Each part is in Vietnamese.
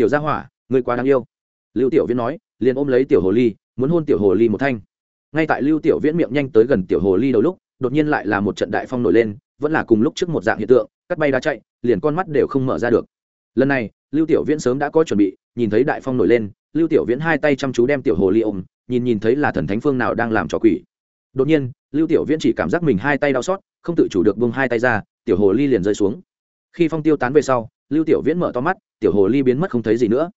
tiểu gia hỏa, ngươi quá đáng yêu. Lưu tiểu viễn nói, liền ôm lấy tiểu hồ ly, muốn hôn tiểu hồ ly một thanh. Ngay tại lưu tiểu viễn miệng nhanh tới gần tiểu hồ ly đầu lúc, đột nhiên lại là một trận đại phong nổi lên, vẫn là cùng lúc trước một dạng hiện tượng, cắt bay đá chạy, liền con mắt đều không mở ra được. Lần này, lưu tiểu viễn sớm đã có chuẩn bị, nhìn thấy đại phong nổi lên, lưu tiểu viễn hai tay chăm chú đem tiểu hồ ly ôm, nhìn nhìn thấy là thần thánh phương nào đang làm trò quỷ. Đột nhiên, lưu tiểu viễn chỉ cảm giác mình hai tay đau xót, không tự chủ được bông hai tay ra, tiểu hồ ly liền rơi xuống. Khi phong tiêu tán về sau, lưu tiểu viễn mở to mắt tiểu hồ ly biến mất không thấy gì nữa.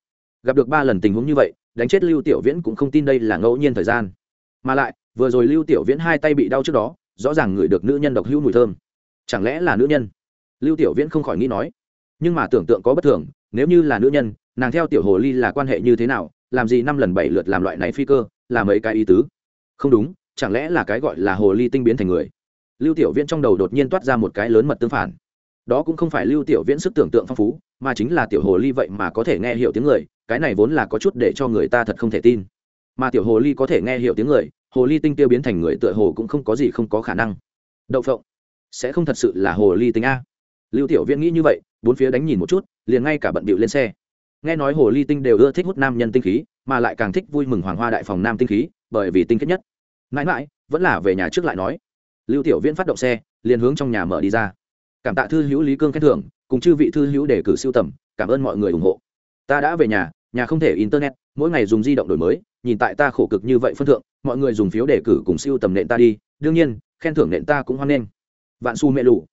Gặp được ba lần tình huống như vậy, đánh chết lưu tiểu viễn cũng không tin đây là ngẫu nhiên thời gian. Mà lại, vừa rồi lưu tiểu viễn hai tay bị đau trước đó, rõ ràng ngửi được nữ nhân độc hữu mùi thơm. Chẳng lẽ là nữ nhân? Lưu tiểu viễn không khỏi nghĩ nói. Nhưng mà tưởng tượng có bất thường, nếu như là nữ nhân, nàng theo tiểu hồ ly là quan hệ như thế nào, làm gì năm lần bảy lượt làm loại này phi cơ, là mấy cái ý tứ? Không đúng, chẳng lẽ là cái gọi là hồ ly tinh biến thành người? Lưu tiểu viễn trong đầu đột nhiên toát ra một cái lớn mật tương phản đó cũng không phải lưu tiểu viễn sức tưởng tượng phong phú, mà chính là tiểu hồ ly vậy mà có thể nghe hiểu tiếng người, cái này vốn là có chút để cho người ta thật không thể tin. Mà tiểu hồ ly có thể nghe hiểu tiếng người, hồ ly tinh tiêu biến thành người tựa hồ cũng không có gì không có khả năng. Đậu phộng, sẽ không thật sự là hồ ly tinh a. Lưu tiểu viễn nghĩ như vậy, bốn phía đánh nhìn một chút, liền ngay cả bận bịu lên xe. Nghe nói hồ ly tinh đều ưa thích hút nam nhân tinh khí, mà lại càng thích vui mừng hoàng hoa đại phòng nam tinh khí, bởi vì tinh kết nhất. Mãi mãi, vẫn là về nhà trước lại nói. Lưu tiểu viễn phát động xe, liền hướng trong nhà mở đi ra cảm tạ thư hữu lý cương khen thưởng, cùng chư vị thư hữu đề cử siêu tầm, cảm ơn mọi người ủng hộ. Ta đã về nhà nhà không thể internet, mỗi ngày dùng di động đổi mới, nhìn tại ta khổ cực như vậy phân thượng, mọi người dùng phiếu đề cử cùng siêu tầm nện ta đi, đương nhiên, khen thưởng nện ta cũng hoan nghênh. Vạn su mê lù.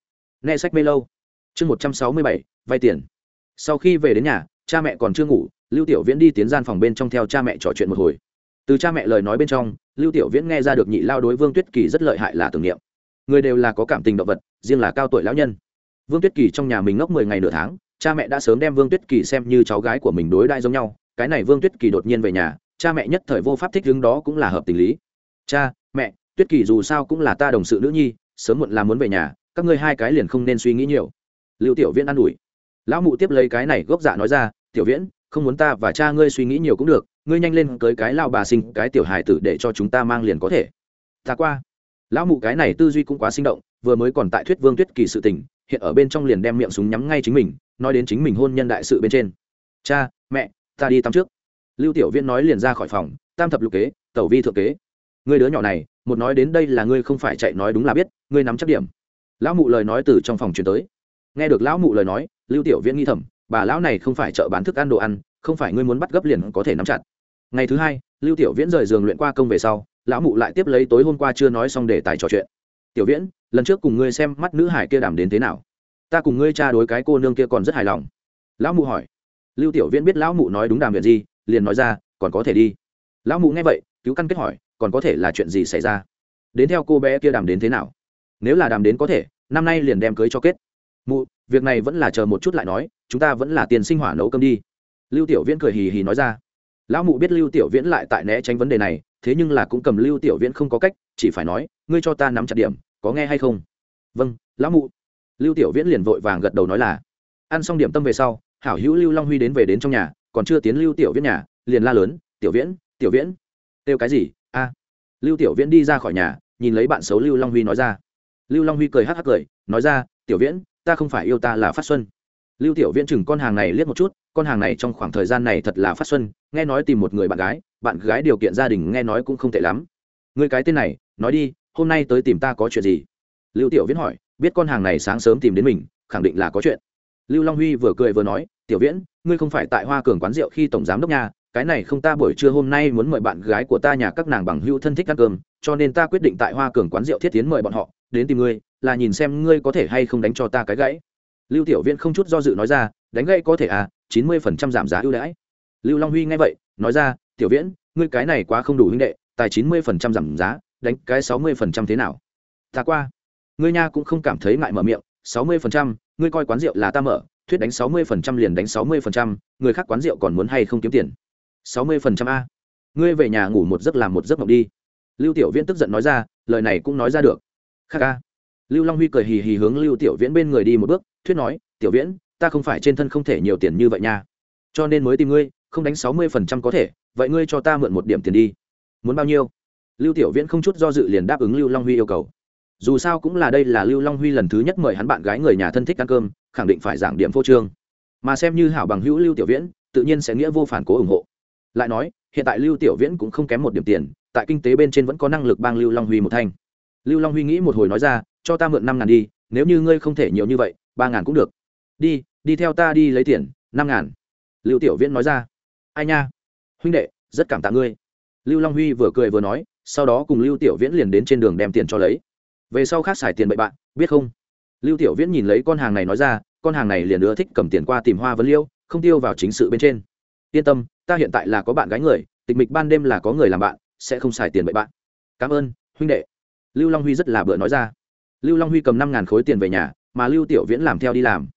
Nghe sách mê lâu. Chương một trăm sáu mươi bảy, vay tiền. Sau khi về đến nhà, cha mẹ còn chưa ngủ, lưu tiểu viễn đi tiến gian phòng bên trong theo cha mẹ trò chuyện một hồi. Từ cha mẹ lời nói bên trong, lưu tiểu viễn nghe ra được nhị lao đối vương tuyết kỳ rất lợi hại là tưởng niệm người đều là có cảm tình động vật, riêng là cao tuổi lão nhân. Vương tuyết kỳ trong nhà mình ngốc mười ngày nửa tháng, cha mẹ đã sớm đem vương tuyết kỳ xem như cháu gái của mình đối đãi giống nhau, cái này vương tuyết kỳ đột nhiên về nhà, cha mẹ nhất thời vô pháp thích đứng đó cũng là hợp tình lý. Cha, mẹ, tuyết kỳ dù sao cũng là ta đồng sự nữ nhi, sớm muộn là muốn về nhà, các ngươi hai cái liền không nên suy nghĩ nhiều. Lưu tiểu viễn an ủi. Lão mụ tiếp lấy cái này gốc dạ nói ra, tiểu viễn, không muốn ta và cha ngươi suy nghĩ nhiều cũng được, ngươi nhanh lên cưới cái lao bà sinh, cái tiểu hài tử để cho chúng ta mang liền có thể. Ta qua lão mụ cái này tư duy cũng quá sinh động, vừa mới còn tại thuyết vương tuyết kỳ sự tình, hiện ở bên trong liền đem miệng súng nhắm ngay chính mình, nói đến chính mình hôn nhân đại sự bên trên. Cha, mẹ, ta đi tắm trước. Lưu tiểu viễn nói liền ra khỏi phòng, tam thập lục kế, tẩu vi thượng kế. Người đứa nhỏ này, một nói đến đây là ngươi không phải chạy nói đúng là biết, ngươi nắm chắc điểm. Lão mụ lời nói từ trong phòng truyền tới. Nghe được lão mụ lời nói, lưu tiểu viễn nghi thầm, bà lão này không phải chợ bán thức ăn đồ ăn, không phải ngươi muốn bắt gấp liền có thể nắm chặt. Ngày thứ hai, lưu tiểu viễn rời giường luyện qua công về sau lão mụ lại tiếp lấy tối hôm qua chưa nói xong để tài trò chuyện. Tiểu viễn, lần trước cùng ngươi xem mắt nữ hải kia đàm đến thế nào? Ta cùng ngươi cha đối cái cô nương kia còn rất hài lòng. Lão mụ hỏi. Lưu tiểu viễn biết lão mụ nói đúng đàm việc gì, liền nói ra, còn có thể đi. Lão mụ nghe vậy, cứu căn kết hỏi, còn có thể là chuyện gì xảy ra? Đến theo cô bé kia đàm đến thế nào? Nếu là đàm đến có thể, năm nay liền đem cưới cho kết. Mụ, việc này vẫn là chờ một chút lại nói, chúng ta vẫn là tiền sinh hỏa nấu cơm đi. Lưu tiểu viễn cười hì hì nói ra. Lão mụ biết lưu tiểu viễn lại tại né tránh vấn đề này thế nhưng là cũng cầm lưu tiểu viễn không có cách, chỉ phải nói, ngươi cho ta nắm chặt điểm, có nghe hay không? Vâng lão mụ. Lưu tiểu viễn liền vội vàng gật đầu nói là, ăn xong điểm tâm về sau, hảo hữu lưu long huy đến về đến trong nhà, còn chưa tiến lưu tiểu viễn nhà, liền la lớn, tiểu viễn tiểu viễn. Kêu cái gì? A. Lưu tiểu viễn đi ra khỏi nhà, nhìn lấy bạn xấu lưu long huy nói ra. Lưu long huy cười hắc hắc cười, nói ra, tiểu viễn, ta không phải yêu ta là phát xuân. Lưu tiểu viễn chừng con hàng này liếc một chút, con hàng này trong khoảng thời gian này thật là phát xuân, nghe nói tìm một người bạn gái bạn gái điều kiện gia đình nghe nói cũng không tệ lắm. Người cái tên này, nói đi, hôm nay tới tìm ta có chuyện gì? Lưu tiểu viễn hỏi, biết con hàng này sáng sớm tìm đến mình, khẳng định là có chuyện. Lưu long huy vừa cười vừa nói, tiểu viễn, ngươi không phải tại hoa cường quán rượu khi tổng giám đốc nhà cái này không ta buổi trưa hôm nay muốn mời bạn gái của ta nhà các nàng bằng hữu thân thích ăn cơm, cho nên ta quyết định tại hoa cường quán rượu thiết tiến mời bọn họ, đến tìm ngươi, là nhìn xem ngươi có thể hay không đánh cho ta cái gãy. Lưu tiểu viễn không chút do dự nói ra, đánh gãy có thể à chín mươi phần trăm giảm giá ưu đãi. Lưu long huy nghe vậy, nói ra tiểu viễn, ngươi cái này quá không đủ huynh đệ, tài chín mươi phần trăm giảm giá, đánh cái sáu mươi phần trăm thế nào? Ta qua. Ngươi nha cũng không cảm thấy ngại mở miệng, sáu mươi phần trăm, ngươi coi quán rượu là ta mở, thuyết đánh sáu mươi phần trăm liền đánh sáu mươi phần trăm, người khác quán rượu còn muốn hay không kiếm tiền? sáu mươi phần trăm a. Ngươi về nhà ngủ một giấc làm một giấc mộng đi. Lưu tiểu viễn tức giận nói ra, lời này cũng nói ra được. Khác a lưu long huy cười hì hì hướng lưu tiểu viễn bên người đi một bước, thuyết nói, tiểu viễn, ta không phải trên thân không thể nhiều tiền như vậy nha. Cho nên mới tìm ngươi, không đánh sáu mươi phần trăm có thể vậy ngươi cho ta mượn một điểm tiền đi. Muốn bao nhiêu? Lưu tiểu viễn không chút do dự liền đáp ứng lưu long huy yêu cầu. Dù sao cũng là đây là lưu long huy lần thứ nhất mời hắn bạn gái người nhà thân thích ăn cơm, khẳng định phải giảng điểm phô trương. Mà xem như hảo bằng hữu lưu tiểu viễn, tự nhiên sẽ nghĩa vô phản cố ủng hộ. Lại nói, hiện tại lưu tiểu viễn cũng không kém một điểm tiền, tại kinh tế bên trên vẫn có năng lực bang lưu long huy một thanh. Lưu long huy nghĩ một hồi nói ra, cho ta mượn năm ngàn đi, nếu như ngươi không thể nhiều như vậy, ba ngàn cũng được. Đi đi theo ta đi lấy tiền, năm ngàn. Lưu tiểu viễn nói ra. Ai nha huynh đệ, rất cảm tạ ngươi. Lưu long huy vừa cười vừa nói, sau đó cùng lưu tiểu viễn liền đến trên đường đem tiền cho lấy. Về sau khác xài tiền bậy bạn, biết không? Lưu tiểu viễn nhìn lấy con hàng này nói ra, con hàng này liền ưa thích cầm tiền qua tìm hoa vấn liêu, không tiêu vào chính sự bên trên. Yên tâm, ta hiện tại là có bạn gái người, tịch mịch ban đêm là có người làm bạn, sẽ không xài tiền bậy bạn. Cảm ơn, huynh đệ. Lưu long huy rất là bựa nói ra. Lưu long huy cầm năm ngàn khối tiền về nhà, mà lưu tiểu viễn làm theo đi làm.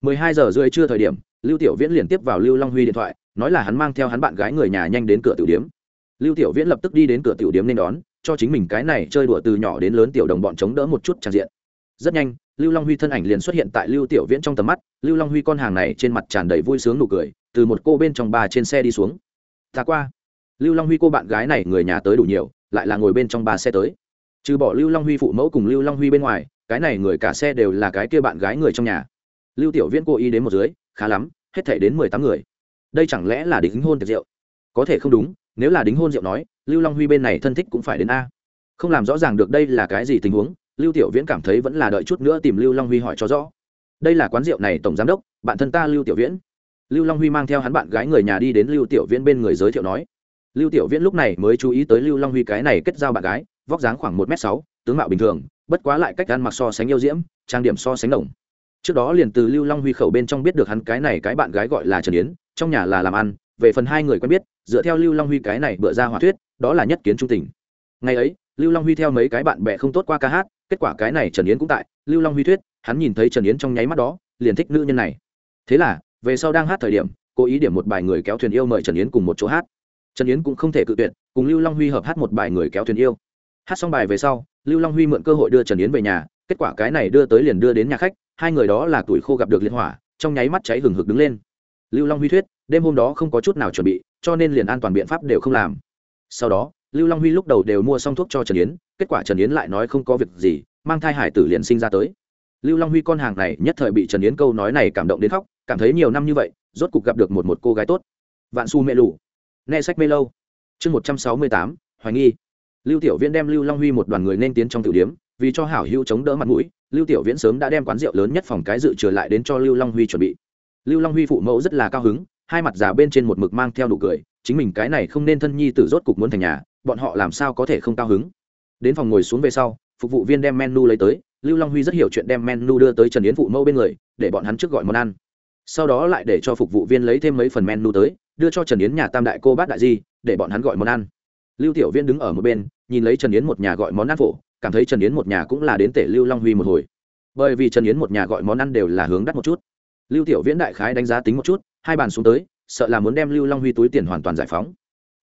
Mười hai giờ rưỡi trưa thời điểm, lưu tiểu viễn liền tiếp vào lưu long huy điện thoại nói là hắn mang theo hắn bạn gái người nhà nhanh đến cửa tiểu điếm. Lưu tiểu viễn lập tức đi đến cửa tiểu điếm nên đón, cho chính mình cái này chơi đùa từ nhỏ đến lớn tiểu đồng bọn chống đỡ một chút tràn diện. Rất nhanh, lưu long huy thân ảnh liền xuất hiện tại lưu tiểu viễn trong tầm mắt, lưu long huy con hàng này trên mặt tràn đầy vui sướng nụ cười, từ một cô bên trong ba trên xe đi xuống. Ta qua. Lưu long huy cô bạn gái này người nhà tới đủ nhiều, lại là ngồi bên trong ba xe tới. Trừ bỏ lưu long huy phụ mẫu cùng lưu long huy bên ngoài, cái này người cả xe đều là cái kia bạn gái người trong nhà. Lưu tiểu viễn cô ý đến một dưới, khá lắm, hết thể đến mười tám người đây chẳng lẽ là đính hôn tiệc rượu? Có thể không đúng, nếu là đính hôn rượu nói, lưu long huy bên này thân thích cũng phải đến a. Không làm rõ ràng được đây là cái gì tình huống, lưu tiểu viễn cảm thấy vẫn là đợi chút nữa tìm lưu long huy hỏi cho rõ. Đây là quán rượu này, tổng giám đốc, bạn thân ta lưu tiểu viễn. Lưu long huy mang theo hắn bạn gái người nhà đi đến lưu tiểu viễn bên người giới thiệu nói. Lưu tiểu viễn lúc này mới chú ý tới lưu long huy cái này kết giao bạn gái, vóc dáng khoảng một m sáu, tướng mạo bình thường, bất quá lại cách ăn mặc so sánh yêu diễm, trang điểm so sánh đồng trước đó liền từ lưu long huy khẩu bên trong biết được hắn cái này cái bạn gái gọi là trần yến, trong nhà là làm ăn, về phần hai người quen biết, dựa theo lưu long huy cái này bựa ra hỏa thuyết, đó là nhất kiến trung tình. Ngày ấy, lưu long huy theo mấy cái bạn bè không tốt qua ca hát, kết quả cái này trần yến cũng tại. Lưu long huy thuyết, hắn nhìn thấy trần yến trong nháy mắt đó, liền thích nữ nhân này. Thế là, về sau đang hát thời điểm, cố ý điểm một bài người kéo thuyền yêu mời trần yến cùng một chỗ hát. Trần yến cũng không thể cự tuyệt, cùng lưu long huy hợp hát một bài người kéo thuyền yêu. Hát xong bài về sau, lưu long huy mượn cơ hội đưa trần yến về nhà, kết quả cái này đưa tới liền đưa đến nhà khách hai người đó là tuổi khô gặp được liên hỏa, trong nháy mắt cháy hừng hực đứng lên. Lưu long huy thuyết, đêm hôm đó không có chút nào chuẩn bị, cho nên liền an toàn biện pháp đều không làm. Sau đó, lưu long huy lúc đầu đều mua xong thuốc cho trần yến, kết quả trần yến lại nói không có việc gì, mang thai hải tử liền sinh ra tới. Lưu long huy con hàng này nhất thời bị trần yến câu nói này cảm động đến khóc, cảm thấy nhiều năm như vậy, rốt cục gặp được một một cô gái tốt. Vạn su mê lù. Nghe sách mê lâu. Chương một trăm sáu mươi tám, hoài nghi. Lưu tiểu viễn đem lưu long huy một đoàn người nên tiến trong tử điếm vì cho hảo hữu chống đỡ mặt mũi, lưu tiểu viễn sớm đã đem quán rượu lớn nhất phòng cái dự trở lại đến cho lưu long huy chuẩn bị. Lưu long huy phụ mẫu rất là cao hứng, hai mặt già bên trên một mực mang theo nụ cười, chính mình cái này không nên thân nhi tử rốt cục muốn thành nhà, bọn họ làm sao có thể không cao hứng. Đến phòng ngồi xuống về sau, phục vụ viên đem menu lấy tới, lưu long huy rất hiểu chuyện đem menu đưa tới trần yến phụ mẫu bên người, để bọn hắn trước gọi món ăn. Sau đó lại để cho phục vụ viên lấy thêm mấy phần menu tới, đưa cho trần yến nhà tam đại cô bát đại di, để bọn hắn gọi món ăn lưu tiểu viên đứng ở một bên, nhìn lấy trần yến một nhà gọi món ăn phổ, cảm thấy trần yến một nhà cũng là đến tể lưu long huy một hồi. Bởi vì trần yến một nhà gọi món ăn đều là hướng đắt một chút. Lưu tiểu viễn đại khái đánh giá tính một chút, hai bàn xuống tới, sợ là muốn đem lưu long huy túi tiền hoàn toàn giải phóng.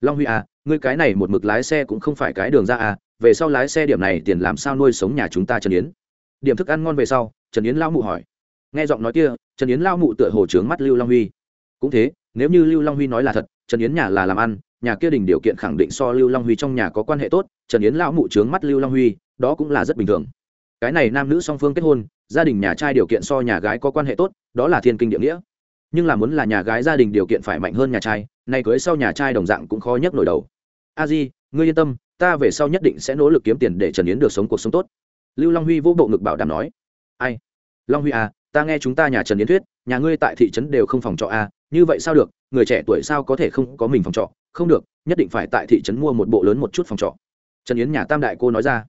Long huy à ngươi cái này một mực lái xe cũng không phải cái đường ra à về sau lái xe điểm này tiền làm sao nuôi sống nhà chúng ta trần yến? Điểm thức ăn ngon về sau, trần yến lao mụ hỏi. Nghe giọng nói kia, trần yến lao mụ tựa hồ trướng mắt lưu long huy. Cũng thế, nếu như lưu long huy nói là thật, trần yến nhà là làm ăn nhà kia đình điều kiện khẳng định so lưu long huy trong nhà có quan hệ tốt, trần yến lão mụ trướng mắt lưu long huy, đó cũng là rất bình thường. Cái này nam nữ song phương kết hôn, gia đình nhà trai điều kiện so nhà gái có quan hệ tốt, đó là thiên kinh địa nghĩa. Nhưng là muốn là nhà gái gia đình điều kiện phải mạnh hơn nhà trai, nay cưới sau nhà trai đồng dạng cũng khó nhất nổi đầu. A di, ngươi yên tâm, ta về sau nhất định sẽ nỗ lực kiếm tiền để trần yến được sống cuộc sống tốt. Lưu long huy vô bộ ngực bảo đảm nói. Ai? Long huy à ta nghe chúng ta nhà trần yến thuyết nhà ngươi tại thị trấn đều không phòng trọ a, như vậy sao được người trẻ tuổi sao có thể không có mình phòng trọ? Không được nhất định phải tại thị trấn mua một bộ lớn một chút phòng trọ. Trần yến nhà tam đại cô nói ra.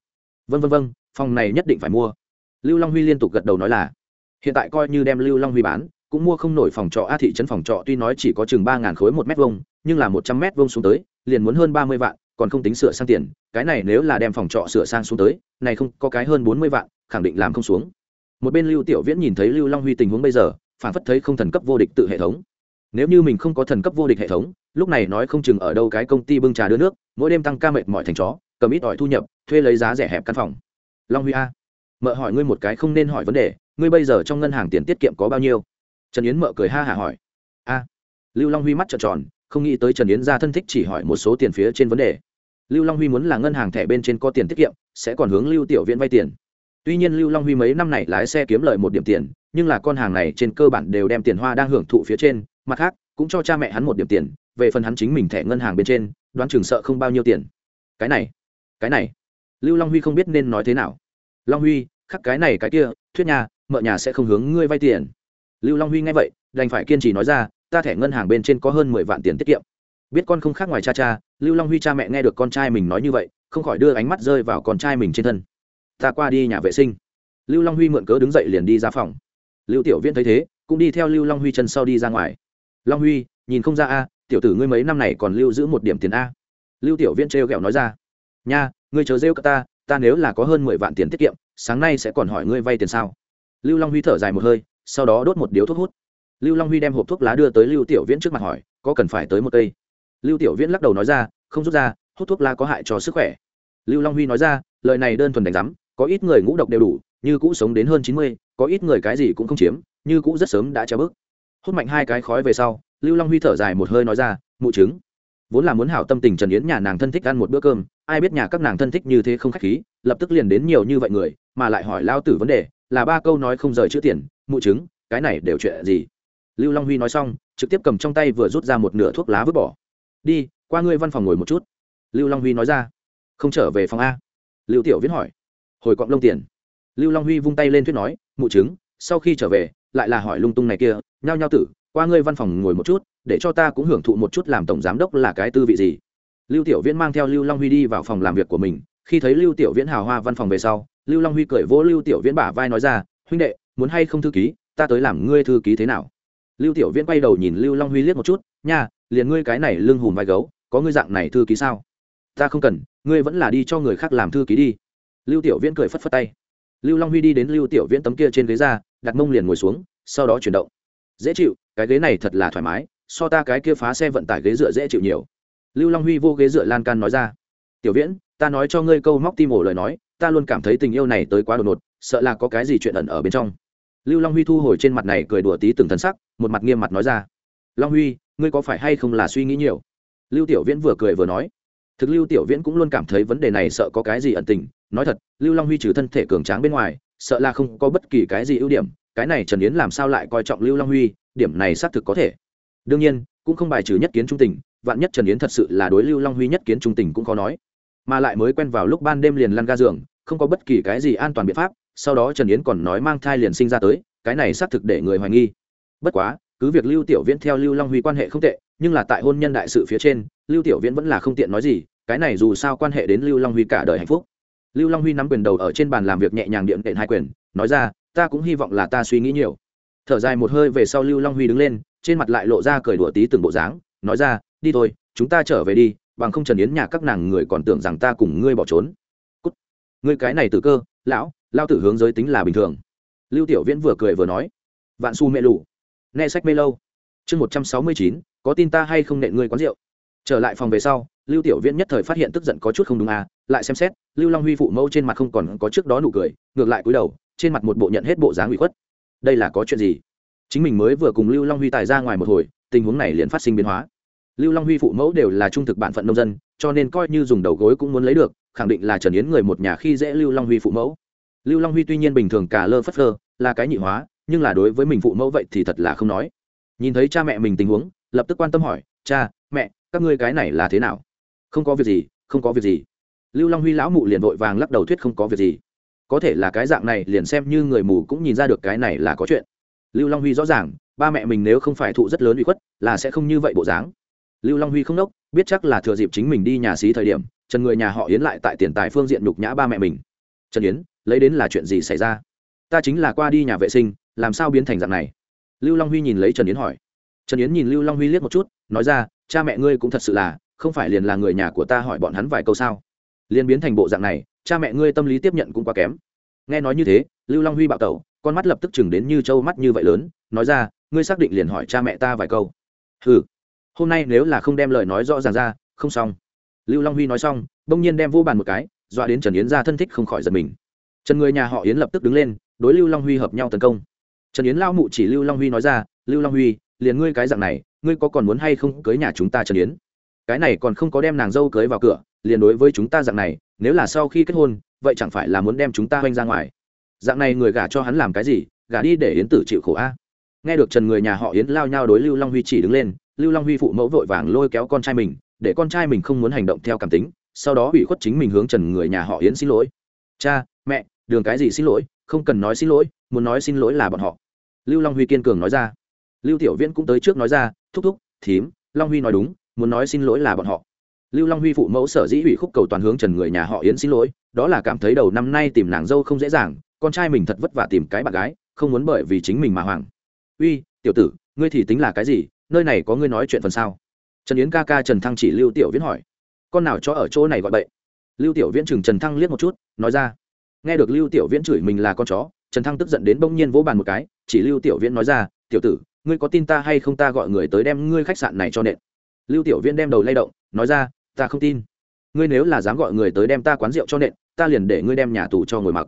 Vân vân vân phòng này nhất định phải mua. Lưu long huy liên tục gật đầu nói là hiện tại coi như đem lưu long huy bán cũng mua không nổi phòng trọ. A thị trấn phòng trọ tuy nói chỉ có chừng ba ngàn khối một mét vuông nhưng là một trăm mét vuông xuống tới liền muốn hơn ba mươi vạn còn không tính sửa sang tiền. Cái này nếu là đem phòng trọ sửa sang xuống tới này không có cái hơn bốn mươi vạn khẳng định làm không xuống. Một bên lưu tiểu viễn nhìn thấy lưu long huy tình huống bây giờ phản phất thấy không thần cấp vô địch tự hệ thống. Nếu như mình không có thần cấp vô địch hệ thống, lúc này nói không chừng ở đâu cái công ty bưng trà đưa nước, mỗi đêm tăng ca mệt mỏi thành chó, cầm ít ỏi thu nhập, thuê lấy giá rẻ hẹp căn phòng. Long huy a, mợ hỏi ngươi một cái không nên hỏi vấn đề, ngươi bây giờ trong ngân hàng tiền tiết kiệm có bao nhiêu? Trần yến mợ cười ha hả hỏi. A, lưu long huy mắt trợn tròn, không nghĩ tới trần yến ra thân thích chỉ hỏi một số tiền phía trên vấn đề. Lưu long huy muốn là ngân hàng thẻ bên trên có tiền tiết kiệm, sẽ còn hướng lưu tiểu viễn vay tiền tuy nhiên lưu long huy mấy năm này lái xe kiếm lời một điểm tiền, nhưng là con hàng này trên cơ bản đều đem tiền hoa đang hưởng thụ phía trên, mặt khác, cũng cho cha mẹ hắn một điểm tiền, về phần hắn chính mình thẻ ngân hàng bên trên, đoán chừng sợ không bao nhiêu tiền. Cái này cái này. Lưu long huy không biết nên nói thế nào. Long huy, khắc cái này cái kia, thuyết nhà, mợ nhà sẽ không hướng ngươi vay tiền. Lưu long huy nghe vậy, đành phải kiên trì nói ra, ta thẻ ngân hàng bên trên có hơn mười vạn tiền tiết kiệm. Biết con không khác ngoài cha cha, lưu long huy cha mẹ nghe được con trai mình nói như vậy, không khỏi đưa ánh mắt rơi vào con trai mình trên thân ta qua đi nhà vệ sinh. Lưu long huy mượn cớ đứng dậy liền đi ra phòng. Lưu tiểu viễn thấy thế, cũng đi theo lưu long huy chân sau đi ra ngoài. Long huy, nhìn không ra a, tiểu tử ngươi mấy năm này còn lưu giữ một điểm tiền a. Lưu tiểu viễn trêu ghẹo nói ra. Nha, ngươi chờ rêu cả ta ta nếu là có hơn mười vạn tiền tiết kiệm, sáng nay sẽ còn hỏi ngươi vay tiền sao. Lưu long huy thở dài một hơi, sau đó đốt một điếu thuốc hút. Lưu long huy đem hộp thuốc lá đưa tới lưu tiểu viễn trước mặt hỏi, có cần phải tới một cây? Lưu tiểu viễn lắc đầu nói ra, không rút ra, hút thuốc lá có hại cho sức khỏe. Lưu long huy nói ra, lời này đơn thuần đánh giám có ít người ngũ độc đều đủ, như cũ sống đến hơn chín mươi, có ít người cái gì cũng không chiếm, như cũ rất sớm đã treo bước. Hút mạnh hai cái khói về sau, lưu long huy thở dài một hơi nói ra, mụ chứng, vốn là muốn hảo tâm tình trần yến nhà nàng thân thích ăn một bữa cơm, ai biết nhà các nàng thân thích như thế không khách khí, lập tức liền đến nhiều như vậy người, mà lại hỏi lao tử vấn đề, là ba câu nói không rời chữ tiền, mụ chứng, cái này đều chuyện gì? Lưu long huy nói xong, trực tiếp cầm trong tay vừa rút ra một nửa thuốc lá vứt bỏ. Đi, qua ngươi văn phòng ngồi một chút. Lưu long huy nói ra. Không trở về phòng a. Lưu tiểu viễn hỏi hồi cọng lông tiền. Lưu long huy vung tay lên thuyết nói, mụ chứng, sau khi trở về, lại là hỏi lung tung này kia, nhao nhao tử, qua ngươi văn phòng ngồi một chút, để cho ta cũng hưởng thụ một chút làm tổng giám đốc là cái tư vị gì. Lưu tiểu viễn mang theo lưu long huy đi vào phòng làm việc của mình. Khi thấy lưu tiểu viễn hào hoa văn phòng về sau, lưu long huy cười vỗ lưu tiểu viễn bả vai nói ra, huynh đệ, muốn hay không thư ký, ta tới làm ngươi thư ký thế nào? Lưu tiểu viễn quay đầu nhìn lưu long huy liếc một chút, nha, liền ngươi cái này lưng hùm vai gấu, có ngươi dạng này thư ký sao? Ta không cần, ngươi vẫn là đi cho người khác làm thư ký đi lưu tiểu viễn cười phất phất tay. Lưu long huy đi đến lưu tiểu viễn tấm kia trên ghế ra, đặt mông liền ngồi xuống, sau đó chuyển động. Dễ chịu, cái ghế này thật là thoải mái, so ta cái kia phá xe vận tải ghế dựa dễ chịu nhiều. Lưu long huy vô ghế dựa lan can nói ra. Tiểu viễn, ta nói cho ngươi câu móc tim ổ lời nói, ta luôn cảm thấy tình yêu này tới quá đột ngột, sợ là có cái gì chuyện ẩn ở bên trong. Lưu long huy thu hồi trên mặt này cười đùa tí từng thân sắc, một mặt nghiêm mặt nói ra. Long huy, ngươi có phải hay không là suy nghĩ nhiều? Lưu tiểu viễn vừa cười vừa nói. Thực lưu tiểu viễn cũng luôn cảm thấy vấn đề này sợ có cái gì ẩn tình nói thật, lưu long huy trừ thân thể cường tráng bên ngoài, sợ là không có bất kỳ cái gì ưu điểm, cái này trần yến làm sao lại coi trọng lưu long huy, điểm này xác thực có thể. Đương nhiên, cũng không bài trừ nhất kiến trung tình, vạn nhất trần yến thật sự là đối lưu long huy nhất kiến trung tình cũng khó nói. Mà lại mới quen vào lúc ban đêm liền lăn ga giường, không có bất kỳ cái gì an toàn biện pháp, sau đó trần yến còn nói mang thai liền sinh ra tới, cái này xác thực để người hoài nghi. Bất quá, cứ việc lưu tiểu viễn theo lưu long huy quan hệ không tệ, nhưng là tại hôn nhân đại sự phía trên, lưu tiểu viễn vẫn là không tiện nói gì, cái này dù sao quan hệ đến lưu long huy cả đời hạnh phúc lưu long huy nắm quyền đầu ở trên bàn làm việc nhẹ nhàng điện đệm hai quyền, nói ra, ta cũng hy vọng là ta suy nghĩ nhiều. Thở dài một hơi về sau lưu long huy đứng lên, trên mặt lại lộ ra cười đùa tí từng bộ dáng, nói ra, đi thôi, chúng ta trở về đi, bằng không trần yến nhà các nàng người còn tưởng rằng ta cùng ngươi bỏ trốn. Cút. ngươi cái này từ cơ, lão lao tử hướng giới tính là bình thường. Lưu tiểu viễn vừa cười vừa nói, vạn su mê lù. Nghe sách mê lâu. Chương một trăm sáu mươi chín, có tin ta hay không nện ngươi quán rượu? Trở lại phòng về sau, lưu tiểu viễn nhất thời phát hiện tức giận có chút không đúng à lại xem xét, lưu long huy phụ mẫu trên mặt không còn có trước đó nụ cười, ngược lại cúi đầu, trên mặt một bộ nhận hết bộ dáng ủy khuất. Đây là có chuyện gì? Chính mình mới vừa cùng lưu long huy tài ra ngoài một hồi, tình huống này liền phát sinh biến hóa. Lưu long huy phụ mẫu đều là trung thực bản phận nông dân, cho nên coi như dùng đầu gối cũng muốn lấy được, khẳng định là trần yến người một nhà khi dễ lưu long huy phụ mẫu. Lưu long huy tuy nhiên bình thường cả lơ phất lơ, là cái nhị hóa, nhưng là đối với mình phụ mẫu vậy thì thật là không nói. Nhìn thấy cha mẹ mình tình huống, lập tức quan tâm hỏi, cha, mẹ, các ngươi cái này là thế nào? Không có việc gì, không có việc gì lưu long huy lão mụ liền vội vàng lắc đầu thuyết không có việc gì. Có thể là cái dạng này, liền xem như người mù cũng nhìn ra được cái này là có chuyện. Lưu long huy rõ ràng, ba mẹ mình nếu không phải thụ rất lớn uy khuất, là sẽ không như vậy bộ dáng. Lưu long huy không đốc, biết chắc là thừa dịp chính mình đi nhà xí thời điểm, trần người nhà họ yến lại tại tiền tài phương diện nhục nhã ba mẹ mình. Trần yến, lấy đến là chuyện gì xảy ra? Ta chính là qua đi nhà vệ sinh, làm sao biến thành dạng này? Lưu long huy nhìn lấy trần yến hỏi. Trần yến nhìn lưu long huy liếc một chút, nói ra, cha mẹ ngươi cũng thật sự là, không phải liền là người nhà của ta hỏi bọn hắn vài câu sao? Liền biến thành bộ dạng này, cha mẹ ngươi tâm lý tiếp nhận cũng quá kém. Nghe nói như thế, lưu long huy bạo tẩu, con mắt lập tức chừng đến như trâu mắt như vậy lớn, nói ra, ngươi xác định liền hỏi cha mẹ ta vài câu. Ừ hôm nay nếu là không đem lời nói rõ ràng ra, không xong. Lưu long huy nói xong, bỗng nhiên đem vô bàn một cái, dọa đến trần yến ra thân thích không khỏi giật mình. Trần người nhà họ yến lập tức đứng lên, đối lưu long huy hợp nhau tấn công. Trần yến lao mụ chỉ lưu long huy nói ra, lưu long huy, liền ngươi cái dạng này, ngươi có còn muốn hay không cưới nhà chúng ta trần yến? Cái này còn không có đem nàng dâu cưới vào cửa liền đối với chúng ta dạng này, nếu là sau khi kết hôn, vậy chẳng phải là muốn đem chúng ta oanh ra ngoài? Dạng này người gả cho hắn làm cái gì? Gả đi để yến tử chịu khổ a. Nghe được trần người nhà họ yến lao nhau đối lưu long huy chỉ đứng lên, lưu long huy phụ mẫu vội vàng lôi kéo con trai mình, để con trai mình không muốn hành động theo cảm tính, sau đó ủy khuất chính mình hướng trần người nhà họ yến xin lỗi. Cha, mẹ, đường cái gì xin lỗi? Không cần nói xin lỗi, muốn nói xin lỗi là bọn họ. Lưu long huy kiên cường nói ra. Lưu tiểu viễn cũng tới trước nói ra, thúc thúc, thím, long huy nói đúng, muốn nói xin lỗi là bọn họ lưu long huy phụ mẫu sở dĩ ủy khúc cầu toàn hướng trần người nhà họ yến xin lỗi, đó là cảm thấy đầu năm nay tìm nàng dâu không dễ dàng, con trai mình thật vất vả tìm cái bạn gái, không muốn bởi vì chính mình mà hoảng. uy, tiểu tử, ngươi thì tính là cái gì, nơi này có ngươi nói chuyện phần sao trần yến ca ca trần thăng chỉ lưu tiểu viễn hỏi. Con nào cho ở chỗ này gọi bậy? Lưu tiểu viễn chừng trần thăng liếc một chút, nói ra. Nghe được lưu tiểu viễn chửi mình là con chó, trần thăng tức giận đến bỗng nhiên vỗ bàn một cái, chỉ lưu tiểu viễn nói ra, tiểu tử, ngươi có tin ta hay không ta gọi người tới đem ngươi khách sạn này cho nện. Lưu tiểu viễn đem đầu lay động, nói ra ta không tin. Ngươi nếu là dám gọi người tới đem ta quán rượu cho nện, ta liền để ngươi đem nhà tù cho ngồi mặc.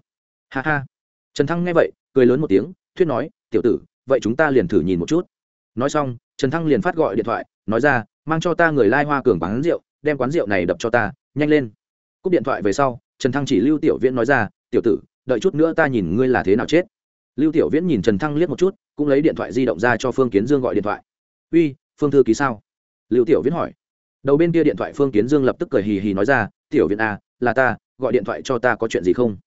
Ha ha. Trần thăng nghe vậy, cười lớn một tiếng, thuyết nói, tiểu tử, vậy chúng ta liền thử nhìn một chút. Nói xong, trần thăng liền phát gọi điện thoại, nói ra, mang cho ta người lai hoa cường quán rượu, đem quán rượu này đập cho ta, nhanh lên. Cúp điện thoại về sau, trần thăng chỉ lưu tiểu viễn nói ra, tiểu tử, đợi chút nữa ta nhìn ngươi là thế nào chết. Lưu tiểu viễn nhìn trần thăng liếc một chút, cũng lấy điện thoại di động ra cho phương kiến dương gọi điện thoại. Uy, phương thư ký sao? Lưu tiểu viễn hỏi đầu bên kia điện thoại phương kiến dương lập tức cười hì hì nói ra, tiểu viễn a à, là ta, gọi điện thoại cho ta có chuyện gì không?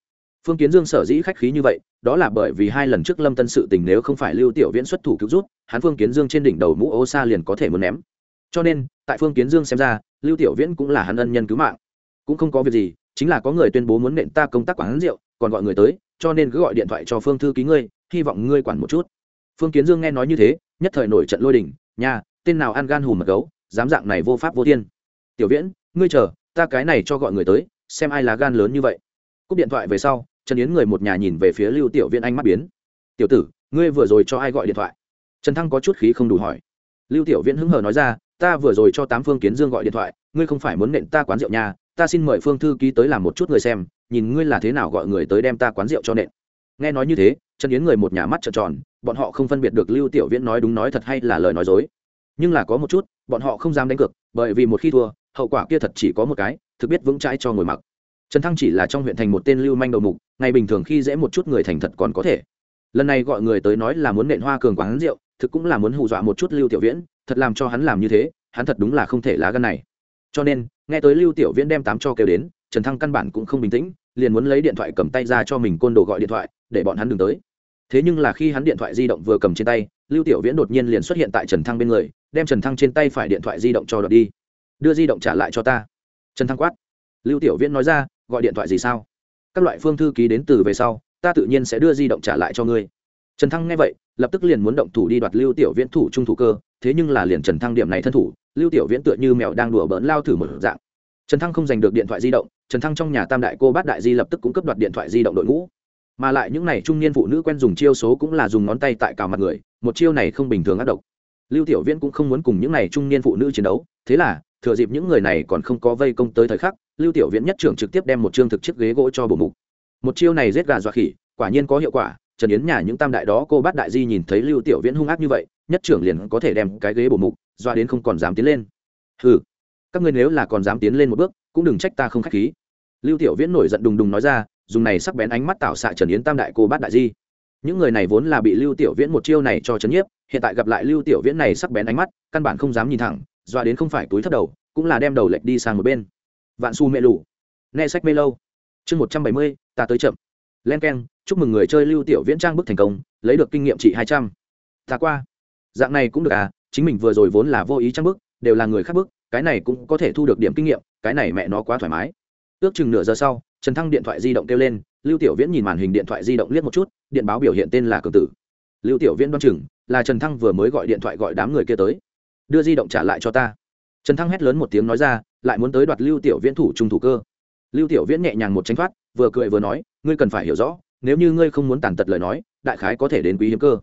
Phương kiến dương sở dĩ khách khí như vậy, đó là bởi vì hai lần trước lâm tân sự tình nếu không phải lưu tiểu viễn xuất thủ cứu rút hắn phương kiến dương trên đỉnh đầu mũ ô sa liền có thể muốn ném. Cho nên, tại phương kiến dương xem ra, lưu tiểu viễn cũng là hắn ân nhân cứu mạng. Cũng không có việc gì, chính là có người tuyên bố muốn nện ta công tác quán rượu, còn gọi người tới, cho nên cứ gọi điện thoại cho phương thư ký ngươi, hy vọng ngươi quản một chút. Phương kiến dương nghe nói như thế, nhất thời nổi trận lôi đình nhà tên nào ăn gan hùm mật gấu? Dám dạng này vô pháp vô thiên. Tiểu viễn, ngươi chờ, ta cái này cho gọi người tới, xem ai là gan lớn như vậy. Cúp điện thoại về sau, trần yến người một nhà nhìn về phía lưu tiểu viễn anh mắt biến. Tiểu tử, ngươi vừa rồi cho ai gọi điện thoại? Trần thăng có chút khí không đủ hỏi. Lưu tiểu viễn hứng hờ nói ra, ta vừa rồi cho tám phương kiến dương gọi điện thoại, ngươi không phải muốn nện ta quán rượu nhà ta xin mời phương thư ký tới làm một chút người xem, nhìn ngươi là thế nào gọi người tới đem ta quán rượu cho nện. Nghe nói như thế, trần yến người một nhà mắt trợn tròn, bọn họ không phân biệt được lưu tiểu viễn nói đúng nói thật hay là lời nói dối nhưng là có một chút, bọn họ không dám đánh cược, bởi vì một khi thua, hậu quả kia thật chỉ có một cái, thực biết vững chãi cho ngồi mặc. Trần thăng chỉ là trong huyện thành một tên lưu manh đầu mục, ngày bình thường khi dễ một chút người thành thật còn có thể. Lần này gọi người tới nói là muốn nện hoa cường quán rượu, thực cũng là muốn hù dọa một chút lưu tiểu viễn, thật làm cho hắn làm như thế, hắn thật đúng là không thể lá gân này. Cho nên, nghe tới lưu tiểu viễn đem tám cho kêu đến, trần thăng căn bản cũng không bình tĩnh, liền muốn lấy điện thoại cầm tay ra cho mình côn đồ gọi điện thoại, để bọn hắn đừng tới. Thế nhưng là khi hắn điện thoại di động vừa cầm trên tay, lưu tiểu viễn đột nhiên liền xuất hiện tại trần thăng bên người đem trần thăng trên tay phải điện thoại di động cho đợt đi. Đưa di động trả lại cho ta. Trần thăng quát. Lưu tiểu viễn nói ra, gọi điện thoại gì sao? Các loại phương thư ký đến từ về sau, ta tự nhiên sẽ đưa di động trả lại cho ngươi. Trần thăng nghe vậy, lập tức liền muốn động thủ đi đoạt lưu tiểu viễn thủ trung thủ cơ, thế nhưng là liền trần thăng điểm này thân thủ, lưu tiểu viễn tựa như mèo đang đùa bỡn lao thử một dạng. Trần thăng không giành được điện thoại di động, trần thăng trong nhà tam đại cô bát đại di lập tức cũng cấp đoạt điện thoại di động đội ngũ. Mà lại những n à y trung niên phụ nữ quen dùng chiêu số cũng là dùng ngón tay tại cào mặt người, một chiêu này không bình thường ác độc lưu tiểu viễn cũng không muốn cùng những n à y trung niên phụ nữ chiến đấu, thế là, thừa dịp những người này còn không có vây công tới thời khắc, lưu tiểu viễn nhất trưởng trực tiếp đem một chương thực chiếc ghế gỗ cho bổ mục. Một chiêu này giết gà dọa khỉ, quả nhiên có hiệu quả, trần yến nhà những tam đại đó cô bát đại di nhìn thấy lưu tiểu viễn hung ác như vậy, nhất trưởng liền có thể đem cái ghế bổ mục doa đến không còn dám tiến lên. Ừ các ngươi nếu là còn dám tiến lên một bước, cũng đừng trách ta không khách khí. Lưu tiểu viễn nổi giận đùng đùng nói ra, dùng này sắc bén ánh mắt tạo xạ trần yến tam đại cô bát đại di. Những người này vốn là bị lưu tiểu viễn một chiêu này cho chấn nhiếp hiện tại gặp lại lưu tiểu viễn này sắc bén ánh mắt, căn bản không dám nhìn thẳng doa đến không phải túi thấp đầu, cũng là đem đầu lệch đi sang một bên. Vạn su mẹ lù. Nghe sách mê lâu. Chương một trăm bảy mươi, ta tới chậm. Len k e n chúc mừng người chơi lưu tiểu viễn trang bức thành công, lấy được kinh nghiệm trị hai trăm. Ta qua. Dạng này cũng được à chính mình vừa rồi vốn là vô ý trang bức, đều là người khác bức, cái này cũng có thể thu được điểm kinh nghiệm, cái này mẹ nó quá thoải mái. Ước chừng nửa giờ sau, trần thăng điện thoại di động kêu lên, lưu tiểu viễn nhìn màn hình điện thoại di động liếc một chút, điện báo biểu hiện tên là cường tử. Lưu tiểu viễn đoán chừng là trần thăng vừa mới gọi điện thoại gọi đám người kia tới. Đưa di động trả lại cho ta. Trần thăng hét lớn một tiếng nói ra, lại muốn tới đoạt lưu tiểu viễn thủ trung thủ cơ. Lưu tiểu viễn nhẹ nhàng một tranh thoát, vừa cười vừa nói, ngươi cần phải hiểu rõ, nếu như ngươi không muốn tàn tật lời nói, đại khái có thể đến quý hiếm cơ.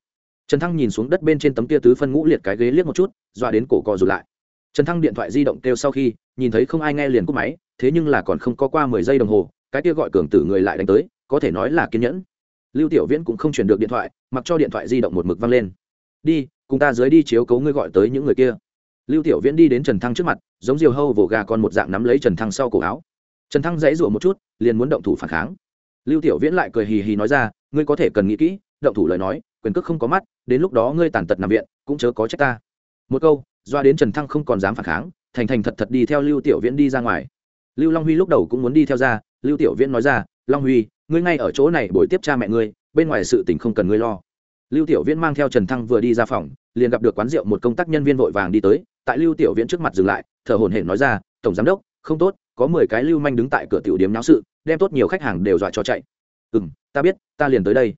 Trần thăng nhìn xuống đất bên trên tấm kia tứ phân ngũ liệt cái ghế liếc một chút, dọa đến cổ cò rụt lại. Trần thăng điện thoại di động kêu sau khi, nhìn thấy không ai nghe liền cúp máy, thế nhưng là còn không có qua mười giây đồng hồ, cái kia gọi cường tử người lại đánh tới, có thể nói là kiên nhẫn. Lưu tiểu viễn cũng không chuyển được điện thoại, mặc cho điện thoại di động một mực văng lên đi, cùng ta dưới đi chiếu cấu ngươi gọi tới những người kia. Lưu tiểu viễn đi đến trần thăng trước mặt, giống diều hâu vồ gà con một dạng nắm lấy trần thăng sau cổ áo. Trần thăng dãy rủa một chút, liền muốn động thủ phản kháng. Lưu tiểu viễn lại cười hì hì nói ra, ngươi có thể cần nghĩ kỹ, động thủ lời nói, quyền cước không có mắt, đến lúc đó ngươi tàn tật nằm viện, cũng chớ có trách ta. Một câu, doa đến trần thăng không còn dám phản kháng, thành thành thật thật đi theo lưu tiểu viễn đi ra ngoài. Lưu long huy lúc đầu cũng muốn đi theo ra, lưu tiểu viễn nói ra, long huy, ngươi ngay ở chỗ này buổi tiếp cha mẹ ngươi, bên ngoài sự tình không cần ngươi lo lưu tiểu viễn mang theo trần thăng vừa đi ra phòng, liền gặp được quán rượu một công tác nhân viên vội vàng đi tới, tại lưu tiểu viễn trước mặt dừng lại, thở hổn hển nói ra, tổng giám đốc, không tốt, có mười cái lưu manh đứng tại cửa tiểu điếm náo sự, đem tốt nhiều khách hàng đều dọa cho chạy. Ừ m ta biết, ta liền tới đây.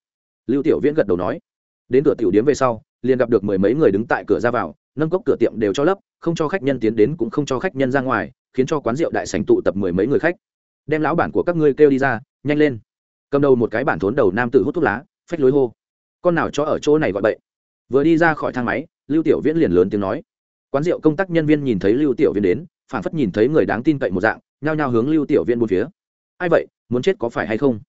Lưu tiểu viễn gật đầu nói. Đến cửa tiểu điếm về sau, liền gặp được mười mấy người đứng tại cửa ra vào, nâng cốc cửa tiệm đều cho lấp, không cho khách nhân tiến đến cũng không cho khách nhân ra ngoài, khiến cho quán rượu đại sành tụ tập mười mấy người khách. Đem lão bản của các ngươi kêu đi ra, nhanh lên. Cầm đầu một cái bản thốn đầu nam tử hút thuốc lá, phách lối hô con nào cho ở chỗ này gọi bậy. Vừa đi ra khỏi thang máy, lưu tiểu viễn liền lớn tiếng nói. Quán rượu công tác nhân viên nhìn thấy lưu tiểu viễn đến phản phất nhìn thấy người đáng tin cậy một dạng, nhao nhao hướng lưu tiểu viễn bốn phía. Ai vậy, muốn chết có phải hay không?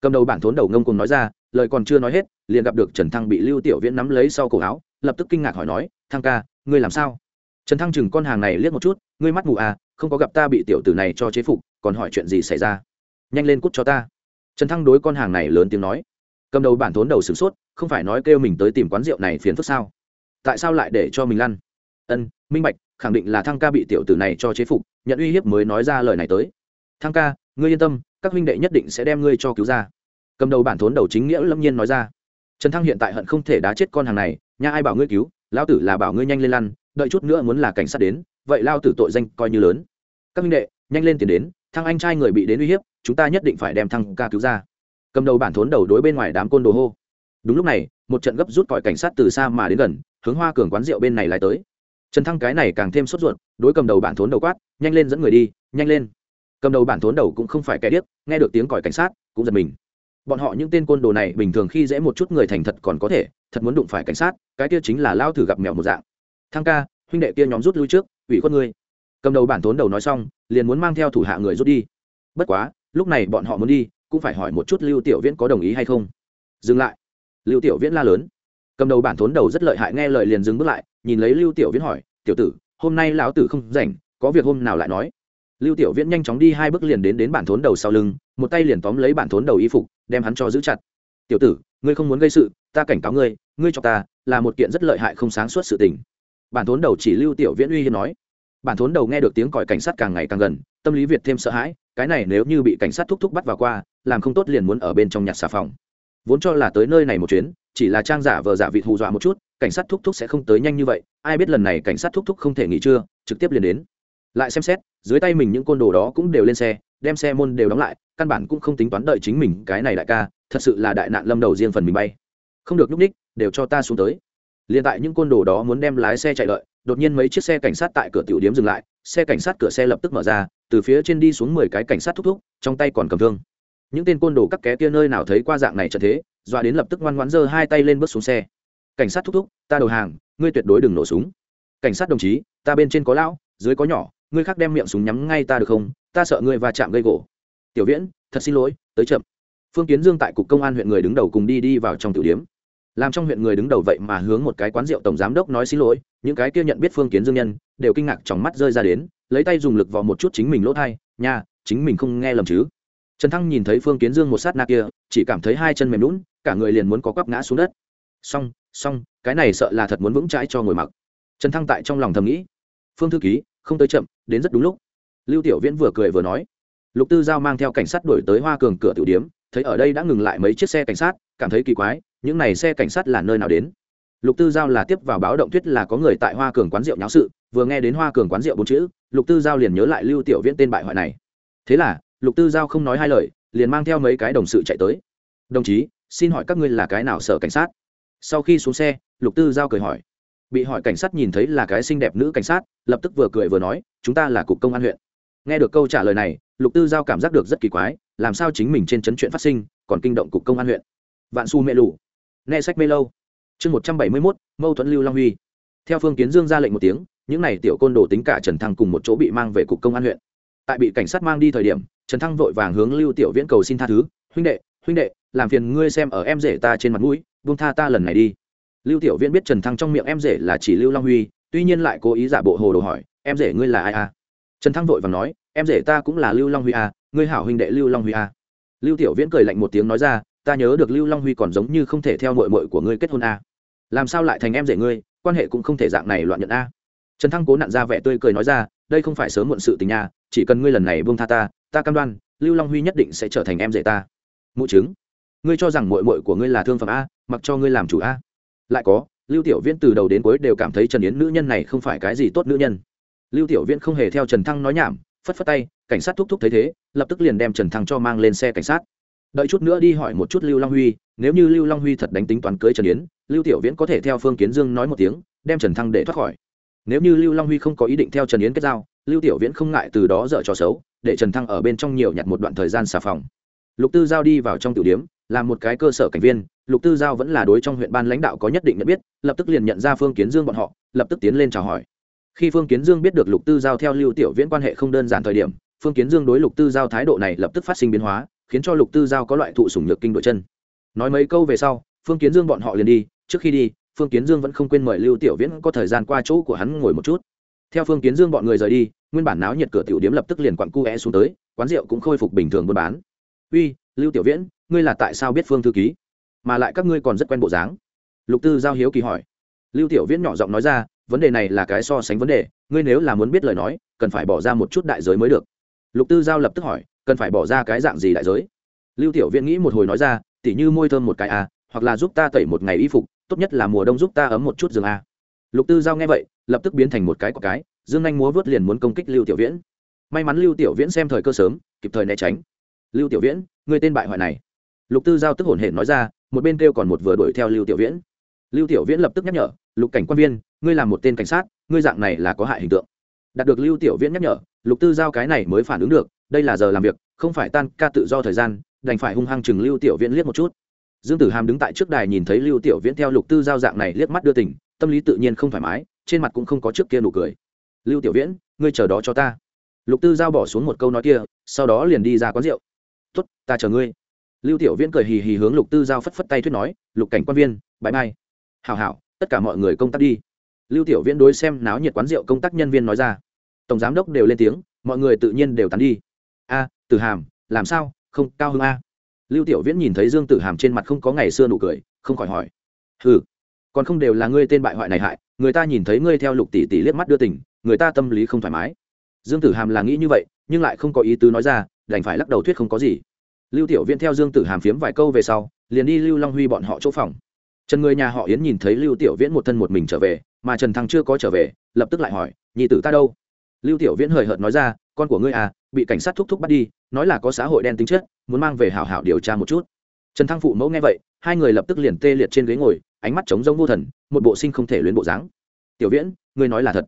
Cầm đầu bản thốn đầu ngông cùng nói ra, lời còn chưa nói hết, liền gặp được trần thăng bị lưu tiểu viễn nắm lấy sau cổ áo, lập tức kinh ngạc hỏi nói, thăng ca, ngươi làm sao? Trần thăng chừng con hàng này liếc một chút, ngươi mắt mù à không có gặp ta bị tiểu tử này cho chế phục, còn hỏi chuyện gì xảy ra? Nhanh lên cút cho ta. Trần thăng đối con hàng này lớn tiếng nói. Cầm đầu bản thốn đầu sửng sốt không phải nói kêu mình tới tìm quán rượu này phiền phức sao? Tại sao lại để cho mình lăn? Ân, minh bạch, khẳng định là thăng ca bị tiểu tử này cho chế phục, nhận uy hiếp mới nói ra lời này tới. Thăng ca, ngươi yên tâm, các huynh đệ nhất định sẽ đem ngươi cho cứu ra. Cầm đầu bản thốn đầu chính nghĩa lâm nhiên nói ra. Trần thăng hiện tại hận không thể đá chết con hàng này, nhà ai bảo ngươi cứu, lão tử là bảo ngươi nhanh lên lăn, đợi chút nữa muốn là cảnh sát đến, vậy lao tử tội danh coi như lớn. Các huynh đệ, nhanh lên tiền đến, thăng anh trai người bị đến uy hiếp, chúng ta nhất định phải đem thăng ca cứu ra. Cầm đầu bản thốn đầu đối bên ngoài đám côn đồ hô đúng lúc này, một trận gấp rút còi cảnh sát từ xa mà đến gần, hướng hoa cường quán rượu bên này lại tới. Trần thăng cái này càng thêm sốt ruột, đối cầm đầu bản thốn đầu quát, nhanh lên dẫn người đi, nhanh lên. Cầm đầu bản thốn đầu cũng không phải kẻ điếc, nghe được tiếng còi cảnh sát, cũng giật mình. Bọn họ những tên côn đồ này bình thường khi dễ một chút người thành thật còn có thể, thật muốn đụng phải cảnh sát, cái kia chính là lao thử gặp mèo một dạng. Thăng ca, huynh đệ kia nhóm rút lui trước, ủy khuất ngươi. Cầm đầu bản thốn đầu nói xong, liền muốn mang theo thủ hạ người rút đi. Bất quá, lúc này bọn họ muốn đi, cũng phải hỏi một chút lưu tiểu viễn có đồng ý hay không. Dừng lại lưu tiểu viễn la lớn. Cầm đầu bản thốn đầu rất lợi hại, nghe lời liền dừng bước lại, nhìn lấy lưu tiểu viễn hỏi, tiểu tử, hôm nay lão tử không rảnh, có việc hôm nào lại nói? Lưu tiểu viễn nhanh chóng đi hai bước liền đến đến bản thốn đầu sau lưng, một tay liền tóm lấy bản thốn đầu y phục, đem hắn cho giữ chặt. Tiểu tử, ngươi không muốn gây sự, ta cảnh cáo ngươi ngươi cho ta là một kiện rất lợi hại không sáng suốt sự tình. Bản thốn đầu chỉ lưu tiểu viễn uy hiên nói. Bản thốn đầu nghe được tiếng còi cảnh sát càng ngày càng gần, tâm lý việt thêm sợ hãi, cái này nếu như bị cảnh sát thúc thúc bắt vào qua, làm không tốt liền muốn ở bên trong nhặt xà phòng vốn cho là tới nơi này một chuyến, chỉ là trang giả vờ giả vị hù dọa một chút, cảnh sát thúc thúc sẽ không tới nhanh như vậy, ai biết lần này cảnh sát thúc thúc không thể nghỉ trưa, trực tiếp liền đến. Lại xem xét, dưới tay mình những côn đồ đó cũng đều lên xe, đem xe môn đều đóng lại, căn bản cũng không tính toán đợi chính mình cái này đại ca, thật sự là đại nạn lâm đầu riêng phần mình bay. Không được núp ních đều cho ta xuống tới. Liền tại những côn đồ đó muốn đem lái xe chạy đợi đột nhiên mấy chiếc xe cảnh sát tại cửa tiểu điếm dừng lại, xe cảnh sát cửa xe lập tức mở ra, từ phía trên đi xuống mười cái cảnh sát thúc thúc, trong tay còn cầm thương những tên côn đồ các ké kia nơi nào thấy qua dạng này trận thế, dọa đến lập tức ngoan ngoãn giơ hai tay lên bước xuống xe. Cảnh sát thúc thúc, ta đầu hàng, ngươi tuyệt đối đừng nổ súng. Cảnh sát đồng chí, ta bên trên có lão, dưới có nhỏ, ngươi khác đem miệng súng nhắm ngay ta được không? Ta sợ ngươi va chạm gây gỗ. Tiểu viễn, thật xin lỗi, tới chậm. Phương kiến dương tại cục công an huyện người đứng đầu cùng đi đi vào trong tiểu điếm làm trong huyện người đứng đầu vậy mà hướng một cái quán rượu tổng giám đốc nói xin lỗi, những cái kia nhận biết phương kiến dương nhân, đều kinh ngạc trong mắt rơi ra đến, lấy tay dùng lực vào một chút chính mình lỗ thai. Nha, chính mình không nghe lầm chứ trần thăng nhìn thấy phương kiến dương một sát na kia, chỉ cảm thấy hai chân mềm lún cả người liền muốn có quắp ngã xuống đất. Xong xong, cái này sợ là thật muốn vững trái cho ngồi mặc. Trần thăng tại trong lòng thầm nghĩ. Phương thư ký, không tới chậm, đến rất đúng lúc. Lưu tiểu viễn vừa cười vừa nói. Lục tư giao mang theo cảnh sát đổi tới hoa cường cửa tiểu điếm thấy ở đây đã ngừng lại mấy chiếc xe cảnh sát, cảm thấy kỳ quái, những này xe cảnh sát là nơi nào đến? Lục tư giao là tiếp vào báo động thuyết là có người tại hoa cường quán rượu nháo sự, vừa nghe đến hoa cường quán rượu bốn chữ, lục tư giao liền nhớ lại lưu tiểu viễn tên bại hoại này. Thế là lục tư giao không nói hai lời, liền mang theo mấy cái đồng sự chạy tới. Đồng chí, xin hỏi các ngươi là cái nào sở cảnh sát? Sau khi xuống xe, lục tư giao cười hỏi. Bị hỏi cảnh sát nhìn thấy là cái xinh đẹp nữ cảnh sát, lập tức vừa cười vừa nói, chúng ta là cục công an huyện. Nghe được câu trả lời này, lục tư giao cảm giác được rất kỳ quái, làm sao chính mình trên chấn chuyện phát sinh, còn kinh động cục công an huyện? Vạn su mê lù. Nghe sách mê lâu. Chương một trăm bảy mươi mốt, mâu thuẫn lưu long huy. Theo phương kiến dương ra lệnh một tiếng, những n à y tiểu côn đồ tính cả trần thăng cùng một chỗ bị mang về cục công an huyện. Tại bị cảnh sát mang đi thời điểm trần thăng vội vàng hướng lưu tiểu viễn cầu xin tha thứ huynh đệ huynh đệ làm phiền ngươi xem ở em rể ta trên mặt mũi buông tha ta lần này đi lưu tiểu viễn biết trần thăng trong miệng em rể là chỉ lưu long huy tuy nhiên lại cố ý giả bộ hồ đồ hỏi em rể ngươi là ai à? trần thăng vội vàng nói em rể ta cũng là lưu long huy à, ngươi hảo huynh đệ lưu long huy à. lưu tiểu viễn cười lạnh một tiếng nói ra ta nhớ được lưu long huy còn giống như không thể theo mội mội của ngươi kết hôn à. làm sao lại thành em rể ngươi quan hệ cũng không thể dạng này loạn nhận à. trần thăng cố nặn ra vẻ tươi cười nói ra đây không phải sớm muộn sự tình nhà chỉ cần ngươi lần này buông tha ta ta cam đoan, lưu long huy nhất định sẽ trở thành em rể ta. Mụ chứng. Ngươi cho rằng mội mội của ngươi là thương phẩm a, mặc cho ngươi làm chủ a. Lại có, lưu tiểu viễn từ đầu đến cuối đều cảm thấy trần yến nữ nhân này không phải cái gì tốt nữ nhân. Lưu tiểu viễn không hề theo trần thăng nói nhảm, phất phất tay, cảnh sát thúc thúc thấy thế, lập tức liền đem trần thăng cho mang lên xe cảnh sát. Đợi chút nữa đi hỏi một chút lưu long huy, nếu như lưu long huy thật đánh tính toán cưới trần yến, lưu tiểu viễn có thể theo phương kiến dương nói một tiếng, đem trần thăng để thoát khỏi. Nếu như lưu long huy không có ý định theo trần yến kết giao lưu tiểu viễn không ngại từ đó dở trò xấu, để trần thăng ở bên trong nhiều nhặt một đoạn thời gian xà phòng. Lục tư giao đi vào trong tiểu điếm làm một cái cơ sở cảnh viên, lục tư giao vẫn là đối trong huyện ban lãnh đạo có nhất định nhận biết, lập tức liền nhận ra phương kiến dương bọn họ, lập tức tiến lên chào hỏi. Khi phương kiến dương biết được lục tư giao theo lưu tiểu viễn quan hệ không đơn giản thời điểm, phương kiến dương đối lục tư giao thái độ này lập tức phát sinh biến hóa, khiến cho lục tư giao có loại thụ sủng nhược kinh đội chân. Nói mấy câu về sau, phương kiến dương bọn họ liền đi, trước khi đi, phương kiến dương vẫn không quên mời lưu tiểu viễn có thời gian qua chỗ của hắn ngồi một chút theo phương kiến dương bọn người rời đi, nguyên bản náo nhiệt cửa tiểu điếm lập tức liền quặn cu é xuống tới, quán rượu cũng khôi phục bình thường buôn bán. Uy, lưu tiểu viễn, ngươi là tại sao biết phương thư ký? Mà lại các ngươi còn rất quen bộ dáng. Lục tư giao hiếu kỳ hỏi. Lưu tiểu viễn nhỏ giọng nói ra, vấn đề này là cái so sánh vấn đề, ngươi nếu là muốn biết lời nói, cần phải bỏ ra một chút đại giới mới được. Lục tư giao lập tức hỏi, cần phải bỏ ra cái dạng gì đại giới? Lưu tiểu viễn nghĩ một hồi nói ra, tỉ như môi thơm một cái à hoặc là giúp ta tẩy một ngày y phục, tốt nhất là mùa đông giúp ta ấm một chút giường à. lục tư giao nghe vậy lập tức biến thành một cái quả cái, dương anh múa vớt liền muốn công kích lưu tiểu viễn. May mắn lưu tiểu viễn xem thời cơ sớm, kịp thời né tránh. Lưu tiểu viễn, người tên bại hoại này. Lục tư giao tức hổn hển nói ra, một bên kêu còn một vừa đuổi theo lưu tiểu viễn. Lưu tiểu viễn lập tức nhắc nhở, lục cảnh quan viên, ngươi làm một tên cảnh sát, ngươi dạng này là có hại hình tượng. Đạt được lưu tiểu viễn nhắc nhở, lục tư giao cái này mới phản ứng được, đây là giờ làm việc, không phải tan ca tự do thời gian, đành phải hung hăng chừng lưu tiểu viễn liếc một chút. Dương tử hàm đứng tại trước đài nhìn thấy lưu tiểu viễn theo lục tư giao dạng này liếc mắt đưa tình, tâm lý tự nhiên không thoải mái trên mặt cũng không có trước kia nụ cười. Lưu tiểu viễn ngươi chờ đó cho ta. Lục tư giao bỏ xuống một câu nói kia sau đó liền đi ra quán rượu. T ta chờ ngươi. Lưu tiểu viễn cười hì hì hướng lục tư giao phất phất tay thuyết nói lục cảnh quan viên bãi mai. Hảo hảo tất cả mọi người công tác đi. Lưu tiểu viễn đối xem náo nhiệt quán rượu công tác nhân viên nói ra. Tổng giám đốc đều lên tiếng mọi người tự nhiên đều tán đi. A à, tử hàm làm sao? Không cao hơn a. Lưu tiểu viễn nhìn thấy dương tử hàm trên mặt không có ngày xưa nụ cười không khỏi hỏi. Hừ còn không đều là ngươi tên bại hoại này hại, người ta nhìn thấy ngươi theo lục tỷ tỷ liếc mắt đưa tình, người ta tâm lý không thoải mái. Dương tử hàm là nghĩ như vậy, nhưng lại không có ý tứ nói ra, đành phải lắc đầu thuyết không có gì. Lưu tiểu viễn theo dương tử hàm phiếm vài câu về sau, liền đi lưu long huy bọn họ chỗ phòng. Trần người nhà họ yến nhìn thấy lưu tiểu viễn một thân một mình trở về, mà trần thăng chưa có trở về, lập tức lại hỏi, nhị tử ta đâu? Lưu tiểu viễn hời hợt nói ra, con của ngươi à bị cảnh sát thúc thúc bắt đi, nói là có xã hội đen tính chất, muốn mang về hảo hảo điều tra một chút. Trần thăng phụ mẫu nghe vậy, hai người lập tức liền tê liệt trên ghế ngồi ánh mắt trống rỗng vô thần, một bộ sinh không thể luyến bộ dáng. Tiểu viễn, ngươi nói là thật.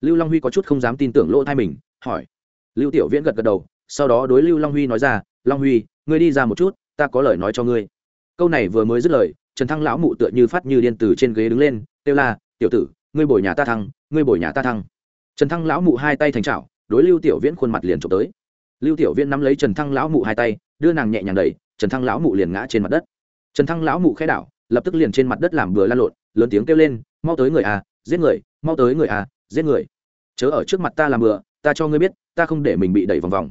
Lưu long huy có chút không dám tin tưởng lỗ thai mình, hỏi. Lưu tiểu viễn gật gật đầu, sau đó đối lưu long huy nói ra, long huy, ngươi đi ra một chút, ta có lời nói cho ngươi. Câu này vừa mới dứt lời, trần thăng lão mụ tựa như phát như điên từ trên ghế đứng lên, kêu la, tiểu tử, ngươi bồi nhà ta thăng, ngươi bồi nhà ta thăng. Trần thăng lão mụ hai tay thành trào đối lưu tiểu viễn khuôn mặt liền trộm tới. Lưu tiểu viễn nắm lấy trần thăng lão mụ hai tay, đưa nàng nhẹ nhàng đẩy, trần thăng lão mụ liền ngã trên mặt đất. Trần thăng lão mụ khẽ đảo lập tức liền trên mặt đất làm bừa lan lộn, lớn tiếng kêu lên, mau tới người à giết người, mau tới người à giết người. Chớ ở trước mặt ta làm bừa, ta cho ngươi biết, ta không để mình bị đẩy vòng vòng.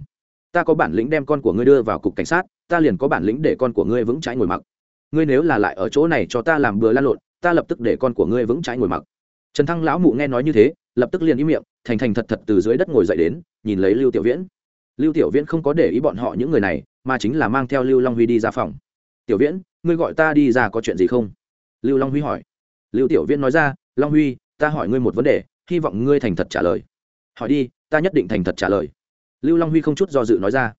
Ta có bản lĩnh đem con của ngươi đưa vào cục cảnh sát, ta liền có bản lĩnh để con của ngươi vững trái ngồi mặc. Ngươi nếu là lại ở chỗ này cho ta làm bừa lan lộn, ta lập tức để con của ngươi vững trái ngồi mặc. Trần thăng lão mụ nghe nói như thế, lập tức liền im miệng, thành thành thật thật từ dưới đất ngồi dậy đến, nhìn lấy lưu tiểu viễn. Lưu tiểu viễn không có để ý bọn họ những người này, mà chính là mang theo lưu long huy đi ra phòng. Tiểu viễn ngươi gọi ta đi ra có chuyện gì không? Lưu long huy hỏi. Lưu tiểu viễn nói ra, long huy, ta hỏi ngươi một vấn đề, hy vọng ngươi thành thật trả lời. Hỏi đi, ta nhất định thành thật trả lời. Lưu long huy không chút do dự nói ra.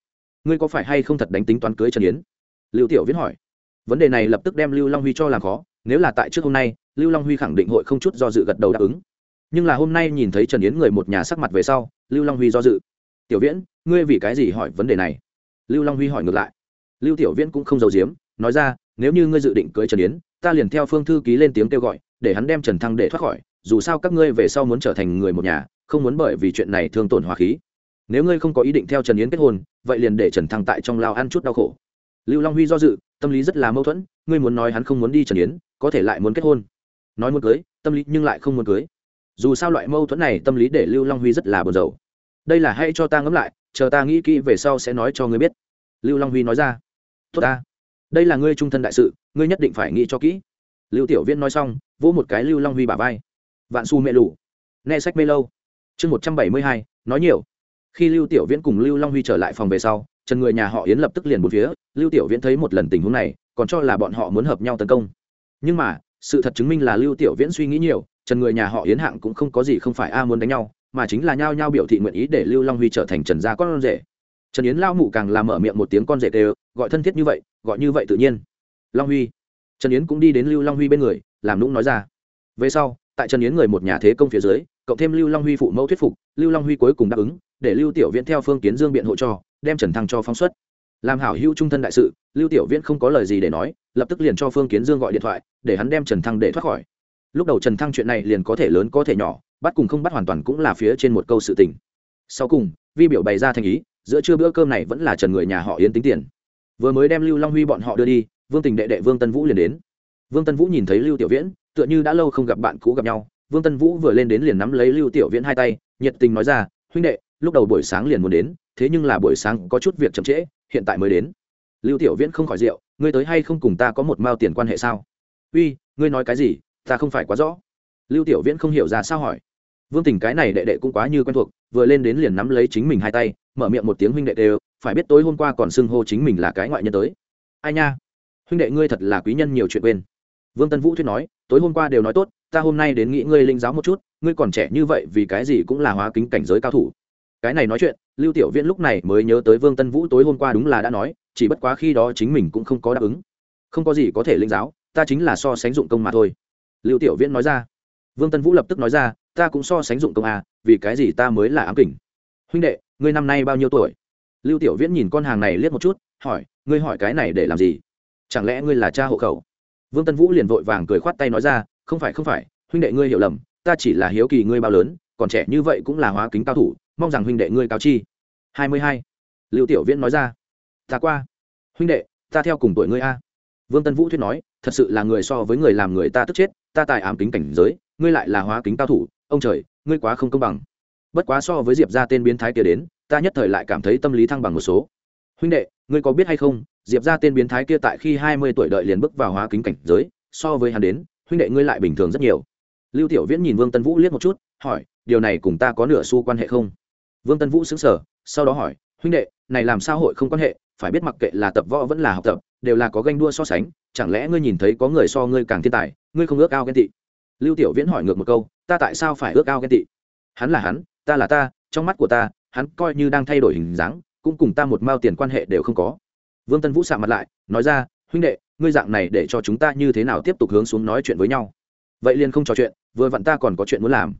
Ngươi có phải hay không thật đánh tính toán cưới trần yến? Lưu tiểu viễn hỏi. Vấn đề này lập tức đem lưu long huy cho làm khó, nếu là tại trước hôm nay, lưu long huy khẳng định hội không chút do dự gật đầu đáp ứng. Nhưng là hôm nay nhìn thấy trần yến người một nhà sắc mặt về sau, lưu long huy do dự. Tiểu viễn, ngươi vì cái gì hỏi vấn đề này? Lưu long huy hỏi ngược lại. Lưu tiểu viễn cũng không giấu giếm, nói ra nếu như ngươi dự định cưới trần yến, ta liền theo phương thư ký lên tiếng kêu gọi, để hắn đem trần thăng để thoát khỏi, dù sao các ngươi về sau muốn trở thành người một nhà, không muốn bởi vì chuyện này thương tổn hòa khí. Nếu ngươi không có ý định theo trần yến kết hôn, vậy liền để trần thăng tại trong lao ăn chút đau khổ. Lưu long huy do dự, tâm lý rất là mâu thuẫn, ngươi muốn nói hắn không muốn đi trần yến, có thể lại muốn kết hôn. Nói muốn cưới, tâm lý nhưng lại không muốn cưới. Dù sao loại mâu thuẫn này tâm lý để lưu long huy rất là buồn rầu. Đây là hay cho ta ngẫm lại, chờ ta nghĩ kỹ về sau sẽ nói cho ngươi biết. Lưu long huy nói ra. Tốt ta đây là ngươi trung thân đại sự, ngươi nhất định phải nghĩ cho kỹ. Lưu tiểu viễn nói xong, vỗ một cái lưu long huy bả vai. Vạn su mẹ lù. Nghe sách mê lâu. Chương một trăm bảy mươi hai, nói nhiều. Khi lưu tiểu viễn cùng lưu long huy trở lại phòng về sau trần người nhà họ yến lập tức liền một phía, lưu tiểu viễn thấy một lần tình huống này, còn cho là bọn họ muốn hợp nhau tấn công. Nhưng mà, sự thật chứng minh là lưu tiểu viễn suy nghĩ nhiều trần người nhà họ yến hạng cũng không có gì không phải a muốn đánh nhau, mà chính là nhao nhao biểu thị nguyện ý để lưu long huy trở thành trần gia con rể. Trần yến lao mụ càng làm mở miệng một tiếng con rể đều gọi thân thiết như vậy, gọi như vậy tự nhiên. Long huy. Trần yến cũng đi đến lưu long huy bên người, làm nũng nói ra. Về sau, tại trần yến người một nhà thế công phía dưới, cộng thêm lưu long huy phụ mẫu thuyết phục, lưu long huy cuối cùng đáp ứng, để lưu tiểu viễn theo phương kiến dương biện hộ cho, đem trần thăng cho phóng xuất. Làm hảo hữu trung thân đại sự, lưu tiểu viễn không có lời gì để nói, lập tức liền cho phương kiến dương gọi điện thoại, để hắn đem trần thăng để thoát khỏi. Lúc đầu trần thăng chuyện này liền có thể lớn có thể nhỏ, bắt cùng không bắt hoàn toàn cũng là phía trên một câu sự tình. Sau cùng, vi biểu bày ra thành ý, giữa trưa bữa cơm này vẫn là trần người nhà họ yến tính tiền vừa mới đem lưu long huy bọn họ đưa đi, vương tình đệ đệ vương tân vũ liền đến. Vương tân vũ nhìn thấy lưu tiểu viễn, tựa như đã lâu không gặp bạn cũ gặp nhau, vương tân vũ vừa lên đến liền nắm lấy lưu tiểu viễn hai tay, nhiệt tình nói ra, huynh đệ, lúc đầu buổi sáng liền muốn đến, thế nhưng là buổi sáng có chút việc chậm trễ, hiện tại mới đến. Lưu tiểu viễn không khỏi rượu, ngươi tới hay không cùng ta có một mao tiền quan hệ sao? Uy, ngươi nói cái gì? Ta không phải quá rõ. Lưu tiểu viễn không hiểu ra sao hỏi. Vương tình cái này đệ đệ cũng quá như quen thuộc, vừa lên đến liền nắm lấy chính mình hai tay, mở miệng một tiếng huynh đệ đều phải biết tối hôm qua còn xưng hô chính mình là cái ngoại nhân tới. Ai nha? Huynh đệ ngươi thật là quý nhân nhiều chuyện quên. Vương tân vũ thuyết nói, tối hôm qua đều nói tốt, ta hôm nay đến nghĩ ngươi linh giáo một chút, ngươi còn trẻ như vậy vì cái gì cũng là hóa kính cảnh giới cao thủ. Cái này nói chuyện, lưu tiểu viễn lúc này mới nhớ tới vương tân vũ tối hôm qua đúng là đã nói, chỉ bất quá khi đó chính mình cũng không có đáp ứng. Không có gì có thể linh giáo, ta chính là so sánh dụng công mà thôi. Lưu tiểu viễn nói ra. Vương tân vũ lập tức nói ra, ta cũng so sánh dụng công à vì cái gì ta mới là ám kỉnh huynh đệ, ngươi năm nay bao nhiêu tuổi? Lưu tiểu viễn nhìn con hàng này liếc một chút, hỏi, ngươi hỏi cái này để làm gì? Chẳng lẽ ngươi là cha hộ khẩu? Vương tân vũ liền vội vàng cười khoát tay nói ra, không phải không phải, huynh đệ ngươi hiểu lầm, ta chỉ là hiếu kỳ ngươi bao lớn, còn trẻ như vậy cũng là hóa kính cao thủ, mong rằng huynh đệ ngươi cao chi. Hai mươi hai. Lưu tiểu viễn nói ra, ta qua. Huynh đệ, ta theo cùng tuổi ngươi a. Vương tân vũ thuyết nói, thật sự là người so với người làm người ta tức chết, ta tài ám kính cảnh giới, ngươi lại là hóa kính cao thủ, ông trời, ngươi quá không công bằng bất quá so với diệp ra tên biến thái kia đến, ta nhất thời lại cảm thấy tâm lý thăng bằng một số. Huynh đệ, ngươi có biết hay không, diệp ra tên biến thái kia tại khi hai mươi tuổi đợi liền bước vào hóa kính cảnh giới, so với hắn đến, huynh đệ ngươi lại bình thường rất nhiều. Lưu tiểu viễn nhìn vương tân vũ liếc một chút, hỏi, điều này cùng ta có nửa xu quan hệ không? Vương tân vũ xứng sở sau đó hỏi, huynh đệ, này làm sao hội không quan hệ? Phải biết mặc kệ là tập võ vẫn là học tập, đều là có ganh đua so sánh, chẳng lẽ ngươi nhìn thấy có người so ngươi càng thiên tài, ngươi không ước ao ghen tị? Lưu tiểu viễn hỏi ngược một câu, ta tại sao phải ước ao ghen tị? Hắn là hắn, ta là ta, trong mắt của ta, hắn coi như đang thay đổi hình dáng, cũng cùng ta một mao tiền quan hệ đều không có. Vương tân vũ sạ mặt lại, nói ra, huynh đệ, ngươi dạng này để cho chúng ta như thế nào tiếp tục hướng xuống nói chuyện với nhau? Vậy liền không trò chuyện, vừa vặn ta còn có chuyện muốn làm.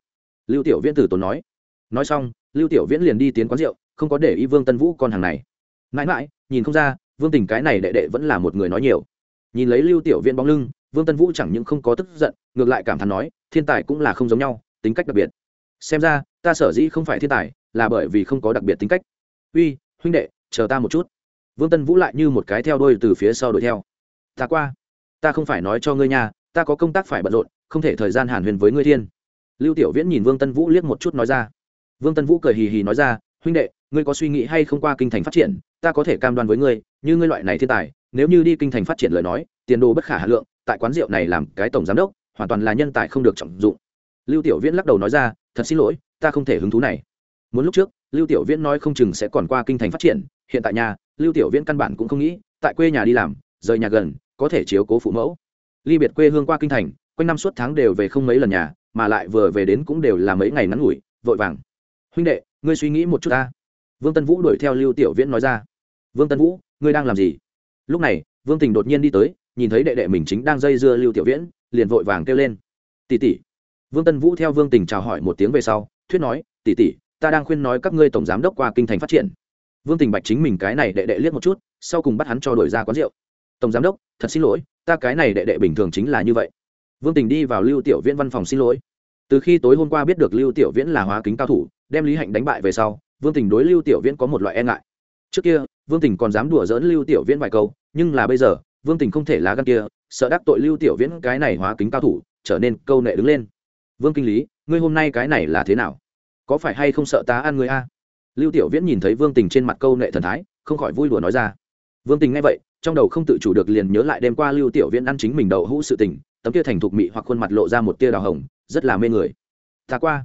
Lưu tiểu viễn tử tốn nói. Nói xong, lưu tiểu viễn liền đi tiến quán rượu, không có để ý vương tân vũ con hàng này. Mãi mãi, nhìn không ra, vương tình cái này đệ đệ vẫn là một người nói nhiều. Nhìn lấy lưu tiểu viễn bóng lưng, vương tân vũ chẳng những không có tức giận, ngược lại cảm thán nói, thiên tài cũng là không giống nhau, tính cách đặc biệt xem ra, ta sở dĩ không phải thiên tài, là bởi vì không có đặc biệt tính cách. Uy, huynh đệ, chờ ta một chút. Vương tân vũ lại như một cái theo đôi từ phía sau đuổi theo. Ta qua. Ta không phải nói cho ngươi nhà ta có công tác phải bận rộn, không thể thời gian hàn huyền với ngươi thiên. Lưu tiểu viễn nhìn vương tân vũ liếc một chút nói ra. Vương tân vũ cười hì hì nói ra, huynh đệ, ngươi có suy nghĩ hay không qua kinh thành phát triển, ta có thể cam đoan với ngươi, như ngươi loại này thiên tài, nếu như đi kinh thành phát triển lời nói, tiền đồ bất khả hà lượng, tại quán rượu này làm cái tổng giám đốc, hoàn toàn là nhân tài không được trọng dụng lưu tiểu viễn lắc đầu nói ra, thật xin lỗi, ta không thể hứng thú này. Muốn lúc trước, lưu tiểu viễn nói không chừng sẽ còn qua kinh thành phát triển, hiện tại nhà, lưu tiểu viễn căn bản cũng không nghĩ, tại quê nhà đi làm, rời nhà gần, có thể chiếu cố phụ mẫu. Ly biệt quê hương qua kinh thành, quanh năm suốt tháng đều về không mấy lần nhà, mà lại vừa về đến cũng đều là mấy ngày ngắn ngủi, vội vàng. Huynh đệ, ngươi suy nghĩ một chút ta. Vương tân vũ đuổi theo lưu tiểu viễn nói ra. Vương tân vũ, ngươi đang làm gì? Lúc này, vương tình đột nhiên đi tới, nhìn thấy đệ đệ mình chính đang dây dưa lưu tiểu viễn, liền vội vàng kêu lên. Tỉ tỉ vương tân vũ theo vương tình chào hỏi một tiếng về sau, thuyết nói tỉ tỉ ta đang khuyên nói các ngươi tổng giám đốc qua kinh thành phát triển. Vương tình bạch chính mình cái này đệ đệ liếc một chút, sau cùng bắt hắn cho đổi ra quán rượu. Tổng giám đốc, thật xin lỗi, ta cái này đệ đệ bình thường chính là như vậy. Vương tình đi vào lưu tiểu viễn văn phòng xin lỗi. Từ khi tối hôm qua biết được lưu tiểu viễn là hóa kính cao thủ, đem lý hạnh đánh bại về sau, vương tình đối lưu tiểu viễn có một loại e ngại. Trước kia, vương tình còn dám đùa dỡn lưu tiểu viễn vài câu, nhưng là bây giờ, vương tình không thể lá gan kia, sợ đắc tội lưu tiểu viễn cái này hóa kính cao thủ, trở nên câu nệ đứng lên vương kinh lý, ngươi hôm nay cái này là thế nào? Có phải hay không sợ ta ăn ngươi a? Lưu tiểu viễn nhìn thấy vương tình trên mặt câu nệ thần thái, không khỏi vui đùa nói ra. Vương tình nghe vậy, trong đầu không tự chủ được liền nhớ lại đêm qua lưu tiểu viễn ăn chính mình đậu hũ sự tình, tấm kia thành thục mị hoặc khuôn mặt lộ ra một tia đào hồng, rất là mê người. Ta qua.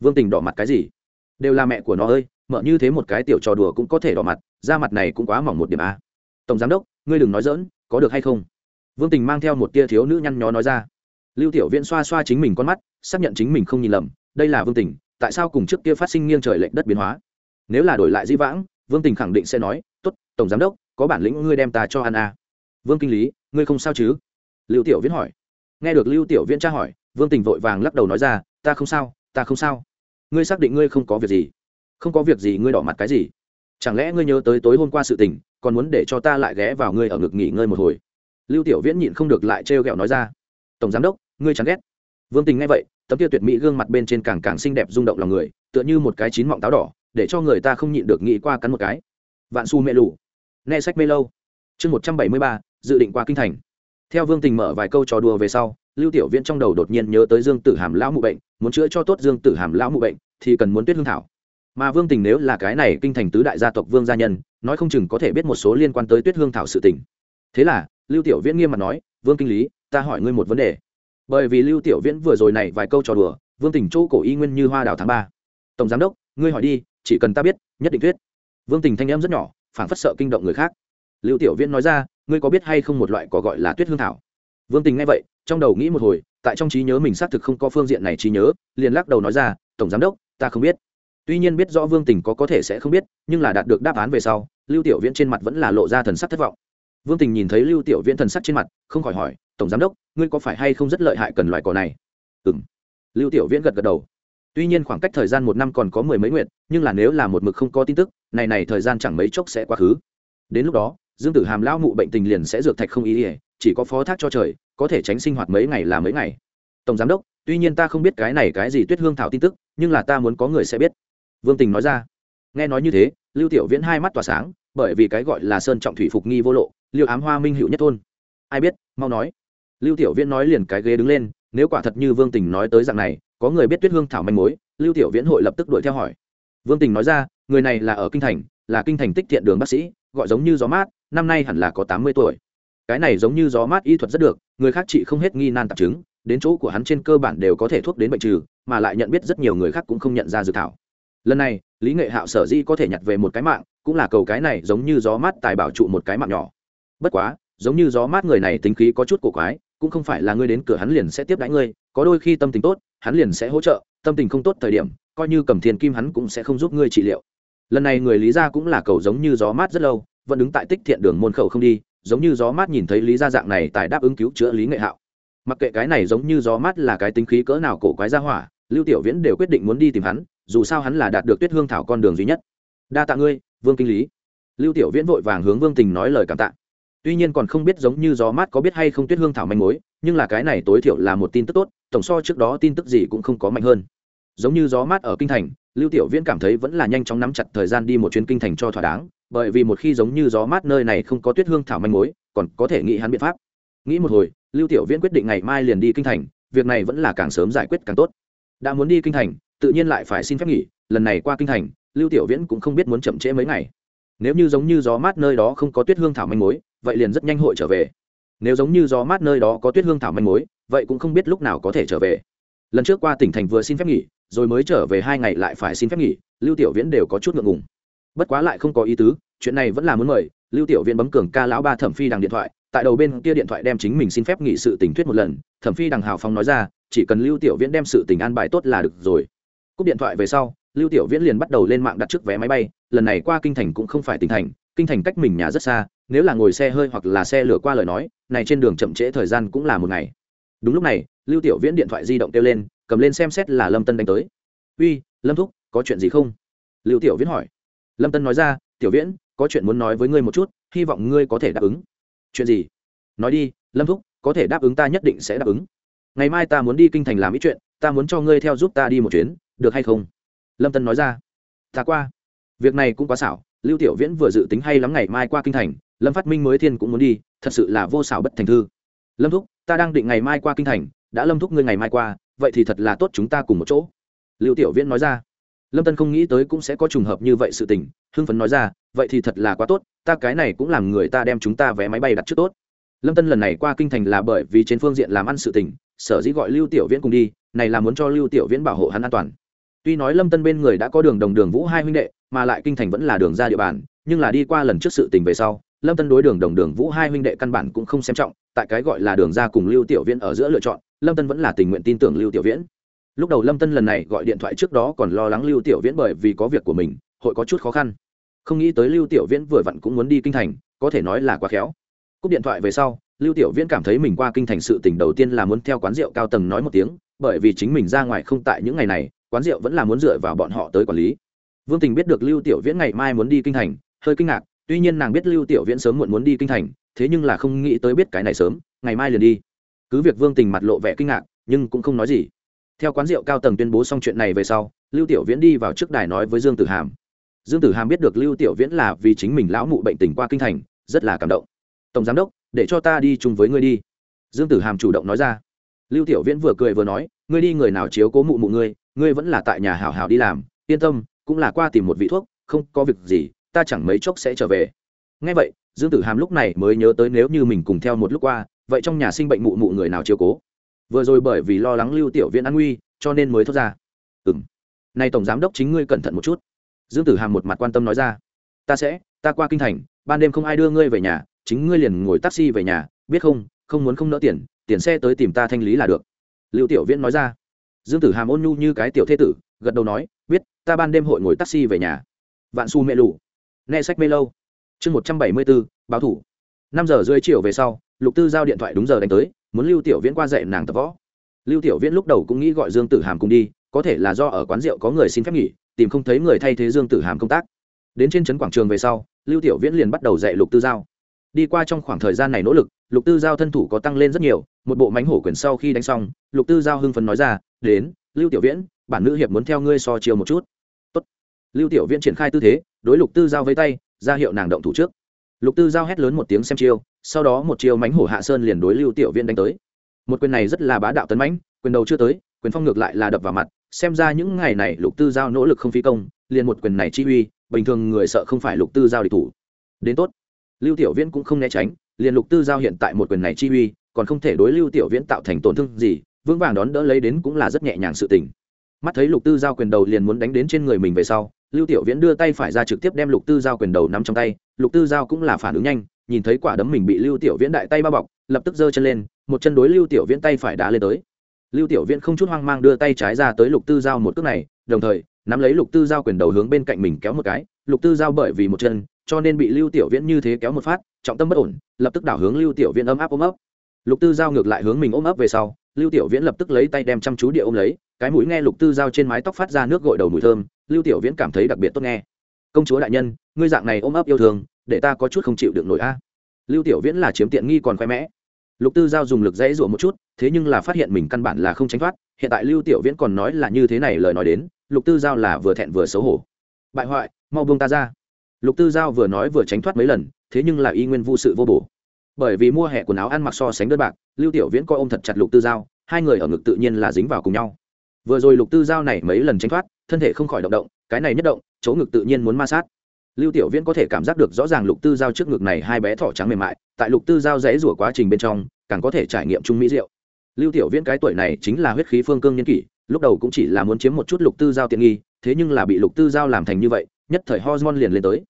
Vương tình đỏ mặt cái gì? Đều là mẹ của nó ơi mợ như thế một cái tiểu trò đùa cũng có thể đỏ mặt, da mặt này cũng quá mỏng một điểm a. Tổng giám đốc, ngươi đừng nói dỡn có được hay không? Vương tình mang theo một tia thiếu nữ nhăn nhó nói ra lưu tiểu viễn xoa xoa chính mình con mắt, xác nhận chính mình không nhìn lầm, đây là vương tình, tại sao cùng trước kia phát sinh nghiêng trời lệch đất biến hóa? Nếu là đổi lại di vãng, vương tình khẳng định sẽ nói, tốt, tổng giám đốc, có bản lĩnh ngươi đem ta cho ăn à. vương kinh lý, ngươi không sao chứ? Lưu tiểu viễn hỏi. Nghe được lưu tiểu viễn tra hỏi, vương tình vội vàng lắc đầu nói ra, ta không sao, ta không sao. Ngươi xác định ngươi không có việc gì? Không có việc gì, ngươi đỏ mặt cái gì? Chẳng lẽ ngươi nhớ tới tối hôm qua sự tình, còn muốn để cho ta lại ghé vào ngươi ở ngực nghỉ ngơi một hồi? Lưu tiểu viễn nhịn không được lại trêu ghẹo nói ra, tổng giám đốc ngươi chán ghét. Vương tình nghe vậy, tấm tiêu tuyệt mỹ gương mặt bên trên càng càng xinh đẹp rung động lòng người, tựa như một cái chín mọng táo đỏ, để cho người ta không nhịn được nghĩ qua cắn một cái. Vạn su mê lù. Nghe sách mê lâu. Chương một trăm bảy mươi ba, dự định qua kinh thành. Theo vương tình mở vài câu trò đùa về sau, lưu tiểu viễn trong đầu đột nhiên nhớ tới dương tử hàm lão mụ bệnh, muốn chữa cho tốt dương tử hàm lão mụ bệnh, thì cần muốn tuyết hương thảo. Mà vương tình nếu là cái này kinh thành tứ đại gia tộc vương gia nhân, nói không chừng có thể biết một số liên quan tới tuyết hương thảo sự tình. Thế là, lưu tiểu viễn nghiêm mặt nói, vương kinh lý, ta hỏi ngươi một vấn đề bởi vì lưu tiểu viễn vừa rồi này vài câu trò đùa, vương tình chỗ cổ y nguyên như hoa đào tháng ba. Tổng giám đốc, ngươi hỏi đi, chỉ cần ta biết, nhất định thuyết. Vương tình thanh em rất nhỏ phản phất sợ kinh động người khác. Lưu tiểu viễn nói ra, ngươi có biết hay không một loại có gọi là tuyết hương thảo? Vương tình nghe vậy, trong đầu nghĩ một hồi, tại trong trí nhớ mình xác thực không có phương diện này trí nhớ, liền lắc đầu nói ra, tổng giám đốc, ta không biết. Tuy nhiên biết rõ vương tình có có thể sẽ không biết, nhưng là đạt được đáp án về sau, lưu tiểu viễn trên mặt vẫn là lộ ra thần sắc thất vọng vương tình nhìn thấy lưu tiểu viễn thần sắc trên mặt, không khỏi hỏi, tổng giám đốc, ngươi có phải hay không rất lợi hại cần loại cỏ này? Ừ m lưu tiểu viễn gật gật đầu. Tuy nhiên khoảng cách thời gian một năm còn có mười mấy nguyện nhưng là nếu là một mực không có tin tức, này này thời gian chẳng mấy chốc sẽ quá khứ. Đến lúc đó, dương tử hàm lao mụ bệnh tình liền sẽ dược thạch không ý ỉa chỉ có phó thác cho trời, có thể tránh sinh hoạt mấy ngày là mấy ngày. Tổng giám đốc, tuy nhiên ta không biết cái này cái gì tuyết hương thảo tin tức, nhưng là ta muốn có người sẽ biết. Vương tình nói ra. Nghe nói như thế, lưu tiểu viễn hai mắt tỏa sáng bởi vì cái gọi là sơn trọng thủy phục nghi vô lộ, liêu ám hoa minh hữu nhất thôn. Ai biết, mau nói. Lưu tiểu viễn nói liền cái ghế đứng lên, nếu quả thật như vương tình nói tới dạng này, có người biết tuyết hương thảo manh mối, lưu tiểu viễn hội lập tức đuổi theo hỏi. Vương tình nói ra, người này là ở kinh thành, là kinh thành tích thiện đường bác sĩ, gọi giống như gió mát, năm nay hẳn là có tám mươi tuổi. Cái này giống như gió mát y thuật rất được, người khác trị không hết nghi nan tạp chứng, đến chỗ của hắn trên cơ bản đều có thể thuốc đến bệnh trừ, mà lại nhận biết rất nhiều người khác cũng không nhận ra dự thảo. Lần này, lý nghệ hạo sở di có thể nhặt về một cái mạng cũng là cầu cái này giống như gió mát tài bảo trụ một cái mạng nhỏ. Bất quá, giống như gió mát người này tính khí có chút cổ quái, cũng không phải là ngươi đến cửa hắn liền sẽ tiếp đãi ngươi, có đôi khi tâm tình tốt, hắn liền sẽ hỗ trợ, tâm tình không tốt thời điểm, coi như cầm thiền kim hắn cũng sẽ không giúp ngươi trị liệu. Lần này người lý gia cũng là cầu giống như gió mát rất lâu, vẫn đứng tại tích thiện đường môn khẩu không đi, giống như gió mát nhìn thấy lý gia dạng này tại đáp ứng cứu chữa lý nghệ hạo. Mặc kệ cái này giống như gió mát là cái tính khí cỡ nào cổ quái ra hỏa, lưu tiểu viễn đều quyết định muốn đi tìm hắn, dù sao hắn là đạt được tuyết hương thảo con đường duy nhất. Đa tạ ngươi vương kinh lý. Lưu tiểu viễn vội vàng hướng vương tình nói lời cảm tạ. Tuy nhiên còn không biết giống như gió mát có biết hay không tuyết hương thảo manh mối, nhưng là cái này tối thiểu là một tin tức tốt, tổng so trước đó tin tức gì cũng không có mạnh hơn. Giống như gió mát ở kinh thành, lưu tiểu viễn cảm thấy vẫn là nhanh chóng nắm chặt thời gian đi một chuyến kinh thành cho thỏa đáng, bởi vì một khi giống như gió mát nơi này không có tuyết hương thảo manh mối, còn có thể nghĩ hắn biện pháp. Nghĩ một hồi, lưu tiểu viễn quyết định ngày mai liền đi kinh thành, việc này vẫn là càng sớm giải quyết càng tốt. Đã muốn đi kinh thành, tự nhiên lại phải xin phép nghỉ, lần này qua kinh thành lưu tiểu viễn cũng không biết muốn chậm trễ mấy ngày. Nếu như giống như gió mát nơi đó không có tuyết hương thảo manh mối, vậy liền rất nhanh hội trở về. Nếu giống như gió mát nơi đó có tuyết hương thảo manh mối, vậy cũng không biết lúc nào có thể trở về. Lần trước qua tỉnh thành vừa xin phép nghỉ, rồi mới trở về hai ngày lại phải xin phép nghỉ, lưu tiểu viễn đều có chút ngượng ngùng. Bất quá lại không có ý tứ, chuyện này vẫn là muốn mời, lưu tiểu viễn bấm cường ca lão ba thẩm phi đằng điện thoại, tại đầu bên kia điện thoại đem chính mình xin phép nghỉ sự tình thuyết một lần, thẩm phi đằng hào phóng nói ra, chỉ cần lưu tiểu viễn đem sự tình an bài tốt là được rồi. Cúp điện thoại về sau lưu tiểu viễn liền bắt đầu lên mạng đặt trước vé máy bay, lần này qua kinh thành cũng không phải tỉnh thành, kinh thành cách mình nhà rất xa, nếu là ngồi xe hơi hoặc là xe lửa qua lời nói, này trên đường chậm trễ thời gian cũng là một ngày. Đúng lúc này, lưu tiểu viễn điện thoại di động kêu lên, cầm lên xem xét là lâm tân đánh tới. Uy, lâm thúc, có chuyện gì không? Lưu tiểu viễn hỏi. Lâm tân nói ra, tiểu viễn, có chuyện muốn nói với ngươi một chút, hy vọng ngươi có thể đáp ứng. Chuyện gì? Nói đi, lâm thúc, có thể đáp ứng ta nhất định sẽ đáp ứng. Ngày mai ta muốn đi kinh thành làm ít chuyện, ta muốn cho ngươi theo giúp ta đi một chuyến, được hay không? Lâm tân nói ra. Ta qua. Việc này cũng quá xảo, lưu tiểu viễn vừa dự tính hay lắm ngày mai qua kinh thành, lâm phát minh mới thiên cũng muốn đi, thật sự là vô xảo bất thành thư. Lâm thúc, ta đang định ngày mai qua kinh thành, đã lâm thúc ngươi ngày mai qua, vậy thì thật là tốt chúng ta cùng một chỗ. Lưu tiểu viễn nói ra. Lâm tân không nghĩ tới cũng sẽ có trùng hợp như vậy sự tình, hưng phấn nói ra, vậy thì thật là quá tốt, ta cái này cũng làm người ta đem chúng ta vé máy bay đặt trước tốt. Lâm tân lần này qua kinh thành là bởi vì trên phương diện làm ăn sự tình, sở dĩ gọi lưu tiểu viễn cùng đi, này là muốn cho lưu tiểu viễn bảo hộ hắn an toàn tuy nói lâm tân bên người đã có đường đồng đường vũ hai huynh đệ, mà lại kinh thành vẫn là đường ra địa bàn, nhưng là đi qua lần trước sự tình về sau, lâm tân đối đường đồng đường vũ hai huynh đệ căn bản cũng không xem trọng, tại cái gọi là đường ra cùng lưu tiểu viễn ở giữa lựa chọn, lâm tân vẫn là tình nguyện tin tưởng lưu tiểu viễn. Lúc đầu lâm tân lần này gọi điện thoại trước đó còn lo lắng lưu tiểu viễn bởi vì có việc của mình, hội có chút khó khăn. Không nghĩ tới lưu tiểu viễn vừa vặn cũng muốn đi kinh thành, có thể nói là quá khéo. Cúp điện thoại về sau, lưu tiểu viễn cảm thấy mình qua kinh thành sự tỉnh đầu tiên là muốn theo quán rượu cao tầng nói một tiếng, bởi vì chính mình ra ngoài không tại những ngày này quán rượu vẫn là muốn dựa vào bọn họ tới quản lý. Vương tình biết được lưu tiểu viễn ngày mai muốn đi kinh thành, hơi kinh ngạc, tuy nhiên nàng biết lưu tiểu viễn sớm muộn muốn đi kinh thành, thế nhưng là không nghĩ tới biết cái này sớm, ngày mai liền đi. Cứ việc vương tình mặt lộ vẻ kinh ngạc, nhưng cũng không nói gì. Theo quán rượu cao tầng tuyên bố xong chuyện này về sau, lưu tiểu viễn đi vào trước đài nói với dương tử hàm. Dương tử hàm biết được lưu tiểu viễn là vì chính mình lão mụ bệnh tình qua kinh thành, rất là cảm động. Tổng giám đốc, để cho ta đi chung với ngươi đi. Dương tử hàm chủ động nói ra. Lưu tiểu viễn vừa cười vừa nói, ngươi đi người nào chiếu cố mụ mụ ngươi ngươi vẫn là tại nhà hảo hảo đi làm, yên tâm, cũng là qua tìm một vị thuốc, không có việc gì, ta chẳng mấy chốc sẽ trở về. Ngay vậy, dương tử hàm lúc này mới nhớ tới nếu như mình cùng theo một lúc qua, vậy trong nhà sinh bệnh mụ mụ người nào chiều cố? Vừa rồi bởi vì lo lắng lưu tiểu viễn an nguy, cho nên mới thốt ra. Ừ m này tổng giám đốc chính ngươi cẩn thận một chút. Dương tử hàm một mặt quan tâm nói ra. Ta sẽ, ta qua kinh thành, ban đêm không ai đưa ngươi về nhà, chính ngươi liền ngồi taxi về nhà, biết không không muốn không nỡ tiền tiền xe tới tìm ta thanh lý là được. Lưu tiểu viễn nói ra dương tử hàm ôn nhu như cái tiểu thế tử, gật đầu nói, biết, ta ban đêm hội ngồi taxi về nhà. Vạn su Mẹ lù. Nghe sách mê lâu. Chương một trăm bảy mươi bốn báo thủ. Năm giờ rưỡi chiều về sau, lục tư giao điện thoại đúng giờ đánh tới, muốn lưu tiểu viễn qua dạy nàng tập võ. Lưu tiểu viễn lúc đầu cũng nghĩ gọi dương tử hàm cùng đi, có thể là do ở quán rượu có người xin phép nghỉ, tìm không thấy người thay thế dương tử hàm công tác. Đến trên trấn quảng trường về sau, lưu tiểu viễn liền bắt đầu dạy lục tư giao. Đi qua trong khoảng thời gian này nỗ lực, lục tư giao thân thủ có tăng lên rất nhiều, một bộ mánh hổ quyền sau khi đánh xong, lục tư giao hưng phấn nói ra đến, lưu tiểu viễn, bản nữ hiệp muốn theo ngươi so chiều một chút. Tốt. lưu tiểu viễn triển khai tư thế, đối lục tư giao với tay, ra hiệu nàng động thủ trước. Lục tư giao hét lớn một tiếng xem chiêu, sau đó một chiêu mánh hổ hạ sơn liền đối lưu tiểu viễn đánh tới. Một quyền này rất là bá đạo tấn mãnh, quyền đầu chưa tới, quyền phong ngược lại là đập vào mặt. Xem ra những ngày này lục tư giao nỗ lực không phi công, liền một quyền này chi uy, bình thường người sợ không phải lục tư giao địch thủ. Đến tốt. Lưu tiểu viễn cũng không né tránh, liền lục tư giao hiện tại một quyền này chi uy, còn không thể đối lưu tiểu viễn tạo thành tổn thương gì vững vàng đón đỡ lấy đến cũng là rất nhẹ nhàng sự tình. Mắt thấy lục tư giao quyền đầu liền muốn đánh đến trên người mình về sau, lưu tiểu viễn đưa tay phải ra trực tiếp đem lục tư giao quyền đầu nắm trong tay, lục tư giao cũng là phản ứng nhanh, nhìn thấy quả đấm mình bị lưu tiểu viễn đại tay bao bọc, lập tức giơ chân lên, một chân đối lưu tiểu viễn tay phải đá lên tới. Lưu tiểu viễn không chút hoang mang đưa tay trái ra tới lục tư giao một cước này, đồng thời, nắm lấy lục tư giao quyền đầu hướng bên cạnh mình kéo một cái, lục tư giao bởi vì một chân, cho nên bị lưu tiểu viễn như thế kéo một phát, trọng tâm bất ổn, lập tức đảo hướng lưu tiểu viễn ấm áp ôm ấp lục tư giao ngược lại hướng mình ôm ấp về sau, lưu tiểu viễn lập tức lấy tay đem chăm chú địa ôm lấy, cái mũi nghe lục tư giao trên mái tóc phát ra nước gội đầu mùi thơm, lưu tiểu viễn cảm thấy đặc biệt tốt nghe. Công chúa đại nhân, ngươi dạng này ôm ấp yêu thương, để ta có chút không chịu được nổi a. Lưu tiểu viễn là chiếm tiện nghi còn khoe mẽ. Lục tư giao dùng lực dãy rủa một chút, thế nhưng là phát hiện mình căn bản là không tránh thoát, hiện tại lưu tiểu viễn còn nói là như thế này lời nói đến, lục tư giao là vừa thẹn vừa xấu hổ. Bại hoại, mau buông ta ra. Lục tư giao vừa nói vừa tránh thoát mấy lần, thế nhưng là y nguyên vô sự vô bổ bởi vì mua hè quần áo ăn mặc so sánh đơn bạc, lưu tiểu viễn coi ôm thật chặt lục tư giao, hai người ở ngực tự nhiên là dính vào cùng nhau. Vừa rồi lục tư giao này mấy lần tránh thoát, thân thể không khỏi động động, cái này nhất động, chỗ ngực tự nhiên muốn ma sát. Lưu tiểu viễn có thể cảm giác được rõ ràng lục tư giao trước ngực này hai bé thỏ trắng mềm mại, tại lục tư giao dãy rủa quá trình bên trong, càng có thể trải nghiệm trung mỹ rượu lưu tiểu viễn cái tuổi này chính là huyết khí phương cương nhân kỷ, lúc đầu cũng chỉ là muốn chiếm một chút lục tư giao tiện nghi, thế nhưng là bị lục tư giao làm thành như vậy, nhất thời hormone liền lên tới.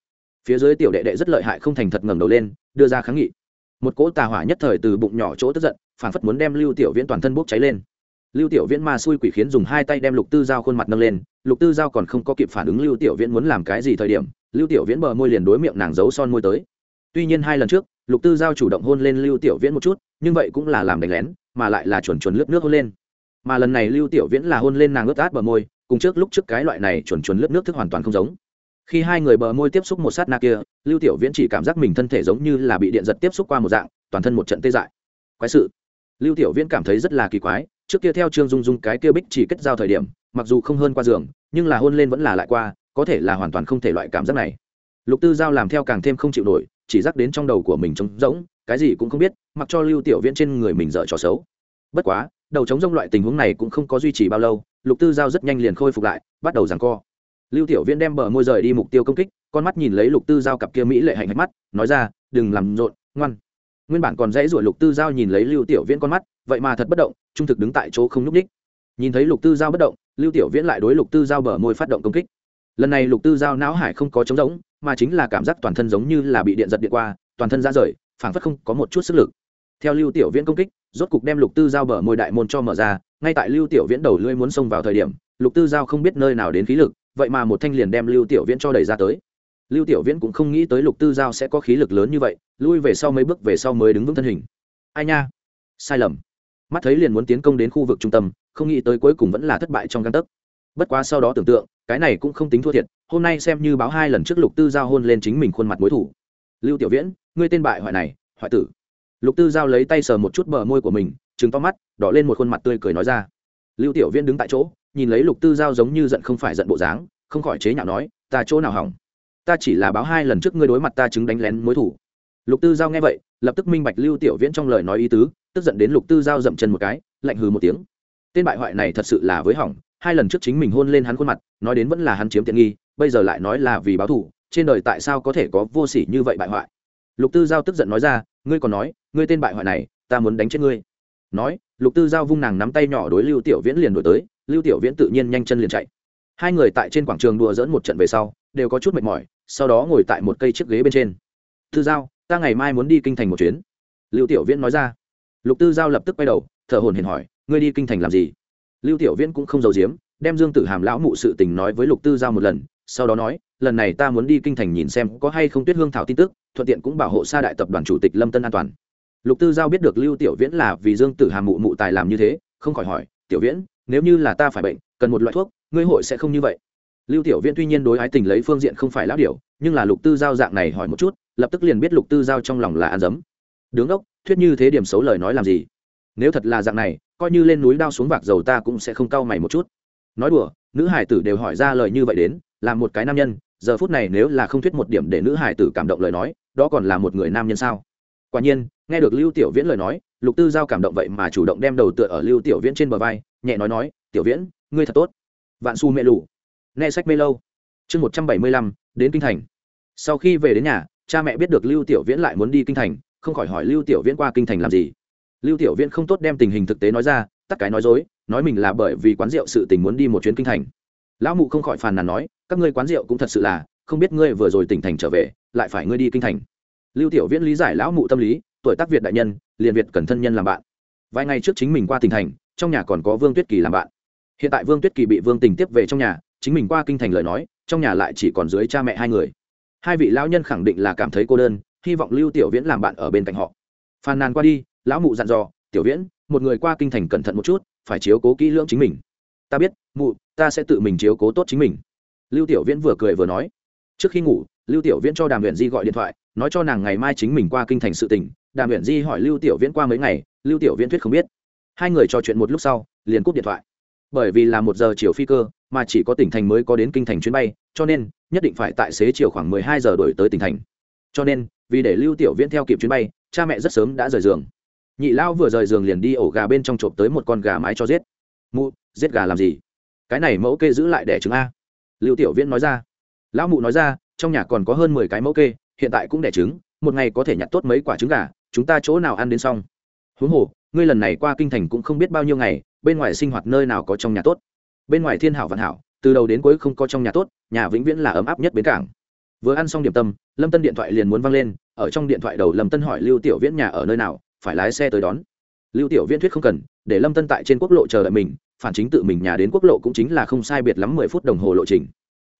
Phía dưới tiểu đệ đệ rất lợi hại không thành thật ngẩng đầu lên, đưa ra kháng nghị một cỗ tà hỏa nhất thời từ bụng nhỏ chỗ tức giận phản phất muốn đem lưu tiểu viễn toàn thân bốc cháy lên. Lưu tiểu viễn ma xui quỷ khiến dùng hai tay đem lục tư giao khuôn mặt nâng lên, lục tư giao còn không có kịp phản ứng lưu tiểu viễn muốn làm cái gì thời điểm, lưu tiểu viễn bờ môi liền đối miệng nàng giấu son môi tới. Tuy nhiên hai lần trước, lục tư giao chủ động hôn lên lưu tiểu viễn một chút, nhưng vậy cũng là làm đánh lén, mà lại là chuẩn chuẩn lướt nước hôn lên. Mà lần này lưu tiểu viễn là hôn lên nàng ướt át bờ môi, cùng trước lúc trước cái loại này chuẩn chuẩn lướt nước thức hoàn toàn không giống khi hai người bờ môi tiếp xúc một sát na kia, lưu tiểu viễn chỉ cảm giác mình thân thể giống như là bị điện giật tiếp xúc qua một dạng, toàn thân một trận tê dại. Quái sự. Lưu tiểu viễn cảm thấy rất là kỳ quái, trước kia theo trương dung dung cái kia bích chỉ kết giao thời điểm, mặc dù không hơn qua giường, nhưng là hôn lên vẫn là lại qua, có thể là hoàn toàn không thể loại cảm giác này. Lục tư giao làm theo càng thêm không chịu nổi, chỉ dắt đến trong đầu của mình trống rỗng, cái gì cũng không biết, mặc cho lưu tiểu viễn trên người mình dở trò xấu. Bất quá, đầu trống rỗng loại tình huống này cũng không có duy trì bao lâu, lục tư giao rất nhanh liền khôi phục lại, bắt đầu giằng co lưu tiểu viễn đem bờ môi rời đi mục tiêu công kích, con mắt nhìn lấy lục tư giao cặp kia mỹ lệ hạnh hạch mắt, nói ra, đừng làm rộn, ngoan. Nguyên bản còn dãy ruổi lục tư giao nhìn lấy lưu tiểu viễn con mắt, vậy mà thật bất động, trung thực đứng tại chỗ không nhúc ních nhìn thấy lục tư giao bất động, lưu tiểu viễn lại đối lục tư giao bờ môi phát động công kích. Lần này lục tư giao não hải không có trống rỗng, mà chính là cảm giác toàn thân giống như là bị điện giật điện qua, toàn thân ra rời, phảng phất không có một chút sức lực. Theo lưu tiểu viễn công kích, rốt cục đem lục tư giao bờ môi đại môn cho mở ra, ngay tại lưu tiểu viễn đầu lưỡi muốn xông vào thời điểm, lục tư giao không biết nơi nào đến khí lực vậy mà một thanh liền đem lưu tiểu viễn cho đẩy ra tới. Lưu tiểu viễn cũng không nghĩ tới lục tư giao sẽ có khí lực lớn như vậy, lui về sau mấy bước về sau mới đứng vững thân hình. Ai nha? Sai lầm. Mắt thấy liền muốn tiến công đến khu vực trung tâm, không nghĩ tới cuối cùng vẫn là thất bại trong găng tấc. Bất quá sau đó tưởng tượng, cái này cũng không tính thua thiệt, hôm nay xem như báo hai lần trước lục tư giao hôn lên chính mình khuôn mặt mối thủ. Lưu tiểu viễn, ngươi tên bại hoại này, hoại tử. Lục tư giao lấy tay sờ một chút bờ môi của mình, trừng to mắt, đỏ lên một khuôn mặt tươi cười nói ra lưu tiểu viễn đứng tại chỗ, nhìn lấy lục tư giao giống như giận không phải giận bộ dáng, không khỏi chế nhạo nói, ta chỗ nào hỏng? Ta chỉ là báo hai lần trước ngươi đối mặt ta chứng đánh lén mối thủ. Lục tư giao nghe vậy, lập tức minh bạch lưu tiểu viễn trong lời nói ý tứ, tức giận đến lục tư giao dậm chân một cái, lạnh hừ một tiếng. Tên bại hoại này thật sự là với hỏng, hai lần trước chính mình hôn lên hắn khuôn mặt, nói đến vẫn là hắn chiếm tiện nghi, bây giờ lại nói là vì báo thù, trên đời tại sao có thể có vô sỉ như vậy bại hoại? Lục tư giao tức giận nói ra, ngươi còn nói, ngươi tên bại hoại này, ta muốn đánh chết ngươi. Nói lục tư giao vung nàng nắm tay nhỏ đối lưu tiểu viễn liền đổi tới, lưu tiểu viễn tự nhiên nhanh chân liền chạy. Hai người tại trên quảng trường đùa dỡn một trận về sau, đều có chút mệt mỏi, sau đó ngồi tại một cây chiếc ghế bên trên. Tư giao, ta ngày mai muốn đi kinh thành một chuyến. Lưu tiểu viễn nói ra. Lục tư giao lập tức quay đầu, thở hồn hển hỏi, ngươi đi kinh thành làm gì? Lưu tiểu viễn cũng không giấu giếm, đem dương tử hàm lão mụ sự tình nói với lục tư giao một lần, sau đó nói, lần này ta muốn đi kinh thành nhìn xem có hay không tuyết hương thảo tin tức, thuận tiện cũng bảo hộ xa đại tập đoàn chủ tịch lâm tân an toàn lục tư giao biết được lưu tiểu viễn là vì dương tử hàm mụ mụ tài làm như thế, không khỏi hỏi, tiểu viễn, nếu như là ta phải bệnh, cần một loại thuốc, ngươi hội sẽ không như vậy? Lưu tiểu viễn tuy nhiên đối ái tình lấy phương diện không phải lão điều nhưng là lục tư giao dạng này hỏi một chút, lập tức liền biết lục tư giao trong lòng là ăn dấm. Đứng ốc, thuyết như thế điểm xấu lời nói làm gì? Nếu thật là dạng này, coi như lên núi đao xuống bạc dầu ta cũng sẽ không cau mày một chút. Nói đùa, nữ hải tử đều hỏi ra lời như vậy đến, là một cái nam nhân, giờ phút này nếu là không thuyết một điểm để nữ hải tử cảm động lời nói, đó còn là một người nam nhân sao? Quả nhiên nghe được lưu tiểu viễn lời nói, lục tư giao cảm động vậy mà chủ động đem đầu tựa ở lưu tiểu viễn trên bờ vai, nhẹ nói nói, tiểu viễn, ngươi thật tốt. Vạn su mẹ lù. Nghe sách mê lâu. Chương một trăm bảy mươi lăm, đến kinh thành. Sau khi về đến nhà, cha mẹ biết được lưu tiểu viễn lại muốn đi kinh thành, không khỏi hỏi lưu tiểu viễn qua kinh thành làm gì. Lưu tiểu viễn không tốt đem tình hình thực tế nói ra tắc cái nói dối, nói mình là bởi vì quán rượu sự tình muốn đi một chuyến kinh thành. Lão mụ không khỏi phàn nàn nói, các ngươi quán rượu cũng thật sự là, không biết ngươi vừa rồi tỉnh thành trở về, lại phải ngươi đi kinh thành. Lưu tiểu viễn lý giải lão mụ tâm lý tuổi tác việt đại nhân, liền việt cần thân nhân làm bạn. Vài ngày trước chính mình qua tỉnh thành, trong nhà còn có vương tuyết kỳ làm bạn. Hiện tại vương tuyết kỳ bị vương tình tiếp về trong nhà, chính mình qua kinh thành lời nói, trong nhà lại chỉ còn dưới cha mẹ hai người. Hai vị lão nhân khẳng định là cảm thấy cô đơn, hy vọng lưu tiểu viễn làm bạn ở bên cạnh họ. Phàn nàn qua đi, lão mụ dặn dò, tiểu viễn, một người qua kinh thành cẩn thận một chút, phải chiếu cố kỹ lưỡng chính mình. Ta biết, mụ, ta sẽ tự mình chiếu cố tốt chính mình. Lưu tiểu viễn vừa cười vừa nói. Trước khi ngủ, lưu tiểu viễn cho đàm luyện di gọi điện thoại, nói cho nàng ngày mai chính mình qua kinh thành sự tình đàm huyện di hỏi lưu tiểu viễn qua mấy ngày, lưu tiểu viễn thuyết không biết. Hai người trò chuyện một lúc sau, liền cúp điện thoại. Bởi vì là một giờ chiều phi cơ, mà chỉ có tỉnh thành mới có đến kinh thành chuyến bay, cho nên, nhất định phải tại xế chiều khoảng mười hai giờ đổi tới tỉnh thành. Cho nên, vì để lưu tiểu viễn theo kịp chuyến bay, cha mẹ rất sớm đã rời giường. Nhị lão vừa rời giường liền đi ổ gà bên trong trộm tới một con gà mái cho giết. Mụ, giết gà làm gì? Cái này mẫu kê giữ lại đẻ trứng a. Lưu tiểu viễn nói ra. Lão mụ nói ra, trong nhà còn có hơn mười cái mẫu kê, hiện tại cũng đẻ trứng, một ngày có thể nhặt tốt mấy quả trứng gà chúng ta chỗ nào ăn đến xong? Huống hồ, ngươi lần này qua kinh thành cũng không biết bao nhiêu ngày, bên ngoài sinh hoạt nơi nào có trong nhà tốt? Bên ngoài thiên hảo vạn hảo, từ đầu đến cuối không có trong nhà tốt, nhà vĩnh viễn là ấm áp nhất bến cảng. Vừa ăn xong điểm tâm, lâm tân điện thoại liền muốn văng lên, ở trong điện thoại đầu lâm tân hỏi lưu tiểu viễn nhà ở nơi nào, phải lái xe tới đón. Lưu tiểu viễn thuyết không cần, để lâm tân tại trên quốc lộ chờ đợi mình, phản chính tự mình nhà đến quốc lộ cũng chính là không sai biệt lắm mười phút đồng hồ lộ trình.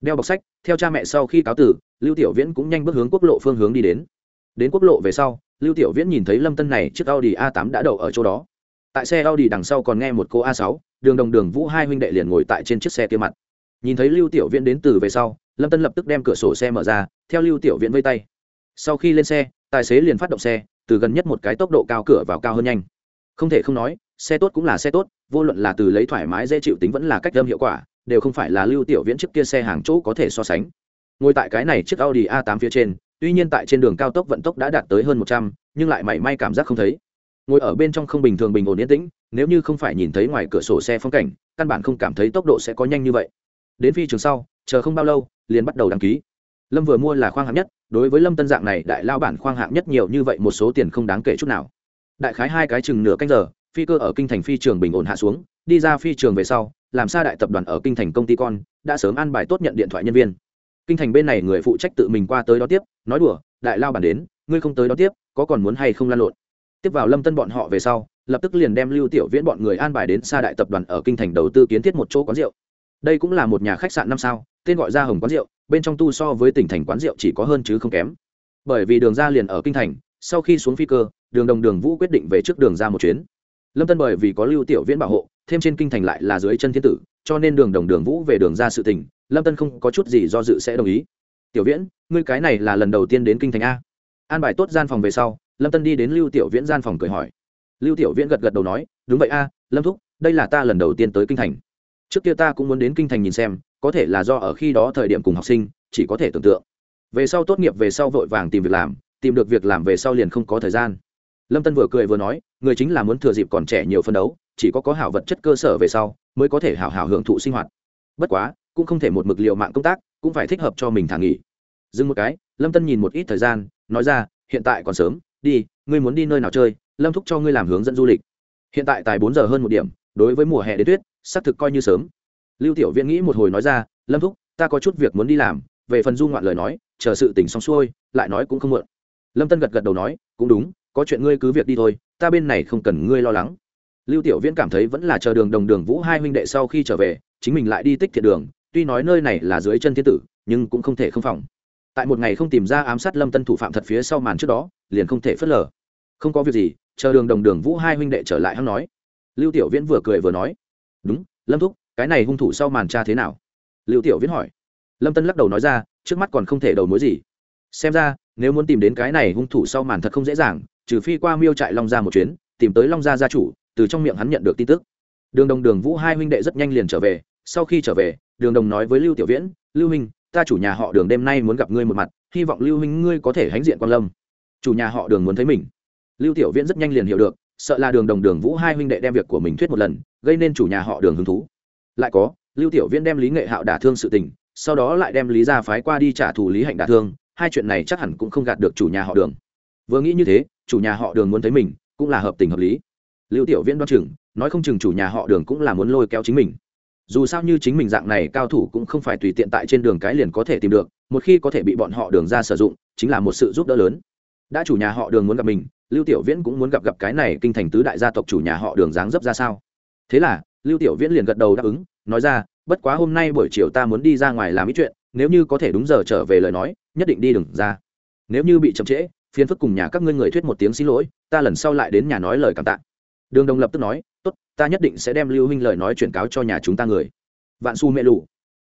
Đeo bọc sách, theo cha mẹ sau khi cáo tử, lưu tiểu viễn cũng nhanh bước hướng quốc lộ phương hướng đi đến. Đến quốc lộ về sau lưu tiểu viễn nhìn thấy lâm tân này, chiếc audi a 8 đã đậu ở chỗ đó. Tại xe audi đằng sau còn nghe một cô a 6 đường đồng đường vũ hai huynh đệ liền ngồi tại trên chiếc xe kia mặt. Nhìn thấy lưu tiểu viễn đến từ về sau, lâm tân lập tức đem cửa sổ xe mở ra, theo lưu tiểu viễn vây tay. Sau khi lên xe, tài xế liền phát động xe, từ gần nhất một cái tốc độ cao cửa vào cao hơn nhanh. Không thể không nói, xe tốt cũng là xe tốt, vô luận là từ lấy thoải mái dễ chịu tính vẫn là cách đâm hiệu quả, đều không phải là lưu tiểu viễn trước kia xe hàng chỗ có thể so sánh. Ngồi tại cái này chiếc audi a 8 phía trên tuy nhiên tại trên đường cao tốc vận tốc đã đạt tới hơn một trăm, nhưng lại mảy may cảm giác không thấy. Ngồi ở bên trong không bình thường bình ổn yên tĩnh, nếu như không phải nhìn thấy ngoài cửa sổ xe phong cảnh, căn bản không cảm thấy tốc độ sẽ có nhanh như vậy. Đến phi trường sau, chờ không bao lâu, liền bắt đầu đăng ký. Lâm vừa mua là khoang hạng nhất, đối với lâm tân dạng này, đại lao bản khoang hạng nhất nhiều như vậy một số tiền không đáng kể chút nào. Đại khái hai cái chừng nửa canh giờ, phi cơ ở kinh thành phi trường bình ổn hạ xuống, đi ra phi trường về sau, làm sao đại tập đoàn ở kinh thành công ty con, đã sớm an bài tốt nhận điện thoại nhân viên kinh thành bên này người phụ trách tự mình qua tới đó tiếp, nói đùa, đại lao bản đến, ngươi không tới đó tiếp, có còn muốn hay không lan lộn? Tiếp vào lâm tân bọn họ về sau, lập tức liền đem lưu tiểu viễn bọn người an bài đến xa đại tập đoàn ở kinh thành đầu tư kiến thiết một chỗ quán rượu. Đây cũng là một nhà khách sạn năm sao, tên gọi ra hồng quán rượu, bên trong tu so với tỉnh thành quán rượu chỉ có hơn chứ không kém. Bởi vì đường ra liền ở kinh thành, sau khi xuống phi cơ, đường đồng đường vũ quyết định về trước đường ra một chuyến. Lâm tân bởi vì có lưu tiểu viễn bảo hộ, thêm trên kinh thành lại là dưới chân thiên tử cho nên đường đồng đường vũ về đường ra sự tình, lâm tân không có chút gì do dự sẽ đồng ý. Tiểu viễn, ngươi cái này là lần đầu tiên đến kinh thành a. An bài tốt gian phòng về sau, lâm tân đi đến lưu tiểu viễn gian phòng cười hỏi. Lưu tiểu viễn gật gật đầu nói, đúng vậy a, lâm thúc, đây là ta lần đầu tiên tới kinh thành. Trước kia ta cũng muốn đến kinh thành nhìn xem, có thể là do ở khi đó thời điểm cùng học sinh, chỉ có thể tưởng tượng. Về sau tốt nghiệp về sau vội vàng tìm việc làm, tìm được việc làm về sau liền không có thời gian lâm tân vừa cười vừa nói, người chính là muốn thừa dịp còn trẻ nhiều phân đấu, chỉ có có hảo vật chất cơ sở về sau, mới có thể hảo hảo hưởng thụ sinh hoạt. Bất quá, cũng không thể một mực liệu mạng công tác, cũng phải thích hợp cho mình thả nghỉ. Dừng một cái, lâm tân nhìn một ít thời gian, nói ra, hiện tại còn sớm, đi, ngươi muốn đi nơi nào chơi, lâm thúc cho ngươi làm hướng dẫn du lịch. Hiện tại tài bốn giờ hơn một điểm, đối với mùa hè đến tuyết, xác thực coi như sớm. Lưu tiểu viễn nghĩ một hồi nói ra, lâm thúc, ta có chút việc muốn đi làm, về phần du ngoạn lời nói, chờ sự tỉnh xong xuôi, lại nói cũng không muộn. Lâm tân gật gật đầu nói, cũng đúng có chuyện ngươi cứ việc đi thôi, ta bên này không cần ngươi lo lắng. Lưu tiểu viễn cảm thấy vẫn là chờ đường đồng đường vũ hai huynh đệ sau khi trở về, chính mình lại đi tích thiện đường, tuy nói nơi này là dưới chân thiên tử, nhưng cũng không thể không phòng. Tại một ngày không tìm ra ám sát lâm tân thủ phạm thật phía sau màn trước đó, liền không thể phớt lờ. Không có việc gì, chờ đường đồng đường vũ hai huynh đệ trở lại hắn nói. Lưu tiểu viễn vừa cười vừa nói. Đúng, lâm thúc, cái này hung thủ sau màn cha thế nào? Lưu tiểu viễn hỏi. Lâm tân lắc đầu nói ra, trước mắt còn không thể đầu mối gì. Xem ra, nếu muốn tìm đến cái này hung thủ sau màn thật không dễ dàng trừ phi qua miêu trại long gia một chuyến, tìm tới long gia gia chủ, từ trong miệng hắn nhận được tin tức. Đường đồng, đường vũ hai huynh đệ rất nhanh liền trở về. Sau khi trở về, đường đồng nói với lưu tiểu viễn, lưu huynh, ta chủ nhà họ đường đêm nay muốn gặp ngươi một mặt, hy vọng lưu huynh ngươi có thể hãnh diện quan lâm. Chủ nhà họ đường muốn thấy mình. Lưu tiểu viễn rất nhanh liền hiểu được, sợ là đường đồng, đường vũ hai huynh đệ đem việc của mình thuyết một lần, gây nên chủ nhà họ đường hứng thú. Lại có, lưu tiểu viễn đem lý nghệ hạo đả thương sự tình, sau đó lại đem lý gia phái qua đi trả thù lý hạnh đả thương, hai chuyện này chắc hẳn cũng không gạt được chủ nhà họ đường. Vừa nghĩ như thế chủ nhà họ đường muốn thấy mình, cũng là hợp tình hợp lý. Lưu tiểu viễn đoán chừng, nói không chừng chủ nhà họ đường cũng là muốn lôi kéo chính mình. Dù sao như chính mình dạng này, cao thủ cũng không phải tùy tiện tại trên đường cái liền có thể tìm được, một khi có thể bị bọn họ đường ra sử dụng, chính là một sự giúp đỡ lớn. Đã chủ nhà họ đường muốn gặp mình, lưu tiểu viễn cũng muốn gặp gặp cái này kinh thành tứ đại gia tộc chủ nhà họ đường dáng dấp ra sao? Thế là, lưu tiểu viễn liền gật đầu đáp ứng, nói ra, bất quá hôm nay buổi chiều ta muốn đi ra ngoài làm ít chuyện, nếu như có thể đúng giờ trở về lời nói, nhất định đi đừng ra. Nếu như bị chậm trễ phiền phức cùng nhà các ngươi người thuyết một tiếng xin lỗi, ta lần sau lại đến nhà nói lời cảm tạ. Đường đồng lập tức nói, tốt, ta nhất định sẽ đem lưu huynh lời nói chuyển cáo cho nhà chúng ta người. Vạn su mê lù.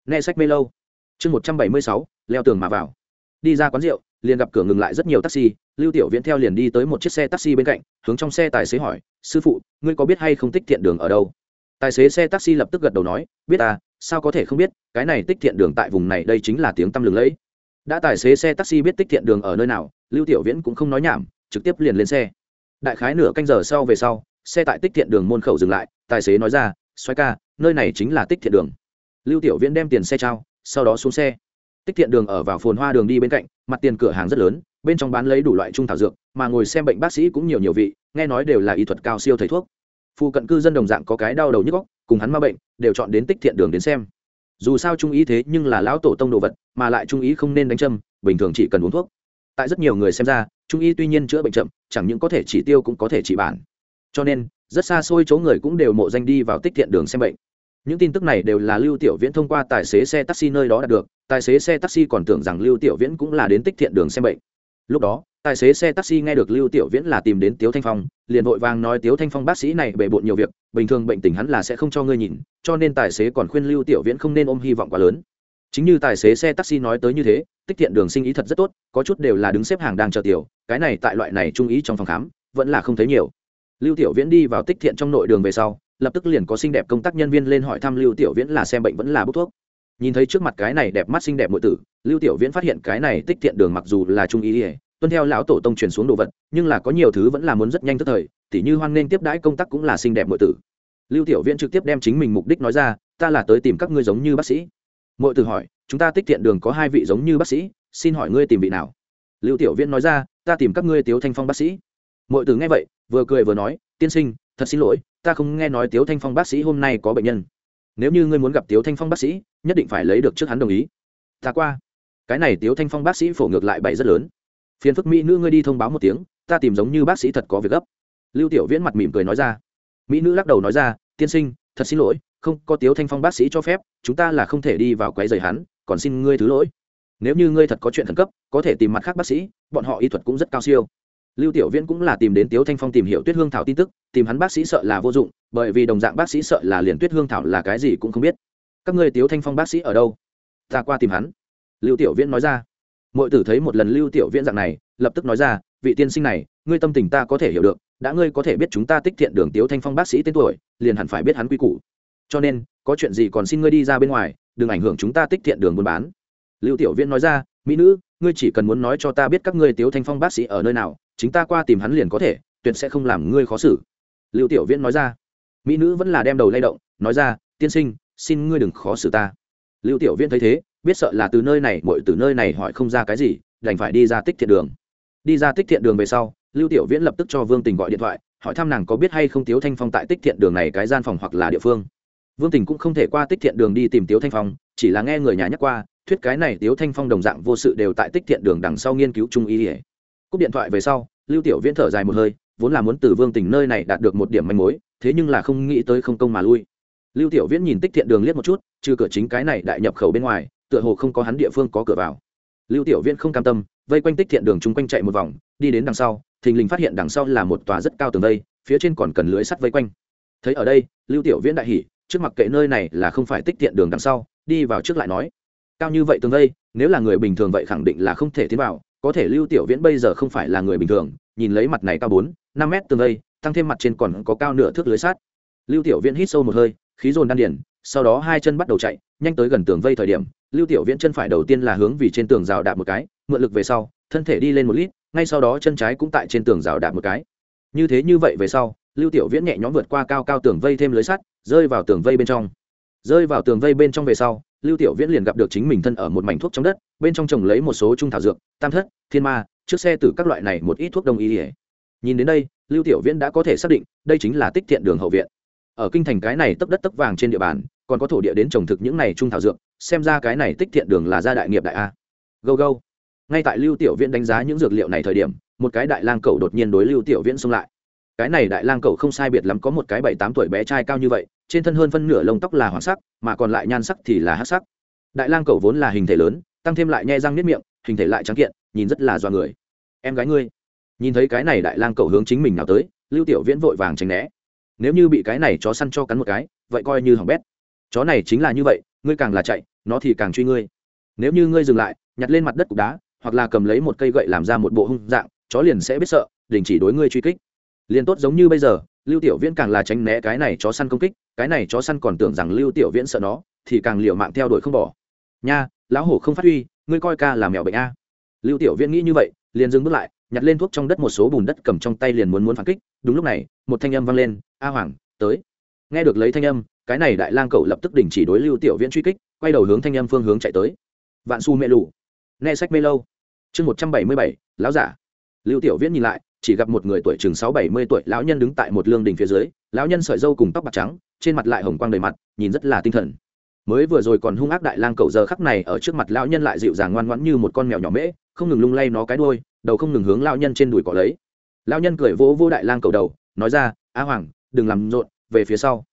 Nghe sách mê lâu. Chương một trăm bảy mươi sáu, leo tường mà vào. Đi ra quán rượu, liền gặp cửa ngừng lại rất nhiều taxi, lưu tiểu viễn theo liền đi tới một chiếc xe taxi bên cạnh, hướng trong xe tài xế hỏi, sư phụ, ngươi có biết hay không tích thiện đường ở đâu? Tài xế xe taxi lập tức gật đầu nói, biết à sao có thể không biết, cái này tích thiện đường tại vùng này đây chính là tiếng tăm lừng lẫy đã tài xế xe taxi biết tích thiện đường ở nơi nào, lưu tiểu viễn cũng không nói nhảm, trực tiếp liền lên xe. Đại khái nửa canh giờ sau về sau, xe tại tích thiện đường môn khẩu dừng lại, tài xế nói ra xoay ca, nơi này chính là tích thiện đường. Lưu tiểu viễn đem tiền xe trao, sau đó xuống xe. Tích thiện đường ở vào phồn hoa đường đi bên cạnh, mặt tiền cửa hàng rất lớn, bên trong bán lấy đủ loại trung thảo dược, mà ngồi xem bệnh bác sĩ cũng nhiều nhiều vị, nghe nói đều là y thuật cao siêu thầy thuốc. Phụ cận cư dân đồng dạng có cái đau đầu nhức góc cùng hắn ma bệnh, đều chọn đến tích thiện đường đến xem dù sao trung ý thế nhưng là lão tổ tông đồ vật, mà lại trung ý không nên đánh châm, bình thường chỉ cần uống thuốc. Tại rất nhiều người xem ra, trung y tuy nhiên chữa bệnh chậm, chẳng những có thể chỉ tiêu cũng có thể trị bản. Cho nên, rất xa xôi chỗ người cũng đều mộ danh đi vào tích thiện đường xem bệnh. Những tin tức này đều là lưu tiểu viễn thông qua tài xế xe taxi nơi đó đạt được, tài xế xe taxi còn tưởng rằng lưu tiểu viễn cũng là đến tích thiện đường xem bệnh. Lúc đó tài xế xe taxi nghe được lưu tiểu viễn là tìm đến tiếu thanh phong, liền vội vàng nói, tiếu thanh phong bác sĩ này bề bộn nhiều việc, bình thường bệnh tình hắn là sẽ không cho ngươi nhìn, cho nên tài xế còn khuyên lưu tiểu viễn không nên ôm hy vọng quá lớn. Chính như tài xế xe taxi nói tới như thế, tích thiện đường sinh ý thật rất tốt, có chút đều là đứng xếp hàng đang chờ tiểu, cái này tại loại này trung ý trong phòng khám, vẫn là không thấy nhiều. Lưu tiểu viễn đi vào tích thiện trong nội đường về sau, lập tức liền có xinh đẹp công tác nhân viên lên hỏi thăm lưu tiểu viễn là xem bệnh vẫn là bốc thuốc. Nhìn thấy trước mặt cái này đẹp mắt xinh đẹp nội tử, lưu tiểu viễn phát hiện cái này tích thiện đường mặc dù là trung ý ỉa tuân theo lão tổ tông truyền xuống đồ vật, nhưng là có nhiều thứ vẫn là muốn rất nhanh tức thời, tỉ như hoan nghênh tiếp đãi công tác cũng là xinh đẹp muội tử. Lưu tiểu viễn trực tiếp đem chính mình mục đích nói ra, ta là tới tìm các ngươi giống như bác sĩ. Mọi tử hỏi, chúng ta tích thiện đường có hai vị giống như bác sĩ, xin hỏi ngươi tìm vị nào? Lưu tiểu viễn nói ra, ta tìm các ngươi tiếu thanh phong bác sĩ. Mọi tử nghe vậy, vừa cười vừa nói, tiên sinh, thật xin lỗi, ta không nghe nói tiếu thanh phong bác sĩ hôm nay có bệnh nhân. Nếu như ngươi muốn gặp tiếu thanh phong bác sĩ, nhất định phải lấy được trước hắn đồng ý. Ta qua. Cái này tiếu thanh phong bác sĩ phổ ngược lại bày rất lớn phiền phức mỹ nữ ngươi đi thông báo một tiếng, ta tìm giống như bác sĩ thật có việc gấp. Lưu tiểu viễn mặt mỉm cười nói ra. Mỹ nữ lắc đầu nói ra, tiên sinh, thật xin lỗi, không có tiếu thanh phong bác sĩ cho phép, chúng ta là không thể đi vào quấy rầy hắn, còn xin ngươi thứ lỗi. Nếu như ngươi thật có chuyện khẩn cấp, có thể tìm mặt khác bác sĩ, bọn họ y thuật cũng rất cao siêu. Lưu tiểu viễn cũng là tìm đến tiếu thanh phong tìm hiểu tuyết hương thảo tin tức, tìm hắn bác sĩ sợ là vô dụng, bởi vì đồng dạng bác sĩ sợ là liền tuyết hương thảo là cái gì cũng không biết. Các ngươi tiếu thanh phong bác sĩ ở đâu? Ta qua tìm hắn. Lưu tiểu viễn nói ra mọi tử thấy một lần lưu tiểu viễn dạng này, lập tức nói ra, vị tiên sinh này, ngươi tâm tình ta có thể hiểu được, đã ngươi có thể biết chúng ta tích thiện đường tiếu thanh phong bác sĩ tên tuổi, liền hẳn phải biết hắn quy củ. Cho nên, có chuyện gì còn xin ngươi đi ra bên ngoài, đừng ảnh hưởng chúng ta tích thiện đường buôn bán. Lưu tiểu viễn nói ra, mỹ nữ, ngươi chỉ cần muốn nói cho ta biết các ngươi tiếu thanh phong bác sĩ ở nơi nào, chính ta qua tìm hắn liền có thể, tuyệt sẽ không làm ngươi khó xử. Lưu tiểu viễn nói ra, mỹ nữ vẫn là đem đầu lay động, nói ra, tiên sinh, xin ngươi đừng khó xử ta. Lưu tiểu viễn thấy thế biết sợ là từ nơi này mọi từ nơi này hỏi không ra cái gì, đành phải đi ra tích thiện đường. Đi ra tích thiện đường về sau, lưu tiểu viễn lập tức cho vương tình gọi điện thoại, hỏi thăm nàng có biết hay không tiếu thanh phong tại tích thiện đường này cái gian phòng hoặc là địa phương. Vương tình cũng không thể qua tích thiện đường đi tìm tiếu thanh phong, chỉ là nghe người nhà nhắc qua, thuyết cái này tiếu thanh phong đồng dạng vô sự đều tại tích thiện đường đằng sau nghiên cứu trung y ỉa cúp điện thoại về sau, lưu tiểu viễn thở dài một hơi, vốn là muốn từ vương tình nơi này đạt được một điểm manh mối, thế nhưng là không nghĩ tới không công mà lui. Lưu tiểu viễn nhìn tích thiện đường liếc một chút, trừ cửa chính cái này đại nhập khẩu bên ngoài tựa hồ không có hắn địa phương có cửa vào. Lưu tiểu viễn không cam tâm, vây quanh tích thiện đường chung quanh chạy một vòng, đi đến đằng sau, thình lình phát hiện đằng sau là một tòa rất cao tường vây, phía trên còn cần lưới sắt vây quanh. Thấy ở đây, lưu tiểu viễn đại hỉ, trước mặt kệ nơi này là không phải tích thiện đường đằng sau, đi vào trước lại nói, cao như vậy tường vây, nếu là người bình thường vậy khẳng định là không thể tiến vào, có thể lưu tiểu viễn bây giờ không phải là người bình thường, nhìn lấy mặt này cao bốn, năm mét tường vây, tăng thêm mặt trên còn có cao nửa thước lưới sắt. Lưu tiểu viễn hít sâu một hơi, khí dồn đan điển sau đó hai chân bắt đầu chạy, nhanh tới gần tường vây thời điểm, lưu tiểu viễn chân phải đầu tiên là hướng vì trên tường rào đạp một cái, mượn lực về sau, thân thể đi lên một lít, ngay sau đó chân trái cũng tại trên tường rào đạp một cái. Như thế như vậy về sau, lưu tiểu viễn nhẹ nhõm vượt qua cao cao tường vây thêm lưới sắt, rơi vào tường vây bên trong. Rơi vào tường vây bên trong về sau, lưu tiểu viễn liền gặp được chính mình thân ở một mảnh thuốc trong đất, bên trong trồng lấy một số trung thảo dược, tam thất, thiên ma, trước xe từ các loại này một ít thuốc đông y. Nhìn đến đây, lưu tiểu viễn đã có thể xác định, đây chính là tích thiện đường hậu viện. Ở kinh thành cái này tấp đất tấp vàng trên địa bàn còn có thổ địa đến trồng thực những này trung thảo dược, xem ra cái này tích thiện đường là gia đại nghiệp đại a. Go go ngay tại lưu tiểu viễn đánh giá những dược liệu này thời điểm, một cái đại lang cầu đột nhiên đối lưu tiểu viễn xông lại. Cái này đại lang cầu không sai biệt lắm có một cái bảy tám tuổi bé trai cao như vậy, trên thân hơn phân nửa lông tóc là hoàng sắc, mà còn lại nhan sắc thì là hắc sắc. Đại lang cầu vốn là hình thể lớn, tăng thêm lại nhe răng nếp miệng, hình thể lại trắng kiện, nhìn rất là do người. Em gái ngươi. Nhìn thấy cái này đại lang cầu hướng chính mình nào tới, lưu tiểu viễn vội vàng tránh né. Nếu như bị cái này chó săn cho cắn một cái, vậy coi như hỏng bét chó này chính là như vậy, ngươi càng là chạy, nó thì càng truy ngươi. Nếu như ngươi dừng lại, nhặt lên mặt đất cục đá, hoặc là cầm lấy một cây gậy làm ra một bộ hung dạng, chó liền sẽ biết sợ, đình chỉ đối ngươi truy kích. Liền tốt giống như bây giờ, lưu tiểu viễn càng là tránh né cái này chó săn công kích, cái này chó săn còn tưởng rằng lưu tiểu viễn sợ nó, thì càng liệu mạng theo đuổi không bỏ. Nha, lão hổ không phát huy, ngươi coi ca là mèo bệnh a. Lưu tiểu viễn nghĩ như vậy, liền dừng bước lại, nhặt lên thuốc trong đất một số bùn đất cầm trong tay liền muốn muốn phản kích. Đúng lúc này, một thanh âm vang lên, a hoàng, tới. Nghe được lấy thanh âm cái này đại lang cầu lập tức đình chỉ đối lưu tiểu viễn truy kích, quay đầu hướng thanh âm phương hướng chạy tới. Vạn su mê lù nghe sách mê lâu. Chương một trăm bảy mươi bảy, lão giả. Lưu tiểu viễn nhìn lại, chỉ gặp một người tuổi chừng sáu bảy mươi tuổi, lão nhân đứng tại một lương đình phía dưới, lão nhân sợi dâu cùng tóc bạc trắng, trên mặt lại hồng quang đầy mặt, nhìn rất là tinh thần. Mới vừa rồi còn hung ác đại lang cầu giờ khắc này ở trước mặt lão nhân lại dịu dàng ngoan ngoãn như một con mèo nhỏ mễ, không ngừng lung lay nó cái đuôi, đầu không ngừng hướng lão nhân trên đùi cỏ lấy. Lão nhân cười vỗ vô đại lang cầu đầu, nói ra, a hoàng, đừng làm rộn, về phía sau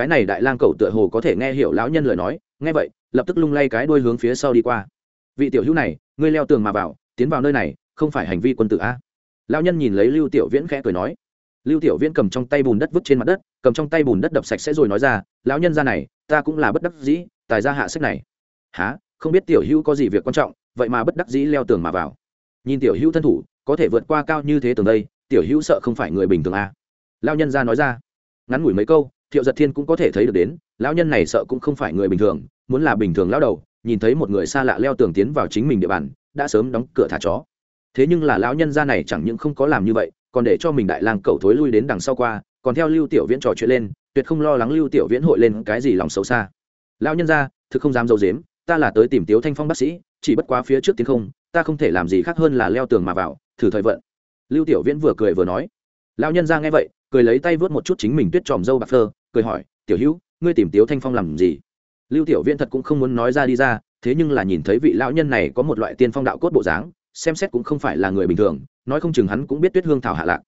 cái này đại lang cậu tựa hồ có thể nghe hiểu lão nhân lời nói, nghe vậy, lập tức lung lay cái đuôi hướng phía sau đi qua. Vị tiểu hữu này, ngươi leo tường mà vào, tiến vào nơi này, không phải hành vi quân tử a? Lão nhân nhìn lấy lưu tiểu viễn khẽ cười nói. Lưu tiểu viễn cầm trong tay bùn đất vứt trên mặt đất, cầm trong tay bùn đất đập sạch sẽ rồi nói ra, lão nhân ra này, ta cũng là bất đắc dĩ, tài ra hạ sách này. Há không biết tiểu hữu có gì việc quan trọng, vậy mà bất đắc dĩ leo tường mà vào. Nhìn tiểu hữu thân thủ, có thể vượt qua cao như thế tường đây, tiểu hữu sợ không phải người bình thường a? Lão nhân ra nói ra. Ngắn ngủi mấy câu thiệu giật thiên cũng có thể thấy được đến, lão nhân này sợ cũng không phải người bình thường, muốn là bình thường lão đầu, nhìn thấy một người xa lạ leo tường tiến vào chính mình địa bàn, đã sớm đóng cửa thả chó. Thế nhưng là lão nhân gia này chẳng những không có làm như vậy, còn để cho mình đại lang cầu thối lui đến đằng sau qua, còn theo lưu tiểu viễn trò chuyện lên, tuyệt không lo lắng lưu tiểu viễn hội lên cái gì lòng xấu xa. Lão nhân gia, thực không dám dâu dếm ta là tới tìm tiếu thanh phong bác sĩ, chỉ bất quá phía trước tiến không, ta không thể làm gì khác hơn là leo tường mà vào, thử thời vận. Lưu tiểu viễn vừa cười vừa nói. Lão nhân gia nghe vậy, cười lấy tay vớt một chút chính mình tuyết tròm dâu bạc phơ cười hỏi, tiểu hữu, ngươi tìm tiếu thanh phong làm gì? Lưu tiểu viễn thật cũng không muốn nói ra đi ra, thế nhưng là nhìn thấy vị lão nhân này có một loại tiên phong đạo cốt bộ dáng, xem xét cũng không phải là người bình thường, nói không chừng hắn cũng biết tuyết hương thảo hạ lạc.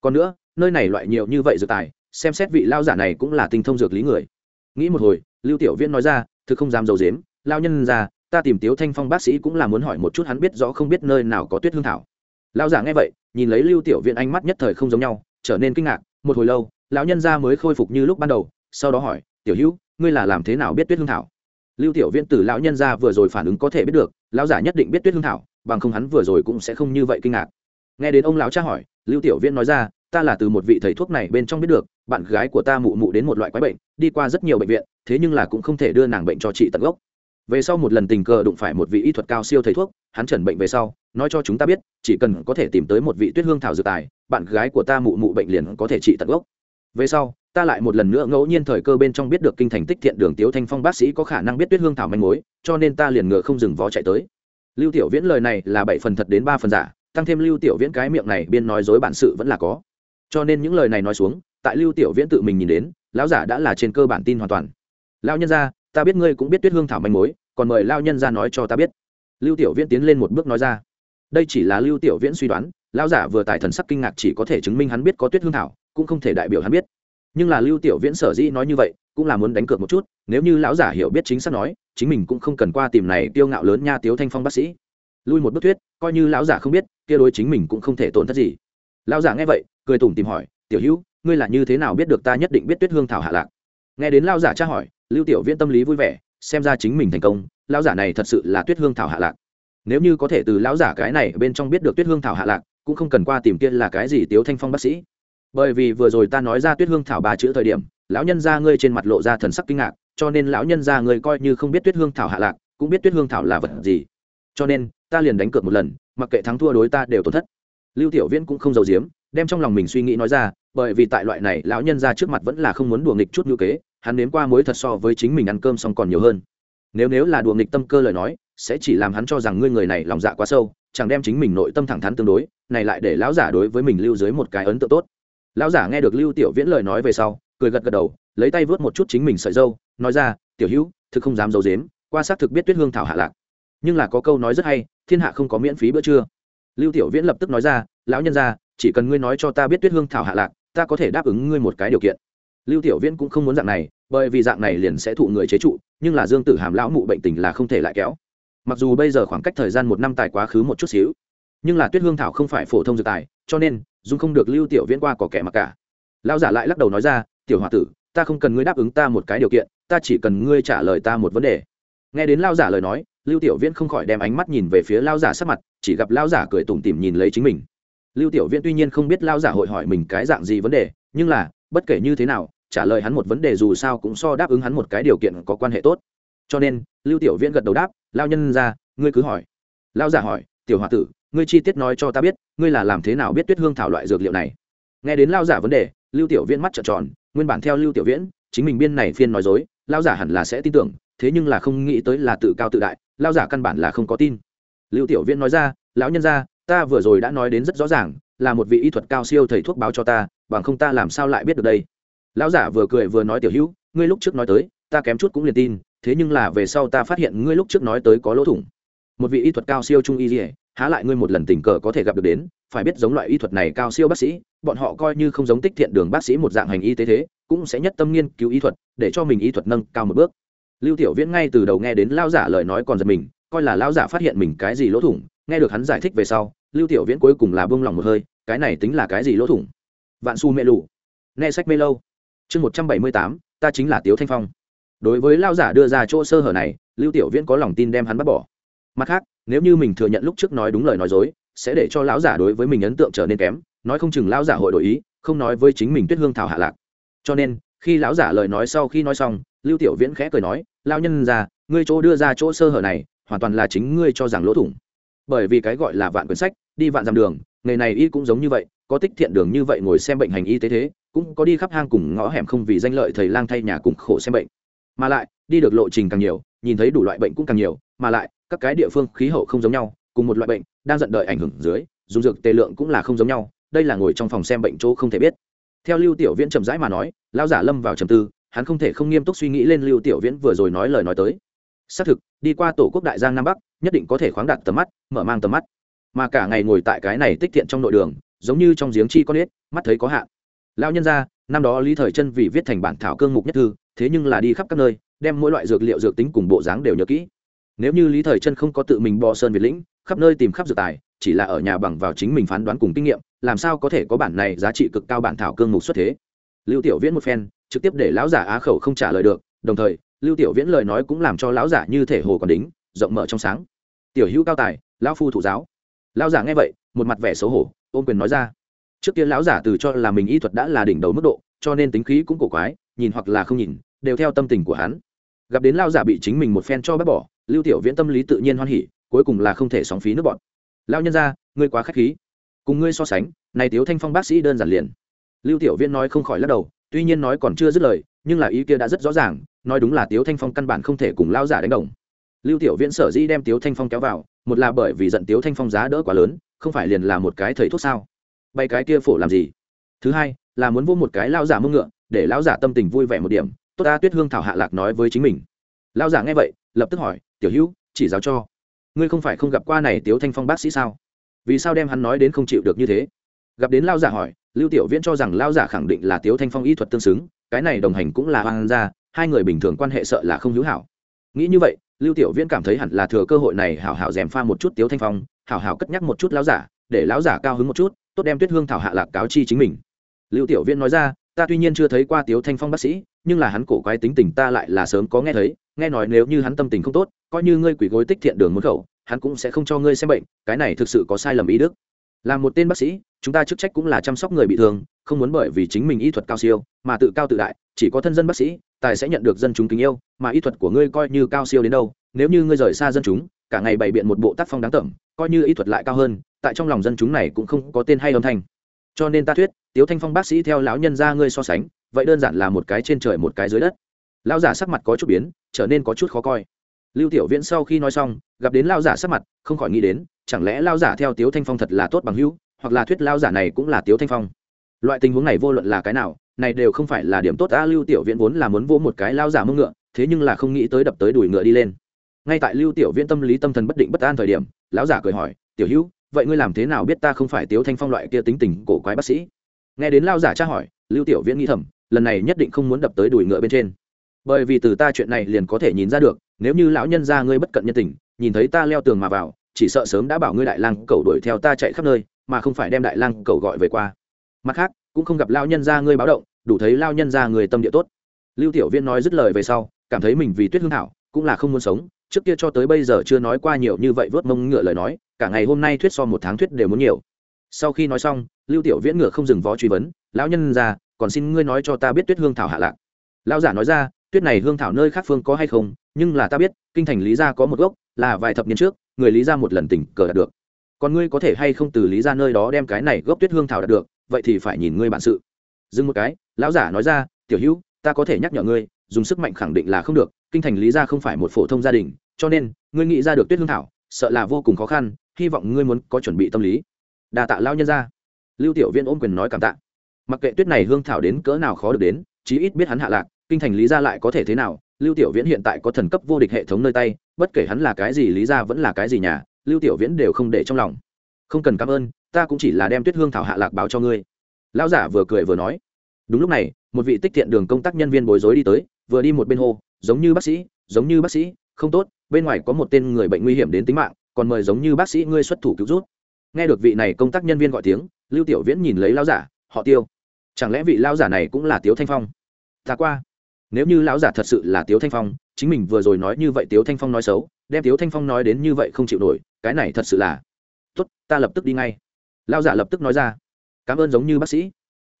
Còn nữa, nơi này loại nhiều như vậy dược tài, xem xét vị lao giả này cũng là tinh thông dược lý người. Nghĩ một hồi, lưu tiểu viễn nói ra, thực không dám d i ấ u dếm lao nhân ra, ta tìm tiếu thanh phong bác sĩ cũng là muốn hỏi một chút hắn biết rõ không biết nơi nào có tuyết hương thảo. Lao giả nghe vậy, nhìn lấy lưu tiểu viễn ánh mắt nhất thời không giống nhau, trở nên kinh ngạc, một hồi lâu lão nhân gia mới khôi phục như lúc ban đầu, sau đó hỏi, tiểu hữu, ngươi là làm thế nào biết tuyết hương thảo? Lưu tiểu viễn từ lão nhân gia vừa rồi phản ứng có thể biết được, lão giả nhất định biết tuyết hương thảo, bằng không hắn vừa rồi cũng sẽ không như vậy kinh ngạc. Nghe đến ông lão cha hỏi, lưu tiểu viễn nói ra, ta là từ một vị thầy thuốc này bên trong biết được, bạn gái của ta mụ mụ đến một loại quái bệnh, đi qua rất nhiều bệnh viện, thế nhưng là cũng không thể đưa nàng bệnh cho trị tận gốc. Về sau một lần tình cờ đụng phải một vị y thuật cao siêu thầy thuốc, hắn chẩn bệnh về sau, nói cho chúng ta biết, chỉ cần có thể tìm tới một vị tuyết hương thảo dược tài, bạn gái của ta mụ mụ bệnh liền có thể trị tận gốc về sau, ta lại một lần nữa ngẫu nhiên thời cơ bên trong biết được kinh thành tích thiện đường tiếu thanh phong bác sĩ có khả năng biết tuyết hương thảo manh mối, cho nên ta liền ngựa không dừng vó chạy tới. Lưu tiểu viễn lời này là bảy phần thật đến ba phần giả, tăng thêm lưu tiểu viễn cái miệng này biên nói dối bản sự vẫn là có. Cho nên những lời này nói xuống, tại lưu tiểu viễn tự mình nhìn đến, lão giả đã là trên cơ bản tin hoàn toàn. Lao nhân ra ta biết ngươi cũng biết tuyết hương thảo manh mối, còn mời lao nhân ra nói cho ta biết. Lưu tiểu viễn tiến lên một bước nói ra. Đây chỉ là lưu tiểu viễn suy đoán, lão giả vừa tài thần sắc kinh ngạc chỉ có thể chứng minh hắn biết có tuyết hương thảo cũng không thể đại biểu hắn biết. Nhưng là lưu tiểu viễn sở dĩ nói như vậy, cũng là muốn đánh cược một chút, nếu như lão giả hiểu biết chính xác nói, chính mình cũng không cần qua tìm này tiêu ngạo lớn nha tiếu thanh phong bác sĩ. Lui một bước thuyết, coi như lão giả không biết, kia đối chính mình cũng không thể tổn thất gì. Lão giả nghe vậy, cười tủm tìm hỏi, tiểu hữu, ngươi là như thế nào biết được ta nhất định biết tuyết hương thảo hạ lạc? Nghe đến lão giả tra hỏi, lưu tiểu viễn tâm lý vui vẻ, xem ra chính mình thành công, lão giả này thật sự là tuyết hương thảo hạ lạc. Nếu như có thể từ lão giả cái này bên trong biết được tuyết hương thảo hạ lạc, cũng không cần qua tìm kia là cái gì tiếu thanh phong bác sĩ bởi vì vừa rồi ta nói ra tuyết hương thảo ba chữ thời điểm, lão nhân gia ngươi trên mặt lộ ra thần sắc kinh ngạc, cho nên lão nhân gia ngươi coi như không biết tuyết hương thảo hạ lạc, cũng biết tuyết hương thảo là vật gì. Cho nên, ta liền đánh cược một lần, mặc kệ thắng thua đối ta đều tổn thất. Lưu tiểu viễn cũng không giàu giếm, đem trong lòng mình suy nghĩ nói ra, bởi vì tại loại này, lão nhân ra trước mặt vẫn là không muốn đùa nghịch chút ngữ kế, hắn nếm qua mối thật so với chính mình ăn cơm xong còn nhiều hơn. Nếu nếu là đùa nghịch tâm cơ lời nói, sẽ chỉ làm hắn cho rằng ngươi người này lòng dạ quá sâu, chẳng đem chính mình nội tâm thẳng thắn tương đối, này lại để lão giả đối với mình lưu dưới một cái ấn tượng tốt lão giả nghe được lưu tiểu viễn lời nói về sau, cười gật gật đầu, lấy tay vớt một chút chính mình sợi dâu, nói ra, tiểu hữu, thực không dám giấu dếm qua xác thực biết tuyết hương thảo hạ lạc. Nhưng là có câu nói rất hay, thiên hạ không có miễn phí bữa trưa. Lưu tiểu viễn lập tức nói ra, lão nhân ra chỉ cần ngươi nói cho ta biết tuyết hương thảo hạ lạc, ta có thể đáp ứng ngươi một cái điều kiện. Lưu tiểu viễn cũng không muốn dạng này, bởi vì dạng này liền sẽ thụ người chế trụ, nhưng là dương tử hàm lão mụ bệnh tình là không thể lại kéo. Mặc dù bây giờ khoảng cách thời gian một năm tài quá khứ một chút xíu, nhưng là tuyết hương thảo không phải phổ thông dược tài, cho nên dung không được lưu tiểu viễn qua có kẻ mặc cả. Lão giả lại lắc đầu nói ra, tiểu h o a tử, ta không cần ngươi đáp ứng ta một cái điều kiện, ta chỉ cần ngươi trả lời ta một vấn đề. Nghe đến lao giả lời nói, lưu tiểu viễn không khỏi đem ánh mắt nhìn về phía lao giả sắc mặt, chỉ gặp lao giả cười tủm tỉm nhìn lấy chính mình. Lưu tiểu viễn tuy nhiên không biết lao giả hội hỏi mình cái dạng gì vấn đề, nhưng là, bất kể như thế nào, trả lời hắn một vấn đề dù sao cũng so đáp ứng hắn một cái điều kiện có quan hệ tốt. Cho nên, lưu tiểu viễn gật đầu đáp lao nhân ra, ngươi cứ hỏi. Lao giả hỏi, tiểu h o a tử ngươi chi tiết nói cho ta biết, ngươi là làm thế nào biết tuyết hương thảo loại dược liệu này? Nghe đến lao giả vấn đề, lưu tiểu viễn mắt trợn tròn, nguyên bản theo lưu tiểu viễn, chính mình biên này phiên nói dối lao giả hẳn là sẽ tin tưởng, thế nhưng là không nghĩ tới là tự cao tự đại lao giả căn bản là không có tin. Lưu tiểu viễn nói ra, lão nhân ra ta vừa rồi đã nói đến rất rõ ràng, là một vị y thuật cao siêu thầy thuốc báo cho ta, bằng không ta làm sao lại biết được đây? Lão giả vừa cười vừa nói, tiểu hữu, ngươi lúc trước nói tới, ta kém chút cũng liền tin, thế nhưng là về sau ta phát hiện ngươi lúc trước nói tới có lỗ thủng. Một vị y thuật cao siêu trung y dỉa há lại ngươi một lần tình cờ có thể gặp được đến, phải biết giống loại y thuật này cao siêu bác sĩ, bọn họ coi như không giống tích thiện đường bác sĩ một dạng hành y tế thế, cũng sẽ nhất tâm nghiên cứu y thuật, để cho mình y thuật nâng cao một bước. Lưu tiểu viễn ngay từ đầu nghe đến lao giả lời nói còn giật mình, coi là lao giả phát hiện mình cái gì lỗ thủng, nghe được hắn giải thích về sau, lưu tiểu viễn cuối cùng là buông lòng một hơi, cái này tính là cái gì lỗ thủng? Vạn su mê lụ nghe sách mê lâu. Chương một trăm bảy mươi tám, ta chính là tiếu thanh phong. Đối với lao giả đưa ra chỗ sơ hở này, lưu tiểu viễn có lòng tin đem hắn bắt bỏ. Mặt khác nếu như mình thừa nhận lúc trước nói đúng lời nói dối, sẽ để cho lão giả đối với mình ấn tượng trở nên kém, nói không chừng lão giả hội đổi ý, không nói với chính mình tuyết hương thảo hạ lạc. Cho nên, khi lão giả lời nói sau khi nói xong, lưu tiểu viễn khẽ cười nói lao nhân ra ngươi chỗ đưa ra chỗ sơ hở này, hoàn toàn là chính ngươi cho rằng lỗ thủng. Bởi vì cái gọi là vạn quyển sách, đi vạn dặm đường, nghề này y cũng giống như vậy, có tích thiện đường như vậy ngồi xem bệnh hành y tế thế, cũng có đi khắp hang cùng ngõ hẻm không vì danh lợi thầy lang thay nhà cùng khổ xem bệnh. Mà lại, đi được lộ trình càng nhiều nhìn thấy đủ loại bệnh cũng càng nhiều, mà lại, các cái địa phương khí hậu không giống nhau, cùng một loại bệnh đang giận đợi ảnh hưởng dưới, dùng dược tề lượng cũng là không giống nhau, đây là ngồi trong phòng xem bệnh chỗ không thể biết. Theo lưu tiểu viễn chậm rãi mà nói lao giả lâm vào trầm tư, hắn không thể không nghiêm túc suy nghĩ lên lưu tiểu viễn vừa rồi nói lời nói tới. Xác thực, đi qua tổ quốc đại giang nam bắc, nhất định có thể khoáng đạt tầm mắt, mở mang tầm mắt. Mà cả ngày ngồi tại cái này tích thiện trong nội đường, giống như trong giếng chi con ếch, mắt thấy có hạn. Lão nhân ra năm đó lý thời chân vì viết thành bản thảo cương mục nhất thư, thế nhưng là đi khắp các nơi đem mỗi loại dược liệu dược tính cùng bộ dáng đều nhớ kỹ. Nếu như lý thời chân không có tự mình bò sơn việt lĩnh, khắp nơi tìm khắp dược tài, chỉ là ở nhà bằng vào chính mình phán đoán cùng kinh nghiệm, làm sao có thể có bản này giá trị cực cao bản thảo cương mục xuất thế? Lưu tiểu viễn một phen, trực tiếp để lão giả á khẩu không trả lời được, đồng thời, lưu tiểu viễn lời nói cũng làm cho lão giả như thể hồ còn đính, rộng mở trong sáng. Tiểu hữu cao tài, lão phu thủ giáo. Lão giả nghe vậy, một mặt vẻ xấu hổ, ôm quyền nói ra. Trước kia lão giả từ cho là mình y thuật đã là đỉnh đầu mức độ, cho nên tính khí cũng cổ quái, nhìn hoặc là không nhìn, đều theo tâm tình của hắn gặp đến lão giả bị chính mình một phen cho bác bỏ, lưu tiểu viễn tâm lý tự nhiên hoan hỉ, cuối cùng là không thể sóng phí nước bọn. Lão nhân ra ngươi quá khách khí. Cùng ngươi so sánh, này tiếu thanh phong bác sĩ đơn giản liền. Lưu tiểu viễn nói không khỏi lắc đầu, tuy nhiên nói còn chưa dứt lời, nhưng là ý kia đã rất rõ ràng, nói đúng là tiếu thanh phong căn bản không thể cùng lao giả đánh đồng. Lưu tiểu viễn sở dĩ đem tiếu thanh phong kéo vào, một là bởi vì giận tiếu thanh phong giá đỡ quá lớn, không phải liền là một cái thầy thuốc sao? Bay cái kia phổ làm gì? Thứ hai, là muốn vô một cái lao giả mưng ngựa, để lão giả tâm tình vui vẻ một điểm tốt ta tuyết hương thảo hạ lạc nói với chính mình. Lao giả nghe vậy, lập tức hỏi, tiểu hữu, chỉ giáo cho. Ngươi không phải không gặp qua này tiếu thanh phong bác sĩ sao? Vì sao đem hắn nói đến không chịu được như thế? Gặp đến lao giả hỏi, lưu tiểu viễn cho rằng lao giả khẳng định là tiếu thanh phong y thuật tương xứng, cái này đồng hành cũng là hoang gia, hai người bình thường quan hệ sợ là không hữu hảo. Nghĩ như vậy, lưu tiểu viễn cảm thấy hẳn là thừa cơ hội này hảo hảo dèm pha một chút tiếu thanh phong, hảo hảo cất nhắc một chút lão giả, để lão giả cao hứng một chút, tốt đem tuyết hương thảo hạ lạc cáo chi chính mình. Lưu tiểu viễn nói ra, ta tuy nhiên chưa thấy qua tiếu thanh phong bác sĩ nhưng là hắn cổ quái tính tình ta lại là sớm có nghe thấy, nghe nói nếu như hắn tâm tình không tốt, coi như ngươi quỷ gối tích thiện đường muốn khẩu, hắn cũng sẽ không cho ngươi xem bệnh, cái này thực sự có sai lầm ý đức. Là một tên bác sĩ, chúng ta chức trách cũng là chăm sóc người bị thương, không muốn bởi vì chính mình y thuật cao siêu, mà tự cao tự đại, chỉ có thân dân bác sĩ, tài sẽ nhận được dân chúng kính yêu, mà y thuật của ngươi coi như cao siêu đến đâu, nếu như ngươi rời xa dân chúng, cả ngày bày biện một bộ tác phong đáng tẩm coi như y thuật lại cao hơn, tại trong lòng dân chúng này cũng không có tên hay âm thanh. Cho nên ta thuyết, tiếu thanh phong bác sĩ theo lão nhân ra ngươi so sánh vậy đơn giản là một cái trên trời một cái dưới đất. Lão giả sắc mặt có chút biến, trở nên có chút khó coi. Lưu tiểu viễn sau khi nói xong, gặp đến lao giả sắc mặt, không khỏi nghĩ đến, chẳng lẽ lao giả theo tiếu thanh phong thật là tốt bằng hữu, hoặc là thuyết lao giả này cũng là tiếu thanh phong? Loại tình huống này vô luận là cái nào, này đều không phải là điểm tốt a lưu tiểu viễn vốn là muốn vô một cái lao giả mưng ngựa, thế nhưng là không nghĩ tới đập tới đuổi ngựa đi lên. Ngay tại lưu tiểu viễn tâm lý tâm thần bất định bất an thời điểm, lão giả cười hỏi, tiểu hữu, vậy ngươi làm thế nào biết ta không phải tiếu thanh phong loại kia tính tình cổ quái bác sĩ? Nghe đến lao giả tra hỏi, lưu tiểu viễn nghĩ thầm lần này nhất định không muốn đập tới đuổi ngựa bên trên. Bởi vì từ ta chuyện này liền có thể nhìn ra được, nếu như lão nhân gia ngươi bất cận nhân tình, nhìn thấy ta leo tường mà vào, chỉ sợ sớm đã bảo ngươi đại lang cầu đuổi theo ta chạy khắp nơi, mà không phải đem đại lang cầu gọi về qua. Mặt khác, cũng không gặp lão nhân gia ngươi báo động, đủ thấy lão nhân gia người tâm địa tốt. Lưu tiểu viên nói dứt lời về sau, cảm thấy mình vì tuyết hương thảo, cũng là không muốn sống, trước kia cho tới bây giờ chưa nói qua nhiều như vậy vớt mông ngựa lời nói, cả ngày hôm nay thuyết so một tháng thuyết đều muốn nhiều. Sau khi nói xong, lưu tiểu viễn ngựa không dừng vó truy vấn, lão nhân gia còn xin ngươi nói cho ta biết tuyết hương thảo hạ lạc. Lão giả nói ra, tuyết này hương thảo nơi khác phương có hay không, nhưng là ta biết, kinh thành lý gia có một gốc, là vài thập niên trước, người lý gia một lần tình cờ đạt được. Còn ngươi có thể hay không từ lý gia nơi đó đem cái này gốc tuyết hương thảo đạt được, vậy thì phải nhìn ngươi bản sự. Dừng một cái, lão giả nói ra, tiểu hữu, ta có thể nhắc nhở ngươi, dùng sức mạnh khẳng định là không được, kinh thành lý gia không phải một phổ thông gia đình, cho nên, ngươi nghĩ ra được tuyết hương thảo, sợ là vô cùng khó khăn, hy vọng ngươi muốn có chuẩn bị tâm lý. Đà tạ lao nhân ra lưu tiểu viên ôm quyền nói cảm tạ mặc kệ tuyết này hương thảo đến cỡ nào khó được đến, chí ít biết hắn hạ lạc, kinh thành lý gia lại có thể thế nào, lưu tiểu viễn hiện tại có thần cấp vô địch hệ thống nơi tay, bất kể hắn là cái gì lý gia vẫn là cái gì nhà, lưu tiểu viễn đều không để trong lòng. Không cần cảm ơn, ta cũng chỉ là đem tuyết hương thảo hạ lạc báo cho ngươi. Lão giả vừa cười vừa nói. Đúng lúc này, một vị tích thiện đường công tác nhân viên bối rối đi tới, vừa đi một bên hồ giống như bác sĩ, giống như bác sĩ, không tốt, bên ngoài có một tên người bệnh nguy hiểm đến tính mạng, còn mời giống như bác sĩ ngươi xuất thủ cứu rút nghe được vị này công tác nhân viên gọi tiếng, lưu tiểu viễn nhìn lấy lão giả, họ tiêu chẳng lẽ vị lão giả này cũng là tiếu thanh phong? Ta qua. Nếu như lão giả thật sự là tiếu thanh phong, chính mình vừa rồi nói như vậy tiếu thanh phong nói xấu, đem tiếu thanh phong nói đến như vậy không chịu nổi, cái này thật sự là. Tốt, ta lập tức đi ngay. Lão giả lập tức nói ra. Cảm ơn giống như bác sĩ.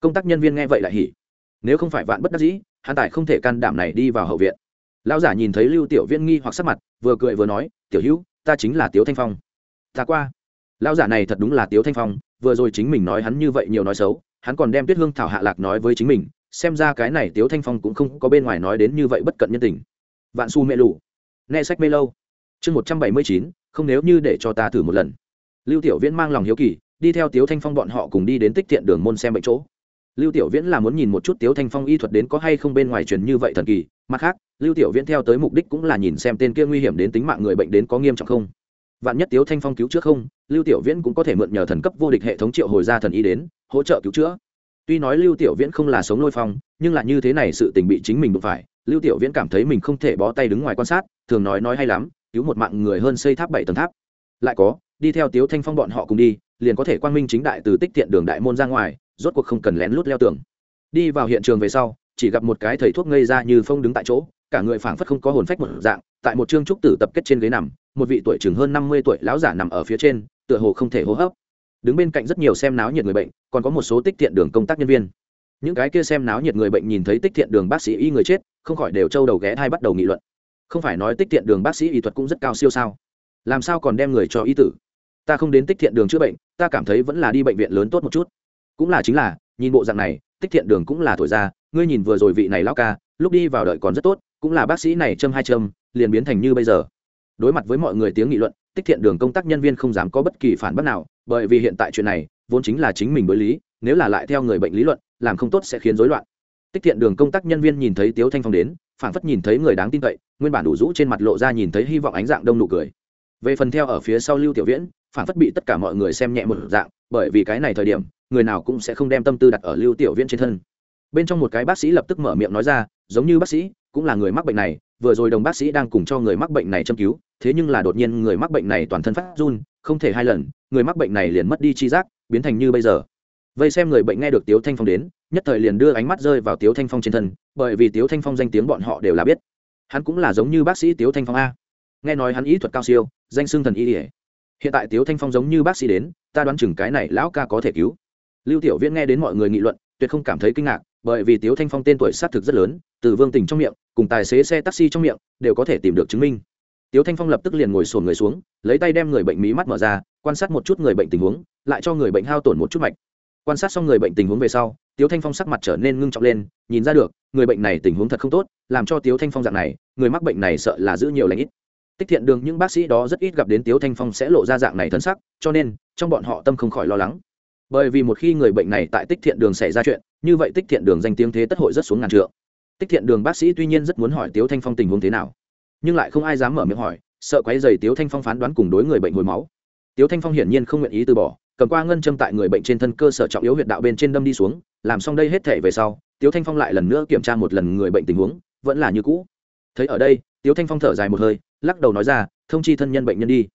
Công tác nhân viên nghe vậy lại hỉ. Nếu không phải vạn bất đắc dĩ, hắn tài không thể can đảm này đi vào hậu viện. Lão giả nhìn thấy lưu tiểu viên nghi hoặc sắc mặt, vừa cười vừa nói, tiểu hữu, ta chính là tiếu thanh phong. Ta qua. Lão giả này thật đúng là tiếu thanh phong, vừa rồi chính mình nói hắn như vậy nhiều nói xấu hắn còn đem tuyết hương thảo hạ lạc nói với chính mình xem ra cái này tiếu thanh phong cũng không có bên ngoài nói đến như vậy bất cận nhân tình. Vạn su mê lụ, nghe sách mê lâu. Chương một trăm bảy mươi chín không nếu như để cho ta thử một lần. Lưu tiểu viễn mang lòng hiếu kỳ đi theo tiếu thanh phong bọn họ cùng đi đến tích thiện đường môn xem bệnh chỗ. Lưu tiểu viễn là muốn nhìn một chút tiếu thanh phong y thuật đến có hay không bên ngoài truyền như vậy thần kỳ mặt khác lưu tiểu viễn theo tới mục đích cũng là nhìn xem tên kia nguy hiểm đến tính mạng người bệnh đến có nghiêm trọng không. Vạn nhất tiếu thanh phong cứu trước không lưu tiểu viễn cũng có thể mượn nhờ thần cấp vô địch hệ thống triệu hồi ra thần y đến hỗ trợ cứu chữa. Tuy nói lưu tiểu viễn không là sống lôi phong, nhưng là như thế này sự tình bị chính mình đụng phải, lưu tiểu viễn cảm thấy mình không thể bó tay đứng ngoài quan sát, thường nói nói hay lắm, cứu một mạng người hơn xây tháp bảy tầng tháp. Lại có, đi theo tiếu thanh phong bọn họ cùng đi, liền có thể quang minh chính đại từ tích thiện đường đại môn ra ngoài, rốt cuộc không cần lén lút leo tường. Đi vào hiện trường về sau, chỉ gặp một cái thầy thuốc ngây ra như phong đứng tại chỗ, cả người phảng phất không có hồn phách một dạng, tại một chương trúc tử tập kết trên ghế nằm, một vị tuổi chừng hơn năm mươi tuổi lão giả nằm ở phía trên, tựa hồ không thể hô hấp đứng bên cạnh rất nhiều xem náo nhiệt người bệnh, còn có một số tích thiện đường công tác nhân viên. Những cái kia xem náo nhiệt người bệnh nhìn thấy tích thiện đường bác sĩ y người chết, không khỏi đều trâu đầu ghé thai bắt đầu nghị luận. Không phải nói tích thiện đường bác sĩ y thuật cũng rất cao siêu sao? Làm sao còn đem người cho y tử? Ta không đến tích thiện đường chữa bệnh, ta cảm thấy vẫn là đi bệnh viện lớn tốt một chút. Cũng là chính là, nhìn bộ dạng này, tích thiện đường cũng là thổi ra, ngươi nhìn vừa rồi vị này lão ca, lúc đi vào đợi còn rất tốt, cũng là bác sĩ này châm hai châm, liền biến thành như bây giờ. Đối mặt với mọi người tiếng nghị luận, tích thiện đường công tác nhân viên không dám có bất kỳ phản bác nào bởi vì hiện tại chuyện này, vốn chính là chính mình đối lý, nếu là lại theo người bệnh lý luận, làm không tốt sẽ khiến rối loạn. Tích thiện đường công tác nhân viên nhìn thấy tiếu thanh phong đến phản phất nhìn thấy người đáng tin cậy, nguyên bản đủ rũ trên mặt lộ ra nhìn thấy hy vọng ánh dạng đông nụ cười. Về phần theo ở phía sau lưu tiểu viễn phản phất bị tất cả mọi người xem nhẹ một dạng, bởi vì cái này thời điểm, người nào cũng sẽ không đem tâm tư đặt ở lưu tiểu viễn trên thân. Bên trong một cái bác sĩ lập tức mở miệng nói ra, giống như bác sĩ, cũng là người mắc bệnh này, vừa rồi đồng bác sĩ đang cùng cho người mắc bệnh này châm cứu, thế nhưng là đột nhiên người mắc bệnh này toàn thân phát run không thể hai lần, người mắc bệnh này liền mất đi chi giác, biến thành như bây giờ. Vây xem người bệnh nghe được tiếu thanh phong đến, nhất thời liền đưa ánh mắt rơi vào tiếu thanh phong trên thân, bởi vì tiếu thanh phong danh tiếng bọn họ đều là biết. Hắn cũng là giống như bác sĩ tiếu thanh phong a. Nghe nói hắn ý thuật cao siêu, danh xưng thần y ỉa hiện tại tiếu thanh phong giống như bác sĩ đến, ta đoán chừng cái này lão ca có thể cứu. Lưu tiểu viễn nghe đến mọi người nghị luận, tuyệt không cảm thấy kinh ngạc, bởi vì tiếu thanh phong tên tuổi xác thực rất lớn, từ vương tình trong miệng, cùng tài xế xe taxi trong miệng, đều có thể tìm được chứng minh tiếu thanh phong lập tức liền ngồi sồn người xuống, lấy tay đem người bệnh mí mắt mở ra, quan sát một chút người bệnh tình huống, lại cho người bệnh hao tổn một chút mạch. Quan sát xong người bệnh tình huống về sau, tiếu thanh phong sắc mặt trở nên ngưng trọng lên, nhìn ra được, người bệnh này tình huống thật không tốt, làm cho tiếu thanh phong dạng này, người mắc bệnh này sợ là giữ nhiều lãnh ít. Tích thiện đường những bác sĩ đó rất ít gặp đến tiếu thanh phong sẽ lộ ra dạng này thân sắc, cho nên, trong bọn họ tâm không khỏi lo lắng. Bởi vì một khi người bệnh này tại tích thiện đường xảy ra chuyện, như vậy tích thiện đường danh tiếng thế tất hội rất xuống ngàn trượng. Tích thiện đường bác sĩ tuy nhiên rất muốn hỏi tiếu thanh phong tình huống thế nào nhưng lại không ai dám mở miệng hỏi, sợ quấy dày tiếu thanh phong phán đoán cùng đối người bệnh hồi máu. Tiếu thanh phong hiển nhiên không nguyện ý từ bỏ, cầm qua ngân châm tại người bệnh trên thân cơ sở trọng yếu huyệt đạo bên trên đâm đi xuống, làm xong đây hết thể về sau, tiếu thanh phong lại lần nữa kiểm tra một lần người bệnh tình huống, vẫn là như cũ. Thấy ở đây, tiếu thanh phong thở dài một hơi, lắc đầu nói ra, thông chi thân nhân bệnh nhân đi.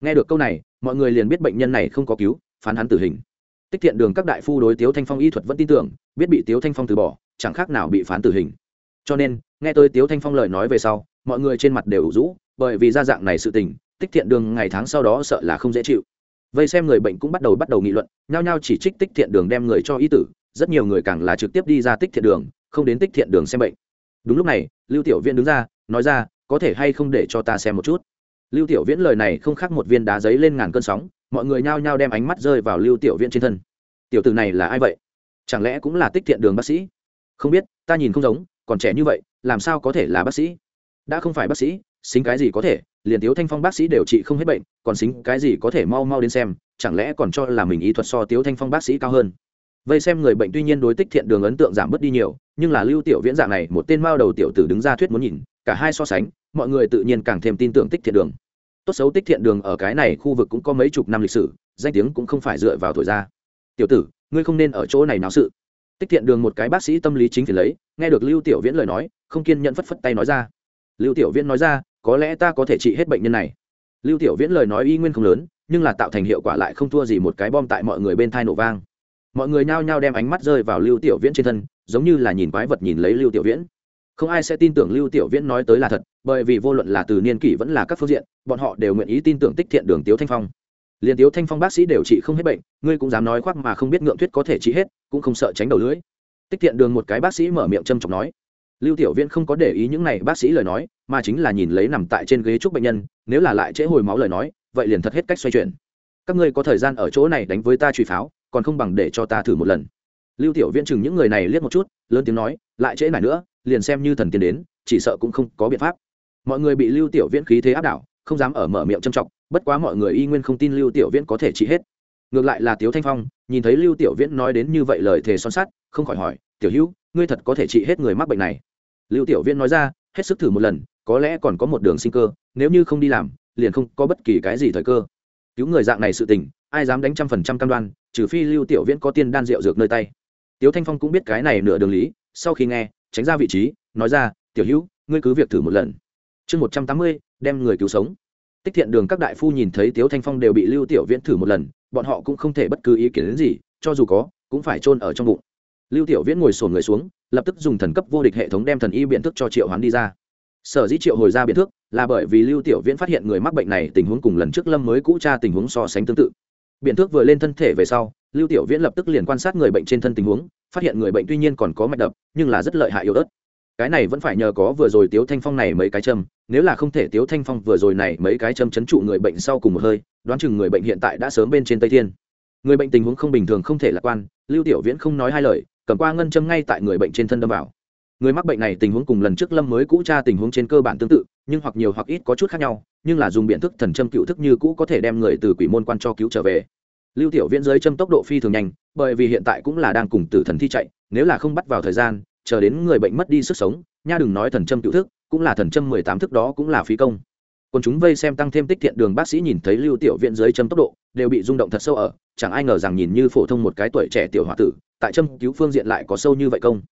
Nghe được câu này, mọi người liền biết bệnh nhân này không có cứu, phán hắn tử hình. Tích thiện đường các đại phu đối tiếu thanh phong y thuật vẫn tin tưởng, biết bị tiếu thanh phong từ bỏ, chẳng khác nào bị phán tử hình. Cho nên, nghe tôi tiếu thanh phong lời nói về sau mọi người trên mặt đều ủ rũ, bởi vì ra dạng này sự tình, tích thiện đường ngày tháng sau đó sợ là không dễ chịu. Vây xem người bệnh cũng bắt đầu bắt đầu nghị luận, nhao nhao chỉ trích tích thiện đường đem người cho y tử, rất nhiều người càng là trực tiếp đi ra tích thiện đường, không đến tích thiện đường xem bệnh. Đúng lúc này, lưu tiểu viễn đứng ra, nói ra, có thể hay không để cho ta xem một chút? Lưu tiểu viễn lời này không khác một viên đá giấy lên ngàn cơn sóng, mọi người nhao nhao đem ánh mắt rơi vào lưu tiểu viễn trên thân. Tiểu tử này là ai vậy? Chẳng lẽ cũng là tích thiện đường bác sĩ? Không biết, ta nhìn không giống, còn trẻ như vậy, làm sao có thể là bác sĩ? Đã không phải bác sĩ, xính cái gì có thể, liền tiếu thanh phong bác sĩ đều trị không hết bệnh, còn xính cái gì có thể mau mau đến xem, chẳng lẽ còn cho là mình ý thuật so tiếu thanh phong bác sĩ cao hơn? Vây xem người bệnh tuy nhiên đối tích thiện đường ấn tượng giảm bớt đi nhiều, nhưng là lưu tiểu viễn dạng này, một tên mao đầu tiểu tử đứng ra thuyết muốn nhìn, cả hai so sánh, mọi người tự nhiên càng thêm tin tưởng tích thiện đường. Tốt xấu tích thiện đường ở cái này khu vực cũng có mấy chục năm lịch sử, danh tiếng cũng không phải dựa vào thổi ra. Tiểu tử, ngươi không nên ở chỗ này náo sự. Tích thiện đường một cái bác sĩ tâm lý chính thì lấy, nghe được lưu tiểu viễn lời nói, không kiên nhẫn phất phất tay nói ra lưu tiểu viễn nói ra, có lẽ ta có thể trị hết bệnh nhân này. Lưu tiểu viễn lời nói y nguyên không lớn, nhưng là tạo thành hiệu quả lại không thua gì một cái bom tại mọi người bên thai nổ vang. Mọi người nhao nhao đem ánh mắt rơi vào lưu tiểu viễn trên thân, giống như là nhìn quái vật nhìn lấy lưu tiểu viễn. Không ai sẽ tin tưởng lưu tiểu viễn nói tới là thật, bởi vì vô luận là từ niên kỷ vẫn là các phương diện, bọn họ đều nguyện ý tin tưởng tích thiện đường tiếu thanh phong. Liền tiếu thanh phong bác sĩ đều trị không hết bệnh, ngươi cũng dám nói khoác mà không biết ngượng thuyết có thể trị hết, cũng không sợ tránh đầu lưỡi. Tích thiện đường một cái bác sĩ mở miệng châm chọc nói lưu tiểu viễn không có để ý những này bác sĩ lời nói, mà chính là nhìn lấy nằm tại trên ghế trúc bệnh nhân, nếu là lại trễ hồi máu lời nói, vậy liền thật hết cách xoay chuyển. Các ngươi có thời gian ở chỗ này đánh với ta truy pháo, còn không bằng để cho ta thử một lần. Lưu tiểu viễn chừng những người này liếc một chút, lớn tiếng nói, lại trễ này nữa, liền xem như thần tiên đến, chỉ sợ cũng không có biện pháp. Mọi người bị lưu tiểu viễn khí thế áp đảo, không dám ở mở miệng trầm trọng bất quá mọi người y nguyên không tin lưu tiểu viễn có thể trị hết. Ngược lại là tiếu thanh phong, nhìn thấy lưu tiểu viễn nói đến như vậy lời thề son sắt, không khỏi hỏi, tiểu hữu ngươi thật có thể trị hết người mắc bệnh này. Lưu tiểu Viên nói ra, hết sức thử một lần, có lẽ còn có một đường sinh cơ, nếu như không đi làm, liền không có bất kỳ cái gì thời cơ. Cứu người dạng này sự tình, ai dám đánh trăm phần trăm cam đoan, trừ phi lưu tiểu viễn có tiên đan rượu dược nơi tay. Tiếu thanh phong cũng biết cái này nửa đường lý, sau khi nghe, tránh ra vị trí, nói ra, tiểu hữu, ngươi cứ việc thử một lần. Chương một trăm tám mươi, đem người cứu sống. Tích thiện đường các đại phu nhìn thấy tiếu thanh phong đều bị lưu tiểu viễn thử một lần, bọn họ cũng không thể bất cứ ý kiến đến gì, cho dù có, cũng phải chôn ở trong bụng lưu tiểu viễn ngồi sổn người xuống, lập tức dùng thần cấp vô địch hệ thống đem thần y biện thức cho triệu hoán đi ra. Sở dĩ triệu hồi ra biện thức, là bởi vì lưu tiểu viễn phát hiện người mắc bệnh này tình huống cùng lần trước lâm mới cũ tra tình huống so sánh tương tự. Biện thức vừa lên thân thể về sau, lưu tiểu viễn lập tức liền quan sát người bệnh trên thân tình huống, phát hiện người bệnh tuy nhiên còn có mạch đập, nhưng là rất lợi hại yếu ớt. Cái này vẫn phải nhờ có vừa rồi tiếu thanh phong này mấy cái châm, nếu là không thể tiếu thanh phong vừa rồi này mấy cái châm chấn trụ người bệnh sau cùng một hơi, đoán chừng người bệnh hiện tại đã sớm bên trên tây thiên. Người bệnh tình huống không bình thường không thể lạc quan, lưu tiểu viễn không nói hai lời cầm qua ngân châm ngay tại người bệnh trên thân đâm vào. Người mắc bệnh này tình huống cùng lần trước lâm mới cũ tra tình huống trên cơ bản tương tự, nhưng hoặc nhiều hoặc ít có chút khác nhau, nhưng là dùng biện thức thần châm cựu thức như cũ có thể đem người từ quỷ môn quan cho cứu trở về. Lưu tiểu viễn dưới châm tốc độ phi thường nhanh, bởi vì hiện tại cũng là đang cùng tử thần thi chạy, nếu là không bắt vào thời gian, chờ đến người bệnh mất đi sức sống, nha đừng nói thần châm cựu thức, cũng là thần châm mười tám thức đó cũng là phí công. Còn chúng vây xem tăng thêm tích thiện đường bác sĩ nhìn thấy lưu tiểu viện dưới châm tốc độ, đều bị rung động thật sâu ở, chẳng ai ngờ rằng nhìn như phổ thông một cái tuổi trẻ tiểu h tử tại châm cứu phương diện lại có sâu như vậy công.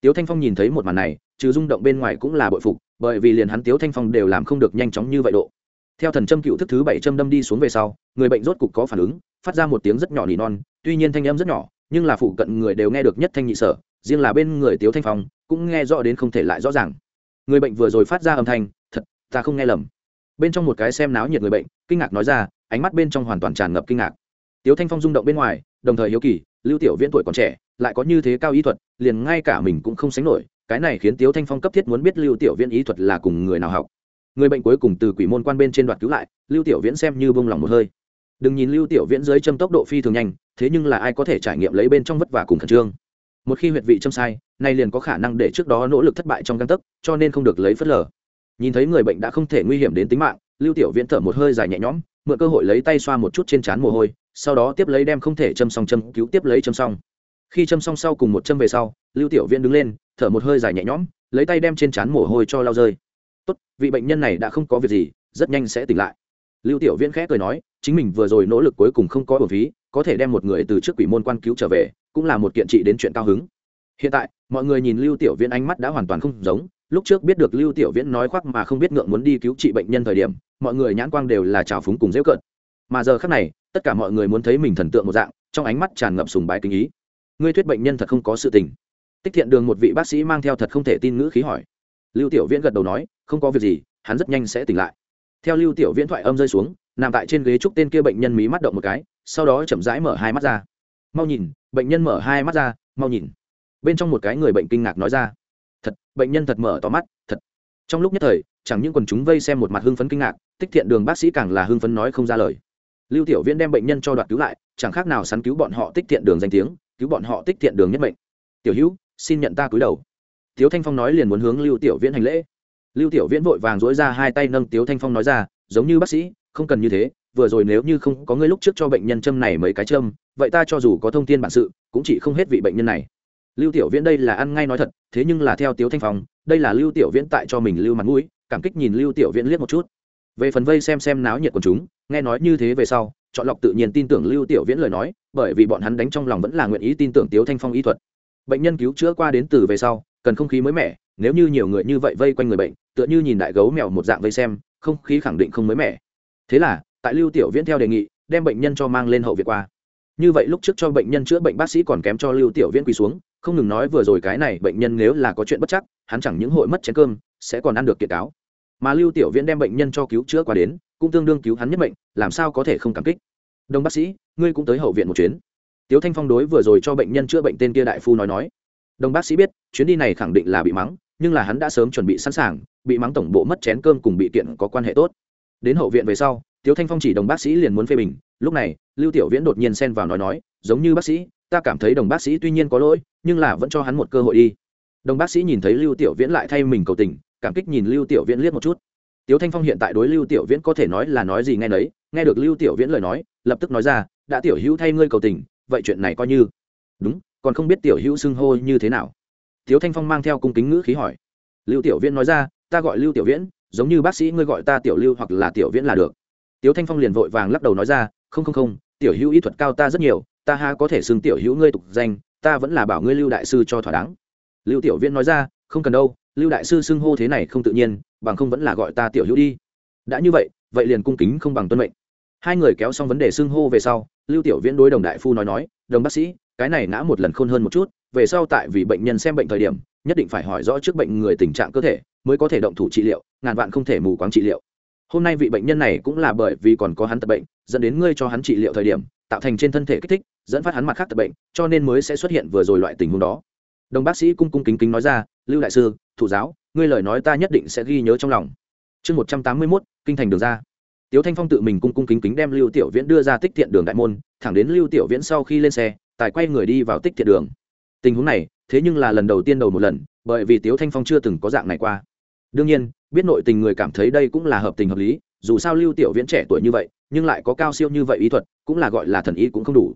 Tiếu thanh phong nhìn thấy một màn này, trừ rung động bên ngoài cũng là bội phục, bởi vì liền hắn tiếu thanh phong đều làm không được nhanh chóng như vậy độ. Theo thần châm cựu thức thứ bảy châm đâm đi xuống về sau, người bệnh rốt cục có phản ứng, phát ra một tiếng rất nhỏ nỉ non, tuy nhiên thanh âm rất nhỏ, nhưng là phụ cận người đều nghe được nhất thanh nhị sở, riêng là bên người tiếu thanh phong cũng nghe rõ đến không thể lại rõ ràng. Người bệnh vừa rồi phát ra âm thanh, thật, ta không nghe lầm. Bên trong một cái xem náo nhiệt người bệnh, kinh ngạc nói ra, ánh mắt bên trong hoàn toàn tràn ngập kinh ngạc. Tiếu thanh phong rung động bên ngoài, đồng thời hiếu kỳ, lưu tiểu viễn tuổi còn trẻ lại có như thế cao ý thuật, liền ngay cả mình cũng không sánh nổi, cái này khiến tiếu thanh phong cấp thiết muốn biết lưu tiểu viễn ý thuật là cùng người nào học. Người bệnh cuối cùng từ quỷ môn quan bên trên đoạt cứu lại, lưu tiểu viễn xem như bông lòng một hơi. Đừng nhìn lưu tiểu viễn dưới châm tốc độ phi thường nhanh, thế nhưng là ai có thể trải nghiệm lấy bên trong vất vả cùng khẩn trương. Một khi huyệt vị châm sai, nay liền có khả năng để trước đó nỗ lực thất bại trong căn tấc, cho nên không được lấy phớt lờ. Nhìn thấy người bệnh đã không thể nguy hiểm đến tính mạng, lưu tiểu viễn thở một hơi dài nhẹ nhõm, mượn cơ hội lấy tay xoa một chút trên trán mồ hôi, sau đó tiếp lấy đem không thể châm xong châm cứu tiếp lấy châm xong khi châm xong sau cùng một châm về sau, lưu tiểu viễn đứng lên, thở một hơi dài nhẹ nhõm, lấy tay đem trên trán mồ hôi cho lao rơi. Tốt, vị bệnh nhân này đã không có việc gì, rất nhanh sẽ tỉnh lại. Lưu tiểu viễn khẽ cười nói, chính mình vừa rồi nỗ lực cuối cùng không có bổ phí, có thể đem một người từ trước quỷ môn quan cứu trở về, cũng là một kiện trị đến chuyện cao hứng. Hiện tại, mọi người nhìn lưu tiểu viễn ánh mắt đã hoàn toàn không giống, lúc trước biết được lưu tiểu viễn nói khoác mà không biết ngượng muốn đi cứu trị bệnh nhân thời điểm, mọi người nhãn quang đều là trào phúng cùng dễ cợt. Mà giờ khác này, tất cả mọi người muốn thấy mình thần tượng một dạng, trong ánh mắt tràn ngập sùng bái kinh ý ngươi thuyết bệnh nhân thật không có sự tình. Tích thiện đường một vị bác sĩ mang theo thật không thể tin ngữ khí hỏi. Lưu tiểu viễn gật đầu nói, không có việc gì, hắn rất nhanh sẽ tỉnh lại. Theo lưu tiểu viễn thoại âm rơi xuống, nằm tại trên ghế trúc tên kia bệnh nhân mí mắt động một cái, sau đó chậm rãi mở hai mắt ra. Mau nhìn, bệnh nhân mở hai mắt ra, mau nhìn. Bên trong một cái người bệnh kinh ngạc nói ra. Thật, bệnh nhân thật mở to mắt, thật. Trong lúc nhất thời, chẳng những quần chúng vây xem một mặt hưng phấn kinh ngạc, tích thiện đường bác sĩ càng là hưng phấn nói không ra lời. Lưu tiểu viễn đem bệnh nhân cho đoạt cứu lại, chẳng khác nào sắn cứu bọn họ tích thiện đường danh tiếng cứu bọn họ tích thiện đường nhất mệnh. Tiểu hữu, xin nhận ta cúi đầu. Tiếu thanh phong nói liền muốn hướng lưu tiểu viễn hành lễ. Lưu tiểu viễn vội vàng dối ra hai tay nâng tiếu thanh phong nói ra, giống như bác sĩ, không cần như thế, vừa rồi nếu như không có ngươi lúc trước cho bệnh nhân châm này mấy cái châm, vậy ta cho dù có thông tin bản sự, cũng chỉ không hết vị bệnh nhân này. Lưu tiểu viễn đây là ăn ngay nói thật, thế nhưng là theo tiếu thanh phong, đây là lưu tiểu viễn tại cho mình lưu mặt mũi, cảm kích nhìn lưu tiểu viễn liếc một chút. Về phần vây xem xem náo nhiệt của chúng, nghe nói như thế về sau chọn lọc tự nhiên tin tưởng lưu tiểu viễn lời nói, bởi vì bọn hắn đánh trong lòng vẫn là nguyện ý tin tưởng tiếu thanh phong y thuật. Bệnh nhân cứu chữa qua đến từ về sau, cần không khí mới mẻ, nếu như nhiều người như vậy vây quanh người bệnh, tựa như nhìn đại gấu mèo một dạng vây xem, không khí khẳng định không mới mẻ. Thế là, tại lưu tiểu viễn theo đề nghị, đem bệnh nhân cho mang lên hậu viện qua. Như vậy lúc trước cho bệnh nhân chữa bệnh bác sĩ còn kém cho lưu tiểu viễn quỳ xuống, không ngừng nói vừa rồi cái này bệnh nhân nếu là có chuyện bất chắc, hắn chẳng những hội mất chén cơm, sẽ còn ăn được kiệt cáo. Mà lưu tiểu viễn đem bệnh nhân cho cứu chữa qua đến cũng tương đương cứu hắn nhất bệnh làm sao có thể không cảm kích? Đồng bác sĩ, ngươi cũng tới hậu viện một chuyến. Tiếu thanh phong đối vừa rồi cho bệnh nhân chữa bệnh tên kia đại phu nói nói. Đồng bác sĩ biết, chuyến đi này khẳng định là bị mắng, nhưng là hắn đã sớm chuẩn bị sẵn sàng, bị mắng tổng bộ mất chén cơm cùng bị kiện có quan hệ tốt. Đến hậu viện về sau, tiếu thanh phong chỉ đồng bác sĩ liền muốn phê bình, lúc này, lưu tiểu viễn đột nhiên xen vào nói nói, giống như bác sĩ, ta cảm thấy đồng bác sĩ tuy nhiên có lỗi, nhưng là vẫn cho hắn một cơ hội đi. Đồng bác sĩ nhìn thấy lưu tiểu viễn lại thay mình cầu tình, cảm kích nhìn lưu tiểu viễn liếc một chút tiếu thanh phong hiện tại đối lưu tiểu viễn có thể nói là nói gì nghe nấy, nghe được lưu tiểu viễn lời nói, lập tức nói ra, đã tiểu hữu thay ngươi cầu tình, vậy chuyện này coi như. Đúng, còn không biết tiểu hữu xưng hô như thế nào. Tiếu thanh phong mang theo cung kính ngữ khí hỏi. Lưu tiểu viễn nói ra, ta gọi lưu tiểu viễn, giống như bác sĩ ngươi gọi ta tiểu lưu hoặc là tiểu viễn là được. Tiếu thanh phong liền vội vàng lắc đầu nói ra, không không không, tiểu hữu y thuật cao ta rất nhiều, ta ha có thể xưng tiểu hữu ngươi tục danh, ta vẫn là bảo ngươi lưu đại sư cho thỏa đáng. Lưu tiểu viễn nói ra, không cần đâu, lưu đại sư xưng hô thế này không tự nhiên bằng không vẫn là gọi ta tiểu hữu đi. Đã như vậy vậy liền cung kính không bằng tuân mệnh. Hai người kéo xong vấn đề xưng hô về sau, lưu tiểu viễn đối đồng đại phu nói nói, đồng bác sĩ, cái này ngã một lần khôn hơn một chút, về sau tại vì bệnh nhân xem bệnh thời điểm, nhất định phải hỏi rõ trước bệnh người tình trạng cơ thể, mới có thể động thủ trị liệu, ngàn vạn không thể mù quáng trị liệu. Hôm nay vị bệnh nhân này cũng là bởi vì còn có hắn tật bệnh, dẫn đến ngươi cho hắn trị liệu thời điểm, tạo thành trên thân thể kích thích, dẫn phát hắn mặt khác tật bệnh, cho nên mới sẽ xuất hiện vừa rồi loại tình huống đó đồng bác sĩ cung cung kính kính nói ra, lưu đại sư, thủ giáo, ngươi lời nói ta nhất định sẽ ghi nhớ trong lòng. Chương một trăm tám mươi mốt, kinh thành đường ra. Tiếu thanh phong tự mình cung cung kính kính đem lưu tiểu viễn đưa ra tích thiện đường đại môn, thẳng đến lưu tiểu viễn sau khi lên xe, tài quay người đi vào tích thiện đường. Tình huống này, thế nhưng là lần đầu tiên đầu một lần, bởi vì tiếu thanh phong chưa từng có dạng này qua. Đương nhiên, biết nội tình người cảm thấy đây cũng là hợp tình hợp lý, dù sao lưu tiểu viễn trẻ tuổi như vậy, nhưng lại có cao siêu như vậy ý thuật, cũng là gọi là thần ý cũng không đủ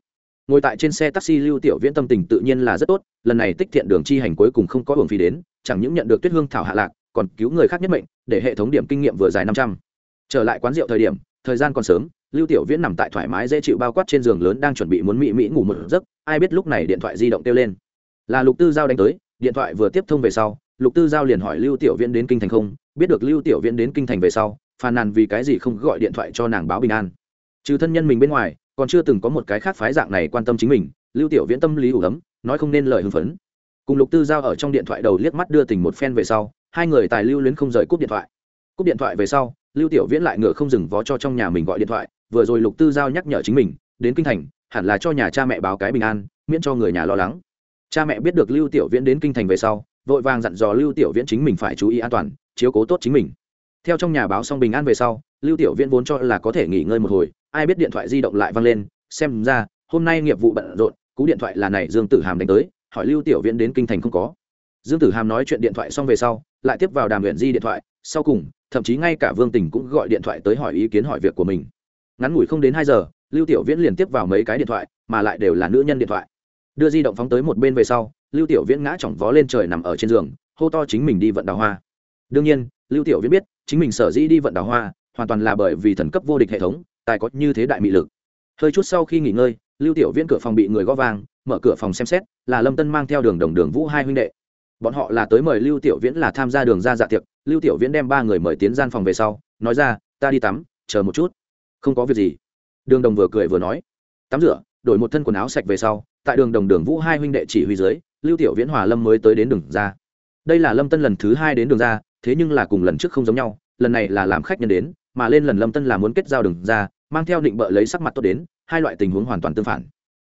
ngồi tại trên xe taxi lưu tiểu viễn tâm tình tự nhiên là rất tốt, lần này tích thiện đường chi hành cuối cùng không có hưởng phí đến, chẳng những nhận được tuyết hương thảo hạ lạc, còn cứu người khác nhất mệnh, để hệ thống điểm kinh nghiệm vừa dài năm trăm. Trở lại quán rượu thời điểm, thời gian còn sớm, lưu tiểu viễn nằm tại thoải mái dễ chịu bao quát trên giường lớn đang chuẩn bị muốn mỹ mỹ ngủ một giấc, ai biết lúc này điện thoại di động kêu lên. Là lục tư giao đánh tới, điện thoại vừa tiếp thông về sau, lục tư giao liền hỏi lưu tiểu viễn đến kinh thành không, biết được lưu tiểu viễn đến kinh thành về sau, phàn nàn vì cái gì không gọi điện thoại cho nàng báo bình an. Trừ thân nhân mình bên ngoài còn chưa từng có một cái khác phái dạng này quan tâm chính mình, lưu tiểu viễn tâm lý ủ ấm, nói không nên lời hưng phấn. Cùng lục tư giao ở trong điện thoại đầu liếc mắt đưa tình một phen về sau, hai người tài lưu luyến không rời cúp điện thoại. Cúp điện thoại về sau, lưu tiểu viễn lại ngựa không dừng vó cho trong nhà mình gọi điện thoại, vừa rồi lục tư giao nhắc nhở chính mình, đến kinh thành, hẳn là cho nhà cha mẹ báo cái bình an, miễn cho người nhà lo lắng. Cha mẹ biết được lưu tiểu viễn đến kinh thành về sau, vội vàng dặn dò lưu tiểu viễn chính mình phải chú ý an toàn, chiếu cố tốt chính mình. Theo trong nhà báo xong bình an về sau, lưu tiểu viễn vốn cho là có thể nghỉ ngơi một hồi ai biết điện thoại di động lại văng lên, xem ra, hôm nay nghiệp vụ bận rộn, cú điện thoại là này dương tử hàm đánh tới, hỏi lưu tiểu viễn đến kinh thành không có. Dương tử hàm nói chuyện điện thoại xong về sau, lại tiếp vào đàm luyện di điện thoại, sau cùng, thậm chí ngay cả vương tình cũng gọi điện thoại tới hỏi ý kiến hỏi việc của mình. Ngắn ngủi không đến hai giờ, lưu tiểu viễn liền tiếp vào mấy cái điện thoại, mà lại đều là nữ nhân điện thoại. Đưa di động phóng tới một bên về sau, lưu tiểu viễn ngã chỏng vó lên trời nằm ở trên giường, hô to chính mình đi vận đào hoa. Đương nhiên, lưu tiểu viễn biết, chính mình sở dĩ đi vận đào hoa, hoàn toàn là bởi vì thần cấp vô địch hệ thống tài có như thế đại mị lực. Hơi chút sau khi nghỉ ngơi, lưu tiểu viễn cửa phòng bị người gõ vang, mở cửa phòng xem xét, là lâm tân mang theo đường đồng đường vũ hai huynh đệ. Bọn họ là tới mời lưu tiểu viễn là tham gia đường ra dạ tiệc, lưu tiểu viễn đem ba người mời tiến gian phòng về sau, nói ra, ta đi tắm, chờ một chút. Không có việc gì. Đường đồng vừa cười vừa nói. Tắm rửa, đổi một thân quần áo sạch về sau, tại đường đồng đường vũ hai huynh đệ chỉ huy dưới, lưu tiểu viễn hòa lâm mới tới đến đường ra. Đây là lâm tân lần thứ hai đến đường ra, thế nhưng là cùng lần trước không giống nhau, lần này là làm khách nhân đến, mà lên lần lâm tân là muốn kết giao đường ra mang theo định bợ lấy sắc mặt tốt đến, hai loại tình huống hoàn toàn tương phản.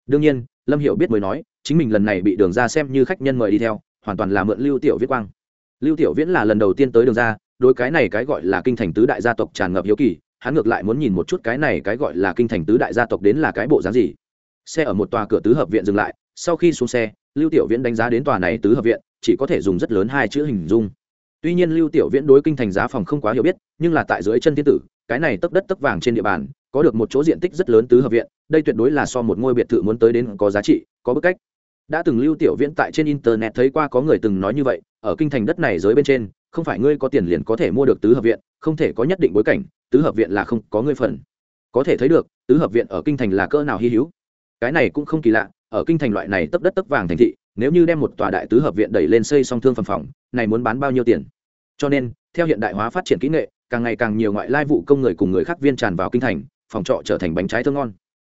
Đương nhiên, lâm hiểu biết mới nói, chính mình lần này bị đường ra xem như khách nhân mời đi theo, hoàn toàn là mượn lưu tiểu viết quang. Lưu tiểu viễn là lần đầu tiên tới đường ra đối cái này cái gọi là kinh thành tứ đại gia tộc tràn ngập hiếu kỳ, hắn ngược lại muốn nhìn một chút cái này cái gọi là kinh thành tứ đại gia tộc đến là cái bộ dáng gì. Xe ở một tòa cửa tứ hợp viện dừng lại, sau khi xuống xe, lưu tiểu viễn đánh giá đến tòa này tứ hợp viện, chỉ có thể dùng rất lớn hai chữ hình dung. Tuy nhiên lưu tiểu viễn đối kinh thành giá phòng không quá hiểu biết, nhưng là tại dưới chân thiên tử, cái này tấp đất tấp vàng trên địa bàn có được một chỗ diện tích rất lớn tứ hợp viện, đây tuyệt đối là so một ngôi biệt thự muốn tới đến có giá trị, có bức cách. Đã từng lưu tiểu viễn tại trên internet thấy qua có người từng nói như vậy, ở kinh thành đất này dưới bên trên, không phải ngươi có tiền liền có thể mua được tứ hợp viện, không thể có nhất định bối cảnh, tứ hợp viện là không có ngươi phần. Có thể thấy được, tứ hợp viện ở kinh thành là cỡ nào hy hữu. Cái này cũng không kỳ lạ, ở kinh thành loại này tấp đất tấp vàng thành thị, nếu như đem một tòa đại tứ hợp viện đẩy lên xây song thương phẩm phòng, này muốn bán bao nhiêu tiền? Cho nên, theo hiện đại hóa phát triển kỹ nghệ, càng ngày càng nhiều ngoại lai vụ công người cùng người khác viên tràn vào kinh thành phòng trọ trở thành bánh trái thơ ngon.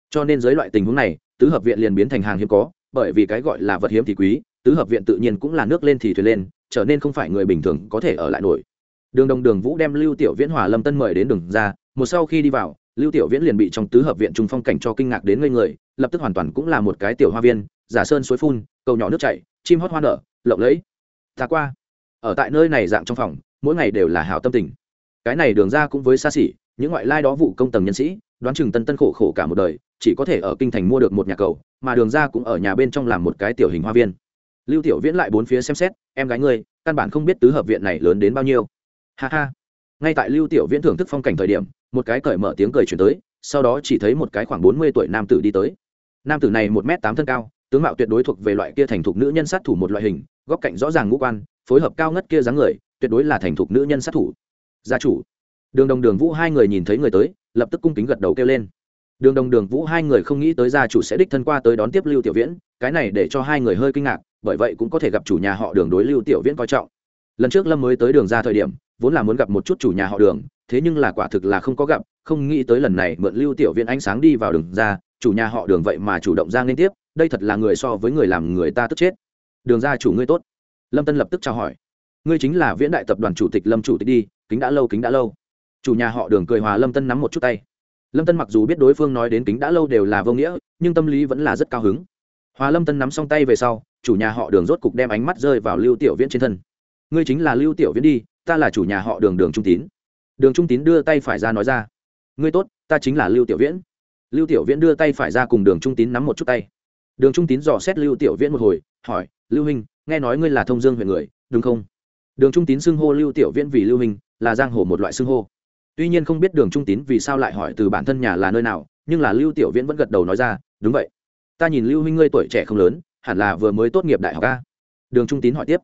Cho nên dưới loại tình huống này, tứ hợp viện liền biến thành hàng hiếm có, bởi vì cái gọi là vật hiếm thì quý, tứ hợp viện tự nhiên cũng là nước lên thì thuyền lên, trở nên không phải người bình thường có thể ở lại nổi. Đường đồng đường vũ đem lưu tiểu viễn hòa lâm tân mời đến đường ra, một sau khi đi vào, lưu tiểu viễn liền bị trong tứ hợp viện trung phong cảnh cho kinh ngạc đến ngây người, lập tức hoàn toàn cũng là một cái tiểu hoa viên, giả sơn suối phun, cầu nhỏ nước chảy, chim hót hoa nở, lộng lẫy. Ta qua. Ở tại nơi này dạng trong phòng, mỗi ngày đều là hào tâm tình. Cái này đường ra cũng với xa xỉ, những ngoại lai đó vụ công tầng nhân sĩ đoán chừng tân tân khổ khổ cả một đời, chỉ có thể ở kinh thành mua được một nhà cầu, mà đường ra cũng ở nhà bên trong làm một cái tiểu hình hoa viên. Lưu tiểu viễn lại bốn phía xem xét, em gái ngươi, căn bản không biết tứ hợp viện này lớn đến bao nhiêu. Ha ha. Ngay tại lưu tiểu viễn thưởng thức phong cảnh thời điểm, một cái cởi mở tiếng cười chuyển tới, sau đó chỉ thấy một cái khoảng bốn mươi tuổi nam tử đi tới. Nam tử này một m tám thân cao, tướng mạo tuyệt đối thuộc về loại kia thành thục nữ nhân sát thủ một loại hình, góc cạnh rõ ràng ngũ quan, phối hợp cao ngất kia dáng người, tuyệt đối là thành thục nữ nhân sát thủ. Gia chủ đường đồng đường vũ hai người nhìn thấy người tới, lập tức cung kính gật đầu kêu lên. Đường đồng đường vũ hai người không nghĩ tới gia chủ sẽ đích thân qua tới đón tiếp lưu tiểu viễn, cái này để cho hai người hơi kinh ngạc, bởi vậy cũng có thể gặp chủ nhà họ đường đối lưu tiểu viễn coi trọng. Lần trước lâm mới tới đường ra thời điểm, vốn là muốn gặp một chút chủ nhà họ đường, thế nhưng là quả thực là không có gặp, không nghĩ tới lần này mượn lưu tiểu viễn ánh sáng đi vào đường ra, chủ nhà họ đường vậy mà chủ động ra liên tiếp, đây thật là người so với người làm người ta tức chết. Đường ra chủ ngươi tốt. Lâm tân lập tức chào hỏi. Ngươi chính là viễn đại tập đoàn chủ tịch lâm chủ tịch đi, kính đã lâu, kính đã lâu chủ nhà họ đường cười hòa lâm tân nắm một chút tay. Lâm tân mặc dù biết đối phương nói đến kính đã lâu đều là vô nghĩa, nhưng tâm lý vẫn là rất cao hứng. Hòa lâm tân nắm xong tay về sau, chủ nhà họ đường rốt cục đem ánh mắt rơi vào lưu tiểu viễn trên thân. Ngươi chính là lưu tiểu viễn đi, ta là chủ nhà họ đường đường trung tín. Đường trung tín đưa tay phải ra nói ra. Ngươi tốt, ta chính là lưu tiểu viễn. Lưu tiểu viễn đưa tay phải ra cùng đường trung tín nắm một chút tay. Đường trung tín dò xét lưu tiểu viễn một hồi, hỏi, lưu huynh nghe nói ngươi là thông dương huyện người, đúng không? Đường trung tín xưng hô lưu tiểu viễn vì lưu huynh là giang hồ một loại xưng hô tuy nhiên không biết đường trung tín vì sao lại hỏi từ bản thân nhà là nơi nào, nhưng là lưu tiểu viễn vẫn gật đầu nói ra, đúng vậy. Ta nhìn lưu huynh ngươi tuổi trẻ không lớn, hẳn là vừa mới tốt nghiệp đại học ca đường trung tín hỏi tiếp.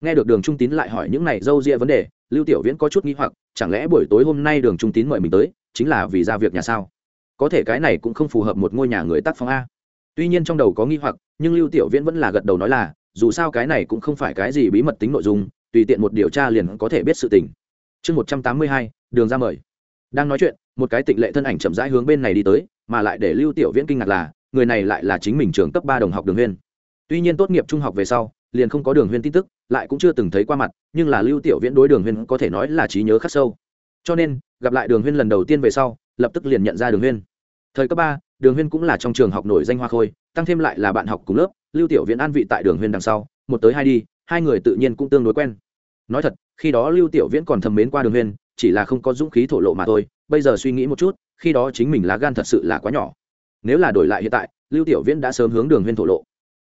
Nghe được đường trung tín lại hỏi những này d â u ria vấn đề, lưu tiểu viễn có chút nghi hoặc, chẳng lẽ buổi tối hôm nay đường trung tín mời mình tới, chính là vì ra việc nhà sao? Có thể cái này cũng không phù hợp một ngôi nhà người tác phong a. Tuy nhiên trong đầu có nghi hoặc, nhưng lưu tiểu viễn vẫn là gật đầu nói là, dù sao cái này cũng không phải cái gì bí mật tính nội dung, tùy tiện một điều tra liền có thể biết sự tình chương một trăm tám mươi hai, đường ra mời. Đang nói chuyện, một cái tịnh lệ thân ảnh chậm rãi hướng bên này đi tới, mà lại để lưu tiểu viễn kinh ngạc là, người này lại là chính mình trường cấp ba đồng học đường huyên. Tuy nhiên tốt nghiệp trung học về sau, liền không có đường huyên tin tức, lại cũng chưa từng thấy qua mặt, nhưng là lưu tiểu viễn đối đường huyên có thể nói là trí nhớ khắc sâu. Cho nên, gặp lại đường huyên lần đầu tiên về sau, lập tức liền nhận ra đường huyên. Thời cấp ba, đường huyên cũng là trong trường học nổi danh hoa khôi, tăng thêm lại là bạn học cùng lớp, lưu tiểu viễn an vị tại đường huyên đằng sau, một tới hai đi, hai người tự nhiên cũng tương đối quen nói thật, khi đó lưu tiểu viễn còn thầm mến qua đường huyên, chỉ là không có dũng khí thổ lộ mà thôi. Bây giờ suy nghĩ một chút, khi đó chính mình lá gan thật sự là quá nhỏ. Nếu là đổi lại hiện tại, lưu tiểu viễn đã sớm hướng đường huyên thổ lộ.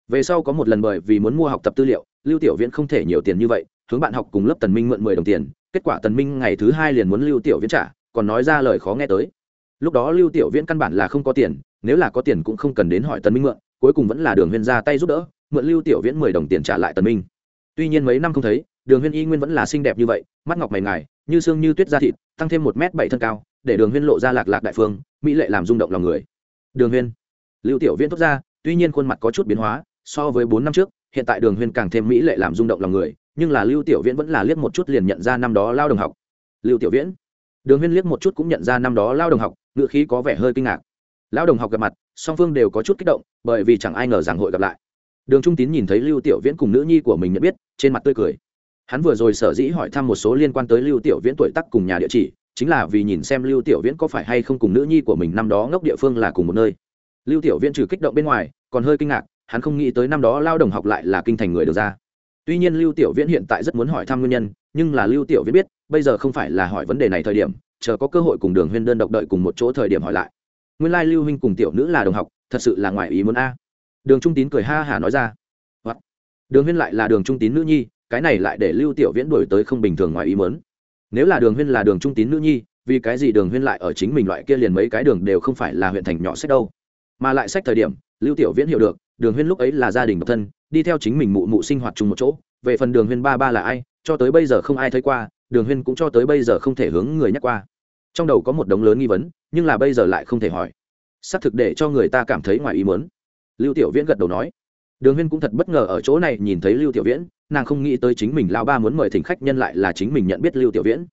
Về sau có một lần bởi vì muốn mua học tập tư liệu, lưu tiểu viễn không thể nhiều tiền như vậy, hướng bạn học cùng lớp tần minh mượn mười đồng tiền. Kết quả tần minh ngày thứ hai liền muốn lưu tiểu viễn trả, còn nói ra lời khó nghe tới. Lúc đó lưu tiểu viễn căn bản là không có tiền, nếu là có tiền cũng không cần đến hỏi tần minh mượn, cuối cùng vẫn là đường huyên ra tay giúp đỡ, mượn lưu tiểu viễn mười đồng tiền trả lại tần minh. Tuy nhiên mấy năm không thấy đường huyên y nguyên vẫn là xinh đẹp như vậy, mắt ngọc mày ngài, như xương như tuyết da thịt, tăng thêm một m bảy thân cao, để đường huyên lộ ra lạc lạc đại phương, mỹ lệ làm rung động lòng người. Đường huyên. Lưu tiểu viễn thốt ra, tuy nhiên khuôn mặt có chút biến hóa, so với bốn năm trước, hiện tại đường huyên càng thêm mỹ lệ làm rung động lòng người, nhưng là lưu tiểu viễn vẫn là liếc một chút liền nhận ra năm đó lao đồng học. Lưu tiểu viễn. Đường huyên liếc một chút cũng nhận ra năm đó lao đồng học ngựa khí có vẻ hơi kinh ngạc. Lao đồng học gặp mặt, song phương đều có chút kích động, bởi vì chẳng ai ngờ rằng hội gặp lại. Đường trung tín nhìn thấy lưu tiểu viễn cùng nữ nhi của mình nhận biết, trên mặt tươi cười hắn vừa rồi sở dĩ hỏi thăm một số liên quan tới lưu tiểu viễn tuổi tác cùng nhà địa chỉ, chính là vì nhìn xem lưu tiểu viễn có phải hay không cùng nữ nhi của mình năm đó ngốc địa phương là cùng một nơi. Lưu tiểu viễn trừ kích động bên ngoài, còn hơi kinh ngạc, hắn không nghĩ tới năm đó lao đồng học lại là kinh thành người được ra. Tuy nhiên lưu tiểu viễn hiện tại rất muốn hỏi thăm nguyên nhân, nhưng là lưu tiểu viễn biết, bây giờ không phải là hỏi vấn đề này thời điểm, chờ có cơ hội cùng đường huyên đơn độc đợi cùng một chỗ thời điểm hỏi lại. Nguyên lai lưu huynh cùng tiểu nữ là đồng học, thật sự là ngoài ý muốn a. Đường trung tín cười ha hả nói ra. What? đường huyên lại là đường trung tín nữ nhi cái này lại để lưu tiểu viễn đổi tới không bình thường ngoài ý muốn. Nếu là đường huyên là đường trung tín nữ nhi, vì cái gì đường huyên lại ở chính mình loại kia liền mấy cái đường đều không phải là huyện thành nhỏ sách đâu. Mà lại sách thời điểm, lưu tiểu viễn hiểu được, đường huyên lúc ấy là gia đình độc thân, đi theo chính mình mụ mụ sinh hoạt chung một chỗ, về phần đường huyên ba ba là ai, cho tới bây giờ không ai thấy qua, đường huyên cũng cho tới bây giờ không thể hướng người nhắc qua. Trong đầu có một đống lớn nghi vấn, nhưng là bây giờ lại không thể hỏi. Xác thực để cho người ta cảm thấy ngoài ý muốn. Lưu tiểu viễn gật đầu nói đường huyên cũng thật bất ngờ ở chỗ này nhìn thấy lưu tiểu viễn, nàng không nghĩ tới chính mình lao ba muốn mời thỉnh khách nhân lại là chính mình nhận biết lưu tiểu viễn.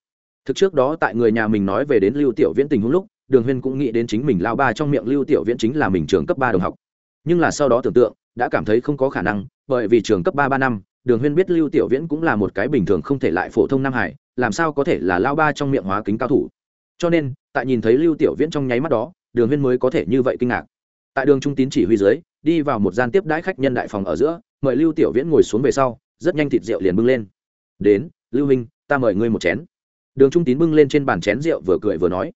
Thực trước đó tại người nhà mình nói về đến lưu tiểu viễn tình huống lúc, đường huyên cũng nghĩ đến chính mình lao ba trong miệng lưu tiểu viễn chính là mình trường cấp ba đồng học. Nhưng là sau đó tưởng tượng, đã cảm thấy không có khả năng, bởi vì trường cấp ba ba năm, đường huyên biết lưu tiểu viễn cũng là một cái bình thường không thể lại phổ thông nam hải, làm sao có thể là lao ba trong miệng hóa kính cao thủ. Cho nên, tại nhìn thấy lưu tiểu viễn trong nháy mắt đó, đường huyên mới có thể như vậy kinh ngạc. Tại đường trung tín chỉ huy dưới đi vào một gian tiếp đãi khách nhân đại phòng ở giữa mời lưu tiểu viễn ngồi xuống về sau rất nhanh thịt rượu liền bưng lên. Đến lưu Minh, ta mời ngươi một chén. Đường trung tín bưng lên trên bàn chén rượu vừa cười vừa nói.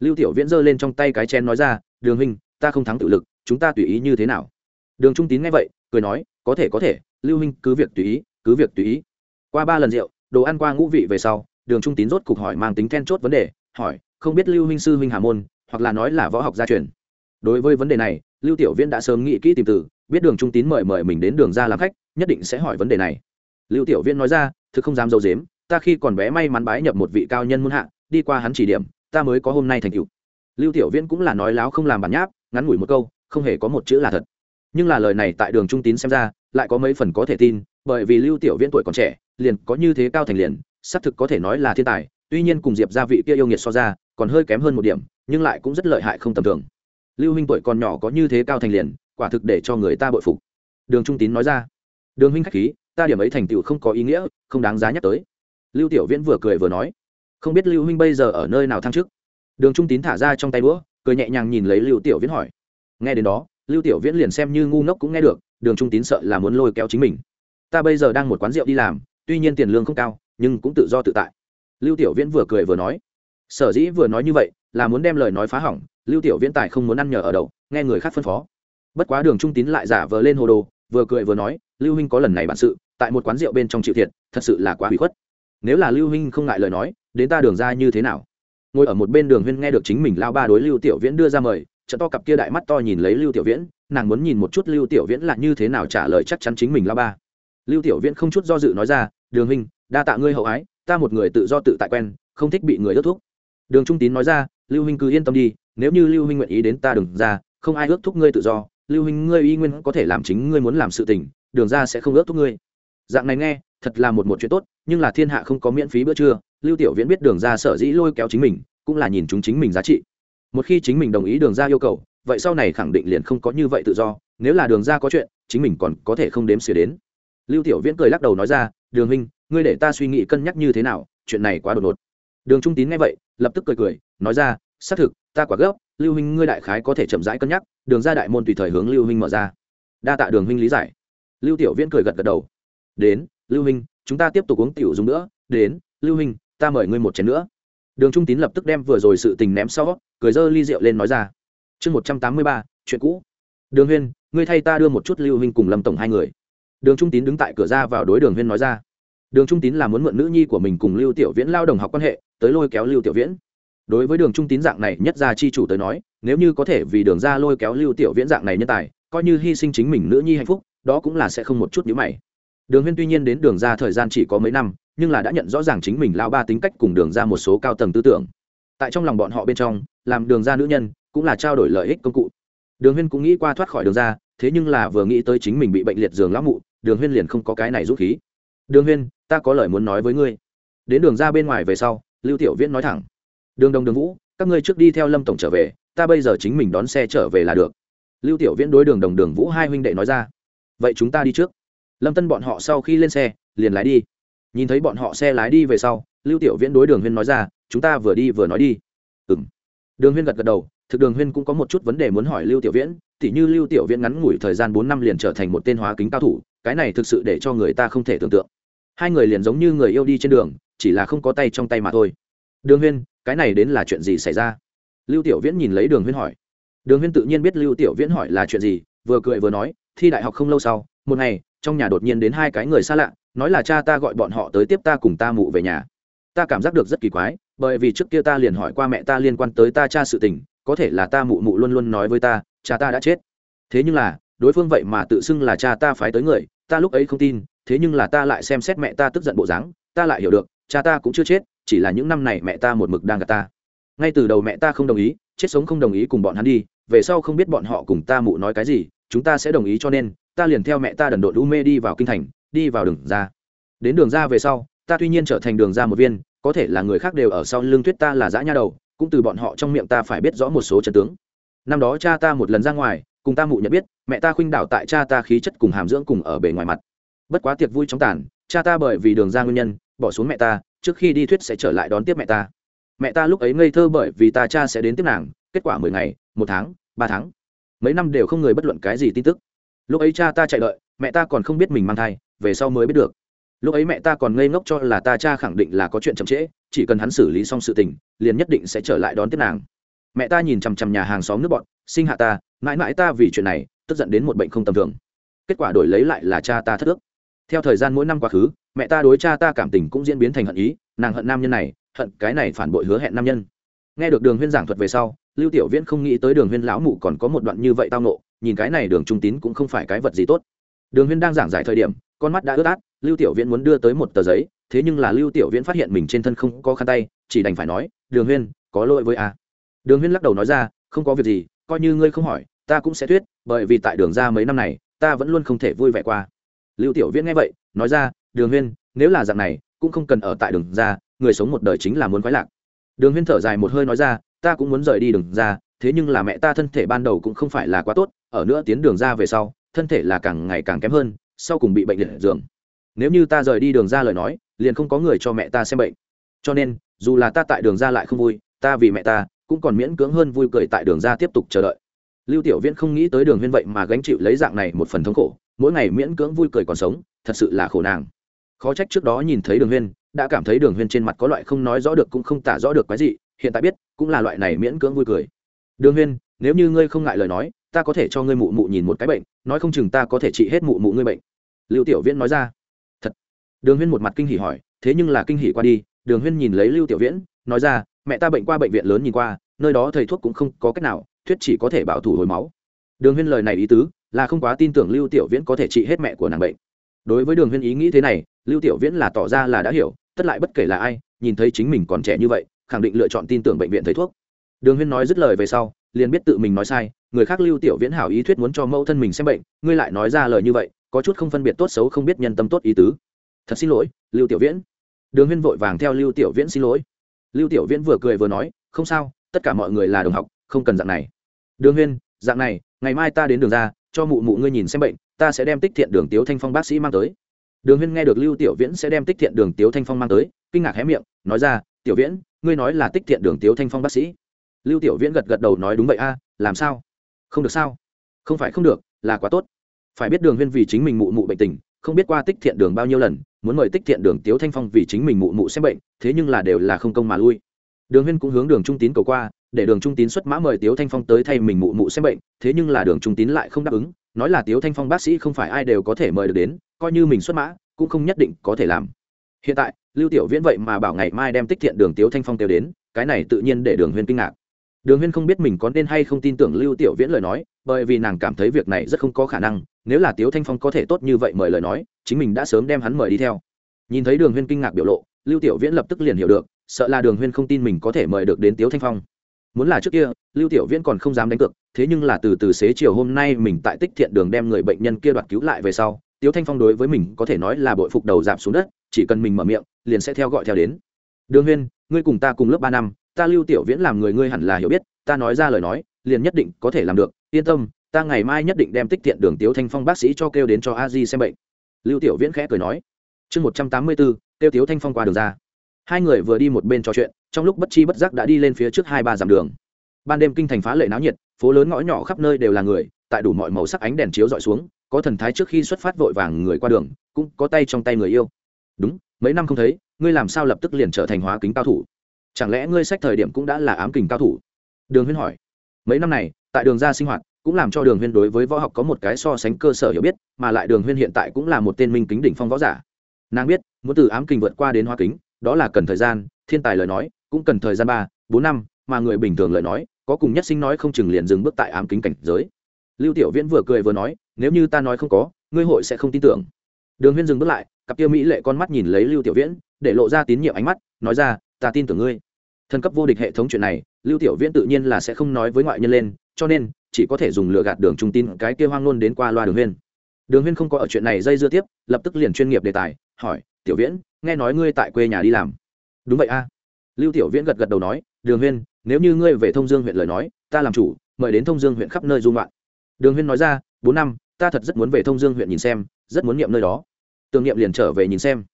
Lưu tiểu viễn giơ lên trong tay cái chén nói ra đường huynh ta không thắng tự lực chúng ta tùy ý như thế nào? Đường trung tín nghe vậy cười nói có thể có thể lưu huynh cứ việc tùy ý cứ việc tùy ý. Qua ba lần rượu đồ ăn qua ngũ vị về sau đường trung tín rốt cục hỏi mang tính then chốt vấn đề hỏi không biết lưu huynh sư huynh hà môn hoặc là nói là võ học gia truyền? Đối với vấn đề này, lưu tiểu viễn đã sớm nghĩ kỹ tìm từ, biết đường trung tín mời mời mình đến đường ra làm khách, nhất định sẽ hỏi vấn đề này. Lưu tiểu viễn nói ra, thực không dám dâu dếm ta khi còn bé may mắn bái nhập một vị cao nhân muôn hạ, đi qua hắn chỉ điểm, ta mới có hôm nay thành tựu. Lưu tiểu viễn cũng là nói láo không làm bản nháp, ngắn ngủi một câu, không hề có một chữ là thật. Nhưng là lời này tại đường trung tín xem ra, lại có mấy phần có thể tin, bởi vì lưu tiểu viễn tuổi còn trẻ, liền có như thế cao thành liền, xác thực có thể nói là thiên tài, tuy nhiên cùng diệp gia vị kia yêu nghiệt so ra, còn hơi kém hơn một điểm, nhưng lại cũng rất lợi hại không tầm thường lưu huynh tuổi còn nhỏ có như thế cao thành liền, quả thực để cho người ta bội phục. Đường trung tín nói ra. Đường huynh khách khí, ta điểm ấy thành tựu không có ý nghĩa, không đáng giá nhắc tới. Lưu tiểu viễn vừa cười vừa nói. Không biết lưu huynh bây giờ ở nơi nào thăng chức? Đường trung tín thả ra trong tay đũa, cười nhẹ nhàng nhìn lấy lưu tiểu viễn hỏi. Nghe đến đó, lưu tiểu viễn liền xem như ngu ngốc cũng nghe được, đường trung tín sợ là muốn lôi kéo chính mình. Ta bây giờ đang một quán rượu đi làm, tuy nhiên tiền lương không cao, nhưng cũng tự do tự tại. Lưu tiểu viễn vừa cười vừa nói. Sở dĩ vừa nói như vậy, là muốn đem lời nói phá hỏng lưu tiểu viễn tài không muốn ăn nhờ ở đậu, nghe người khác phân phó. Bất quá đường trung tín lại giả vờ lên hồ đồ, vừa cười vừa nói, lưu huynh có lần này bản sự, tại một quán rượu bên trong chịu thiệt, thật sự là quá hủy khuất. Nếu là lưu huynh không ngại lời nói, đến ta đường ra như thế nào? Ngồi ở một bên đường Huyên nghe được chính mình lao ba đối lưu tiểu viễn đưa ra mời, trận to cặp kia đại mắt to nhìn lấy lưu tiểu viễn, nàng muốn nhìn một chút lưu tiểu viễn là như thế nào trả lời chắc chắn chính mình lao ba. Lưu tiểu viễn không chút do dự nói ra, đường huynh, đa tạ ngươi hậu ái, ta một người tự do tự tại quen, không thích bị người đốt thuốc. đường trung tín nói ra, lưu huynh cứ yên tâm đi nếu như lưu huynh nguyện ý đến ta đường ra, không ai ước thúc ngươi tự do, lưu huynh ngươi y nguyên có thể làm chính ngươi muốn làm sự tình, đường ra sẽ không ước thúc ngươi. Dạng này nghe, thật là một một chuyện tốt, nhưng là thiên hạ không có miễn phí bữa trưa, lưu tiểu viễn biết đường ra sở dĩ lôi kéo chính mình, cũng là nhìn chúng chính mình giá trị. Một khi chính mình đồng ý đường ra yêu cầu, vậy sau này khẳng định liền không có như vậy tự do, nếu là đường ra có chuyện, chính mình còn có thể không đếm xỉa đến. Lưu tiểu viễn cười lắc đầu nói ra, đường huynh, ngươi để ta suy nghĩ cân nhắc như thế nào, chuyện này quá đột ngột. Đường trung tín nghe vậy, lập tức cười cười, nói ra xác thực, ta quả gấp, lưu huynh ngươi đại khái có thể chậm rãi cân nhắc, đường ra đại môn tùy thời hướng lưu huynh mở ra. Đa tạ đường huynh lý giải. Lưu tiểu viễn cười gật gật đầu. Đến, lưu huynh, chúng ta tiếp tục uống tiểu dùng nữa. Đến, lưu huynh, ta mời ngươi một chén nữa. Đường trung tín lập tức đem vừa rồi sự tình ném sau, cười dơ ly rượu lên nói ra. Chương một trăm tám mươi ba, chuyện cũ. Đường huyên, ngươi thay ta đưa một chút lưu huynh cùng lâm tổng hai người. Đường trung tín đứng tại cửa ra vào đối đường huyên nói ra. Đường trung tín là muốn mượn nữ nhi của mình cùng lưu tiểu viễn lao đồng học quan hệ, tới lôi kéo lưu tiểu viễn đối với đường trung tín dạng này nhất gia chi chủ tới nói, nếu như có thể vì đường ra lôi kéo lưu tiểu viễn dạng này nhân tài, coi như hy sinh chính mình nữ nhi hạnh phúc, đó cũng là sẽ không một chút nhữ mày. Đường huyên tuy nhiên đến đường ra thời gian chỉ có mấy năm, nhưng là đã nhận rõ ràng chính mình lao ba tính cách cùng đường ra một số cao tầng tư tưởng. Tại trong lòng bọn họ bên trong, làm đường ra nữ nhân cũng là trao đổi lợi ích công cụ. Đường huyên cũng nghĩ qua thoát khỏi đường ra thế nhưng là vừa nghĩ tới chính mình bị bệnh liệt giường lão mụ, đường huyên liền không có cái này rút khí. Đường huyên, ta có lời muốn nói với ngươi. Đến đường ra bên ngoài về sau, lưu tiểu viễn nói thẳng đường đồng đường vũ, các ngươi trước đi theo lâm tổng trở về, ta bây giờ chính mình đón xe trở về là được. Lưu tiểu viễn đối đường đồng đường vũ hai huynh đệ nói ra. Vậy chúng ta đi trước. Lâm tân bọn họ sau khi lên xe, liền lái đi. Nhìn thấy bọn họ xe lái đi về sau, lưu tiểu viễn đối đường huyên nói ra, chúng ta vừa đi vừa nói đi. Ừ m đường huyên gật gật đầu, thực đường huyên cũng có một chút vấn đề muốn hỏi lưu tiểu viễn t h như lưu tiểu viễn ngắn ngủi thời gian bốn năm liền trở thành một tên hóa kính cao thủ, cái này thực sự để cho người ta không thể tưởng tượng. Hai người liền giống như người yêu đi trên đường, chỉ là không có tay trong tay mà thôi. Đường huyên cái này đến là chuyện gì xảy ra? Lưu tiểu viễn nhìn lấy đường huyên hỏi. Đường huyên tự nhiên biết lưu tiểu viễn hỏi là chuyện gì, vừa cười vừa nói, thi đại học không lâu sau, một ngày, trong nhà đột nhiên đến hai cái người xa lạ, nói là cha ta gọi bọn họ tới tiếp ta cùng ta mụ về nhà. Ta cảm giác được rất kỳ quái, bởi vì trước kia ta liền hỏi qua mẹ ta liên quan tới ta cha sự tình, có thể là ta mụ mụ luôn luôn nói với ta, cha ta đã chết. Thế nhưng là, đối phương vậy mà tự xưng là cha ta phái tới người, ta lúc ấy không tin, thế nhưng là ta lại xem xét mẹ ta tức giận bộ dáng, ta lại hiểu được, cha ta cũng chưa chết chỉ là những năm này mẹ ta một mực đang gạt ta. Ngay từ đầu mẹ ta không đồng ý, chết sống không đồng ý cùng bọn hắn đi, về sau không biết bọn họ cùng ta mụ nói cái gì, chúng ta sẽ đồng ý cho nên, ta liền theo mẹ ta đần độn u mê đi vào kinh thành, đi vào đường ra. Đến đường ra về sau, ta tuy nhiên trở thành đường ra một viên, có thể là người khác đều ở sau lưng thuyết ta là dã nha đầu, cũng từ bọn họ trong miệng ta phải biết rõ một số trận tướng. Năm đó cha ta một lần ra ngoài, cùng ta mụ nhận biết, mẹ ta khuynh đảo tại cha ta khí chất cùng hàm dưỡng cùng ở bề ngoài mặt. Bất quá tiệc vui trong tàn, cha ta bởi vì đường ra nguyên nhân, bỏ xuống mẹ ta trước khi đi thuyết sẽ trở lại đón tiếp mẹ ta. Mẹ ta lúc ấy ngây thơ bởi vì ta cha sẽ đến tiếp nàng, kết quả mười ngày, một tháng, ba tháng. Mấy năm đều không người bất luận cái gì tin tức. Lúc ấy cha ta chạy đợi, mẹ ta còn không biết mình mang thai, về sau mới biết được. Lúc ấy mẹ ta còn ngây ngốc cho là ta cha khẳng định là có chuyện chậm trễ, chỉ cần hắn xử lý xong sự tình, liền nhất định sẽ trở lại đón tiếp nàng. Mẹ ta nhìn chằm chằm nhà hàng xóm nước bọn, sinh hạ ta, mãi mãi ta vì chuyện này, tức giận đến một bệnh không tầm thường. Kết quả đổi lấy lại là cha ta thất ước theo thời gian mỗi năm quá khứ, mẹ ta đối cha ta cảm tình cũng diễn biến thành hận ý, nàng hận nam nhân này, hận cái này phản bội hứa hẹn nam nhân. Nghe được đường huyên giảng thuật về sau, lưu tiểu viễn không nghĩ tới đường huyên lão mụ còn có một đoạn như vậy tao nộ nhìn cái này đường trung tín cũng không phải cái vật gì tốt. Đường huyên đang giảng giải thời điểm, con mắt đã ướt át, lưu tiểu viễn muốn đưa tới một tờ giấy, thế nhưng là lưu tiểu viễn phát hiện mình trên thân không có khăn tay, chỉ đành phải nói, đường huyên, có lỗi với a. Đường huyên lắc đầu nói ra, không có việc gì, coi như ngươi không hỏi, ta cũng sẽ thuyết, bởi vì tại đường ra mấy năm này, ta vẫn luôn không thể vui vẻ qua lưu tiểu viễn nghe vậy, nói ra, đường huyên, nếu là dạng này, cũng không cần ở tại đường ra, người sống một đời chính là muốn khoái lạc. Đường huyên thở dài một hơi nói ra, ta cũng muốn rời đi đường ra, thế nhưng là mẹ ta thân thể ban đầu cũng không phải là quá tốt, ở nữa tiến đường ra về sau, thân thể là càng ngày càng kém hơn, sau cùng bị bệnh liệt giường. Nếu như ta rời đi đường ra lời nói, liền không có người cho mẹ ta xem bệnh. Cho nên, dù là ta tại đường ra lại không vui, ta vì mẹ ta, cũng còn miễn cưỡng hơn vui cười tại đường ra tiếp tục chờ đợi. Lưu tiểu viễn không nghĩ tới đường huyên vậy mà gánh chịu lấy dạng này một phần thống khổ mỗi ngày miễn cưỡng vui cười còn sống, thật sự là khổ nàng. Khó trách trước đó nhìn thấy đường huyên, đã cảm thấy đường huyên trên mặt có loại không nói rõ được cũng không tả rõ được cái gì hiện tại biết, cũng là loại này miễn cưỡng vui cười. Đường huyên, nếu như ngươi không ngại lời nói, ta có thể cho ngươi mụ mụ nhìn một cái bệnh, nói không chừng ta có thể trị hết mụ mụ ngươi bệnh. Lưu tiểu viễn nói ra. Thật. Đường huyên một mặt kinh hỉ hỏi, thế nhưng là kinh hỉ qua đi, đường huyên nhìn lấy lưu tiểu viễn, nói ra, mẹ ta bệnh qua bệnh viện lớn nhìn qua, nơi đó thầy thuốc cũng không có cách nào, thuyết chỉ có thể bảo thủ hồi máu. Đường huyên lời này ý tứ là không quá tin tưởng lưu tiểu viễn có thể trị hết mẹ của nàng bệnh. Đối với đường huyên ý nghĩ thế này, lưu tiểu viễn là tỏ ra là đã hiểu, tất lại bất kể là ai, nhìn thấy chính mình còn trẻ như vậy, khẳng định lựa chọn tin tưởng bệnh viện thầy thuốc. Đường huyên nói dứt lời về sau, liền biết tự mình nói sai, người khác lưu tiểu viễn hảo ý thuyết muốn cho mẫu thân mình xem bệnh, ngươi lại nói ra lời như vậy, có chút không phân biệt tốt xấu không biết nhân tâm tốt ý tứ. Thật xin lỗi, lưu tiểu viễn. Đường huyên vội vàng theo lưu tiểu viễn xin lỗi. Lưu tiểu viễn vừa cười vừa nói, không sao, tất cả mọi người là đồng học, không cần dạng này. Đường huyên, dạng này, ngày mai ta đến đường ra cho mụ mụ ngươi nhìn xem bệnh, ta sẽ đem tích thiện đường tiếu thanh phong bác sĩ mang tới. Đường huyên nghe được lưu tiểu viễn sẽ đem tích thiện đường tiếu thanh phong mang tới, kinh ngạc hé miệng, nói ra, tiểu viễn, ngươi nói là tích thiện đường tiếu thanh phong bác sĩ? Lưu tiểu viễn gật gật đầu nói, đúng vậy a, làm sao? Không được sao? Không phải không được, là quá tốt. Phải biết đường huyên vì chính mình mụ mụ bệnh tình, không biết qua tích thiện đường bao nhiêu lần, muốn mời tích thiện đường tiếu thanh phong vì chính mình mụ mụ xem bệnh, thế nhưng là đều là không công mà lui. Đường huyên cũng hướng đường trung tín cầu qua để đường trung tín xuất mã mời tiếu thanh phong tới thay mình mụ mụ xem bệnh, thế nhưng là đường trung tín lại không đáp ứng, nói là tiếu thanh phong bác sĩ không phải ai đều có thể mời được đến, coi như mình xuất mã, cũng không nhất định có thể làm. Hiện tại, lưu tiểu viễn vậy mà bảo ngày mai đem tích thiện đường tiếu thanh phong kêu đến, cái này tự nhiên để đường huyên kinh ngạc. Đường huyên không biết mình có nên hay không tin tưởng lưu tiểu viễn lời nói, bởi vì nàng cảm thấy việc này rất không có khả năng, nếu là tiếu thanh phong có thể tốt như vậy mời lời nói, chính mình đã sớm đem hắn mời đi theo. Nhìn thấy đường huyên kinh ngạc biểu lộ, lưu tiểu viễn lập tức liền hiểu được, sợ là đường huyên không tin mình có thể mời được đến tiếu thanh phong muốn là trước kia, lưu tiểu viễn còn không dám đánh cược, thế nhưng là từ từ xế chiều hôm nay mình tại tích thiện đường đem người bệnh nhân kia đoạt cứu lại về sau, tiếu thanh phong đối với mình có thể nói là bội phục đầu giảm xuống đất, chỉ cần mình mở miệng, liền sẽ theo gọi theo đến. Đường huyên, ngươi cùng ta cùng lớp ba năm, ta lưu tiểu viễn làm người ngươi hẳn là hiểu biết, ta nói ra lời nói, liền nhất định có thể làm được, yên tâm, ta ngày mai nhất định đem tích thiện đường tiếu thanh phong bác sĩ cho kêu đến cho a di xem bệnh. Lưu tiểu viễn khẽ cười nói. Chương một trăm tám mươi bốn, kêu tiếu thanh phong qua đường ra. Hai người vừa đi một bên trò chuyện trong lúc bất chi bất giác đã đi lên phía trước hai ba dặm đường. Ban đêm kinh thành phá lệ náo nhiệt, phố lớn ngõ nhỏ khắp nơi đều là người, tại đủ mọi màu sắc ánh đèn chiếu dọi xuống, có thần thái trước khi xuất phát vội vàng người qua đường, cũng có tay trong tay người yêu. Đúng, mấy năm không thấy, ngươi làm sao lập tức liền trở thành hóa kính cao thủ? Chẳng lẽ ngươi sách thời điểm cũng đã là ám kình cao thủ? Đường huyên hỏi. Mấy năm này, tại đường ra sinh hoạt, cũng làm cho đường huyên đối với võ học có một cái so sánh cơ sở hiểu biết, mà lại đường huyên hiện tại cũng là một tên minh kính đỉnh phong võ giả. Nàng biết, muốn từ ám kình vượt qua đến hóa kính, đó là cần thời gian, thiên tài lời nói cũng cần thời gian ba, bốn năm, mà người bình thường lời nói, có cùng nhất sinh nói không chừng liền dừng bước tại ám kính cảnh giới. Lưu tiểu viễn vừa cười vừa nói, nếu như ta nói không có, ngươi hội sẽ không tin tưởng. Đường huyên dừng bước lại, cặp kia mỹ lệ con mắt nhìn lấy lưu tiểu viễn, để lộ ra tín nhiệm ánh mắt, nói ra, ta tin tưởng ngươi. Thân cấp vô địch hệ thống chuyện này, lưu tiểu viễn tự nhiên là sẽ không nói với ngoại nhân lên, cho nên, chỉ có thể dùng lựa gạt đường trung tin cái kia hoang luôn đến qua loa đường huyên. Đường huyên không có ở chuyện này dây dưa tiếp, lập tức liền chuyên nghiệp đề tài, hỏi, tiểu viễn, nghe nói ngươi tại quê nhà đi làm? Đúng vậy a lưu tiểu viễn gật gật đầu nói, đường huyên, nếu như ngươi về thông dương huyện lời nói, ta làm chủ, mời đến thông dương huyện khắp nơi dung loạn đường huyên nói ra, bốn năm, ta thật rất muốn về thông dương huyện nhìn xem, rất muốn nghiệm nơi đó. Tưởng niệm liền trở về nhìn xem.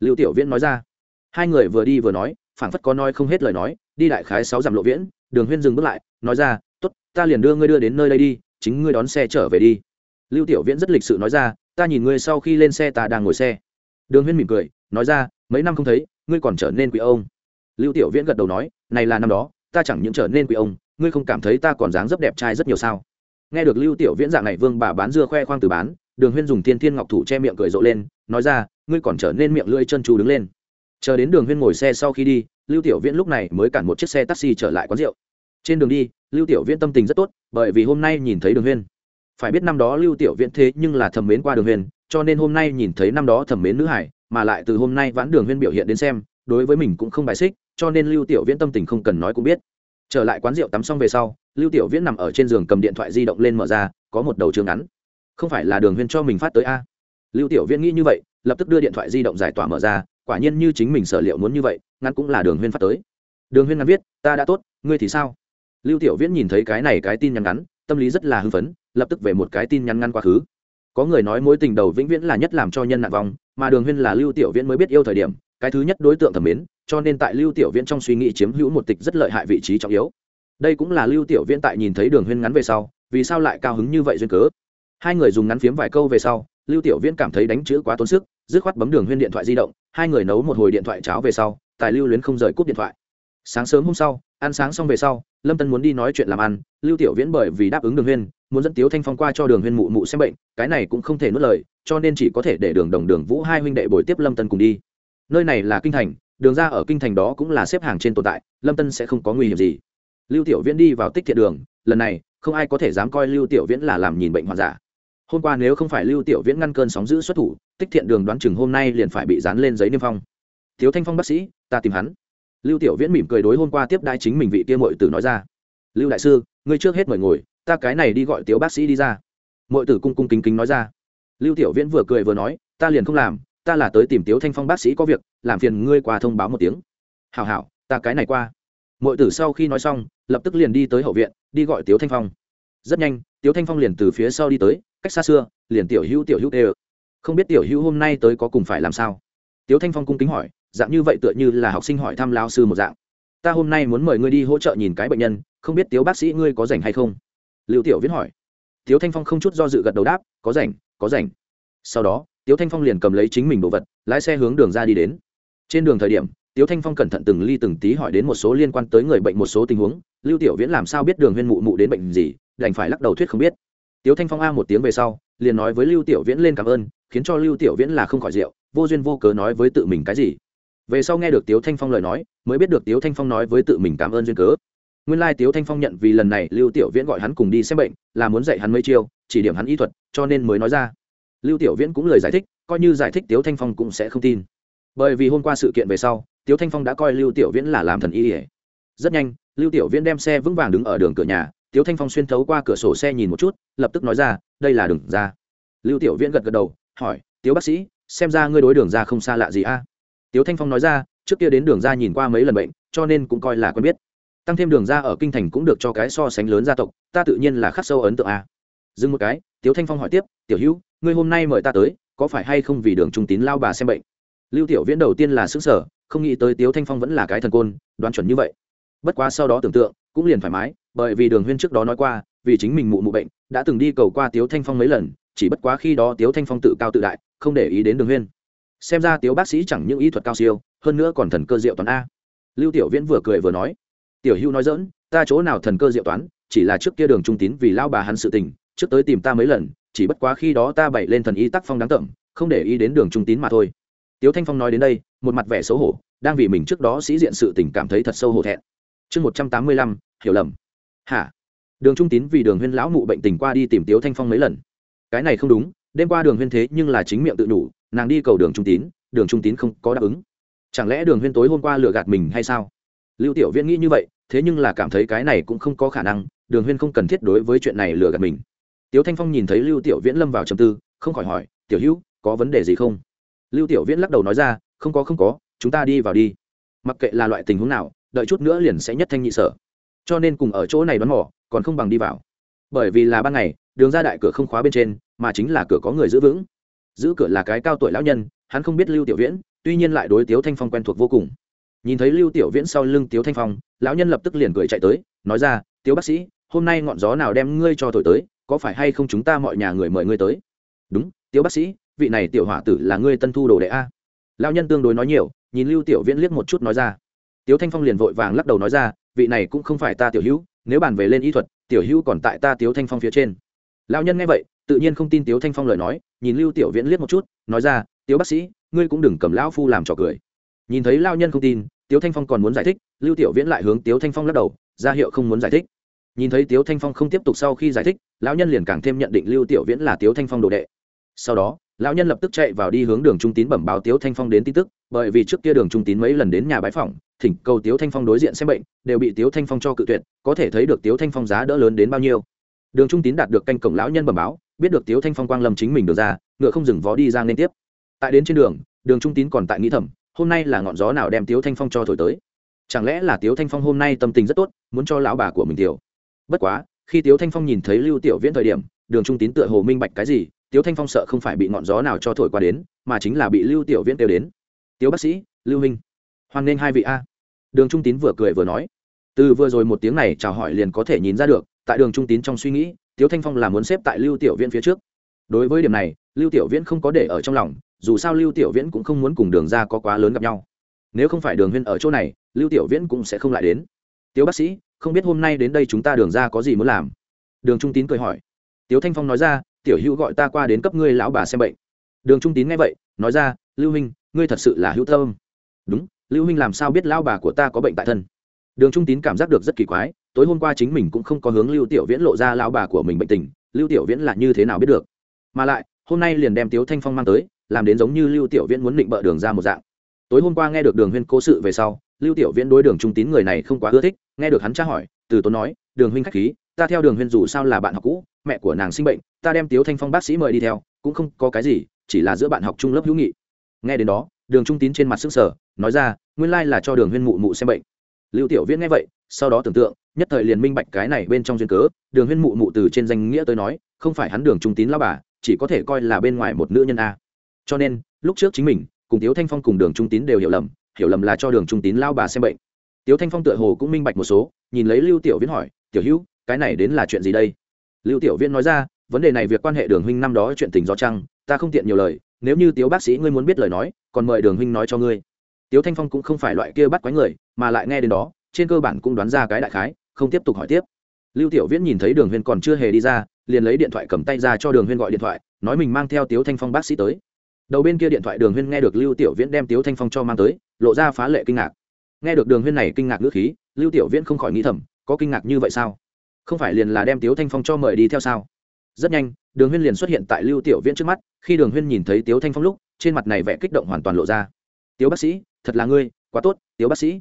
Lưu tiểu viễn nói ra. Hai người vừa đi vừa nói, phảng phất có nói không hết lời nói, đi đại khái sáu dặm lộ viễn, đường huyên dừng bước lại, nói ra, tốt, ta liền đưa ngươi đưa đến nơi đây đi, chính ngươi đón xe trở về đi. Lưu tiểu viễn rất lịch sự nói ra, ta nhìn ngươi sau khi lên xe ta đang ngồi xe. Đường huyên mỉm cười, nói ra, mấy năm không thấy, ngươi còn trở nên quý ông lưu tiểu viễn gật đầu nói, này là năm đó, ta chẳng những trở nên quý ông, ngươi không cảm thấy ta còn dáng dấp đẹp trai rất nhiều sao? Nghe được lưu tiểu viễn dạng này, vương bà bán dưa khoe khoang từ bán, đường huyên dùng thiên thiên ngọc thủ che miệng cười rộ lên, nói ra, ngươi còn trở nên miệng lưỡi chân chu đứng lên. Chờ đến đường huyên ngồi xe sau khi đi, lưu tiểu viễn lúc này mới cản một chiếc xe taxi trở lại quán rượu. Trên đường đi, lưu tiểu viễn tâm tình rất tốt, bởi vì hôm nay nhìn thấy đường huyên. Phải biết năm đó lưu tiểu viễn thế nhưng là thầm mến qua đường huyên, cho nên hôm nay nhìn thấy năm đó thầm mến nữ hải, mà lại từ hôm nay vãn đường huyên biểu hiện đến xem, đối với mình cũng không bài xích cho nên lưu tiểu viễn tâm tình không cần nói cũng biết. Trở lại quán rượu tắm xong về sau, lưu tiểu viễn nằm ở trên giường cầm điện thoại di động lên mở ra, có một đầu chương ngắn. Không phải là đường huyên cho mình phát tới a. Lưu tiểu viễn nghĩ như vậy, lập tức đưa điện thoại di động giải tỏa mở ra, quả nhiên như chính mình sở liệu muốn như vậy, ngắn cũng là đường huyên phát tới. Đường huyên ngắn viết, ta đã tốt, ngươi thì sao? Lưu tiểu viễn nhìn thấy cái này cái tin nhắn ngắn, tâm lý rất là hưng phấn, lập tức về một cái tin nhắn ngắn quá khứ. Có người nói mối tình đầu vĩnh viễn là nhất làm cho nhân nạn vong, mà đường huyên là lưu tiểu viễn mới biết yêu thời điểm, cái thứ nhất đối tượng thẩm mến cho nên tại lưu tiểu viễn trong suy nghĩ chiếm hữu một tịch rất lợi hại vị trí trọng yếu. Đây cũng là lưu tiểu viễn tại nhìn thấy đường huyên ngắn về sau, vì sao lại cao hứng như vậy duyên cớ? Hai người dùng ngắn phiếm vài câu về sau, lưu tiểu viễn cảm thấy đánh chữ quá tốn sức, dứt khoát bấm đường huyên điện thoại di động, hai người nấu một hồi điện thoại cháo về sau tài lưu luyến không rời cúp điện thoại. Sáng sớm hôm sau, ăn sáng xong về sau, lâm tân muốn đi nói chuyện làm ăn, lưu tiểu viễn bởi vì đáp ứng đường huyên, muốn dẫn tiếu thanh phong qua cho đường huyên mụ mụ xem bệnh, cái này cũng không thể nuốt lời, cho nên chỉ có thể để đường đồng đường vũ hai huynh đệ bồi tiếp lâm tân cùng đi. Nơi này là kinh thành đường ra ở kinh thành đó cũng là xếp hàng trên tồn tại, lâm tân sẽ không có nguy hiểm gì. Lưu tiểu viễn đi vào tích thiện đường, lần này, không ai có thể dám coi lưu tiểu viễn là làm nhìn bệnh hoạn giả hôm qua nếu không phải lưu tiểu viễn ngăn cơn sóng giữ xuất thủ, tích thiện đường đoán chừng hôm nay liền phải bị dán lên giấy niêm phong. Thiếu thanh phong bác sĩ, ta tìm hắn. Lưu tiểu viễn mỉm cười đối hôm qua tiếp đai chính mình vị kia mội tử nói ra. Lưu đại sư, ngươi trước hết mời ngồi, ta cái này đi gọi tiếu bác sĩ đi ra. Mội tử cung cung kính kính nói ra. Lưu tiểu viễn vừa cười vừa nói, ta liền không làm ta là tới tìm tiếu thanh phong bác sĩ có việc, làm phiền ngươi qua thông báo một tiếng. Hảo hảo, ta cái này qua. Mội tử sau khi nói xong, lập tức liền đi tới hậu viện, đi gọi tiếu thanh phong. Rất nhanh, tiếu thanh phong liền từ phía sau đi tới, cách xa xưa, liền tiểu hữu tiểu hữu tê không biết tiểu hữu hôm nay tới có cùng phải làm sao? Tiếu thanh phong cung kính hỏi, dạng như vậy tựa như là học sinh hỏi thăm lao sư một dạng. Ta hôm nay muốn mời ngươi đi hỗ trợ nhìn cái bệnh nhân, không biết tiếu bác sĩ ngươi có rảnh hay không? Liệu tiểu viết hỏi. Tiếu thanh phong không chút do dự gật đầu đáp, có rảnh có rảnh. Sau đó tiếu thanh phong liền cầm lấy chính mình đồ vật, lái xe hướng đường ra đi đến. Trên đường thời điểm, tiếu thanh phong cẩn thận từng ly từng tí hỏi đến một số liên quan tới người bệnh một số tình huống, lưu tiểu viễn làm sao biết đường huyên mụ mụ đến bệnh gì, đành phải lắc đầu thuyết không biết. Tiếu thanh phong a một tiếng về sau, liền nói với lưu tiểu viễn lên cảm ơn, khiến cho lưu tiểu viễn là không khỏi rượu, vô duyên vô cớ nói với tự mình cái gì. Về sau nghe được tiếu thanh phong lời nói, mới biết được tiếu thanh phong nói với tự mình cảm ơn duyên cớ. Nguyên lai tiếu thanh phong nhận vì lần này lưu tiểu viễn gọi hắn cùng đi xem bệnh, là muốn dạy hắn mấy chiêu, chỉ điểm hắn y thuật, cho nên mới nói ra lưu tiểu viễn cũng lời giải thích, coi như giải thích tiếu thanh phong cũng sẽ không tin. Bởi vì hôm qua sự kiện về sau, tiếu thanh phong đã coi lưu tiểu viễn là làm thần y ỉa rất nhanh, lưu tiểu viễn đem xe vững vàng đứng ở đường cửa nhà, tiếu thanh phong xuyên thấu qua cửa sổ xe nhìn một chút, lập tức nói ra, đây là đường ra. Lưu tiểu viễn gật gật đầu, hỏi, tiếu bác sĩ, xem ra ngươi đối đường ra không xa lạ gì a? Tiếu thanh phong nói ra, trước kia đến đường ra nhìn qua mấy lần bệnh, cho nên cũng coi là quen biết. Tăng thêm đường ra ở kinh thành cũng được cho cái so sánh lớn gia tộc, ta tự nhiên là khắc sâu ấn tượng a. Dừng một cái, tiếu thanh phong hỏi tiếp, tiểu hữu ngươi hôm nay mời ta tới, có phải hay không vì đường trung tín lao bà xem bệnh? Lưu tiểu viễn đầu tiên là xứng sở không nghĩ tới tiếu thanh phong vẫn là cái thần côn, đoán chuẩn như vậy. Bất quá sau đó tưởng tượng, cũng liền thoải mái, bởi vì đường huyên trước đó nói qua, vì chính mình mụ mụ bệnh, đã từng đi cầu qua tiếu thanh phong mấy lần, chỉ bất quá khi đó tiếu thanh phong tự cao tự đại, không để ý đến đường huyên. Xem ra tiếu bác sĩ chẳng những ý thuật cao siêu, hơn nữa còn thần cơ diệu toán a. Lưu tiểu viễn vừa cười vừa nói, tiểu hưu nói dỡn ta chỗ nào thần cơ diệu toán, chỉ là trước kia đường trung tín vì lao bà hắn sự tình, trước tới tìm ta mấy lần chỉ bất quá khi đó ta bày lên thần y tác phong đáng tởm, không để ý đến đường trung tín mà thôi. Tiếu thanh phong nói đến đây, một mặt vẻ xấu hổ, đang vì mình trước đó sĩ diện sự tình cảm thấy thật sâu hổ thẹn. Chương một trăm tám mươi lăm, hiểu lầm. Hả? Đường trung tín vì đường huyên lão mụ bệnh tình qua đi tìm tiếu thanh phong mấy lần. Cái này không đúng, đêm qua đường huyên thế nhưng là chính miệng tự đủ, nàng đi cầu đường trung tín, đường trung tín không có đáp ứng. Chẳng lẽ đường huyên tối hôm qua lừa gạt mình hay sao? Lưu tiểu viễn nghĩ như vậy, thế nhưng là cảm thấy cái này cũng không có khả năng, đường huyên không cần thiết đối với chuyện này lừa gạt mình tiếu thanh phong nhìn thấy lưu tiểu viễn lâm vào trầm tư, không khỏi hỏi, tiểu hữu, có vấn đề gì không? Lưu tiểu viễn lắc đầu nói ra, không có không có, chúng ta đi vào đi. Mặc kệ là loại tình huống nào, đợi chút nữa liền sẽ nhất thanh nhị sở. Cho nên cùng ở chỗ này đoán mỏ còn không bằng đi vào. Bởi vì là ban ngày, đường ra đại cửa không khóa bên trên, mà chính là cửa có người giữ vững. Giữ cửa là cái cao tuổi lão nhân, hắn không biết lưu tiểu viễn, tuy nhiên lại đối tiếu thanh phong quen thuộc vô cùng. Nhìn thấy lưu tiểu viễn sau lưng tiếu thanh phong, lão nhân lập tức liền cười chạy tới, nói ra, tiếu bác sĩ, hôm nay ngọn gió nào đem ngươi cho thổi tới có phải hay không chúng ta mọi nhà người mời ngươi tới? Đúng tiếu bác sĩ, vị này tiểu hỏa tử là ngươi tân thu đồ đệ a. Lão nhân tương đối nói nhiều, nhìn lưu tiểu viễn liếc một chút nói ra. Tiếu thanh phong liền vội vàng lắc đầu nói ra, vị này cũng không phải ta tiểu hữu, nếu bàn về lên y thuật, tiểu hữu còn tại ta tiếu thanh phong phía trên. Lão nhân nghe vậy, tự nhiên không tin tiếu thanh phong lời nói, nhìn lưu tiểu viễn liếc một chút, nói ra, tiếu bác sĩ, ngươi cũng đừng cầm lão phu làm trò cười. Nhìn thấy lao nhân không tin, tiếu thanh phong còn muốn giải thích, lưu tiểu viễn lại hướng tiếu thanh phong lắc đầu, ra hiệu không muốn giải thích nhìn thấy tiếu thanh phong không tiếp tục sau khi giải thích, lão nhân liền càng thêm nhận định lưu tiểu viễn là tiếu thanh phong đồ đệ. Sau đó, lão nhân lập tức chạy vào đi hướng đường trung tín bẩm báo tiếu thanh phong đến tin tức, bởi vì trước kia đường trung tín mấy lần đến nhà bái phỏng, thỉnh cầu tiếu thanh phong đối diện xem bệnh, đều bị tiếu thanh phong cho cự tuyệt, có thể thấy được tiếu thanh phong giá đỡ lớn đến bao nhiêu. Đường trung tín đạt được canh cổng lão nhân bẩm báo, biết được tiếu thanh phong quang lâm chính mình được ra, ngựa không dừng vó đi ra liên tiếp. Tại đến trên đường đường trung tín còn tại nghĩ thầm, hôm nay là ngọn gió nào đem tiếu thanh phong cho thổi tới? Chẳng lẽ là tiếu thanh phong hôm nay tâm tình rất tốt, muốn cho lão bà của mình tiểu? Bất quá, khi tiếu thanh phong nhìn thấy lưu tiểu viễn thời điểm, đường trung tín tựa hồ minh bạch cái gì, tiếu thanh phong sợ không phải bị ngọn gió nào cho thổi qua đến, mà chính là bị lưu tiểu viễn kêu đến. Tiếu bác sĩ, lưu minh hoan nghênh hai vị a. Đường trung tín vừa cười vừa nói. Từ vừa rồi một tiếng này chào hỏi liền có thể nhìn ra được, tại đường trung tín trong suy nghĩ, tiếu thanh phong là muốn xếp tại lưu tiểu viễn phía trước. Đối với điểm này, lưu tiểu viễn không có để ở trong lòng, dù sao lưu tiểu viễn cũng không muốn cùng đường ra có quá lớn gặp nhau. Nếu không phải đường huyên ở chỗ này, lưu tiểu viễn cũng sẽ không lại đến. Tiếu bác sĩ không biết hôm nay đến đây chúng ta đường ra có gì muốn làm. Đường trung tín cười hỏi. Tiếu thanh phong nói ra, tiểu hữu gọi ta qua đến cấp ngươi lão bà xem bệnh. Đường trung tín nghe vậy, nói ra, lưu huynh ngươi thật sự là hữu tâm. Đúng, lưu huynh làm sao biết lão bà của ta có bệnh tại thân? Đường trung tín cảm giác được rất kỳ quái, tối hôm qua chính mình cũng không có hướng lưu tiểu viễn lộ ra lão bà của mình bệnh tình, lưu tiểu viễn là như thế nào biết được? Mà lại, hôm nay liền đem tiếu thanh phong mang tới, làm đến giống như lưu tiểu viễn muốn định bợ đường ra một dạng. Tối hôm qua nghe được đường huyên cố sự về sau lưu tiểu viễn đối đường trung tín người này không quá ưa thích, nghe được hắn tra hỏi, từ tốn nói, đường huynh khách khí, ta theo đường huyên dù sao là bạn học cũ, mẹ của nàng sinh bệnh, ta đem tiếu thanh phong bác sĩ mời đi theo, cũng không có cái gì, chỉ là giữa bạn học trung lớp hữu nghị. Nghe đến đó, đường trung tín trên mặt sức sở nói ra, nguyên lai là cho đường huyên mụ mụ xem bệnh. Lưu tiểu viễn nghe vậy, sau đó tưởng tượng, nhất thời liền minh bạch cái này bên trong duyên cớ, đường huyên mụ mụ từ trên danh nghĩa tới nói, không phải hắn đường trung tín lao bà, chỉ có thể coi là bên ngoài một nữ nhân a. Cho nên, lúc trước chính mình, cùng tiếu thanh phong cùng đường trung tín đều hiểu lầm hiểu lầm là cho đường trung tín lao bà xem bệnh. Tiếu thanh phong tựa hồ cũng minh bạch một số, nhìn lấy lưu tiểu viễn hỏi, tiểu hữu, cái này đến là chuyện gì đây? Lưu tiểu viễn nói ra, vấn đề này việc quan hệ đường huynh năm đó chuyện tình do trăng ta không tiện nhiều lời, nếu như tiếu bác sĩ ngươi muốn biết lời nói, còn mời đường huynh nói cho ngươi. Tiếu thanh phong cũng không phải loại kia bắt quái người, mà lại nghe đến đó, trên cơ bản cũng đoán ra cái đại khái, không tiếp tục hỏi tiếp. Lưu tiểu viễn nhìn thấy đường huyên còn chưa hề đi ra, liền lấy điện thoại cầm tay ra cho đường huyên gọi điện thoại, nói mình mang theo tiếu thanh phong bác sĩ tới. Đầu bên kia điện thoại đường huyên nghe được lưu tiểu viễn đem tiếu thanh phong cho mang tới lộ ra phá lệ kinh ngạc. Nghe được đường huyên này kinh ngạc ngữ khí, lưu tiểu viễn không khỏi nghĩ thầm, có kinh ngạc như vậy sao? Không phải liền là đem tiếu thanh phong cho mời đi theo sao? Rất nhanh, đường huyên liền xuất hiện tại lưu tiểu viễn trước mắt, khi đường huyên nhìn thấy tiếu thanh phong lúc, trên mặt này vẻ kích động hoàn toàn lộ ra. Tiếu bác sĩ, thật là ngươi, quá tốt, tiếu bác sĩ.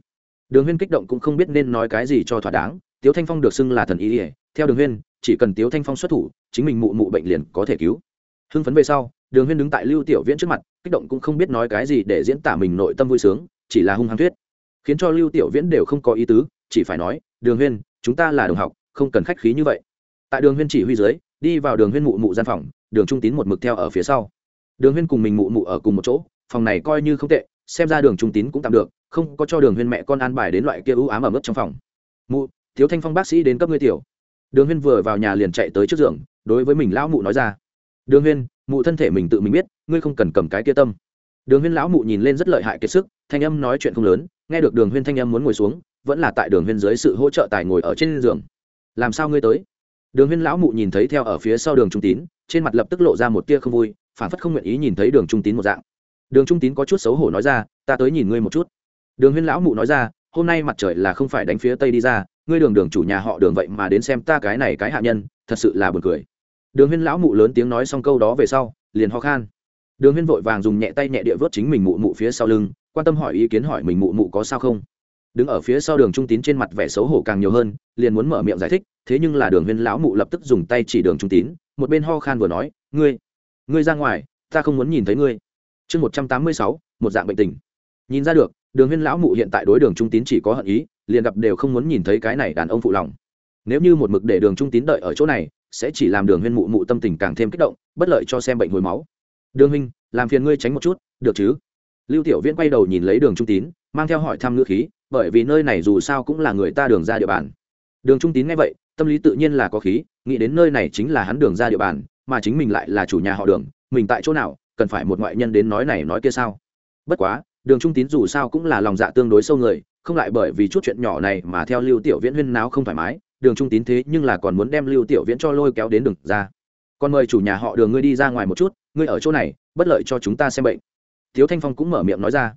Đường huyên kích động cũng không biết nên nói cái gì cho thỏa đáng, tiếu thanh phong được xưng là thần ý ỉa theo đường huyên, chỉ cần tiếu thanh phong xuất thủ, chính mình mụ mụ bệnh liền có thể cứu. Hưng phấn về sau, đường huyên đứng tại lưu tiểu viễn trước mặt kích động cũng không biết nói cái gì để diễn tả mình nội tâm vui sướng, chỉ là hung hăng thuyết. Khiến cho lưu tiểu viễn đều không có ý tứ, chỉ phải nói, đường huyên, chúng ta là đồng học, không cần khách khí như vậy. Tại đường huyên chỉ huy dưới, đi vào đường huyên mụ mụ gian phòng, đường trung tín một mực theo ở phía sau. Đường huyên cùng mình mụ mụ ở cùng một chỗ, phòng này coi như không tệ, xem ra đường trung tín cũng tạm được, không có cho đường huyên mẹ con an bài đến loại kia ưu ám ở mức trong phòng. Mụ, thiếu thanh phong bác sĩ đến cấp ngươi tiểu. Đường huyên vừa vào nhà liền chạy tới trước giường, đối với mình lão mụ nói ra. Đường huyên mụ thân thể mình tự mình biết, ngươi không cần cầm cái kia tâm. Đường huyên lão mụ nhìn lên rất lợi hại kiệt sức, thanh âm nói chuyện không lớn, nghe được đường huyên thanh âm muốn ngồi xuống, vẫn là tại đường huyên dưới sự hỗ trợ tài ngồi ở trên giường. Làm sao ngươi tới? Đường huyên lão mụ nhìn thấy theo ở phía sau đường trung tín, trên mặt lập tức lộ ra một tia không vui, phản phất không nguyện ý nhìn thấy đường trung tín một dạng. Đường trung tín có chút xấu hổ nói ra, ta tới nhìn ngươi một chút. Đường huyên lão mụ nói ra, hôm nay mặt trời là không phải đánh phía tây đi ra, ngươi đường đường chủ nhà họ đường vậy mà đến xem ta cái này cái hạ nhân, thật sự là buồn cười đường huyên lão mụ lớn tiếng nói xong câu đó về sau, liền ho khan. Đường huyên vội vàng dùng nhẹ tay nhẹ địa vớt chính mình mụ mụ phía sau lưng, quan tâm hỏi ý kiến hỏi mình mụ mụ có sao không. Đứng ở phía sau đường trung tín trên mặt vẻ xấu hổ càng nhiều hơn, liền muốn mở miệng giải thích, thế nhưng là đường huyên lão mụ lập tức dùng tay chỉ đường trung tín, một bên ho khan vừa nói, ngươi ngươi ra ngoài, ta không muốn nhìn thấy ngươi. Chương một trăm tám mươi sáu, một dạng bệnh tình. Nhìn ra được, đường huyên lão mụ hiện tại đối đường trung tín chỉ có hận ý, liền gặp đều không muốn nhìn thấy cái này đàn ông phụ lòng. Nếu như một mực để đường trung tín đợi ở chỗ này sẽ chỉ làm đường huyên mụ mụ tâm tình càng thêm kích động, bất lợi cho xem bệnh hồi máu. Đường huynh, làm phiền ngươi tránh một chút, được chứ? Lưu tiểu viễn quay đầu nhìn lấy đường trung tín, mang theo hỏi thăm ngữ khí, bởi vì nơi này dù sao cũng là người ta đường ra địa bàn. Đường trung tín nghe vậy, tâm lý tự nhiên là có khí, nghĩ đến nơi này chính là hắn đường ra địa bàn, mà chính mình lại là chủ nhà họ đường, mình tại chỗ nào, cần phải một ngoại nhân đến nói này nói kia sao? Bất quá, đường trung tín dù sao cũng là lòng dạ tương đối sâu người, không lại bởi vì chút chuyện nhỏ này mà theo lưu tiểu viễn huyên náo không thoải mái đường trung tín thế nhưng là còn muốn đem lưu tiểu viễn cho lôi kéo đến đường ra. Còn mời chủ nhà họ đường ngươi đi ra ngoài một chút, ngươi ở chỗ này, bất lợi cho chúng ta xem bệnh. Tiếu thanh phong cũng mở miệng nói ra.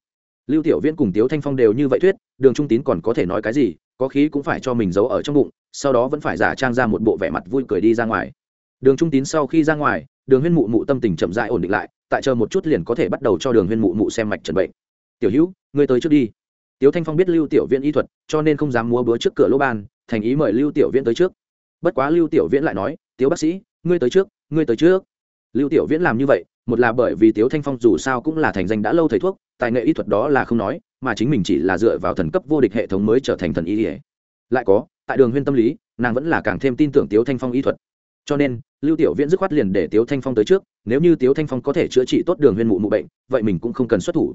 Lưu tiểu viễn cùng tiếu thanh phong đều như vậy thuyết, đường trung tín còn có thể nói cái gì, có khí cũng phải cho mình giấu ở trong bụng, sau đó vẫn phải giả trang ra một bộ vẻ mặt vui cười đi ra ngoài. Đường trung tín sau khi ra ngoài, đường huyên mụ mụ tâm tình chậm rãi ổn định lại, tại chờ một chút liền có thể bắt đầu cho đường huyên mụ mụ xem mạch trần bệnh. Tiểu hữu, ngươi tới trước đi. Tiếu thanh phong biết lưu tiểu viễn y thuật, cho nên không dám múa búa trước cửa lỗ ban thành ý mời lưu tiểu viễn tới trước. Bất quá lưu tiểu viễn lại nói, tiếu bác sĩ, ngươi tới trước, ngươi tới trước. Lưu tiểu viễn làm như vậy, một là bởi vì tiếu thanh phong dù sao cũng là thành danh đã lâu thầy thuốc, tài nghệ y thuật đó là không nói, mà chính mình chỉ là dựa vào thần cấp vô địch hệ thống mới trở thành thần y ỉa lại có, tại đường huyên tâm lý, nàng vẫn là càng thêm tin tưởng tiếu thanh phong y thuật. Cho nên, lưu tiểu viễn dứt khoát liền để tiếu thanh phong tới trước, nếu như tiếu thanh phong có thể chữa trị tốt đường huyên mụ mụ bệnh, vậy mình cũng không cần xuất thủ.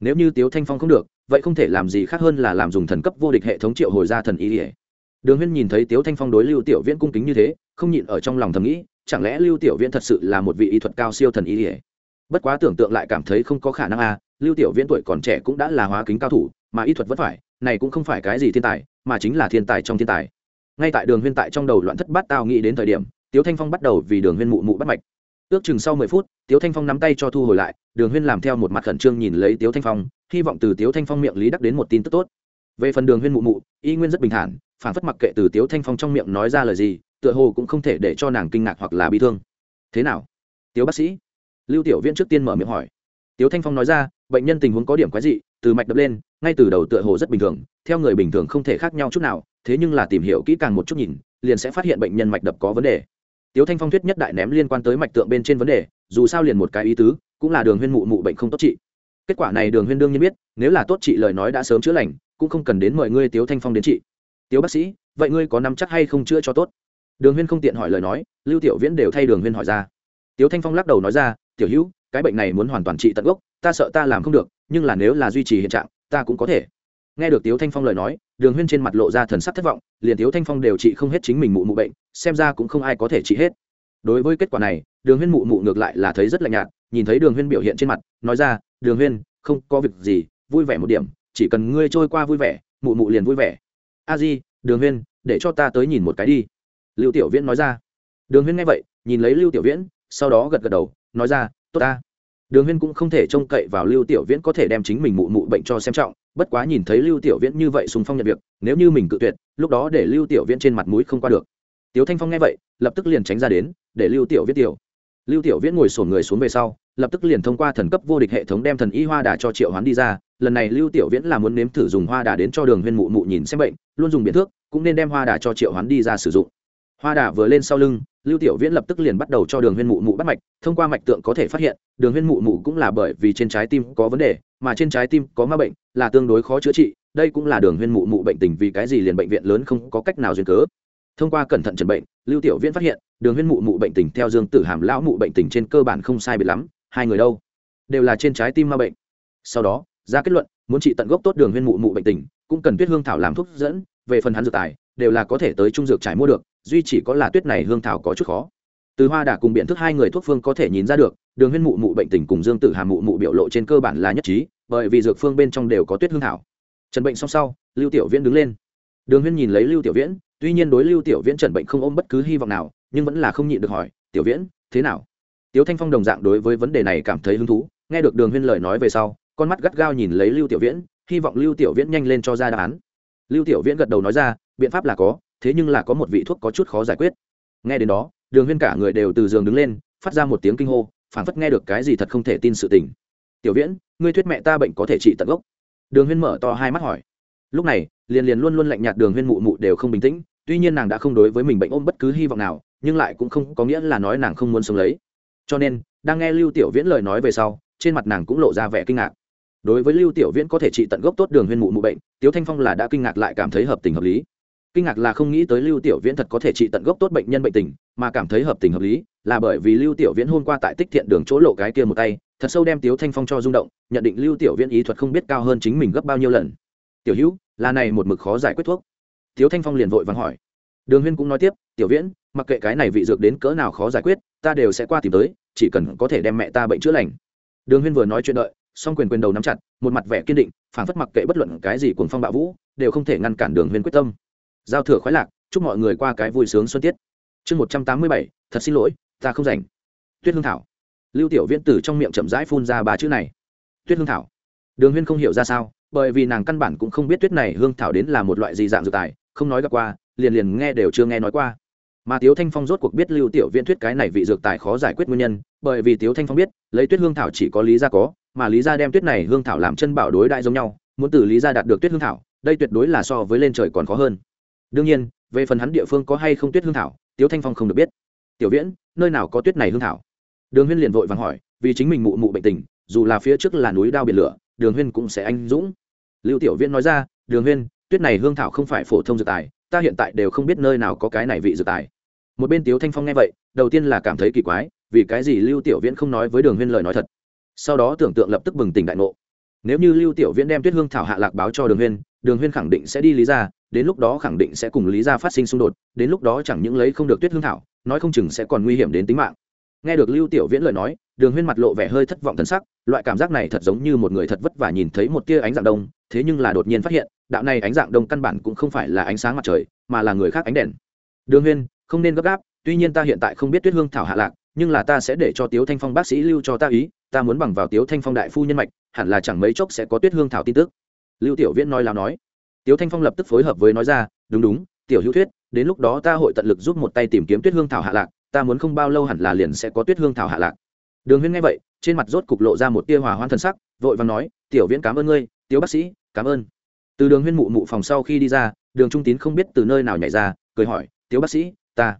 Nếu như tiếu thanh phong không được, vậy không thể làm gì khác hơn là làm dùng thần cấp vô địch hệ thống triệu hồi ra thần y ỉa đường huyên nhìn thấy tiếu thanh phong đối lưu tiểu viễn cung kính như thế không nhịn ở trong lòng thầm nghĩ chẳng lẽ lưu tiểu viễn thật sự là một vị y thuật cao siêu thần y ỉa bất quá tưởng tượng lại cảm thấy không có khả năng a à, lưu tiểu viễn tuổi còn trẻ cũng đã là hóa kính cao thủ mà y thuật vẫn phải này cũng không phải cái gì thiên tài mà chính là thiên tài trong thiên tài. Ngay tại đường huyên tại trong đầu loạn thất bát tao nghĩ đến thời điểm tiếu thanh phong bắt đầu vì đường huyên mụ mụ bắt mạch. Ước chừng sau mười phút tiếu thanh phong nắm tay cho thu hồi lại đường huyên làm theo một mặt khẩn trương nhìn lấy tiếu thanh phong hy vọng từ tiếu thanh phong miệng lý đắc đến một tin tức tốt. Về phần đường huyên mụ mụ y nguyên rất bình thản phản phất mặc kệ từ tiếu thanh phong trong miệng nói ra lời gì, tựa hồ cũng không thể để cho nàng kinh ngạc hoặc là bị thương. Thế nào? Tiếu bác sĩ? Lưu tiểu viễn trước tiên mở miệng hỏi. Tiếu thanh phong nói ra, bệnh nhân tình huống có điểm quái dị, từ mạch đập lên, ngay từ đầu tựa hồ rất bình thường, theo người bình thường không thể khác nhau chút nào, thế nhưng là tìm hiểu kỹ càng một chút nhìn, liền sẽ phát hiện bệnh nhân mạch đập có vấn đề. Tiếu thanh phong thuyết nhất đại ném liên quan tới mạch tượng bên trên vấn đề, dù sao liền một cái ý tứ, cũng là đường huyên mụ mụ bệnh không tốt trị. Kết quả này đường huyên đương nhiên biết, nếu là tốt trị lời nói đã sớm chữa lành, cũng không cần đến mời ngươi tiếu thanh phong đến trị tiếu bác sĩ, vậy ngươi có nắm chắc hay không chữa cho tốt? Đường huyên không tiện hỏi lời nói, lưu tiểu viễn đều thay đường huyên hỏi ra. Tiếu thanh phong lắc đầu nói ra, tiểu hữu, cái bệnh này muốn hoàn toàn trị tận gốc, ta sợ ta làm không được, nhưng là nếu là duy trì hiện trạng, ta cũng có thể. Nghe được tiếu thanh phong lời nói, đường huyên trên mặt lộ ra thần sắc thất vọng, liền tiếu thanh phong đều trị không hết chính mình mụ mụ bệnh, xem ra cũng không ai có thể trị hết. Đối với kết quả này, đường huyên mụ mụ ngược lại là thấy rất lạnh nhạt, nhìn thấy đường huyên biểu hiện trên mặt, nói ra, đường huyên, không có việc gì, vui vẻ một điểm, chỉ cần ngươi trôi qua vui vẻ, mụ mụ liền vui vẻ a di, đường huyên, để cho ta tới nhìn một cái đi. Lưu tiểu viễn nói ra. Đường huyên nghe vậy, nhìn lấy lưu tiểu viễn, sau đó gật gật đầu, nói ra, tốt ta. Đường huyên cũng không thể trông cậy vào lưu tiểu viễn có thể đem chính mình mụ mụ bệnh cho xem trọng, bất quá nhìn thấy lưu tiểu viễn như vậy sùng phong nhận việc, nếu như mình cự tuyệt, lúc đó để lưu tiểu viễn trên mặt mũi không qua được. Tiếu thanh phong nghe vậy, lập tức liền tránh ra đến, để lưu tiểu viễn tiểu lưu tiểu viễn ngồi sổn người xuống về sau lập tức liền thông qua thần cấp vô địch hệ thống đem thần y hoa đà cho triệu hoán đi ra. Lần này lưu tiểu viễn là muốn nếm thử dùng hoa đà đến cho đường huyên mụ mụ nhìn xem bệnh, luôn dùng biện thước, cũng nên đem hoa đà cho triệu hoán đi ra sử dụng. Hoa đà vừa lên sau lưng, lưu tiểu viễn lập tức liền bắt đầu cho đường huyên mụ mụ bắt mạch, thông qua mạch tượng có thể phát hiện, đường huyên mụ mụ cũng là bởi vì trên trái tim có vấn đề, mà trên trái tim có ma bệnh, là tương đối khó chữa trị, đây cũng là đường huyên mụ mụ bệnh tình vì cái gì liền bệnh viện lớn không có cách nào duyên cớ. Thông qua cẩn thận trần bệnh, lưu tiểu viễn phát hiện, đường huyên mụ mụ bệnh tình theo dương tử hàm lão mụ bệnh tình trên cơ bản không sai biệt lắm hai người đâu? Đều là trên trái tim ma bệnh. Sau đó, ra kết luận, muốn trị tận gốc tốt đường huyên mụ mụ bệnh tình, cũng cần tuyết hương thảo làm thuốc dẫn, về phần hắn dược tài, đều là có thể tới trung dược trải mua được, duy chỉ có là tuyết này hương thảo có chút khó. Từ hoa đà cùng biện thức hai người thuốc phương có thể nhìn ra được, đường huyên mụ mụ bệnh tình cùng dương tử hà mụ mụ biểu lộ trên cơ bản là nhất trí, bởi vì dược phương bên trong đều có tuyết hương thảo. Trần bệnh xong sau, lưu tiểu viễn đứng lên. Đường huyên nhìn lấy lưu tiểu viễn, tuy nhiên đối lưu tiểu viễn trần bệnh không ôm bất cứ hy vọng nào, nhưng vẫn là không nhịn được hỏi, tiểu viễn, thế nào? Tiếu thanh phong đồng dạng đối với vấn đề này cảm thấy hứng thú, nghe được đường huyên lời nói về sau, con mắt gắt gao nhìn lấy lưu tiểu viễn, hy vọng lưu tiểu viễn nhanh lên cho ra đáp án. Lưu tiểu viễn gật đầu nói ra, biện pháp là có, thế nhưng là có một vị thuốc có chút khó giải quyết. Nghe đến đó, đường huyên cả người đều từ giường đứng lên, phát ra một tiếng kinh hô, phảng phất nghe được cái gì thật không thể tin sự tình. Tiểu viễn, ngươi thuyết mẹ ta bệnh có thể trị tận gốc. Đường huyên mở to hai mắt hỏi. Lúc này, liền liền luôn luôn lạnh nhạt đường huyên mụ mụ đều không bình tĩnh, tuy nhiên nàng đã không đối với mình bệnh ôm bất cứ hy vọng nào, nhưng lại cũng không có nghĩa là nói nàng không muốn sống lấy cho nên, đang nghe lưu tiểu viễn lời nói về sau, trên mặt nàng cũng lộ ra vẻ kinh ngạc. Đối với lưu tiểu viễn có thể trị tận gốc tốt đường huyên mụ mụ bệnh, tiếu thanh phong là đã kinh ngạc lại cảm thấy hợp tình hợp lý. Kinh ngạc là không nghĩ tới lưu tiểu viễn thật có thể trị tận gốc tốt bệnh nhân bệnh tình, mà cảm thấy hợp tình hợp lý là bởi vì lưu tiểu viễn hôm qua tại tích thiện đường chỗ lộ cái kia một tay, thật sâu đem tiếu thanh phong cho rung động, nhận định lưu tiểu viễn ý thuật không biết cao hơn chính mình gấp bao nhiêu lần. Tiểu hữu, là này một mực khó giải quyết thuốc. Tiếu thanh phong liền vội vắng hỏi. Đường huyên cũng nói tiếp, tiểu viễn, mặc kệ cái này vị dược đến cỡ nào khó giải quyết ta đều sẽ qua tìm tới, chỉ cần có thể đem mẹ ta bệnh chữa lành. Đường huyên vừa nói chuyện đợi, song quyền quyền đầu nắm chặt, một mặt vẻ kiên định phản phất mặc kệ bất luận cái gì cuồng phong bạo vũ, đều không thể ngăn cản đường huyên quyết tâm. Giao thừa khoái lạc, chúc mọi người qua cái vui sướng xuân tiết. Chương một trăm tám mươi bảy, thật xin lỗi, ta không rảnh. Tuyết hương thảo. Lưu tiểu viễn từ trong miệng chậm rãi phun ra ba chữ này. Tuyết hương thảo. Đường huyên không hiểu ra sao, bởi vì nàng căn bản cũng không biết tuyết này hương thảo đến là một loại gì dạng dược tài, không nói gặp qua, liền liền nghe đều chưa nghe nói qua mà tiếu thanh phong rốt cuộc biết lưu tiểu viễn thuyết cái này vị dược tài khó giải quyết nguyên nhân, bởi vì tiếu thanh phong biết, lấy tuyết hương thảo chỉ có lý gia có, mà lý gia đem tuyết này hương thảo làm chân bảo đối đại giống nhau, muốn từ lý gia đạt được tuyết hương thảo, đây tuyệt đối là so với lên trời còn khó hơn. Đương nhiên, về phần hắn địa phương có hay không tuyết hương thảo, tiếu thanh phong không được biết. Tiểu viễn, nơi nào có tuyết này hương thảo? Đường huyên liền vội vàng hỏi, vì chính mình mụ mụ bệnh tình, dù là phía trước là núi đao biển lửa, đường huyên cũng sẽ anh dũng. Lưu tiểu viễn nói ra, đường huyên, tuyết này hương thảo không phải phổ thông dược tài, ta hiện tại đều không biết nơi nào có cái này vị dược tài một bên tiếu thanh phong nghe vậy đầu tiên là cảm thấy kỳ quái vì cái gì lưu tiểu viễn không nói với đường huyên lời nói thật sau đó tưởng tượng lập tức bừng tỉnh đại ngộ nếu như lưu tiểu viễn đem tuyết hương thảo hạ lạc báo cho đường huyên đường huyên khẳng định sẽ đi lý ra đến lúc đó khẳng định sẽ cùng lý ra phát sinh xung đột đến lúc đó chẳng những lấy không được tuyết hương thảo nói không chừng sẽ còn nguy hiểm đến tính mạng nghe được lưu tiểu viễn lời nói đường huyên mặt lộ vẻ hơi thất vọng thần sắc loại cảm giác này thật giống như một người thật vất vả nhìn thấy một tia ánh dạng đông thế nhưng là đột nhiên phát hiện đạo này ánh dạng đông căn bản cũng không phải là ánh sáng mặt trời mà là người khác ánh đèn đường huyên không nên gấp gáp, tuy nhiên ta hiện tại không biết tuyết hương thảo hạ lạc, nhưng là ta sẽ để cho tiếu thanh phong bác sĩ lưu cho ta ý, ta muốn bằng vào tiếu thanh phong đại phu nhân mạch, hẳn là chẳng mấy chốc sẽ có tuyết hương thảo tin tức. Lưu tiểu viễn nói láo nói. Tiếu thanh phong lập tức phối hợp với nói ra, đúng đúng, tiểu hữu thuyết, đến lúc đó ta hội tận lực giúp một tay tìm kiếm tuyết hương thảo hạ lạc, ta muốn không bao lâu hẳn là liền sẽ có tuyết hương thảo hạ lạc. Đường huyên nghe vậy, trên mặt rốt cục lộ ra một tia hòa hoan thần sắc, vội vàng nói, tiểu viễn cảm ơn ngươi, tiếu bác sĩ, cảm ơn. Từ đường huyên mụ mụ phòng sau khi đi ra, đường trung tín không biết từ nơi nào nhảy ra, cười hỏi, tiếu bác sĩ ta,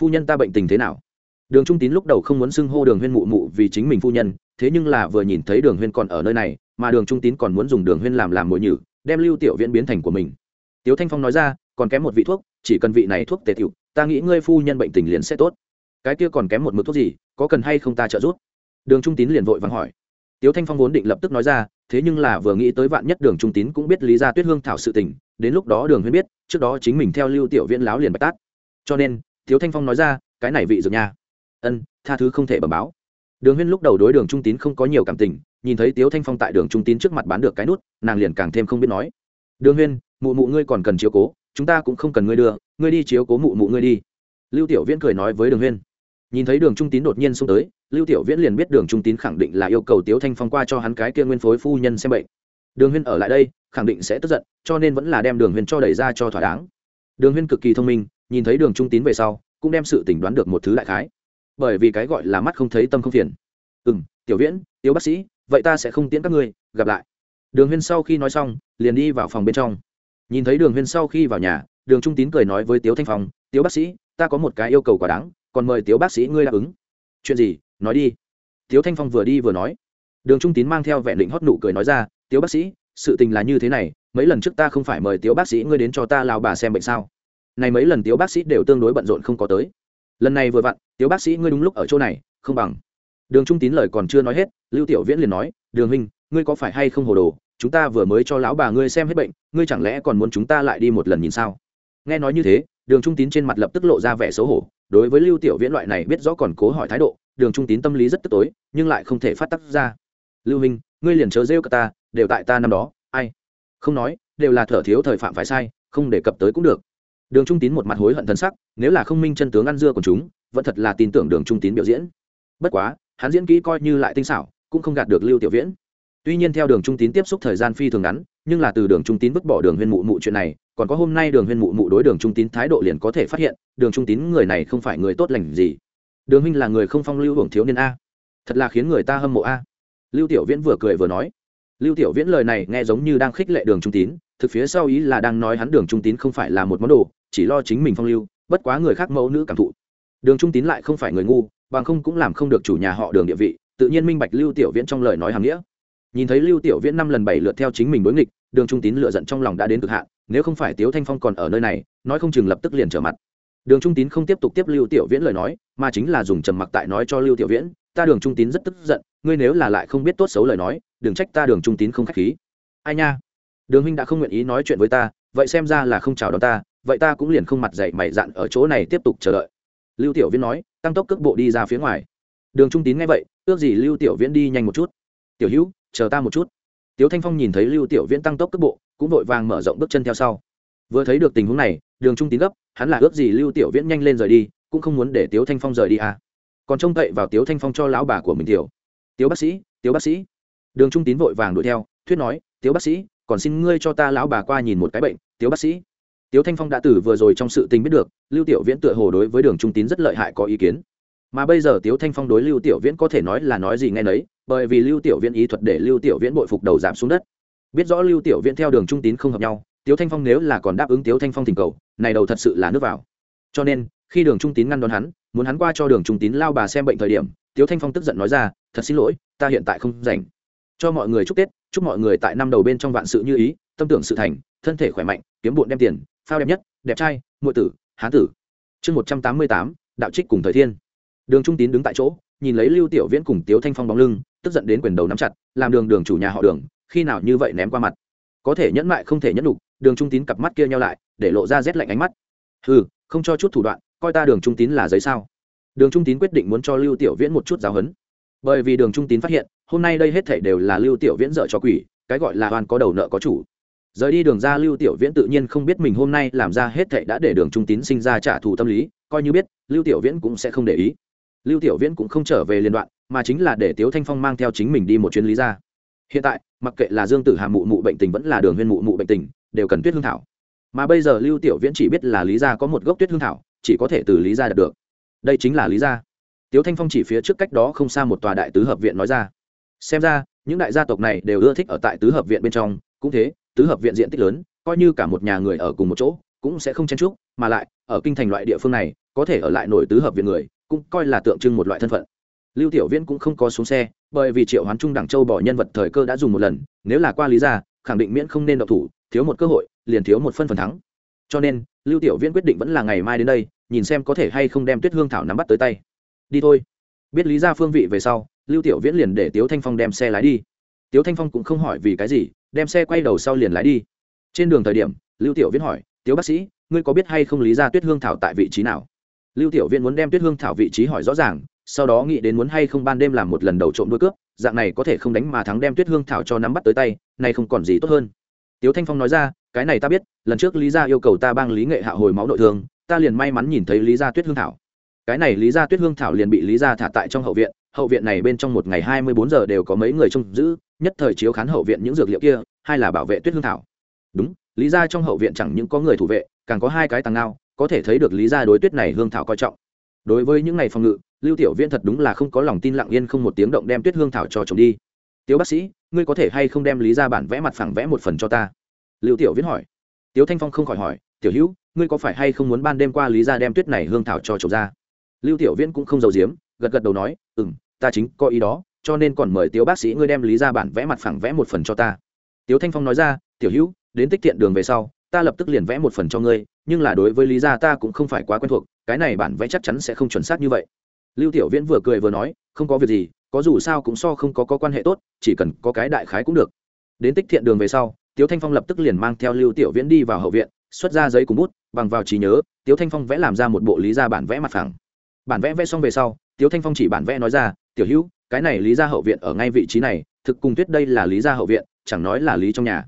phu nhân ta bệnh tình thế nào? Đường trung tín lúc đầu không muốn xưng hô đường huyên mụ mụ vì chính mình phu nhân, thế nhưng là vừa nhìn thấy đường huyên còn ở nơi này, mà đường trung tín còn muốn dùng đường huyên làm làm mồi nhử, đem lưu tiểu viễn biến thành của mình. Tiếu thanh phong nói ra, còn kém một vị thuốc, chỉ cần vị này thuốc tề tiểu, ta nghĩ ngươi phu nhân bệnh tình liền sẽ tốt. Cái kia còn kém một mực thuốc gì, có cần hay không ta trợ giúp? Đường trung tín liền vội vàng hỏi. Tiếu thanh phong vốn định lập tức nói ra, thế nhưng là vừa nghĩ tới vạn nhất đường trung tín cũng biết lý ra tuyết hương thảo sự tình, đến lúc đó đường huyên biết, trước đó chính mình theo lưu tiểu viễn láo liền bạch tát cho nên, thiếu thanh phong nói ra, cái này vị dược nha. Ân, tha thứ không thể bẩm báo. Đường huyên lúc đầu đối đường trung tín không có nhiều cảm tình, nhìn thấy tiếu thanh phong tại đường trung tín trước mặt bán được cái nút, nàng liền càng thêm không biết nói. Đường huyên, mụ mụ ngươi còn cần chiếu cố, chúng ta cũng không cần ngươi đưa, ngươi đi chiếu cố mụ mụ ngươi đi. Lưu tiểu viễn cười nói với đường huyên. Nhìn thấy đường trung tín đột nhiên xông tới, lưu tiểu viễn liền biết đường trung tín khẳng định là yêu cầu tiếu thanh phong qua cho hắn cái kia nguyên phối phu nhân xem bệnh. Đường huyên ở lại đây, khẳng định sẽ tức giận, cho nên vẫn là đem đường huyên cho đẩy ra cho thỏa đáng. Đường huyên cực kỳ thông minh nhìn thấy đường trung tín về sau, cũng đem sự tỉnh đoán được một thứ đại khái. Bởi vì cái gọi là mắt không thấy tâm không phiền. Ừ m tiểu viễn, Tiểu bác sĩ, vậy ta sẽ không tiễn các ngươi, gặp lại. Đường huyên sau khi nói xong, liền đi vào phòng bên trong. Nhìn thấy đường huyên sau khi vào nhà, đường trung tín cười nói với tiếu thanh phong tiếu bác sĩ, ta có một cái yêu cầu quả đáng, còn mời tiếu bác sĩ ngươi đáp ứng. Chuyện gì? Nói đi. Tiếu thanh phong vừa đi vừa nói. Đường trung tín mang theo vẹn định hót nụ cười nói ra, tiếu bác sĩ, sự tình là như thế này, mấy lần trước ta không phải mời tiếu bác sĩ ngươi đến cho ta lao bà xem bệnh sao? Này mấy lần tiếu bác sĩ đều tương đối bận rộn không có tới. Lần này vừa vặn, tiếu bác sĩ ngươi đúng lúc ở chỗ này, không bằng. Đường trung tín lời còn chưa nói hết, lưu tiểu viễn liền nói, đường huynh, ngươi có phải hay không hồ đồ? Chúng ta vừa mới cho lão bà ngươi xem hết bệnh, ngươi chẳng lẽ còn muốn chúng ta lại đi một lần nhìn sao? Nghe nói như thế, đường trung tín trên mặt lập tức lộ ra vẻ xấu hổ, đối với lưu tiểu viễn loại này biết rõ còn cố hỏi thái độ, đường trung tín tâm lý rất tức tối, nhưng lại không thể phát tác ra. Lưu minh ngươi liền chớ rêu cả ta, đều tại ta năm đó, ai? Không nói, đều là thở thiếu thời phạm phải sai, không đề cập tới cũng được đường trung tín một mặt hối hận thân sắc, nếu là không minh chân tướng ăn dưa của chúng, vẫn thật là tin tưởng đường trung tín biểu diễn. Bất quá, hắn diễn kỹ coi như lại tinh xảo, cũng không gạt được lưu tiểu viễn. Tuy nhiên theo đường trung tín tiếp xúc thời gian phi thường ngắn, nhưng là từ đường trung tín vứt bỏ đường huyên mụ mụ chuyện này, còn có hôm nay đường huyên mụ mụ đối đường trung tín thái độ liền có thể phát hiện, đường trung tín người này không phải người tốt lành gì. Đường huynh là người không phong lưu hưởng thiếu niên a. Thật là khiến người ta hâm mộ a. Lưu tiểu viễn vừa cười vừa nói. Lưu tiểu viễn lời này nghe giống như đang khích lệ đường trung tín, thực phía sau ý là đang nói hắn đường trung tín không phải là một món đồ chỉ lo chính mình phong lưu, bất quá người khác mẫu nữ cảm thụ. Đường trung tín lại không phải người ngu, bằng không cũng làm không được chủ nhà họ đường địa vị, tự nhiên minh bạch lưu tiểu viễn trong lời nói hàm nghĩa. Nhìn thấy lưu tiểu viễn năm lần bảy lượt theo chính mình đối nghịch, đường trung tín lựa giận trong lòng đã đến cực hạn, nếu không phải tiếu thanh phong còn ở nơi này, nói không chừng lập tức liền trở mặt. Đường trung tín không tiếp tục tiếp lưu tiểu viễn lời nói, mà chính là dùng trầm mặc tại nói cho lưu tiểu viễn, ta đường trung tín rất tức giận, ngươi nếu là lại không biết tốt xấu lời nói, đừng trách ta đường trung tín không k h á c h khí. Ai nha, đường huynh đã không nguyện ý nói chuyện với ta, vậy xem ra là không chào đón ta vậy ta cũng liền không mặt dậy mày dặn ở chỗ này tiếp tục chờ đợi. Lưu tiểu viễn nói, tăng tốc cước bộ đi ra phía ngoài. Đường trung tín nghe vậy, ước gì lưu tiểu viễn đi nhanh một chút. Tiểu hữu, chờ ta một chút. Tiếu thanh phong nhìn thấy lưu tiểu viễn tăng tốc cước bộ, cũng vội vàng mở rộng bước chân theo sau. Vừa thấy được tình huống này, đường trung tín gấp, hắn là ước gì lưu tiểu viễn nhanh lên rời đi, cũng không muốn để tiếu thanh phong rời đi à. còn trông cậy vào tiếu thanh phong cho lão bà của mình tiểu. Tiếu bác sĩ, tiếu bác sĩ. Đường trung tín vội vàng đuổi theo, thuyết nói, tiếu bác sĩ, còn xin ngươi cho ta lão bà qua nhìn một cái bệnh, tiếu bác sĩ tiếu thanh phong đã từ vừa rồi trong sự tình biết được, lưu tiểu viễn tựa hồ đối với đường trung tín rất lợi hại có ý kiến. Mà bây giờ tiếu thanh phong đối lưu tiểu viễn có thể nói là nói gì nghe nấy, bởi vì lưu tiểu viễn ý thuật để lưu tiểu viễn bội phục đầu giảm xuống đất. Biết rõ lưu tiểu viễn theo đường trung tín không hợp nhau, tiếu thanh phong nếu là còn đáp ứng tiếu thanh phong thỉnh cầu, này đầu thật sự là nước vào. Cho nên, khi đường trung tín ngăn đón hắn, muốn hắn qua cho đường trung tín lao bà xem bệnh thời điểm, tiếu thanh phong tức giận nói ra, thật xin lỗi, ta hiện tại không rảnh. Cho mọi người chúc tết, chúc mọi người tại năm đầu bên trong vạn sự như ý, tâm tưởng sự thành, thân thể khỏe mạnh, kiếm bụn đem tiền phao đẹp nhất, đẹp trai ngụy tử, hán tử. Chương một trăm tám mươi tám, đạo trích cùng thời thiên. Đường trung tín đứng tại chỗ, nhìn lấy lưu tiểu viễn cùng tiếu thanh phong bóng lưng, tức giận đến quyền đầu nắm chặt, làm đường đường chủ nhà họ đường, khi nào như vậy ném qua mặt. Có thể nhẫn mại không thể nhẫn đục đường trung tín cặp mắt kia nhau lại, để lộ ra rét lạnh ánh mắt. Ừ không cho chút thủ đoạn, coi ta đường trung tín là giấy sao? Đường trung tín quyết định muốn cho lưu tiểu viễn một chút giáo huấn. Bởi vì đường trung tín phát hiện, hôm nay đây hết thảy đều là lưu tiểu viễn dợ cho quỷ, cái gọi là oan có đầu nợ có chủ rời đi đường ra, lưu tiểu viễn tự nhiên không biết mình hôm nay làm ra hết thệ đã để đường trung tín sinh ra trả thù tâm lý, coi như biết, lưu tiểu viễn cũng sẽ không để ý. Lưu tiểu viễn cũng không trở về liên đoạn, mà chính là để tiếu thanh phong mang theo chính mình đi một chuyến lý ra hiện tại, mặc kệ là dương tử hà mụ mụ bệnh tình vẫn là đường huyên mụ mụ bệnh tình, đều cần tuyết hương thảo. Mà bây giờ lưu tiểu viễn chỉ biết là lý gia có một gốc tuyết hương thảo, chỉ có thể từ lý gia đạt được. Đây chính là lý gia. Tiếu thanh phong chỉ phía trước cách đó không xa một tòa đại tứ hợp viện nói ra. Xem ra, những đại gia tộc này đều ưa thích ở tại tứ hợp viện bên trong, cũng thế tứ hợp viện diện tích lớn, coi như cả một nhà người ở cùng một chỗ, cũng sẽ không chen chúc, mà lại, ở kinh thành loại địa phương này, có thể ở lại nổi tứ hợp viện người, cũng coi là tượng trưng một loại thân phận. Lưu tiểu viễn cũng không có xuống xe, bởi vì triệu hoán trung đẳng châu bỏ nhân vật thời cơ đã dùng một lần, nếu là qua lý ra, khẳng định miễn không nên độc thủ, thiếu một cơ hội, liền thiếu một phân phần thắng. Cho nên, lưu tiểu viễn quyết định vẫn là ngày mai đến đây, nhìn xem có thể hay không đem tuyết hương thảo nắm bắt tới tay. Đi thôi. Biết lý ra phương vị về sau, lưu tiểu viễn liền để tiếu thanh phong đem xe lái đi. Tiếu thanh phong cũng không hỏi vì cái gì đem xe quay đầu sau liền lái đi. Trên đường thời điểm, lưu tiểu viễn hỏi, tiếu bác sĩ, ngươi có biết hay không lý ra tuyết hương thảo tại vị trí nào? Lưu tiểu viễn muốn đem tuyết hương thảo vị trí hỏi rõ ràng, sau đó nghĩ đến muốn hay không ban đêm làm một lần đầu trộm đuôi cướp, dạng này có thể không đánh mà thắng đem tuyết hương thảo cho nắm bắt tới tay này không còn gì tốt hơn. Tiếu thanh phong nói ra, cái này ta biết, lần trước lý gia yêu cầu ta bang lý nghệ hạ hồi máu nội thương, ta liền may mắn nhìn thấy lý gia tuyết hương thảo. Cái này lý gia tuyết hương thảo liền bị lý gia thả tại trong hậu viện hậu viện này bên trong một ngày hai mươi bốn giờ đều có mấy người trông giữ nhất thời chiếu khán hậu viện những dược liệu kia hay là bảo vệ tuyết hương thảo. Đúng, lý gia trong hậu viện chẳng những có người thủ vệ, càng có hai cái tàng ngao, có thể thấy được lý gia đối tuyết này hương thảo coi trọng. Đối với những ngày phòng ngự, lưu tiểu viễn thật đúng là không có lòng tin lặng yên không một tiếng động đem tuyết hương thảo cho chồng đi. Tiếu bác sĩ, ngươi có thể hay không đem lý ra bản vẽ mặt phẳng vẽ một phần cho ta? Lưu tiểu viễn hỏi. Tiếu thanh phong không khỏi hỏi. Tiểu hữu, ngươi có phải hay không muốn ban đêm qua lý ra đem tuyết này hương thảo cho chồng ra? Lưu tiểu viễn cũng không giấu giếm, gật gật đầu nói. Ừ m ta chính có ý đó cho nên còn mời tiếu bác sĩ ngươi đem lý ra bản vẽ mặt phẳng vẽ một phần cho ta. Tiếu thanh phong nói ra tiểu hữu đến tích thiện đường về sau ta lập tức liền vẽ một phần cho ngươi nhưng là đối với lý gia ta cũng không phải quá quen thuộc cái này bản vẽ chắc chắn sẽ không chuẩn xác như vậy. Lưu tiểu viễn vừa cười vừa nói không có việc gì có dù sao cũng so không có, có quan hệ tốt chỉ cần có cái đại khái cũng được. Đến tích thiện đường về sau tiếu thanh phong lập tức liền mang theo lưu tiểu viễn đi vào hậu viện xuất ra giấy cùng bút bằng vào trí nhớ tiếu thanh phong vẽ làm ra một bộ lý gia bản vẽ mặt phẳng. Bản vẽ vẽ xong về sau tiếu thanh phong chỉ bản vẽ nói ra tiểu hữu cái này lý gia hậu viện ở ngay vị trí này, thực cùng tuyết đây là lý gia hậu viện, chẳng nói là lý trong nhà.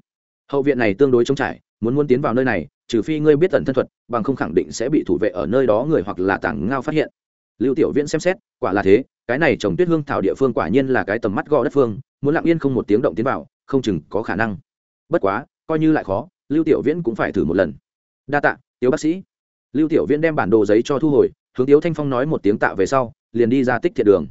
Hậu viện này tương đối trống trải, muốn muốn tiến vào nơi này, trừ phi ngươi biết tần thân thuật, bằng không khẳng định sẽ bị thủ vệ ở nơi đó người hoặc là tảng ngao phát hiện. Lưu tiểu viễn xem xét, quả là thế, cái này trồng tuyết hương thảo địa phương quả nhiên là cái tầm mắt gò đất phương, muốn lặng yên không một tiếng động tiến vào, không chừng có khả năng. Bất quá, coi như lại khó, lưu tiểu viễn cũng phải thử một lần. Đa tạ, tiếu bác sĩ. Lưu tiểu viễn đem bản đồ giấy cho thu hồi, hướng tiếu thanh phong nói một tiếng tạ về sau, liền đi ra tích thiệt đường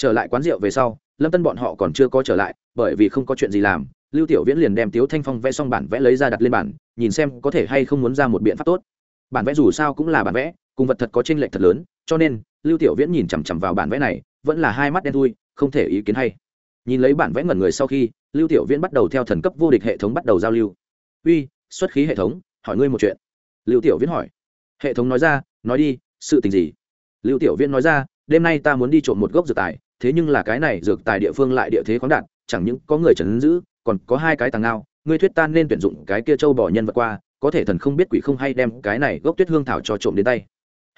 trở lại quán rượu về sau, lâm tân bọn họ còn chưa có trở lại, bởi vì không có chuyện gì làm, lưu tiểu viễn liền đem tiếu thanh phong vẽ xong bản vẽ lấy ra đặt lên bản nhìn xem có thể hay không muốn ra một biện pháp tốt. Bản vẽ dù sao cũng là bản vẽ, cùng vật thật có tranh lệch thật lớn, cho nên, lưu tiểu viễn nhìn chằm chằm vào bản vẽ này, vẫn là hai mắt đen thui, không thể ý kiến hay. Nhìn lấy bản vẽ ngẩn người sau khi, lưu tiểu viễn bắt đầu theo thần cấp vô địch hệ thống bắt đầu giao lưu. Uy, xuất khí hệ thống, hỏi ngươi một chuyện. Lưu tiểu viễn hỏi. Hệ thống nói ra, nói đi, sự tình gì? Lưu tiểu viễn nói ra, đêm nay ta muốn đi trộm một gốc dược tài thế nhưng là cái này dược tài địa phương lại địa thế khoáng đạt, chẳng những có người trấn giữ, còn có hai cái tàng ngao ngươi thuyết tan nên tuyển dụng cái kia châu bỏ nhân vật qua, có thể thần không biết quỷ không hay đem cái này gốc tuyết hương thảo cho trộm đến tay.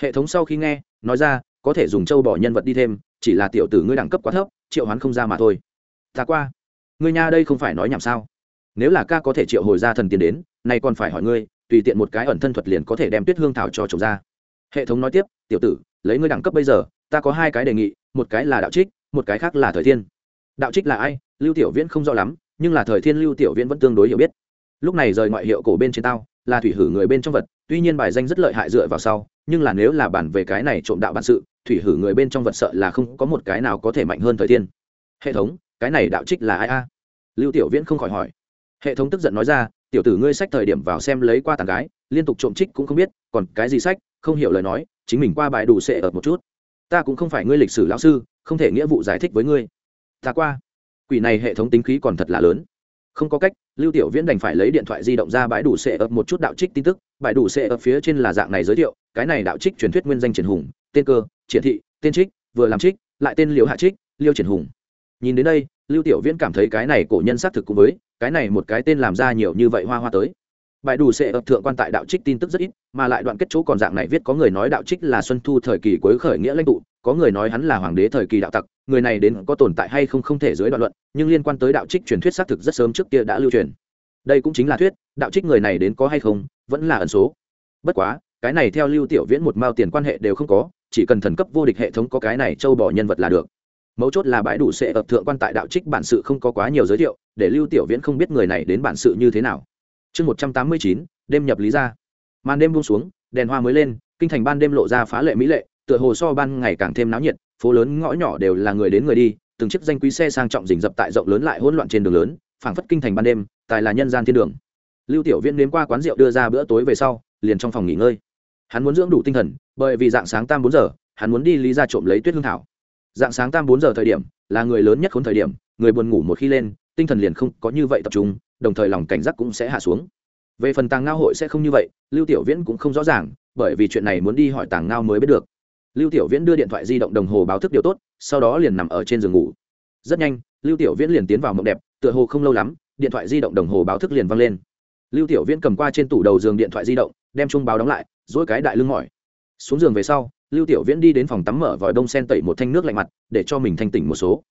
Hệ thống sau khi nghe, nói ra, có thể dùng châu bỏ nhân vật đi thêm, chỉ là tiểu tử ngươi đẳng cấp quá thấp, triệu hoán không ra mà thôi. Ta qua. Ngươi nha đây không phải nói nhảm sao? Nếu là ca có thể triệu hồi ra thần tiền đến, nay còn phải hỏi ngươi, tùy tiện một cái ẩn thân thuật liền có thể đem tuyết hương thảo cho trộm ra. Hệ thống nói tiếp, tiểu tử, lấy ngươi đẳng cấp bây giờ ta có hai cái đề nghị, một cái là đạo trích, một cái khác là thời thiên. Đạo trích là ai? Lưu tiểu viễn không rõ lắm, nhưng là thời thiên lưu tiểu viễn vẫn tương đối hiểu biết. Lúc này rời ngoại hiệu cổ bên trên tao, là thủy hử người bên trong vật, tuy nhiên bài danh rất lợi hại dựa vào sau, nhưng là nếu là bản về cái này trộm đạo bản sự, thủy hử người bên trong vật sợ là không có một cái nào có thể mạnh hơn thời thiên. Hệ thống, cái này đạo trích là ai a? Lưu tiểu viễn không khỏi hỏi. Hệ thống tức giận nói ra, tiểu tử ngươi sách thời điểm vào xem lấy qua tàn gái, liên tục trộm trích cũng không biết, còn cái gì sách, không hiểu lời nói, chính mình qua bài đủ sệ ở một chút ta cũng không phải ngươi lịch sử lão sư, không thể nghĩa vụ giải thích với ngươi. Ta qua. Quỷ này hệ thống tính khí còn thật là lớn. Không có cách, lưu tiểu viễn đành phải lấy điện thoại di động ra bãi đủ sệ ập một chút đạo trích tin tức. Bãi đủ sệ ập phía trên là dạng này giới thiệu, cái này đạo trích truyền thuyết nguyên danh triển hùng, tên cơ, triển thị, tên trích, vừa làm trích, lại tên liễu hạ trích, liêu triển hùng. Nhìn đến đây, lưu tiểu viễn cảm thấy cái này cổ nhân xác thực cùng với, cái này một cái tên làm ra nhiều như vậy hoa hoa tới bài đủ sẽ ập thượng quan tại đạo trích tin tức rất ít, mà lại đoạn kết chỗ còn dạng này viết có người nói đạo trích là xuân thu thời kỳ cuối khởi nghĩa lãnh tụ, có người nói hắn là hoàng đế thời kỳ đạo tặc, người này đến có tồn tại hay không không thể dưới đoạn luận, nhưng liên quan tới đạo trích truyền thuyết xác thực rất sớm trước kia đã lưu truyền. Đây cũng chính là thuyết, đạo trích người này đến có hay không, vẫn là ẩn số. Bất quá, cái này theo lưu tiểu viễn một mao tiền quan hệ đều không có, chỉ cần thần cấp vô địch hệ thống có cái này châu bỏ nhân vật là được. Mấu chốt là bãi đủ sẽ ập thượng quan tại đạo trích bản sự không có quá nhiều giới thiệu, để lưu tiểu viễn không biết người này đến bản sự như thế nào chương một trăm tám mươi chín, đêm nhập lý ra màn đêm buông xuống, đèn hoa mới lên, kinh thành ban đêm lộ ra phá lệ mỹ lệ, tựa hồ so ban ngày càng thêm náo nhiệt, phố lớn ngõ nhỏ đều là người đến người đi, từng chiếc danh quý xe sang trọng rình rập tại rộng lớn lại hỗn loạn trên đường lớn, phảng phất kinh thành ban đêm, tài là nhân gian thiên đường. Lưu tiểu viễn nếm qua quán rượu đưa ra bữa tối về sau, liền trong phòng nghỉ ngơi. Hắn muốn dưỡng đủ tinh thần, bởi vì dạng sáng tam bốn giờ, hắn muốn đi lý ra trộm lấy tuyết hương thảo. Dạng sáng tam bốn giờ thời điểm, là người lớn nhất khốn thời điểm, người buồn ngủ một khi lên tinh thần liền không có như vậy tập trung, đồng thời lòng cảnh giác cũng sẽ hạ xuống. Về phần tàng ngao hội sẽ không như vậy, lưu tiểu viễn cũng không rõ ràng, bởi vì chuyện này muốn đi hỏi tàng ngao mới biết được. Lưu tiểu viễn đưa điện thoại di động đồng hồ báo thức điều tốt, sau đó liền nằm ở trên giường ngủ. Rất nhanh, lưu tiểu viễn liền tiến vào mộng đẹp, tựa hồ không lâu lắm, điện thoại di động đồng hồ báo thức liền văng lên. Lưu tiểu viễn cầm qua trên tủ đầu giường điện thoại di động, đem chung báo đóng lại dỗi cái đại lưng mỏi. Xuống giường về sau, lưu tiểu viễn đi đến phòng tắm mở vòi đông sen tẩy một thanh nước lạnh mặt, để cho mình thanh tỉnh một số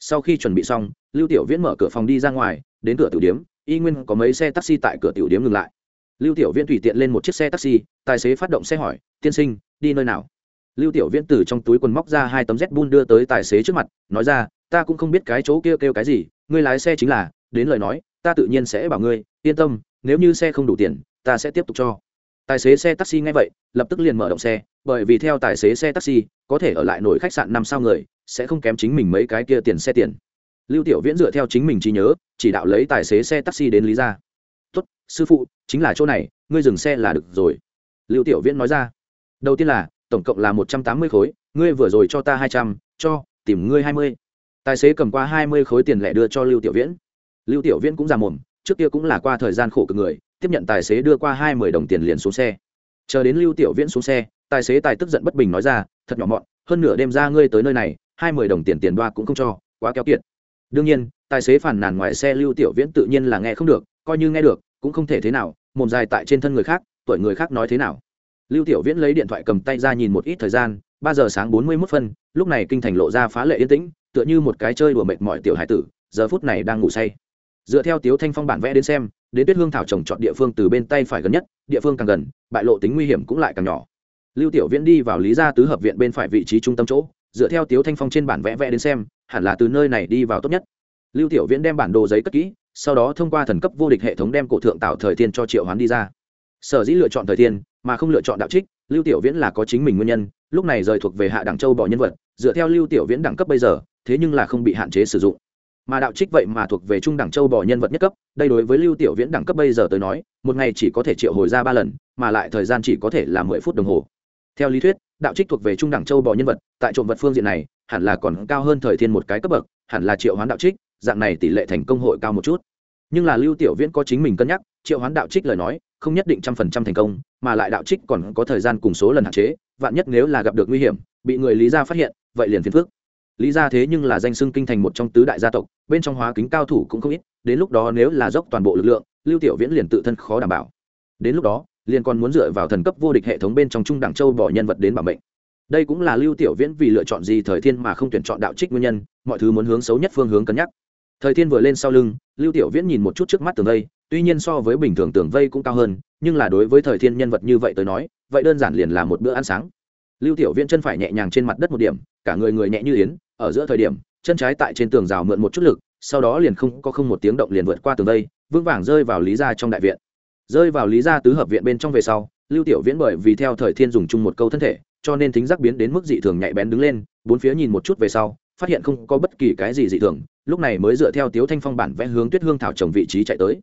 sau khi chuẩn bị xong lưu tiểu viễn mở cửa phòng đi ra ngoài đến cửa tiểu điếm y nguyên có mấy xe taxi tại cửa tiểu điếm ngừng lại. Lưu tiểu viễn tùy tiện lên một chiếc xe taxi tài xế phát động xe hỏi tiên sinh đi nơi nào? Lưu tiểu viễn từ trong túi quần móc ra hai tấm z bun đưa tới tài xế trước mặt nói ra ta cũng không biết cái chỗ kia kêu, kêu cái gì ngươi lái xe chính là đến lời nói ta tự nhiên sẽ bảo ngươi yên tâm nếu như xe không đủ tiền ta sẽ tiếp tục cho. Tài xế xe taxi nghe vậy lập tức liền mở động xe bởi vì theo tài xế xe taxi có thể ở lại nổi khách sạn năm sao người sẽ không kém chính mình mấy cái kia tiền xe tiền. Lưu tiểu viễn dựa theo chính mình trí nhớ, chỉ đạo lấy tài xế xe taxi đến lý ra tốt, sư phụ, chính là chỗ này, ngươi dừng xe là được rồi. Lưu tiểu viễn nói ra. Đầu tiên là, tổng cộng là một trăm tám mươi khối, ngươi vừa rồi cho ta hai trăm, cho, tìm ngươi hai mươi. Tài xế cầm qua hai mươi khối tiền lẻ đưa cho lưu tiểu viễn. Lưu tiểu viễn cũng ra mồm, trước kia cũng là qua thời gian khổ cực người, tiếp nhận tài xế đưa qua hai mươi đồng tiền liền xuống xe. Chờ đến lưu tiểu viễn xuống xe, tài xế tài tức giận bất bình nói ra, thật nhỏ mọn, hơn nửa đêm ra ngươi tới nơi này hai mươi đồng tiền tiền đoa cũng không cho, quá keo kiệt. Đương nhiên, tài xế phản nàn ngoài xe lưu tiểu viễn tự nhiên là nghe không được, coi như nghe được, cũng không thể thế nào, mồm dài tại trên thân người khác, tuổi người khác nói thế nào. Lưu tiểu viễn lấy điện thoại cầm tay ra nhìn một ít thời gian, ba giờ sáng bốn mươi mốt phân, lúc này kinh thành lộ ra phá lệ yên tĩnh, tựa như một cái chơi đùa mệt mỏi tiểu hải tử, giờ phút này đang ngủ say. Dựa theo tiếu thanh phong bản vẽ đến xem, đến tuyết hương thảo trồng chọn địa phương từ bên tay phải gần nhất, địa phương càng gần, bại lộ tính nguy hiểm cũng lại càng nhỏ. Lưu tiểu viễn đi vào lý gia tứ hợp viện bên phải vị trí trung tâm chỗ dựa theo tiếu thanh phong trên bản vẽ vẽ đến xem, hẳn là từ nơi này đi vào tốt nhất. Lưu tiểu viễn đem bản đồ giấy cất kỹ, sau đó thông qua thần cấp vô địch hệ thống đem cổ thượng tạo thời thiên cho triệu hoán đi ra. Sở dĩ lựa chọn thời thiên, mà không lựa chọn đạo trích, lưu tiểu viễn là có chính mình nguyên nhân, lúc này rời thuộc về hạ đẳng châu bỏ nhân vật, dựa theo lưu tiểu viễn đẳng cấp bây giờ, thế nhưng là không bị hạn chế sử dụng. Mà đạo trích vậy mà thuộc về trung đẳng châu bỏ nhân vật nhất cấp, đây đối với lưu tiểu viễn đẳng cấp bây giờ tới nói, một ngày chỉ có thể triệu hồi ra ba lần, mà lại thời gian chỉ có thể là mười phút đồng hồ. Theo lý thuyết đạo trích thuộc về trung đẳng châu bò nhân vật, tại trộm vật phương diện này, hẳn là còn cao hơn thời thiên một cái cấp bậc, hẳn là triệu hoán đạo trích, dạng này tỷ lệ thành công hội cao một chút. Nhưng là lưu tiểu viễn có chính mình cân nhắc, triệu hoán đạo trích lời nói, không nhất định trăm phần trăm thành công, mà lại đạo trích còn có thời gian cùng số lần hạn chế, vạn nhất nếu là gặp được nguy hiểm, bị người lý gia phát hiện, vậy liền phiền phức. Lý gia thế nhưng là danh xưng kinh thành một trong tứ đại gia tộc, bên trong hóa kính cao thủ cũng không ít, đến lúc đó nếu là dốc toàn bộ lực lượng, lưu tiểu viễn liền tự thân khó đảm bảo. Đến lúc đó liền còn muốn dựa vào thần cấp vô địch hệ thống bên trong trung đẳng châu bỏ nhân vật đến bảo mệnh. Đây cũng là lưu tiểu viễn vì lựa chọn gì thời thiên mà không tuyển chọn đạo trích nguyên nhân, mọi thứ muốn hướng xấu nhất phương hướng cân nhắc. Thời thiên vừa lên sau lưng, lưu tiểu viễn nhìn một chút trước mắt tường vây, tuy nhiên so với bình thường tường vây cũng cao hơn, nhưng là đối với thời thiên nhân vật như vậy tới nói, vậy đơn giản liền là một bữa ăn sáng. Lưu tiểu viễn chân phải nhẹ nhàng trên mặt đất một điểm, cả người người nhẹ như yến, ở giữa thời điểm, chân trái tại trên tường rào mượn một chút lực, sau đó liền không có không một tiếng động liền vượt qua tường vây, vững vàng rơi vào lý gia trong đại viện rơi vào lý gia tứ hợp viện bên trong về sau, lưu tiểu viễn bởi vì theo thời thiên dùng chung một câu thân thể, cho nên thính giác biến đến mức dị thường nhạy bén đứng lên, bốn phía nhìn một chút về sau, phát hiện không có bất kỳ cái gì dị thường, lúc này mới dựa theo tiếu thanh phong bản vẽ hướng tuyết hương thảo trồng vị trí chạy tới.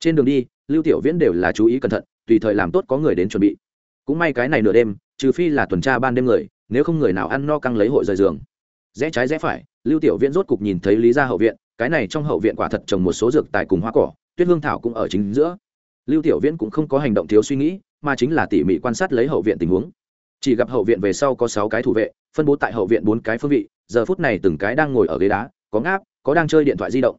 Trên đường đi, lưu tiểu viễn đều là chú ý cẩn thận, tùy thời làm tốt có người đến chuẩn bị. Cũng may cái này nửa đêm, trừ phi là tuần tra ban đêm người, nếu không người nào ăn no căng lấy hội rời giường. Rẽ trái rẽ phải, lưu tiểu viễn rốt cục nhìn thấy lý gia hậu viện, cái này trong hậu viện quả thật trồng một số dược tài cùng hoa cỏ, tuyết hương thảo cũng ở chính giữa lưu tiểu viễn cũng không có hành động thiếu suy nghĩ, mà chính là tỉ mỉ quan sát lấy hậu viện tình huống. Chỉ gặp hậu viện về sau có sáu cái thủ vệ, phân bố tại hậu viện bốn cái phương vị, giờ phút này từng cái đang ngồi ở ghế đá, có ngáp, có đang chơi điện thoại di động.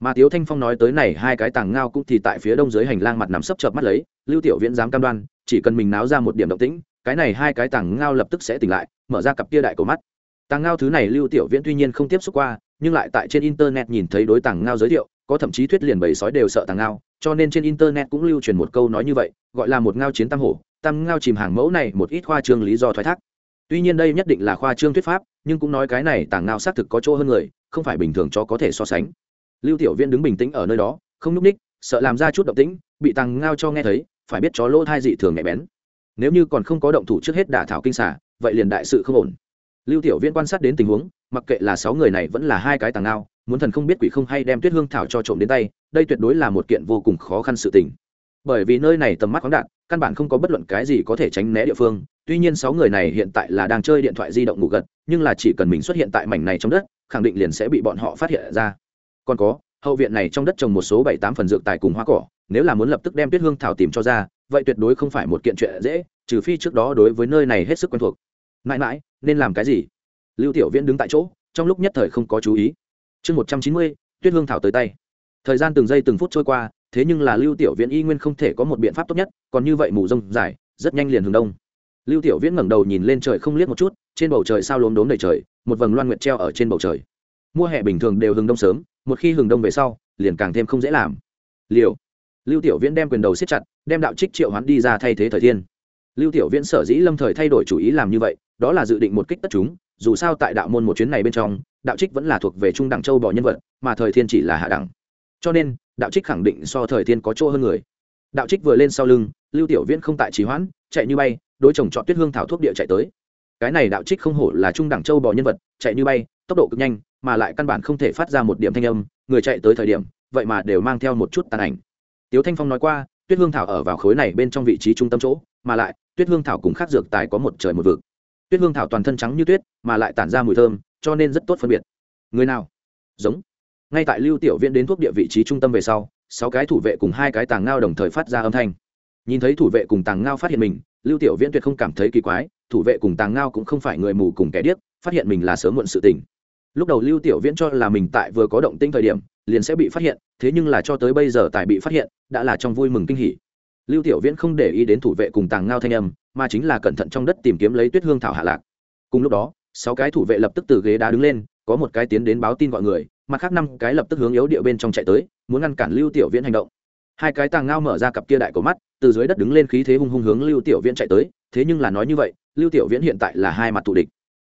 Mà tiếu thanh phong nói tới này hai cái tàng ngao cũng thì tại phía đông dưới hành lang mặt nằm sấp chợp mắt lấy, lưu tiểu viễn dám cam đoan, chỉ cần mình náo ra một điểm động tĩnh, cái này hai cái tàng ngao lập tức sẽ tỉnh lại, mở ra cặp kia đại cổ mắt. Tàng ngao thứ này lưu tiểu viễn tuy nhiên không tiếp xúc qua, nhưng lại tại trên internet nhìn thấy đối tàng ngao giới thiệu có thậm chí thuyết liền bầy sói đều sợ tàng ngao, cho nên trên internet cũng lưu truyền một câu nói như vậy, gọi là một ngao chiến tam hổ, tam ngao chìm hàng mẫu này một ít khoa trương lý do thoái thác. Tuy nhiên đây nhất định là khoa trương thuyết pháp, nhưng cũng nói cái này tàng ngao xác thực có chỗ hơn người, không phải bình thường cho có thể so sánh. Lưu tiểu Viên đứng bình tĩnh ở nơi đó, không núp ních, sợ làm ra chút động tĩnh, bị tàng ngao cho nghe thấy, phải biết chó lỗ thai dị thường nhạy bén. Nếu như còn không có động thủ trước hết đả thảo kinh xả vậy liền đại sự không ổn. Lưu tiểu Viên quan sát đến tình huống, mặc kệ là sáu người này vẫn là hai cái tàng ngao muốn thần không biết quỷ không hay đem tuyết hương thảo cho trộm đến tay, đây tuyệt đối là một kiện vô cùng khó khăn sự tình. Bởi vì nơi này tầm mắt khoáng đạn căn bản không có bất luận cái gì có thể tránh né địa phương. Tuy nhiên sáu người này hiện tại là đang chơi điện thoại di động ngủ gật, nhưng là chỉ cần mình xuất hiện tại mảnh này trong đất, khẳng định liền sẽ bị bọn họ phát hiện ra. Còn có, hậu viện này trong đất trồng một số bảy tám phần dược tài cùng hoa cỏ, nếu là muốn lập tức đem tuyết hương thảo tìm cho ra, vậy tuyệt đối không phải một kiện chuyện dễ, trừ phi trước đó đối với nơi này hết sức quen thuộc. Mãi mãi, nên làm cái gì? Lưu tiểu viễn đứng tại chỗ, trong lúc nhất thời không có chú ý chương một trăm chín mươi, tuyết hương thảo tới tay. Thời gian từng giây từng phút trôi qua, thế nhưng là lưu tiểu viễn y nguyên không thể có một biện pháp tốt nhất, còn như vậy mù rông dài, rất nhanh liền hướng đông. Lưu tiểu viễn ngẩng đầu nhìn lên trời không liếc một chút, trên bầu trời sao lốm đốm đầy trời, một vầng loan nguyệt treo ở trên bầu trời. Mùa hè bình thường đều hừng đông sớm, một khi hừng đông về sau, liền càng thêm không dễ làm. Liều. Lưu tiểu viễn đem quyền đầu siết chặt, đem đạo trích triệu hoán đi ra thay thế thời thiên. Lưu tiểu viễn sở dĩ lâm thời thay đổi chủ ý làm như vậy, đó là dự định một kích tất chúng, dù sao tại đạo môn một chuyến này bên trong đạo trích vẫn là thuộc về trung đẳng châu bò nhân vật, mà thời thiên chỉ là hạ đẳng. Cho nên, đạo trích khẳng định so thời thiên có chỗ hơn người. Đạo trích vừa lên sau lưng, lưu tiểu viễn không tại trì hoãn, chạy như bay, đối chồng chọn tuyết hương thảo thuốc địa chạy tới. Cái này đạo trích không hổ là trung đẳng châu bò nhân vật, chạy như bay, tốc độ cực nhanh, mà lại căn bản không thể phát ra một điểm thanh âm, người chạy tới thời điểm, vậy mà đều mang theo một chút tàn ảnh. Tiếu thanh phong nói qua, tuyết hương thảo ở vào khối này bên trong vị trí trung tâm chỗ, mà lại, tuyết hương thảo cùng khác dược tài có một trời một vực. Tuyết hương thảo toàn thân trắng như tuyết, mà lại tản ra mùi thơm cho nên rất tốt phân biệt. Người nào? Giống. Ngay tại lưu tiểu viễn đến thuốc địa vị trí trung tâm về sau, sáu cái thủ vệ cùng hai cái tàng ngao đồng thời phát ra âm thanh. Nhìn thấy thủ vệ cùng tàng ngao phát hiện mình, lưu tiểu viễn tuyệt không cảm thấy kỳ quái, thủ vệ cùng tàng ngao cũng không phải người mù cùng kẻ điếc, phát hiện mình là sớm muộn sự tình. Lúc đầu lưu tiểu viễn cho là mình tại vừa có động tinh thời điểm, liền sẽ bị phát hiện, thế nhưng là cho tới bây giờ tại bị phát hiện, đã là trong vui mừng kinh hỉ. Lưu tiểu viễn không để ý đến thủ vệ cùng tàng ngao thanh âm, mà chính là cẩn thận trong đất tìm kiếm lấy tuyết hương thảo hạ lạc. Cùng lúc đó sáu cái thủ vệ lập tức từ ghế đá đứng lên, có một cái tiến đến báo tin gọi người, mặt khác năm cái lập tức hướng yếu địa bên trong chạy tới, muốn ngăn cản lưu tiểu viễn hành động. Hai cái tàng ngao mở ra cặp kia đại cổ mắt, từ dưới đất đứng lên khí thế hung hung hướng lưu tiểu viễn chạy tới, thế nhưng là nói như vậy, lưu tiểu viễn hiện tại là hai mặt thù địch.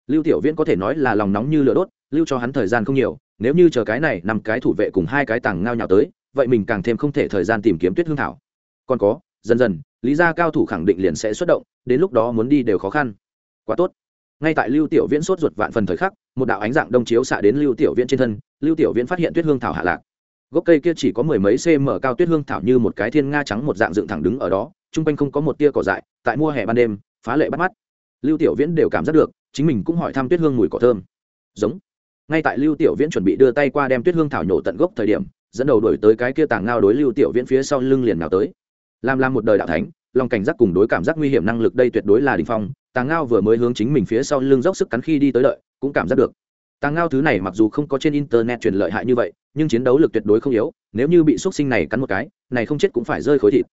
Lưu tiểu viễn có thể nói là lòng nóng như lửa đốt, lưu cho hắn thời gian không nhiều, nếu như chờ cái này năm cái thủ vệ cùng hai cái tàng ngao nhào tới, vậy mình càng thêm không thể thời gian tìm kiếm tuyết hương thảo. Còn có, dần dần, lý gia cao thủ khẳng định liền sẽ xuất động, đến lúc đó muốn đi đều khó khăn. Quá tốt ngay tại lưu tiểu viễn sốt ruột vạn phần thời khắc, một đạo ánh dạng đông chiếu xạ đến lưu tiểu viễn trên thân, lưu tiểu viễn phát hiện tuyết hương thảo hạ lạc. Gốc cây kia chỉ có mười mấy cm cao tuyết hương thảo như một cái thiên nga trắng một dạng dựng thẳng đứng ở đó, chung quanh không có một tia cỏ dại, tại mùa hè ban đêm, phá lệ bắt mắt. Lưu tiểu viễn đều cảm giác được, chính mình cũng hỏi thăm tuyết hương mùi cỏ thơm. Giống. Ngay tại lưu tiểu viễn chuẩn bị đưa tay qua đem tuyết hương thảo nhổ tận gốc thời điểm, dẫn đầu đổi tới cái kia tàng ngao đối lưu tiểu viễn phía sau lưng liền nào tới. Làm làm một đời đạo thánh, lòng cảnh giác cùng đối cảm giác nguy hiểm năng lực đây tuyệt đối là đình phong tàng ngao vừa mới hướng chính mình phía sau lưng dốc sức cắn khi đi tới lợi, cũng cảm giác được. Tàng ngao thứ này mặc dù không có trên internet truyền lợi hại như vậy nhưng chiến đấu lực tuyệt đối không yếu nếu như bị x sinh này cắn một cái này không chết cũng phải rơi khối thịt.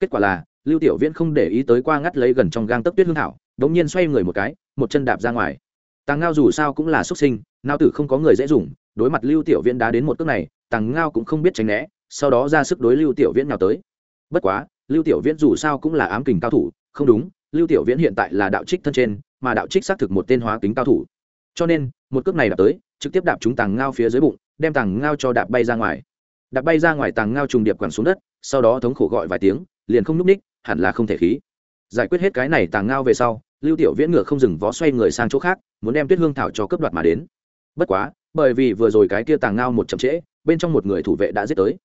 Kết quả là lưu tiểu viễn không để ý tới qua ngắt lấy gần trong gang tấc tuyết hương thảo đống nhiên xoay người một cái một chân đạp ra ngoài. Tàng ngao dù sao cũng là xuất sinh nao tử không có người dễ dùng đối mặt lưu tiểu viễn đá đến một cước này tàng ngao cũng không biết tránh né sau đó ra sức đối lưu tiểu viễn nào tới. Bất quá lưu tiểu viễn dù sao cũng là ám kình cao thủ không đúng lưu tiểu viễn hiện tại là đạo trích thân trên, mà đạo trích xác thực một tên hóa kính cao thủ. Cho nên, một cước này đạp tới, trực tiếp đạp chúng tàng ngao phía dưới bụng, đem tàng ngao cho đạp bay ra ngoài. Đạp bay ra ngoài tàng ngao trùng điệp quẳng xuống đất, sau đó thống khổ gọi vài tiếng, liền không núp ních, hẳn là không thể khí. Giải quyết hết cái này tàng ngao về sau, lưu tiểu viễn ngựa không dừng vó xoay người sang chỗ khác, muốn đem tuyết hương thảo cho cấp đoạt mà đến. Bất quá, bởi vì vừa rồi cái kia tàng ngao một chậm trễ, bên trong một người thủ vệ đã giết tới.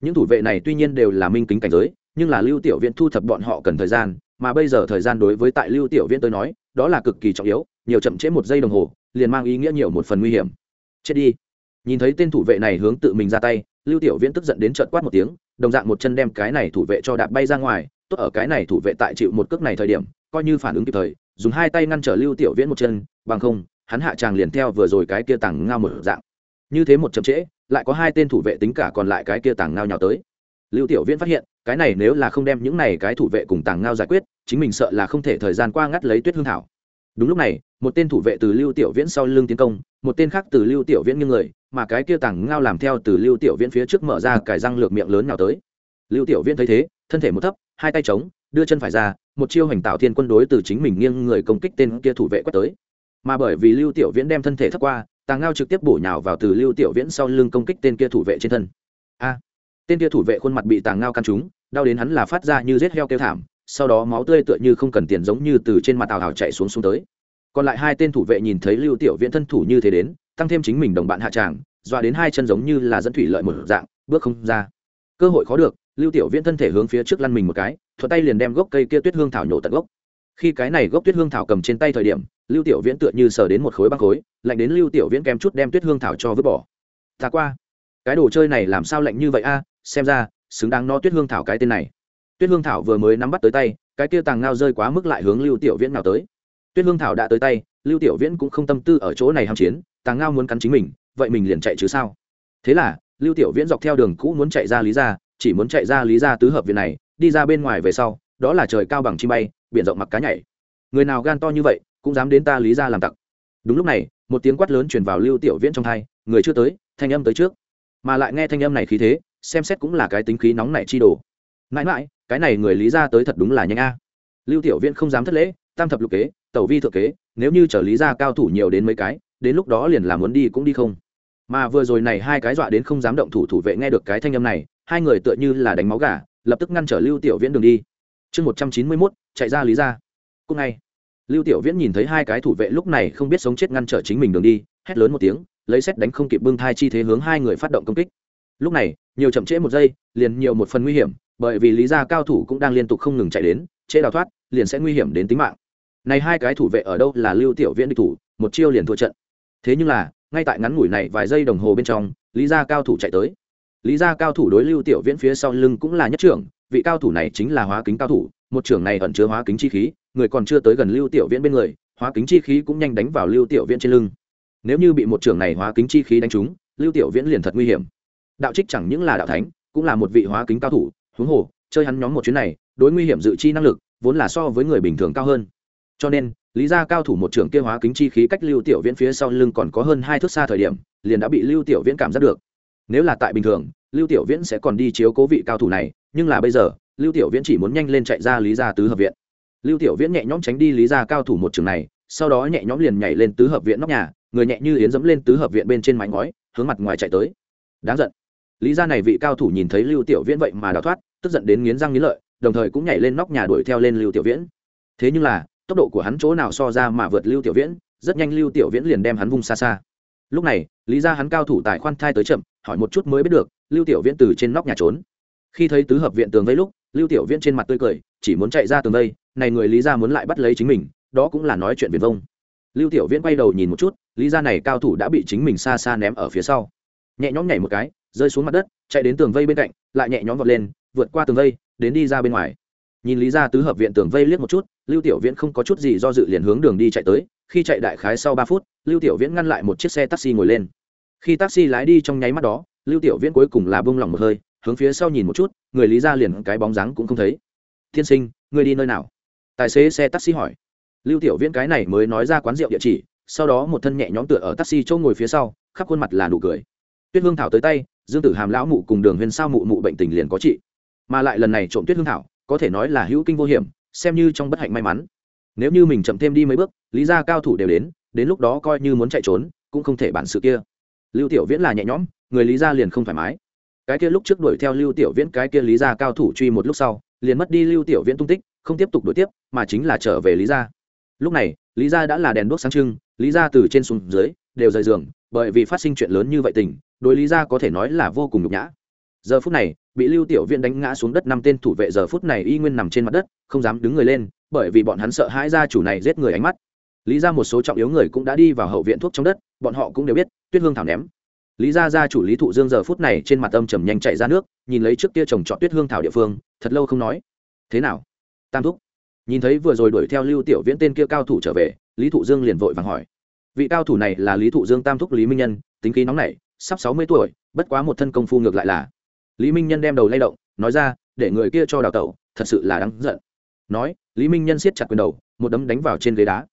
Những thủ vệ này tuy nhiên đều là minh kính cảnh giới, nhưng là lưu tiểu viễn thu thập bọn họ cần thời gian mà bây giờ thời gian đối với tại lưu tiểu viễn tôi nói, đó là cực kỳ trọng yếu, nhiều chậm trễ một giây đồng hồ, liền mang ý nghĩa nhiều một phần nguy hiểm. Chết đi. Nhìn thấy tên thủ vệ này hướng tự mình ra tay, lưu tiểu viễn tức giận đến trợn quát một tiếng, đồng dạng một chân đem cái này thủ vệ cho đạp bay ra ngoài, tốt ở cái này thủ vệ tại chịu một cước này thời điểm, coi như phản ứng kịp thời, dùng hai tay ngăn trở lưu tiểu viễn một chân, bằng không, hắn hạ tràng liền theo vừa rồi cái kia tàng ngao một dạng. Như thế một chậm trễ, lại có hai tên thủ vệ tính cả còn lại cái kia tàng ngao nhào tới lưu tiểu viễn phát hiện, cái này nếu là không đem những này cái thủ vệ cùng tàng ngao giải quyết, chính mình sợ là không thể thời gian qua ngắt lấy tuyết hương thảo. Đúng lúc này, một tên thủ vệ từ lưu tiểu viễn sau lưng tiến công, một tên khác từ lưu tiểu viễn nghiêng người, mà cái kia tàng ngao làm theo từ lưu tiểu viễn phía trước mở ra cải răng lược miệng lớn nào tới. Lưu tiểu viễn thấy thế, thân thể một thấp, hai tay trống đưa chân phải ra, một chiêu hành tạo thiên quân đối từ chính mình nghiêng người công kích tên kia thủ vệ quét tới. Mà bởi vì lưu tiểu viễn đem thân thể thấp qua, tàng ngao trực tiếp bổ nhào vào từ lưu tiểu viễn sau lưng công kích tên kia thủ vệ trên thân. A! Tên kia thủ vệ khuôn mặt bị tàng ngao căn trúng, đau đến hắn là phát ra như rết heo kêu thảm, sau đó máu tươi tựa như không cần tiền giống như từ trên mặt tàu hào chạy xuống xuống tới. Còn lại hai tên thủ vệ nhìn thấy lưu tiểu viễn thân thủ như thế đến, tăng thêm chính mình đồng bạn hạ tràng, dọa đến hai chân giống như là dẫn thủy lợi một dạng, bước không ra. Cơ hội khó được, lưu tiểu viễn thân thể hướng phía trước lăn mình một cái, thuận tay liền đem gốc cây kia tuyết hương thảo nhổ tận gốc. Khi cái này gốc tuyết hương thảo cầm trên tay thời điểm, lưu tiểu viễn tựa như sờ đến một khối băng khối, lạnh đến lưu tiểu viễn kèm chút đem tuyết hương thảo cho vứt bỏ. Ta qua. Cái đồ chơi này làm sao lạnh như vậy a? Xem ra, xứng đáng no tuyết hương thảo cái tên này. Tuyết hương thảo vừa mới nắm bắt tới tay, cái kia tàng ngao rơi quá mức lại hướng lưu tiểu viễn nào tới. Tuyết hương thảo đã tới tay, lưu tiểu viễn cũng không tâm tư ở chỗ này ham chiến, tàng ngao muốn cắn chính mình, vậy mình liền chạy chứ sao? Thế là, lưu tiểu viễn dọc theo đường cũ muốn chạy ra lý ra chỉ muốn chạy ra lý ra tứ hợp viện này, đi ra bên ngoài về sau, đó là trời cao bằng chi bay, biển rộng mặc cá nhảy. Người nào gan to như vậy, cũng dám đến ta lý ra làm tặc. Đúng lúc này, một tiếng quát lớn truyền vào lưu tiểu viễn trong thai người chưa tới, thanh âm tới trước. Mà lại nghe thanh âm này khí thế xem xét cũng là cái tính khí nóng nảy chi đồ. Mãi mãi, cái này người lý ra tới thật đúng là nhanh a. Lưu tiểu viễn không dám thất lễ, tam thập lục kế, tẩu vi thượng kế, nếu như trở lý ra cao thủ nhiều đến mấy cái, đến lúc đó liền làm muốn đi cũng đi không. Mà vừa rồi này hai cái dọa đến không dám động thủ thủ vệ nghe được cái thanh âm này, hai người tựa như là đánh máu gà, lập tức ngăn trở lưu tiểu viễn đường đi. Chương một trăm chín mươi mốt, chạy ra lý ra. Cúc ngay. Lưu tiểu viễn nhìn thấy hai cái thủ vệ lúc này không biết sống chết ngăn trở chính mình đường đi, hét lớn một tiếng, lấy xét đánh không kịp bưng thai chi thế hướng hai người phát động công kích lúc này, nhiều chậm trễ một giây, liền nhiều một phần nguy hiểm, bởi vì lý gia cao thủ cũng đang liên tục không ngừng chạy đến, trễ đào thoát, liền sẽ nguy hiểm đến tính mạng. Này hai cái thủ vệ ở đâu là lưu tiểu viễn địch thủ, một chiêu liền thua trận. Thế nhưng là, ngay tại ngắn ngủi này vài giây đồng hồ bên trong, lý gia cao thủ chạy tới. Lý gia cao thủ đối lưu tiểu viễn phía sau lưng cũng là nhất trưởng, vị cao thủ này chính là hóa kính cao thủ, một trưởng này ẩn chứa hóa kính chi khí, người còn chưa tới gần lưu tiểu viễn bên người, hóa kính chi khí cũng nhanh đánh vào lưu tiểu viễn trên lưng. Nếu như bị một trưởng này hóa kính chi khí đánh trúng, lưu tiểu viễn liền thật nguy hiểm đạo trích chẳng những là đạo thánh, cũng là một vị hóa kính cao thủ. Huống hồ, chơi hắn nhóm một chuyến này, đối nguy hiểm dự chi năng lực, vốn là so với người bình thường cao hơn. Cho nên, lý gia cao thủ một trưởng kia hóa kính chi khí cách lưu tiểu viễn phía sau lưng còn có hơn hai thước xa thời điểm, liền đã bị lưu tiểu viễn cảm giác được. Nếu là tại bình thường, lưu tiểu viễn sẽ còn đi chiếu cố vị cao thủ này, nhưng là bây giờ, lưu tiểu viễn chỉ muốn nhanh lên chạy ra lý gia tứ hợp viện. Lưu tiểu viễn nhẹ nhõm tránh đi lý gia cao thủ một trường này, sau đó nhẹ nhõm liền nhảy lên tứ hợp viện nóc nhà, người nhẹ như yến dẫm lên tứ hợp viện bên trên mái ngói, hướng mặt ngoài chạy tới. Đáng giận lý gia này vị cao thủ nhìn thấy lưu tiểu viễn vậy mà đào thoát, tức giận đến nghiến răng nghiến lợi, đồng thời cũng nhảy lên nóc nhà đuổi theo lên lưu tiểu viễn. Thế nhưng là, tốc độ của hắn chỗ nào so ra mà vượt lưu tiểu viễn, rất nhanh lưu tiểu viễn liền đem hắn vung xa xa. Lúc này, lý ra hắn cao thủ tại khoan thai tới chậm, hỏi một chút mới biết được, lưu tiểu viễn từ trên nóc nhà trốn. Khi thấy tứ hợp viện tường vây lúc, lưu tiểu viễn trên mặt tươi cười, chỉ muốn chạy ra tường vây, này người lý ra muốn lại bắt lấy chính mình, đó cũng là nói chuyện viền vông. Lưu tiểu viễn quay đầu nhìn một chút, lý ra này cao thủ đã bị chính mình xa xa ném ở phía sau. Nhẹ nhõm nhảy một cái rơi xuống mặt đất, chạy đến tường vây bên cạnh, lại nhẹ nhõm vọt lên, vượt qua tường vây, đến đi ra bên ngoài. Nhìn lý ra tứ hợp viện tường vây liếc một chút, lưu tiểu viễn không có chút gì do dự liền hướng đường đi chạy tới, khi chạy đại khái sau ba phút, lưu tiểu viễn ngăn lại một chiếc xe taxi ngồi lên. Khi taxi lái đi trong nháy mắt đó, lưu tiểu viễn cuối cùng là bông lỏng một hơi, hướng phía sau nhìn một chút, người lý ra liền cái bóng dáng cũng không thấy. Tiên sinh, người đi nơi nào? Tài xế xe taxi hỏi. Lưu tiểu viễn cái này mới nói ra quán rượu địa chỉ, sau đó một thân nhẹ nhõm tựa ở taxi chỗ ngồi phía sau, khắp khuôn mặt là nụ cười. Tuyết hương thảo tới tay dương tử hàm lão mụ cùng đường Huyên sao mụ mụ bệnh tình liền có trị. Mà lại lần này trộm tuyết hương thảo, có thể nói là hữu kinh vô hiểm, xem như trong bất hạnh may mắn. Nếu như mình chậm thêm đi mấy bước, lý ra cao thủ đều đến đến lúc đó coi như muốn chạy trốn, cũng không thể bản sự kia. Lưu tiểu viễn là nhẹ nhõm, người lý gia liền không thoải mái. Cái kia lúc trước đuổi theo lưu tiểu viễn, cái kia lý gia cao thủ truy một lúc sau, liền mất đi lưu tiểu viễn tung tích, không tiếp tục đuổi tiếp, mà chính là trở về lý gia. Lúc này, lý gia đã là đèn đuốc sáng trưng, lý gia từ trên xuống dưới, đều rời giường, bởi vì phát sinh chuyện lớn như vậy tình đối lý gia có thể nói là vô cùng nhục nhã. Giờ phút này, bị lưu tiểu viễn đánh ngã xuống đất năm tên thủ vệ giờ phút này y nguyên nằm trên mặt đất, không dám đứng người lên, bởi vì bọn hắn sợ hãi gia chủ này giết người ánh mắt. Lý ra một số trọng yếu người cũng đã đi vào hậu viện thuốc trong đất, bọn họ cũng đều biết, tuyết hương thảo ném. Lý ra gia chủ lý thụ dương giờ phút này trên mặt âm trầm nhanh chạy ra nước, nhìn lấy trước kia trồng trọt tuyết hương thảo địa phương, thật lâu không nói. Thế nào? Tam thúc. Nhìn thấy vừa rồi đuổi theo lưu tiểu viễn tên kia cao thủ trở về, lý thụ dương liền vội vàng hỏi. Vị cao thủ này là lý thụ dương tam thúc lý minh nhân, tính khí nóng nảy sắp sáu mươi tuổi, bất quá một thân công phu ngược lại là. Lý minh nhân đem đầu lay động, nói ra, để người kia cho đào tẩu, thật sự là đáng giận. Nói, lý minh nhân siết chặt quyền đầu, một đấm đánh vào trên ghế đá.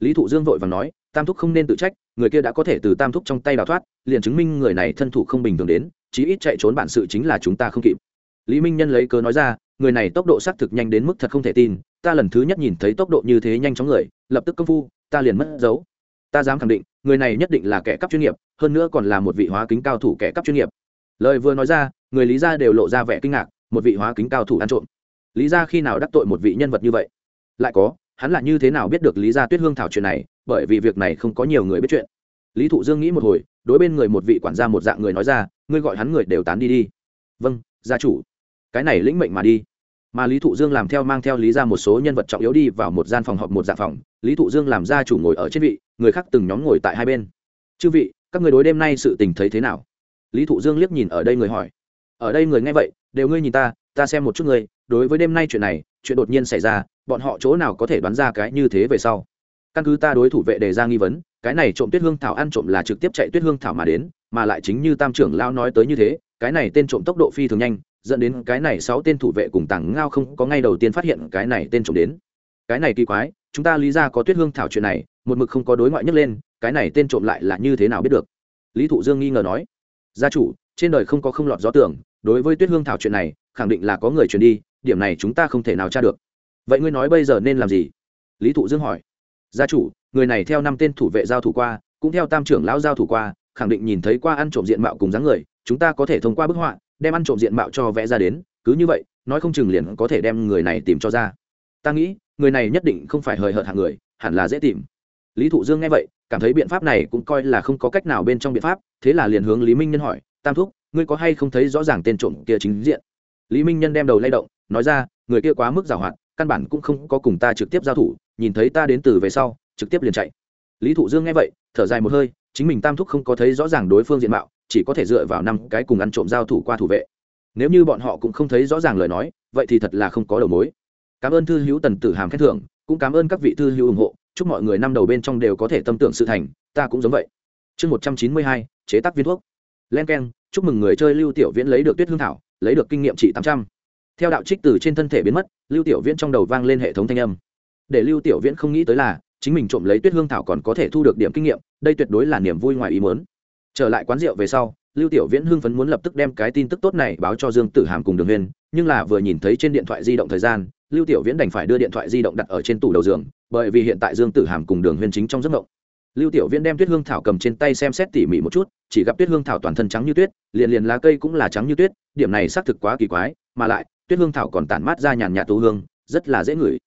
Lý thụ dương vội và nói, tam thúc không nên tự trách, người kia đã có thể từ tam thúc trong tay đào thoát, liền chứng minh người này thân thủ không bình thường đến, chí ít chạy trốn bản sự chính là chúng ta không kịp. Lý minh nhân lấy cớ nói ra, người này tốc độ xác thực nhanh đến mức thật không thể tin, ta lần thứ nhất nhìn thấy tốc độ như thế nhanh chóng người, lập tức công phu, ta liền mất dấu. Ta dám khẳng định người này nhất định là kẻ cắp chuyên nghiệp, hơn nữa còn là một vị hóa kính cao thủ kẻ cắp chuyên nghiệp. Lời vừa nói ra, người lý gia đều lộ ra vẻ kinh ngạc, một vị hóa kính cao thủ ăn trộm. Lý gia khi nào đắc tội một vị nhân vật như vậy? Lại có, hắn là như thế nào biết được lý gia tuyết hương thảo chuyện này, bởi vì việc này không có nhiều người biết chuyện. Lý thụ dương nghĩ một hồi, đối bên người một vị quản gia một dạng người nói ra, ngươi gọi hắn người đều tán đi đi. Vâng gia chủ. Cái này lĩnh mệnh mà đi mà lý thụ dương làm theo mang theo lý ra một số nhân vật trọng yếu đi vào một gian phòng họp một dạng phòng. Lý thụ dương làm gia chủ ngồi ở trên vị, người khác từng nhóm ngồi tại hai bên. Chư vị, các người đối đêm nay sự tình thấy thế nào? Lý thụ dương liếc nhìn ở đây người hỏi. Ở đây người nghe vậy, đều ngươi nhìn ta ta xem một chút người đối với đêm nay chuyện này, chuyện đột nhiên xảy ra, bọn họ chỗ nào có thể đoán ra cái như thế về sau? Căn cứ ta đối thủ vệ đề ra nghi vấn, cái này trộm tuyết hương thảo ăn trộm là trực tiếp chạy tuyết hương thảo mà đến mà lại chính như tam trưởng lao nói tới như thế, cái này tên trộm tốc độ phi thường nhanh, dẫn đến cái này sáu tên thủ vệ cùng tàng ngao không có ngay đầu tiên phát hiện cái này tên trộm đến. Cái này kỳ quái, chúng ta lý ra có tuyết hương thảo chuyện này, một mực không có đối ngoại nhấc lên, cái này tên trộm lại là như thế nào biết được? Lý thụ dương nghi ngờ nói, gia chủ, trên đời không có không lọt gió tưởng, đối với tuyết hương thảo chuyện này, khẳng định là có người truyền đi, điểm này chúng ta không thể nào tra được. Vậy ngươi nói bây giờ nên làm gì? Lý thụ dương hỏi. Gia chủ, người này theo năm tên thủ vệ giao thủ qua, cũng theo tam trưởng lão giao thủ qua khẳng định nhìn thấy qua ăn trộm diện mạo cùng dáng người, chúng ta có thể thông qua bức họa, đem ăn trộm diện mạo cho vẽ ra đến, cứ như vậy, nói không chừng liền có thể đem người này tìm cho ra. Ta nghĩ, người này nhất định không phải hời hợt hạng người, hẳn là dễ tìm. Lý thụ dương nghe vậy, cảm thấy biện pháp này cũng coi là không có cách nào bên trong biện pháp, thế là liền hướng lý minh nhân hỏi, tam thúc, ngươi có hay không thấy rõ ràng tên trộm kia chính diện? Lý minh nhân đem đầu lay động, nói ra, người kia quá mức giàu hoạt căn bản cũng không có cùng ta trực tiếp giao thủ, nhìn thấy ta đến từ về sau, trực tiếp liền chạy. Lý thụ dương nghe vậy, thở dài một hơi chính mình tam thúc không có thấy rõ ràng đối phương diện mạo, chỉ có thể dựa vào năm cái cùng ăn trộm giao thủ qua thủ vệ. Nếu như bọn họ cũng không thấy rõ ràng lời nói, vậy thì thật là không có đầu mối. Cảm ơn thư hữu tần tử hàm khen thưởng, cũng cảm ơn các vị thư hữu ủng hộ, chúc mọi người năm đầu bên trong đều có thể tâm tưởng sự thành, ta cũng giống vậy. Chương một trăm chín mươi hai, chế tác viên thuốc. Len k e n chúc mừng người chơi lưu tiểu viễn lấy được tuyết hương thảo, lấy được kinh nghiệm trị tám trăm. Theo đạo trích từ trên thân thể biến mất, lưu tiểu viễn trong đầu vang lên hệ thống thanh âm. Để lưu tiểu viễn không nghĩ tới là chính mình trộm lấy tuyết hương thảo còn có thể thu được điểm kinh nghiệm, đây tuyệt đối là niềm vui ngoài ý muốn. Trở lại quán rượu về sau, lưu tiểu viễn hưng phấn muốn lập tức đem cái tin tức tốt này báo cho dương tử hàm cùng đường huyên nhưng là vừa nhìn thấy trên điện thoại di động thời gian, lưu tiểu viễn đành phải đưa điện thoại di động đặt ở trên tủ đầu giường, bởi vì hiện tại dương tử hàm cùng đường huyên chính trong giấc mộng. Lưu tiểu viễn đem tuyết hương thảo cầm trên tay xem xét tỉ mỉ một chút, chỉ gặp tuyết hương thảo toàn thân trắng như tuyết, liền liền lá cây cũng là trắng như tuyết, điểm này xác thực quá kỳ quái, mà lại, tuyết hương thảo còn tản mát ra nhàn nhạt tú hương, rất là dễ ngửi.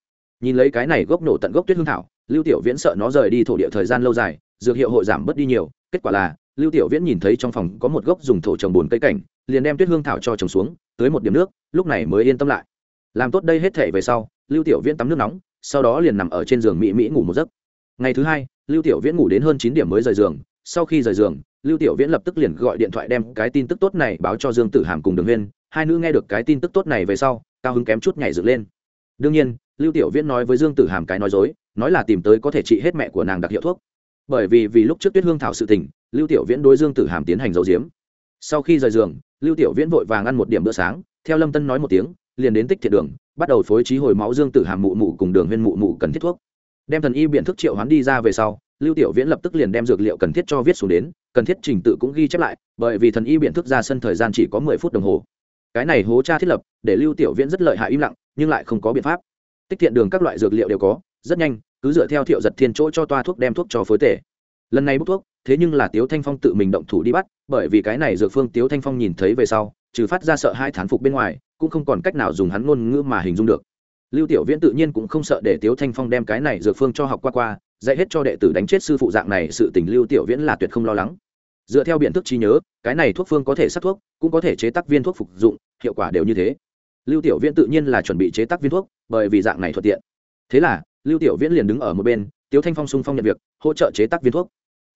Nhìn lấy cái này gốc nổ tận gốc tuyết hương thảo lưu tiểu viễn sợ nó rời đi thổ địa thời gian lâu dài, dược hiệu hội giảm bớt đi nhiều, kết quả là, lưu tiểu viễn nhìn thấy trong phòng có một gốc dùng thổ trồng bùn cây cảnh, liền đem tuyết hương thảo cho trồng xuống tới một điểm nước, lúc này mới yên tâm lại. Làm tốt đây hết thể về sau, lưu tiểu viễn tắm nước nóng, sau đó liền nằm ở trên giường mỹ mỹ ngủ một giấc. Ngày thứ hai, lưu tiểu viễn ngủ đến hơn chín điểm mới rời giường, sau khi rời giường, lưu tiểu viễn lập tức liền gọi điện thoại đem cái tin tức tốt này báo cho dương tử hàm cùng đường huyên, hai nữ nghe được cái tin tức tốt này về sau, cao hứng kém chút nhảy dựng lên. Đương nhiên, lưu tiểu viễn nói với dương tử hàm cái nói dối nói là tìm tới có thể trị hết mẹ của nàng đặc hiệu thuốc. Bởi vì vì lúc trước tuyết hương thảo sự tình, lưu tiểu viễn đối dương tử hàm tiến hành dấu diếm sau khi rời giường, lưu tiểu viễn vội vàng ăn một điểm bữa sáng, theo lâm tân nói một tiếng, liền đến tích thiện đường, bắt đầu phối trí hồi máu dương tử hàm mụ mụ cùng đường huyên mụ mụ cần thiết thuốc. Đem thần y biện thức triệu hoán đi ra về sau, lưu tiểu viễn lập tức liền đem dược liệu cần thiết cho viết xuống đến, cần thiết trình tự cũng ghi chép lại, bởi vì thần y biện thức ra sân thời gian chỉ có mười phút đồng hồ. Cái này hố Cha thiết lập, để lưu tiểu viễn rất lợi hại im lặng, nhưng lại không có biện pháp. Tích thiện đường các loại dược liệu đều có rất nhanh, cứ dựa theo thiệu giật thiên chỗ cho toa thuốc đem thuốc cho phối tể. Lần này bốc thuốc, thế nhưng là tiếu thanh phong tự mình động thủ đi bắt, bởi vì cái này dược phương tiếu thanh phong nhìn thấy về sau, trừ phát ra sợ hai thán phục bên ngoài, cũng không còn cách nào dùng hắn ngôn ngữ mà hình dung được. Lưu tiểu viễn tự nhiên cũng không sợ để tiếu thanh phong đem cái này dược phương cho học qua qua, dạy hết cho đệ tử đánh chết sư phụ dạng này, sự tình lưu tiểu viễn là tuyệt không lo lắng. Dựa theo biện thức trí nhớ, cái này thuốc phương có thể sắc thuốc, cũng có thể chế tác viên thuốc phục dụng, hiệu quả đều như thế. Lưu tiểu viễn tự nhiên là chuẩn bị chế tác viên thuốc, bởi vì dạng này thuận tiện. Thế là lưu tiểu viễn liền đứng ở một bên, tiếu thanh phong sung phong nhận việc, hỗ trợ chế tác viên thuốc.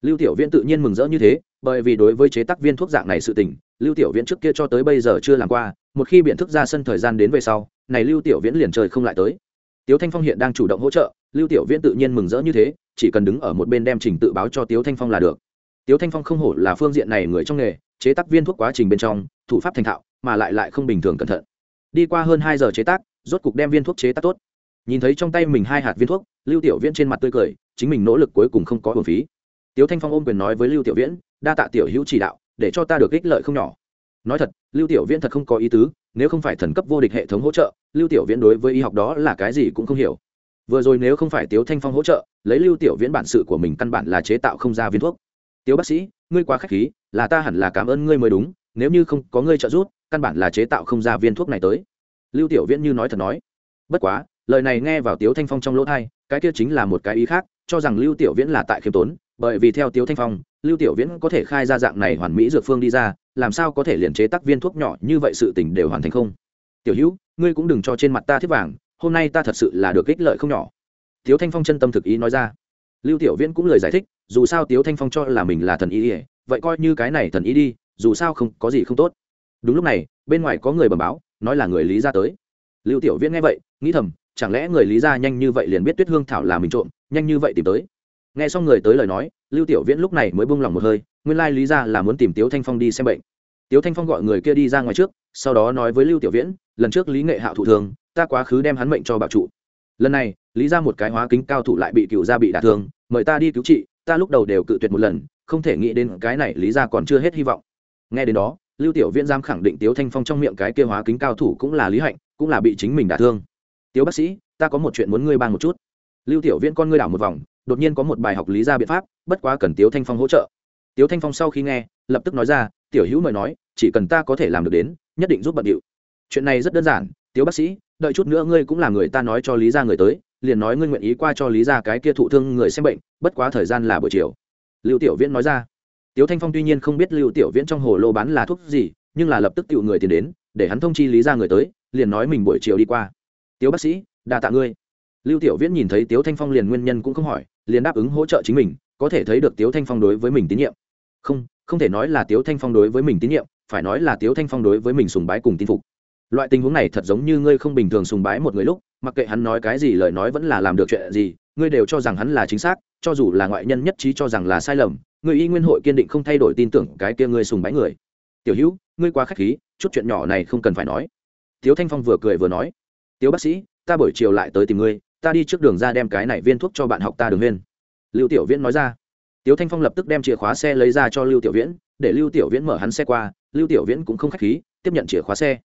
Lưu tiểu viễn tự nhiên mừng rỡ như thế, bởi vì đối với chế tác viên thuốc dạng này sự tình, lưu tiểu viễn trước kia cho tới bây giờ chưa làm qua, một khi biện thức ra sân thời gian đến về sau, này lưu tiểu viễn liền trời không lại tới. Tiếu thanh phong hiện đang chủ động hỗ trợ, lưu tiểu viễn tự nhiên mừng rỡ như thế, chỉ cần đứng ở một bên đem trình tự báo cho tiếu thanh phong là được. Tiếu thanh phong không hổ là phương diện này người trong nghề, chế tác viên thuốc quá trình bên trong, thủ pháp thành thạo, mà lại lại không bình thường cẩn thận. Đi qua hơn hai giờ chế tác, rốt cục đem viên thuốc chế tác tốt nhìn thấy trong tay mình hai hạt viên thuốc, lưu tiểu viễn trên mặt tươi cười, chính mình nỗ lực cuối cùng không có hồn phí. Tiếu thanh phong ôm quyền nói với lưu tiểu viễn, đa tạ tiểu hữu chỉ đạo, để cho ta được ích lợi không nhỏ. Nói thật, lưu tiểu viễn thật không có ý tứ, nếu không phải thần cấp vô địch hệ thống hỗ trợ, lưu tiểu viễn đối với y học đó là cái gì cũng không hiểu. Vừa rồi nếu không phải tiếu thanh phong hỗ trợ, lấy lưu tiểu viễn bản sự của mình căn bản là chế tạo không ra viên thuốc. Tiếu bác sĩ, ngươi quá k h á c h khí, là ta hẳn là cảm ơn ngươi mới đúng, nếu như không có ngươi trợ giúp, căn bản là chế tạo không ra viên thuốc này tới. Lưu tiểu viễn như nói thật nói. Bất quá lời này nghe vào tiếu thanh phong trong lỗ thai cái kia chính là một cái ý khác, cho rằng lưu tiểu viễn là tại khiêm tốn, bởi vì theo tiếu thanh phong, lưu tiểu viễn có thể khai ra dạng này hoàn mỹ dược phương đi ra, làm sao có thể liền chế tác viên thuốc nhỏ như vậy sự tình đều hoàn thành không? Tiểu hữu, ngươi cũng đừng cho trên mặt ta thiết vàng, hôm nay ta thật sự là được ích lợi không nhỏ. Tiếu thanh phong chân tâm thực ý nói ra. Lưu tiểu viễn cũng lời giải thích, dù sao tiếu thanh phong cho là mình là thần ý ỉa vậy coi như cái này thần ý đi, dù sao không, có gì không tốt. Đúng lúc này, bên ngoài có người bẩm báo, nói là người lý ra tới. Lưu tiểu viễn nghe vậy, nghĩ thầm chẳng lẽ người lý ra nhanh như vậy liền biết tuyết hương thảo là mình trộm, nhanh như vậy tìm tới? Nghe xong người tới lời nói, lưu tiểu viễn lúc này mới buông lòng một hơi, nguyên lai lý ra là muốn tìm tiếu thanh phong đi xem bệnh. Tiếu thanh phong gọi người kia đi ra ngoài trước, sau đó nói với lưu tiểu viễn, lần trước lý nghệ hạo thủ thường ta quá khứ đem hắn mệnh cho bảo trụ lần này, lý ra một cái hóa kính cao thủ lại bị cựu gia bị đả thương, mời ta đi cứu trị, ta lúc đầu đều cự tuyệt một lần, không thể nghĩ đến cái này lý ra còn chưa hết hy vọng. Nghe đến đó, lưu tiểu viễn giam khẳng định tiếu thanh phong trong miệng cái kia hóa kính cao thủ cũng là lý hạnh, cũng là bị chính mình đả thương tiếu bác sĩ, ta có một chuyện muốn ngươi bàn một chút. Lưu tiểu viễn con ngươi đảo một vòng, đột nhiên có một bài học lý ra biện pháp, bất quá cần tiếu thanh phong hỗ trợ. Tiếu thanh phong sau khi nghe, lập tức nói ra, tiểu hữu mời nói, chỉ cần ta có thể làm được đến, nhất định giúp bận điệu. Chuyện này rất đơn giản, tiếu bác sĩ, đợi chút nữa ngươi cũng là người ta nói cho lý ra người tới, liền nói ngươi nguyện ý qua cho lý ra cái kia thụ thương người xem bệnh, bất quá thời gian là buổi chiều. Lưu tiểu viễn nói ra. Tiếu thanh phong tuy nhiên không biết lưu tiểu viễn trong hồ lô bán là thuốc gì, nhưng là lập tức tự người tiền đến, để hắn thông chi lý ra người tới, liền nói mình buổi chiều đi qua tiếu bác sĩ, đa tạ ngươi. Lưu tiểu viễn nhìn thấy tiếu thanh phong liền nguyên nhân cũng không hỏi, liền đáp ứng hỗ trợ chính mình, có thể thấy được tiếu thanh phong đối với mình tín nhiệm. Không không thể nói là tiếu thanh phong đối với mình tín nhiệm, phải nói là tiếu thanh phong đối với mình sùng bái cùng tin phục. Loại tình huống này thật giống như ngươi không bình thường sùng bái một người lúc, mặc kệ hắn nói cái gì lời nói vẫn là làm được chuyện gì, ngươi đều cho rằng hắn là chính xác, cho dù là ngoại nhân nhất trí cho rằng là sai lầm người y nguyên hội kiên định không thay đổi tin tưởng cái kia ngươi sùng bái người. Tiểu hữu, ngươi quá k h á c h khí, chút chuyện nhỏ này không cần phải nói. Tiếu thanh phong vừa cười vừa nói tiếu bác sĩ, ta buổi chiều lại tới tìm ngươi, ta đi trước đường ra đem cái này viên thuốc cho bạn học ta đường huyên. Lưu tiểu viễn nói ra. Tiếu thanh phong lập tức đem chìa khóa xe lấy ra cho lưu tiểu viễn, để lưu tiểu viễn mở hắn xe qua, lưu tiểu viễn cũng không k h á c h khí, tiếp nhận chìa khóa xe.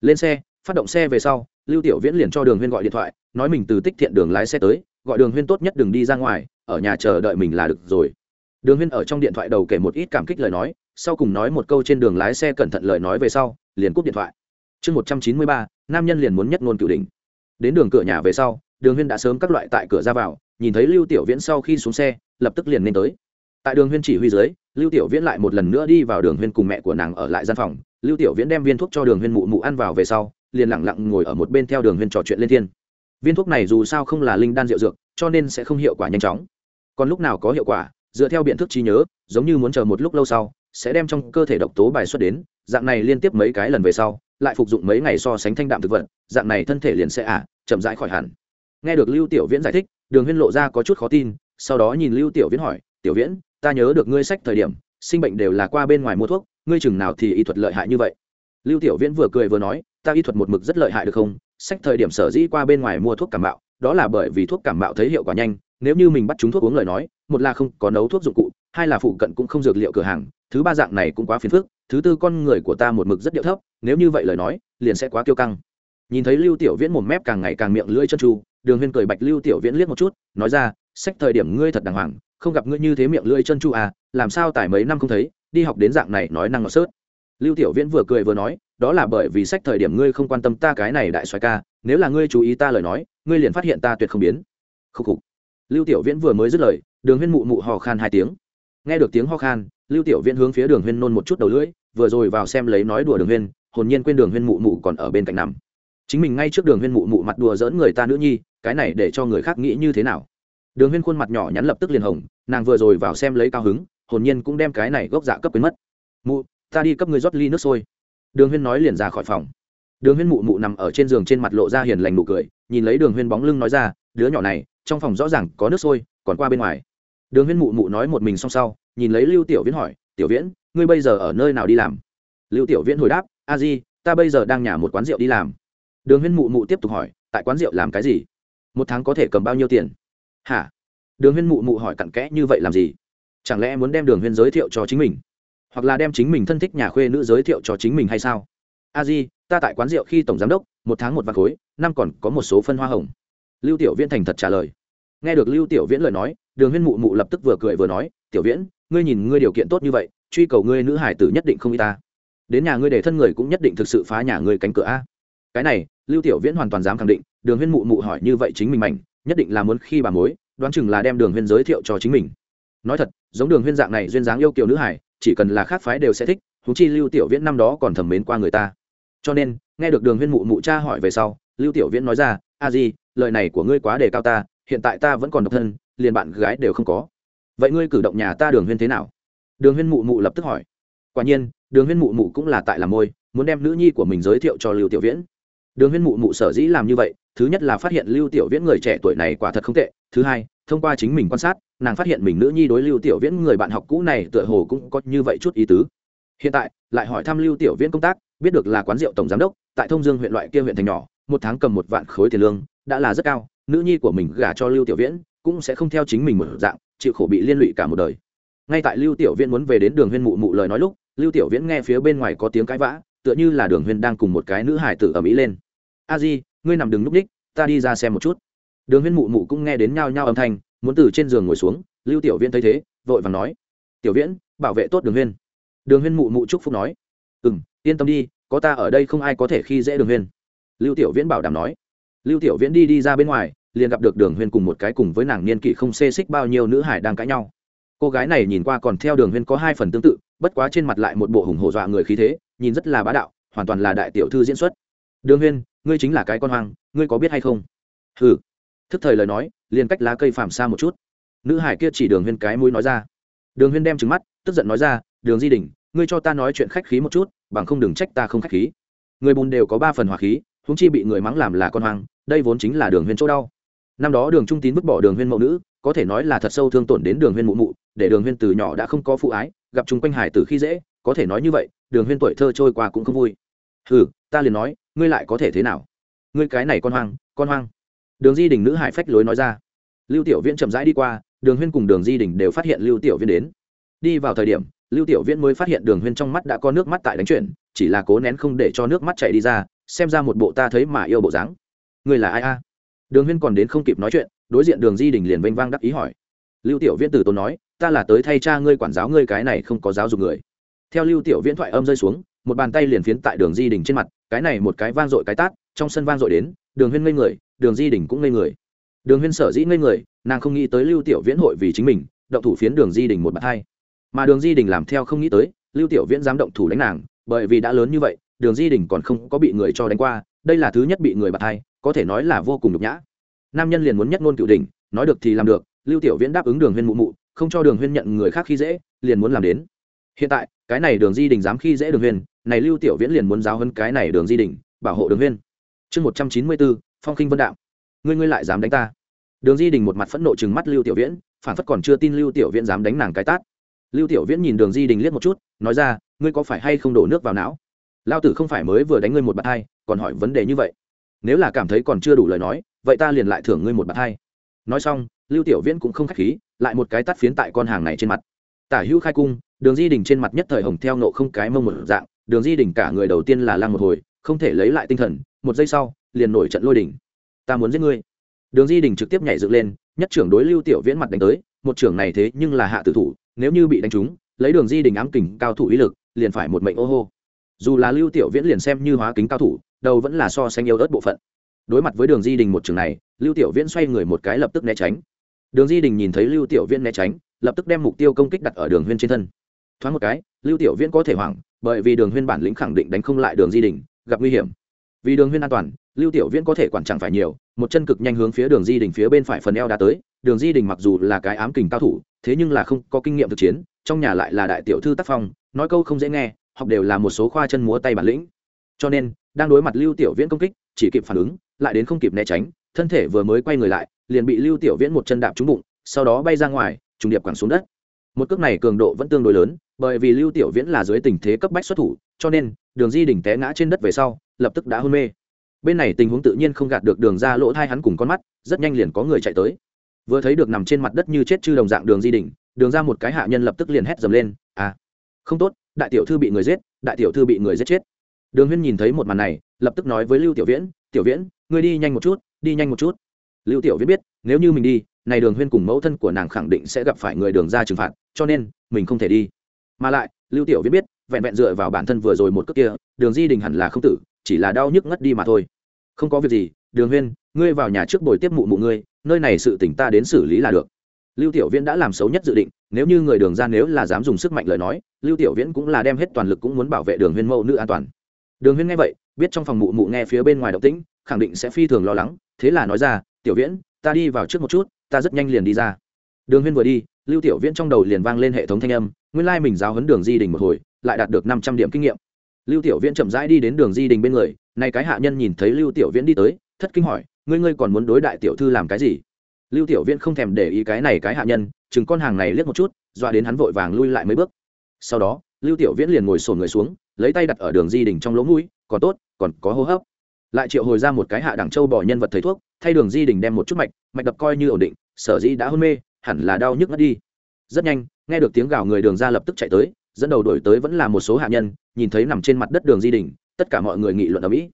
Lên xe, phát động xe về sau, lưu tiểu viễn liền cho đường huyên gọi điện thoại, nói mình từ tích thiện đường lái xe tới, gọi đường huyên tốt nhất đừng đi ra ngoài, ở nhà chờ đợi mình là được rồi. Đường huyên ở trong điện thoại đầu kể một ít cảm kích lời nói, sau cùng nói một câu trên đường lái xe cẩn thận lời nói về sau, liền cúp điện thoại chương một trăm chín mươi ba, nam nhân liền muốn nhất ngôn cửu đình đến đường cửa nhà về sau, đường huyên đã sớm các loại tại cửa ra vào, nhìn thấy lưu tiểu viễn sau khi xuống xe, lập tức liền nên tới. Tại đường huyên chỉ huy dưới, lưu tiểu viễn lại một lần nữa đi vào đường huyên cùng mẹ của nàng ở lại gian phòng. Lưu tiểu viễn đem viên thuốc cho đường huyên mụ mụ ăn vào về sau, liền lặng lặng ngồi ở một bên theo đường huyên trò chuyện lên thiên. Viên thuốc này dù sao không là linh đan rượu dược, cho nên sẽ không hiệu quả nhanh chóng. Còn lúc nào có hiệu quả, dựa theo biện thức trí nhớ, giống như muốn chờ một lúc lâu sau, sẽ đem trong cơ thể độc tố bài xuất đến, dạng này liên tiếp mấy cái lần về sau lại phục dụng mấy ngày so sánh thanh đạm thực vật, dạng này thân thể liền sẽ ả, chậm rãi khỏi hẳn. Nghe được lưu tiểu viễn giải thích, đường huyên lộ ra có chút khó tin, sau đó nhìn lưu tiểu viễn hỏi, tiểu viễn, ta nhớ được ngươi sách thời điểm, sinh bệnh đều là qua bên ngoài mua thuốc, ngươi chừng nào thì y thuật lợi hại như vậy? Lưu tiểu viễn vừa cười vừa nói, ta y thuật một mực rất lợi hại được không? Sách thời điểm sở dĩ qua bên ngoài mua thuốc cảm mạo, đó là bởi vì thuốc cảm mạo thấy hiệu quả nhanh, nếu như mình bắt chúng thuốc uống lời nói, một là không có nấu thuốc dụng cụ, hai là phụ cận cũng không dược liệu cửa hàng, thứ ba dạng này cũng quá phiền phức thứ tư con người của ta một mực rất điệu thấp, nếu như vậy lời nói, liền sẽ quá kiêu căng. Nhìn thấy lưu tiểu viễn một mép càng ngày càng miệng lưỡi chân tru, đường huyên cười bạch lưu tiểu viễn liếc một chút, nói ra, sách thời điểm ngươi thật đàng hoàng, không gặp ngươi như thế miệng lưỡi chân chu à làm sao tải mấy năm không thấy, đi học đến dạng này nói năng ngọt sớt. Lưu tiểu viễn vừa cười vừa nói, đó là bởi vì sách thời điểm ngươi không quan tâm ta cái này đại xoài ca, nếu là ngươi chú ý ta lời nói, ngươi liền phát hiện ta tuyệt không biến. Khúc khục. Lưu tiểu viễn vừa mới dứt lời, đường huyên mụ mụ hò khan hai tiếng. Nghe được tiếng ho khan, lưu tiểu viễn hướng phía đường huyên nôn một chút đầu lưỡi vừa rồi vào xem lấy nói đùa đường huyên, hồn nhiên quên đường huyên mụ mụ còn ở bên cạnh nằm. Chính mình ngay trước đường huyên mụ mụ mặt đùa dỡn người ta nữ nhi, cái này để cho người khác nghĩ như thế nào? Đường huyên khuôn mặt nhỏ nhắn lập tức liền hồng, nàng vừa rồi vào xem lấy cao hứng, hồn nhiên cũng đem cái này gốc dạ cấp quyến mất. Mụ, ta đi cấp người rót ly nước sôi. Đường huyên nói liền ra khỏi phòng. Đường huyên mụ mụ nằm ở trên giường trên mặt lộ ra hiền lành nụ cười, nhìn lấy đường huyên bóng lưng nói ra, đứa nhỏ này, trong phòng rõ ràng có nước sôi, còn qua bên ngoài. Đường huyên mụ mụ nói một mình xong sau, nhìn lấy lưu tiểu viễn hỏi, tiểu viễn ngươi bây giờ ở nơi nào đi làm? Lưu tiểu viễn hồi đáp, a di, ta bây giờ đang nhà một quán rượu đi làm. Đường huyên mụ mụ tiếp tục hỏi, tại quán rượu làm cái gì? Một tháng có thể cầm bao nhiêu tiền? Hả? Đường huyên mụ mụ hỏi cặn kẽ, như vậy làm gì? Chẳng lẽ muốn đem đường huyên giới thiệu cho chính mình? Hoặc là đem chính mình thân thích nhà khuê nữ giới thiệu cho chính mình hay sao? A di, ta tại quán rượu khi tổng giám đốc, một tháng một vạn khối, năm còn có một số phân hoa hồng. Lưu tiểu viễn thành thật trả lời. Nghe được lưu tiểu viễn lời nói, đường huyên mụ mụ lập tức vừa cười vừa nói, tiểu viễn, ngươi nhìn ngươi điều kiện tốt như vậy truy cầu ngươi nữ hải tử nhất định không y ta. Đến nhà ngươi để thân người cũng nhất định thực sự phá nhà ngươi cánh cửa a. Cái này, lưu tiểu viễn hoàn toàn dám khẳng định, đường huyên mụ mụ hỏi như vậy chính mình mạnh nhất định là muốn khi bà mối, đoán chừng là đem đường huyên giới thiệu cho chính mình. Nói thật, giống đường huyên dạng này duyên dáng yêu kiều nữ hải, chỉ cần là khác phái đều sẽ thích thú chi lưu tiểu viễn năm đó còn thầm mến qua người ta. Cho nên, nghe được đường huyên mụ mụ cha hỏi về sau, lưu tiểu viễn nói ra, a di, lời này của ngươi quá đề cao ta, hiện tại ta vẫn còn độc thân, liền bạn gái đều không có. Vậy ngươi cử động nhà ta đường huyên thế nào? Đường huyên mụ mụ lập tức hỏi. Quả nhiên, đường huyên mụ mụ cũng là tại làm môi, muốn đem nữ nhi của mình giới thiệu cho lưu tiểu viễn. Đường huyên mụ mụ sở dĩ làm như vậy, thứ nhất là phát hiện lưu tiểu viễn người trẻ tuổi này quả thật không tệ, thứ hai, thông qua chính mình quan sát, nàng phát hiện mình nữ nhi đối lưu tiểu viễn người bạn học cũ này tựa hồ cũng có như vậy chút ý tứ. Hiện tại, lại hỏi thăm lưu tiểu viễn công tác, biết được là quán rượu tổng giám đốc, tại thông dương huyện loại kia huyện thành nhỏ, một tháng cầm một vạn khối tiền lương, đã là rất cao, nữ nhi của mình gả cho lưu tiểu viễn, cũng sẽ không theo chính mình một dạng, chịu khổ bị liên lụy cả một đời ngay tại lưu tiểu viễn muốn về đến đường huyên mụ mụ lời nói lúc, lưu tiểu viễn nghe phía bên ngoài có tiếng cãi vã, tựa như là đường huyên đang cùng một cái nữ hải tử ở mỹ lên. A di, ngươi nằm đừng núp ních, ta đi ra xem một chút. Đường huyên mụ mụ cũng nghe đến nhao nhao âm thanh, muốn từ trên giường ngồi xuống, lưu tiểu viễn thấy thế, vội và nói, tiểu viễn, bảo vệ tốt đường huyên. Đường huyên mụ mụ chúc phúc nói ừ m yên tâm đi, có ta ở đây không ai có thể khi dễ đường huyên. Lưu tiểu viễn bảo đảm nói. Lưu tiểu viễn đi đi ra bên ngoài, liền gặp được đường huyên cùng một cái cùng với nàng niên kỷ không xê xích bao nhiêu nữ hải đang cãi nhau cô gái này nhìn qua còn theo đường huyên có hai phần tương tự, bất quá trên mặt lại một bộ hùng hổ dọa người khí thế, nhìn rất là bá đạo, hoàn toàn là đại tiểu thư diễn xuất. Đường huyên, ngươi chính là cái con hoang, ngươi có biết hay không? Ừ thức thời lời nói, liền cách lá cây phàm xa một chút. Nữ hải kia chỉ đường huyên cái mũi nói ra. Đường huyên đem trứng mắt, tức giận nói ra, đường di đình, ngươi cho ta nói chuyện khách khí một chút, bằng không đừng trách ta không khách khí. Người bùn đều có ba phần hỏa khí húng chi bị người mắng làm là con hoang, đây vốn chính là đường huyên chỗ đau. Năm đó đường trung tín vứt bỏ đường huyên mẫu nữ có thể nói là thật sâu thương tổn đến đường huyên mụ mụ, để đường huyên từ nhỏ đã không có phụ ái, gặp chung quanh hải từ khi dễ, có thể nói như vậy, đường huyên tuổi thơ trôi qua cũng không vui. Ừ ta liền nói, ngươi lại có thể thế nào? Ngươi cái này con hoang con hoang. Đường di đình nữ hải phách lối nói ra. Lưu tiểu viễn chậm rãi đi qua, đường huyên cùng đường di đình đều phát hiện lưu tiểu viễn đến. Đi vào thời điểm, lưu tiểu viễn mới phát hiện đường huyên trong mắt đã có nước mắt tại đánh chuyển, chỉ là cố nén không để cho nước mắt chảy đi ra, xem ra một bộ ta thấy mà yêu bộ dáng. Người là ai a? Đường huyên còn đến không kịp nói chuyện đối diện đường di đình liền vênh vang đắc ý hỏi. Lưu tiểu viễn tử tốn nói, ta là tới thay cha ngươi quản giáo ngươi cái này không có giáo dục người. Theo lưu tiểu viễn thoại âm rơi xuống, một bàn tay liền phiến tại đường di đình trên mặt, cái này một cái vang dội cái tát, trong sân vang dội đến, đường huyên ngây người, đường di đình cũng ngây người. Đường huyên sở dĩ ngây người, nàng không nghĩ tới lưu tiểu viễn hội vì chính mình, động thủ phiến đường di đình một bàn tay. Mà đường di đình làm theo không nghĩ tới, lưu tiểu viễn dám động thủ đánh nàng, bởi vì đã lớn như vậy, đường di đình còn không có bị người cho đánh qua, đây là thứ nhất bị người bạt thai, có thể nói là vô cùng nhục nhã nam nhân liền muốn nhất ngôn cựu đỉnh, nói được thì làm được lưu tiểu viễn đáp ứng đường huyên mụ mụ không cho đường huyên nhận người khác khi dễ liền muốn làm đến. Hiện tại cái này đường di đình dám khi dễ đường huyên này lưu tiểu viễn liền muốn giáo hơn cái này đường di đình bảo hộ đường huyên. Chương một trăm chín mươi bốn phong khinh vân đạo. Ngươi ngươi lại dám đánh ta? Đường di đình một mặt phẫn nộ chừng mắt lưu tiểu viễn phản phất còn chưa tin lưu tiểu viễn dám đánh nàng cái tát. Lưu tiểu viễn nhìn đường di đình liếc một chút nói ra ngươi có phải hay không đổ nước vào não? Lao tử không phải mới vừa đánh ngươi một bạt hai còn hỏi vấn đề như vậy. Nếu là cảm thấy còn chưa đủ lời nói vậy ta liền lại thưởng ngươi một bạt hai. Nói xong, lưu tiểu viễn cũng không k h á c h khí, lại một cái tắt phiến tại con hàng này trên mặt. Tả hữu khai cung, đường di đình trên mặt nhất thời hồng theo nộ không cái mông một dạng, đường di đình cả người đầu tiên là lăng một hồi, không thể lấy lại tinh thần, một giây sau, liền nổi trận lôi đỉnh ta muốn giết ngươi. Đường di đình trực tiếp nhảy dựng lên, nhất trưởng đối lưu tiểu viễn mặt đánh tới, một trưởng này thế nhưng là hạ tử thủ, nếu như bị đánh trúng, lấy đường di đình ám kình cao thủ ý lực, liền phải một mệnh ô hô. Dù là lưu tiểu viễn liền xem như hóa kính cao thủ, đầu vẫn là so sánh yếu ớt bộ phận đối mặt với đường di đình một trường này, lưu tiểu viễn xoay người một cái lập tức né tránh. Đường di đình nhìn thấy lưu tiểu viễn né tránh, lập tức đem mục tiêu công kích đặt ở đường huyên trên thân. Thoáng một cái, lưu tiểu viễn có thể hoảng, bởi vì đường huyên bản lĩnh khẳng định đánh không lại đường di đình, gặp nguy hiểm. Vì đường huyên an toàn, lưu tiểu viễn có thể quản chẳng phải nhiều, một chân cực nhanh hướng phía đường di đình phía bên phải phần eo đã tới. Đường di đình mặc dù là cái ám kình cao thủ, thế nhưng là không có kinh nghiệm thực chiến, trong nhà lại là đại tiểu thư tác phong, nói câu không dễ nghe, học đều là một số khoa chân múa tay bản lĩnh. Cho nên, đang đối mặt lưu tiểu viễn công kích, chỉ kịp phản ứng lại đến không kịp né tránh, thân thể vừa mới quay người lại, liền bị lưu tiểu viễn một chân đạp trúng bụng, sau đó bay ra ngoài, trùng điệp quẳng xuống đất. Một cước này cường độ vẫn tương đối lớn, bởi vì lưu tiểu viễn là dưới tình thế cấp bách xuất thủ, cho nên, đường di đỉnh té ngã trên đất về sau, lập tức đã hôn mê. Bên này tình huống tự nhiên không gạt được đường ra lỗ thai hắn cùng con mắt, rất nhanh liền có người chạy tới. Vừa thấy được nằm trên mặt đất như chết chư đồng dạng đường di đỉnh, đường ra một cái hạ nhân lập tức liền hét dầm lên à không tốt, đại tiểu thư bị người giết, đại tiểu thư bị người giết chết. Đường huyên nhìn thấy một màn này, lập tức nói với lưu tiểu viễn tiểu viễn ngươi đi nhanh một chút, đi nhanh một chút. Lưu tiểu viễn biết, nếu như mình đi, này đường huyên cùng mẫu thân của nàng khẳng định sẽ gặp phải người đường ra trừng phạt, cho nên, mình không thể đi. Mà lại, lưu tiểu viễn biết, vẹn vẹn dựa vào bản thân vừa rồi một cước kia, đường di đình hẳn là không tử, chỉ là đau nhức ngất đi mà thôi. Không có việc gì, đường huyên, ngươi vào nhà trước buổi tiếp mụ mụ ngươi, nơi này sự tỉnh ta đến xử lý là được. Lưu tiểu viễn đã làm xấu nhất dự định, nếu như người đường ra nếu là dám dùng sức mạnh lời nói, lưu tiểu viễn cũng là đem hết toàn lực cũng muốn bảo vệ đường huyên mẫu nữ an toàn. Đường huyên nghe vậy, biết trong phòng mụ mụ nghe phía bên ngoài động tĩnh khẳng định sẽ phi thường lo lắng. Thế là nói ra, tiểu viễn, ta đi vào trước một chút, ta rất nhanh liền đi ra. Đường huyên vừa đi, lưu tiểu viễn trong đầu liền vang lên hệ thống thanh âm, nguyên lai mình giáo huấn đường di đình một hồi, lại đạt được năm trăm điểm kinh nghiệm. Lưu tiểu viễn chậm rãi đi đến đường di đình bên người, nay cái hạ nhân nhìn thấy lưu tiểu viễn đi tới, thất kinh hỏi, ngươi ngươi còn muốn đối đại tiểu thư làm cái gì? Lưu tiểu viễn không thèm để ý cái này cái hạ nhân, chừng con hàng này liếc một chút, dọa đến hắn vội vàng lui lại mấy bước. Sau đó, lưu tiểu viễn liền ngồi sồn người xuống, lấy tay đặt ở đường di đình trong lỗ mũi, còn tốt, còn có hô hấp lại triệu hồi ra một cái hạ đẳng châu bỏ nhân vật thầy thuốc, thay đường di đình đem một chút mạch mạch đập coi như ổn định, sở dĩ đã hôn mê, hẳn là đau nhức ngất đi. Rất nhanh, nghe được tiếng gào người đường ra lập tức chạy tới, dẫn đầu đổi tới vẫn là một số hạ nhân, nhìn thấy nằm trên mặt đất đường di đình, tất cả mọi người nghị luận ở mỹ.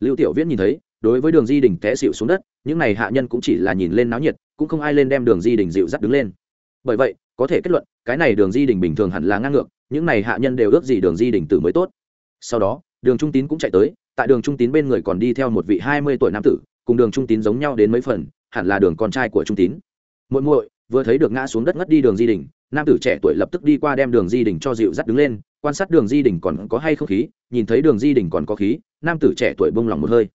Lưu tiểu viễn nhìn thấy, đối với đường di đình té xịu xuống đất, những n à y hạ nhân cũng chỉ là nhìn lên náo nhiệt, cũng không ai lên đem đường di đình dịu dắt đứng lên. Bởi vậy, có thể kết luận, cái này đường di đình bình thường hẳn là ngang ngược, những n à y hạ nhân đều ước gì đường di đình tử mới tốt. Sau đó, đường trung tín cũng chạy tới tại đường trung tín bên người còn đi theo một vị hai mươi tuổi nam tử, cùng đường trung tín giống nhau đến mấy phần, hẳn là đường con trai của trung tín. Muội muội, vừa thấy được ngã xuống đất ngất đi đường di đình, nam tử trẻ tuổi lập tức đi qua đem đường di đình cho dịu dắt đứng lên, quan sát đường di đình còn có hay không khí, nhìn thấy đường di đình còn có khí, nam tử trẻ tuổi bông lòng một hơi.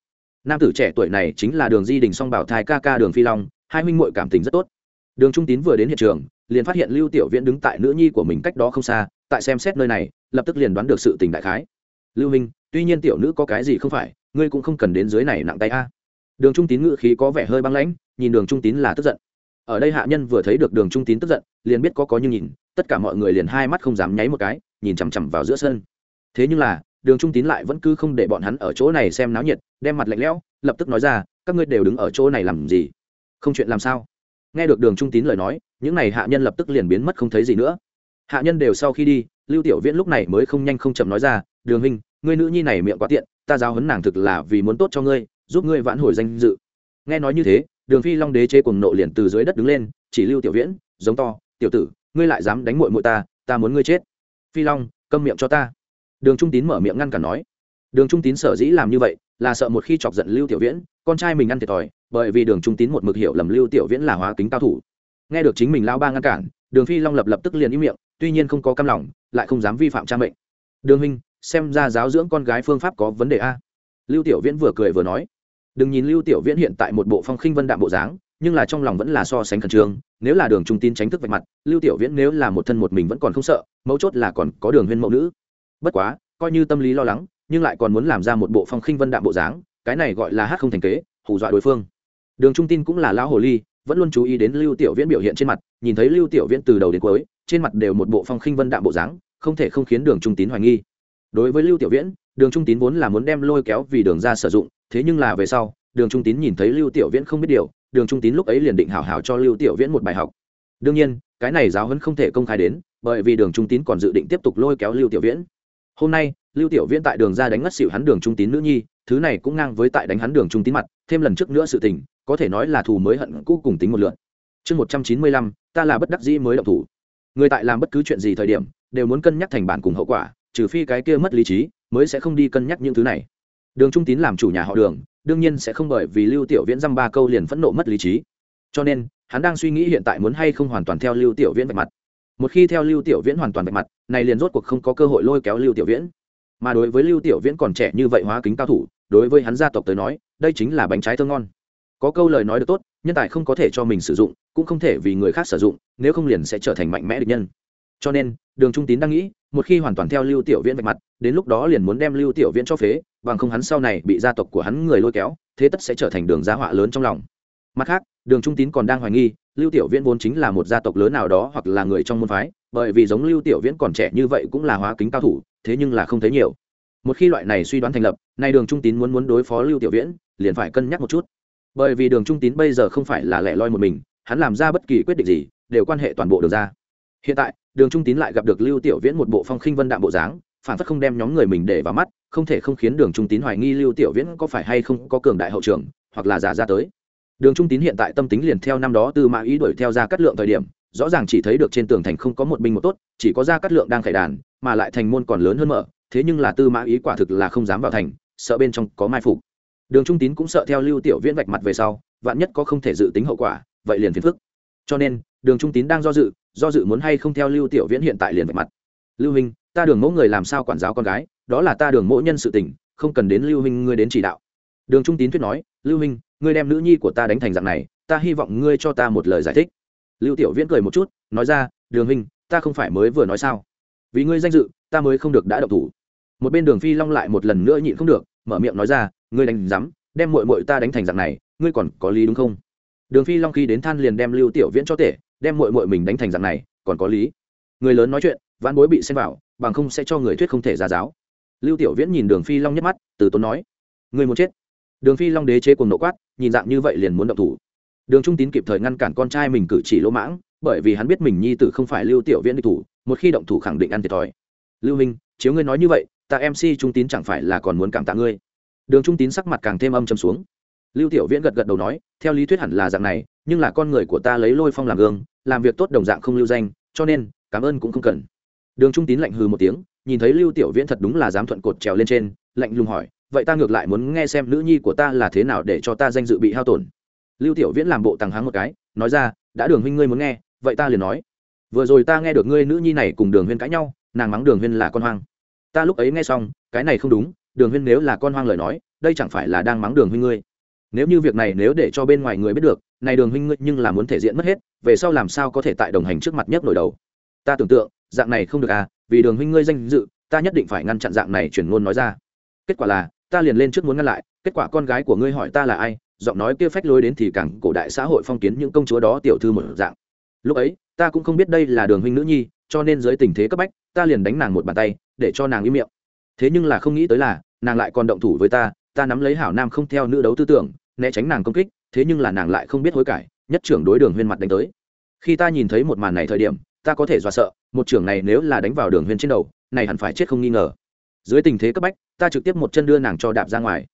Nam tử trẻ tuổi này chính là đường di đình song bảo thai ca ca đường phi long, hai huynh muội cảm tình rất tốt. Đường trung tín vừa đến hiện trường, liền phát hiện lưu tiểu viễn đứng tại nữ nhi của mình cách đó không xa, tại xem xét nơi này, lập tức liền đoán được sự tình đại khái. Lưu minh tuy nhiên tiểu nữ có cái gì không phải, ngươi cũng không cần đến dưới này nặng tay a. Đường trung tín ngự khí có vẻ hơi băng lãnh, nhìn đường trung tín là tức giận. Ở đây hạ nhân vừa thấy được đường trung tín tức giận, liền biết có có như nhìn, tất cả mọi người liền hai mắt không dám nháy một cái, nhìn chằm chằm vào giữa sân. Thế nhưng là, đường trung tín lại vẫn cứ không để bọn hắn ở chỗ này xem náo nhiệt, đem mặt lạnh lẽo, lập tức nói ra, các ngươi đều đứng ở chỗ này làm gì? Không chuyện làm sao? Nghe được đường trung tín lời nói, những n à y hạ nhân lập tức liền biến mất không thấy gì nữa hạ nhân đều sau khi đi, lưu tiểu viễn lúc này mới không nhanh không chậm nói ra, đường huynh, ngươi nữ nhi này miệng quá tiện, ta giáo hấn nàng thực là vì muốn tốt cho ngươi, giúp ngươi vãn hồi danh dự. Nghe nói như thế, đường phi long đế chế cùng nộ liền từ dưới đất đứng lên, chỉ lưu tiểu viễn, giống to, tiểu tử, ngươi lại dám đánh mội mội ta ta muốn ngươi chết. Phi long, câm miệng cho ta. Đường trung tín mở miệng ngăn cản nói. Đường trung tín sở dĩ làm như vậy, là sợ một khi chọc giận lưu tiểu viễn, con trai mình ăn thiệt thòi, bởi vì đường trung tín một mực hiểu lầm lưu tiểu viễn là hóa kính cao thủ. Nghe được chính mình lao ba ngăn cản đường phi long lập lập tức liền im miệng, tuy nhiên không có căm lòng, lại không dám vi phạm cha mệnh. Đường huynh, xem ra giáo dưỡng con gái phương pháp có vấn đề a. Lưu tiểu viễn vừa cười vừa nói. Đừng nhìn lưu tiểu viễn hiện tại một bộ phong khinh vân đạm bộ dáng, nhưng là trong lòng vẫn là so sánh khẩn trương, nếu là đường trung tin tránh thức vạch mặt, lưu tiểu viễn nếu là một thân một mình vẫn còn không sợ, mấu chốt là còn có đường huyên mẫu nữ. Bất quá, coi như tâm lý lo lắng, nhưng lại còn muốn làm ra một bộ phong khinh vân đạm bộ dáng, cái này gọi là hát không thành kế, hù dọa đối phương. Đường trung tin cũng là lão hồ ly vẫn luôn chú ý đến lưu tiểu viễn biểu hiện trên mặt, nhìn thấy lưu tiểu viễn từ đầu đến cuối, trên mặt đều một bộ phong khinh vân đạm bộ dáng, không thể không khiến đường trung tín hoài nghi. Đối với lưu tiểu viễn, đường trung tín vốn là muốn đem lôi kéo vì đường ra sử dụng, thế nhưng là về sau, đường trung tín nhìn thấy lưu tiểu viễn không biết điều, đường trung tín lúc ấy liền định hảo hảo cho lưu tiểu viễn một bài học. Đương nhiên, cái này giáo huấn không thể công khai đến, bởi vì đường trung tín còn dự định tiếp tục lôi kéo lưu tiểu viễn. Hôm nay, lưu tiểu viễn tại đường ra đánh ngất xỉu hắn đường trung tín nữ nhi, thứ này cũng ngang với tại đánh hắn đường trung tín mặt, thêm lần trước nữa sự tình có thể nói là thù mới hận cũ cùng tính một lượn. Chương một trăm chín mươi lăm, ta là bất đắc dĩ mới động thủ. Người tại làm bất cứ chuyện gì thời điểm, đều muốn cân nhắc thành bản cùng hậu quả, trừ phi cái kia mất lý trí, mới sẽ không đi cân nhắc những thứ này. Đường trung tín làm chủ nhà họ đường, đương nhiên sẽ không bởi vì lưu tiểu viễn dăm ba câu liền phẫn nộ mất lý trí. Cho nên, hắn đang suy nghĩ hiện tại muốn hay không hoàn toàn theo lưu tiểu viễn vạch mặt. Một khi theo lưu tiểu viễn hoàn toàn vạch mặt, này liền rốt cuộc không có cơ hội lôi kéo lưu tiểu viễn. Mà đối với lưu tiểu viễn còn trẻ như vậy hóa kính cao thủ, đối với hắn gia tộc tới nói, đây chính là bánh trái thơ ngon có câu lời nói được tốt, nhân tài không có thể cho mình sử dụng, cũng không thể vì người khác sử dụng, nếu không liền sẽ trở thành mạnh mẽ địch nhân. Cho nên, đường trung tín đang nghĩ, một khi hoàn toàn theo lưu tiểu viễn vạch mặt, đến lúc đó liền muốn đem lưu tiểu viễn cho phế, bằng không hắn sau này bị gia tộc của hắn người lôi kéo, thế tất sẽ trở thành đường gia họa lớn trong lòng. Mặt khác, đường trung tín còn đang hoài nghi, lưu tiểu viễn vốn chính là một gia tộc lớn nào đó hoặc là người trong môn phái, bởi vì giống lưu tiểu viễn còn trẻ như vậy cũng là hóa kính cao thủ, thế nhưng là không thấy nhiều. Một khi loại này suy đoán thành lập, nay đường trung tín muốn muốn đối phó lưu tiểu viễn, liền phải cân nhắc một chút bởi vì đường trung tín bây giờ không phải là lẻ loi một mình, hắn làm ra bất kỳ quyết định gì, đều quan hệ toàn bộ đường ra. Hiện tại, đường trung tín lại gặp được lưu tiểu viễn một bộ phong khinh vân đạm bộ dáng, phản phất không đem nhóm người mình để vào mắt, không thể không khiến đường trung tín hoài nghi lưu tiểu viễn có phải hay không có cường đại hậu trường, hoặc là giả ra tới. Đường trung tín hiện tại tâm tính liền theo năm đó từ mã ý đuổi theo ra cắt lượng thời điểm, rõ ràng chỉ thấy được trên tường thành không có một binh một tốt, chỉ có ra cắt lượng đang khải đàn, mà lại thành môn còn lớn hơn mở, thế nhưng là tư mã ý quả thực là không dám vào thành, sợ bên trong có mai phục đường trung tín cũng sợ theo lưu tiểu viễn vạch mặt về sau, vạn nhất có không thể dự tính hậu quả, vậy liền phiền phức. Cho nên, đường trung tín đang do dự do dự muốn hay không theo lưu tiểu viễn hiện tại liền vạch mặt. Lưu hình ta đường mẫu người làm sao quản giáo con gái, đó là ta đường mẫu nhân sự tình, không cần đến lưu hình ngươi đến chỉ đạo. Đường trung tín thuyết nói, lưu hình ngươi đem nữ nhi của ta đánh thành dạng này, ta hy vọng ngươi cho ta một lời giải thích. Lưu tiểu viễn cười một chút, nói ra, đường hình ta không phải mới vừa nói sao? Vì ngươi danh dự, ta mới không được đã độc thủ. Một bên đường phi long lại một lần nữa nhịn không được, mở miệng nói ra ngươi đánh rắm đem mội mội ta đánh thành dạng này, ngươi còn có lý đúng không? Đường phi long khi đến than liền đem lưu tiểu viễn cho tể, đem mội mội mình đánh thành dạng này, còn có lý. Người lớn nói chuyện, vãn bối bị xem vào, bằng không sẽ cho người thuyết không thể ra giáo. Lưu tiểu viễn nhìn đường phi long nhắc mắt, từ tốn nói người muốn chết? Đường phi long đế chế cùng nộ quát, nhìn dạng như vậy liền muốn động thủ. Đường trung tín kịp thời ngăn cản con trai mình cử chỉ lỗ mãng, bởi vì hắn biết mình nhi tử không phải lưu tiểu viễn địch thủ, một khi động thủ khẳng định ăn thiệt thòi. Lưu minh, chiếu ngươi nói như vậy, ta mc trung tín chẳng phải là còn muốn cảm tạ ngươi? Đường trung tín sắc mặt càng thêm âm châm xuống. Lưu tiểu viễn gật gật đầu nói, theo lý thuyết hẳn là dạng này, nhưng là con người của ta lấy lôi phong làm gương, làm việc tốt đồng dạng không lưu danh, cho nên, cảm ơn cũng không cần. Đường trung tín lạnh hừ một tiếng, nhìn thấy lưu tiểu viễn thật đúng là dám thuận cột trèo lên trên, lạnh lùng hỏi, vậy ta ngược lại muốn nghe xem nữ nhi của ta là thế nào để cho ta danh dự bị hao tổn. Lưu tiểu viễn làm bộ tăng háng một cái, nói ra, đã đường huynh ngươi muốn nghe, vậy ta liền nói. Vừa rồi ta nghe được ngươi nữ nhi này cùng đường huyên cãi nhau, nàng mắng đường huyên là con hoang. Ta lúc ấy nghe xong, cái này không đúng đường huyên nếu là con hoang lời nói, đây chẳng phải là đang mắng đường huynh ngươi. Nếu như việc này nếu để cho bên ngoài người biết được, này đường huynh ngươi nhưng là muốn thể diện mất hết, về sau làm sao có thể tại đồng hành trước mặt nhất nổi đầu? Ta tưởng tượng, dạng này không được à vì đường huynh ngươi danh dự, ta nhất định phải ngăn chặn dạng này chuyển ngôn nói ra. Kết quả là, ta liền lên trước muốn ngăn lại, kết quả con gái của ngươi hỏi ta là ai, giọng nói kia phách lối đến thì càng cổ đại xã hội phong kiến những công chúa đó tiểu thư một dạng. Lúc ấy, ta cũng không biết đây là đường huynh nữ nhi, cho nên dưới tình thế cấp bách, ta liền đánh nàng một bàn tay, để cho nàng im miệng. Thế nhưng là không nghĩ tới là nàng lại còn động thủ với ta ta nắm lấy hảo nam không theo nữ đấu tư tưởng, né tránh nàng công kích, thế nhưng là nàng lại không biết hối cải, nhất trưởng đối đường huyên mặt đánh tới. Khi ta nhìn thấy một màn này thời điểm, ta có thể dọa sợ, một trưởng này nếu là đánh vào đường huyên trên đầu, này hẳn phải chết không nghi ngờ. Dưới tình thế cấp bách, ta trực tiếp một chân đưa nàng cho đạp ra ngoài.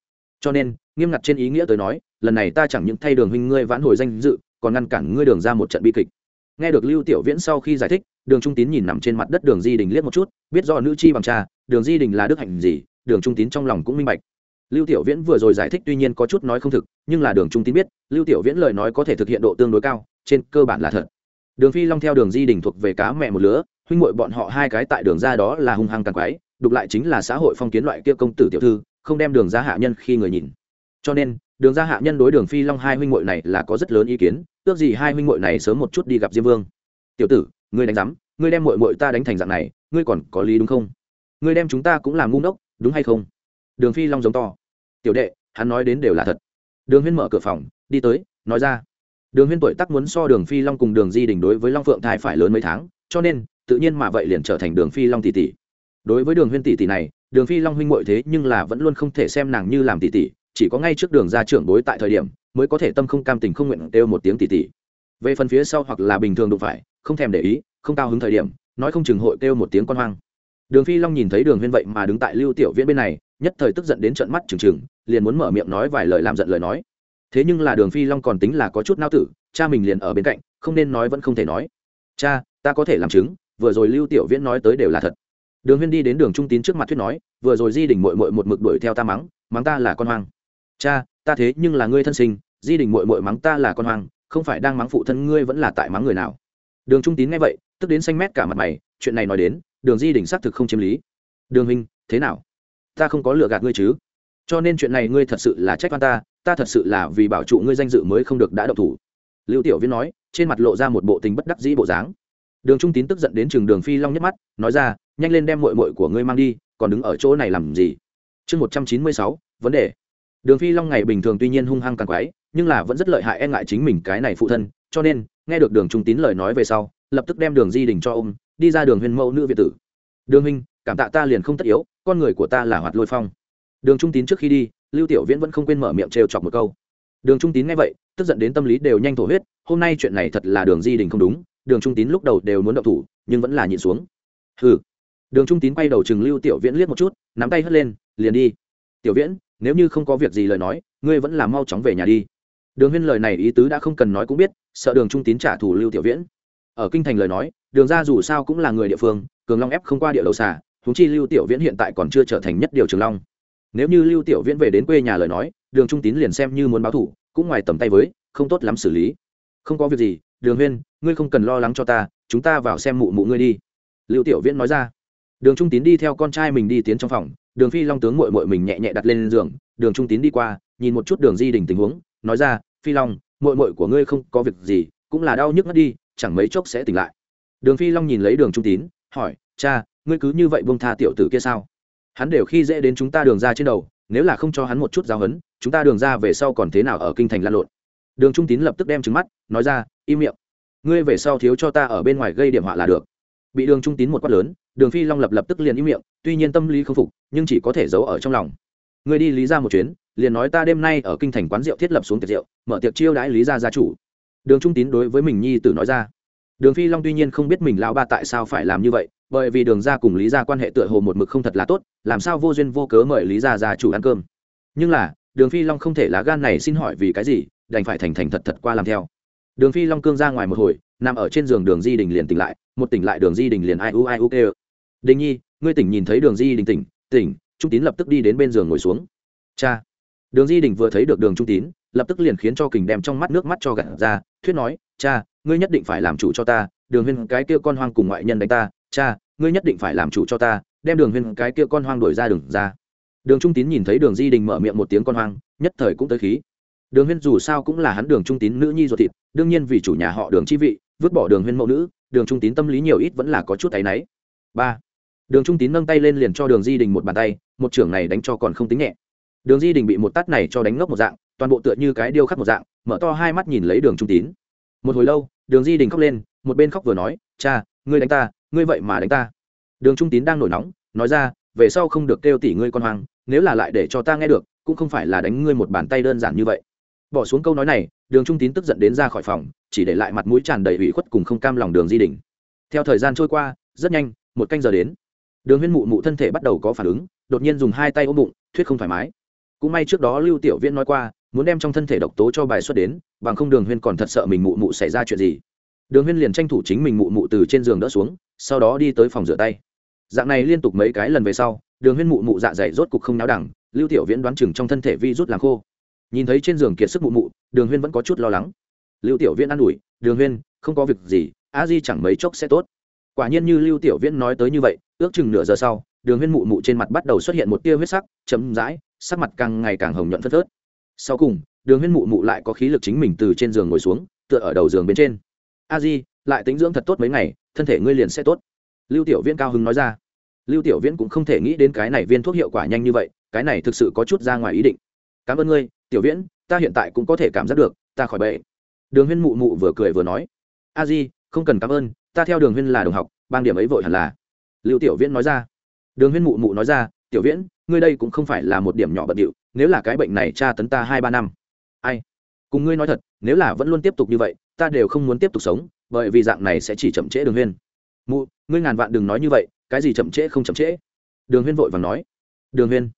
Cho nên, nghiêm ngặt trên ý nghĩa tới nói, lần này ta chẳng những thay đường huynh ngươi vãn hồi danh dự, còn ngăn cản ngươi đường ra một trận bi kịch. Nghe được lưu tiểu viễn sau khi giải thích, đường trung tín nhìn nằm trên mặt đất đường di đình liếc một chút, biết do nữ chi bằng cha, đường di đình là đức hạnh gì đường trung tín trong lòng cũng minh bạch. Lưu tiểu viễn vừa rồi giải thích tuy nhiên có chút nói không thực, nhưng là đường trung tín biết, lưu tiểu viễn lời nói có thể thực hiện độ tương đối cao, trên cơ bản là thật. Đường phi long theo đường di đình thuộc về cá mẹ một lứa, huynh muội bọn họ hai cái tại đường ra đó là hung hăng càng quái, đục lại chính là xã hội phong kiến loại kia công tử tiểu thư, không đem đường ra hạ nhân khi người nhìn. Cho nên, đường ra hạ nhân đối đường phi long hai huynh muội này là có rất lớn ý kiến, ước gì hai huynh muội này sớm một chút đi gặp diêm vương. Tiểu tử, ngươi đánh giám, ngươi đem muội muội ta đánh thành dạng này, ngươi còn có lý đúng không? Ngươi đem chúng ta cũng làm ngu ngốc đúng hay không? Đường phi long giống to. Tiểu đệ, hắn nói đến đều là thật. Đường huyên mở cửa phòng, đi tới, nói ra. Đường huyên tuổi tắc muốn so đường phi long cùng đường di đình đối với long phượng thai phải lớn mấy tháng, cho nên, tự nhiên mà vậy liền trở thành đường phi long tỷ tỷ. Đối với đường huyên tỷ tỷ này, đường phi long huynh muội thế nhưng là vẫn luôn không thể xem nàng như làm tỷ tỷ, chỉ có ngay trước đường ra trưởng bối tại thời điểm, mới có thể tâm không cam tình không nguyện kêu một tiếng tỷ tỷ. Về phần phía sau hoặc là bình thường đụng phải, không thèm để ý, không cao hứng thời điểm, nói không chừng hội kêu một tiếng con hoang đường phi long nhìn thấy đường huyên vậy mà đứng tại lưu tiểu viễn bên này, nhất thời tức giận đến trận mắt trừng trừng, liền muốn mở miệng nói vài lời làm giận lời nói. Thế nhưng là đường phi long còn tính là có chút nao tử, cha mình liền ở bên cạnh, không nên nói vẫn không thể nói. Cha, ta có thể làm chứng, vừa rồi lưu tiểu viễn nói tới đều là thật. Đường huyên đi đến đường trung tín trước mặt thuyết nói, vừa rồi di đình mội mội một mực đuổi theo ta mắng mắng ta là con hoang. Cha, ta thế nhưng là ngươi thân sinh, di đình mội mội mắng ta là con hoang, không phải đang mắng phụ thân ngươi vẫn là tại mắng người nào. Đường trung tín nghe vậy, tức đến xanh mét cả mặt mày, chuyện này nói đến đường di đỉnh xác thực không chiếm lý. Đường hình thế nào? Ta không có lựa gạt ngươi chứ? Cho nên chuyện này ngươi thật sự là trách oan ta ta thật sự là vì bảo trụ ngươi danh dự mới không được đã độc thủ. Lưu tiểu viễn nói, trên mặt lộ ra một bộ tình bất đắc dĩ bộ dáng. Đường trung tín tức giận đến trường đường phi long nhấc mắt, nói ra, nhanh lên đem mội mội của ngươi mang đi, còn đứng ở chỗ này làm gì? Chương một trăm chín mươi sáu, vấn đề. Đường phi long ngày bình thường tuy nhiên hung hăng càng quái, nhưng là vẫn rất lợi hại e ngại chính mình cái này phụ thân, cho nên, nghe được đường trung tín lời nói về sau, lập tức đem đường di đình cho ông đi ra đường huyền mẫu nữ việt tử. Đường huynh, cảm tạ ta liền không tất yếu, con người của ta là hoạt lôi phong. Đường trung tín trước khi đi, lưu tiểu viễn vẫn không quên mở miệng trêu chọc một câu. Đường trung tín nghe vậy, tức giận đến tâm lý đều nhanh thổ huyết, hôm nay chuyện này thật là đường di đình không đúng, đường trung tín lúc đầu đều muốn động thủ, nhưng vẫn là nhịn xuống. Hừ. Đường trung tín quay đầu chừng lưu tiểu viễn liếc một chút, nắm tay hất lên, liền đi. Tiểu viễn, nếu như không có việc gì lời nói, ngươi vẫn là mau chóng về nhà đi. Đường huyên lời này ý tứ đã không cần nói cũng biết, sợ đường trung tín trả thù lưu tiểu viễn. Ở kinh thành lời nói đường ra dù sao cũng là người địa phương, cường long ép không qua địa đầu xà húng chi lưu tiểu viễn hiện tại còn chưa trở thành nhất điều trường long. Nếu như lưu tiểu viễn về đến quê nhà lời nói, đường trung tín liền xem như muốn báo thủ, cũng ngoài tầm tay với, không tốt lắm xử lý. Không có việc gì, đường huyên, ngươi không cần lo lắng cho ta, chúng ta vào xem mụ mụ ngươi đi. Lưu tiểu viễn nói ra. Đường trung tín đi theo con trai mình đi tiến trong phòng, đường phi long tướng mội mội mình nhẹ nhẹ đặt lên giường, đường trung tín đi qua, nhìn một chút đường di đình tình huống, nói ra, phi long mội mội của ngươi không có việc gì, cũng là đau nhức mất đi, chẳng mấy chốc sẽ tỉnh lại đường phi long nhìn lấy đường trung tín, hỏi, cha, ngươi cứ như vậy buông tha tiểu tử kia sao? Hắn đều khi dễ đến chúng ta đường ra trên đầu, nếu là không cho hắn một chút giáo hấn chúng ta đường ra về sau còn thế nào ở kinh thành lan lộn? Đường trung tín lập tức đem trứng mắt, nói ra, im miệng. Ngươi về sau thiếu cho ta ở bên ngoài gây điểm họa là được. Bị đường trung tín một quát lớn, đường phi long lập lập tức liền im miệng, tuy nhiên tâm lý không phục, nhưng chỉ có thể giấu ở trong lòng. Ngươi đi lý ra một chuyến, liền nói ta đêm nay ở kinh thành quán rượu thiết lập xuống tiệc rượu, mở tiệc chiêu đãi lý gia gia chủ. Đường trung tín đối với mình nhi tử nói ra đường phi long tuy nhiên không biết mình lão ba tại sao phải làm như vậy, bởi vì đường gia cùng lý gia quan hệ tựa hồ một mực không thật là tốt, làm sao vô duyên vô cớ mời lý gia gia chủ ăn cơm. Nhưng là, đường phi long không thể lá gan này xin hỏi vì cái gì, đành phải thành thành thật thật qua làm theo. Đường phi long cương ra ngoài một hồi, nằm ở trên giường đường di đình liền tỉnh lại, một tỉnh lại đường di đình liền ai u ai u kêu. Đình nhi, ngươi tỉnh nhìn thấy đường di đình tỉnh tỉnh. Trung tín lập tức đi đến bên giường ngồi xuống. Cha đường di đình vừa thấy được đường trung tín, lập tức liền khiến cho kình đem trong mắt nước mắt cho gặt ra, thuyết nói, cha, ngươi nhất định phải làm chủ cho ta, đường huyên cái kia con hoang cùng ngoại nhân đánh ta, cha, ngươi nhất định phải làm chủ cho ta, đem đường huyên cái kia con hoang đổi ra đường ra. Đường trung tín nhìn thấy đường di đình mở miệng một tiếng con hoang, nhất thời cũng tới khí. Đường huyên dù sao cũng là hắn đường trung tín nữ nhi ruột thịt, đương nhiên vì chủ nhà họ đường chi vị, vứt bỏ đường huyên mẫu nữ, đường trung tín tâm lý nhiều ít vẫn là có chút áy náy. Ba. Đường trung tín nâng tay lên liền cho đường di đình một bàn tay, một trưởng này đánh cho còn không tính nhẹ đường di đình bị một tát này cho đánh ngốc một dạng, toàn bộ tựa như cái điêu khắc một dạng, mở to hai mắt nhìn lấy đường trung tín. Một hồi lâu, đường di đình khóc lên, một bên khóc vừa nói, cha, ngươi đánh ta, ngươi vậy mà đánh ta. Đường trung tín đang nổi nóng, nói ra, về sau không được kêu tỷ ngươi con hoang, nếu là lại để cho ta nghe được, cũng không phải là đánh ngươi một bàn tay đơn giản như vậy. Bỏ xuống câu nói này, đường trung tín tức giận đến ra khỏi phòng, chỉ để lại mặt mũi tràn đầy ủy khuất cùng không cam lòng đường di đình. Theo thời gian trôi qua, rất nhanh, một canh giờ đến. Đường huyên mụ mụ thân thể bắt đầu có phản ứng, đột nhiên dùng hai tay ôm bụng, thuyết không thoải mái cũng may trước đó lưu tiểu viễn nói qua, muốn đem trong thân thể độc tố cho bài xuất đến, bằng không đường huyên còn thật sợ mình mụ mụ xảy ra chuyện gì. Đường huyên liền tranh thủ chính mình mụ mụ từ trên giường đỡ xuống, sau đó đi tới phòng rửa tay. Dạng này liên tục mấy cái lần về sau, đường huyên mụ mụ dạ dày rốt cục không náo đẳng, lưu tiểu viễn đoán chừng trong thân thể vi rút làm khô. Nhìn thấy trên giường kiệt sức mụ mụ, đường huyên vẫn có chút lo lắng. Lưu tiểu viễn an ủi, đường huyên, không có việc gì, a di chẳng mấy chốc sẽ tốt. Quả nhiên như lưu tiểu viễn nói tới như vậy, ước chừng nửa giờ sau, đường huyên mụ mụ trên mặt bắt đầu xuất hiện một tia huyết sắc chấm dãi sắc mặt càng ngày càng hồng nhuận phất phớt. Sau cùng, đường huyên mụ mụ lại có khí lực chính mình từ trên giường ngồi xuống, tựa ở đầu giường bên trên. A di, lại tính dưỡng thật tốt mấy ngày, thân thể ngươi liền sẽ tốt. Lưu tiểu viễn cao hứng nói ra. Lưu tiểu viễn cũng không thể nghĩ đến cái này viên thuốc hiệu quả nhanh như vậy, cái này thực sự có chút ra ngoài ý định. Cảm ơn ngươi, tiểu viễn, ta hiện tại cũng có thể cảm giác được, ta khỏi bệnh. Đường huyên mụ mụ vừa cười vừa nói. A di, không cần cảm ơn, ta theo đường huyên là đồng học, bang điểm ấy vội hẳn là. Lưu tiểu viễn nói ra. Đường huyên mụ mụ nói ra. Tiểu viễn ngươi đây cũng không phải là một điểm nhỏ bận điệu, nếu là cái bệnh này tra tấn ta hai ba năm. Ai? Cùng ngươi nói thật, nếu là vẫn luôn tiếp tục như vậy, ta đều không muốn tiếp tục sống, bởi vì dạng này sẽ chỉ chậm trễ đường huyên. Mụ, ngươi ngàn vạn đừng nói như vậy, cái gì chậm trễ không chậm trễ? Đường huyên vội vàng nói. Đường huyên.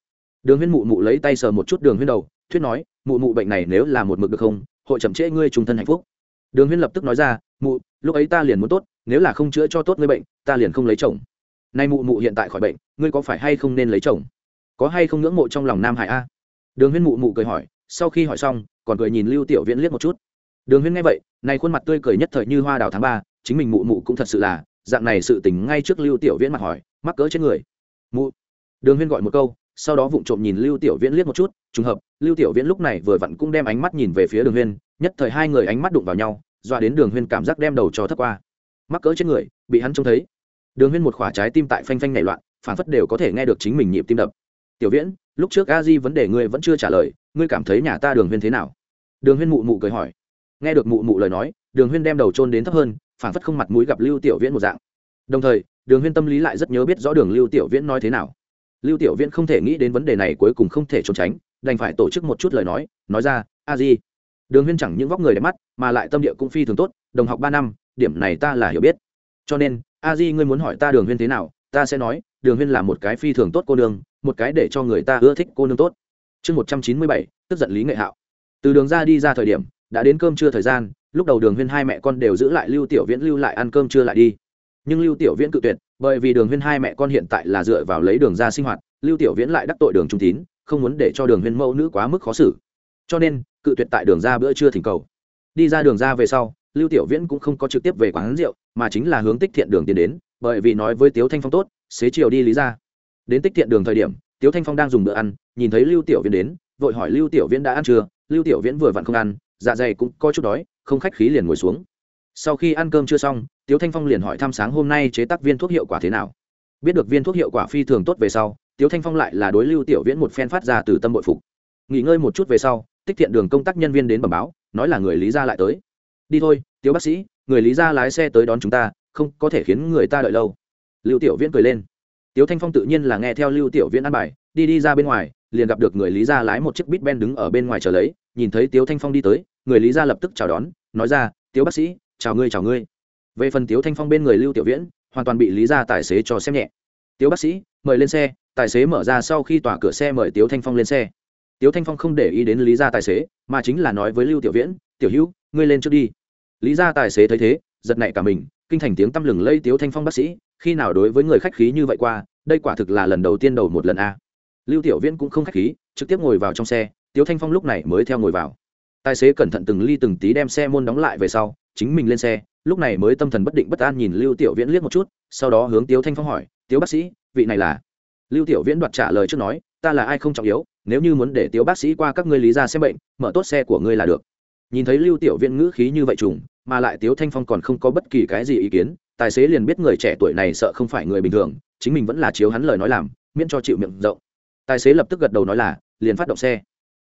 Đường huyên mụ mụ lấy tay sờ một chút đường huyên đầu, thuyết nói, mụ mụ bệnh này nếu là một mực được không, hội chậm trễ ngươi trung thân hạnh phúc. Đường huyên lập tức nói ra, mụ, lúc ấy ta liền muốn tốt, nếu là không chữa cho tốt ngươi bệnh, ta liền không lấy chồng. Nay mụ mụ hiện tại khỏi bệnh, ngươi có phải hay không nên lấy chồng? Có hay không ngưỡng mộ trong lòng nam hải a đường huyên mụ mụ cười hỏi sau khi hỏi xong còn cười nhìn lưu tiểu viễn liếc một chút đường huyên nghe vậy này khuôn mặt tươi cười nhất thời như hoa đào tháng ba chính mình mụ mụ cũng thật sự là dạng này sự tình ngay trước lưu tiểu viễn mặt hỏi mắc cỡ trên người mụ đường huyên gọi một câu sau đó vụng trộm nhìn lưu tiểu viễn liếc một chút trùng hợp lưu tiểu viễn lúc này vừa vặn cũng đem ánh mắt nhìn về phía đường huyên nhất thời hai người ánh mắt đụng vào nhau doa đến đường huyên cảm giác đem đầu cho thấp qua mắc cỡ trên người bị hắn trông thấy đường huyên một khỏa trái tim tại phanh phanh nảy loạn phản phất đều có thể nghe được chính mình nhịp tim đập tiểu viễn, lúc trước a di vấn đề ngươi vẫn chưa trả lời, ngươi cảm thấy nhà ta đường huyên thế nào? Đường huyên mụ mụ cười hỏi. Nghe được mụ mụ lời nói, đường huyên đem đầu trôn đến thấp hơn phản phất không mặt mũi gặp lưu tiểu viễn một dạng. Đồng thời, đường huyên tâm lý lại rất nhớ biết rõ đường lưu tiểu viễn nói thế nào. Lưu tiểu viễn không thể nghĩ đến vấn đề này cuối cùng không thể trốn tránh, đành phải tổ chức một chút lời nói nói ra, a di. Đường huyên chẳng những vóc người đẹp mắt, mà lại tâm địa cũng phi thường tốt, đồng học ba năm, điểm này ta là hiểu biết. Cho nên, a di, ngươi muốn hỏi ta đường huyên thế nào, ta sẽ nói đường huyên là một cái phi thường tốt cô nương, một cái để cho người ta ưa thích cô nương tốt. Chương một trăm chín mươi bảy, tức giận lý nghệ hạo. Từ đường ra đi ra thời điểm, đã đến cơm trưa thời gian, lúc đầu đường huyên hai mẹ con đều giữ lại lưu tiểu viễn, lưu lại ăn cơm trưa lại đi. Nhưng lưu tiểu viễn cự tuyệt, bởi vì đường huyên hai mẹ con hiện tại là dựa vào lấy đường ra sinh hoạt, lưu tiểu viễn lại đắc tội đường trung tín, không muốn để cho đường huyên mẫu nữ quá mức khó xử. Cho nên, cự tuyệt tại đường ra bữa trưa thỉnh cầu. Đi ra đường ra về sau, lưu tiểu viễn cũng không có trực tiếp về quán rượu, mà chính là hướng tích thiện đường tiến đến, bởi vì nói với tiếu thanh phong tốt xế chiều đi lý ra đến tích thiện đường thời điểm, tiếu thanh phong đang dùng bữa ăn, nhìn thấy lưu tiểu viễn đến, vội hỏi lưu tiểu viễn đã ăn chưa? Lưu tiểu viễn vừa vặn không ăn dạ dày cũng có chút đói, không khách khí liền ngồi xuống. Sau khi ăn cơm chưa xong, tiếu thanh phong liền hỏi thăm sáng hôm nay chế tác viên thuốc hiệu quả thế nào. Biết được viên thuốc hiệu quả phi thường tốt về sau, tiếu thanh phong lại là đối lưu tiểu viễn một phen phát ra từ tâm bội phục. Nghỉ ngơi một chút về sau, tích thiện đường công tác nhân viên đến bẩm báo, nói là người lý gia lại tới. Đi thôi, tiếu bác sĩ, người lý gia lái xe tới đón chúng ta, không có thể khiến người ta đợi lâu lưu tiểu viễn cười lên. Tiếu thanh phong tự nhiên là nghe theo lưu tiểu viễn ăn bài, đi đi ra bên ngoài, liền gặp được người lý gia lái một chiếc bít ben đứng ở bên ngoài chờ lấy, nhìn thấy tiếu thanh phong đi tới, người lý gia lập tức chào đón, nói ra, tiếu bác sĩ, chào ngươi chào ngươi. Về phần tiếu thanh phong bên người lưu tiểu viễn, hoàn toàn bị lý gia tài xế cho xem nhẹ. Tiếu bác sĩ, mời lên xe. Tài xế mở ra sau khi tỏa cửa xe mời tiếu thanh phong lên xe. Tiếu thanh phong không để ý đến lý gia tài xế, mà chính là nói với lưu tiểu viễn, tiểu hữu, ngươi lên trước đi. Lý gia tài xế thấy thế, giật nảy cả mình kinh thành tiếng tăm lừng lây tiếu thanh phong bác sĩ, khi nào đối với người khách khí như vậy qua, đây quả thực là lần đầu tiên đầu một lần a. Lưu tiểu viễn cũng không khách khí, trực tiếp ngồi vào trong xe, tiếu thanh phong lúc này mới theo ngồi vào. Tài xế cẩn thận từng ly từng tí đem xe môn đóng lại về sau, chính mình lên xe, lúc này mới tâm thần bất định bất an nhìn lưu tiểu viễn liếc một chút, sau đó hướng tiếu thanh phong hỏi, tiếu bác sĩ, vị này là? Lưu tiểu viễn đoạt trả lời trước nói, ta là ai không trọng yếu, nếu như muốn để tiếu bác sĩ qua các ngươi lý ra xem bệnh, mở tốt xe của ngươi là được. Nhìn thấy lưu tiểu viễn ngữ khí như vậy trùng mà lại tiếu thanh phong còn không có bất kỳ cái gì ý kiến tài xế liền biết người trẻ tuổi này sợ không phải người bình thường chính mình vẫn là chiếu hắn lời nói làm miễn cho chịu miệng rộng. Tài xế lập tức gật đầu nói là liền phát động xe.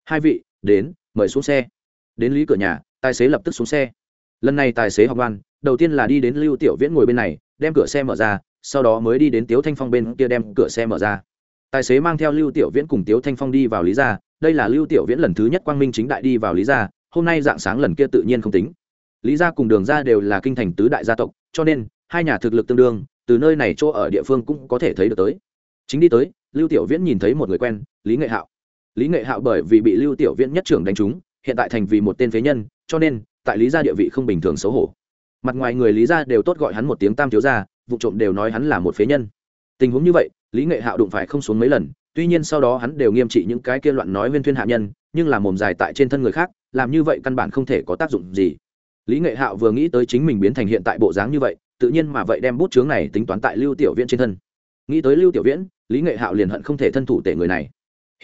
Hai vị đến mời xuống xe. Đến lý cửa nhà tài xế lập tức xuống xe. Lần này tài xế học văn, đầu tiên là đi đến lưu tiểu viễn ngồi bên này đem cửa xe mở ra sau đó mới đi đến tiếu thanh phong bên kia đem cửa xe mở ra. Tài xế mang theo lưu tiểu viễn cùng tiếu thanh phong đi vào lý gia. Đây là lưu tiểu viễn lần thứ nhất quang minh chính đại đi vào lý gia. Hôm nay dạng sáng lần kia tự nhiên không tính lý gia cùng đường gia đều là kinh thành tứ đại gia tộc, cho nên, hai nhà thực lực tương đương, từ nơi này chỗ ở địa phương cũng có thể thấy được tới. Chính đi tới, lưu tiểu viễn nhìn thấy một người quen, lý nghệ hạo. Lý nghệ hạo bởi vì bị lưu tiểu viễn nhất trưởng đánh trúng, hiện tại thành vì một tên phế nhân, cho nên, tại lý gia địa vị không bình thường xấu hổ. Mặt ngoài người lý gia đều tốt gọi hắn một tiếng tam thiếu gia, vụ trộm đều nói hắn là một phế nhân. Tình huống như vậy, lý nghệ hạo đụng phải không xuống mấy lần, tuy nhiên sau đó hắn đều nghiêm trị những cái kia loạn nói viên thuyên hạ nhân, nhưng là mồm dài tại trên thân người khác, làm như vậy căn bản không thể có tác dụng gì lý nghệ hạo vừa nghĩ tới chính mình biến thành hiện tại bộ dáng như vậy, tự nhiên mà vậy đem bút chướng này tính toán tại lưu tiểu viễn trên thân. Nghĩ tới lưu tiểu viễn, lý nghệ hạo liền hận không thể thân thủ tể người này.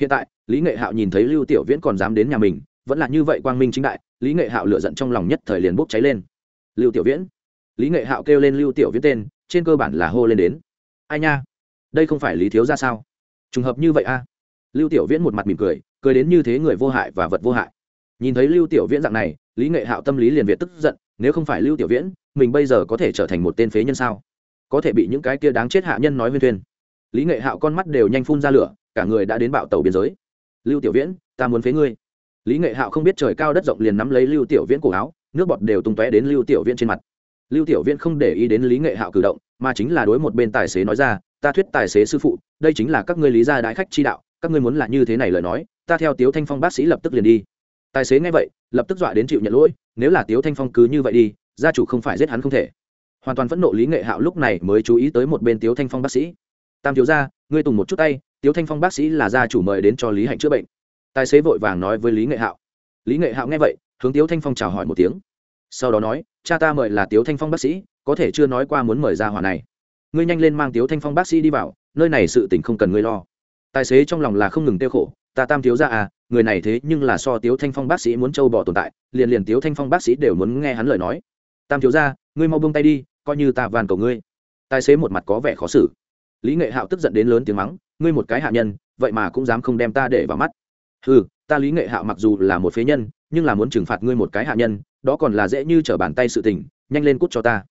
Hiện tại, lý nghệ hạo nhìn thấy lưu tiểu viễn còn dám đến nhà mình, vẫn là như vậy quang minh chính đại, lý nghệ hạo lựa giận trong lòng nhất thời liền bốc cháy lên. Lưu tiểu viễn? Lý nghệ hạo kêu lên lưu tiểu viễn tên, trên cơ bản là hô lên đến. Ai nha? Đây không phải lý thiếu ra sao? Trùng hợp như vậy a. À? lưu tiểu viễn một mặt mỉm cười cười đến như thế người vô hại và vật vô hại nhìn thấy lưu tiểu viễn dạng này, lý nghệ hạo tâm lý liền việt tức giận, nếu không phải lưu tiểu viễn, mình bây giờ có thể trở thành một tên phế nhân sao? Có thể bị những cái kia đáng chết hạ nhân nói huyên thuyên. Lý nghệ hạo con mắt đều nhanh phun ra lửa, cả người đã đến bạo tàu biên giới. Lưu tiểu viễn, ta muốn phế ngươi. Lý nghệ hạo không biết trời cao đất rộng liền nắm lấy lưu tiểu viễn cổ áo, nước bọt đều tung tóe đến lưu tiểu viễn trên mặt. Lưu tiểu viễn không để ý đến lý nghệ hạo cử động, mà chính là đối một bên tài xế nói ra, ta thuyết tài xế sư phụ, đây chính là các ngươi lý gia đại khách chi đạo, các ngươi muốn là như thế này lời nói, ta theo tiếu thanh phong bác sĩ lập tức liền đi tài xế nghe vậy, lập tức dọa đến chịu nhận lỗi, nếu là tiếu thanh phong cứ như vậy đi, gia chủ không phải giết hắn không thể. Hoàn toàn phẫn nộ lý nghệ hạo lúc này mới chú ý tới một bên tiếu thanh phong bác sĩ. Tam thiếu gia, ngươi tùng một chút tay, tiếu thanh phong bác sĩ là gia chủ mời đến cho lý hạnh chữa bệnh. Tài xế vội vàng nói với lý nghệ hạo. Lý nghệ hạo nghe vậy, hướng tiếu thanh phong chào hỏi một tiếng. Sau đó nói, cha ta mời là tiếu thanh phong bác sĩ, có thể chưa nói qua muốn mời ra hỏa này. Ngươi nhanh lên mang tiếu thanh phong bác sĩ đi vào, nơi này sự tình không cần ngươi lo. Tài xế trong lòng là không ngừng tiêu khổ ta tam thiếu ra à người này thế nhưng là so tiếu thanh phong bác sĩ muốn trâu bỏ tồn tại, liền liền tiếu thanh phong bác sĩ đều muốn nghe hắn lời nói. Tam thiếu ra ngươi mau bông tay đi, coi như ta van cầu ngươi. Tài xế một mặt có vẻ khó xử. Lý nghệ hạo tức giận đến lớn tiếng mắng, ngươi một cái hạ nhân, vậy mà cũng dám không đem ta để vào mắt. Ừ ta lý nghệ hạo mặc dù là một phế nhân, nhưng là muốn trừng phạt ngươi một cái hạ nhân, đó còn là dễ như trở bàn tay sự tình, nhanh lên cút cho ta.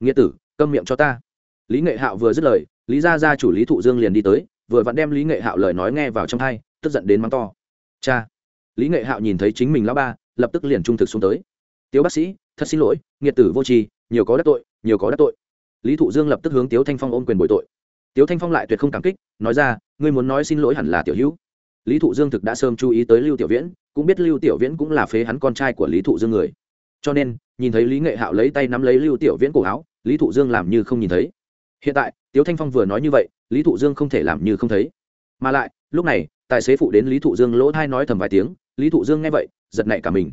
Nghĩa tử, câm miệng cho ta. Lý nghệ hạo vừa dứt lời, lý gia gia chủ lý thụ dương liền đi tới, vừa vặn đem lý nghệ hạo lời nói nghe vào trong thai tức giận đến mắng to. Cha. Lý nghệ hạo nhìn thấy chính mình lão ba, lập tức liền trung thực xuống tới. Tiếu bác sĩ, thật xin lỗi, nghiệt tử vô tri, nhiều có đắc tội, nhiều có đắc tội. Lý thụ dương lập tức hướng tiếu thanh phong ôm quyền bồi tội. Tiếu thanh phong lại tuyệt không cảm kích, nói ra, ngươi muốn nói xin lỗi hẳn là tiểu hữu. Lý thụ dương thực đã sớm chú ý tới lưu tiểu viễn, cũng biết lưu tiểu viễn cũng là phế hắn con trai của lý thụ dương người. Cho nên, nhìn thấy lý nghệ hạo lấy tay nắm lấy lưu tiểu viễn cổ áo, lý thụ dương làm như không nhìn thấy. Hiện tại, tiếu thanh phong vừa nói như vậy, lý thụ dương không thể làm như không thấy. Mà lại lúc này, tài xế phụ đến lý thụ dương lỗ thai nói thầm vài tiếng, lý thụ dương nghe vậy, giật nảy cả mình.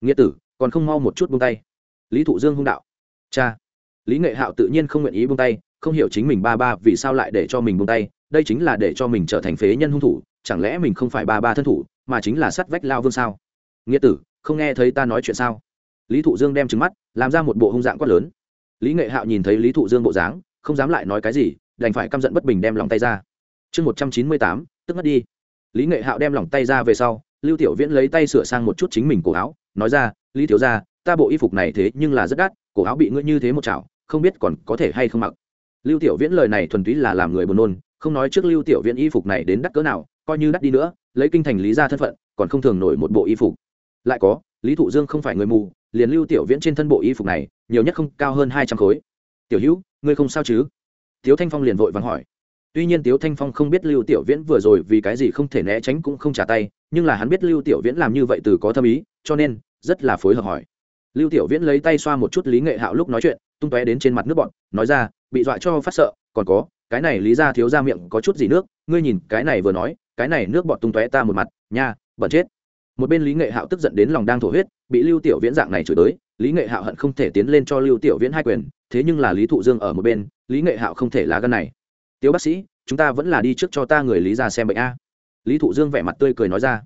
Nghĩa tử, còn không mau một chút buông tay. Lý thụ dương hung đạo. Cha. Lý nghệ hạo tự nhiên không nguyện ý buông tay, không hiểu chính mình ba ba vì sao lại để cho mình buông tay, đây chính là để cho mình trở thành phế nhân hung thủ, chẳng lẽ mình không phải ba ba thân thủ, mà chính là sắt vách lao vương sao? Nghĩa tử, không nghe thấy ta nói chuyện sao? Lý thụ dương đem trứng mắt, làm ra một bộ hung dạng quát lớn. Lý nghệ hạo nhìn thấy lý thụ dương bộ dáng, không dám lại nói cái gì, đành phải căm giận bất bình đem lòng tay ra. Chương một trăm chín mươi tám tức mất đi. Lý nghệ hạo đem lòng tay ra về sau, lưu tiểu viễn lấy tay sửa sang một chút chính mình cổ áo, nói ra, lý thiếu ra ta bộ y phục này thế nhưng là rất đắt, cổ áo bị ngươi như thế một chảo, không biết còn có thể hay không mặc. Lưu tiểu viễn lời này thuần túy là làm người buồn nôn, không nói trước lưu tiểu viễn y phục này đến đắt cỡ nào, coi như đắt đi nữa, lấy kinh thành lý ra thân phận, còn không thường nổi một bộ y phục. Lại có, lý thụ dương không phải người mù, liền lưu tiểu viễn trên thân bộ y phục này, nhiều nhất không cao hơn hai trăm khối. Tiểu hữu, ngươi không sao chứ? Tiếu thanh phong liền vội vàng hỏi tuy nhiên tiếu thanh phong không biết lưu tiểu viễn vừa rồi vì cái gì không thể né tránh cũng không trả tay, nhưng là hắn biết lưu tiểu viễn làm như vậy từ có tâm ý, cho nên rất là phối hợp hỏi. Lưu tiểu viễn lấy tay xoa một chút lý nghệ hạo lúc nói chuyện, tung tóe đến trên mặt nước bọn, nói ra, bị dọa cho phát sợ, còn có, cái này lý ra thiếu ra miệng có chút gì nước, ngươi nhìn, cái này vừa nói, cái này nước bọt tung tóe ta một mặt, nha, bẩn chết. Một bên lý nghệ hạo tức giận đến lòng đang thổ huyết, bị lưu tiểu viễn dạng này chửi tới lý nghệ hạo hận không thể tiến lên cho lưu tiểu viễn hai quyền, thế nhưng là lý thụ dương ở một bên, lý nghệ hạo không thể lá gân này thiếu bác sĩ, chúng ta vẫn là đi trước cho ta người lý ra xem bệnh a. Lý thụ dương vẻ mặt tươi cười nói ra.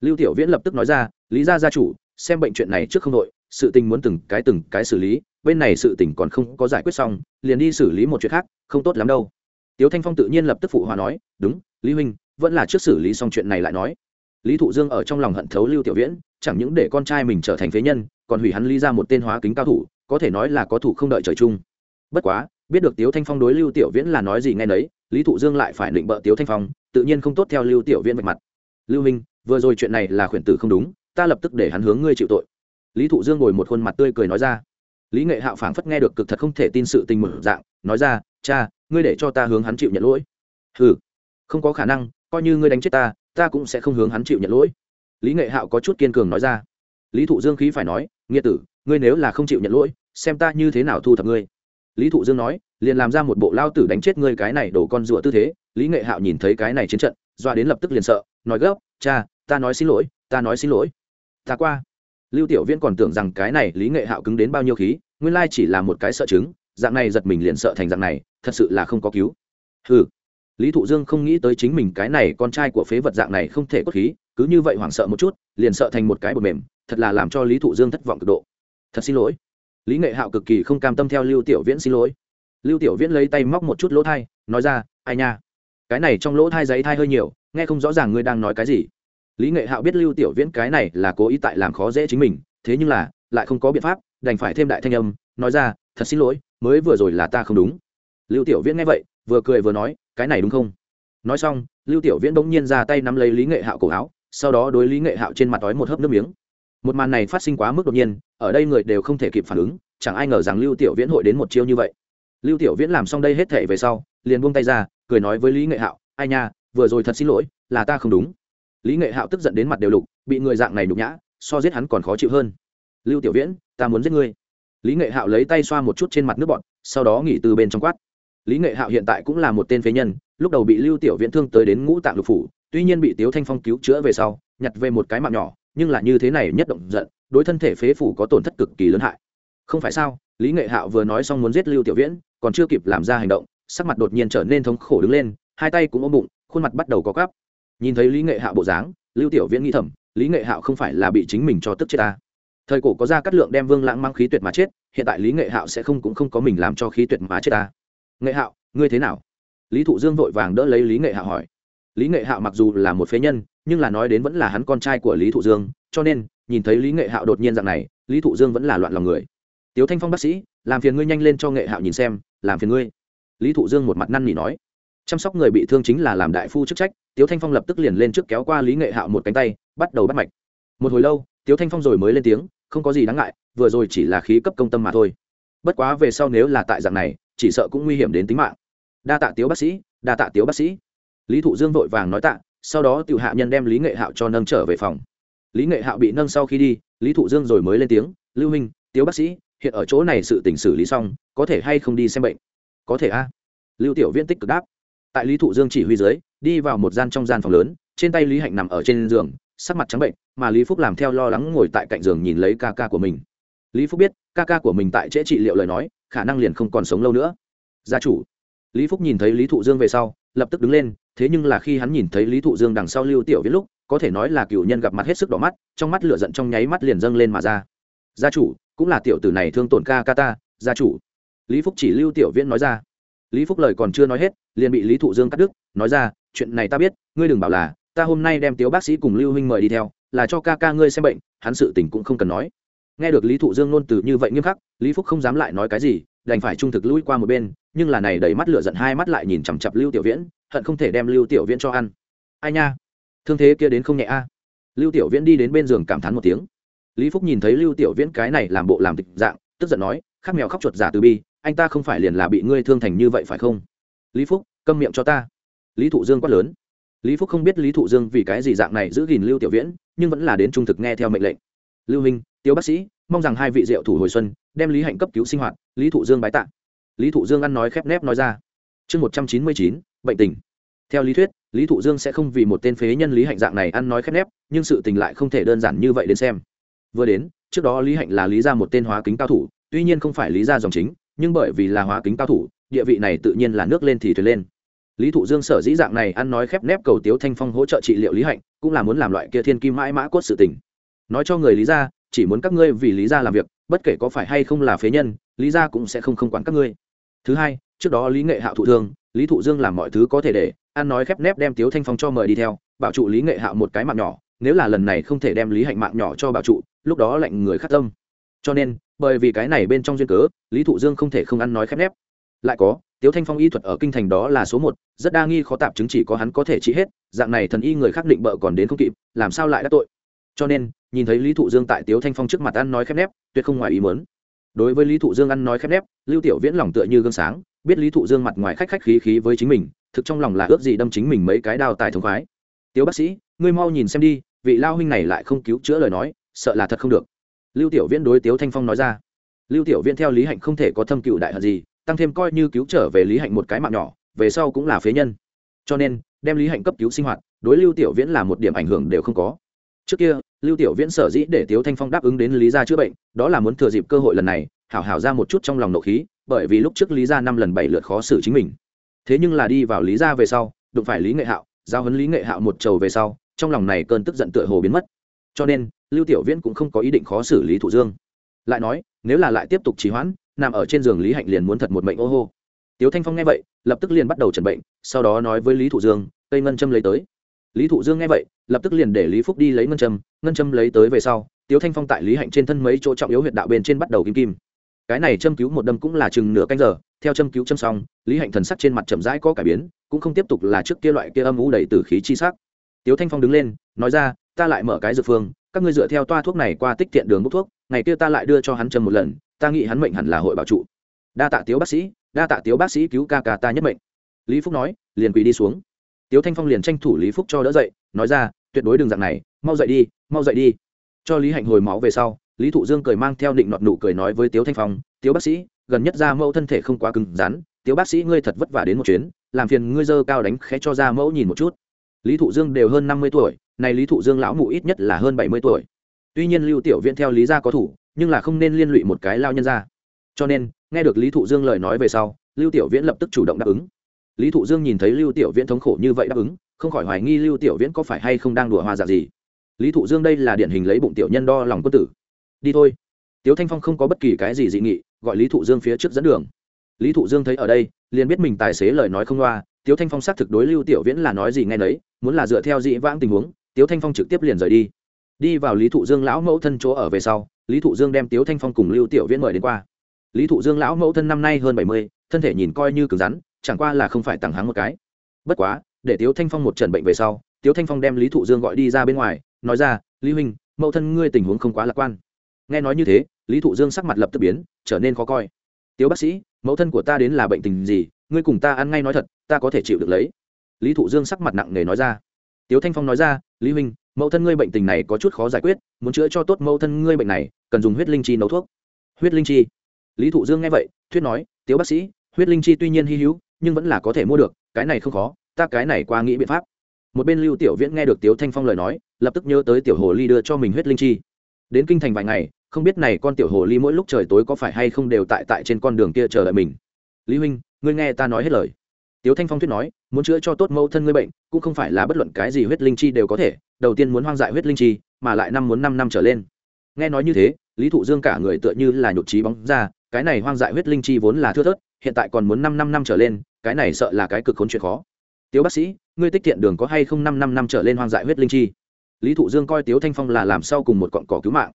Lưu tiểu viễn lập tức nói ra, lý gia gia chủ, xem bệnh chuyện này trước không đội, sự tình muốn từng cái từng cái xử lý, bên này sự tình còn không có giải quyết xong, liền đi xử lý một chuyện khác, không tốt lắm đâu. Tiếu thanh phong tự nhiên lập tức phụ hòa nói, đúng, lý huynh, vẫn là trước xử lý xong chuyện này lại nói. Lý thụ dương ở trong lòng hận thấu lưu tiểu viễn, chẳng những để con trai mình trở thành phế nhân, còn hủy hắn lý ra một tên hóa kính cao thủ, có thể nói là có thủ không đợi trời chung. Bất quá biết được tiếu thanh phong đối lưu tiểu viễn là nói gì nghe nấy, lý thụ dương lại phải định bợ tiếu thanh phong, tự nhiên không tốt theo lưu tiểu viễn vạch mặt. Lưu minh, vừa rồi chuyện này là khuyển tử không đúng, ta lập tức để hắn hướng ngươi chịu tội. Lý thụ dương ngồi một khuôn mặt tươi cười nói ra. Lý nghệ hạo phảng phất nghe được cực thật không thể tin sự tình mở dạng, nói ra, cha, ngươi để cho ta hướng hắn chịu nhận lỗi. Ừ không có khả năng, coi như ngươi đánh chết ta ta cũng sẽ không hướng hắn chịu nhận lỗi. Lý nghệ hạo có chút kiên cường nói ra. Lý thụ dương khí phải nói, nghĩa tử, ngươi nếu là không chịu nhận lỗi, xem ta như thế nào thu thập ngươi lý thụ dương nói, liền làm ra một bộ lao tử đánh chết ngươi cái này đổ con rùa tư thế. Lý nghệ hạo nhìn thấy cái này chiến trận, doa đến lập tức liền sợ, nói gấp, cha, ta nói xin lỗi, ta nói xin lỗi. Ta qua. Lưu tiểu viễn còn tưởng rằng cái này lý nghệ hạo cứng đến bao nhiêu khí, nguyên lai chỉ là một cái sợ chứng, dạng này giật mình liền sợ thành dạng này, thật sự là không có cứu. Ừ lý thụ dương không nghĩ tới chính mình cái này con trai của phế vật dạng này không thể cốt khí, cứ như vậy hoảng sợ một chút, liền sợ thành một cái bột mềm, thật là làm cho lý thụ dương thất vọng cực độ. Thật xin lỗi lý nghệ hạo cực kỳ không cam tâm theo lưu tiểu viễn xin lỗi. Lưu tiểu viễn lấy tay móc một chút lỗ thai, nói ra, ai nha, cái này trong lỗ thai giấy thai hơi nhiều, nghe không rõ ràng ngươi đang nói cái gì. Lý nghệ hạo biết lưu tiểu viễn cái này là cố ý tại làm khó dễ chính mình, thế nhưng là, lại không có biện pháp, đành phải thêm đại thanh âm, nói ra, thật xin lỗi, mới vừa rồi là ta không đúng. Lưu tiểu viễn nghe vậy, vừa cười vừa nói, cái này đúng không? Nói xong, lưu tiểu viễn bỗng nhiên ra tay nắm lấy lý nghệ hạo cổ áo, sau đó đối lý nghệ hạo trên mặt đói một hớp nước miếng một màn này phát sinh quá mức đột nhiên, ở đây người đều không thể kịp phản ứng, chẳng ai ngờ rằng lưu tiểu viễn hội đến một chiêu như vậy. Lưu tiểu viễn làm xong đây hết thể về sau, liền buông tay ra, cười nói với lý nghệ hạo, ai nha, vừa rồi thật xin lỗi, là ta không đúng. Lý nghệ hạo tức giận đến mặt đều lục, bị người dạng này nhục nhã, so giết hắn còn khó chịu hơn. Lưu tiểu viễn, ta muốn giết ngươi. Lý nghệ hạo lấy tay xoa một chút trên mặt nước bọn sau đó nghỉ từ bên trong quát. Lý nghệ hạo hiện tại cũng là một tên phế nhân, lúc đầu bị lưu tiểu viễn thương tới đến ngũ tạng lục phủ, tuy nhiên bị tiếu thanh phong cứu chữa về sau, nhặt về một cái mạng nhỏ nhưng là như thế này nhất động giận, đối thân thể phế phủ có tổn thất cực kỳ lớn hại. Không phải sao? Lý nghệ hạo vừa nói xong muốn giết lưu tiểu viễn, còn chưa kịp làm ra hành động, sắc mặt đột nhiên trở nên thống khổ đứng lên, hai tay cũng ôm bụng, khuôn mặt bắt đầu có cắp nhìn thấy lý nghệ hạo bộ dáng, lưu tiểu viễn nghĩ thầm, lý nghệ hạo không phải là bị chính mình cho tức chết ta. Thời cổ có ra cắt lượng đem vương lãng mang khí tuyệt mà chết, hiện tại lý nghệ hạo sẽ không cũng không có mình làm cho khí tuyệt mà chết ta. Nghệ hạo, ngươi thế nào? Lý thụ dương vội vàng đỡ lấy lý nghệ hạo hỏi lý nghệ hạo mặc dù là một phế nhân, nhưng là nói đến vẫn là hắn con trai của lý thụ dương, cho nên, nhìn thấy lý nghệ hạo đột nhiên dạng này, lý thụ dương vẫn là loạn lòng người. Tiếu thanh phong bác sĩ, làm phiền ngươi nhanh lên cho nghệ hạo nhìn xem, làm phiền ngươi. Lý thụ dương một mặt năn nỉ nói. Chăm sóc người bị thương chính là làm đại phu chức trách, tiếu thanh phong lập tức liền lên trước kéo qua lý nghệ hạo một cánh tay, bắt đầu bắt mạch. Một hồi lâu, tiếu thanh phong rồi mới lên tiếng, không có gì đáng ngại, vừa rồi chỉ là khí cấp công tâm mà thôi. Bất quá về sau nếu là tại dạng này, chỉ sợ cũng nguy hiểm đến tính mạng. Đa tạ tiếu bác sĩ, đa tạ tiếu bác sĩ lý thụ dương vội vàng nói tạ, sau đó tiểu hạ nhân đem lý nghệ hạo cho nâng trở về phòng. Lý nghệ hạo bị nâng sau khi đi, lý thụ dương rồi mới lên tiếng, lưu minh tiếu bác sĩ, hiện ở chỗ này sự tỉnh xử lý xong, có thể hay không đi xem bệnh? Có thể a. Lưu tiểu viên tích cực đáp. Tại lý thụ dương chỉ huy dưới, đi vào một gian trong gian phòng lớn, trên tay lý hạnh nằm ở trên giường, sắc mặt trắng bệnh, mà lý phúc làm theo lo lắng ngồi tại cạnh giường nhìn lấy ca ca của mình. Lý phúc biết, ca ca của mình tại trễ trị liệu lời nói, khả năng liền không còn sống lâu nữa. Gia chủ. Lý phúc nhìn thấy lý thụ dương về sau lập tức đứng lên, thế nhưng là khi hắn nhìn thấy lý thụ dương đằng sau lưu tiểu viễn lúc, có thể nói là cựu nhân gặp mặt hết sức đỏ mắt, trong mắt lửa giận trong nháy mắt liền dâng lên mà ra. Gia chủ, cũng là tiểu tử này thương tổn ca ca ta, gia chủ. Lý phúc chỉ lưu tiểu viễn nói ra. Lý phúc lời còn chưa nói hết, liền bị lý thụ dương cắt đứt, nói ra, chuyện này ta biết, ngươi đừng bảo là, ta hôm nay đem tiếu bác sĩ cùng lưu huynh mời đi theo, là cho ca ca ngươi xem bệnh, hắn sự tình cũng không cần nói. Nghe được lý thụ dương nôn từ như vậy nghiêm khắc, lý phúc không dám lại nói cái gì, đành phải trung thực lui qua một bên nhưng là này đầy mắt lửa giận hai mắt lại nhìn chằm chặp lưu tiểu viễn, hận không thể đem lưu tiểu viễn cho ăn. Ai nha? Thương thế kia đến không nhẹ a. Lưu tiểu viễn đi đến bên giường cảm thán một tiếng. Lý phúc nhìn thấy lưu tiểu viễn cái này làm bộ làm tịch dạng, tức giận nói, khắc mèo khóc chuột giả từ bi, anh ta không phải liền là bị ngươi thương thành như vậy phải không? Lý phúc, câm miệng cho ta. Lý thụ dương quát lớn. Lý phúc không biết lý thụ dương vì cái gì dạng này giữ gìn lưu tiểu viễn, nhưng vẫn là đến trung thực nghe theo mệnh lệnh. Lưu minh, tiêu bác sĩ, mong rằng hai vị diệu thủ hồi xuân, đem lý hạnh cấp cứu sinh hoạt. Lý thụ dương bái tạ lý thụ dương ăn nói khép nép nói ra. Chương một trăm chín mươi chín, bệnh tình. Theo lý thuyết, lý thụ dương sẽ không vì một tên phế nhân lý hạnh dạng này ăn nói khép nép, nhưng sự tình lại không thể đơn giản như vậy đến xem. Vừa đến, trước đó lý hạnh là lý ra một tên hóa kính cao thủ, tuy nhiên không phải lý ra dòng chính, nhưng bởi vì là hóa kính cao thủ, địa vị này tự nhiên là nước lên thì thuyền lên. Lý thụ dương sở dĩ dạng này ăn nói khép nép cầu tiếu thanh phong hỗ trợ trị liệu lý hạnh, cũng là muốn làm loại kia thiên kim mãi mã cốt sự tình. Nói cho người lý ra chỉ muốn các ngươi vì lý ra làm việc, bất kể có phải hay không là phế nhân, lý ra cũng sẽ không không quản các ngươi. Thứ hai, trước đó lý nghệ hạo thụ thương, lý thụ dương làm mọi thứ có thể để, ăn nói khép nép đem tiếu thanh phong cho mời đi theo, bảo trụ lý nghệ hạo một cái mạng nhỏ, nếu là lần này không thể đem lý hạnh mạng nhỏ cho bảo trụ, lúc đó lạnh người khát tâm. Cho nên, bởi vì cái này bên trong duyên cớ, lý thụ dương không thể không ăn nói khép nép. Lại có, tiếu thanh phong y thuật ở kinh thành đó là số một, rất đa nghi khó tạp chứng chỉ có hắn có thể trị hết, dạng này thần y người khác định bợ còn đến không kịp, làm sao lại đã tội? Cho nên, nhìn thấy lý thụ dương tại tiếu thanh phong trước mặt ăn nói khép nép, tuyệt không ngoài ý mớn đối với lý thụ dương ăn nói khép nép, lưu tiểu viễn lòng tựa như gương sáng, biết lý thụ dương mặt ngoài khách khách khí khí với chính mình, thực trong lòng là ước gì đâm chính mình mấy cái đao tài thống khoái. Tiếu bác sĩ, ngươi mau nhìn xem đi, vị lao huynh này lại không cứu chữa lời nói, sợ là thật không được. Lưu tiểu viễn đối tiếu thanh phong nói ra. Lưu tiểu viễn theo lý hạnh không thể có thâm cựu đại hận gì, tăng thêm coi như cứu trở về lý hạnh một cái mạng nhỏ, về sau cũng là phế nhân. Cho nên, đem lý hạnh cấp cứu sinh hoạt, đối lưu tiểu viễn là một điểm ảnh hưởng đều không có trước kia, lưu tiểu viễn sở dĩ để tiếu thanh phong đáp ứng đến lý gia chữa bệnh, đó là muốn thừa dịp cơ hội lần này, hảo hảo ra một chút trong lòng nộ khí, bởi vì lúc trước lý gia năm lần bảy lượt khó xử chính mình. Thế nhưng là đi vào lý gia về sau, đụng phải lý nghệ hạo, giao hấn lý nghệ hạo một trầu về sau, trong lòng này cơn tức giận tựa hồ biến mất. Cho nên, lưu tiểu viễn cũng không có ý định khó xử lý thụ dương. Lại nói, nếu là lại tiếp tục trì hoãn, nằm ở trên giường lý hạnh liền muốn thật một mệnh ô hô. Tiếu thanh phong nghe vậy, lập tức liền bắt đầu chẩn bệnh, sau đó nói với lý thụ dương cây ngân châm lấy tới lý thụ dương nghe vậy, lập tức liền để lý phúc đi lấy ngân châm ngân châm lấy tới về sau, tiếu thanh phong tại lý hạnh trên thân mấy chỗ trọng yếu huyệt đạo bên trên bắt đầu kim kim. Cái này châm cứu một đâm cũng là chừng nửa canh giờ, theo châm cứu châm xong, lý hạnh thần sắc trên mặt chậm rãi có cải biến, cũng không tiếp tục là trước kia loại kia âm ú đầy từ khí chi sắc. Tiếu thanh phong đứng lên, nói ra, ta lại mở cái dược phương, các ngươi dựa theo toa thuốc này qua tích tiện đường bốc thuốc, ngày kia ta lại đưa cho hắn châm một lần, ta nghĩ hắn mệnh hẳn là hội bảo trụ. Đa tạ tiếu bác sĩ, đa tạ tiếu bác sĩ cứu ca ca ta nhất mệnh. Lý phúc nói, liền quỳ đi xuống tiếu thanh phong liền tranh thủ lý phúc cho đỡ dậy, nói ra, tuyệt đối đừng dạng này, mau dậy đi, mau dậy đi. Cho lý hạnh hồi máu về sau, lý thụ dương cười mang theo định nọt nụ cười nói với tiếu thanh phong, tiếu bác sĩ, gần nhất da mẫu thân thể không quá cứng rắn, tiếu bác sĩ ngươi thật vất vả đến một chuyến, làm phiền ngươi dơ cao đánh khẽ cho da mẫu nhìn một chút. Lý thụ dương đều hơn năm mươi tuổi này lý thụ dương lão mụ ít nhất là hơn bảy mươi tuổi. Tuy nhiên lưu tiểu viễn theo lý gia có thủ, nhưng là không nên liên lụy một cái lao nhân ra. Cho nên, nghe được lý thụ dương lời nói về sau, lưu tiểu viễn lập tức chủ động đáp ứng lý thụ dương nhìn thấy lưu tiểu viễn thống khổ như vậy đáp ứng, không khỏi hoài nghi lưu tiểu viễn có phải hay không đang đùa hoa giả gì. Lý thụ dương đây là điển hình lấy bụng tiểu nhân đo lòng quân tử. Đi thôi. Tiếu thanh phong không có bất kỳ cái gì dị nghị, gọi lý thụ dương phía trước dẫn đường. Lý thụ dương thấy ở đây, liền biết mình tài xế lời nói không loa, tiếu thanh phong xác thực đối lưu tiểu viễn là nói gì ngay nấy, muốn là dựa theo dị vãng tình huống, tiếu thanh phong trực tiếp liền rời đi. Đi vào lý thụ dương lão mẫu thân chỗ ở về sau, lý thụ dương đem tiếu thanh phong cùng lưu tiểu viễn mời đến qua. Lý thụ dương lão mẫu thân năm nay hơn bảy mươi, thân thể nhìn coi như cứng rắn chẳng qua là không phải tặng hắn một cái. Bất quá, để tiếu thanh phong một trận bệnh về sau, tiếu thanh phong đem lý thụ dương gọi đi ra bên ngoài, nói ra, lý huynh, mẫu thân ngươi tình huống không quá lạc quan. Nghe nói như thế, lý thụ dương sắc mặt lập tức biến, trở nên khó coi. Tiếu bác sĩ, mẫu thân của ta đến là bệnh tình gì? Ngươi cùng ta ăn ngay nói thật, ta có thể chịu được lấy. Lý thụ dương sắc mặt nặng nề nói ra. Tiếu thanh phong nói ra, lý huynh, mẫu thân ngươi bệnh tình này có chút khó giải quyết, muốn chữa cho tốt mẫu thân ngươi bệnh này, cần dùng huyết linh chi nấu thuốc. Huyết linh chi? Lý thụ dương nghe vậy, thuyết nói, tiếu bác sĩ huyết linh chi tuy nhiên hy hữu, nhưng vẫn là có thể mua được, cái này không khó, ta cái này qua nghĩ biện pháp. Một bên lưu tiểu viễn nghe được tiếu thanh phong lời nói, lập tức nhớ tới tiểu hồ ly đưa cho mình huyết linh chi. Đến kinh thành vài ngày, không biết này con tiểu hồ ly mỗi lúc trời tối có phải hay không đều tại tại trên con đường kia chờ đợi mình. Lý huynh, ngươi nghe ta nói hết lời. Tiếu thanh phong thuyết nói, muốn chữa cho tốt mẫu thân ngươi bệnh, cũng không phải là bất luận cái gì huyết linh chi đều có thể, đầu tiên muốn hoang dại huyết linh chi, mà lại năm muốn năm năm trở lên. Nghe nói như thế, lý thụ dương cả người tựa như là nhụt trí bóng ra, cái này hoang dại huyết linh chi vốn là thưa thớt hiện tại còn muốn năm năm năm trở lên, cái này sợ là cái cực khốn chuyện khó. Tiếu bác sĩ, ngươi tích thiện đường có hay không năm năm năm trở lên hoang dại huyết linh chi? Lý thụ dương coi tiếu thanh phong là làm sau cùng một cọn cỏ cứu mạng.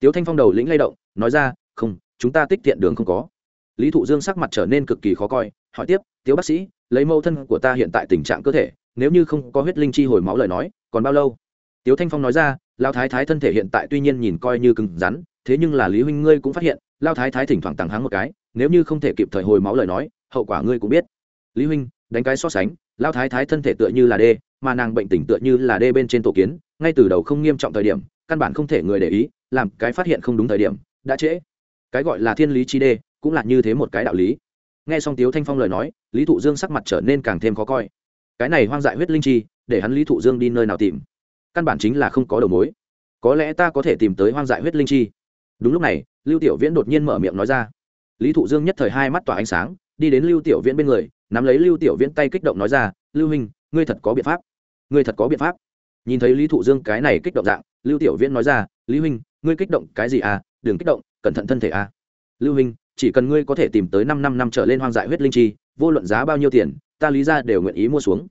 Tiếu thanh phong đầu lĩnh lay động, nói ra, không, chúng ta tích thiện đường không có. Lý thụ dương sắc mặt trở nên cực kỳ khó coi, hỏi tiếp, tiếu bác sĩ, lấy mâu thân của ta hiện tại tình trạng cơ thể, nếu như không có huyết linh chi hồi máu lời nói, còn bao lâu? Tiếu thanh phong nói ra lao thái thái thân thể hiện tại tuy nhiên nhìn coi như cứng rắn, thế nhưng là lý huynh ngươi cũng phát hiện lao thái thái thỉnh thoảng tàng háng một cái nếu như không thể kịp thời hồi máu lời nói, hậu quả ngươi cũng biết. Lý huynh, đánh cái so sánh lao thái thái thân thể tựa như là đê, mà nàng bệnh tình tựa như là đê bên trên tổ kiến, ngay từ đầu không nghiêm trọng thời điểm, căn bản không thể người để ý, làm cái phát hiện không đúng thời điểm, đã trễ. Cái gọi là thiên lý chi đê, cũng là như thế một cái đạo lý. Nghe xong tiếu thanh phong lời nói, lý thụ dương sắc mặt trở nên càng thêm khó coi. Cái này hoang dại huyết linh chi, để hắn lý thụ dương đi nơi nào tìm? Căn bản chính là không có đầu mối. Có lẽ ta có thể tìm tới hoang dại huyết linh chi. Đúng lúc này, lưu tiểu viễn đột nhiên mở miệng nói ra lý thụ dương nhất thời hai mắt tỏa ánh sáng đi đến lưu tiểu viễn bên người nắm lấy lưu tiểu viễn tay kích động nói ra lưu Minh, ngươi thật có biện pháp. Ngươi thật có biện pháp. Nhìn thấy lý thụ dương cái này kích động dạng lưu tiểu viễn nói ra lý huynh ngươi kích động cái gì à? Đừng kích động cẩn thận thân thể à. Lưu huynh chỉ cần ngươi có thể tìm tới năm năm năm trở lên hoang dại huyết linh chi vô luận giá bao nhiêu tiền ta lý ra đều nguyện ý mua xuống.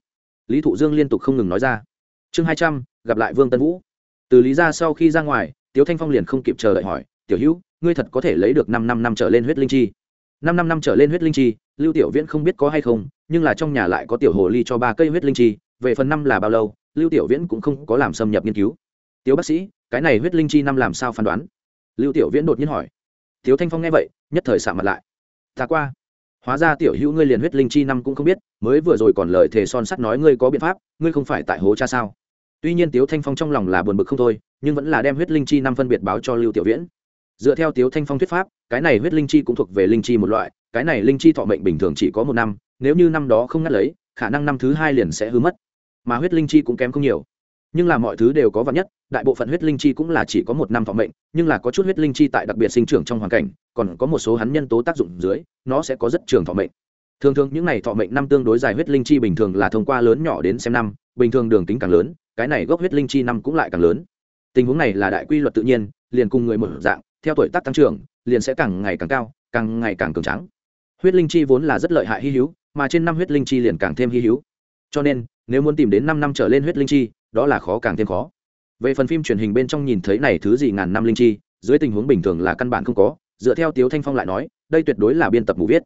Lý thụ dương liên tục không ngừng nói ra. Chương hai trăm gặp lại vương tân vũ. Từ lý ra sau khi ra ngoài tiếu thanh phong liền không kịp chờ đợi hỏi tiểu hữu, ngươi thật có thể lấy được năm năm năm trở lên huyết linh chi. Năm năm năm trở lên huyết linh chi, lưu tiểu viễn không biết có hay không, nhưng là trong nhà lại có tiểu hồ ly cho ba cây huyết linh chi, về phần năm là bao lâu, lưu tiểu viễn cũng không có làm xâm nhập nghiên cứu. Tiếu bác sĩ, cái này huyết linh chi năm làm sao phán đoán? Lưu tiểu viễn đột nhiên hỏi. Tiếu thanh phong nghe vậy, nhất thời xạ mặt lại. Ta qua. Hóa ra tiểu hữu ngươi liền huyết linh chi năm cũng không biết, mới vừa rồi còn lời thề son sắt nói ngươi có biện pháp, ngươi không phải tại hố cha sao? Tuy nhiên tiếu thanh phong trong lòng là buồn bực không thôi, nhưng vẫn là đem huyết linh chi năm phân biệt báo cho lưu tiểu viễn dựa theo tiếu thanh phong thuyết pháp, cái này huyết linh chi cũng thuộc về linh chi một loại, cái này linh chi thọ mệnh bình thường chỉ có một năm, nếu như năm đó không ngắt lấy, khả năng năm thứ hai liền sẽ hư mất. Mà huyết linh chi cũng kém không nhiều. Nhưng là mọi thứ đều có vật nhất, đại bộ phận huyết linh chi cũng là chỉ có một năm thọ mệnh, nhưng là có chút huyết linh chi tại đặc biệt sinh trưởng trong hoàn cảnh, còn có một số hắn nhân tố tác dụng dưới, nó sẽ có rất trường thọ mệnh. Thường thường những n à y thọ mệnh năm tương đối dài huyết linh chi bình thường là thông qua lớn nhỏ đến xem năm, bình thường đường tính càng lớn, cái này gốc huyết linh chi năm cũng lại càng lớn. Tình huống này là đại quy luật tự nhiên, liền cùng người một dạng theo tuổi tác tăng trưởng, liền sẽ càng ngày càng cao, càng ngày càng cường tráng. huyết linh chi vốn là rất lợi hại hy hữu, mà trên năm huyết linh chi liền càng thêm hy hữu. Cho nên, nếu muốn tìm đến năm năm trở lên huyết linh chi, đó là khó càng thêm khó. Về phần phim truyền hình bên trong nhìn thấy này thứ gì ngàn năm linh chi, dưới tình huống bình thường là căn bản không có, dựa theo tiếu thanh phong lại nói, đây tuyệt đối là biên tập mù viết.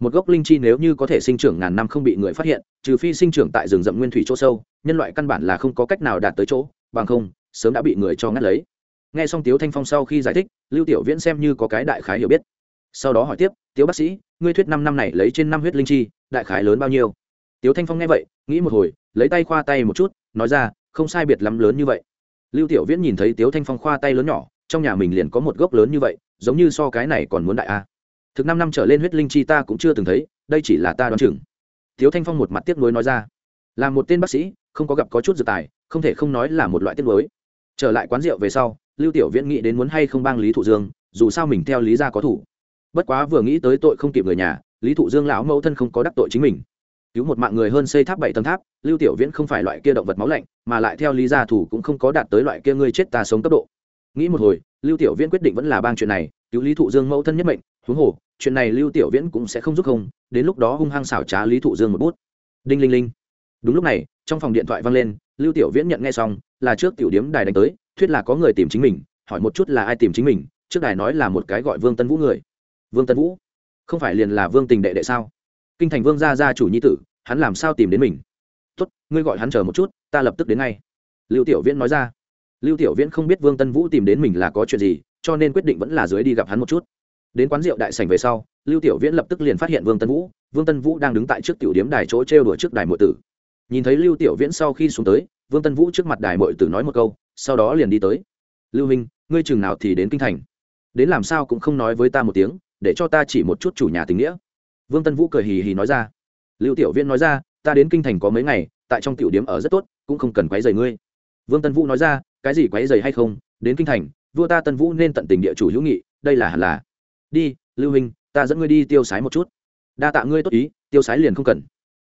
Một gốc linh chi nếu như có thể sinh trưởng ngàn năm không bị người phát hiện, trừ phi sinh trưởng tại rừng rậm nguyên thủy chỗ sâu, nhân loại căn bản là không có cách nào đạt tới chỗ, bằng không, sớm đã bị người cho ngắt lấy nghe xong tiếu thanh phong sau khi giải thích, lưu tiểu viễn xem như có cái đại khái hiểu biết. Sau đó hỏi tiếp, tiếu bác sĩ, ngươi thuyết năm năm này lấy trên năm huyết linh chi, đại khái lớn bao nhiêu? Tiếu thanh phong nghe vậy, nghĩ một hồi, lấy tay khoa tay một chút, nói ra, không sai biệt lắm lớn như vậy. Lưu tiểu viễn nhìn thấy tiếu thanh phong khoa tay lớn nhỏ, trong nhà mình liền có một gốc lớn như vậy, giống như so cái này còn muốn đại a. Thực năm năm trở lên huyết linh chi ta cũng chưa từng thấy, đây chỉ là ta đoán chừng. Tiếu thanh phong một mặt tiếc nuối nói ra, là một tên bác sĩ, không có gặp có chút dự tài, không thể không nói là một loại tiếc nuối. Trở lại quán rượu về sau lưu tiểu viễn nghĩ đến muốn hay không bang lý thụ dương, dù sao mình theo lý ra có thủ. Bất quá vừa nghĩ tới tội không kịp người nhà, lý thụ dương lão mẫu thân không có đắc tội chính mình. Cứu một mạng người hơn xây tháp bảy tầng tháp, lưu tiểu viễn không phải loại kia động vật máu lạnh, mà lại theo lý gia thủ cũng không có đạt tới loại kia ngươi chết ta sống cấp độ. Nghĩ một hồi, lưu tiểu viễn quyết định vẫn là bang chuyện này, cứu lý thụ dương mẫu thân nhất mệnh, huống hồ, chuyện này lưu tiểu viễn cũng sẽ không giúp không, đến lúc đó hung hăng xảo trá lý thụ dương một bút. Đinh linh linh. Đúng lúc này, trong phòng điện thoại vang lên, lưu tiểu viễn nhận nghe xong, là trước tiểu điếm đài đánh tới thuyết là có người tìm chính mình, hỏi một chút là ai tìm chính mình, trước đài nói là một cái gọi vương tân vũ người. Vương tân vũ? Không phải liền là vương tình đệ đệ sao? Kinh thành vương gia gia chủ nhi tử, hắn làm sao tìm đến mình? Tốt, ngươi gọi hắn chờ một chút, ta lập tức đến ngay. Lưu tiểu viễn nói ra. Lưu tiểu viễn không biết vương tân vũ tìm đến mình là có chuyện gì, cho nên quyết định vẫn là dưới đi gặp hắn một chút. Đến quán rượu đại sảnh về sau, lưu tiểu viễn lập tức liền phát hiện vương tân vũ, vương tân vũ đang đứng tại trước tiểu điếm đài chỗ trêu đuổi trước đài mộ tử. Nhìn thấy lưu tiểu viễn sau khi xuống tới, vương tân vũ trước mặt đài mộ tử nói một câu sau đó liền đi tới. Lưu minh ngươi chừng nào thì đến kinh thành? Đến làm sao cũng không nói với ta một tiếng để cho ta chỉ một chút chủ nhà tình nghĩa. Vương tân vũ cười hì hì nói ra. Lưu tiểu viễn nói ra ta đến kinh thành có mấy ngày tại trong tiểu điếm ở rất tốt cũng không cần quấy rầy ngươi. Vương tân vũ nói ra cái gì quấy rầy hay không đến kinh thành vua ta tân vũ nên tận tình địa chủ hữu nghị đây là hẳn là. Đi lưu Minh, ta dẫn ngươi đi tiêu sái một chút. Đa tạ ngươi tốt ý tiêu sái liền không cần.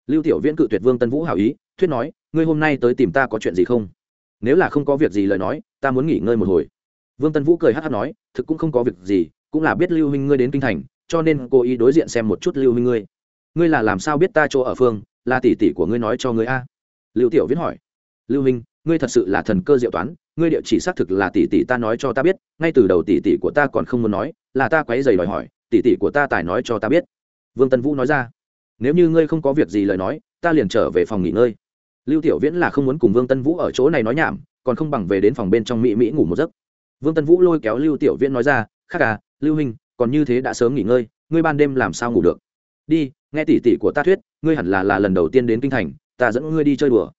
Lưu tiểu viễn cự tuyệt vương tân vũ hảo ý thuyết nói ngươi hôm nay tới tìm ta có chuyện gì không? Nếu là không có việc gì lời nói, ta muốn nghỉ ngơi một hồi. Vương tân vũ cười hát hát nói, thực cũng không có việc gì, cũng là biết lưu huynh ngươi đến kinh thành, cho nên cô ý đối diện xem một chút lưu huynh ngươi. Ngươi là làm sao biết ta chỗ ở phương, là tỷ tỷ của ngươi nói cho ngươi a? Lưu tiểu Viết hỏi. Lưu huynh, ngươi thật sự là thần cơ diệu toán, ngươi địa chỉ xác thực là tỷ tỷ ta nói cho ta biết, ngay từ đầu tỷ tỷ của ta còn không muốn nói, là ta quấy giày đòi hỏi, tỷ tỷ của ta tài nói cho ta biết. Vương tân vũ nói ra. Nếu như ngươi không có việc gì lời nói, ta liền trở về phòng nghỉ ngơi lưu tiểu viễn là không muốn cùng vương tân vũ ở chỗ này nói nhảm, còn không bằng về đến phòng bên trong mỹ mỹ ngủ một giấc. Vương tân vũ lôi kéo lưu tiểu viễn nói ra khác à lưu hình còn như thế đã sớm nghỉ ngơi, ngươi ban đêm làm sao ngủ được? Đi, nghe tỉ tỉ của ta thuyết, ngươi hẳn là là lần đầu tiên đến kinh thành, ta dẫn ngươi đi chơi đùa.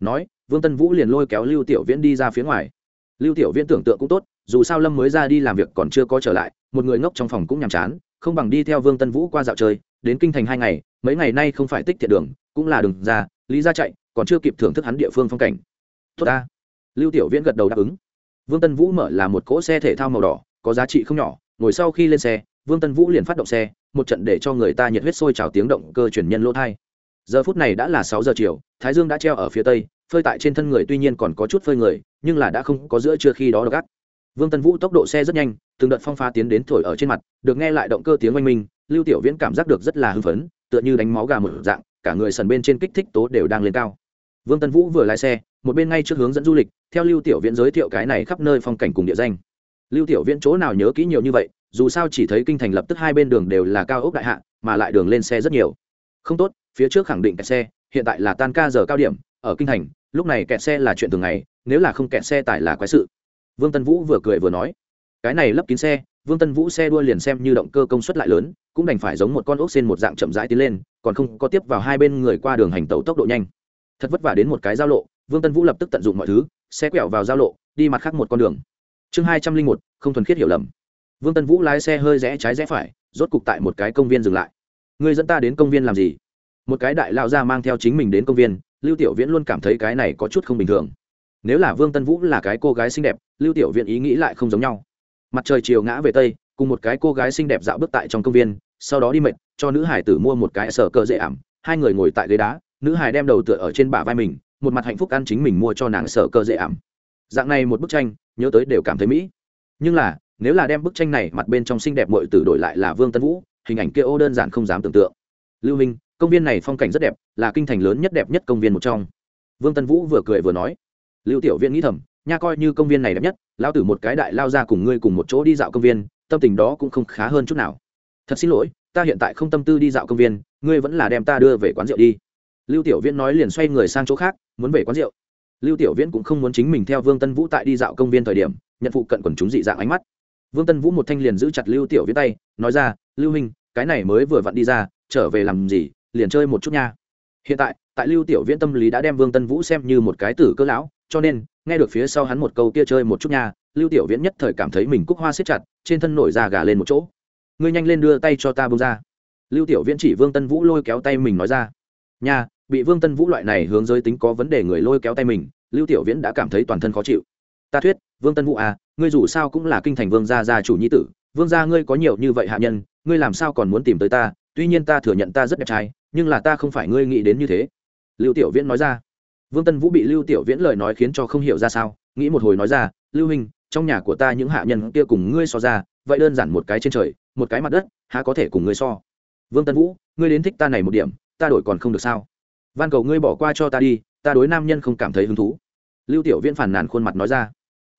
Nói, vương tân vũ liền lôi kéo lưu tiểu viễn đi ra phía ngoài. Lưu tiểu viễn tưởng tượng cũng tốt, dù sao lâm mới ra đi làm việc còn chưa có trở lại, một người ngốc trong phòng cũng nhàm chán, không bằng đi theo vương tân vũ qua dạo chơi, đến kinh thành hai ngày, mấy ngày nay không phải tích thiện đường, cũng là đường ra, lý ra chạy còn chưa kịp thưởng thức hắn địa phương phong cảnh. Tốt ta. Lưu tiểu viễn gật đầu đáp ứng. Vương tân vũ mở là một cỗ xe thể thao màu đỏ, có giá trị không nhỏ, ngồi sau khi lên xe, vương tân vũ liền phát động xe, một trận để cho người ta nhiệt huyết sôi trào tiếng động cơ chuyển nhân lỗ thai. Giờ phút này đã là sáu giờ chiều, thái dương đã treo ở phía tây, phơi tại trên thân người tuy nhiên còn có chút phơi người, nhưng là đã không có giữa trưa khi đó gắt. Vương tân vũ tốc độ xe rất nhanh, từng đợt phong pha tiến đến thổi ở trên mặt, được nghe lại động cơ tiếng oanh minh, lưu tiểu viễn cảm giác được rất là hưng phấn, tựa như đánh máu gà một dạng, cả người sần bên trên kích thích tố đều đang lên cao vương tân vũ vừa lái xe, một bên ngay trước hướng dẫn du lịch, theo lưu tiểu viễn giới thiệu cái này khắp nơi phong cảnh cùng địa danh. Lưu tiểu viễn chỗ nào nhớ kỹ nhiều như vậy, dù sao chỉ thấy kinh thành lập tức hai bên đường đều là cao ốc đại hạ, mà lại đường lên xe rất nhiều. Không tốt, phía trước khẳng định kẹt xe, hiện tại là tan ca giờ cao điểm, ở kinh thành, lúc này kẹt xe là chuyện thường ngày, nếu là không kẹt xe tải là quái sự. Vương tân vũ vừa cười vừa nói, cái này lấp kín xe, vương tân vũ xe đua liền xem như động cơ công suất lại lớn, cũng đành phải giống một con ốc xên một dạng chậm rãi tiến lên, còn không có tiếp vào hai bên người qua đường hành tàu tốc độ nhanh thật vất vả đến một cái giao lộ, vương tân vũ lập tức tận dụng mọi thứ xe quẹo vào giao lộ, đi mặt khác một con đường. Chương hai trăm linh một, không thuần khiết hiểu lầm. Vương tân vũ lái xe hơi rẽ trái rẽ phải, rốt cục tại một cái công viên dừng lại. Người dẫn ta đến công viên làm gì? Một cái đại lao ra mang theo chính mình đến công viên, lưu tiểu viễn luôn cảm thấy cái này có chút không bình thường. Nếu là vương tân vũ là cái cô gái xinh đẹp, lưu tiểu viễn ý nghĩ lại không giống nhau. Mặt trời chiều ngã về tây, cùng một cái cô gái xinh đẹp dạo bước tại trong công viên, sau đó đi mệt, cho nữ hải tử mua một cái sở cơ dễ ảm, hai người ngồi tại ghế đá nữ hài đem đầu tựa ở trên bả vai mình, một mặt hạnh phúc ăn chính mình mua cho nàng sở cơ dễ ảm. Dạng này một bức tranh, nhớ tới đều cảm thấy mỹ. Nhưng là, nếu là đem bức tranh này mặt bên trong xinh đẹp mội tử đổi lại là vương tân vũ, hình ảnh kia ô đơn giản không dám tưởng tượng. Lưu minh, công viên này phong cảnh rất đẹp, là kinh thành lớn nhất đẹp nhất công viên một trong. Vương tân vũ vừa cười vừa nói, lưu tiểu viện nghĩ thầm, nha coi như công viên này đẹp nhất lao tử một cái đại lao ra cùng ngươi cùng một chỗ đi dạo công viên, tâm tình đó cũng không khá hơn chút nào. Thật xin lỗi, ta hiện tại không tâm tư đi dạo công viên, ngươi vẫn là đem ta đưa về quán rượu đi lưu tiểu viễn nói liền xoay người sang chỗ khác, muốn về quán rượu. Lưu tiểu viễn cũng không muốn chính mình theo vương tân vũ tại đi dạo công viên thời điểm, nhận phụ cận quần chúng dị dạng ánh mắt. Vương tân vũ một thanh liền giữ chặt lưu tiểu viễn tay, nói ra, lưu hình cái này mới vừa vặn đi ra, trở về làm gì, liền chơi một chút nha. Hiện tại tại lưu tiểu viễn tâm lý đã đem vương tân vũ xem như một cái tử cơ lão, cho nên, nghe được phía sau hắn một câu kia chơi một chút nha, lưu tiểu viễn nhất thời cảm thấy mình cúc hoa siết chặt, trên thân nổi da gà lên một chỗ. Ngươi nhanh lên đưa tay cho ta bông ra. Lưu tiểu viễn chỉ vương tân vũ lôi kéo tay mình nói ra, nha bị vương tân vũ loại này hướng giới tính có vấn đề người lôi kéo tay mình, lưu tiểu viễn đã cảm thấy toàn thân khó chịu. Ta thuyết, vương tân vũ à ngươi dù sao cũng là kinh thành vương gia gia chủ nhi tử, vương gia ngươi có nhiều như vậy hạ nhân, ngươi làm sao còn muốn tìm tới ta? Tuy nhiên ta thừa nhận ta rất đẹp trai, nhưng là ta không phải ngươi nghĩ đến như thế. Lưu tiểu viễn nói ra. Vương tân vũ bị lưu tiểu viễn lời nói khiến cho không hiểu ra sao, nghĩ một hồi nói ra, lưu huynh, trong nhà của ta những hạ nhân kia cùng ngươi so ra, vậy đơn giản một cái trên trời, một cái mặt đất, há có thể cùng ngươi so? Vương tân vũ, ngươi đến thích ta này một điểm, ta đổi còn không được sao? Van cầu ngươi bỏ qua cho ta đi, ta đối nam nhân không cảm thấy hứng thú. Lưu tiểu viễn phản nàn khuôn mặt nói ra.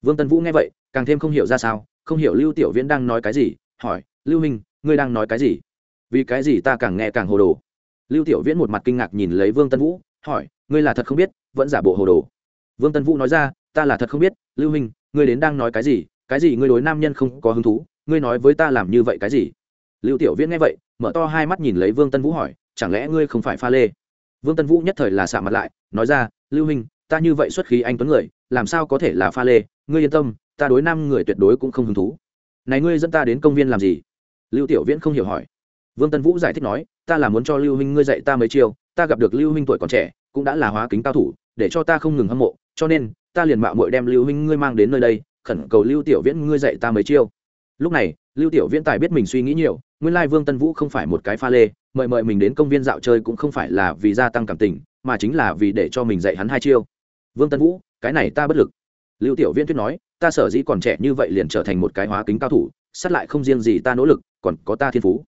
Vương tân vũ nghe vậy, càng thêm không hiểu ra sao, không hiểu lưu tiểu viễn đang nói cái gì, hỏi, lưu minh ngươi đang nói cái gì? Vì cái gì ta càng nghe càng hồ đồ? Lưu tiểu viễn một mặt kinh ngạc nhìn lấy vương tân vũ, hỏi, ngươi là thật không biết, vẫn giả bộ hồ đồ? Vương tân vũ nói ra, ta là thật không biết, lưu minh ngươi đến đang nói cái gì cái gì ngươi đối nam nhân không có hứng thú, ngươi nói với ta làm như vậy cái gì? Lưu tiểu viễn nghe vậy, mở to hai mắt nhìn lấy vương tân vũ hỏi, chẳng lẽ ngươi không phải pha lê? Vương tân vũ nhất thời là xạ mặt lại, nói ra, lưu minh, ta như vậy xuất khí anh tuấn người, làm sao có thể là pha lê? Ngươi yên tâm, ta đối nam người tuyệt đối cũng không hứng thú. Này ngươi dẫn ta đến công viên làm gì? Lưu tiểu viễn không hiểu hỏi. Vương tân vũ giải thích nói, ta là muốn cho lưu huynh ngươi dạy ta mấy chiêu, ta gặp được lưu huynh tuổi còn trẻ, cũng đã là hóa kính cao thủ, để cho ta không ngừng hâm mộ, cho nên, ta liền mạo muội đem lưu huynh ngươi mang đến nơi đây, khẩn cầu lưu tiểu viễn ngươi dạy ta mấy chiêu. Lúc này, lưu tiểu viễn tài biết mình suy nghĩ nhiều nguyên lai vương tân vũ không phải một cái pha lê, mời mời mình đến công viên dạo chơi cũng không phải là vì gia tăng cảm tình, mà chính là vì để cho mình dạy hắn hai chiêu. Vương tân vũ, cái này ta bất lực. Lưu tiểu viễn tuyết nói, ta sở dĩ còn trẻ như vậy liền trở thành một cái hóa kính cao thủ, sát lại không riêng gì ta nỗ lực, còn có ta thiên phú.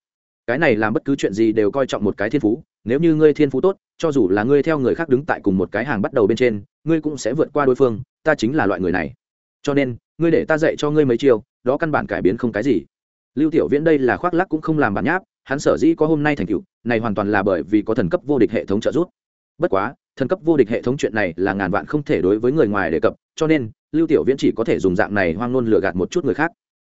Cái này làm bất cứ chuyện gì đều coi trọng một cái thiên phú, nếu như ngươi thiên phú tốt, cho dù là ngươi theo người khác đứng tại cùng một cái hàng bắt đầu bên trên, ngươi cũng sẽ vượt qua đối phương, ta chính là loại người này. Cho nên, ngươi để ta dạy cho ngươi mấy chiêu, đó căn bản cải biến không cái gì lưu tiểu viễn đây là khoác lắc cũng không làm bản nháp, hắn sở dĩ có hôm nay thành tựu, này hoàn toàn là bởi vì có thần cấp vô địch hệ thống trợ giúp. Bất quá, thần cấp vô địch hệ thống chuyện này là ngàn vạn không thể đối với người ngoài đề cập, cho nên, lưu tiểu viễn chỉ có thể dùng dạng này hoang ngôn lừa gạt một chút người khác.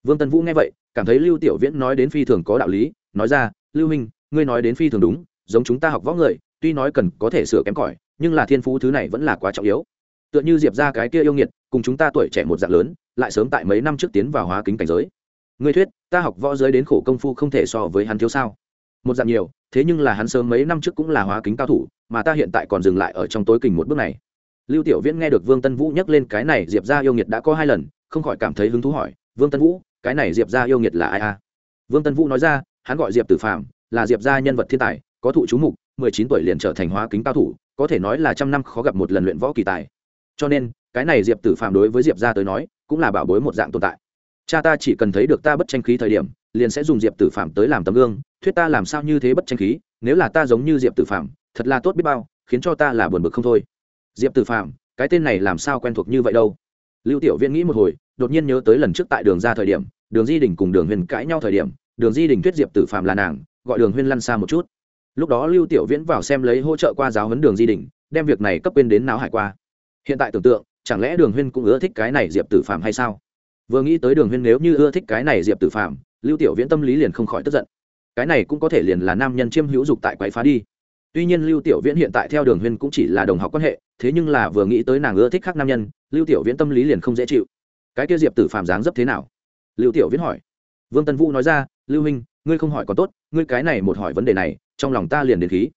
Vương tân vũ nghe vậy, cảm thấy lưu tiểu viễn nói đến phi thường có đạo lý, nói ra, lưu minh, ngươi nói đến phi thường đúng, giống chúng ta học võ người, tuy nói cần có thể sửa kém cỏi, nhưng là thiên phú thứ này vẫn là quá trọng yếu. Tựa như diệp ra cái kia yêu nghiệt, cùng chúng ta tuổi trẻ một dạng lớn, lại sớm tại mấy năm trước tiến vào hóa kính cảnh giới ngươi thuyết, ta học võ giới đến khổ công phu không thể so với hắn thiếu sao? Một dạng nhiều, thế nhưng là hắn sớm mấy năm trước cũng là hóa kính cao thủ, mà ta hiện tại còn dừng lại ở trong tối kình một bước này. Lưu tiểu viễn nghe được vương tân vũ nhắc lên cái này, diệp ra yêu nghiệt đã có hai lần, không khỏi cảm thấy hứng thú hỏi, vương tân vũ, cái này diệp ra yêu nghiệt là ai a? Vương tân vũ nói ra, hắn gọi diệp tử phạm là diệp ra nhân vật thiên tài, có thụ chú mục, mười chín tuổi liền trở thành hóa kính cao thủ, có thể nói là trăm năm khó gặp một lần luyện võ kỳ tài. Cho nên, cái này diệp tử phạm đối với diệp ra tới nói, cũng là bảo bối một dạng tồn tại cha ta chỉ cần thấy được ta bất tranh khí thời điểm, liền sẽ dùng diệp tử phạm tới làm tấm gương. Thuyết ta làm sao như thế bất tranh khí, nếu là ta giống như diệp tử phạm thật là tốt biết bao, khiến cho ta là buồn bực không thôi. Diệp tử phạm cái tên này làm sao quen thuộc như vậy đâu? Lưu tiểu viễn nghĩ một hồi, đột nhiên nhớ tới lần trước tại đường ra thời điểm, đường di đình cùng đường huyền cãi nhau thời điểm, đường di đình thuyết diệp tử phạm là nàng, gọi đường huyên lăn xa một chút. Lúc đó lưu tiểu viễn vào xem lấy hỗ trợ qua giáo huấn đường di đình, đem việc này cấp quên đến não hải qua. Hiện tại tưởng tượng, chẳng lẽ đường huyên cũng ưa thích cái này diệp tử phạm hay sao? Vừa nghĩ tới đường huyên nếu như ưa thích cái này diệp tử phạm lưu tiểu viễn tâm lý liền không khỏi tức giận. Cái này cũng có thể liền là nam nhân chiêm hữu dục tại quậy phá đi. Tuy nhiên lưu tiểu viễn hiện tại theo đường huyên cũng chỉ là đồng học quan hệ, thế nhưng là vừa nghĩ tới nàng ưa thích khác nam nhân, lưu tiểu viễn tâm lý liền không dễ chịu. Cái kia diệp tử phạm dáng dấp thế nào? Lưu tiểu viễn hỏi. Vương tân vũ nói ra, lưu huynh, ngươi không hỏi còn tốt, ngươi cái này một hỏi vấn đề này, trong lòng ta liền đến khí.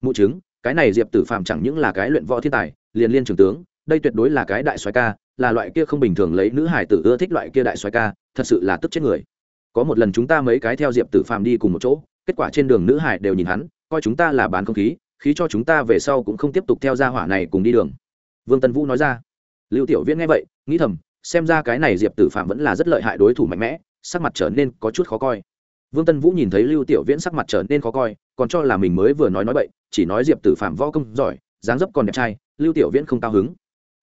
Mụ chứng, cái này diệp tử phạm chẳng những là cái luyện võ thiên tài, liền liên trưởng tướng đây tuyệt đối là cái đại soái ca, là loại kia không bình thường lấy nữ hải tử ưa thích loại kia đại soái ca, thật sự là tức chết người. Có một lần chúng ta mấy cái theo diệp tử phạm đi cùng một chỗ, kết quả trên đường nữ hải đều nhìn hắn, coi chúng ta là bán không khí khí cho chúng ta về sau cũng không tiếp tục theo gia hỏa này cùng đi đường. Vương tân vũ nói ra. Lưu tiểu viễn nghe vậy, nghĩ thầm, xem ra cái này diệp tử phạm vẫn là rất lợi hại đối thủ mạnh mẽ, sắc mặt trở nên có chút khó coi. Vương tân vũ nhìn thấy lưu tiểu viễn sắc mặt trở nên khó coi, còn cho là mình mới vừa nói nói bậy, chỉ nói diệp tử phạm võ công giỏi, dáng dấp còn đẹp trai, lưu tiểu viễn không cao hứng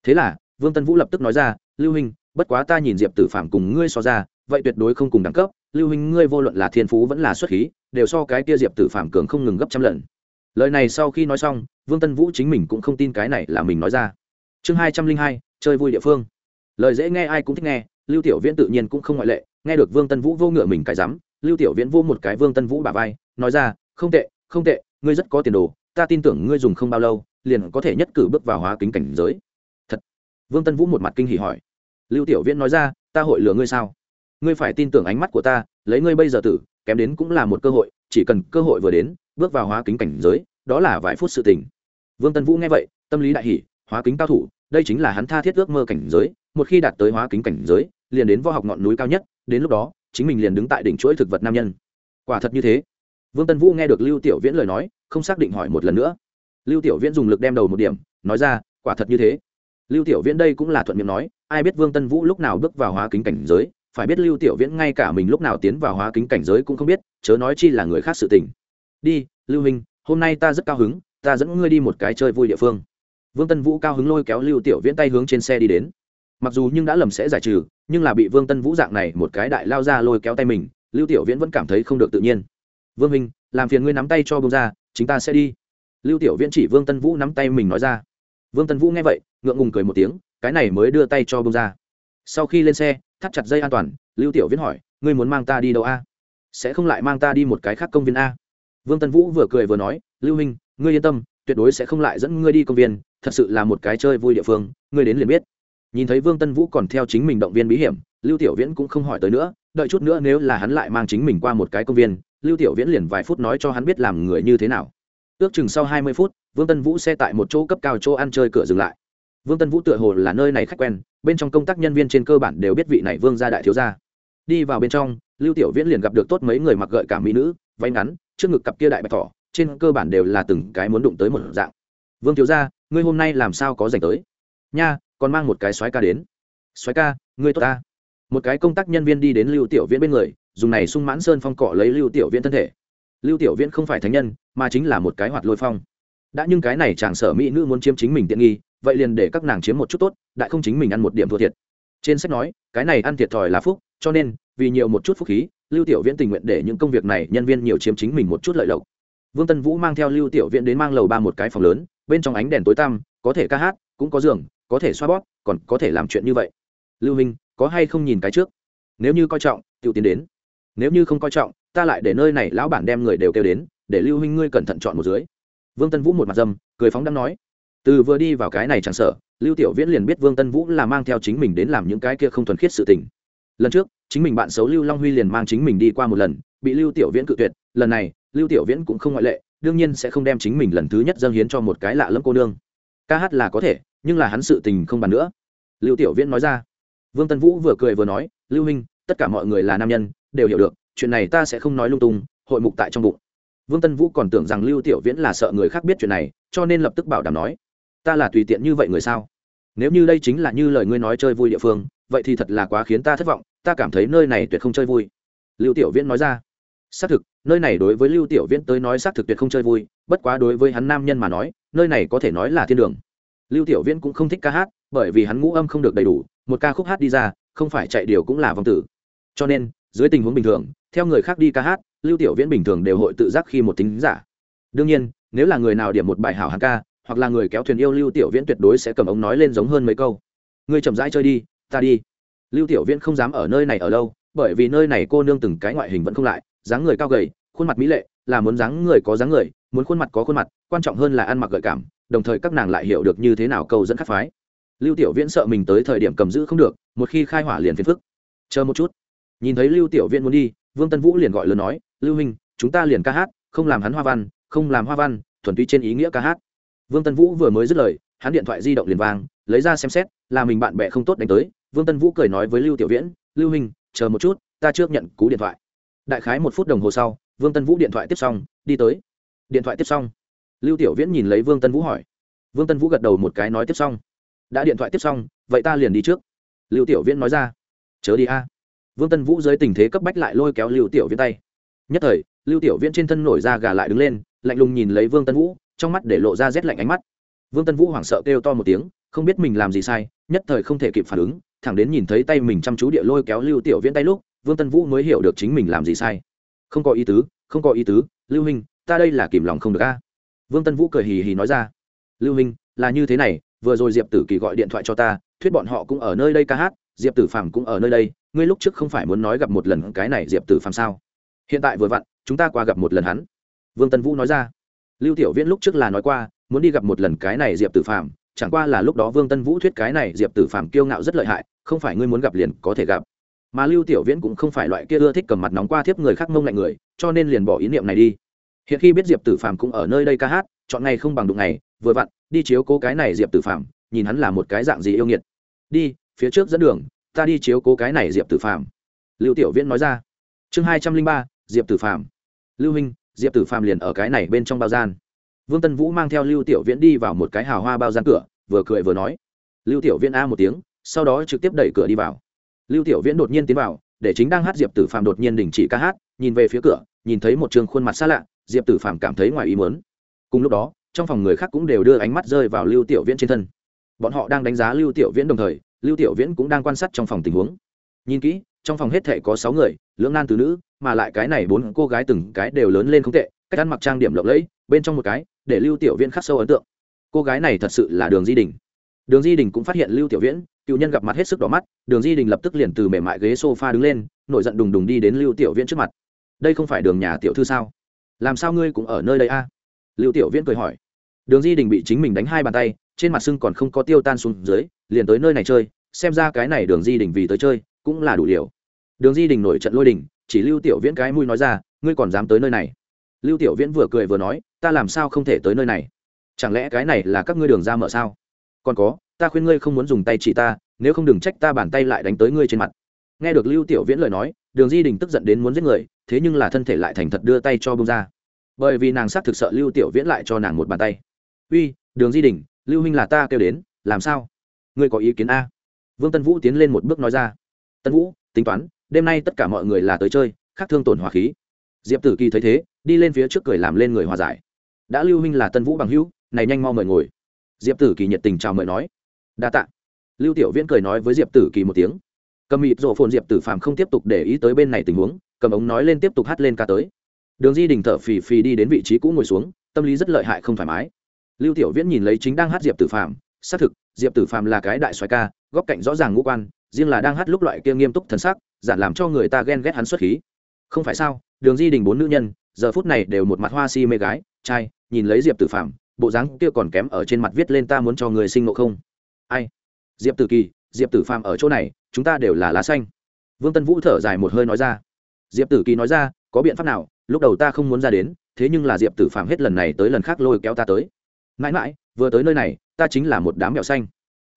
thế là, vương tân vũ lập tức nói ra, lưu huynh, bất quá ta nhìn diệp tử phạm cùng ngươi so ra, vậy tuyệt đối không cùng đẳng cấp. Lưu huynh, ngươi vô luận là thiên phú vẫn là xuất khí, đều so cái kia diệp tử phạm cường không ngừng gấp trăm lần. Lời này sau khi nói xong, vương tân vũ chính mình cũng không tin cái này là mình nói ra. Chương hai trăm linh hai, chơi vui địa phương. Lời dễ nghe ai cũng thích nghe, lưu tiểu viễn tự nhiên cũng không ngoại lệ, nghe được vương tân vũ vô ngựa mình cái rắm, lưu tiểu viễn vô một cái vương tân vũ bà vai, nói ra, không tệ không tệ, ngươi rất có tiền đồ, ta tin tưởng ngươi dùng không bao lâu, liền có thể nhất cử bước vào hóa kính cảnh giới vương tân vũ một mặt kinh hỉ hỏi. Lưu tiểu viễn nói ra, ta hội lừa ngươi sao? Ngươi phải tin tưởng ánh mắt của ta, lấy ngươi bây giờ tử, kém đến cũng là một cơ hội, chỉ cần cơ hội vừa đến, bước vào hóa kính cảnh giới, đó là vài phút sự tình. Vương tân vũ nghe vậy, tâm lý đại hỷ hóa kính cao thủ, đây chính là hắn tha thiết ước mơ cảnh giới, một khi đạt tới hóa kính cảnh giới, liền đến võ học ngọn núi cao nhất, đến lúc đó, chính mình liền đứng tại đỉnh chuỗi thực vật nam nhân. Quả thật như thế. Vương tân vũ nghe được lưu tiểu viễn lời nói, không xác định hỏi một lần nữa. Lưu tiểu viễn dùng lực đem đầu một điểm, nói ra, quả thật như thế lưu tiểu viễn đây cũng là thuận miệng nói, ai biết vương tân vũ lúc nào bước vào hóa kính cảnh giới, phải biết lưu tiểu viễn ngay cả mình lúc nào tiến vào hóa kính cảnh giới cũng không biết, chớ nói chi là người khác sự tình. Đi, lưu minh, hôm nay ta rất cao hứng, ta dẫn ngươi đi một cái chơi vui địa phương. Vương tân vũ cao hứng lôi kéo lưu tiểu viễn tay hướng trên xe đi đến. Mặc dù nhưng đã lầm sẽ giải trừ, nhưng là bị vương tân vũ dạng này một cái đại lao ra lôi kéo tay mình, lưu tiểu viễn vẫn cảm thấy không được tự nhiên. Vương minh, làm phiền ngươi nắm tay cho bông ra chúng ta sẽ đi. Lưu tiểu viễn chỉ vương tân vũ nắm tay mình nói ra vương tân vũ nghe vậy, ngượng ngùng cười một tiếng, cái này mới đưa tay cho bông ra. Sau khi lên xe, thắt chặt dây an toàn, lưu tiểu viễn hỏi, ngươi muốn mang ta đi đâu a? Sẽ không lại mang ta đi một cái khác công viên a? Vương tân vũ vừa cười vừa nói, lưu minh, ngươi yên tâm, tuyệt đối sẽ không lại dẫn ngươi đi công viên, thật sự là một cái chơi vui địa phương, ngươi đến liền biết. Nhìn thấy vương tân vũ còn theo chính mình động viên bí hiểm, lưu tiểu viễn cũng không hỏi tới nữa, đợi chút nữa nếu là hắn lại mang chính mình qua một cái công viên, lưu tiểu viễn liền vài phút nói cho hắn biết làm người như thế nào ước chừng sau hai mươi phút, vương tân vũ xe tại một chỗ cấp cao chỗ ăn chơi cửa dừng lại. Vương tân vũ tựa hồ là nơi này khách quen, bên trong công tác nhân viên trên cơ bản đều biết vị này vương gia đại thiếu gia. Đi vào bên trong, lưu tiểu viễn liền gặp được tốt mấy người mặc gợi cả mỹ nữ, váy ngắn, trước ngực cặp kia đại bạch thỏ, trên cơ bản đều là từng cái muốn đụng tới một dạng. Vương thiếu gia, ngươi hôm nay làm sao có dành tới? Nha, còn mang một cái xoáy ca đến. Xoáy ca, ngươi tốt ta. Một cái công tác nhân viên đi đến lưu tiểu viễn bên người, dùng này sung mãn sơn phong cọ lấy lưu tiểu viễn thân thể lưu tiểu viễn không phải thánh nhân, mà chính là một cái hoạt lôi phong. Đã nhưng cái này chàng sở mỹ nữ muốn chiếm chính mình tiện nghi, vậy liền để các nàng chiếm một chút tốt, đại không chính mình ăn một điểm thua thiệt. Trên sách nói, cái này ăn thiệt thòi là phúc, cho nên, vì nhiều một chút phúc khí, lưu tiểu viễn tình nguyện để những công việc này nhân viên nhiều chiếm chính mình một chút lợi lộc. Vương tân vũ mang theo lưu tiểu viễn đến mang lầu ba một cái phòng lớn, bên trong ánh đèn tối tăm, có thể ca hát, cũng có giường, có thể xoa bóp, còn có thể làm chuyện như vậy. Lưu minh, có hay không nhìn cái trước? Nếu như coi trọng tự tiến đến nếu như không coi trọng, ta lại để nơi này lão bản đem người đều kêu đến, để lưu huynh ngươi cẩn thận chọn một dưới. Vương tân vũ một mặt dâm, cười phóng đang nói, từ vừa đi vào cái này chẳng sợ, lưu tiểu viễn liền biết vương tân vũ là mang theo chính mình đến làm những cái kia không thuần khiết sự tình. Lần trước, chính mình bạn xấu lưu long huy liền mang chính mình đi qua một lần, bị lưu tiểu viễn cự tuyệt, lần này, lưu tiểu viễn cũng không ngoại lệ, đương nhiên sẽ không đem chính mình lần thứ nhất dâng hiến cho một cái lạ lẫm cô nương. Ca hát là có thể, nhưng là hắn sự tình không bàn nữa. Lưu tiểu viễn nói ra. Vương tân vũ vừa cười vừa nói, lưu huynh, tất cả mọi người là nam nhân đều hiểu được, chuyện này ta sẽ không nói lung tung, hội mục tại trong bụng. Vương tân vũ còn tưởng rằng lưu tiểu viễn là sợ người khác biết chuyện này, cho nên lập tức bảo đảm nói, ta là tùy tiện như vậy người sao? Nếu như đây chính là như lời ngươi nói chơi vui địa phương, vậy thì thật là quá khiến ta thất vọng, ta cảm thấy nơi này tuyệt không chơi vui. Lưu tiểu viễn nói ra. Xác thực, nơi này đối với lưu tiểu viễn tới nói xác thực tuyệt không chơi vui, bất quá đối với hắn nam nhân mà nói, nơi này có thể nói là thiên đường. Lưu tiểu viễn cũng không thích ca hát, bởi vì hắn ngũ âm không được đầy đủ, một ca khúc hát đi ra, không phải chạy điều cũng là vong tử. Cho nên dưới tình huống bình thường, theo người khác đi ca hát, lưu tiểu viễn bình thường đều hội tự giác khi một tính giả. Đương nhiên, nếu là người nào điểm một bài hảo hàng ca, hoặc là người kéo thuyền yêu lưu tiểu viễn tuyệt đối sẽ cầm ống nói lên giống hơn mấy câu. Ngươi chậm rãi chơi đi, ta đi. Lưu tiểu viễn không dám ở nơi này ở lâu, bởi vì nơi này cô nương từng cái ngoại hình vẫn không lại, dáng người cao gầy, khuôn mặt mỹ lệ, là muốn dáng người có dáng người, muốn khuôn mặt có khuôn mặt, quan trọng hơn là ăn mặc gợi cảm, đồng thời các nàng lại hiểu được như thế nào câu dẫn khắc phái. Lưu tiểu viễn sợ mình tới thời điểm cầm giữ không được, một khi khai hỏa liền phiền phức. Chờ một chút nhìn thấy lưu tiểu viễn muốn đi, vương tân vũ liền gọi lớn nói, lưu huynh, chúng ta liền ca hát, không làm hắn hoa văn, không làm hoa văn, thuần túy trên ý nghĩa ca hát. Vương tân vũ vừa mới dứt lời, hắn điện thoại di động liền vang, lấy ra xem xét, là mình bạn bè không tốt đánh tới. Vương tân vũ cười nói với lưu tiểu viễn, lưu huynh, chờ một chút, ta trước nhận cú điện thoại. Đại khái một phút đồng hồ sau, vương tân vũ điện thoại tiếp xong, đi tới. Điện thoại tiếp xong. Lưu tiểu viễn nhìn lấy vương tân vũ hỏi. Vương tân vũ gật đầu một cái nói tiếp xong. Đã điện thoại tiếp xong, vậy ta liền đi trước. Lưu tiểu viễn nói ra. Chớ đi a vương tân vũ dưới tình thế cấp bách lại lôi kéo lưu tiểu viễn tay. Nhất thời, lưu tiểu viễn trên thân nổi ra gà lại đứng lên, lạnh lùng nhìn lấy vương tân vũ, trong mắt để lộ ra rét lạnh ánh mắt. Vương tân vũ hoảng sợ kêu to một tiếng, không biết mình làm gì sai, nhất thời không thể kịp phản ứng, thẳng đến nhìn thấy tay mình chăm chú địa lôi kéo lưu tiểu viễn tay lúc, vương tân vũ mới hiểu được chính mình làm gì sai. Không có ý tứ, không có ý tứ, lưu huynh, ta đây là kìm lòng không được a. Vương tân vũ cười hì hì nói ra. Lưu huynh, là như thế này, vừa rồi diệp tử kỳ gọi điện thoại cho ta, thuyết bọn họ cũng ở nơi đây ca hát diệp tử phàm cũng ở nơi đây, ngươi lúc trước không phải muốn nói gặp một lần cái này diệp tử phàm sao? Hiện tại vừa vặn, chúng ta qua gặp một lần hắn. Vương tân vũ nói ra. Lưu tiểu viễn lúc trước là nói qua, muốn đi gặp một lần cái này diệp tử phàm, chẳng qua là lúc đó vương tân vũ thuyết cái này diệp tử phàm kiêu ngạo rất lợi hại, không phải ngươi muốn gặp liền có thể gặp. Mà lưu tiểu viễn cũng không phải loại kia ưa thích cầm mặt nóng qua thiếp người khác mông lạnh người, cho nên liền bỏ ý niệm này đi. Hiện khi biết diệp tử phàm cũng ở nơi đây ca hát, chọn ngày không bằng đụng ngày, vừa vặn, đi chiếu cố cái này diệp tử phàm, nhìn hắn là một cái dạng gì yêu nghiệt. Đi phía trước dẫn đường, ta đi chiếu cố cái này diệp tử phàm. Lưu tiểu viễn nói ra. Chương hai trăm linh ba, diệp tử phàm. Lưu minh diệp tử phàm liền ở cái này bên trong bao gian. Vương tân vũ mang theo lưu tiểu viễn đi vào một cái hào hoa bao gian cửa, vừa cười vừa nói. Lưu tiểu viễn a một tiếng, sau đó trực tiếp đẩy cửa đi vào. Lưu tiểu viễn đột nhiên tiến vào, để chính đang hát diệp tử phàm đột nhiên đình chỉ ca hát, nhìn về phía cửa, nhìn thấy một trường khuôn mặt xa lạ, diệp tử phàm cảm thấy ngoài ý muốn. Cùng lúc đó, trong phòng người khác cũng đều đưa ánh mắt rơi vào lưu tiểu viễn trên thân. Bọn họ đang đánh giá lưu tiểu viễn đồng thời lưu tiểu viễn cũng đang quan sát trong phòng tình huống. Nhìn kỹ, trong phòng hết thể có sáu người, lưỡng nan từ nữ, mà lại cái này bốn cô gái từng cái đều lớn lên không tệ, cách ăn mặc trang điểm lộng lẫy, bên trong một cái, để lưu tiểu viễn khắc sâu ấn tượng. Cô gái này thật sự là đường di đình. Đường di đình cũng phát hiện lưu tiểu viễn, cựu nhân gặp mặt hết sức đỏ mắt, đường di đình lập tức liền từ mềm mại ghế s o f a đứng lên, nổi giận đùng đùng đi đến lưu tiểu viễn trước mặt. Đây không phải đường nhà tiểu thư sao? Làm sao ngươi cũng ở nơi đây a? Lưu tiểu viễn cười hỏi. Đường di đình bị chính mình đánh hai bàn tay, trên mặt sưng còn không có tiêu tan xuống dưới, liền tới nơi này chơi xem ra cái này đường di đình vì tới chơi cũng là đủ liều. Đường di đình nổi trận lôi đình, chỉ lưu tiểu viễn cái mũi nói ra, ngươi còn dám tới nơi này? Lưu tiểu viễn vừa cười vừa nói, ta làm sao không thể tới nơi này? Chẳng lẽ cái này là các ngươi đường ra mở sao? Còn có, ta khuyên ngươi không muốn dùng tay chỉ ta, nếu không đừng trách ta bàn tay lại đánh tới ngươi trên mặt. Nghe được lưu tiểu viễn lời nói, đường di đình tức giận đến muốn giết người, thế nhưng là thân thể lại thành thật đưa tay cho bông ra. Bởi vì nàng xác thực sợ lưu tiểu viễn lại cho nàng một bàn tay. Uy, đường di đình, lưu huynh là ta kêu đến, làm sao? Ngươi có ý kiến a? Vương tân vũ tiến lên một bước nói ra, tân vũ, tính toán, đêm nay tất cả mọi người là tới chơi, khác thương tổn hòa khí. Diệp tử kỳ thấy thế, đi lên phía trước cười làm lên người hòa giải. Đã lưu huynh là tân vũ bằng hữu, này nhanh mau mời ngồi. Diệp tử kỳ nhiệt tình chào mời nói. Đa t ạ lưu tiểu viễn cười nói với diệp tử kỳ một tiếng. Cầm mịt rổ phồn diệp tử phàm không tiếp tục để ý tới bên này tình huống, cầm ống nói lên tiếp tục hát lên ca tới. Đường di đình thở phì phì đi đến vị trí cũ ngồi xuống, tâm lý rất lợi hại không thoải mái. Lưu tiểu viễn nhìn lấy chính đang hát diệp tử phàm xác thực, diệp tử phàm là cái đại xoài ca, góc cạnh rõ ràng ngũ quan, riêng là đang hát lúc loại kia nghiêm túc thần sắc, giản làm cho người ta ghen ghét hắn xuất khí. Không phải sao, đường di đình bốn nữ nhân, giờ phút này đều một mặt hoa si mê gái, trai, nhìn lấy diệp tử phàm, bộ dáng kia còn kém ở trên mặt viết lên ta muốn cho người sinh ngộ không? Ai? Diệp tử kỳ, diệp tử phàm ở chỗ này, chúng ta đều là lá xanh. Vương tân vũ thở dài một hơi nói ra. Diệp tử kỳ nói ra, có biện pháp nào, lúc đầu ta không muốn ra đến, thế nhưng là diệp tử phàm hết lần này tới lần khác lôi kéo ta tới. Mãi mãi, vừa tới nơi này ta chính là một đám mèo xanh.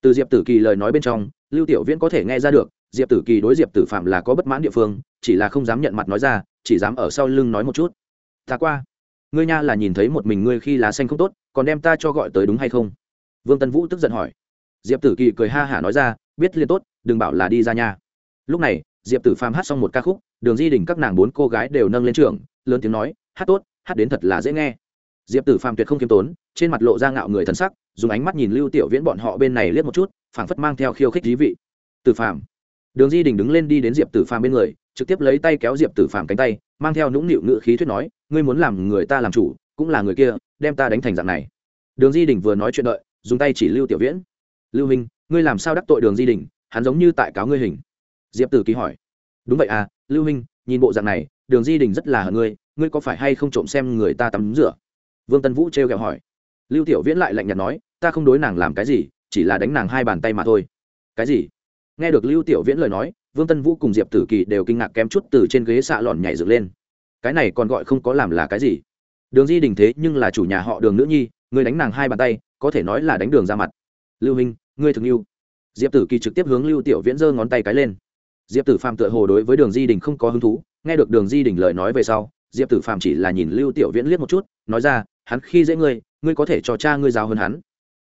Từ diệp tử kỳ lời nói bên trong, lưu tiểu viễn có thể nghe ra được, diệp tử kỳ đối diệp tử phạm là có bất mãn địa phương, chỉ là không dám nhận mặt nói ra, chỉ dám ở sau lưng nói một chút. Ta qua. Ngươi nha là nhìn thấy một mình ngươi khi lá xanh không tốt, còn đem ta cho gọi tới đúng hay không? Vương tân vũ tức giận hỏi. Diệp tử kỳ cười ha hả nói ra, biết liên tốt, đừng bảo là đi ra nha. Lúc này, diệp tử phàm hát xong một ca khúc, đường di đình các nàng bốn cô gái đều nâng lên trường, lớn tiếng nói, hát tốt, hát đến thật là dễ nghe diệp tử phàm tuyệt không kiêm tốn, trên mặt lộ ra ngạo người thân sắc, dùng ánh mắt nhìn lưu tiểu viễn bọn họ bên này liếc một chút, phảng phất mang theo khiêu khích dí vị. Tử phàm. Đường di đình đứng lên đi đến diệp tử phàm bên người, trực tiếp lấy tay kéo diệp tử phàm cánh tay, mang theo nũng nịu ngự khí thuyết nói, ngươi muốn làm người ta làm chủ, cũng là người kia, đem ta đánh thành dạng này. Đường di đình vừa nói chuyện đợi, dùng tay chỉ lưu tiểu viễn. Lưu minh ngươi làm sao đắc tội đường di đình, hắn giống như tại cáo ngươi hình. Diệp tử ký hỏi. Đúng vậy à lưu minh nhìn bộ dạng này, đường di đình rất là hận ngươi ngươi có phải hay không trộm xem người ta tắm rửa? Vương tân vũ treo gẹo hỏi. Lưu tiểu viễn lại lạnh nhạt nói, ta không đối nàng làm cái gì, chỉ là đánh nàng hai bàn tay mà thôi. Cái gì? Nghe được lưu tiểu viễn lời nói, vương tân vũ cùng diệp tử kỳ đều kinh ngạc kém chút từ trên ghế xạ lòn nhảy dựng lên. Cái này còn gọi không có làm là cái gì? Đường di đình thế nhưng là chủ nhà họ đường nữ nhi, người đánh nàng hai bàn tay, có thể nói là đánh đường ra mặt. Lưu minh, ngươi thường yêu. Diệp tử kỳ trực tiếp hướng lưu tiểu viễn giơ ngón tay cái lên. Diệp tử phàm tựa hồ đối với đường di đình không có hứng thú, nghe được đường di đình lời nói về sau, diệp tử phàm chỉ là nhìn lưu tiểu viễn liếc một chút, nói ra hắn khi dễ ngươi ngươi có thể cho cha ngươi giáo hơn hắn.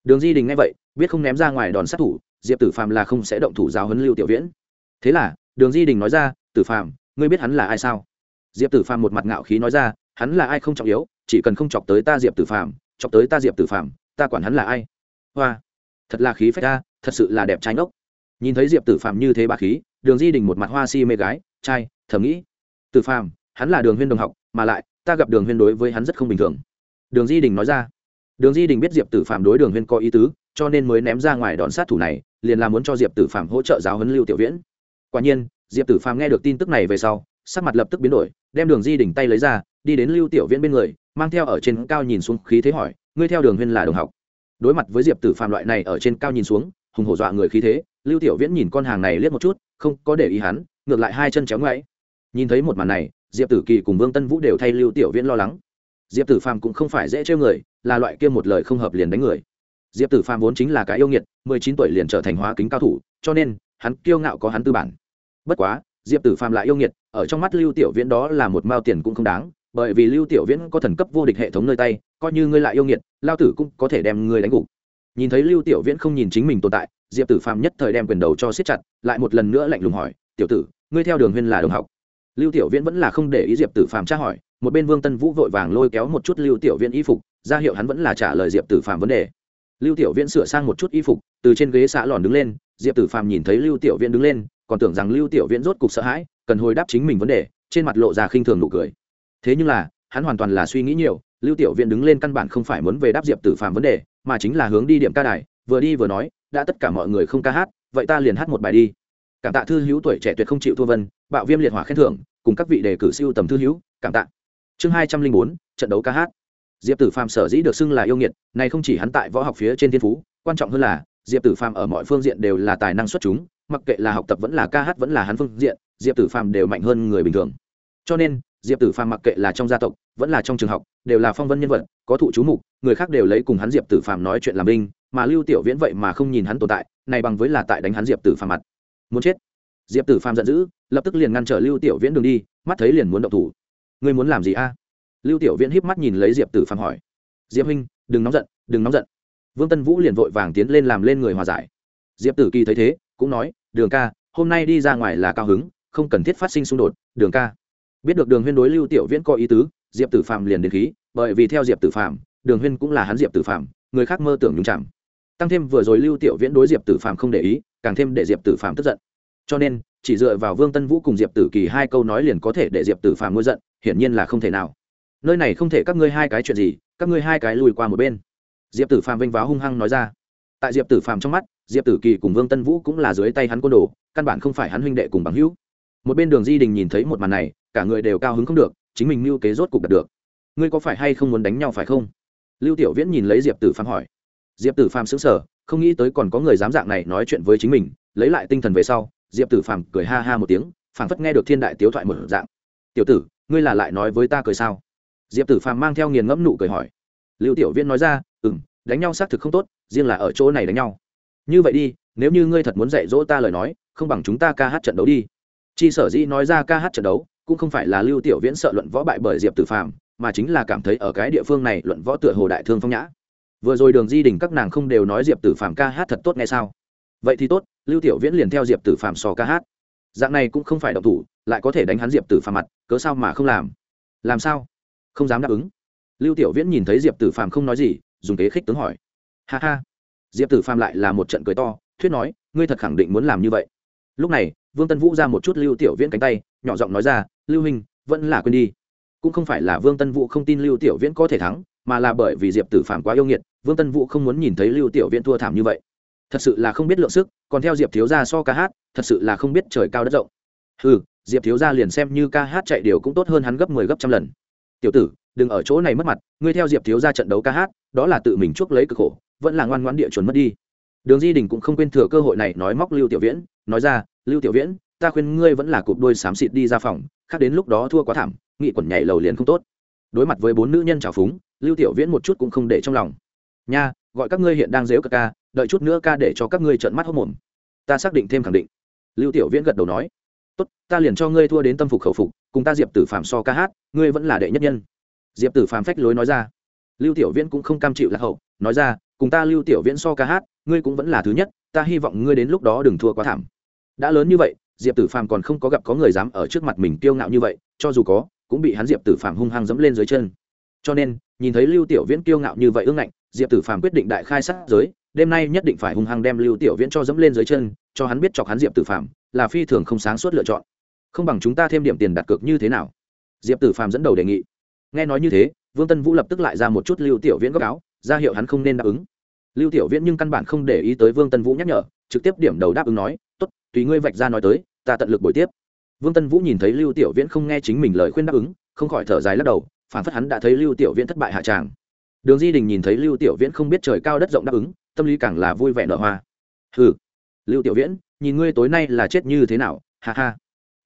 Đường di đình nghe vậy, biết không ném ra ngoài đòn sát thủ, diệp tử phàm là không sẽ động thủ giáo huấn lưu tiểu viễn. Thế là, đường di đình nói ra, tử phàm, ngươi biết hắn là ai sao? Diệp tử phàm một mặt ngạo khí nói ra, hắn là ai không trọng yếu, chỉ cần không chọc tới ta diệp tử phàm, chọc tới ta diệp tử phàm, ta quản hắn là ai. Hoa, thật là khí phách ta, thật sự là đẹp trai ngốc. Nhìn thấy diệp tử phàm như thế bà khí, đường di đình một mặt hoa si mê gái, trai, thầm nghĩ, tử phàm, hắn là đường huyên đồng học, mà lại, ta gặp đường huyên đối với hắn rất không bình thường đường di đình nói ra. Đường di đình biết diệp tử phạm đối đường huyên có ý tứ, cho nên mới ném ra ngoài đòn sát thủ này, liền là muốn cho diệp tử phạm hỗ trợ giáo huấn lưu tiểu viễn. Quả nhiên, diệp tử phạm nghe được tin tức này về sau, sắc mặt lập tức biến đổi, đem đường di đình tay lấy ra, đi đến lưu tiểu viễn bên người, mang theo ở trên cao nhìn xuống khí thế hỏi, ngươi theo đường huyên là đồng học? Đối mặt với diệp tử Phạm loại này ở trên cao nhìn xuống, hùng hổ dọa người khí thế, lưu tiểu viễn nhìn con hàng này liếc một chút, không có để ý hắn, ngược lại hai chân chéo ngoáy. Nhìn thấy một màn này, diệp tử kỳ cùng vương tân vũ đều thay lưu tiểu viễn lo lắng diệp tử phàm cũng không phải dễ chơi người, là loại kia một lời không hợp liền đánh người. Diệp tử phàm vốn chính là cái yêu nghiệt, mười chín tuổi liền trở thành hóa kính cao thủ, cho nên, hắn kiêu ngạo có hắn tư bản. Bất quá, diệp tử phàm lại yêu nghiệt, ở trong mắt lưu tiểu viễn đó là một mao tiền cũng không đáng, bởi vì lưu tiểu viễn có thần cấp vô địch hệ thống nơi tay, coi như ngươi lại yêu nghiệt, lao tử cũng có thể đem ngươi đánh gục. Nhìn thấy lưu tiểu viễn không nhìn chính mình tồn tại, diệp tử phàm nhất thời đem quyền đầu cho siết chặt, lại một lần nữa lạnh lùng hỏi, tiểu tử, ngươi theo đường huyên là đồng học? Lưu tiểu viễn vẫn là không để ý diệp tử phàm tra hỏi một bên vương tân vũ vội vàng lôi kéo một chút lưu tiểu viễn y phục, ra hiệu hắn vẫn là trả lời diệp tử phàm vấn đề. Lưu tiểu viễn sửa sang một chút y phục, từ trên ghế xã lòn đứng lên, diệp tử phàm nhìn thấy lưu tiểu viễn đứng lên, còn tưởng rằng lưu tiểu viễn rốt cục sợ hãi, cần hồi đáp chính mình vấn đề, trên mặt lộ ra khinh thường nụ cười. Thế nhưng là, hắn hoàn toàn là suy nghĩ nhiều, lưu tiểu viễn đứng lên căn bản không phải muốn về đáp diệp tử phàm vấn đề, mà chính là hướng đi điểm ca đài, vừa đi vừa nói, đã tất cả mọi người không ca hát, vậy ta liền hát một bài đi. Cảm tạ thư hữu tuổi trẻ tuyệt không chịu thua vân, bạo viêm liệt hỏa khen thưởng, cùng các vị đề cử siêu tầm thư hữu, cảm tạ chương hai trăm linh bốn, trận đấu ca hát. Diệp tử phàm sở dĩ được xưng là yêu nghiệt, này không chỉ hắn tại võ học phía trên thiên phú, quan trọng hơn là, diệp tử phàm ở mọi phương diện đều là tài năng xuất chúng, mặc kệ là học tập vẫn là ca hát vẫn là hắn phương diện, diệp tử phàm đều mạnh hơn người bình thường. Cho nên, diệp tử phàm mặc kệ là trong gia tộc, vẫn là trong trường học, đều là phong vân nhân vật, có thụ chú mục, người khác đều lấy cùng hắn diệp tử phàm nói chuyện làm binh mà lưu tiểu viễn vậy mà không nhìn hắn tồn tại, này bằng với là tại đánh hắn diệp tử phàm mặt. Muốn chết. Diệp tử phàm giận dữ, lập tức liền ngăn trở lưu tiểu viễn đường đi, mắt thấy liền muốn động thủ ngươi muốn làm gì a? Lưu tiểu viễn híp mắt nhìn lấy diệp tử phàm hỏi. Diệp huynh, đừng nóng giận, đừng nóng giận. Vương tân vũ liền vội vàng tiến lên làm lên người hòa giải. Diệp tử kỳ thấy thế, cũng nói, đường ca, hôm nay đi ra ngoài là cao hứng, không cần thiết phát sinh xung đột, đường ca. Biết được đường huyên đối lưu tiểu viễn có ý tứ, diệp tử phàm liền đến khí, bởi vì theo diệp tử phàm, đường huyên cũng là hắn diệp tử phàm, người khác mơ tưởng nhung chạm tăng thêm vừa rồi lưu tiểu viễn đối diệp tử phàm không để ý, càng thêm để diệp tử phàm tức giận. Cho nên, chỉ dựa vào vương tân vũ cùng diệp tử kỳ hai câu nói liền có thể để diệp tử phàm ngôi giận hiển nhiên là không thể nào. Nơi này không thể các ngươi hai cái chuyện gì, các ngươi hai cái lùi qua một bên. Diệp tử phàm vênh váo hung hăng nói ra. Tại diệp tử phàm trong mắt, diệp tử kỳ cùng vương tân vũ cũng là dưới tay hắn côn đồ, căn bản không phải hắn huynh đệ cùng bằng hữu. Một bên đường di đình nhìn thấy một màn này, cả người đều cao hứng không được, chính mình mưu kế rốt cục đạt được. Ngươi có phải hay không muốn đánh nhau phải không? Lưu tiểu viễn nhìn lấy diệp tử phàm hỏi. Diệp tử phàm xứng sở không nghĩ tới còn có người dám dạng này nói chuyện với chính mình, lấy lại tinh thần về sau, diệp tử phàm cười ha ha một tiếng, phảng phất nghe được thiên đại tiếu thoại một dạng. Tiểu tử ngươi là lại nói với ta cười sao? Diệp tử phàm mang theo nghiền ngẫm nụ cười hỏi. Lưu tiểu viễn nói ra ừ m đánh nhau xác thực không tốt, riêng là ở chỗ này đánh nhau. Như vậy đi, nếu như ngươi thật muốn dạy dỗ ta lời nói, không bằng chúng ta ca hát trận đấu đi. Chi sở dĩ nói ra ca hát trận đấu, cũng không phải là lưu tiểu viễn sợ luận võ bại bởi diệp tử phàm, mà chính là cảm thấy ở cái địa phương này luận võ tựa hồ đại thương phong nhã. Vừa rồi đường di đình các nàng không đều nói diệp tử phàm ca hát thật tốt nghe sao? Vậy thì tốt, lưu tiểu viễn liền theo diệp tử phàm sò ca hát. Dạng này cũng không phải độc thủ lại có thể đánh hắn diệp tử phàm mặt, cớ sao mà không làm? Làm sao? Không dám đáp ứng. Lưu tiểu viễn nhìn thấy diệp tử phàm không nói gì, dùng kế khích tướng hỏi. Ha ha. Diệp tử phàm lại là một trận cười to, thuyết nói, ngươi thật khẳng định muốn làm như vậy. Lúc này, vương tân vũ ra một chút lưu tiểu viễn cánh tay, nhỏ giọng nói ra, lưu hình vẫn là quên đi. Cũng không phải là vương tân vũ không tin lưu tiểu viễn có thể thắng, mà là bởi vì diệp tử phàm quá yêu nghiệt, vương tân vũ không muốn nhìn thấy lưu tiểu viễn thua thảm như vậy. Thật sự là không biết lượng sức, còn theo diệp thiếu gia so ca hát, thật sự là không biết trời cao đất rộng. Ừ diệp thiếu gia liền xem như ca hát chạy điều cũng tốt hơn hắn gấp mười 10 gấp trăm lần. Tiểu tử, đừng ở chỗ này mất mặt, ngươi theo diệp thiếu gia trận đấu ca hát, đó là tự mình chuốc lấy cực khổ, vẫn là ngoan ngoãn địa chuẩn mất đi. Đường di đình cũng không quên thừa cơ hội này nói móc lưu tiểu viễn, nói ra, lưu tiểu viễn, ta khuyên ngươi vẫn là cụp đôi xám xịt đi ra phòng, khác đến lúc đó thua quá thảm, nghị quẩn nhảy lầu liền không tốt. Đối mặt với bốn nữ nhân trào phúng, lưu tiểu viễn một chút cũng không để trong lòng. Nha, gọi các ngươi hiện đang dếu ca đợi chút nữa ca để cho các ngươi trợn mắt hốc mồm. Ta xác định thêm khẳng định. Lưu tiểu viễn gật đầu nói tốt, ta liền cho ngươi thua đến tâm phục khẩu phục, cùng ta diệp tử phạm so ca hát, ngươi vẫn là đệ nhất nhân. Diệp tử phạm phách lối nói ra. Lưu tiểu viễn cũng không cam chịu lạc hậu, nói ra, cùng ta lưu tiểu viễn so ca hát, ngươi cũng vẫn là thứ nhất, ta hy vọng ngươi đến lúc đó đừng thua quá thảm. Đã lớn như vậy, diệp tử phàm còn không có gặp có người dám ở trước mặt mình kiêu ngạo như vậy, cho dù có, cũng bị hắn diệp tử phàm hung hăng dẫm lên dưới chân. Cho nên, nhìn thấy lưu tiểu viễn kiêu ngạo như vậy ương ngạnh, diệp tử phàm quyết định đại khai sát giới, đêm nay nhất định phải hung hăng đem lưu tiểu viễn cho dẫm lên dưới chân, cho hắn biết chọc hắn diệp tử phàm là phi thường không sáng suốt lựa chọn. Không bằng chúng ta thêm điểm tiền đặt cược như thế nào? Diệp tử phàm dẫn đầu đề nghị. Nghe nói như thế, vương tân vũ lập tức lại ra một chút lưu tiểu viễn góc áo, ra hiệu hắn không nên đáp ứng. Lưu tiểu viễn nhưng căn bản không để ý tới vương tân vũ nhắc nhở, trực tiếp điểm đầu đáp ứng nói, tốt, tùy ngươi vạch ra nói tới, ta tận lực buổi tiếp. Vương tân vũ nhìn thấy lưu tiểu viễn không nghe chính mình lời khuyên đáp ứng, không khỏi thở dài lắc đầu, phản phất hắn đã thấy lưu tiểu viễn thất bại hạ tràng. Đường di đình nhìn thấy lưu tiểu viễn không biết trời cao đất rộng đáp ứng, tâm lý càng là vui vẻ nở hoa. Hừ. Lưu tiểu viễn nhìn ngươi tối nay là chết như thế nào ha ha.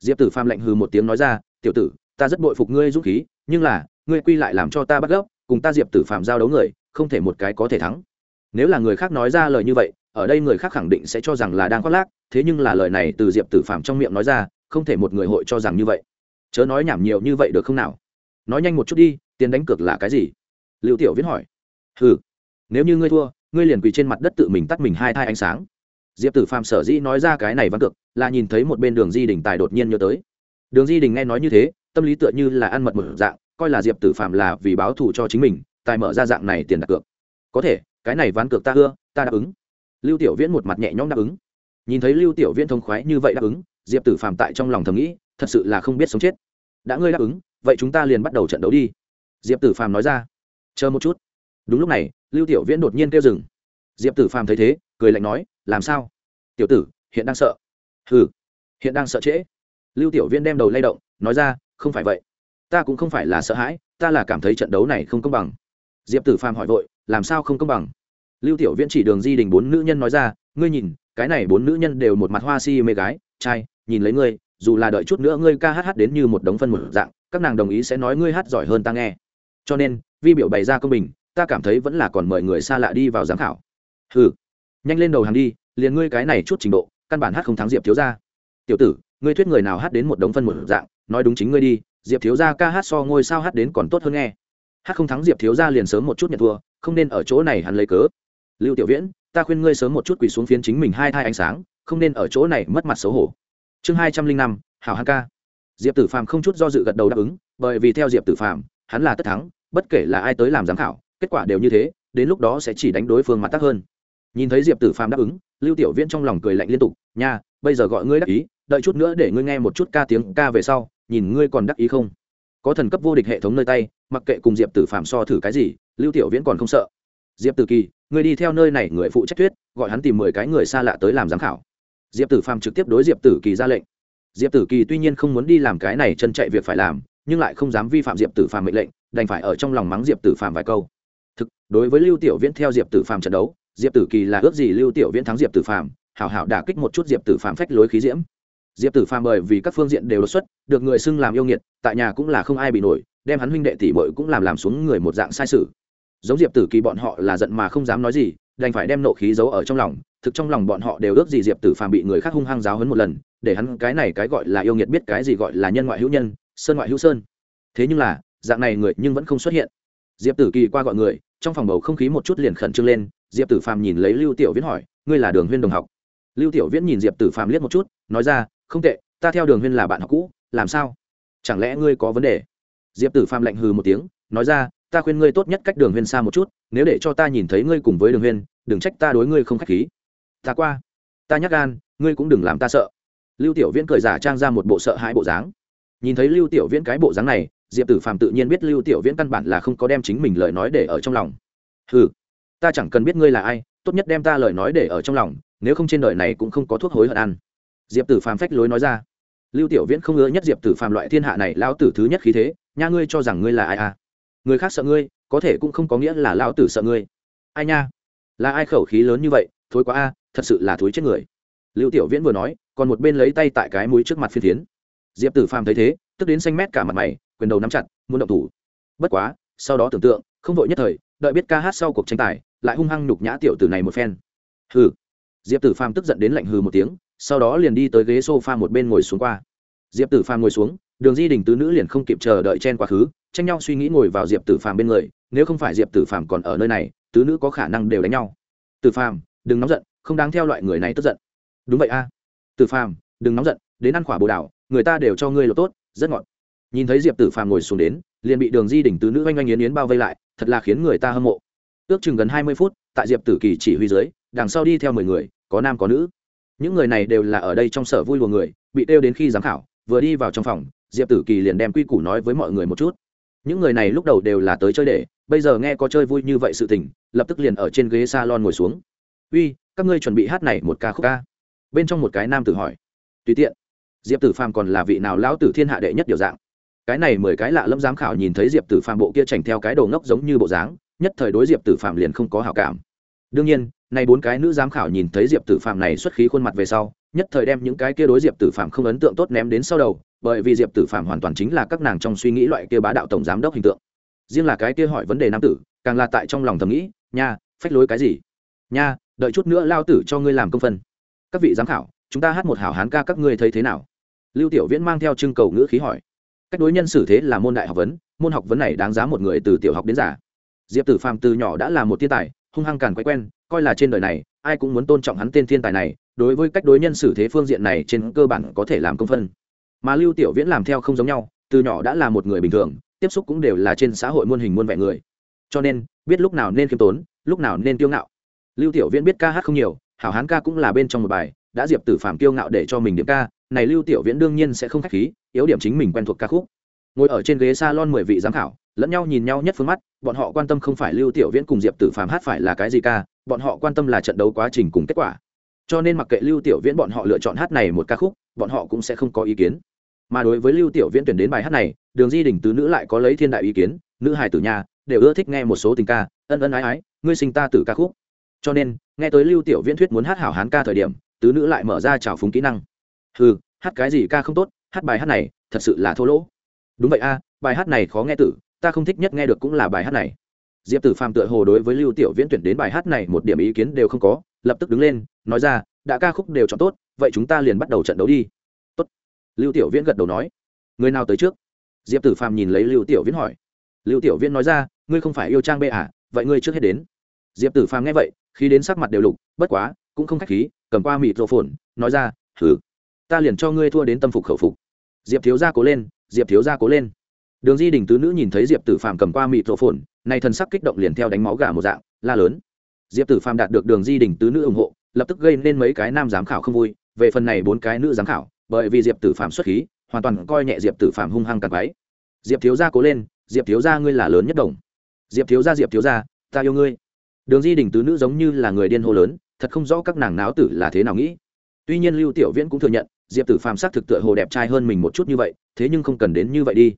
Diệp tử phàm lạnh hừ một tiếng nói ra tiểu tử ta rất bội phục ngươi dũng khí nhưng là ngươi quy lại làm cho ta bắt gốc, cùng ta diệp tử phàm giao đấu người không thể một cái có thể thắng. Nếu là người khác nói ra lời như vậy ở đây người khác khẳng định sẽ cho rằng là đang khoác lác thế nhưng là lời này từ diệp tử phàm trong miệng nói ra không thể một người hội cho rằng như vậy. Chớ nói nhảm nhiều như vậy được không nào? Nói nhanh một chút đi tiền đánh cược là cái gì? Liệu tiểu viễn hỏi. Ừ nếu như ngươi thua ngươi liền quỳ trên mặt đất tự mình tắt mình hai thai ánh sáng diệp tử phàm sở dĩ nói ra cái này văn cực là nhìn thấy một bên đường di đình tài đột nhiên nhớ tới. Đường di đình nghe nói như thế, tâm lý tựa như là ăn mật một dạng, coi là diệp tử phàm là vì báo thù cho chính mình, tài mở ra dạng này tiền đặt cược. Có thể, cái này ván cược ta ưa, ta đáp ứng. Lưu tiểu viễn một mặt nhẹ nhõm đáp ứng. Nhìn thấy lưu tiểu viễn thông khoái như vậy đáp ứng, diệp tử phàm tại trong lòng thầm nghĩ, thật sự là không biết sống chết. Đã ngươi đáp ứng, vậy chúng ta liền bắt đầu trận đấu đi. Diệp tử phàm nói ra. Chờ một chút. Đúng lúc này, lưu tiểu viễn đột nhiên kêu dừng. Diệp tử phàm thấy thế, cười lạnh nói làm sao? Tiểu tử, hiện đang sợ. Hừ, hiện đang sợ trễ. Lưu tiểu viễn đem đầu lay động, nói ra, không phải vậy. Ta cũng không phải là sợ hãi, ta là cảm thấy trận đấu này không công bằng. Diệp tử phàm hỏi vội, làm sao không công bằng? Lưu tiểu viễn chỉ đường di đình bốn nữ nhân nói ra, ngươi nhìn, cái này bốn nữ nhân đều một mặt hoa si mê gái, trai, nhìn lấy ngươi, dù là đợi chút nữa ngươi ca hát hát đến như một đống phân một dạng, các nàng đồng ý sẽ nói ngươi hát giỏi hơn ta nghe. Cho nên, vi biểu bày ra công bình, ta cảm thấy vẫn là còn mời người xa lạ đi vào giám khảo. Ừ nhanh lên đầu hàng đi, liền ngươi cái này chút trình độ, căn bản hát không thắng diệp thiếu gia. tiểu tử, ngươi thuyết người nào hát đến một đống phân một dạng, nói đúng chính ngươi đi, diệp thiếu gia ca hát so ngôi sao hát đến còn tốt hơn nghe. Hát không thắng diệp thiếu gia liền sớm một chút nhận thua, không nên ở chỗ này hắn lấy cớ. Lưu tiểu viễn, ta khuyên ngươi sớm một chút quỳ xuống phiến chính mình hai thai ánh sáng, không nên ở chỗ này mất mặt xấu hổ. Chương hai trăm linh năm, hảo hán ca. Diệp tử phàm không chút do dự gật đầu đáp ứng, bởi vì theo diệp tử phàm, hắn là tất thắng, bất kể là ai tới làm giám khảo, kết quả đều như thế, đến lúc đó sẽ chỉ đánh đối phương mặt tắc hơn nhìn thấy diệp tử phàm đáp ứng, lưu tiểu viễn trong lòng cười lạnh liên tục, nha, bây giờ gọi ngươi đắc ý, đợi chút nữa để ngươi nghe một chút ca tiếng ca về sau, nhìn ngươi còn đắc ý không? Có thần cấp vô địch hệ thống nơi tay, mặc kệ cùng diệp tử Phàm so thử cái gì, lưu tiểu viễn còn không sợ. Diệp tử kỳ người đi theo nơi này người phụ trách thuyết, gọi hắn tìm mười cái người xa lạ tới làm giám khảo. Diệp tử Phàm trực tiếp đối diệp tử kỳ ra lệnh. Diệp tử kỳ tuy nhiên không muốn đi làm cái này chân chạy việc phải làm, nhưng lại không dám vi phạm diệp tử Phàm mệnh lệnh, đành phải ở trong lòng mắng diệp tử Phàm vài câu. Thực, đối với lưu tiểu viễn theo diệp tử Phàm trận đấu diệp tử kỳ là ước gì lưu tiểu viễn thắng diệp tử phạm hảo hảo đả kích một chút diệp tử phạm phách lối khí diễm. Diệp tử phàm bởi vì các phương diện đều đột xuất, được người xưng làm yêu nghiệt, tại nhà cũng là không ai bị nổi, đem hắn huynh đệ tỷ bội cũng làm làm xuống người một dạng sai sự. Giống diệp tử kỳ bọn họ là giận mà không dám nói gì, đành phải đem nộ khí giấu ở trong lòng, thực trong lòng bọn họ đều ước gì diệp tử phàm bị người khác hung hăng giáo hấn một lần, để hắn cái này cái gọi là yêu nghiệt biết cái gì gọi là nhân ngoại hữu nhân, sơn ngoại hữu sơn. Thế nhưng là, dạng này người nhưng vẫn không xuất hiện. Diệp tử kỳ qua gọi người, trong phòng bầu không khí một chút liền khẩn trương lên diệp tử phàm nhìn lấy lưu tiểu viễn hỏi, ngươi là đường huyên đồng học? Lưu tiểu viễn nhìn diệp tử phàm liếc một chút, nói ra, không tệ, ta theo đường huyên là bạn học cũ, làm sao? Chẳng lẽ ngươi có vấn đề? Diệp tử phàm lạnh hừ một tiếng, nói ra, ta khuyên ngươi tốt nhất cách đường huyên xa một chút, nếu để cho ta nhìn thấy ngươi cùng với đường huyên, đừng trách ta đối ngươi không k h á c h khí. Ta qua, ta nhắc gan, ngươi cũng đừng làm ta sợ. Lưu tiểu viễn cười giả trang ra một bộ sợ hãi bộ dáng. Nhìn thấy lưu tiểu viễn cái bộ dáng này, diệp tử phàm tự nhiên biết lưu tiểu viễn căn bản là không có đem chính mình lời nói để ở trong lòng. Ừ ta chẳng cần biết ngươi là ai, tốt nhất đem ta lời nói để ở trong lòng, nếu không trên đời này cũng không có thuốc hối hận ăn. Diệp tử phàm phách lối nói ra. Lưu tiểu viễn không ngứa nhất diệp tử phàm loại thiên hạ này lao tử thứ nhất khí thế, nha ngươi cho rằng ngươi là ai à? Người khác sợ ngươi, có thể cũng không có nghĩa là lao tử sợ ngươi. Ai nha? Là ai khẩu khí lớn như vậy, thối quá a, thật sự là thối chết người. Lưu tiểu viễn vừa nói, còn một bên lấy tay tại cái mũi trước mặt phiên tiến diệp tử phàm thấy thế, tức đến xanh mét cả mặt mày, quyền đầu nắm chặt, muốn động thủ. Bất quá, sau đó tưởng tượng, không vội nhất thời đợi biết ca hát sau cuộc tranh tài, lại hung hăng nhục nhã tiểu tử này một phen. Hừ. Diệp tử phàm tức giận đến lạnh hừ một tiếng, sau đó liền đi tới ghế sofa một bên ngồi xuống qua. Diệp tử phàm ngồi xuống, đường di đình tứ nữ liền không kịp chờ đợi chen quá khứ, tranh nhau suy nghĩ ngồi vào diệp tử phàm bên người, nếu không phải diệp tử phàm còn ở nơi này, tứ nữ có khả năng đều đánh nhau. Tử phàm, đừng nóng giận, không đáng theo loại người này tức giận. Đúng vậy a. Tử phàm, đừng nóng giận, đến ăn quả bồ đảo người ta đều cho ngươi lột tốt, rất ngọt. Nhìn thấy diệp tử phàm ngồi xuống đến, liền bị đường di đỉnh tứ nữ oanh oanh yến yến bao vây lại thật là khiến người ta hâm mộ. Ước chừng gần hai mươi phút, tại diệp tử kỳ chỉ huy dưới, đằng sau đi theo mười người, có nam có nữ. Những người này đều là ở đây trong sở vui lùa người, bị đeo đến khi giám khảo, vừa đi vào trong phòng, diệp tử kỳ liền đem quy củ nói với mọi người một chút. Những người này lúc đầu đều là tới chơi để, bây giờ nghe có chơi vui như vậy sự tình, lập tức liền ở trên ghế s a lon ngồi xuống. Uy, các ngươi chuẩn bị hát này một ca khúc ca. Bên trong một cái nam tử hỏi. Tùy tiện. Diệp tử phàm còn là vị nào lão tử thiên hạ đệ nhất điều dạng cái này mười cái lạ lâm giám khảo nhìn thấy diệp tử phàm bộ kia chảnh theo cái đầu ngốc giống như bộ dáng, nhất thời đối diệp tử phạm liền không có hảo cảm. Đương nhiên nay bốn cái nữ giám khảo nhìn thấy diệp tử phạm này xuất khí khuôn mặt về sau, nhất thời đem những cái kia đối diệp tử phạm không ấn tượng tốt ném đến sau đầu, bởi vì diệp tử phạm hoàn toàn chính là các nàng trong suy nghĩ loại kia bá đạo tổng giám đốc hình tượng. Riêng là cái kia hỏi vấn đề nam tử, càng là tại trong lòng thầm nghĩ, nha, phách lối cái gì? Nha, đợi chút nữa lao tử cho ngươi làm công phân. Các vị giám khảo, chúng ta hát một hảo hán ca các ngươi thấy thế nào? Lưu tiểu viễn mang theo trưng cầu ngữ khí hỏi cách đối nhân xử thế là môn đại học vấn, môn học vấn này đáng giá một người từ tiểu học đến giả diệp tử phàm từ nhỏ đã là một thiên tài, hung hăng càn quay quen, coi là trên đời này, ai cũng muốn tôn trọng hắn tên thiên tài này, đối với cách đối nhân xử thế phương diện này trên cơ bản có thể làm công phân. Mà lưu tiểu viễn làm theo không giống nhau, từ nhỏ đã là một người bình thường, tiếp xúc cũng đều là trên xã hội muôn hình muôn vẻ người. Cho nên, biết lúc nào nên khiêm tốn, lúc nào nên kiêu ngạo. Lưu tiểu viễn biết ca hát không nhiều, hảo hán ca cũng là bên trong một bài, đã diệp tử phàm kiêu ngạo để cho mình điểm ca, này lưu tiểu viễn đương nhiên sẽ không khách khí yếu điểm chính mình quen thuộc ca khúc. Ngồi ở trên ghế salon mười vị giám khảo, lẫn nhau nhìn nhau nhất phương mắt, bọn họ quan tâm không phải lưu tiểu viễn cùng diệp tử phàm hát phải là cái gì ca, bọn họ quan tâm là trận đấu quá trình cùng kết quả. Cho nên mặc kệ lưu tiểu viễn bọn họ lựa chọn hát này một ca khúc, bọn họ cũng sẽ không có ý kiến. Mà đối với lưu tiểu viễn tuyển đến bài hát này, đường di đình tứ nữ lại có lấy thiên đại ý kiến, nữ hài tử nhà, đều ưa thích nghe một số tình ca, ân ân ái ái, ngươi sinh ta tử ca khúc. Cho nên, nghe tới lưu tiểu viễn thuyết muốn hát hảo hán ca thời điểm, tứ nữ lại mở ra trào phúng kỹ năng. Ừ hát cái gì ca không tốt hát bài hát này thật sự là thô lỗ. Đúng vậy a, bài hát này khó nghe tử, ta không thích nhất nghe được cũng là bài hát này. Diệp tử phàm tựa hồ đối với lưu tiểu viễn tuyển đến bài hát này một điểm ý kiến đều không có, lập tức đứng lên, nói ra, đã ca khúc đều chọn tốt, vậy chúng ta liền bắt đầu trận đấu đi. Tốt. Lưu tiểu viễn gật đầu nói. Người nào tới trước? Diệp tử phàm nhìn lấy lưu tiểu viễn hỏi. Lưu tiểu viễn nói ra, ngươi không phải yêu trang bê à vậy ngươi trước hết đến. Diệp tử phàm nghe vậy, khi đến sắc mặt đều lục, bất quá, cũng không khách khí, cầm qua mịt rộ phồn, nói ra thử ta liền cho ngươi thua đến tâm phục khẩu phục diệp thiếu gia cố lên, diệp thiếu gia cố lên. Đường di đình tứ nữ nhìn thấy diệp tử phàm cầm qua mịt rổ phồn nay thần sắc kích động liền theo đánh máu gà một dạng, la lớn. Diệp tử phàm đạt được đường di đình tứ nữ ủng hộ, lập tức gây nên mấy cái nam giám khảo không vui, về phần này bốn cái nữ giám khảo, bởi vì diệp tử phàm xuất khí, hoàn toàn coi nhẹ diệp tử phàm hung hăng càng quái diệp thiếu gia cố lên, diệp thiếu gia ngươi là lớn nhất đồng. Diệp thiếu gia, diệp thiếu gia, ta yêu ngươi. Đường di đình tứ nữ giống như là người điên hô lớn, thật không rõ các nàng náo tử là thế nào nghĩ. Tuy nhiên lưu tiểu viễn cũng thừa nhận diệp tử phàm sắc thực tựa hồ đẹp trai hơn mình một chút như vậy, thế nhưng không cần đến như vậy đi.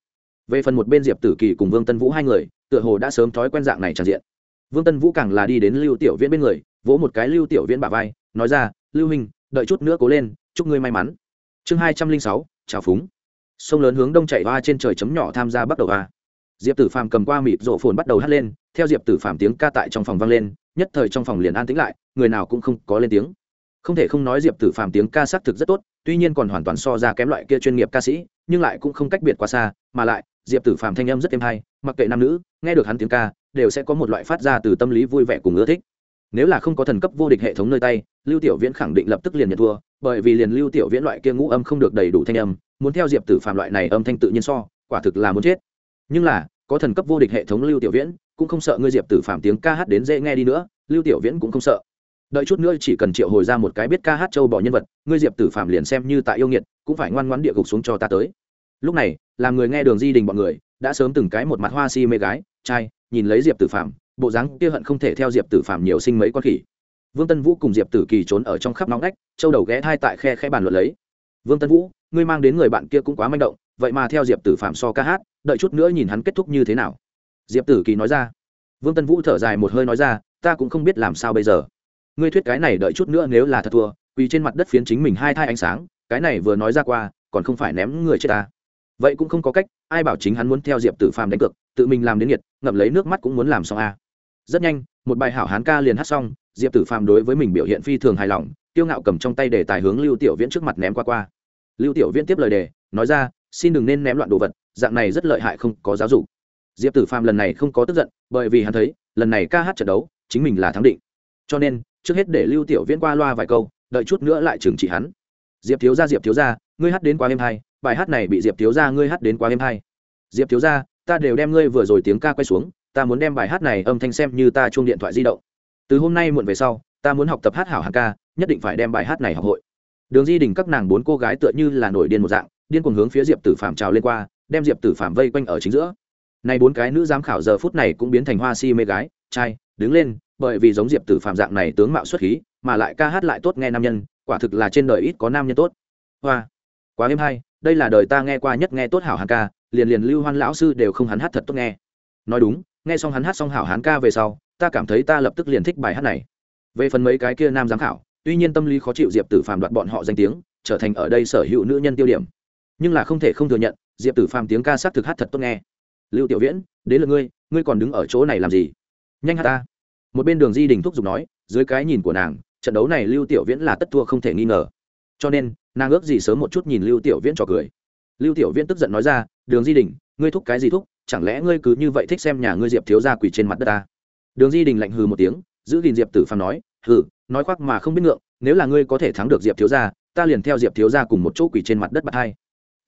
Về phần một bên diệp tử kỳ cùng vương tân vũ hai người, tựa hồ đã sớm thói quen dạng này tràn diện. Vương tân vũ càng là đi đến lưu tiểu viễn bên người, vỗ một cái lưu tiểu viễn bả vai, nói ra, lưu hình đợi chút nữa cố lên, chúc ngươi may mắn. Chương hai trăm linh sáu, chào phúng. Sông lớn hướng đông chạy va trên trời chấm nhỏ tham gia bắt đầu va diệp tử phàm cầm qua mịt rộ phồn bắt đầu hắt lên, theo diệp tử phàm tiếng ca tại trong phòng vang lên, nhất thời trong phòng liền an tĩnh lại, người nào cũng không có lên tiếng không thể không nói diệp tử phàm tiếng ca xác thực rất tốt, tuy nhiên còn hoàn toàn so ra kém loại kia chuyên nghiệp ca sĩ, nhưng lại cũng không cách biệt quá xa, mà lại, diệp tử phàm thanh âm rất êm hay, mặc kệ nam nữ, nghe được hắn tiếng ca, đều sẽ có một loại phát ra từ tâm lý vui vẻ cùng ưa thích. Nếu là không có thần cấp vô địch hệ thống nơi tay, lưu tiểu viễn khẳng định lập tức liền nhận thua, bởi vì liền lưu tiểu viễn loại kia ngũ âm không được đầy đủ thanh âm, muốn theo diệp tử phàm loại này âm thanh tự nhiên so, quả thực là muốn chết. Nhưng là, có thần cấp vô địch hệ thống lưu tiểu viễn, cũng không sợ ngươi diệp tử phàm tiếng ca hát đến dễ nghe đi nữa, lưu tiểu viễn cũng không sợ đợi chút nữa chỉ cần triệu hồi ra một cái biết ca hát châu bỏ nhân vật, ngươi diệp tử Phạm liền xem như tại yêu nghiệt, cũng phải ngoan ngoãn địa gục xuống cho ta tới. Lúc này, làm người nghe đường di đình bọn người, đã sớm từng cái một mặt hoa si mê gái, trai, nhìn lấy diệp tử Phạm bộ dáng kia hận không thể theo diệp tử Phạm nhiều sinh mấy con khỉ. Vương tân vũ cùng diệp tử kỳ trốn ở trong khắp nóng nách châu đầu ghé thai tại khe khe bàn luận lấy. Vương tân vũ, ngươi mang đến người bạn kia cũng quá manh động, vậy mà theo diệp tử phạm so ca hát, đợi chút nữa nhìn hắn kết thúc như thế nào? Diệp tử kỳ nói ra. Vương tân vũ thở dài một hơi nói ra, ta cũng không biết làm sao bây giờ ngươi thuyết cái này đợi chút nữa nếu là thật thua, quỳ trên mặt đất phiến chính mình hai thai ánh sáng, cái này vừa nói ra qua, còn không phải ném người chết ta. Vậy cũng không có cách, ai bảo chính hắn muốn theo diệp tử phàm đánh cược, tự mình làm đến nhiệt ngậm lấy nước mắt cũng muốn làm xong a. À. rất nhanh, một bài hảo hán ca liền hát xong, diệp tử phàm đối với mình biểu hiện phi thường hài lòng tiêu ngạo cầm trong tay để tài hướng lưu tiểu viễn trước mặt ném qua qua. Lưu tiểu viễn tiếp lời đề, nói ra, xin đừng nên ném loạn đồ vật, dạng này rất lợi hại không có giáo dục. Diệp tử phàm lần này không có tức giận, bởi vì hắn thấy, lần này ca hát trận đấu, chính mình là thắng định. Cho nên trước hết để lưu tiểu viễn qua loa vài câu, đợi chút nữa lại trừng trị hắn. Diệp thiếu gia, diệp thiếu gia, ngươi hát đến quá êm hay, bài hát này bị diệp thiếu gia ngươi hát đến quá êm hay. Diệp thiếu gia, ta đều đem ngươi vừa rồi tiếng ca quay xuống, ta muốn đem bài hát này âm thanh xem như ta chuông điện thoại di động. Từ hôm nay muộn về sau, ta muốn học tập hát hảo hàng ca, nhất định phải đem bài hát này học hội. Đường di đình các nàng bốn cô gái tựa như là nổi điên một dạng, điên cuồng hướng phía diệp tử phạm trào lên qua, đem diệp tử phạm vây quanh ở chính giữa. Nay bốn cái nữ giám khảo giờ phút này cũng biến thành hoa si mê gái, trai, đứng lên bởi vì giống diệp tử phạm dạng này tướng mạo xuất khí, mà lại ca hát lại tốt nghe nam nhân, quả thực là trên đời ít có nam nhân tốt. Hoa, quá êm hay, đây là đời ta nghe qua nhất nghe tốt hảo hán ca, liền liền lưu hoan lão sư đều không hắn hát thật tốt nghe. Nói đúng, nghe xong hắn hát xong hảo hán ca về sau, ta cảm thấy ta lập tức liền thích bài hát này. Về phần mấy cái kia nam giám khảo, tuy nhiên tâm lý khó chịu diệp tử phàm đoạt bọn họ danh tiếng, trở thành ở đây sở hữu nữ nhân tiêu điểm. Nhưng là không thể không thừa nhận, diệp tử phàm tiếng ca s thực hát thật tốt nghe. Lưu tiểu viễn, đến lượt ngươi ngươi còn đứng ở chỗ này làm gì? Nhanh hát ta một bên đường di đình thúc giục nói, dưới cái nhìn của nàng, trận đấu này lưu tiểu viễn là tất thua không thể nghi ngờ. Cho nên, nàng ước gì sớm một chút nhìn lưu tiểu viễn trò cười. Lưu tiểu viễn tức giận nói ra, đường di đình, ngươi thúc cái gì thúc? Chẳng lẽ ngươi cứ như vậy thích xem nhà ngươi diệp thiếu gia quỳ trên mặt đất ta? Đường di đình lạnh hừ một tiếng, giữ gìn diệp tử phàm nói, hừ, nói khoác mà không biết ngượng, nếu là ngươi có thể thắng được diệp thiếu gia, ta liền theo diệp thiếu gia cùng một chỗ quỳ trên mặt đất bạc hai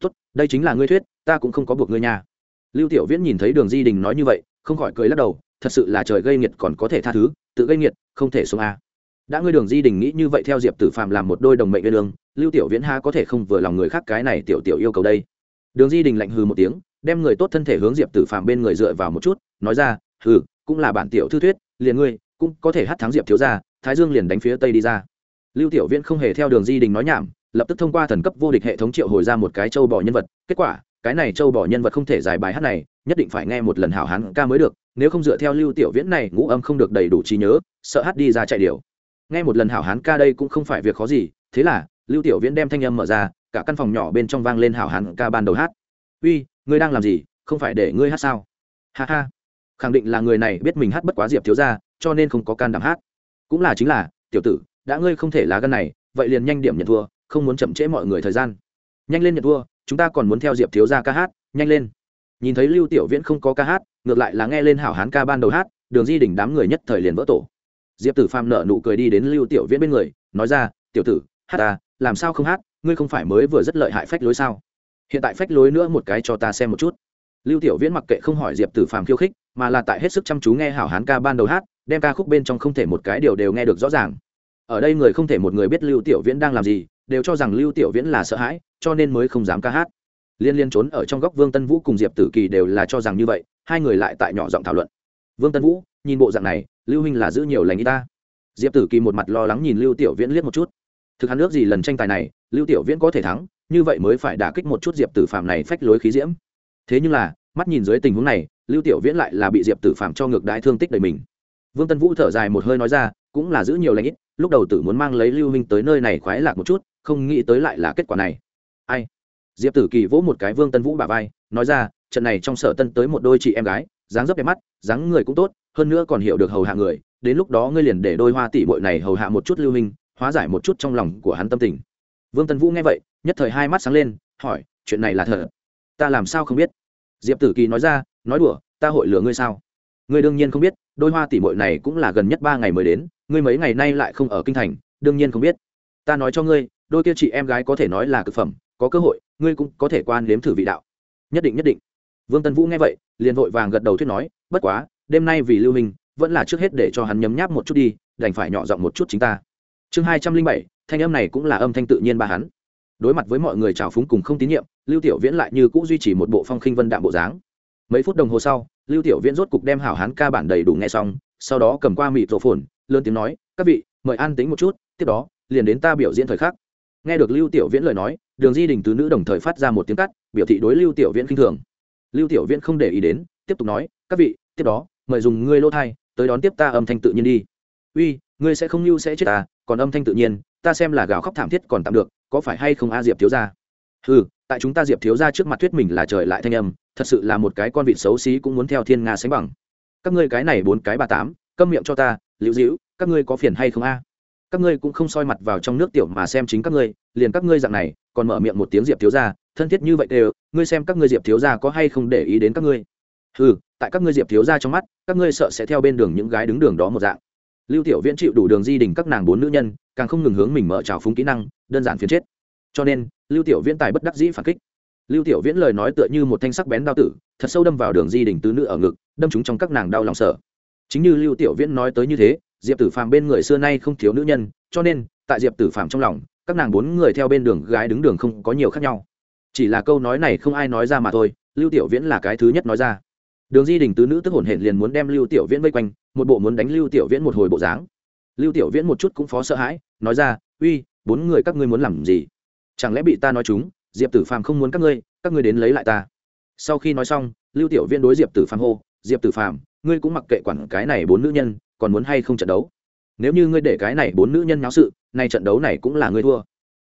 tốt, đây chính là ngươi thuyết, ta cũng không có buộc ngươi nhà lưu tiểu viễn nhìn thấy đường di đình nói như vậy, không khỏi cười lắc đầu thật sự là trời gây nghiệt còn có thể tha thứ, tự gây nghiệt, không thể xuống a. Đã ngươi đường di đình nghĩ như vậy theo diệp tử phàm làm một đôi đồng mệnh với đường, lưu tiểu viễn ha có thể không vừa lòng người khác cái này tiểu tiểu yêu cầu đây. Đường di đình lạnh hừ một tiếng, đem người tốt thân thể hướng diệp tử phàm bên người dựa vào một chút, nói ra, hừ, cũng là bản tiểu thư thuyết, liền ngươi, cũng có thể hát thắng diệp thiếu ra thái dương liền đánh phía tây đi ra. Lưu tiểu viễn không hề theo đường di đình nói nhảm, lập tức thông qua thần cấp vô địch hệ thống triệu hồi ra một cái châu bò nhân vật, kết quả cái này châu bỏ nhân vật không thể giải bài hát này, nhất định phải nghe một lần hảo hán ca mới được, nếu không dựa theo lưu tiểu viễn này, ngũ âm không được đầy đủ trí nhớ, sợ hát đi ra chạy điều nghe một lần hảo hán ca đây cũng không phải việc khó gì, thế là, lưu tiểu viễn đem thanh âm mở ra, cả căn phòng nhỏ bên trong vang lên hảo hán ca ban đầu hát. Uy, ngươi đang làm gì? Không phải để ngươi hát sao? Ha ha, khẳng định là người này biết mình hát bất quá diệp thiếu ra cho nên không có can đảm hát. Cũng là chính là, tiểu tử, đã ngươi không thể lá gân này, vậy liền nhanh điểm nhận thua, không muốn chậm trễ mọi người thời gian. Nhanh lên nhận thua chúng ta còn muốn theo diệp thiếu ra ca hát, nhanh lên. Nhìn thấy lưu tiểu viễn không có ca hát, ngược lại là nghe lên hảo hán ca ban đầu hát, đường di đỉnh đám người nhất thời liền vỡ tổ. Diệp tử phàm nợ nụ cười đi đến lưu tiểu viễn bên người, nói ra, tiểu tử, hát ta, làm sao không hát, ngươi không phải mới vừa rất lợi hại phách lối sao? Hiện tại phách lối nữa một cái cho ta xem một chút. Lưu tiểu viễn mặc kệ không hỏi diệp tử phàm khiêu khích, mà là tại hết sức chăm chú nghe hảo hán ca ban đầu hát, đem ca khúc bên trong không thể một cái điều đều nghe được rõ ràng. Ở đây người không thể một người biết lưu tiểu viễn đang làm gì đều cho rằng lưu tiểu viễn là sợ hãi, cho nên mới không dám ca hát. Liên liên trốn ở trong góc vương tân vũ cùng diệp tử kỳ đều là cho rằng như vậy, hai người lại tại nhỏ giọng thảo luận. Vương tân vũ, nhìn bộ dạng này, lưu huynh là giữ nhiều lành y ta. Diệp tử kỳ một mặt lo lắng nhìn lưu tiểu viễn liếc một chút. Thực hắn ước gì lần tranh tài này, lưu tiểu viễn có thể thắng, như vậy mới phải đả kích một chút diệp tử phạm này phách lối khí diễm. Thế nhưng là, mắt nhìn dưới tình huống này, lưu tiểu viễn lại là bị diệp tử phạm cho ngược đãi thương tích đầy mình. Vương tân vũ thở dài một hơi nói ra, cũng là giữ nhiều lãnh ít, lúc đầu tử muốn mang lấy lưu huynh tới nơi này khoái lạc một chút không nghĩ tới lại là kết quả này. Ai? Diệp tử kỳ vỗ một cái vương tân vũ bà vai, nói ra, trận này trong sở tân tới một đôi chị em gái, dáng dấp đẹp mắt, dáng người cũng tốt, hơn nữa còn hiểu được hầu hạ người, đến lúc đó ngươi liền để đôi hoa tỷ bội này hầu hạ một chút lưu hình, hóa giải một chút trong lòng của hắn tâm tình. Vương tân vũ nghe vậy, nhất thời hai mắt sáng lên, hỏi, chuyện này là thật? Ta làm sao không biết? Diệp tử kỳ nói ra, nói đùa, ta hội lừa ngươi sao? Ngươi đương nhiên không biết, đôi hoa tỷ bội này cũng là gần nhất ba ngày mới đến, ngươi mấy ngày nay lại không ở kinh thành, đương nhiên không biết ta nói cho ngươi, đôi kia chị em gái có thể nói là cực phẩm, có cơ hội, ngươi cũng có thể quan nếm thử vị đạo. Nhất định nhất định. Vương tân vũ nghe vậy, liền vội vàng gật đầu thuyết nói, bất quá, đêm nay vì lưu minh, vẫn là trước hết để cho hắn nhấm nháp một chút đi, đành phải nhỏ giọng một chút chính ta. Chương hai trăm linh bảy, thanh âm này cũng là âm thanh tự nhiên ba hắn. Đối mặt với mọi người trào phúng cùng không tín nhiệm, lưu tiểu viễn lại như cũ duy trì một bộ phong khinh vân đạm bộ dáng. Mấy phút đồng hồ sau, lưu tiểu viễn rốt cục đem hảo hán ca bản đầy đủ nghe xong, sau đó cầm qua mịt rổ phồn, lớn tiếng nói, các vị, mời an tính một chút, tiếp đó liền đến ta biểu diễn thời khắc. Nghe được lưu tiểu viễn lời nói, đường di đình tứ nữ đồng thời phát ra một tiếng cắt, biểu thị đối lưu tiểu viễn khinh thường. Lưu tiểu viễn không để ý đến, tiếp tục nói, các vị, tiếp đó, mời dùng ngươi lô thai, tới đón tiếp ta âm thanh tự nhiên đi. Uy, ngươi sẽ không lưu sẽ chết ta, còn âm thanh tự nhiên, ta xem là gào khóc thảm thiết còn tạm được, có phải hay không a diệp thiếu gia? Ừ tại chúng ta diệp thiếu gia trước mặt thuyết mình là trời lại thanh âm, thật sự là một cái con vịt xấu xí cũng muốn theo thiên nga sánh bằng. Các ngươi cái này bốn cái ba tám, câm miệng cho ta, liễu dĩu các ngươi có phiền hay không a? Các ngươi cũng không soi mặt vào trong nước tiểu mà xem chính các ngươi, liền các ngươi dạng này, còn mở miệng một tiếng diệp thiếu gia, thân thiết như vậy đều, ngươi xem các ngươi diệp thiếu gia có hay không để ý đến các ngươi? Ừ tại các ngươi diệp thiếu gia trong mắt, các ngươi sợ sẽ theo bên đường những gái đứng đường đó một dạng. Lưu tiểu viễn chịu đủ đường di đình các nàng bốn nữ nhân, càng không ngừng hướng mình mở trào phúng kỹ năng, đơn giản phiền chết. Cho nên, lưu tiểu viễn tài bất đắc dĩ phản kích. Lưu tiểu viễn lời nói tựa như một thanh sắc bén đao tử, thật sâu đâm vào đường di đình tứ nữ ở ngực, đâm chúng trong các nàng đau lòng sợ. Chính như lưu tiểu viễn nói tới như thế diệp tử phàm bên người xưa nay không thiếu nữ nhân, cho nên, tại diệp tử phàm trong lòng, các nàng bốn người theo bên đường gái đứng đường không có nhiều khác nhau. Chỉ là câu nói này không ai nói ra mà thôi, lưu tiểu viễn là cái thứ nhất nói ra. Đường di đình tứ nữ tức hồn hển liền muốn đem lưu tiểu viễn vây quanh, một bộ muốn đánh lưu tiểu viễn một hồi bộ dáng. Lưu tiểu viễn một chút cũng phó sợ hãi, nói ra, uy, bốn người các ngươi muốn làm gì? Chẳng lẽ bị ta nói chúng, diệp tử phàm không muốn các ngươi các ngươi đến lấy lại ta? Sau khi nói xong, lưu tiểu viễn đối diệp tử phàm hô, diệp tử phàm, ngươi cũng mặc kệ quản cái này bốn nữ nhân còn muốn hay không trận đấu? Nếu như ngươi để cái này bốn nữ nhân náo sự nay trận đấu này cũng là ngươi thua.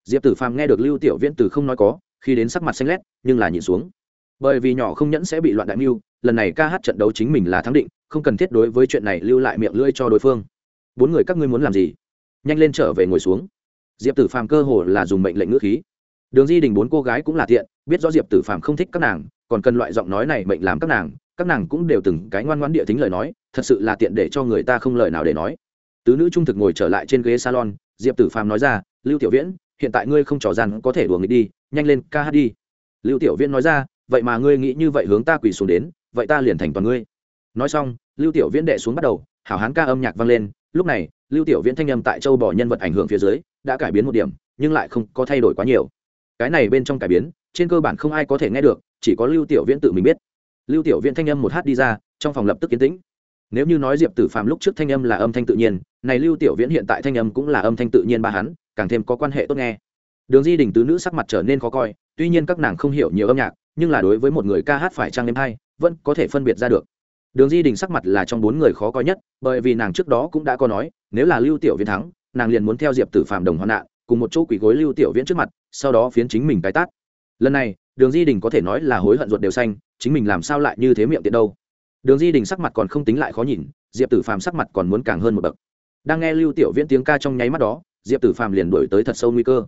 Diệp tử phàm nghe được lưu tiểu viễn từ không nói có khi đến sắc mặt xanh lét nhưng là nhịn xuống. Bởi vì nhỏ không nhẫn sẽ bị loạn đại mưu lần này ca hát trận đấu chính mình là thắng định không cần thiết đối với chuyện này lưu lại miệng lưỡi cho đối phương. Bốn người các ngươi muốn làm gì? Nhanh lên trở về ngồi xuống. Diệp tử phàm cơ hồ là dùng mệnh lệnh ngữ khí. Đường di đình bốn cô gái cũng là thiện, biết rõ diệp tử phàm không thích các nàng còn cần loại giọng nói này mệnh làm các nàng các nàng cũng đều từng cái ngoan ngoãn địa tính lời nói thật sự là tiện để cho người ta không lời nào để nói. Tứ nữ trung thực ngồi trở lại trên ghế salon, diệp tử phàm nói ra, lưu tiểu viễn, hiện tại ngươi không trò gian có thể đùa nghịch đi, nhanh lên ca hát đi. Lưu tiểu viễn nói ra, vậy mà ngươi nghĩ như vậy hướng ta quỳ xuống đến, vậy ta liền thành toàn ngươi. Nói xong, lưu tiểu viễn đệ xuống bắt đầu, hảo hán ca âm nhạc vang lên. Lúc này, lưu tiểu viễn thanh âm tại châu bỏ nhân vật ảnh hưởng phía dưới đã cải biến một điểm, nhưng lại không có thay đổi quá nhiều. Cái này bên trong cải biến, trên cơ bản không ai có thể nghe được, chỉ có lưu tiểu viễn tự mình biết. Lưu tiểu viễn thanh âm một hát đi ra, trong phòng lập tức yên tĩnh nếu như nói diệp tử phạm lúc trước thanh âm là âm thanh tự nhiên, này lưu tiểu viễn hiện tại thanh âm cũng là âm thanh tự nhiên ba hắn, càng thêm có quan hệ tốt nghe. Đường di đình tứ nữ sắc mặt trở nên khó coi, tuy nhiên các nàng không hiểu nhiều âm nhạc, nhưng là đối với một người ca hát phải trang đêm hay, vẫn có thể phân biệt ra được. Đường di đình sắc mặt là trong bốn người khó coi nhất, bởi vì nàng trước đó cũng đã có nói, nếu là lưu tiểu viễn thắng, nàng liền muốn theo diệp tử phạm đồng hoạn nạn, cùng một chỗ quỷ gối lưu tiểu viễn trước mặt, sau đó phiến chính mình cái tát. Lần này, đường di đình có thể nói là hối hận ruột đều xanh, chính mình làm sao lại như thế miệng tiện đâu đường di đình sắc mặt còn không tính lại khó nhìn, diệp tử phàm sắc mặt còn muốn càng hơn một bậc. Đang nghe lưu tiểu viễn tiếng ca trong nháy mắt đó, diệp tử phàm liền đổi tới thật sâu nguy cơ.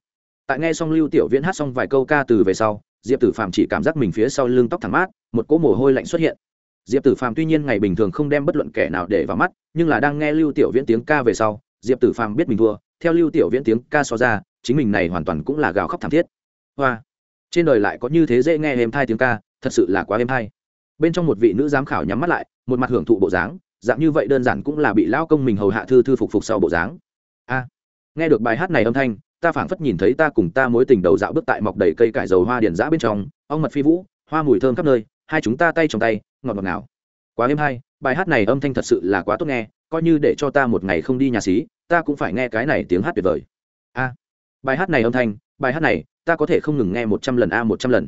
Tại nghe xong lưu tiểu viễn hát xong vài câu ca từ về sau, diệp tử phàm chỉ cảm giác mình phía sau lưng tóc thẳng mát, một cỗ mồ hôi lạnh xuất hiện. Diệp tử phàm tuy nhiên ngày bình thường không đem bất luận kẻ nào để vào mắt, nhưng là đang nghe lưu tiểu viễn tiếng ca về sau, diệp tử phàm biết mình thua. Theo lưu tiểu viễn tiếng ca so ra, chính mình này hoàn toàn cũng là gào khóc thảm thiết. Hoa! Trên đời lại có như thế dễ nghe êm thai tiếng ca, thật sự là quá êm thai bên trong một vị nữ giám khảo nhắm mắt lại, một mặt hưởng thụ bộ dáng, dạng như vậy đơn giản cũng là bị lao công mình hầu hạ thư thư phục phục sau bộ dáng. A, nghe được bài hát này âm thanh, ta phảng phất nhìn thấy ta cùng ta mối tình đầu dạo bước tại mọc đầy cây cải dầu hoa điện giã bên trong, ong mật phi vũ, hoa mùi thơm khắp nơi, hai chúng ta tay trong tay, ngọt ngọt nào quá êm hay, bài hát này âm thanh thật sự là quá tốt nghe, coi như để cho ta một ngày không đi nhà xí, ta cũng phải nghe cái này tiếng hát tuyệt vời. A, bài hát này âm thanh, bài hát này, ta có thể không ngừng nghe một trăm lần a một trăm lần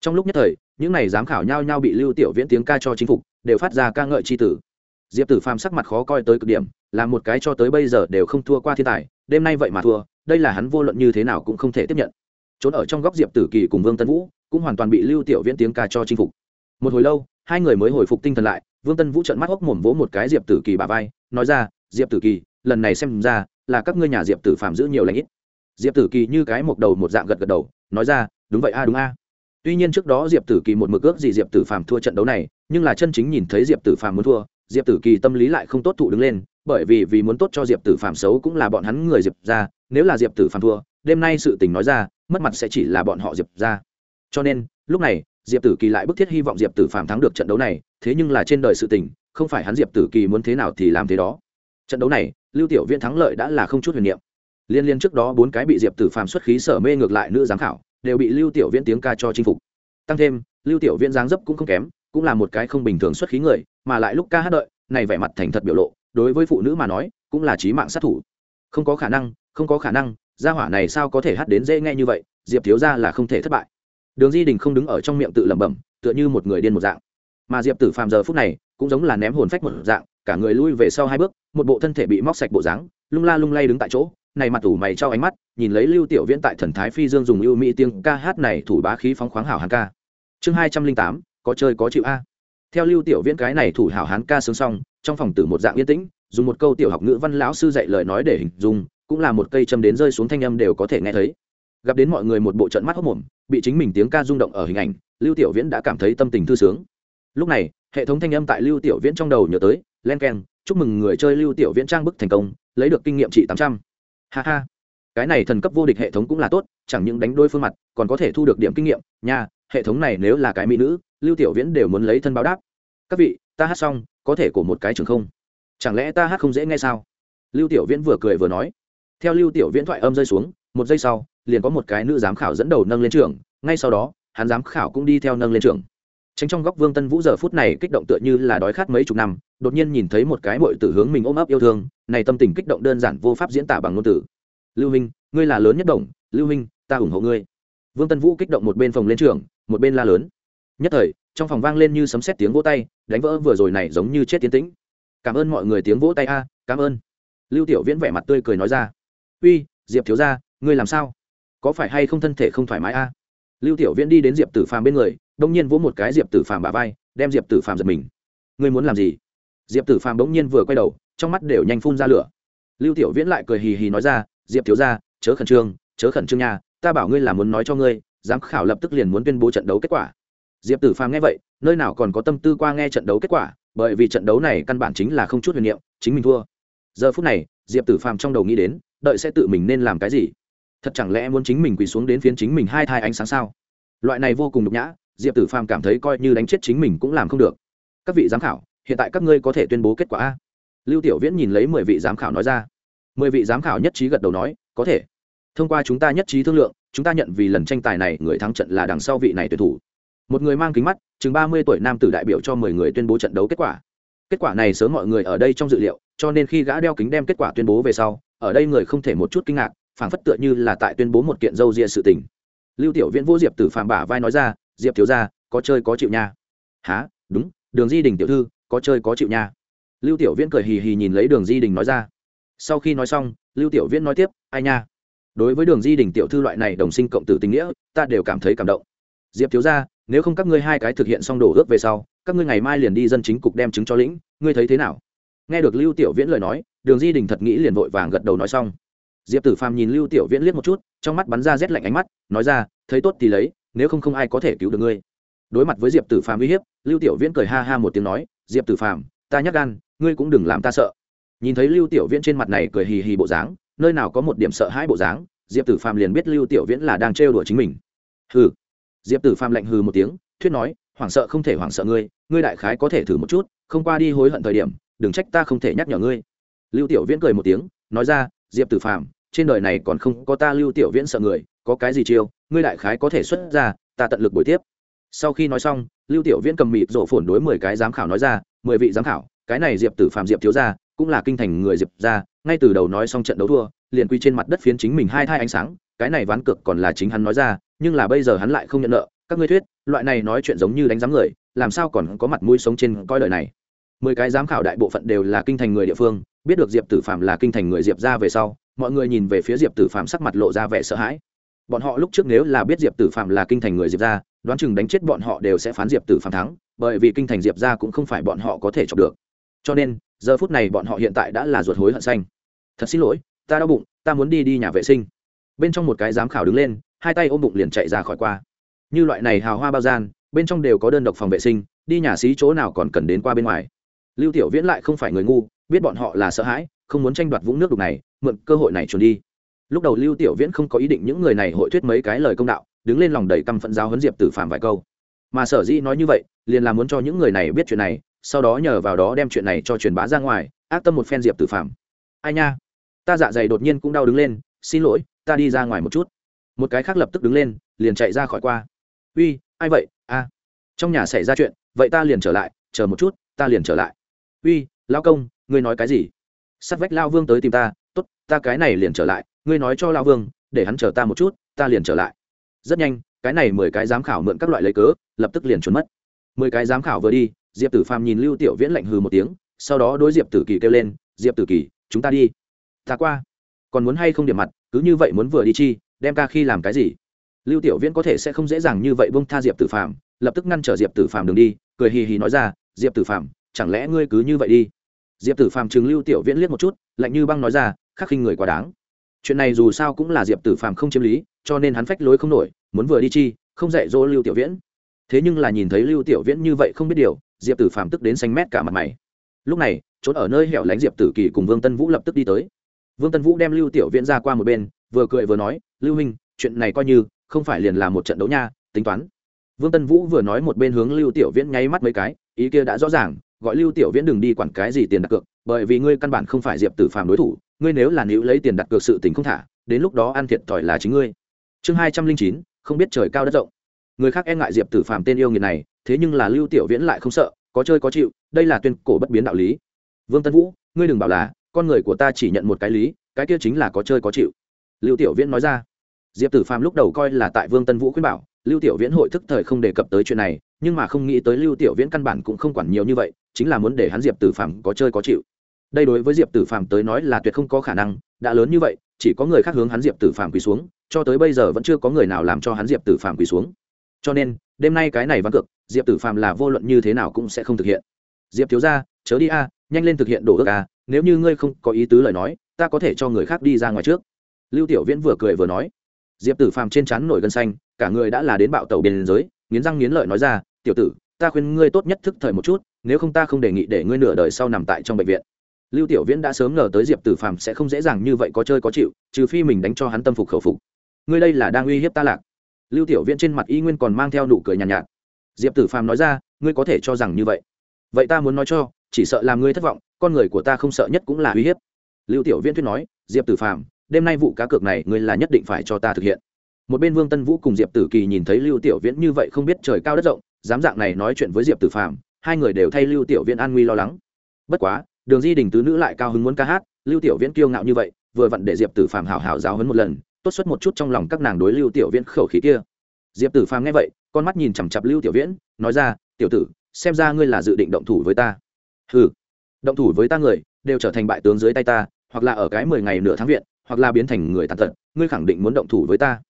trong lúc nhất thời, những này giám khảo nhau nhau bị lưu tiểu viễn tiếng ca cho chính phục, đều phát ra ca ngợi c h i tử. Diệp tử phàm sắc mặt khó coi tới cực điểm là một cái cho tới bây giờ đều không thua qua thiên tài, đêm nay vậy mà thua, đây là hắn vô luận như thế nào cũng không thể tiếp nhận. Trốn ở trong góc diệp tử kỳ cùng vương tân vũ, cũng hoàn toàn bị lưu tiểu viễn tiếng ca cho chinh phục. Một hồi lâu, hai người mới hồi phục tinh thần lại, vương tân vũ trận mắt hốc mồm vỗ một cái diệp tử kỳ bà vai, nói ra, diệp tử kỳ, lần này xem ra là các ngươi nhà diệp tử phàm giữ nhiều lãnh ít. Diệp tử kỳ như cái một đầu một dạng gật gật đầu, nói ra, đúng vậy a, đúng a tuy nhiên trước đó diệp tử kỳ một mực ước gì diệp tử phàm thua trận đấu này nhưng là chân chính nhìn thấy diệp tử phàm muốn thua diệp tử kỳ tâm lý lại không tốt thụ đứng lên bởi vì vì muốn tốt cho diệp tử phàm xấu cũng là bọn hắn người diệp ra nếu là diệp tử phàm thua đêm nay sự tình nói ra mất mặt sẽ chỉ là bọn họ diệp ra cho nên lúc này diệp tử kỳ lại bức thiết hy vọng diệp tử phàm thắng được trận đấu này thế nhưng là trên đời sự tình không phải hắn diệp tử kỳ muốn thế nào thì làm thế đó trận đấu này lưu tiểu viễn thắng lợi đã là không chút huyền niệm liên liên trước đó bốn cái bị diệp tử phàm xuất khí sở mê ngược lại nữ giám khảo đều bị lưu tiểu viễn tiếng ca cho chinh phục. Tăng thêm, lưu tiểu viễn dáng dấp cũng không kém, cũng là một cái không bình thường xuất khí người, mà lại lúc ca hát đợi, này vẻ mặt thành thật biểu lộ, đối với phụ nữ mà nói, cũng là trí mạng sát thủ. Không có khả năng, không có khả năng, gia hỏa này sao có thể hát đến dễ nghe như vậy, diệp thiếu ra là không thể thất bại. Đường di đình không đứng ở trong miệng tự lẩm bẩm, tựa như một người điên một dạng. Mà diệp tử phàm giờ phút này, cũng giống là ném hồn phách một dạng, cả người lui về sau hai bước, một bộ thân thể bị móc sạch bộ dáng, lung la lung lay đứng tại chỗ này mặt ủ mày cho ánh mắt, nhìn lấy lưu tiểu viễn tại thần thái phi dương dùng ưu mỹ tiếng ca hát này thủ bá khí phóng khoáng hảo hán ca. Chương hai trăm linh tám, có chơi có chịu a. Theo lưu tiểu viễn cái này thủ hảo hán ca sướng xong, trong phòng tử một dạng yên tĩnh, dùng một câu tiểu học ngữ văn lão sư dạy lời nói để hình dung, cũng là một cây châm đến rơi xuống thanh âm đều có thể nghe thấy. Gặp đến mọi người một bộ trận mắt hốc mồm, bị chính mình tiếng ca rung động ở hình ảnh, lưu tiểu viễn đã cảm thấy tâm tình thư sướng. Lúc này, hệ thống thanh âm tại lưu tiểu viễn trong đầu nhớ tới, len keng, chúc mừng người chơi lưu tiểu viễn trang bức thành công, lấy được kinh nghiệm trị tám trăm ha ha. Cái này thần cấp vô địch hệ thống cũng là tốt, chẳng những đánh đôi phương mặt, còn có thể thu được điểm kinh nghiệm. Nha, hệ thống này nếu là cái mỹ nữ, lưu tiểu viễn đều muốn lấy thân báo đáp. Các vị, ta hát xong, có thể của một cái trường không? Chẳng lẽ ta hát không dễ nghe sao? Lưu tiểu viễn vừa cười vừa nói. Theo lưu tiểu viễn thoại âm rơi xuống, một giây sau, liền có một cái nữ giám khảo dẫn đầu nâng lên trường. Ngay sau đó, hắn giám khảo cũng đi theo nâng lên trường tránh trong góc vương tân vũ giờ phút này kích động tựa như là đói khát mấy chục năm, đột nhiên nhìn thấy một cái mội tử hướng mình ôm ấp yêu thương, này tâm tình kích động đơn giản vô pháp diễn tả bằng ngôn từ. Lưu minh, ngươi là lớn nhất đồng, lưu minh, ta ủng hộ ngươi. Vương tân vũ kích động một bên phòng lên trường, một bên la lớn. Nhất thời, trong phòng vang lên như sấm sét tiếng vỗ tay, đánh vỡ vừa rồi này giống như chết tiến tĩnh. Cảm ơn mọi người tiếng vỗ tay a, cảm ơn. Lưu tiểu viễn vẻ mặt tươi cười nói ra. Uy, diệp thiếu gia, ngươi làm sao? Có phải hay không thân thể không thoải mái a? Lưu tiểu viễn đi đến diệp tử phàm bên người đông nhiên vỗ một cái diệp tử phàm bả vai, đem diệp tử phàm giật mình. Ngươi muốn làm gì? Diệp tử phàm bỗng nhiên vừa quay đầu, trong mắt đều nhanh phun ra lửa. Lưu tiểu viễn lại cười hì hì nói ra, diệp thiếu gia, chớ khẩn trương, chớ khẩn trương nha, ta bảo ngươi là muốn nói cho ngươi, giám khảo lập tức liền muốn tuyên bố trận đấu kết quả. Diệp tử phàm nghe vậy, nơi nào còn có tâm tư qua nghe trận đấu kết quả, bởi vì trận đấu này căn bản chính là không chút huyền niệm, chính mình thua. Giờ phút này, diệp tử phàm trong đầu nghĩ đến, đợi sẽ tự mình nên làm cái gì? Thật chẳng lẽ muốn chính mình quỳ xuống đến phiến chính mình hai thai ánh sáng sao? Loại này vô cùng nhục nhã diệp tử phàm cảm thấy coi như đánh chết chính mình cũng làm không được các vị giám khảo hiện tại các ngươi có thể tuyên bố kết quả a lưu tiểu viễn nhìn lấy mười vị giám khảo nói ra mười vị giám khảo nhất trí gật đầu nói có thể thông qua chúng ta nhất trí thương lượng chúng ta nhận vì lần tranh tài này người thắng trận là đằng sau vị này tuyển thủ một người mang kính mắt chừng ba mươi tuổi nam tử đại biểu cho mười người tuyên bố trận đấu kết quả kết quả này sớm mọi người ở đây trong dự liệu cho nên khi gã đeo kính đem kết quả tuyên bố về sau ở đây người không thể một chút kinh ngạc phảng phất tựa như là tại tuyên bố một kiện dâu ria sự tình lưu tiểu viễn vô diệp từ phàm bả vai nói ra diệp thiếu gia, có chơi có chịu nha. Há đúng đường di đình tiểu thư có chơi có chịu nha. Lưu tiểu viễn cười hì hì nhìn lấy đường di đình nói ra. Sau khi nói xong lưu tiểu viễn nói tiếp ai nha? Đối với đường di đình tiểu thư loại này đồng sinh cộng tử tình nghĩa ta đều cảm thấy cảm động. Diệp thiếu gia, nếu không các ngươi hai cái thực hiện xong đổ ước về sau các ngươi ngày mai liền đi dân chính cục đem chứng cho lĩnh ngươi thấy thế nào? Nghe được lưu tiểu viễn lời nói đường di đình thật nghĩ liền vội vàng gật đầu nói xong. Diệp tử phàm nhìn lưu tiểu viễn liếc một chút trong mắt bắn ra rét lạnh ánh mắt nói ra thấy tốt thì lấy nếu không không ai có thể cứu được ngươi. Đối mặt với diệp tử phàm uy hiếp, lưu tiểu viễn cười ha ha một tiếng nói, diệp tử phàm, ta nhắc gan, ngươi cũng đừng làm ta sợ. Nhìn thấy lưu tiểu viễn trên mặt này cười hì hì bộ dáng, nơi nào có một điểm sợ hãi bộ dáng, diệp tử phàm liền biết lưu tiểu viễn là đang trêu đùa chính mình. Hừ. Diệp tử phàm lạnh hừ một tiếng, thuyết nói, hoảng sợ không thể hoảng sợ ngươi ngươi đại khái có thể thử một chút, không qua đi hối hận thời điểm, đừng trách ta không thể nhắc nhở ngươi. Lưu tiểu viễn cười một tiếng, nói ra, diệp tử phàm, trên đời này còn không có ta lưu tiểu viễn sợ người có cái gì chiêu, ngươi đại khái có thể xuất ra, ta tận lực buổi tiếp. Sau khi nói xong, lưu tiểu viễn cầm mịt rộ phổn đối mười cái giám khảo nói ra, mười vị giám khảo, cái này diệp tử Phạm diệp thiếu gia, cũng là kinh thành người diệp gia, ngay từ đầu nói xong trận đấu thua, liền quy trên mặt đất phiến chính mình hai thai ánh sáng, cái này ván cược còn là chính hắn nói ra, nhưng là bây giờ hắn lại không nhận nợ. Các ngươi thuyết, loại này nói chuyện giống như đánh giám người, làm sao còn có mặt mũi sống trên coi lời này? Mười cái giám khảo đại bộ phận đều là kinh thành người địa phương, biết được diệp tử phạm là kinh thành người diệp ra về sau, mọi người nhìn về phía diệp tử phạm sắc mặt lộ ra vẻ sợ hãi bọn họ lúc trước nếu là biết diệp tử phạm là kinh thành người diệp ra đoán chừng đánh chết bọn họ đều sẽ phán diệp tử phạm thắng, bởi vì kinh thành diệp ra cũng không phải bọn họ có thể chọc được. Cho nên, giờ phút này bọn họ hiện tại đã là ruột hối hận xanh. Thật xin lỗi, ta đau bụng, ta muốn đi đi nhà vệ sinh. Bên trong một cái giám khảo đứng lên, hai tay ôm bụng liền chạy ra khỏi qua. Như loại này hào hoa bao gian, bên trong đều có đơn độc phòng vệ sinh, đi nhà xí chỗ nào còn cần đến qua bên ngoài. Lưu tiểu viễn lại không phải người ngu, biết bọn họ là sợ hãi, không muốn tranh đoạt vũng nước đục này, mượn cơ hội này trốn đi lúc đầu lưu tiểu viễn không có ý định những người này hội thuyết mấy cái lời công đạo, đứng lên lòng đầy căm phận giáo huấn diệp tử phạm vài câu. Mà sở dĩ nói như vậy, liền là muốn cho những người này biết chuyện này, sau đó nhờ vào đó đem chuyện này cho truyền bá ra ngoài, ác tâm một phen diệp tử phạm ai nha? Ta dạ dày đột nhiên cũng đau đứng lên, xin lỗi, ta đi ra ngoài một chút. Một cái khác lập tức đứng lên, liền chạy ra khỏi qua. Uy, ai vậy? A trong nhà xảy ra chuyện, vậy ta liền trở lại, chờ một chút, ta liền trở lại. Uy lao công, ngươi nói cái gì? Sắt vách lao vương tới tìm ta t ố t ta cái này liền trở lại ngươi nói cho lao vương để hắn chờ ta một chút ta liền trở lại. Rất nhanh cái này mười cái giám khảo mượn các loại lấy cớ lập tức liền trốn mất. Mười cái giám khảo vừa đi diệp tử phàm nhìn lưu tiểu viễn lạnh hừ một tiếng sau đó đối diệp tử kỳ kêu lên diệp tử kỳ chúng ta đi. Ta qua. Còn muốn hay không điểm mặt cứ như vậy muốn vừa đi chi đem ca khi làm cái gì? Lưu tiểu viễn có thể sẽ không dễ dàng như vậy bông tha diệp tử Phàm, lập tức ngăn trở diệp tử Phàm đường đi cười hì hì nói ra diệp tử Phàm, chẳng lẽ ngươi cứ như vậy đi? Diệp tử Phàm chừng lưu tiểu viễn liếc một chút lạnh như băng nói ra khắc khinh người quá đáng chuyện này dù sao cũng là diệp tử phạm không chiếm lý, cho nên hắn phách lối không nổi, muốn vừa đi chi, không dạy dỗ lưu tiểu viễn. Thế nhưng là nhìn thấy lưu tiểu viễn như vậy không biết điều, diệp tử phạm tức đến xanh mét cả mặt mày. Lúc này trốn ở nơi hẻo lánh diệp tử kỳ cùng vương tân vũ lập tức đi tới. Vương tân vũ đem lưu tiểu viễn ra qua một bên, vừa cười vừa nói, lưu huynh, chuyện này coi như, không phải liền là một trận đấu nha, tính toán. Vương tân vũ vừa nói một bên hướng lưu tiểu viễn nháy mắt mấy cái, ý kia đã rõ ràng gọi lưu tiểu viễn đừng đi quản cái gì tiền đặt cược, bởi vì ngươi căn bản không phải diệp tử phàm đối thủ, ngươi nếu là nữ lấy tiền đặt cược sự tình không thả, đến lúc đó ăn thiệt thòi là chính ngươi. Chương hai trăm linh chín, không biết trời cao đất rộng. Người khác e ngại diệp tử phàm tên yêu nghiệt này, thế nhưng là lưu tiểu viễn lại không sợ, có chơi có chịu, đây là tuyên cổ bất biến đạo lý. Vương tân vũ, ngươi đừng bảo là, con người của ta chỉ nhận một cái lý, cái kia chính là có chơi có chịu. Lưu tiểu viễn nói ra. Diệp tử phàm lúc đầu coi là tại vương tân vũ khuyên bảo, lưu tiểu viễn hội thức thời không đề cập tới chuyện này, nhưng mà không nghĩ tới lưu tiểu viễn căn bản cũng không quản nhiều như vậy chính là muốn để hắn diệp tử phàm có chơi có chịu. Đây đối với diệp tử phàm tới nói là tuyệt không có khả năng, đã lớn như vậy, chỉ có người khác hướng hắn diệp tử phàm quỳ xuống, cho tới bây giờ vẫn chưa có người nào làm cho hắn diệp tử phàm quỳ xuống. Cho nên, đêm nay cái này vắng cực diệp tử phàm là vô luận như thế nào cũng sẽ không thực hiện. Diệp thiếu ra chớ đi a, nhanh lên thực hiện đổ ước a, nếu như ngươi không có ý tứ lời nói, ta có thể cho người khác đi ra ngoài trước. Lưu tiểu viễn vừa cười vừa nói. Diệp tử phàm trên chắn nổi gân xanh, cả người đã là đến bạo tàu biên giới, nghiến răng nghiến lợi nói ra, tiểu tử, ta khuyên ngươi tốt nhất thức thời một chút nếu không ta không đề nghị để ngươi nửa đời sau nằm tại trong bệnh viện. Lưu tiểu viễn đã sớm ngờ tới diệp tử phàm sẽ không dễ dàng như vậy có chơi có chịu trừ phi mình đánh cho hắn tâm phục khẩu phục. Ngươi đây là đang uy hiếp ta lạc. Lưu tiểu viễn trên mặt y nguyên còn mang theo nụ cười nhàn nhạt, nhạt. Diệp tử phàm nói ra ngươi có thể cho rằng như vậy. Vậy ta muốn nói cho chỉ sợ làm ngươi thất vọng con người của ta không sợ nhất cũng là uy hiếp. Lưu tiểu viễn thuyết nói diệp tử phàm đêm nay vụ cá cược này ngươi là nhất định phải cho ta thực hiện. Một bên vương tân vũ cùng diệp tử kỳ nhìn thấy lưu tiểu viễn như vậy không biết trời cao đất rộng dám dạng này nói chuyện với diệp tử phàm hai người đều thay lưu tiểu viễn an nguy lo lắng. Bất quá, đường di đình tứ nữ lại cao hứng muốn ca hát, lưu tiểu viễn kiêu ngạo như vậy, vừa vặn để diệp tử phàm hảo hảo giáo hấn một lần, tốt xuất một chút trong lòng các nàng đối lưu tiểu viễn khẩu khí kia. Diệp tử phàm nghe vậy, con mắt nhìn chằm chặp lưu tiểu viễn, nói ra, tiểu tử, xem ra ngươi là dự định động thủ với ta. Ừ động thủ với ta người, đều trở thành bại tướng dưới tay ta, hoặc là ở cái mười ngày nửa tháng viện, hoặc là biến thành người tàn tật, ngươi khẳng định muốn động thủ với ta.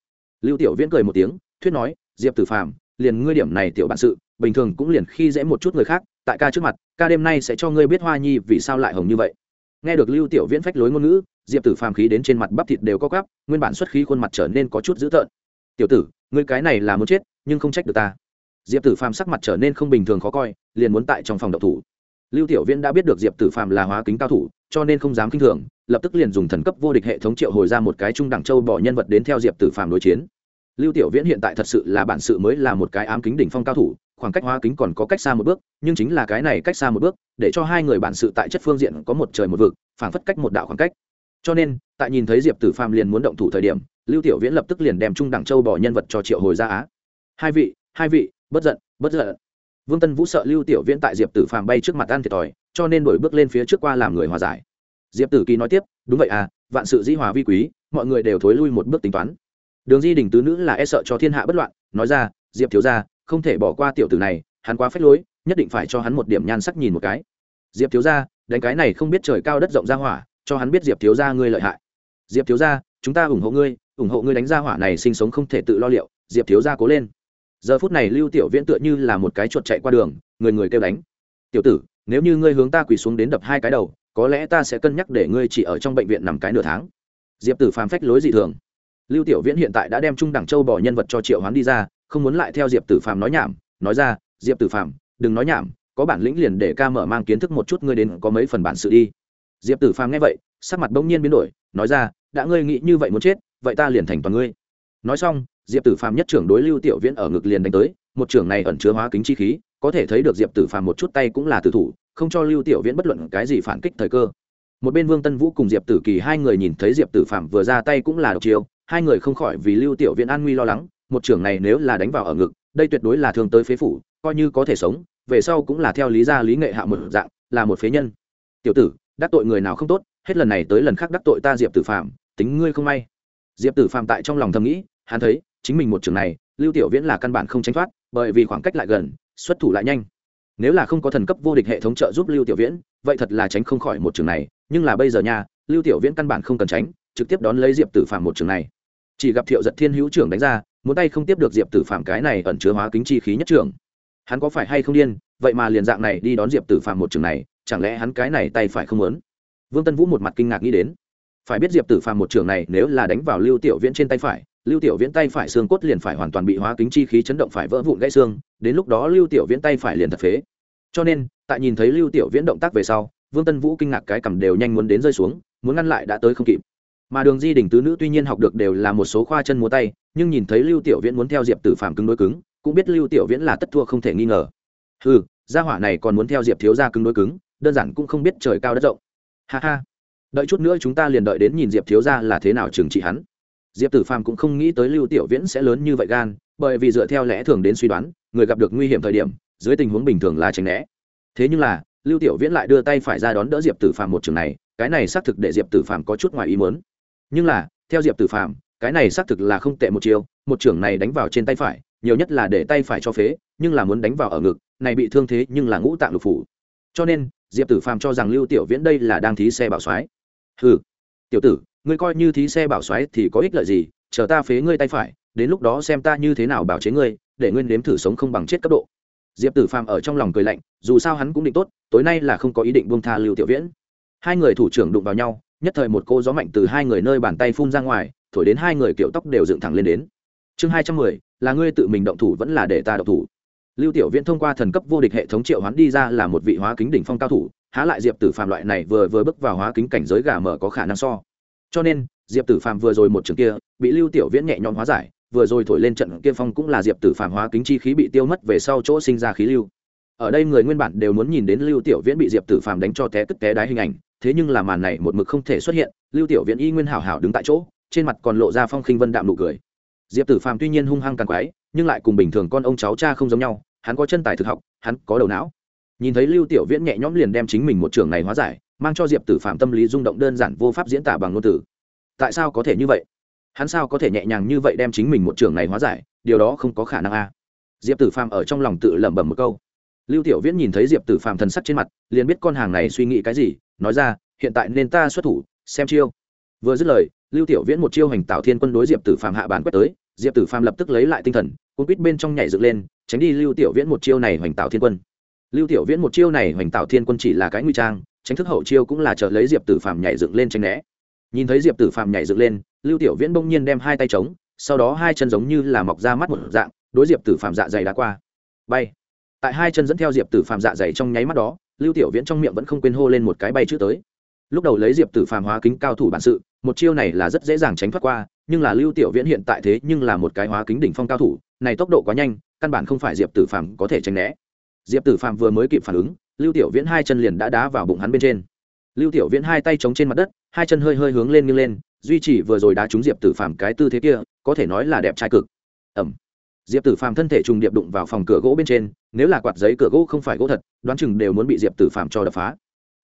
Lưu tiểu viễn cười một tiếng, thuyết nói, diệp tử phàm liền ngươi điểm này tiểu bản sự, bình thường cũng liền khi dễ một chút người khác, tại ca trước mặt, ca đêm nay sẽ cho ngươi biết hoa nhi vì sao lại hồng như vậy. Nghe được lưu tiểu viễn phách lối ngôn ngữ, diệp tử phàm khí đến trên mặt bắp thịt đều có gắp nguyên bản xuất khí khuôn mặt trở nên có chút dữ tợn. Tiểu tử, ngươi cái này là muốn chết, nhưng không trách được ta. Diệp tử phàm sắc mặt trở nên không bình thường khó coi, liền muốn tại trong phòng độc thủ. Lưu tiểu viễn đã biết được diệp tử phàm là hóa kính cao thủ, cho nên không dám k i n h thường, lập tức liền dùng thần cấp vô địch hệ thống triệu hồi ra một cái trung đẳng châu bỏ nhân vật đến theo diệp tử phàm đối chiến lưu tiểu viễn hiện tại thật sự là bản sự mới là một cái ám kính đỉnh phong cao thủ, khoảng cách hóa kính còn có cách xa một bước, nhưng chính là cái này cách xa một bước, để cho hai người bản sự tại chất phương diện có một trời một vực, phảng phất cách một đạo khoảng cách. Cho nên, tại nhìn thấy diệp tử phàm liền muốn động thủ thời điểm, lưu tiểu viễn lập tức liền đem trung đẳng châu bỏ nhân vật cho triệu hồi ra á. Hai vị hai vị, bất giận bất giận. Vương tân vũ sợ lưu tiểu viễn tại diệp tử phàm bay trước mặt ăn thiệt thòi, cho nên đổi bước lên phía trước qua làm người hòa giải. Diệp tử kỳ nói tiếp, đúng vậy à vạn sự dĩ hòa vi quý, mọi người đều thối lui một bước tính toán đường di đình tứ nữ là e sợ cho thiên hạ bất loạn, nói ra, diệp thiếu ra không thể bỏ qua tiểu tử này, hắn quá phép lối, nhất định phải cho hắn một điểm nhan sắc nhìn một cái. Diệp thiếu ra đánh cái này không biết trời cao đất rộng ra hỏa, cho hắn biết diệp thiếu ra ngươi lợi hại. Diệp thiếu ra chúng ta ủng hộ ngươi, ủng hộ ngươi đánh ra hỏa này sinh sống không thể tự lo liệu, diệp thiếu ra cố lên. Giờ phút này lưu tiểu viễn tựa như là một cái chuột chạy qua đường, người người kêu đánh. Tiểu tử, nếu như ngươi hướng ta quỳ xuống đến đập hai cái đầu, có lẽ ta sẽ cân nhắc để ngươi chỉ ở trong bệnh viện nằm cái nửa tháng. Diệp tử phàm phách lối dị thường lưu tiểu viễn hiện tại đã đem trung đẳng châu bỏ nhân vật cho triệu hoán đi ra, không muốn lại theo diệp tử phàm nói nhảm, nói ra, diệp tử phàm, đừng nói nhảm, có bản lĩnh liền để ca mở mang kiến thức một chút ngươi đến có mấy phần bản sự đi. Diệp tử phàm nghe vậy, sắc mặt bỗng nhiên biến đổi, nói ra, đã ngươi nghĩ như vậy muốn chết, vậy ta liền thành toàn ngươi. Nói xong, diệp tử phàm nhất trưởng đối lưu tiểu viễn ở ngực liền đánh tới, một trưởng này ẩn chứa hóa kính chi khí, có thể thấy được diệp tử phàm một chút tay cũng là tử thủ, không cho lưu tiểu viễn bất luận cái gì phản kích thời cơ. Một bên vương tân vũ cùng diệp tử kỳ hai người nhìn thấy diệp tử phàm vừa ra tay cũng là độc chiêu hai người không khỏi vì lưu tiểu viễn an nguy lo lắng, một trưởng này nếu là đánh vào ở ngực, đây tuyệt đối là thương tới phế phủ, coi như có thể sống, về sau cũng là theo lý gia lý nghệ hạ một dạng, là một phế nhân. Tiểu tử, đắc tội người nào không tốt, hết lần này tới lần khác đắc tội ta diệp tử phạm tính ngươi không may. Diệp tử phạm tại trong lòng thầm nghĩ, hắn thấy, chính mình một trường này, lưu tiểu viễn là căn bản không tránh thoát, bởi vì khoảng cách lại gần, xuất thủ lại nhanh. Nếu là không có thần cấp vô địch hệ thống trợ giúp lưu tiểu viễn, vậy thật là tránh không khỏi một trường này, nhưng là bây giờ nha, lưu tiểu viễn căn bản không cần tránh, trực tiếp đón lấy diệp tử phạm một trường này chỉ gặp thiệu giật thiên hữu trưởng đánh ra muốn tay không tiếp được diệp tử phạm cái này ẩn chứa hóa kính chi khí nhất trưởng, hắn có phải hay không điên vậy mà liền dạng này đi đón diệp tử phạm một trường này chẳng lẽ hắn cái này tay phải không lớn? vương tân vũ một mặt kinh ngạc nghĩ đến. Phải biết diệp tử phàm một trường này nếu là đánh vào lưu tiểu viễn trên tay phải lưu tiểu viễn tay phải xương cốt liền phải hoàn toàn bị hóa kính chi khí chấn động phải vỡ vụn gãy xương đến lúc đó lưu tiểu viễn tay phải liền thật phế. Cho nên tại nhìn thấy lưu tiểu viễn động tác về sau vương tân vũ kinh ngạc cái cầm đều nhanh muốn đến rơi xuống muốn ngăn lại đã tới không kịp mà đường di đình tứ nữ tuy nhiên học được đều là một số khoa chân múa tay, nhưng nhìn thấy lưu tiểu viễn muốn theo diệp tử phàm cứng đối cứng, cũng biết lưu tiểu viễn là tất thua không thể nghi ngờ. Ừ gia hỏa này còn muốn theo diệp thiếu gia cứng đối cứng, đơn giản cũng không biết trời cao đất rộng. Ha ha. Đợi chút nữa chúng ta liền đợi đến nhìn diệp thiếu gia là thế nào trừng trị hắn. Diệp tử phàm cũng không nghĩ tới lưu tiểu viễn sẽ lớn như vậy gan, bởi vì dựa theo lẽ thường đến suy đoán, người gặp được nguy hiểm thời điểm, dưới tình huống bình thường là tránh né. Thế nhưng là, lưu tiểu viễn lại đưa tay phải ra đón đỡ diệp tử phàm một trường này, cái này xác thực để diệp tử phàm có chút ngoài ý muốn nhưng là, theo diệp tử phàm, cái này xác thực là không tệ một chiều một trưởng này đánh vào trên tay phải, nhiều nhất là để tay phải cho phế, nhưng là muốn đánh vào ở ngực, này bị thương thế nhưng là ngũ tạng lục phủ. Cho nên, diệp tử phàm cho rằng lưu tiểu viễn đây là đang thí xe bảo soái. Ừ tiểu tử, ngươi coi như thí xe bảo soái thì có ích lợi gì, chờ ta phế ngươi tay phải, đến lúc đó xem ta như thế nào bảo chế ngươi, để nguyên nếm thử sống không bằng chết cấp độ. Diệp tử phàm ở trong lòng cười lạnh, dù sao hắn cũng định tốt, tối nay là không có ý định buông tha lưu tiểu viễn. Hai người thủ trưởng đụng vào nhau nhất thời một cô gió mạnh từ hai người nơi bàn tay phun ra ngoài, thổi đến hai người kiểu tóc đều dựng thẳng lên đến. Chương hai trăm mười, là ngươi tự mình động thủ vẫn là để ta động thủ? Lưu tiểu viễn thông qua thần cấp vô địch hệ thống triệu hoán đi ra là một vị hóa kính đỉnh phong cao thủ, há lại diệp tử phàm loại này vừa vừa bước vào hóa kính cảnh giới gà mở có khả năng so. Cho nên, diệp tử phàm vừa rồi một trường kia, bị lưu tiểu viễn nhẹ nhõm hóa giải, vừa rồi thổi lên trận kia phong cũng là diệp tử phàm hóa kính chi khí bị tiêu mất về sau chỗ sinh ra khí lưu. Ở đây người nguyên bản đều muốn nhìn đến lưu tiểu viễn bị diệp tử phàm đánh cho té tức té đái hình ảnh thế nhưng là màn này một mực không thể xuất hiện, lưu tiểu viễn y nguyên hảo hảo đứng tại chỗ, trên mặt còn lộ ra phong khinh vân đạm nụ cười. Diệp tử phàm tuy nhiên hung hăng càng quái, nhưng lại cùng bình thường con ông cháu cha không giống nhau, hắn có chân tài thực học, hắn có đầu não. Nhìn thấy lưu tiểu viễn nhẹ nhõm liền đem chính mình một trường này hóa giải, mang cho diệp tử phạm tâm lý rung động đơn giản vô pháp diễn tả bằng ngôn từ. Tại sao có thể như vậy? Hắn sao có thể nhẹ nhàng như vậy đem chính mình một trường này hóa giải? Điều đó không có khả năng a. Diệp tử phạm ở trong lòng tự lẩm bẩm một câu. Lưu tiểu viễn nhìn thấy diệp tử phạm thần sắc trên mặt, liền biết con hàng này suy nghĩ cái gì nói ra, hiện tại nên ta xuất thủ, xem chiêu. Vừa dứt lời, lưu tiểu viễn một chiêu hành tạo thiên quân đối diệp tử phạm hạ bàn quét tới, diệp tử phạm lập tức lấy lại tinh thần, cuốn quýt bên trong nhảy dựng lên, tránh đi lưu tiểu viễn một chiêu này hoành tạo thiên quân. Lưu tiểu viễn một chiêu này hoành tạo thiên quân chỉ là cái nguy trang, tránh thức hậu chiêu cũng là chờ lấy diệp tử phàm nhảy dựng lên tránh né. Nhìn thấy diệp tử phàm nhảy dựng lên, lưu tiểu viễn bỗng nhiên đem hai tay trống sau đó hai chân giống như là mọc ra mắt một dạng, đối diệp tử phàm dạ dày đã qua. Bay. Tại hai chân dẫn theo diệp tử phàm dạ dày trong nháy mắt đó lưu tiểu viễn trong miệng vẫn không quên hô lên một cái bay chữ tới. Lúc đầu lấy diệp tử phàm hóa kính cao thủ bản sự, một chiêu này là rất dễ dàng tránh thoát qua, nhưng là lưu tiểu viễn hiện tại thế nhưng là một cái hóa kính đỉnh phong cao thủ, này tốc độ quá nhanh, căn bản không phải diệp tử phàm có thể tránh né. Diệp tử phàm vừa mới kịp phản ứng, lưu tiểu viễn hai chân liền đã đá vào bụng hắn bên trên. Lưu tiểu viễn hai tay chống trên mặt đất, hai chân hơi hơi hướng lên nghiêng lên, duy trì vừa rồi đá trúng diệp tử phàm cái tư thế kia, có thể nói là đẹp trai cực. Ẩm diệp tử phàm thân thể trùng điệp đụng vào phòng cửa gỗ bên trên, nếu là quạt giấy cửa gỗ không phải gỗ thật, đoán chừng đều muốn bị diệp tử phàm cho đập phá.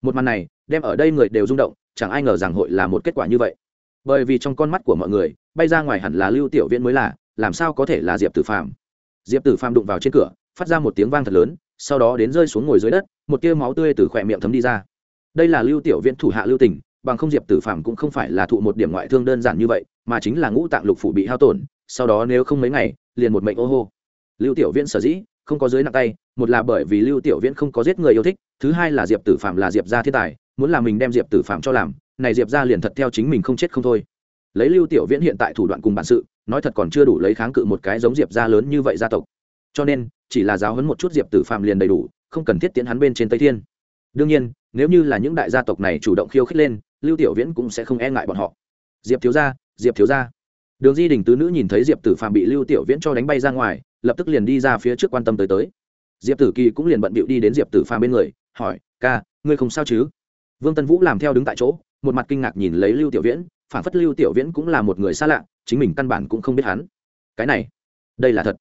Một màn này, đem ở đây người đều rung động, chẳng ai ngờ rằng hội là một kết quả như vậy. Bởi vì trong con mắt của mọi người, bay ra ngoài hẳn là lưu tiểu viễn mới là, làm sao có thể là diệp tử phàm? Diệp tử phàm đụng vào trên cửa, phát ra một tiếng vang thật lớn, sau đó đến rơi xuống ngồi dưới đất, một tia máu tươi từ khỏe miệng thấm đi ra. Đây là lưu tiểu viễn thủ hạ lưu tình bằng không diệp tử phàm cũng không phải là thụ một điểm ngoại thương đơn giản như vậy, mà chính là ngũ tạng lục phủ bị hao tổn, sau đó nếu không mấy ngày, liền một mệnh ô hô. Lưu tiểu viễn sở dĩ không có dưới nặng tay, một là bởi vì lưu tiểu viễn không có giết người yêu thích, thứ hai là diệp tử phạm là diệp gia thiên tài, muốn là mình đem diệp tử phạm cho làm, này diệp gia liền thật theo chính mình không chết không thôi. Lấy lưu tiểu viễn hiện tại thủ đoạn cùng bản sự, nói thật còn chưa đủ lấy kháng cự một cái giống diệp gia lớn như vậy gia tộc. Cho nên, chỉ là giáo hấn một chút diệp tử phạm liền đầy đủ, không cần thiết tiến hắn bên trên tây thiên. Đương nhiên, nếu như là những đại gia tộc này chủ động khiêu khích lên lưu tiểu viễn cũng sẽ không e ngại bọn họ. Diệp thiếu gia, diệp thiếu gia. Đường di đình tứ nữ nhìn thấy diệp tử phạm bị lưu tiểu viễn cho đánh bay ra ngoài, lập tức liền đi ra phía trước quan tâm tới tới. Diệp tử kỳ cũng liền bận bịu đi đến diệp tử phạm bên người, hỏi, ca, ngươi không sao chứ? Vương tân vũ làm theo đứng tại chỗ, một mặt kinh ngạc nhìn lấy lưu tiểu viễn, phản phất lưu tiểu viễn cũng là một người xa lạ, chính mình căn bản cũng không biết hắn. Cái này, đây là thật.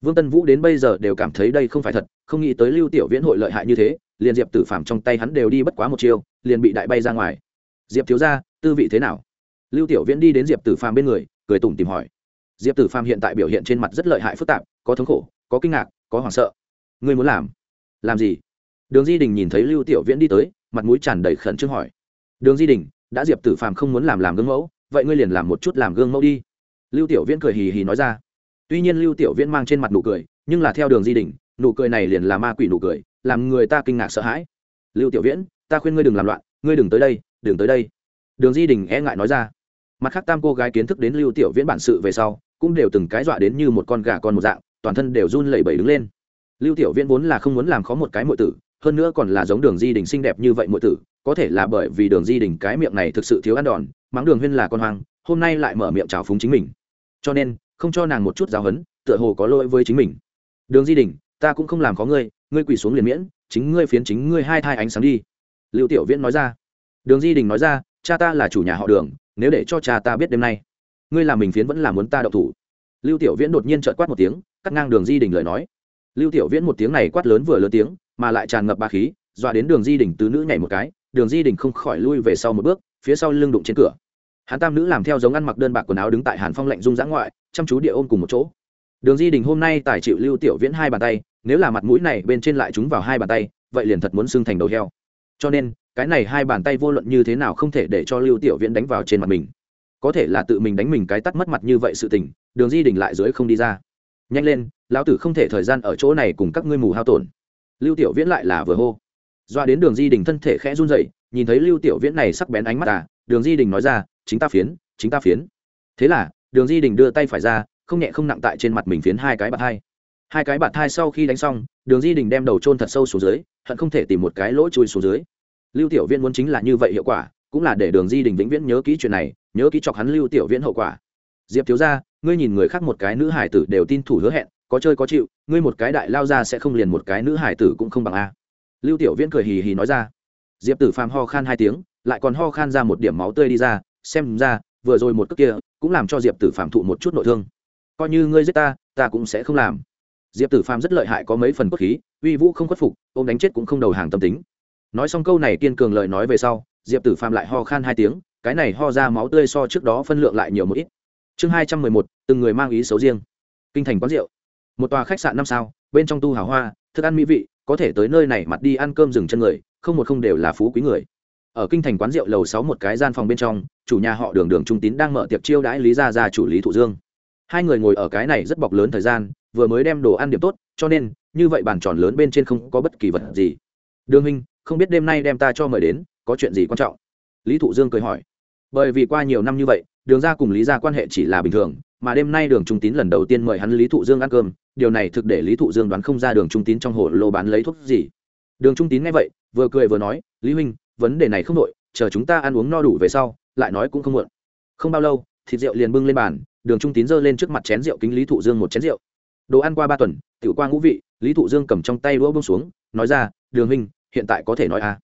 Vương tân vũ đến bây giờ đều cảm thấy đây không phải thật, không nghĩ tới lưu tiểu viễn hội lợi hại như thế, liền diệp tử phạm trong tay hắn đều đi bất quá một chiều liền bị đại bay ra ngoài diệp thiếu ra tư vị thế nào? Lưu tiểu viễn đi đến diệp tử phàm bên người, cười tủm tìm hỏi. Diệp tử phàm hiện tại biểu hiện trên mặt rất lợi hại phức tạp, có thống khổ, có kinh ngạc, có hoảng sợ. Ngươi muốn làm? Làm gì? Đường di đình nhìn thấy lưu tiểu viễn đi tới, mặt mũi tràn đầy khẩn trương hỏi. Đường di đình, đã diệp tử phàm không muốn làm làm gương mẫu, vậy ngươi liền làm một chút làm gương mẫu đi. Lưu tiểu viễn cười hì hì nói ra. Tuy nhiên lưu tiểu viễn mang trên mặt nụ cười, nhưng là theo đường di đình, nụ cười này liền là ma quỷ nụ cười, làm người ta kinh ngạc sợ hãi. Lưu tiểu viễn, ta khuyên ngươi đừng làm loạn, ngươi đừng tới đây đừng tới đây. Đường di đình e ngại nói ra. Mặt khác, tam cô gái kiến thức đến lưu tiểu viễn bản sự về sau, cũng đều từng cái dọa đến như một con gà con một dạng, toàn thân đều run lẩy bẩy đứng lên. Lưu tiểu viễn vốn là không muốn làm khó một cái muội tử, hơn nữa còn là giống đường di đình xinh đẹp như vậy muội tử, có thể là bởi vì đường di đình cái miệng này thực sự thiếu ăn đòn, mắng đường huyên là con hoang, hôm nay lại mở miệng trào phúng chính mình. Cho nên, không cho nàng một chút giáo hấn tựa hồ có lỗi với chính mình. Đường di đình, ta cũng không làm khó ngươi ngươi quỳ xuống liền miễn, chính ngươi phiến chính ngươi hai thai ánh sáng đi. Lưu tiểu viễn nói ra đường di đình nói ra, cha ta là chủ nhà họ đường, nếu để cho cha ta biết đêm nay, ngươi làm mình phiến vẫn là muốn ta đậu thủ. Lưu tiểu viễn đột nhiên trợt quát một tiếng, cắt ngang đường di đình lời nói. Lưu tiểu viễn một tiếng này quát lớn vừa lớn tiếng, mà lại tràn ngập ba khí, dọa đến đường di đình tứ nữ nhảy một cái, đường di đình không khỏi lui về sau một bước, phía sau lưng đụng trên cửa. Hắn tam nữ làm theo giống ăn mặc đơn bạc quần áo đứng tại hàn phong lạnh dung dã ngoại, chăm chú địa ôm cùng một chỗ. Đường di đình hôm nay tài chịu lưu tiểu viễn hai bàn tay, nếu là mặt mũi này bên trên lại chúng vào hai bàn tay, vậy liền thật muốn xưng thành đầu heo. Cho nên cái này hai bàn tay vô luận như thế nào không thể để cho lưu tiểu viễn đánh vào trên mặt mình. Có thể là tự mình đánh mình cái tắt mất mặt như vậy sự tình, đường di đình lại dưới không đi ra. Nhanh lên, lão tử không thể thời gian ở chỗ này cùng các ngươi mù hao tổn. Lưu tiểu viễn lại là vừa hô. Doa đến đường di đình thân thể khẽ run dậy nhìn thấy lưu tiểu viễn này sắc bén ánh mắt à đường di đình nói ra, chính ta phiến, chính ta phiến. Thế là, đường di đình đưa tay phải ra, không nhẹ không nặng tại trên mặt mình phiến hai cái bạt hai. Hai cái bạt hai sau khi đánh xong, đường di đình đem đầu trôn thật sâu xuống dưới, hận không thể tìm một cái lỗ chui xuống dưới lưu tiểu viễn muốn chính là như vậy hiệu quả, cũng là để đường di đình vĩnh viễn nhớ kỹ chuyện này, nhớ kỹ chọc hắn lưu tiểu viễn hậu quả. Diệp thiếu ra ngươi nhìn người khác một cái nữ hải tử đều tin thủ hứa hẹn, có chơi có chịu, ngươi một cái đại lao ra sẽ không liền một cái nữ hải tử cũng không bằng a. Lưu tiểu viễn cười hì hì nói ra. Diệp tử phàm ho khan hai tiếng, lại còn ho khan ra một điểm máu tươi đi ra, xem ra, vừa rồi một cước kia, cũng làm cho diệp tử phàm thụ một chút nội thương. Coi như ngươi giết ta ta cũng sẽ không làm. Diệp tử phàm rất lợi hại có mấy phần cốt khí, uy vũ không khuất phục ô m đánh chết cũng không đầu hàng tâm tính nói xong câu này kiên cường lời nói về sau, diệp tử phàm lại ho khan hai tiếng, cái này ho ra máu tươi so trước đó phân lượng lại nhiều một ít. Chương hai trăm mười một, từng người mang ý xấu riêng. Kinh thành quán rượu. Một tòa khách sạn năm sao, bên trong tu hào hoa, thức ăn mỹ vị, có thể tới nơi này mặt đi ăn cơm rừng chân người, không một không đều là phú quý người. Ở kinh thành quán rượu lầu sáu một cái gian phòng bên trong, chủ nhà họ đường đường trung tín đang mở tiệc chiêu đãi lý gia gia chủ lý thụ dương. Hai người ngồi ở cái này rất bọc lớn thời gian, vừa mới đem đồ ăn điểm tốt, cho nên, như vậy bàn tròn lớn bên trên không có bất kỳ vật gì. Đường huynh không biết đêm nay đem ta cho mời đến, có chuyện gì quan trọng? Lý thụ dương cười hỏi. Bởi vì qua nhiều năm như vậy, đường ra cùng lý ra quan hệ chỉ là bình thường, mà đêm nay đường trung tín lần đầu tiên mời hắn lý thụ dương ăn cơm, điều này thực để lý thụ dương đoán không ra đường trung tín trong hồ lô bán lấy thuốc gì. Đường trung tín nghe vậy, vừa cười vừa nói, lý huynh, vấn đề này không nội chờ chúng ta ăn uống no đủ về sau, lại nói cũng không muộn. Không bao lâu, thịt rượu liền bưng lên bàn, đường trung tín giơ lên trước mặt chén rượu kính lý thụ dương một chén rượu. Đồ ăn qua ba tuần, Tiểu qua ngũ vị, lý thụ dương cầm trong tay đũa bông xuống, nói ra, đường huynh hiện tại có thể nói à.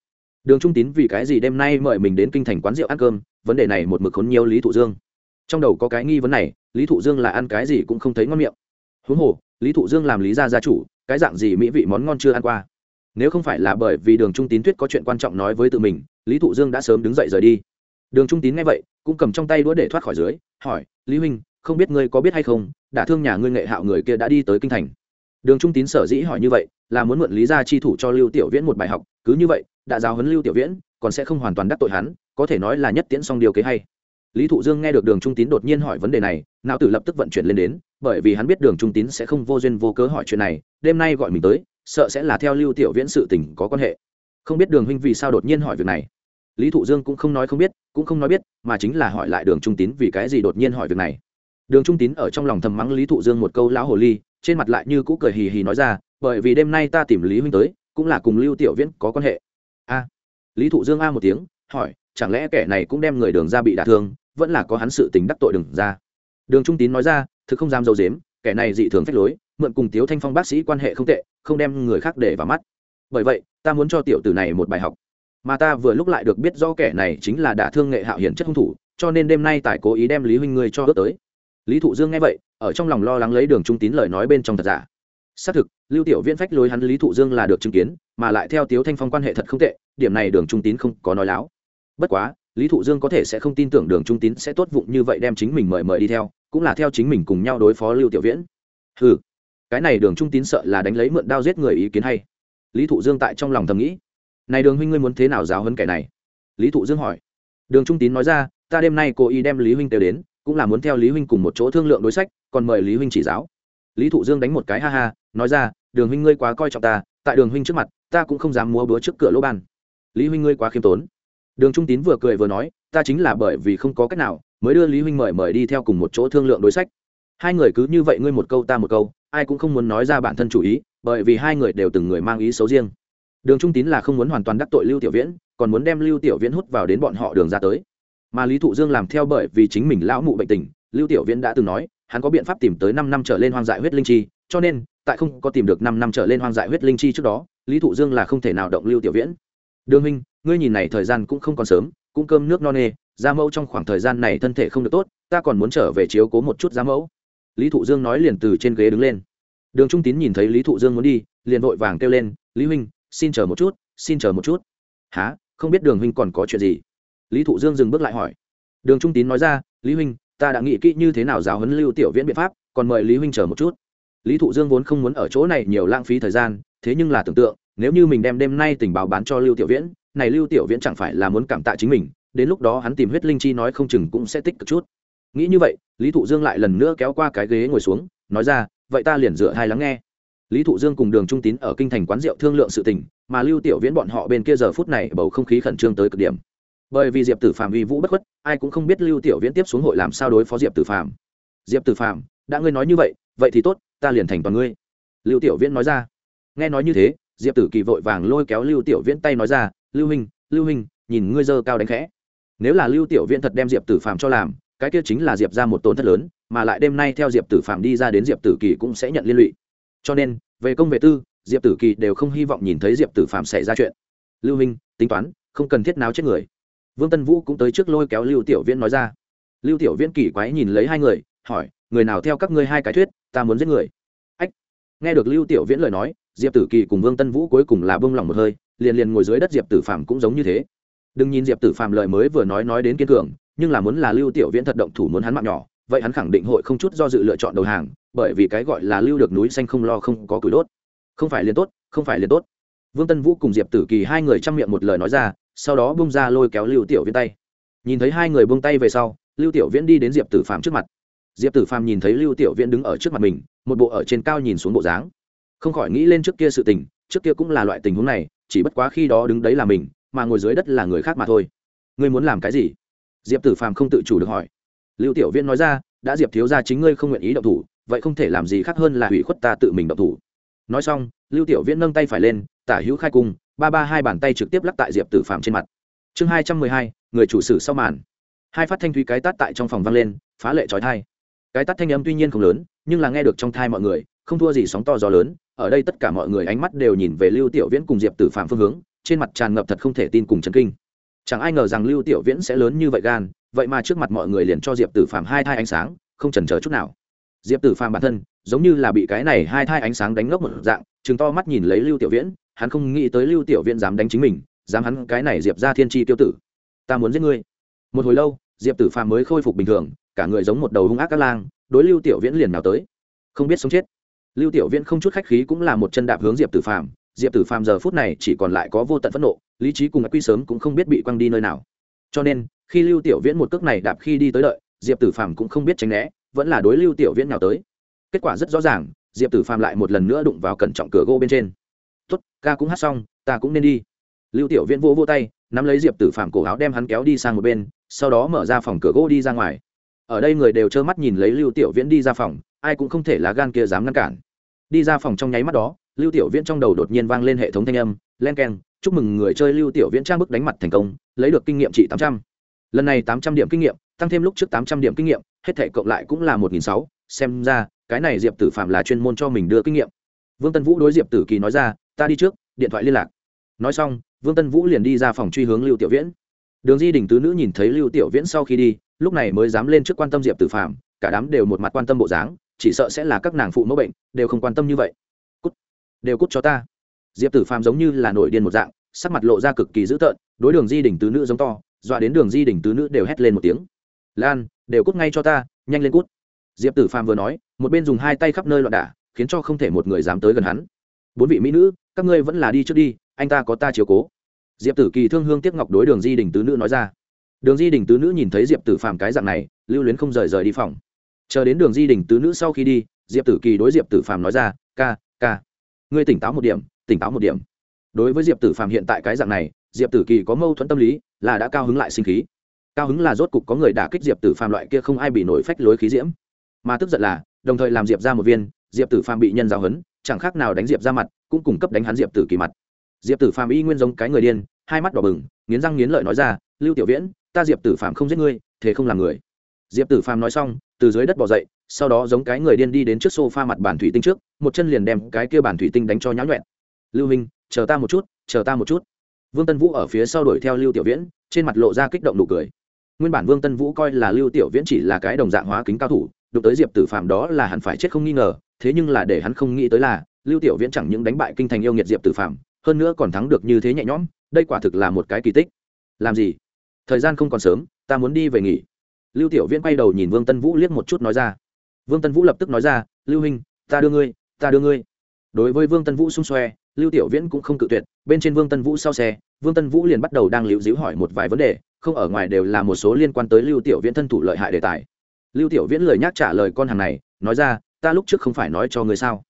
Đường trung tín vì cái gì đêm nay mời mình đến kinh thành quán rượu ăn cơm, vấn đề này một mực khốn nhiều lý thụ dương. Trong đầu có cái nghi vấn này, lý thụ dương là ăn cái gì cũng không thấy ngon miệng. Huống hồ, lý thụ dương làm lý gia gia chủ, cái dạng gì mỹ vị món ngon chưa ăn qua. Nếu không phải là bởi vì đường trung tín tuyết có chuyện quan trọng nói với tự mình, lý thụ dương đã sớm đứng dậy rời đi. Đường trung tín nghe vậy, cũng cầm trong tay đũa để thoát khỏi dưới, hỏi, lý huynh, không biết ngươi có biết hay không đã thương nhà ngươi nghệ hạo người kia đã đi tới kinh thành? Đường trung tín sở dĩ hỏi như vậy là muốn mượn lý gia chi thủ cho lưu tiểu viễn một bài học, cứ như vậy, đã giáo huấn lưu tiểu viễn, còn sẽ không hoàn toàn đắc tội hắn, có thể nói là nhất tiễn xong điều kế hay. Lý thụ dương nghe được đường trung tín đột nhiên hỏi vấn đề này, não tử lập tức vận chuyển lên đến, bởi vì hắn biết đường trung tín sẽ không vô duyên vô cớ hỏi chuyện này, đêm nay gọi mình tới, sợ sẽ là theo lưu tiểu viễn sự tình có quan hệ. Không biết đường huynh vì sao đột nhiên hỏi việc này. Lý thụ dương cũng không nói không biết, cũng không nói biết, mà chính là hỏi lại đường trung tín vì cái gì đột nhiên hỏi việc này. Đường trung tín ở trong lòng thầm mắng lý thụ dương một câu lão hồ ly, trên mặt lại như cũ cười hì hì nói ra bởi vì đêm nay ta tìm lý huynh tới, cũng là cùng lưu tiểu viễn có quan hệ. A. Lý thụ dương a một tiếng, hỏi, chẳng lẽ kẻ này cũng đem người đường ra bị đả thương, vẫn là có hắn sự tình đắc tội đường ra? Đường trung tín nói ra, thực không dám dâu dếm, kẻ này dị thường phách lối, mượn cùng tiếu thanh phong bác sĩ quan hệ không tệ, không đem người khác để vào mắt. Bởi vậy, ta muốn cho tiểu tử này một bài học. Mà ta vừa lúc lại được biết do kẻ này chính là đả thương nghệ hạo hiển chất hung thủ, cho nên đêm nay tài cố ý đem lý huynh ngươi cho ước tới. Lý thụ dương nghe vậy, ở trong lòng lo lắng lấy đường trung tín lời nói bên trong thật giả xác thực, lưu tiểu viễn phách lối hắn lý thụ dương là được chứng kiến, mà lại theo tiếu thanh phong quan hệ thật không tệ, điểm này đường trung tín không có nói láo. Bất quá, lý thụ dương có thể sẽ không tin tưởng đường trung tín sẽ tốt vụng như vậy đem chính mình mời mời đi theo, cũng là theo chính mình cùng nhau đối phó lưu tiểu viễn. Ừ cái này đường trung tín sợ là đánh lấy mượn đao giết người ý kiến hay. Lý thụ dương tại trong lòng thầm nghĩ, này đường huynh ngươi muốn thế nào giáo hơn kẻ này? Lý thụ dương hỏi. Đường trung tín nói ra, ta đêm nay cố ý đem lý huynh tới đến, cũng là muốn theo lý huynh cùng một chỗ thương lượng đối sách, còn mời lý huynh chỉ giáo. Lý thụ dương đánh một cái ha ha nói ra, đường huynh ngươi quá coi trọng ta, tại đường huynh trước mặt, ta cũng không dám múa búa trước cửa lỗ ban. Lý huynh ngươi quá khiêm tốn. Đường trung tín vừa cười vừa nói, ta chính là bởi vì không có cách nào, mới đưa lý huynh mời mời đi theo cùng một chỗ thương lượng đối sách. Hai người cứ như vậy ngươi một câu ta một câu, ai cũng không muốn nói ra bản thân chủ ý, bởi vì hai người đều từng người mang ý xấu riêng. Đường trung tín là không muốn hoàn toàn đắc tội lưu tiểu viễn, còn muốn đem lưu tiểu viễn hút vào đến bọn họ đường ra tới. Mà lý thụ dương làm theo bởi vì chính mình lão mụ bệnh tình, lưu tiểu viễn đã từng nói, hắn có biện pháp tìm tới năm năm trở lên hoang dại huyết linh chi cho nên, tại không có tìm được năm năm trở lên hoang dại huyết linh chi trước đó, lý thụ dương là không thể nào động lưu tiểu viễn. Đường huynh, ngươi nhìn này thời gian cũng không còn sớm, cũng cơm nước no nê, gia mẫu trong khoảng thời gian này thân thể không được tốt, ta còn muốn trở về chiếu cố một chút gia mẫu. Lý thụ dương nói liền từ trên ghế đứng lên. Đường trung tín nhìn thấy lý thụ dương muốn đi, liền vội vàng kêu lên, lý huynh, xin chờ một chút, xin chờ một chút. Há không biết đường huynh còn có chuyện gì? Lý thụ dương dừng bước lại hỏi. Đường trung tín nói ra, lý huynh, ta đã nghĩ kỹ như thế nào giáo huấn lưu tiểu viễn biện pháp, còn mời lý huynh chờ một chút lý thụ dương vốn không muốn ở chỗ này nhiều lãng phí thời gian, thế nhưng là tưởng tượng, nếu như mình đem đêm nay tình báo bán cho lưu tiểu viễn, này lưu tiểu viễn chẳng phải là muốn cảm tạ chính mình, đến lúc đó hắn tìm huyết linh chi nói không chừng cũng sẽ tích cực chút. Nghĩ như vậy, lý thụ dương lại lần nữa kéo qua cái ghế ngồi xuống, nói ra, vậy ta liền dựa hai lắng nghe. Lý thụ dương cùng đường trung tín ở kinh thành quán rượu thương lượng sự tình, mà lưu tiểu viễn bọn họ bên kia giờ phút này bầu không khí khẩn trương tới cực điểm. Bởi vì diệp tử phạm uy vũ bất khuất, ai cũng không biết lưu tiểu viễn tiếp xuống hội làm sao đối phó diệp tử phạm diệp tử phạm đã ngươi nói như vậy vậy thì tốt ta liền thành toàn ngươi. Lưu tiểu viễn nói ra. Nghe nói như thế, diệp tử kỳ vội vàng lôi kéo lưu tiểu viễn tay nói ra, lưu huynh lưu huynh, nhìn ngươi dơ cao đánh khẽ. Nếu là lưu tiểu viễn thật đem diệp tử phạm cho làm, cái kia chính là diệp ra một tổn thất lớn, mà lại đêm nay theo diệp tử phạm đi ra đến diệp tử kỳ cũng sẽ nhận liên lụy. Cho nên, về công về tư, diệp tử kỳ đều không hy vọng nhìn thấy diệp tử phạm xảy ra chuyện. Lưu minh tính toán, không cần thiết nào chết người. Vương tân vũ cũng tới trước lôi kéo lưu tiểu viễn nói ra. Lưu tiểu viễn kỳ quái nhìn lấy hai người, hỏi, người nào theo các ngươi hai cái thuyết ta muốn giết người. Ách. Nghe được lưu tiểu viễn lời nói, diệp tử kỳ cùng vương tân vũ cuối cùng là bông lòng một hơi, liền liền ngồi dưới đất diệp tử phạm cũng giống như thế. Đừng nhìn diệp tử phạm lời mới vừa nói nói đến kiên cường, nhưng là muốn là lưu tiểu viễn thật động thủ muốn hắn mạng nhỏ, vậy hắn khẳng định hội không chút do dự lựa chọn đầu hàng, bởi vì cái gọi là lưu được núi xanh không lo không có củi đốt. Không phải liền tốt, không phải liền tốt. Vương tân vũ cùng diệp tử kỳ hai người chăm miệng một lời nói ra, sau đó bung ra lôi kéo lưu tiểu viễn tay. Nhìn thấy hai người buông tay về sau, lưu tiểu viễn đi đến diệp tử phạm trước mặt diệp tử Phàm nhìn thấy lưu tiểu viễn đứng ở trước mặt mình, một bộ ở trên cao nhìn xuống bộ dáng. Không khỏi nghĩ lên trước kia sự tình, trước kia cũng là loại tình huống này, chỉ bất quá khi đó đứng đấy là mình, mà ngồi dưới đất là người khác mà thôi. Ngươi muốn làm cái gì? Diệp tử phàm không tự chủ được hỏi. Lưu tiểu viễn nói ra, đã diệp thiếu ra chính ngươi không nguyện ý động thủ, vậy không thể làm gì khác hơn là hủy khuất ta tự mình động thủ. Nói xong, lưu tiểu viễn nâng tay phải lên, tả hữu khai cung, ba ba hai bàn tay trực tiếp lắc tại diệp tử phàm trên mặt. Chương hai trăm mười hai, người chủ sử sau màn. Hai phát thanh thúy cái tát tại trong phòng vang lên, phá lệ trói thai cái tát thanh âm tuy nhiên không lớn, nhưng là nghe được trong thai mọi người, không thua gì sóng to gió lớn, ở đây tất cả mọi người ánh mắt đều nhìn về lưu tiểu viễn cùng diệp tử phạm phương hướng, trên mặt tràn ngập thật không thể tin cùng chấn kinh. Chẳng ai ngờ rằng lưu tiểu viễn sẽ lớn như vậy gan, vậy mà trước mặt mọi người liền cho diệp tử phạm hai thai ánh sáng, không chần chờ chút nào. Diệp tử phạm bản thân, giống như là bị cái này hai thai ánh sáng đánh ngốc một dạng chừng to mắt nhìn lấy lưu tiểu viễn, hắn không nghĩ tới lưu tiểu viễn dám đánh chính mình, dám hắn cái này diệp ra thiên tri tiêu tử. Ta muốn giết ngươi. Một hồi lâu, diệp tử phạm mới khôi phục bình thường cả người giống một đầu hung ác các lang, đối lưu tiểu viễn liền nào tới. Không biết sống chết. Lưu tiểu viễn không chút khách khí cũng là một chân đạp hướng diệp tử phàm. Diệp tử phàm giờ phút này chỉ còn lại có vô tận phẫn nộ, lý trí cùng quy sớm cũng không biết bị quăng đi nơi nào. Cho nên, khi lưu tiểu viễn một cước này đạp khi đi tới đợi, diệp tử phàm cũng không biết tránh né, vẫn là đối lưu tiểu viễn nào tới. Kết quả rất rõ ràng, diệp tử phàm lại một lần nữa đụng vào cẩn trọng cửa gỗ bên trên. Tốt, ca cũng hát xong, ta cũng nên đi. Lưu tiểu viễn vô vô tay, nắm lấy diệp tử phàm cổ áo đem hắn kéo đi sang một bên, sau đó mở ra phòng cửa gỗ đi ra ngoài ở đây người đều trơ mắt nhìn lấy lưu tiểu viễn đi ra phòng, ai cũng không thể lá gan kia dám ngăn cản. Đi ra phòng trong nháy mắt đó, lưu tiểu viễn trong đầu đột nhiên vang lên hệ thống thanh âm, len k e n chúc mừng người chơi lưu tiểu viễn trang bức đánh mặt thành công, lấy được kinh nghiệm trị tám trăm. L ầ n này tám trăm điểm kinh nghiệm, tăng thêm lúc trước tám trăm điểm kinh nghiệm, hết thể cộng lại cũng là một nghìn sáu. Xem ra, cái này diệp tử phạm là chuyên môn cho mình đưa kinh nghiệm. Vương tân vũ đối diệp tử kỳ nói ra, ta đi trước, điện thoại liên lạc. Nói xong, vương tân vũ liền đi ra phòng truy hướng lưu tiểu viễn. Đường di đình tứ nữ nhìn thấy lưu tiểu viễn sau khi đi lúc này mới dám lên trước quan tâm diệp tử phạm cả đám đều một mặt quan tâm bộ dáng, chỉ sợ sẽ là các nàng phụ mẫu bệnh, đều không quan tâm như vậy. Cút, đều cút cho ta. Diệp tử phàm giống như là nổi điên một dạng, sắc mặt lộ ra cực kỳ dữ tợn, đối đường di đỉnh tứ nữ giống to, dọa đến đường di đỉnh tứ nữ đều hét lên một tiếng. Lan, đều cút ngay cho ta, nhanh lên cút. Diệp tử phàm vừa nói, một bên dùng hai tay khắp nơi loạn đả, khiến cho không thể một người dám tới gần hắn. Bốn vị mỹ nữ, các ngươi vẫn là đi trước đi, anh ta có ta chiếu cố. Diệp tử kỳ thương hương tiếc ngọc đối đường di đỉnh tứ nữ nói ra đường di đỉnh tứ nữ nhìn thấy diệp tử phàm cái dạng này, lưu luyến không rời rời đi phòng. Chờ đến đường di đình tứ nữ sau khi đi, diệp tử kỳ đối diệp tử phàm nói ra, ca ca, ngươi tỉnh táo một điểm, tỉnh táo một điểm. Đối với diệp tử phàm hiện tại cái dạng này, diệp tử kỳ có mâu thuẫn tâm lý, là đã cao hứng lại sinh khí. Cao hứng là rốt cục có người đả kích diệp tử phàm loại kia không ai bị nổi phách lối khí diễm. Mà tức giận là, đồng thời làm diệp ra một viên, diệp tử phàm bị nhân giáo hấn chẳng khác nào đánh diệp ra mặt, cũng cung cấp đánh hắn diệp tử kỳ mặt. Diệp tử phàm y nguyên giống cái người điên, hai mắt đỏ bừng, nghiến răng nghiến lợi nói ra, lưu tiểu viễn ta diệp tử phàm không giết ngươi, thế không làm người. Diệp tử phàm nói xong, từ dưới đất bỏ dậy, sau đó giống cái người điên đi đến trước sofa mặt bàn thủy tinh trước, một chân liền đem cái kia bàn thủy tinh đánh cho nháo nhuẹn lưu minh, chờ ta một chút, chờ ta một chút. Vương tân vũ ở phía sau đuổi theo lưu tiểu viễn, trên mặt lộ ra kích động nụ cười. Nguyên bản vương tân vũ coi là lưu tiểu viễn chỉ là cái đồng dạng hóa kính cao thủ, đụng tới diệp tử phàm đó là hẳn phải chết không nghi ngờ, thế nhưng là để hắn không nghĩ tới là, lưu tiểu viễn chẳng những đánh bại kinh thành yêu nghiệt diệp tử phàm, hơn nữa còn thắng được như thế nhẹ nhõm, đây quả thực là một cái kỳ tích. Làm gì? Thời gian không còn sớm, ta muốn đi về nghỉ. Lưu tiểu viễn quay đầu nhìn vương tân vũ liếc một chút nói ra. Vương tân vũ lập tức nói ra, lưu hình ta đưa ngươi, ta đưa ngươi. Đối với vương tân vũ xung xoe, lưu tiểu viễn cũng không cự tuyệt. Bên trên vương tân vũ sau xe, vương tân vũ liền bắt đầu đang liễu díu hỏi một vài vấn đề, không ở ngoài đều là một số liên quan tới lưu tiểu viễn thân thủ lợi hại đề tài. Lưu tiểu viễn lời nhắc trả lời con hàng này, nói ra, ta lúc trước không phải nói cho ngươi sao?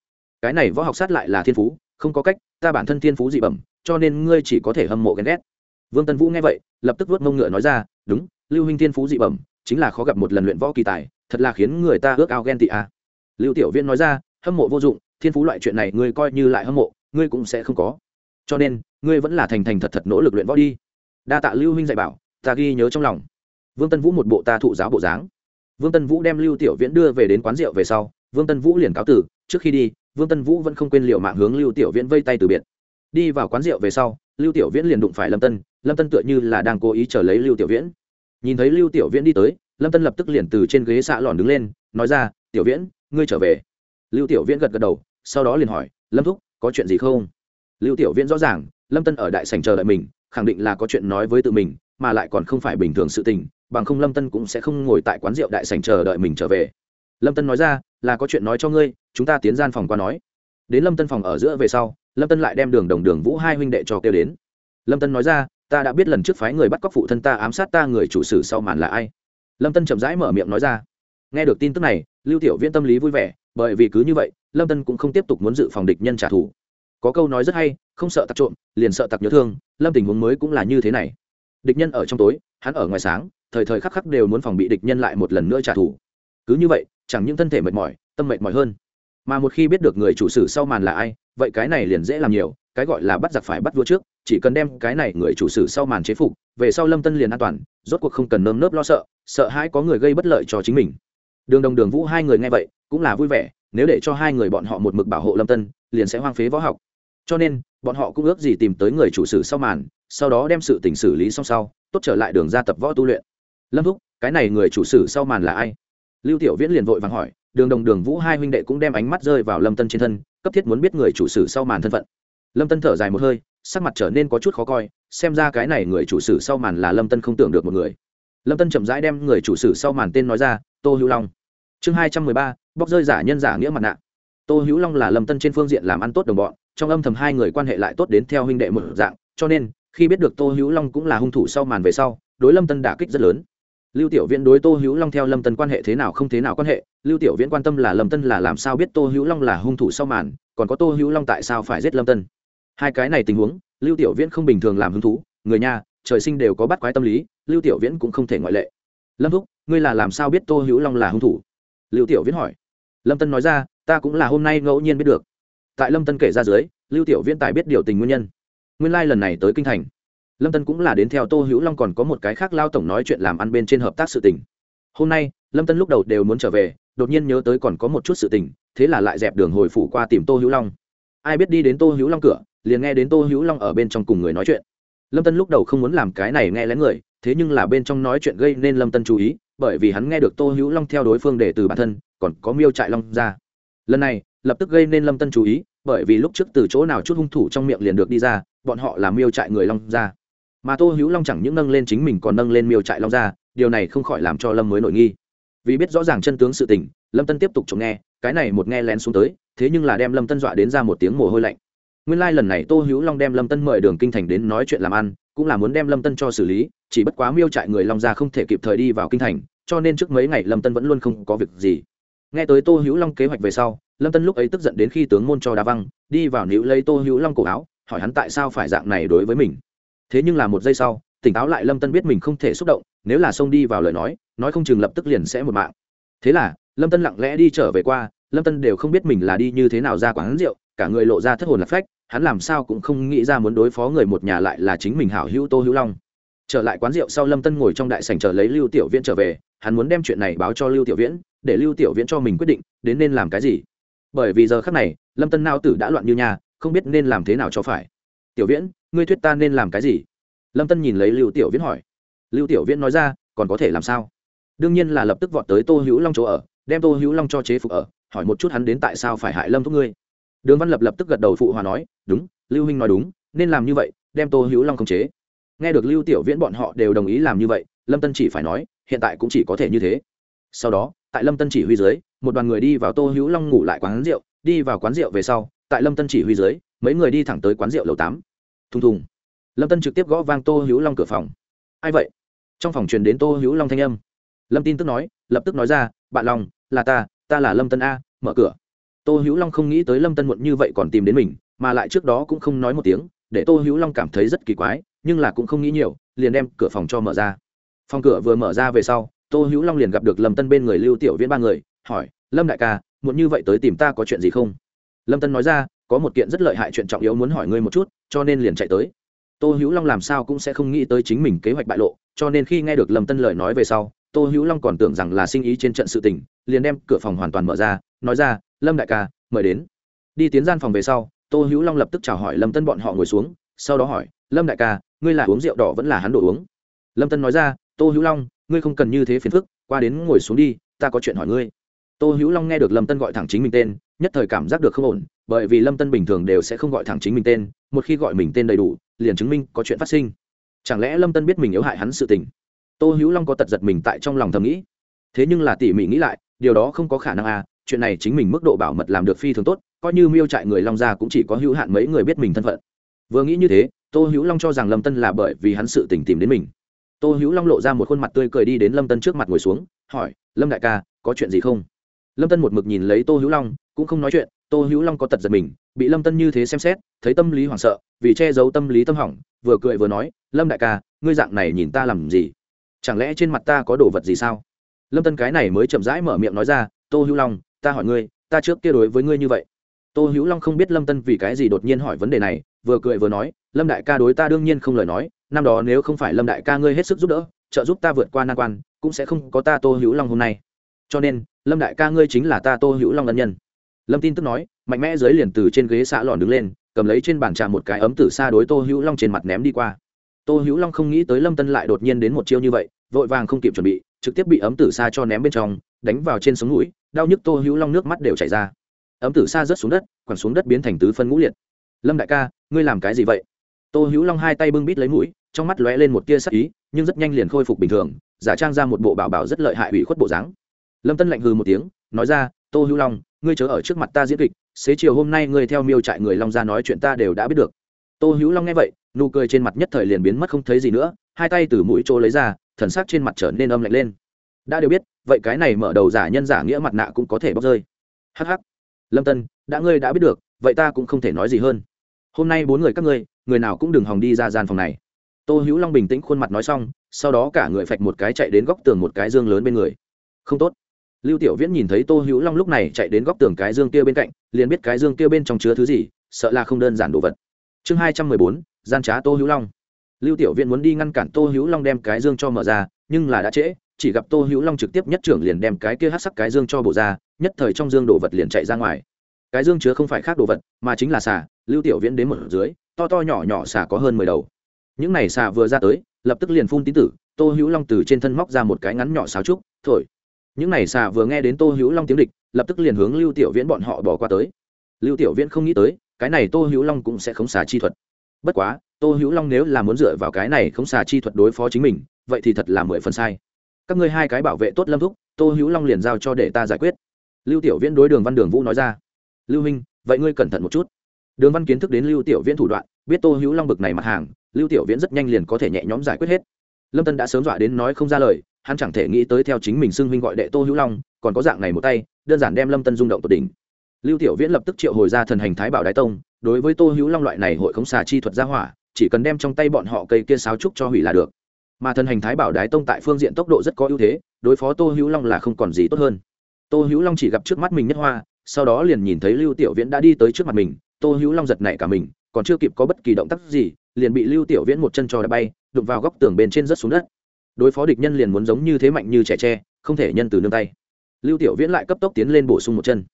Cái này võ học sát lại là thiên phú, không có cách, ta bản thân thiên phú dị bẩm, cho nên ngươi chỉ có thể hâm mộ ghen ghét vương tân vũ nghe vậy, lập tức vớt mông ngựa nói ra, đúng, lưu huynh thiên phú dị bẩm, chính là khó gặp một lần luyện võ kỳ tài, thật là khiến người ta ước ao ghen tị à. lưu tiểu viễn nói ra, hâm mộ vô dụng, thiên phú loại chuyện này ngươi coi như lại hâm mộ, ngươi cũng sẽ không có. Cho nên, ngươi vẫn là thành thành thật thật nỗ lực luyện võ đi. Đa tạ lưu huynh dạy bảo, ta ghi nhớ trong lòng. Vương tân vũ một bộ ta thụ giáo bộ dáng. Vương tân vũ đem lưu tiểu viễn đưa về đến quán rượu về sau, vương tân vũ liền cáo tử trước khi đi, vương tân vũ vẫn không quên liệu mạng hướng lưu tiểu viễn vây tay từ biệt. Đi vào quán rượu về sau, lưu tiểu viễn liền đụng phải lâm tân lâm tân tựa như là đang cố ý chờ lấy lưu tiểu viễn. Nhìn thấy lưu tiểu viễn đi tới, lâm tân lập tức liền từ trên ghế xạ lòn đứng lên, nói ra, tiểu viễn, ngươi trở về. Lưu tiểu viễn gật gật đầu, sau đó liền hỏi, lâm thúc, có chuyện gì không? Lưu tiểu viễn rõ ràng, lâm tân ở đại sảnh chờ đợi mình, khẳng định là có chuyện nói với tự mình, mà lại còn không phải bình thường sự tình, bằng không lâm tân cũng sẽ không ngồi tại quán rượu đại sảnh chờ đợi mình trở về. Lâm tân nói ra, là có chuyện nói cho ngươi, chúng ta tiến gian phòng qua nói. Đến lâm tân phòng ở giữa về sau, lâm tân lại đem đường đồng đường vũ hai huynh đệ cho kêu đến. Lâm tân nói ra ta đã biết lần trước phái người bắt cóc phụ thân ta ám sát ta người chủ sử sau màn là ai. Lâm tân chậm rãi mở miệng nói ra. Nghe được tin tức này, lưu tiểu viễn tâm lý vui vẻ, bởi vì cứ như vậy, lâm tân cũng không tiếp tục muốn dự phòng địch nhân trả thù. Có câu nói rất hay, không sợ tặc trộm, liền sợ tặc nhớ thương, lâm tình huống mới cũng là như thế này. Địch nhân ở trong tối, hắn ở ngoài sáng, thời thời khắc khắc đều muốn phòng bị địch nhân lại một lần nữa trả thù. Cứ như vậy, chẳng những thân thể mệt mỏi, tâm mệt mỏi hơn. Mà một khi biết được người chủ sử sau màn là ai, vậy cái này liền dễ làm nhiều cái gọi là bắt giặc phải bắt vua trước, chỉ cần đem cái này người chủ sử sau màn chế phục, về sau lâm tân liền an toàn, rốt cuộc không cần nơm nớp lo sợ sợ hãi có người gây bất lợi cho chính mình. Đường đồng, đường vũ hai người nghe vậy, cũng là vui vẻ, nếu để cho hai người bọn họ một mực bảo hộ lâm tân, liền sẽ hoang phế võ học. Cho nên, bọn họ cũng ước gì tìm tới người chủ sử sau màn, sau đó đem sự tình xử lý xong sau, tốt trở lại đường ra tập võ tu luyện. Lâm thúc, cái này người chủ sử sau màn là ai? Lưu tiểu viễn liền vội vàng hỏi, đường đồng, đường vũ hai huynh đệ cũng đem ánh mắt rơi vào lâm tân trên thân, cấp thiết muốn biết người chủ sử sau màn thân phận lâm tân thở dài một hơi, sắc mặt trở nên có chút khó coi, xem ra cái này người chủ sử sau màn là lâm tân không tưởng được một người. Lâm tân chậm rãi đem người chủ sử sau màn tên nói ra, tô hữu long. Chương hai trăm mười ba bóc rơi giả nhân giả nghĩa mặt nạ. Tô hữu long là lâm tân trên phương diện làm ăn tốt đồng bọn, trong âm thầm hai người quan hệ lại tốt đến theo huynh đệ một dạng, cho nên, khi biết được tô hữu long cũng là hung thủ sau màn về sau, đối lâm tân đả kích rất lớn. Lưu tiểu viễn đối tô hữu long theo lâm tân quan hệ thế nào không thế nào quan hệ, lưu tiểu viễn quan tâm là lâm tân là làm sao biết tô hữu long là hung thủ sau màn, còn có tô hữu long tại sao phải giết lâm tân hai cái này tình huống, lưu tiểu viễn không bình thường làm hứng thú, người nhà, trời sinh đều có bắt quái tâm lý, lưu tiểu viễn cũng không thể ngoại lệ. Lâm thúc, ngươi là làm sao biết tô hữu long là hung thủ? Lưu tiểu viễn hỏi. Lâm tân nói ra, ta cũng là hôm nay ngẫu nhiên biết được. Tại lâm tân kể ra dưới, lưu tiểu viễn tài biết điều tình nguyên nhân. Nguyên lai、like、lần này tới kinh thành. Lâm tân cũng là đến theo tô hữu long còn có một cái khác lao tổng nói chuyện làm ăn bên trên hợp tác sự tình. Hôm nay, lâm tân lúc đầu đều muốn trở về, đột nhiên nhớ tới còn có một chút sự tình, thế là lại dẹp đường hồi phủ qua tìm tô hữu long ai biết đi đến tô hữu long cửa, liền nghe đến tô hữu long ở bên trong cùng người nói chuyện. Lâm tân lúc đầu không muốn làm cái này nghe lén người, thế nhưng là bên trong nói chuyện gây nên lâm tân chú ý, bởi vì hắn nghe được tô hữu long theo đối phương để từ bản thân, còn có miêu trại long ra. Lần này, lập tức gây nên lâm tân chú ý, bởi vì lúc trước từ chỗ nào chút hung thủ trong miệng liền được đi ra, bọn họ là miêu trại người long ra. Mà tô hữu long chẳng những nâng lên chính mình còn nâng lên miêu trại long ra, điều này không khỏi làm cho lâm mới nội nghi. Vì biết rõ ràng chân tướng sự tình, lâm tân tiếp tục chống nghe, cái này một nghe lén xuống tới thế nhưng là đem lâm tân dọa đến ra một tiếng mồ hôi lạnh. Nguyên lai、like、lần này tô hữu long đem lâm tân mời đường kinh thành đến nói chuyện làm ăn, cũng là muốn đem lâm tân cho xử lý, chỉ bất quá miêu trại người long ra không thể kịp thời đi vào kinh thành, cho nên trước mấy ngày lâm tân vẫn luôn không có việc gì. Nghe tới tô hữu long kế hoạch về sau, lâm tân lúc ấy tức giận đến khi tướng môn cho đá văng, đi vào nữ lấy tô hữu long cổ áo, hỏi hắn tại sao phải dạng này đối với mình. Thế nhưng là một giây sau, tỉnh táo lại lâm tân biết mình không thể xúc động, nếu là xông đi vào lời nói nói không chừng lập tức liền sẽ một mạng. Thế là, lâm tân lặng lẽ đi trở về qua lâm tân đều không biết mình là đi như thế nào ra quán rượu, cả người lộ ra thất hồn lạc phách, hắn làm sao cũng không nghĩ ra muốn đối phó người một nhà lại là chính mình hảo hữu tô hữu long. Trở lại quán rượu sau lâm tân ngồi trong đại sảnh chờ lấy lưu tiểu viễn trở về, hắn muốn đem chuyện này báo cho lưu tiểu viễn, để lưu tiểu viễn cho mình quyết định, đến nên làm cái gì. Bởi vì giờ khắc này, lâm tân nao tử đã loạn như nhà không biết nên làm thế nào cho phải. Tiểu viễn, ngươi thuyết ta nên làm cái gì? Lâm tân nhìn lấy lưu tiểu viễn hỏi. Lưu tiểu viễn nói ra, còn có thể làm sao? Đương nhiên là lập tức vọt tới tô hữu long chỗ ở, đem tô hữu long cho chế phục ở hỏi một chút hắn đến tại sao phải hại lâm thúc ngươi. Đường văn lập lập tức gật đầu phụ hòa nói, đúng, lưu huynh nói đúng, nên làm như vậy, đem tô hữu long khống chế. Nghe được lưu tiểu viễn bọn họ đều đồng ý làm như vậy, lâm tân chỉ phải nói, hiện tại cũng chỉ có thể như thế. Sau đó, tại lâm tân chỉ huy dưới, một đoàn người đi vào tô hữu long ngủ lại quán rượu, đi vào quán rượu về sau, tại lâm tân chỉ huy dưới, mấy người đi thẳng tới quán rượu lầu tám. Thùng thùng. Lâm tân trực tiếp gõ vang tô hữu long cửa phòng. Ai vậy? Trong phòng truyền đến tô hữu long thanh âm. Lâm tin tức nói, lập tức nói ra, bạn long, là ta ta là lâm tân a, mở cửa. Tô hữu long không nghĩ tới lâm tân muộn như vậy còn tìm đến mình, mà lại trước đó cũng không nói một tiếng, để tô hữu long cảm thấy rất kỳ quái, nhưng là cũng không nghĩ nhiều, liền đem cửa phòng cho mở ra. Phòng cửa vừa mở ra về sau, tô hữu long liền gặp được lâm tân bên người lưu tiểu viễn ba người, hỏi, lâm đại ca, muộn như vậy tới tìm ta có chuyện gì không? Lâm tân nói ra, có một kiện rất lợi hại chuyện trọng yếu muốn hỏi ngươi một chút, cho nên liền chạy tới. Tô hữu long làm sao cũng sẽ không nghĩ tới chính mình kế hoạch bại lộ, cho nên khi nghe được lâm tân lời nói về sau, tô hữu long còn tưởng rằng là sinh ý trên trận sự tình liền đem cửa phòng hoàn toàn mở ra, nói ra, lâm đại ca, mời đến. Đi tiến gian phòng về sau, tô hữu long lập tức chào hỏi lâm tân bọn họ ngồi xuống, sau đó hỏi, lâm đại ca, ngươi là uống rượu đỏ vẫn là hắn đồ uống? Lâm tân nói ra, tô hữu long, ngươi không cần như thế phiền phức, qua đến ngồi xuống đi, ta có chuyện hỏi ngươi. Tô hữu long nghe được lâm tân gọi thẳng chính mình tên, nhất thời cảm giác được không ổn, bởi vì lâm tân bình thường đều sẽ không gọi thẳng chính mình tên, một khi gọi mình tên đầy đủ, liền chứng minh có chuyện phát sinh. Chẳng lẽ lâm tân biết mình yếu hại hắn sự tình? Tô hữu long có tật giật mình tại trong lòng thầm nghĩ. Thế nhưng là tỉ mỉ nghĩ lại điều đó không có khả năng à chuyện này chính mình mức độ bảo mật làm được phi thường tốt, coi như miêu trại người long gia cũng chỉ có hữu hạn mấy người biết mình thân phận. Vừa nghĩ như thế, tô hữu long cho rằng lâm tân là bởi vì hắn sự tình tìm đến mình. Tô hữu long lộ ra một khuôn mặt tươi cười đi đến lâm tân trước mặt ngồi xuống, hỏi, lâm đại ca, có chuyện gì không? Lâm tân một mực nhìn lấy tô hữu long, cũng không nói chuyện, tô hữu long có tật giật mình, bị lâm tân như thế xem xét, thấy tâm lý hoảng sợ, vì che giấu tâm lý tâm hỏng, vừa cười vừa nói, lâm đại ca, ngươi dạng này nhìn ta làm gì? Chẳng lẽ trên mặt ta có đồ vật gì sao? Lâm tân cái này mới chậm rãi mở miệng nói ra, tô hữu long, ta hỏi ngươi, ta trước kia đối với ngươi như vậy. Tô hữu long không biết lâm tân vì cái gì đột nhiên hỏi vấn đề này, vừa cười vừa nói, lâm đại ca đối ta đương nhiên không lời nói, năm đó nếu không phải lâm đại ca ngươi hết sức giúp đỡ, trợ giúp ta vượt qua nan quan, cũng sẽ không có ta tô hữu long hôm nay. Cho nên, lâm đại ca ngươi chính là ta tô hữu long ân nhân. Lâm tin tức nói, mạnh mẽ dưới liền từ trên ghế xạ lòn đứng lên, cầm lấy trên bàn trà một cái ấm tử xa đối tô hữu long trên mặt ném đi qua. Tô hữu long không nghĩ tới lâm tân lại đột nhiên đến một chiêu như vậy, vội vàng không kịp chuẩn bị trực tiếp bị ấm tử xa cho ném bên trong, đánh vào trên sống mũi, đau nhức tô hữu long nước mắt đều chảy ra. Ấm tử xa rớt xuống đất, quẳng xuống đất biến thành tứ phân ngũ liệt. Lâm đại ca, ngươi làm cái gì vậy? Tô hữu long hai tay bưng bít lấy mũi, trong mắt lóe lên một tia sắc ý, nhưng rất nhanh liền khôi phục bình thường, giả trang ra một bộ bảo bảo rất lợi hại ủy khuất bộ dáng. Lâm tân lạnh hừ một tiếng, nói ra, tô hữu long, ngươi chớ ở trước mặt ta diễn kịch, xế chiều hôm nay ngươi theo miêu trại người long ra nói chuyện ta đều đã biết được. Tô hữu long nghe vậy nụ cười trên mặt nhất thời liền biến mất không thấy gì nữa, hai tay từ mũi chỗ lấy ra, thần sắc trên mặt trở nên âm lạnh lên. Đã đều biết, vậy cái này mở đầu giả nhân giả nghĩa mặt nạ cũng có thể bóc rơi. Hh lâm tân, đã ngươi đã biết được, vậy ta cũng không thể nói gì hơn. Hôm nay bốn người các ngươi, người nào cũng đừng hòng đi ra gian phòng này. Tô hữu long bình tĩnh khuôn mặt nói xong, sau đó cả người phạch một cái chạy đến góc tường một cái dương lớn bên người. Không tốt. Lưu tiểu viễn nhìn thấy tô hữu long lúc này chạy đến góc tường cái dương kia bên cạnh, liền biết cái dương kia bên trong chứa thứ gì, sợ là không đơn giản đồ vật. Chương hai trăm mười bốn gian trá tô hữu long. Lưu tiểu viễn muốn đi ngăn cản tô hữu long đem cái dương cho mở ra, nhưng là đã trễ, chỉ gặp tô hữu long trực tiếp nhất trưởng liền đem cái kia hát sắc cái dương cho bổ ra, nhất thời trong dương đồ vật liền chạy ra ngoài. Cái dương chứa không phải khác đồ vật, mà chính là xà, lưu tiểu viễn đến một dưới, to to nhỏ nhỏ xà có hơn mười đầu. Những này xà vừa ra tới, lập tức liền phun tín tử, tô hữu long từ trên thân móc ra một cái ngắn nhỏ sáo trúc, thổi. Những này xà vừa nghe đến tô hữu long tiếng địch, lập tức liền hướng lưu tiểu viễn bọn họ bỏ qua tới. Lưu tiểu viễn không nghĩ tới, cái này tô hữu long cũng sẽ không xà chi thuật bất quá, tô hữu long nếu là muốn dựa vào cái này không xà chi thuật đối phó chính mình, vậy thì thật là mười phần sai. Các ngươi hai cái bảo vệ tốt lâm thúc, tô hữu long liền giao cho để ta giải quyết. Lưu tiểu viễn đối đường văn đường vũ nói ra. Lưu minh, vậy ngươi cẩn thận một chút. Đường văn kiến thức đến lưu tiểu viễn thủ đoạn, biết tô hữu long bực này mặt hàng, lưu tiểu viễn rất nhanh liền có thể nhẹ nhõm giải quyết hết. Lâm tân đã sớm dọa đến nói không ra lời, hắn chẳng thể nghĩ tới theo chính mình xưng huynh gọi đệ tô hữu long, còn có dạng này một tay, đơn giản đem lâm tân rung động tột đỉnh lưu tiểu viễn lập tức triệu hồi ra thần hành thái bảo đái tông, đối với tô hữu long loại này hội khống xà chi thuật ra hỏa, chỉ cần đem trong tay bọn họ cây kia sáo trúc cho hủy là được. Mà thần hành thái bảo đái tông tại phương diện tốc độ rất có ưu thế, đối phó tô hữu long là không còn gì tốt hơn. Tô hữu long chỉ gặp trước mắt mình nhất hoa, sau đó liền nhìn thấy lưu tiểu viễn đã đi tới trước mặt mình, tô hữu long giật nảy cả mình, còn chưa kịp có bất kỳ động tác gì, liền bị lưu tiểu viễn một chân cho đã bay, đụng vào góc tường bên trên rất xuống đất. Đối phó địch nhân liền muốn giống như thế mạnh như trẻ tre, không thể nhân từ nương tay. Lưu tiểu viễn lại cấp tốc tiến lên bổ sung một chân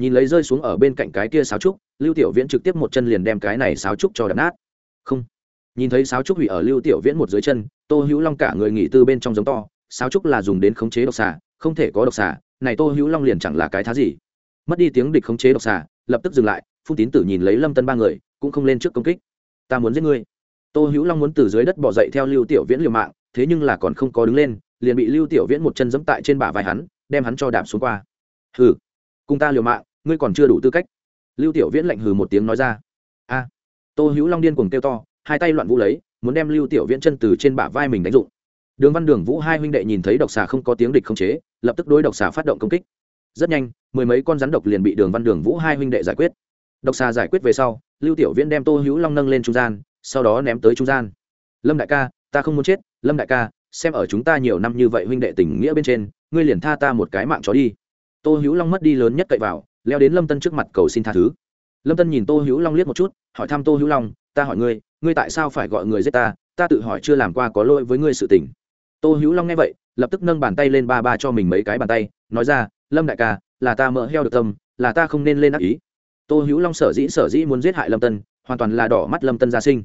nhìn lấy rơi xuống ở bên cạnh cái kia sáo trúc, lưu tiểu viễn trực tiếp một chân liền đem cái này sáo trúc cho đập nát. Không. Nhìn thấy sáo trúc hủy ở lưu tiểu viễn một dưới chân, tô hữu long cả người nghỉ tư bên trong giống to, sáo trúc là dùng đến khống chế độc xà, không thể có độc xà, này tô hữu long liền chẳng là cái thá gì. Mất đi tiếng địch khống chế độc xà, lập tức dừng lại, phun tín tử nhìn lấy lâm tân ba người, cũng không lên trước công kích. Ta muốn giết ngươi. Tô hữu long muốn từ dưới đất bỏ dậy theo lưu tiểu viễn liều mạng, thế nhưng là còn không có đứng lên, liền bị lưu tiểu viễn một chân giẫm tại trên bả vai hắn, đem hắn cho đạp xuống qua. Hừ, cùng ta liều mạng ngươi còn chưa đủ tư cách. Lưu tiểu viễn lạnh hừ một tiếng nói ra. A. Tô hữu long điên cuồng kêu to, hai tay loạn vũ lấy, muốn đem lưu tiểu viễn chân từ trên bả vai mình đánh dụng. Đường văn đường vũ hai huynh đệ nhìn thấy độc xà không có tiếng địch không chế, lập tức đối độc xà phát động công kích. Rất nhanh, mười mấy con rắn độc liền bị đường văn đường vũ hai huynh đệ giải quyết. Độc xà giải quyết về sau, lưu tiểu viễn đem tô hữu long nâng lên trung gian, sau đó ném tới trung gian. Lâm đại ca, ta không muốn chết, lâm đại ca, xem ở chúng ta nhiều năm như vậy huynh đệ tình nghĩa bên trên, ngươi liền tha ta một cái mạng chó đi. Tô hữu long mất đi lớn nhất cậy vào leo đến lâm tân trước mặt cầu xin tha thứ. Lâm tân nhìn tô hữu long liếc một chút, hỏi thăm tô hữu long, ta hỏi ngươi ngươi tại sao phải gọi người giết ta? Ta tự hỏi chưa làm qua có lỗi với ngươi sự tình. Tô hữu long nghe vậy, lập tức nâng bàn tay lên ba ba cho mình mấy cái bàn tay, nói ra, lâm đại ca, là ta mỡ heo được tâm, là ta không nên lên ác ý. Tô hữu long sở dĩ sở dĩ muốn giết hại lâm tân, hoàn toàn là đỏ mắt lâm tân gia sinh.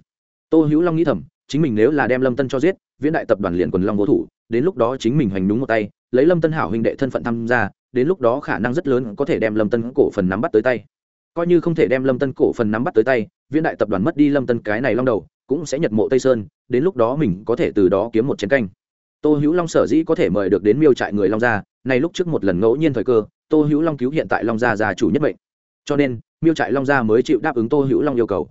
Tô hữu long nghĩ thầm, chính mình nếu là đem lâm tân cho giết, viễn đại tập đoàn liền quần long vô thủ, đến lúc đó chính mình hoành đúng một tay, lấy lâm tân hảo huynh đệ thân phận tham gia đến lúc đó khả năng rất lớn có thể đem lâm tân cổ phần nắm bắt tới tay. Coi như không thể đem lâm tân cổ phần nắm bắt tới tay, viễn đại tập đoàn mất đi lâm tân cái này long đầu, cũng sẽ nhật mộ tây sơn, đến lúc đó mình có thể từ đó kiếm một chiến canh. Tô hữu long sở dĩ có thể mời được đến miêu trại người long gia, nay lúc trước một lần ngẫu nhiên thời cơ, tô hữu long cứu hiện tại long gia gia chủ nhất mệnh. Cho nên, miêu trại long gia mới chịu đáp ứng tô hữu long yêu cầu.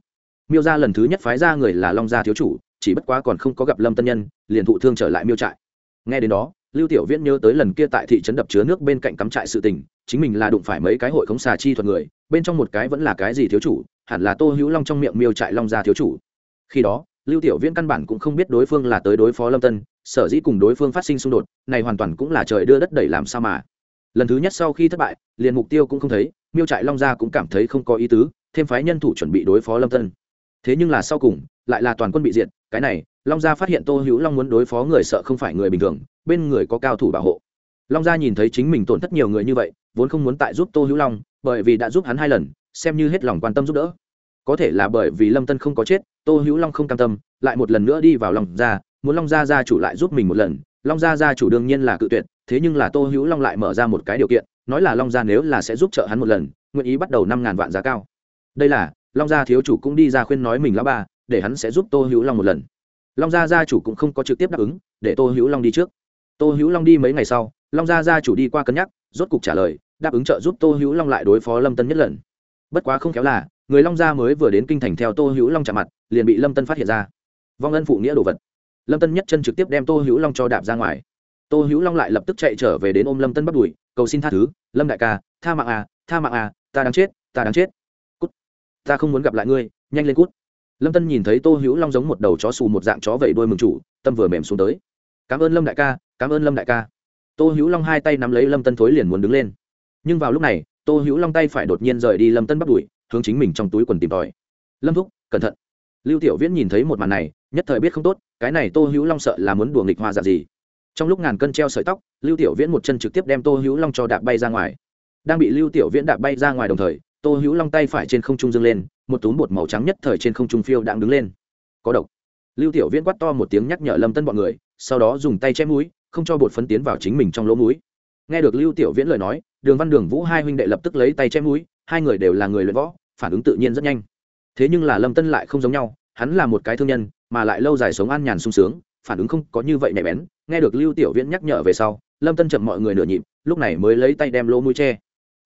Miêu gia lần thứ nhất phái ra người là long gia thiếu chủ, chỉ bất quá còn không có gặp lâm tân nhân, liền thụ thương trở lại miêu trại. Nghe đến đó lưu tiểu viễn nhớ tới lần kia tại thị trấn đập chứa nước bên cạnh cắm trại sự tình, chính mình là đụng phải mấy cái hội khống xà chi thuật người, bên trong một cái vẫn là cái gì thiếu chủ, hẳn là tô hữu long trong miệng miêu trại long gia thiếu chủ. Khi đó, lưu tiểu viễn căn bản cũng không biết đối phương là tới đối phó lâm tân, sở dĩ cùng đối phương phát sinh xung đột, này hoàn toàn cũng là trời đưa đất đẩy làm sao mà. Lần thứ nhất sau khi thất bại, liền mục tiêu cũng không thấy, miêu trại long gia cũng cảm thấy không có ý tứ, thêm phái nhân thủ chuẩn bị đối phó lâm tân. Thế nhưng là sau cùng lại là toàn quân bị diệt, cái này, long gia phát hiện tô hữu long muốn đối phó người sợ không phải người bình thường, bên người có cao thủ bảo hộ. Long gia nhìn thấy chính mình tổn thất nhiều người như vậy, vốn không muốn tại giúp tô hữu long, bởi vì đã giúp hắn hai lần, xem như hết lòng quan tâm giúp đỡ. Có thể là bởi vì lâm tân không có chết, tô hữu long không cam tâm, lại một lần nữa đi vào Long gia, muốn long gia gia chủ lại giúp mình một lần, long gia gia chủ đương nhiên là cự tuyệt, thế nhưng là tô hữu long lại mở ra một cái điều kiện, nói là long gia nếu là sẽ giúp trợ hắn một lần, nguyện ý bắt đầu năm ngàn vạn giá cao. Đây là, long gia thiếu chủ cũng đi ra khuyên nói mình lão ba để hắn sẽ giúp tô hữu long một lần. Long gia gia chủ cũng không có trực tiếp đáp ứng, để tô hữu long đi trước. Tô hữu long đi mấy ngày sau, long gia gia chủ đi qua cân nhắc, rốt cục trả lời, đáp ứng trợ giúp tô hữu long lại đối phó lâm tân nhất lần. Bất quá không khéo là, người long gia mới vừa đến kinh thành theo tô hữu long chạm mặt, liền bị lâm tân phát hiện ra. Vong ân phụ nghĩa đồ vật. Lâm tân nhất chân trực tiếp đem tô hữu long cho đạp ra ngoài. Tô hữu long lại lập tức chạy trở về đến ôm lâm tân bắt đùi, cầu xin tha thứ, lâm đại ca, tha mạng à tha mạng à ta đáng chết, ta đáng chết. Cút. Ta không muốn gặp lại ngươi, nhanh lên cút lâm tân nhìn thấy tô hữu long giống một đầu chó xù một dạng chó vẩy đuôi mừng chủ, tâm vừa mềm xuống tới. Cảm ơn lâm đại ca, cảm ơn lâm đại ca. Tô hữu long hai tay nắm lấy lâm tân thối liền muốn đứng lên. Nhưng vào lúc này, tô hữu long tay phải đột nhiên rời đi lâm tân bắt đuổi hướng chính mình trong túi quần tìm tòi. Lâm thúc, cẩn thận. Lưu tiểu viễn nhìn thấy một màn này, nhất thời biết không tốt, cái này tô hữu long sợ là muốn đùa nghịch hoa dạ gì. Trong lúc ngàn cân treo sợi tóc, lưu tiểu viễn một chân trực tiếp đem tô hữu long cho đạp bay ra ngoài. Đang bị lưu tiểu viễn đạp bay ra ngoài đồng thời tô hữu long tay phải trên không trung dâng lên, một túm bột màu trắng nhất thời trên không trung phiêu đang đứng lên. Có độc. Lưu tiểu viễn quát to một tiếng nhắc nhở lâm tân bọn người, sau đó dùng tay che mũi, không cho bột phấn tiến vào chính mình trong lỗ mũi. Nghe được lưu tiểu viễn lời nói, đường văn đường vũ hai huynh đệ lập tức lấy tay che mũi, hai người đều là người luyện võ, phản ứng tự nhiên rất nhanh. Thế nhưng là lâm tân lại không giống nhau, hắn là một cái thương nhân, mà lại lâu dài sống an nhàn sung sướng, phản ứng không có như vậy nhạy bén. Nghe được lưu tiểu viễn nhắc nhở về sau, lâm tân chậm mọi người nửa nhịp, lúc này mới lấy tay đem lỗ mũi che.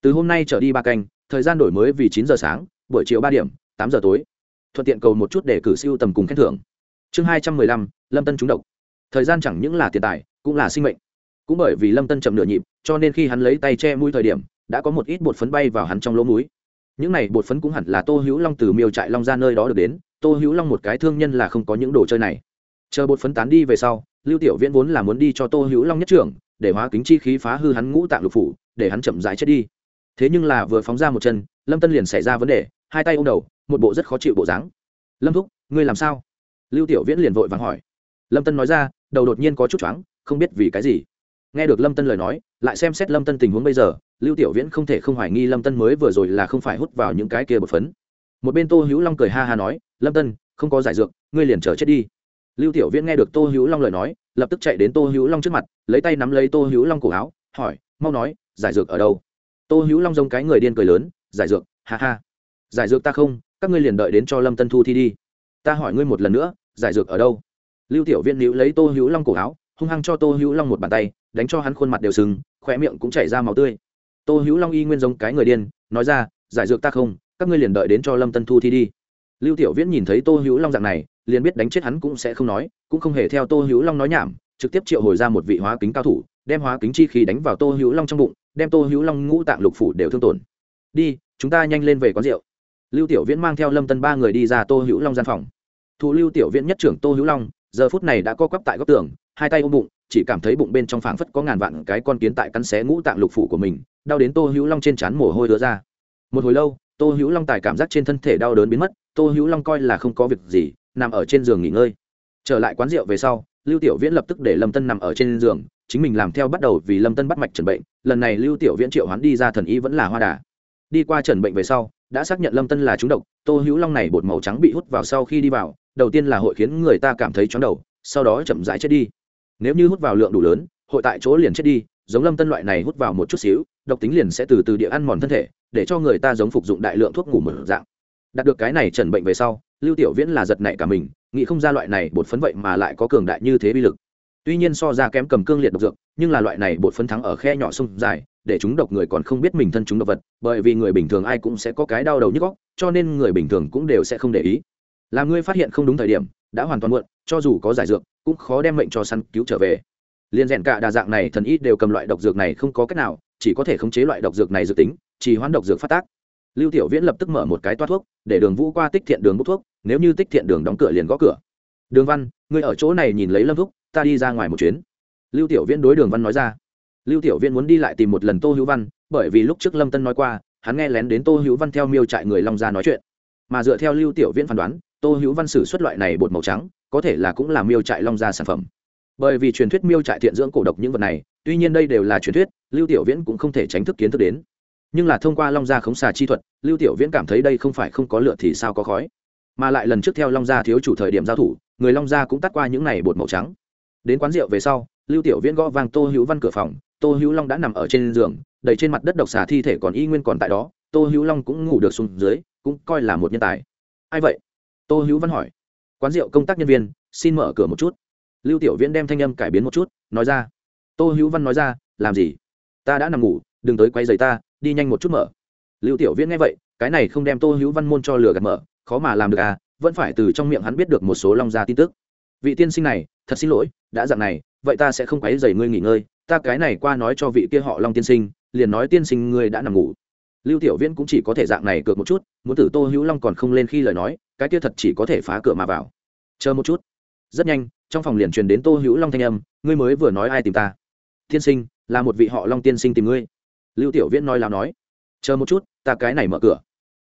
Từ hôm nay trở đi ba canh thời gian đổi mới vì chín giờ sáng, buổi chiều ba điểm, tám giờ tối. Thuận tiện cầu một chút để cử siêu tầm cùng khen thưởng. Chương hai trăm mười lăm, lâm tân trúng độc. Thời gian chẳng những là tiền tài, cũng là sinh mệnh. Cũng bởi vì lâm tân chậm nửa nhịp, cho nên khi hắn lấy tay che mũi thời điểm, đã có một ít bột phấn bay vào hắn trong lỗ mũi. Những này bột phấn cũng hẳn là tô hữu long từ miêu trại long ra nơi đó được đến. Tô hữu long một cái thương nhân là không có những đồ chơi này. Chờ bột phấn tán đi về sau, lưu tiểu viễn vốn là muốn đi cho tô hữu long nhất trưởng, để hóa kính chi khí phá hư hắn ngũ tạng lục phủ, để hắn chậm rãi chết đi thế nhưng là vừa phóng ra một chân, lâm tân liền xảy ra vấn đề, hai tay ô m đầu, một bộ rất khó chịu bộ dáng. Lâm thúc, ngươi làm sao? Lưu tiểu viễn liền vội vàng hỏi. Lâm tân nói ra, đầu đột nhiên có chút choáng, không biết vì cái gì. Nghe được lâm tân lời nói, lại xem xét lâm tân tình huống bây giờ, lưu tiểu viễn không thể không hoài nghi lâm tân mới vừa rồi là không phải hút vào những cái kia bột phấn. Một bên tô hữu long cười ha ha nói, lâm tân, không có giải dược, ngươi liền chờ chết đi. Lưu tiểu viễn nghe được tô hữu long lời nói, lập tức chạy đến tô hữu long trước mặt, lấy tay nắm lấy tô hữu long cổ áo, hỏi, mau nói, giải dược ở đâu? Tô hữu long giống cái người điên cười lớn, giải dược, ha ha. Giải dược ta không, các ngươi liền đợi đến cho lâm tân thu thi đi. Ta hỏi ngươi một lần nữa, giải dược ở đâu? Lưu tiểu viễn níu lấy tô hữu long cổ áo, hung hăng cho tô hữu long một bàn tay, đánh cho hắn khuôn mặt đều sừng khỏe miệng cũng chảy ra máu tươi. Tô hữu long y nguyên giống cái người điên, nói ra, giải dược ta không, các ngươi liền đợi đến cho lâm tân thu thi đi. Lưu tiểu viễn nhìn thấy tô hữu long dạng này, liền biết đánh chết hắn cũng sẽ không nói, cũng không hề theo tô hữu long nói nhảm, trực tiếp triệu hồi ra một vị hóa kính cao thủ, đem hóa kính chi khí đánh vào tô hữu long trong bụng đem tô hữu long ngũ tạng lục phủ đều thương tổn. Đi, chúng ta nhanh lên về quán rượu. Lưu tiểu viễn mang theo lâm tân ba người đi ra tô hữu long gian phòng. Thụ lưu tiểu viễn nhất trưởng tô hữu long, giờ phút này đã co quắp tại góc tường, hai tay ôm bụng, chỉ cảm thấy bụng bên trong phảng phất có ngàn vạn cái con kiến tại cắn xé ngũ tạng lục phủ của mình, đau đến tô hữu long trên trán mồ hôi đứa ra. Một hồi lâu, tô hữu long tài cảm giác trên thân thể đau đớn biến mất, tô hữu long coi là không có việc gì, nằm ở trên giường nghỉ ngơi. Trở lại quán rượu về sau, lưu tiểu viễn lập tức để lâm tân nằm ở trên giường, chính mình làm theo bắt đầu vì lâm tân bắt mạch trần bệnh lần này lưu tiểu viễn triệu hắn đi ra thần y vẫn là hoa đà. Đi qua trần bệnh về sau, đã xác nhận lâm tân là trúng độc, tô hữu long này bột màu trắng bị hút vào sau khi đi vào, đầu tiên là hội khiến người ta cảm thấy chóng đầu, sau đó chậm rãi chết đi. Nếu như hút vào lượng đủ lớn, hội tại chỗ liền chết đi, giống lâm tân loại này hút vào một chút xíu, độc tính liền sẽ từ từ địa ăn mòn thân thể, để cho người ta giống phục dụng đại lượng thuốc ngủ mở dạng. Đạt được cái này trần bệnh về sau, lưu tiểu viễn là giật nảy cả mình, nghĩ không ra loại này bột phấn vậy mà lại có cường đại như thế bi lực. Tuy nhiên so ra kém cầm cương liệt độc dược nhưng là loại này bột phấn thắng ở khe nhỏ sông dài, để chúng độc người còn không biết mình thân chúng độc vật, bởi vì người bình thường ai cũng sẽ có cái đau đầu nhức góc cho nên người bình thường cũng đều sẽ không để ý. Là ngươi phát hiện không đúng thời điểm, đã hoàn toàn muộn, cho dù có giải dược, cũng khó đem mệnh cho săn cứu trở về. Liên rèn cả đa dạng này thần ít đều cầm loại độc dược này không có cách nào, chỉ có thể khống chế loại độc dược này dự tính chỉ hoán độc dược phát tác. Lưu tiểu viễn lập tức mở một cái toa thuốc, để đường vũ qua tích thiện đường bốc thuốc, nếu như tích thiện đường đóng cửa liền gõ cửa. Đường văn, ngươi ở chỗ này nhìn lấy lâm thúc, ta đi ra ngoài một chuyến lưu tiểu viễn đối đường văn nói ra. Lưu tiểu viễn muốn đi lại tìm một lần tô hữu văn, bởi vì lúc trước lâm tân nói qua, hắn nghe lén đến tô hữu văn theo miêu trại người long ra nói chuyện. Mà dựa theo lưu tiểu viễn phán đoán, tô hữu văn sử xuất loại này bột màu trắng, có thể là cũng là miêu trại long ra sản phẩm. Bởi vì truyền thuyết miêu trại thiện dưỡng cổ độc những vật này, tuy nhiên đây đều là truyền thuyết, lưu tiểu viễn cũng không thể tránh thức kiến thức đến. Nhưng là thông qua long gia khống xà chi thuật, lưu tiểu viễn cảm thấy đây không phải không có lựa thì sao có khói. Mà lại lần trước theo long gia thiếu chủ thời điểm giao thủ, người long gia cũng tắt qua những này bột màu trắng đến quán rượu về sau, lưu tiểu viễn gõ vang tô hữu văn cửa phòng, tô hữu long đã nằm ở trên giường, đầy trên mặt đất độc xà thi thể còn y nguyên còn tại đó, tô hữu long cũng ngủ được xuống dưới, cũng coi là một nhân tài. Ai vậy? Tô hữu văn hỏi. Quán rượu công tác nhân viên, xin mở cửa một chút. Lưu tiểu viễn đem thanh âm cải biến một chút, nói ra. Tô hữu văn nói ra, làm gì? Ta đã nằm ngủ, đừng tới quay giày ta, đi nhanh một chút mở. Lưu tiểu viễn nghe vậy, cái này không đem tô hữu văn môn cho lừa gạt mở, khó mà làm được à vẫn phải từ trong miệng hắn biết được một số long gia tin tức vị tiên sinh này, thật xin lỗi, đã dặn này, vậy ta sẽ không quấy dày ngươi nghỉ ngơi, ta cái này qua nói cho vị kia họ long tiên sinh, liền nói tiên sinh ngươi đã nằm ngủ. Lưu tiểu viễn cũng chỉ có thể dạng này cược một chút, muốn tử tô hữu long còn không lên khi lời nói, cái kia thật chỉ có thể phá cửa mà vào. Chờ một chút. Rất nhanh, trong phòng liền truyền đến tô hữu long thanh âm, ngươi mới vừa nói ai tìm ta? Tiên sinh, là một vị họ long tiên sinh tìm ngươi. Lưu tiểu viễn nói là nói. Chờ một chút, ta cái này mở cửa.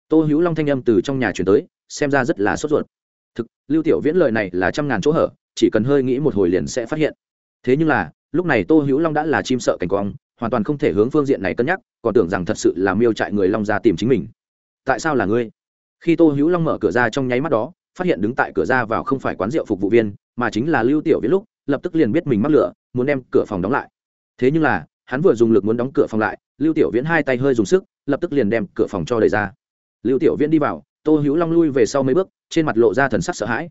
Tô hữu long thanh âm từ trong nhà chuyển tới, xem ra rất là sốt ruột thực, lưu tiểu viễn lời này là trăm ngàn chỗ hở, chỉ cần hơi nghĩ một hồi liền sẽ phát hiện. Thế nhưng là, lúc này tô hữu long đã là chim sợ cảnh quang, hoàn toàn không thể hướng phương diện này cân nhắc, còn tưởng rằng thật sự là miêu trại người long ra tìm chính mình. Tại sao là ngươi? Khi tô hữu long mở cửa ra trong nháy mắt đó, phát hiện đứng tại cửa ra vào không phải quán rượu phục vụ viên, mà chính là lưu tiểu viễn lúc, lập tức liền biết mình mắc lửa, muốn đem cửa phòng đóng lại. Thế nhưng là, hắn vừa dùng lực muốn đóng cửa phòng lại, lưu tiểu viễn hai tay hơi dùng sức, lập tức liền đem cửa phòng cho đẩy ra. Lưu tiểu viễn đi vào tô hữu long lui về sau mấy bước, trên mặt lộ ra thần sắc sợ hãi.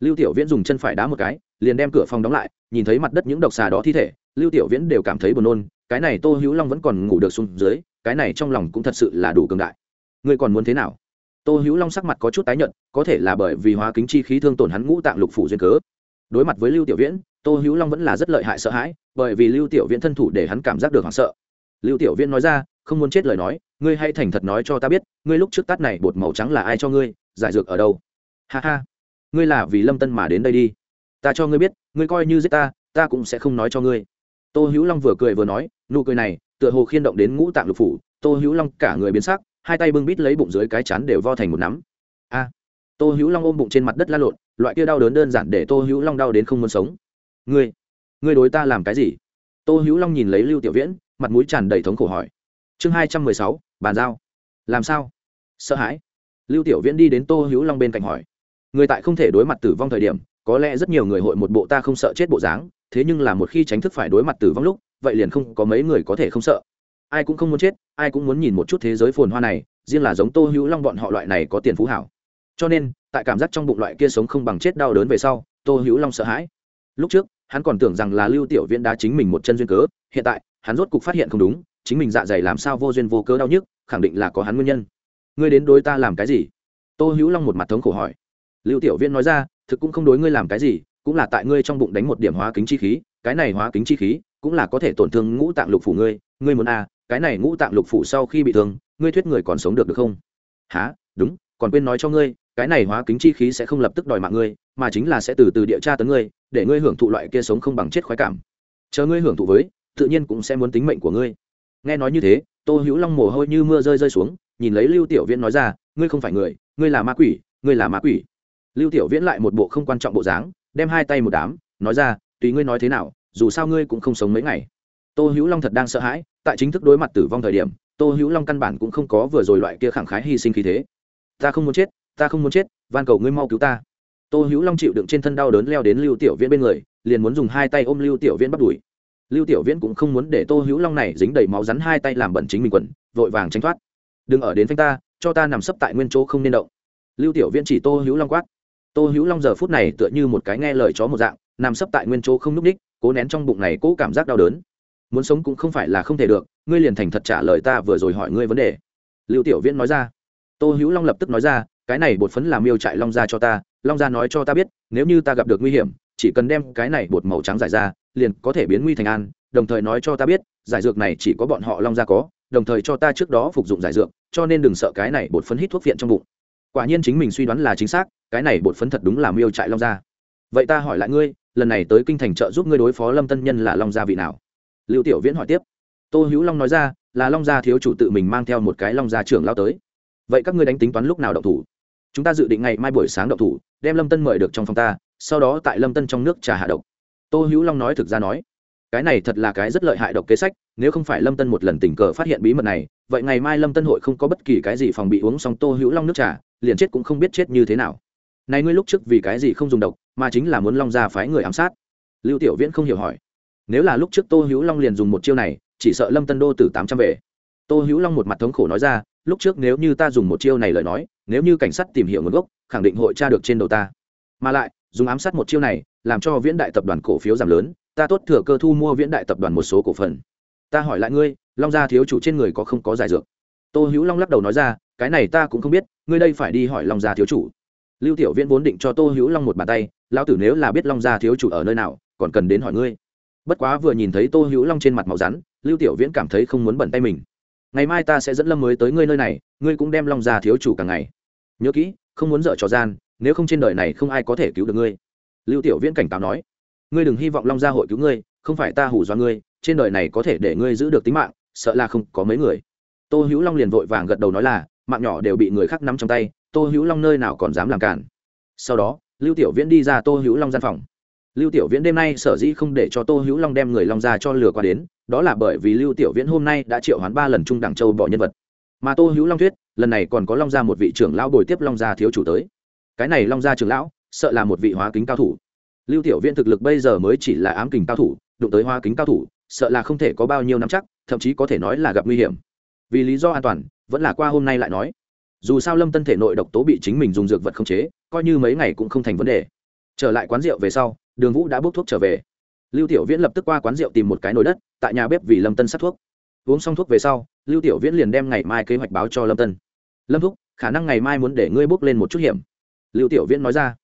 Lưu tiểu viễn dùng chân phải đá một cái, liền đem cửa phòng đóng lại, nhìn thấy mặt đất những độc xà đó thi thể, lưu tiểu viễn đều cảm thấy buồn nôn, cái này tô hữu long vẫn còn ngủ được xuống dưới, cái này trong lòng cũng thật sự là đủ cường đại. Ngươi còn muốn thế nào? Tô hữu long sắc mặt có chút tái nhợt, có thể là bởi vì hóa kính chi khí thương tổn hắn ngũ tạng lục phủ duyên cớ. Đối mặt với lưu tiểu viễn, tô hữu long vẫn là rất lợi hại sợ hãi, bởi vì lưu tiểu viễn thân thủ để hắn cảm giác được hoảng sợ lưu tiểu viễn nói ra, không muốn chết lời nói, ngươi hay thành thật nói cho ta biết, ngươi lúc trước tắt này bột màu trắng là ai cho ngươi, giải dược ở đâu? Ha ha, ngươi là vì lâm tân mà đến đây đi. Ta cho ngươi biết, ngươi coi như giết ta ta cũng sẽ không nói cho ngươi. Tô hữu long vừa cười vừa nói, nụ cười này, tựa hồ khiên động đến ngũ tạng lục phủ. Tô hữu long cả người biến sắc, hai tay bưng bít lấy bụng dưới cái chán đều vo thành một nắm. A, tô hữu long ôm bụng trên mặt đất la lộn, loại kia đau đớn đơn giản để tô hữu long đau đến không muốn sống. Ngươi ngươi đối ta làm cái gì? Tô hữu long nhìn lấy lưu tiểu viễn mặt mũi tràn đầy thống khổ hỏi. Chương hai trăm mười sáu, bàn giao. Làm sao? Sợ hãi. Lưu tiểu viễn đi đến tô hữu long bên cạnh hỏi. Người tại không thể đối mặt tử vong thời điểm, có lẽ rất nhiều người hội một bộ ta không sợ chết bộ dáng, thế nhưng là một khi tránh thức phải đối mặt tử vong lúc, vậy liền không có mấy người có thể không sợ. Ai cũng không muốn chết, ai cũng muốn nhìn một chút thế giới phồn hoa này, riêng là giống tô hữu long bọn họ loại này có tiền phú hảo. Cho nên, tại cảm giác trong bụng loại kia sống không bằng chết đau đớn về sau, tô hữu long sợ hãi. Lúc trước, hắn còn tưởng rằng là lưu tiểu viễn đá chính mình một chân duyên cớ, hiện tại hắn rốt cục phát hiện không đúng, chính mình dạ dày làm sao vô duyên vô cớ đau nhức, khẳng định là có hắn nguyên nhân. Ngươi đến đối ta làm cái gì? Tô hữu long một mặt thống khổ hỏi. Lưu tiểu viễn nói ra, thực cũng không đối ngươi làm cái gì, cũng là tại ngươi trong bụng đánh một điểm hóa kính chi khí, cái này hóa kính chi khí cũng là có thể tổn thương ngũ tạng lục phủ ngươi ngươi muốn à cái này ngũ tạng lục phủ sau khi bị thương, ngươi thuyết người còn sống được được không? Há đúng, còn quên nói cho ngươi, cái này hóa kính chi khí sẽ không lập tức đòi mạng ngươi, mà chính là sẽ từ từ địa tra tấn ngươi, để ngươi hưởng thụ loại kia sống không bằng chết khoái cảm. Chờ ngươi hưởng thụ với tự nhiên cũng sẽ muốn tính mệnh của ngươi. Nghe nói như thế, tô hữu long mồ hôi như mưa rơi rơi xuống, nhìn lấy lưu tiểu viễn nói ra, ngươi không phải người, ngươi là ma quỷ, ngươi là ma quỷ. Lưu tiểu viễn lại một bộ không quan trọng bộ dáng, đem hai tay một đám, nói ra, tùy ngươi nói thế nào, dù sao ngươi cũng không sống mấy ngày. Tô hữu long thật đang sợ hãi, tại chính thức đối mặt tử vong thời điểm, tô hữu long căn bản cũng không có vừa rồi loại kia khẳng khái hy sinh khí thế. Ta không muốn chết, ta không muốn chết, van cầu ngươi mau cứu ta. Tô hữu long chịu đựng trên thân đau đớn leo đến lưu tiểu viễn bên người, liền muốn dùng hai tay ôm lưu tiểu viễn bắt đuổi lưu tiểu viễn cũng không muốn để tô hữu long này dính đầy máu rắn hai tay làm bẩn chính mình quần, vội vàng tránh thoát. Đừng ở đến phanh ta, cho ta nằm sấp tại nguyên chỗ không nên động. Lưu tiểu viễn chỉ tô hữu long quát. Tô hữu long giờ phút này tựa như một cái nghe lời chó một dạng, nằm sấp tại nguyên chỗ không n ú c ních cố nén trong bụng này cố cảm giác đau đớn. Muốn sống cũng không phải là không thể được, ngươi liền thành thật trả lời ta vừa rồi hỏi ngươi vấn đề. Lưu tiểu viễn nói ra. Tô hữu long lập tức nói ra, cái này bột phấn làm miêu trại long ra cho ta, long ra nói cho ta biết, nếu như ta gặp được nguy hiểm chỉ cần đem cái này bột màu trắng giải ra, liền có thể biến nguy thành an, đồng thời nói cho ta biết, giải dược này chỉ có bọn họ long ra có, đồng thời cho ta trước đó phục dụng giải dược, cho nên đừng sợ cái này bột phấn hít thuốc viện trong bụng. Quả nhiên chính mình suy đoán là chính xác, cái này bột phấn thật đúng là miêu trại long gia. Vậy ta hỏi lại ngươi, lần này tới kinh thành trợ giúp ngươi đối phó lâm tân nhân là long gia vị nào? Lưu tiểu viễn hỏi tiếp. Tô hữu long nói ra, là long gia thiếu chủ tự mình mang theo một cái long gia trưởng lao tới. Vậy các ngươi đánh tính toán lúc nào động thủ? Chúng ta dự định ngày mai buổi sáng động thủ, đem lâm tân mời được trong phòng ta sau đó tại lâm tân trong nước trà hạ độc. Tô hữu long nói thực ra nói, cái này thật là cái rất lợi hại độc kế sách, nếu không phải lâm tân một lần tình cờ phát hiện bí mật này, vậy ngày mai lâm tân hội không có bất kỳ cái gì phòng bị uống xong tô hữu long nước trà, liền chết cũng không biết chết như thế nào. Này ngươi lúc trước vì cái gì không dùng độc, mà chính là muốn long ra phái người ám sát? Lưu tiểu viễn không hiểu hỏi. Nếu là lúc trước tô hữu long liền dùng một chiêu này, chỉ sợ lâm tân đô từ tám trăm về. Tô hữu long một mặt thống khổ nói ra, lúc trước nếu như ta dùng một chiêu này lời nói, nếu như cảnh sát tìm hiểu nguồn gốc, khẳng định hội tra được trên đầu ta. Mà lại dùng ám sát một chiêu này, làm cho viễn đại tập đoàn cổ phiếu giảm lớn, ta tốt thừa cơ thu mua viễn đại tập đoàn một số cổ phần. Ta hỏi lại ngươi, long gia thiếu chủ trên người có không có giải dược? Tô hữu long lắc đầu nói ra, cái này ta cũng không biết, ngươi đây phải đi hỏi long gia thiếu chủ. Lưu tiểu viễn vốn định cho tô hữu long một bàn tay, lão tử nếu là biết long gia thiếu chủ ở nơi nào, còn cần đến hỏi ngươi. Bất quá vừa nhìn thấy tô hữu long trên mặt màu rắn, lưu tiểu viễn cảm thấy không muốn bẩn tay mình. Ngày mai ta sẽ dẫn lâm mới tới ngươi nơi này, ngươi cũng đem long gia thiếu chủ cả ngày. Nhớ kỹ, không muốn dở trò gian nếu không trên đời này không ai có thể cứu được ngươi. Lưu tiểu viễn cảnh cáo nói, ngươi đừng hy vọng long gia hội cứu ngươi, không phải ta hủ do ngươi, trên đời này có thể để ngươi giữ được tính mạng, sợ là không có mấy người. Tô hữu long liền vội vàng gật đầu nói là, mạng nhỏ đều bị người khác nắm trong tay, tô hữu long nơi nào còn dám làm cản. Sau đó, lưu tiểu viễn đi ra tô hữu long gian phòng. Lưu tiểu viễn đêm nay sở dĩ không để cho tô hữu long đem người long ra cho lừa qua đến, đó là bởi vì lưu tiểu viễn hôm nay đã triệu hoán ba lần trung đẳng châu bỏ nhân vật. Mà tô hữu long thuyết, lần này còn có long gia một vị trưởng lão bồi tiếp long gia thiếu chủ tới cái này long gia trưởng lão, sợ là một vị hóa kính cao thủ. Lưu tiểu viễn thực lực bây giờ mới chỉ là ám kình cao thủ, đụng tới hóa kính cao thủ, sợ là không thể có bao nhiêu nắm chắc, thậm chí có thể nói là gặp nguy hiểm. Vì lý do an toàn, vẫn là qua hôm nay lại nói. Dù sao lâm tân thể nội độc tố bị chính mình dùng dược vật khống chế, coi như mấy ngày cũng không thành vấn đề. Trở lại quán rượu về sau, đường vũ đã bốc thuốc trở về. Lưu tiểu viễn lập tức qua quán rượu tìm một cái nồi đất, tại nhà bếp vì lâm tân sát thuốc. Uống xong thuốc về sau, lưu tiểu viễn liền đem ngày mai kế hoạch báo cho lâm tân. Lâm thúc, khả năng ngày mai muốn để ngươi bốc lên một chút hiểm lưu tiểu viễn nói ra.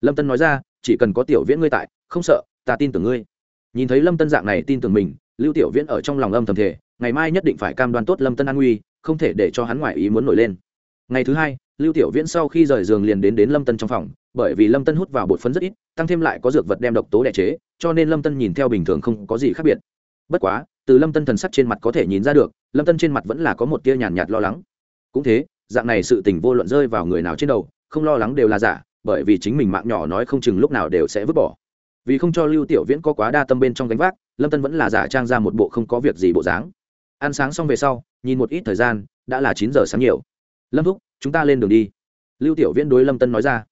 Lâm tân nói ra chỉ cần có tiểu viễn ngươi tại không sợ ta tin tưởng ngươi. Nhìn thấy lâm tân dạng này tin tưởng mình lưu tiểu viễn ở trong lòng âm thầm thể ngày mai nhất định phải cam đoan tốt lâm tân an nguy không thể để cho hắn ngoại ý muốn nổi lên. Ngày thứ hai lưu tiểu viễn sau khi rời giường liền đến đến lâm tân trong phòng bởi vì lâm tân hút vào bột phấn rất ít tăng thêm lại có dược vật đem độc tố đẻ chế cho nên lâm tân nhìn theo bình thường không có gì khác biệt. Bất quá từ lâm tân thần sắc trên mặt có thể nhìn ra được lâm tân trên mặt vẫn là có một tia nhàn nhạt, nhạt lo lắng. Cũng thế dạng này sự tình vô luận rơi vào người nào trên đầu không lo lắng đều là giả, bởi vì chính mình mạng nhỏ nói không chừng lúc nào đều sẽ vứt bỏ. Vì không cho lưu tiểu viễn có quá đa tâm bên trong gánh vác, lâm tân vẫn là giả trang ra một bộ không có việc gì bộ dáng. Ăn sáng xong về sau, nhìn một ít thời gian, đã là chín giờ sáng nhiều. Lâm thúc, chúng ta lên đường đi. Lưu tiểu viễn đối lâm tân nói ra.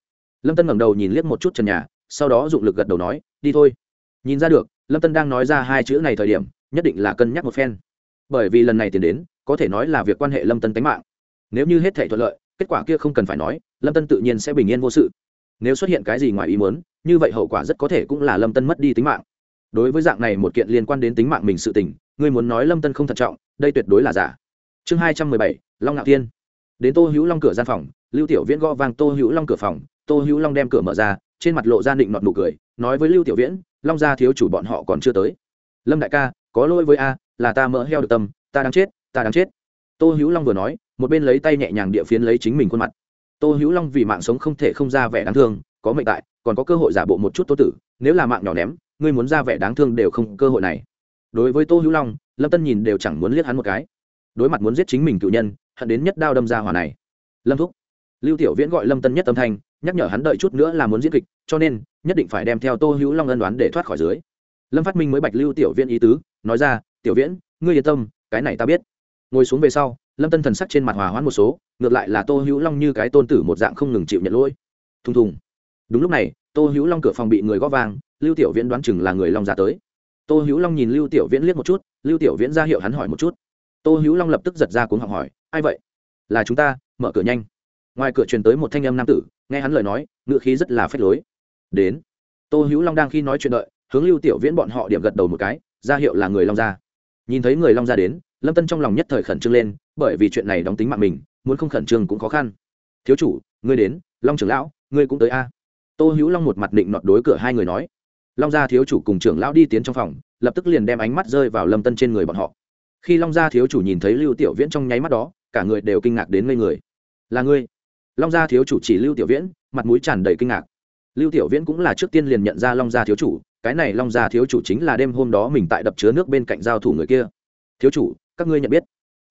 Lâm tân ngẩng đầu nhìn liếc một chút trần nhà, sau đó dụng lực gật đầu nói, đi thôi. Nhìn ra được, lâm tân đang nói ra hai chữ này thời điểm, nhất định là cân nhắc một phen. Bởi vì lần này tiền đến, có thể nói là việc quan hệ lâm tân tánh mạng. Nếu như hết thể thuận lợi, kết quả kia không cần phải nói lâm tân tự nhiên sẽ bình yên vô sự. Nếu xuất hiện cái gì ngoài ý muốn, như vậy hậu quả rất có thể cũng là lâm tân mất đi tính mạng. Đối với dạng này một kiện liên quan đến tính mạng mình sự tình, ngươi muốn nói lâm tân không thận trọng, đây tuyệt đối là giả. Chương hai trăm mười bảy, long ngạo thiên. Đến tô hữu long cửa gian phòng, lưu tiểu viễn gõ vang tô hữu long cửa phòng, tô hữu long đem cửa mở ra, trên mặt lộ ra định nọt nụ cười, nói với lưu tiểu viễn, long gia thiếu chủ bọn họ còn chưa tới. Lâm đại ca, có lỗi với a, là ta mỡ heo được tâm, ta đang chết, ta đang chết. Tô hữu long vừa nói, một bên lấy tay nhẹ nhàng địa phiến lấy chính mình khuôn mặt tô hữu long vì mạng sống không thể không ra vẻ đáng thương, có mệnh tại, còn có cơ hội giả bộ một chút tô tử, nếu là mạng nhỏ ném, ngươi muốn ra vẻ đáng thương đều không cơ hội này. Đối với tô hữu long, lâm tân nhìn đều chẳng muốn liếc hắn một cái. Đối mặt muốn giết chính mình cựu nhân, hận đến nhất đao đâm ra hỏa này. Lâm thúc. Lưu tiểu viễn gọi lâm tân nhất âm thanh, nhắc nhở hắn đợi chút nữa là muốn diễn kịch, cho nên, nhất định phải đem theo tô hữu long ân đoán để thoát khỏi dưới. Lâm phát minh mới bạch lưu tiểu viễn ý tứ, nói ra, tiểu viễn, ngươi yên tâm, cái này ta biết. Ngồi xuống về sau lâm tân thần sắc trên mặt hòa hoãn một số, ngược lại là tô hữu long như cái tôn tử một dạng không ngừng chịu nhận lỗi. Thùng thùng. Đúng lúc này, tô hữu long cửa phòng bị người gõ vang, lưu tiểu viễn đoán chừng là người long ra tới. Tô hữu long nhìn lưu tiểu viễn liếc một chút, lưu tiểu viễn ra hiệu hắn hỏi một chút. Tô hữu long lập tức giật ra cuốn học hỏi, ai vậy? Là chúng ta, mở cửa nhanh. Ngoài cửa truyền tới một thanh âm nam tử, nghe hắn lời nói, ngựa khí rất là phách lối. Đến. Tô hữu long đang khi nói chuyện đợi, hướng lưu tiểu viễn bọn họ điểm gật đầu một cái, ra hiệu là người long gia nhìn thấy người long gia đến lâm tân trong lòng nhất thời khẩn trương lên, bởi vì chuyện này đóng tính mạng mình, muốn không khẩn trương cũng khó khăn. Thiếu chủ, ngươi đến, long trưởng lão, ngươi cũng tới a. Tô hữu long một mặt định nọt đối cửa hai người nói. Long gia thiếu chủ cùng trưởng lão đi tiến trong phòng, lập tức liền đem ánh mắt rơi vào lâm tân trên người bọn họ. Khi long gia thiếu chủ nhìn thấy lưu tiểu viễn trong nháy mắt đó, cả người đều kinh ngạc đến ngây người. Là ngươi? Long gia thiếu chủ chỉ lưu tiểu viễn, mặt mũi tràn đầy kinh ngạc. Lưu tiểu viễn cũng là trước tiên liền nhận ra long gia thiếu chủ, cái này long gia thiếu chủ chính là đêm hôm đó mình tại đập chứa nước bên cạnh giao thủ người kia. Thiếu chủ các ngươi nhận biết.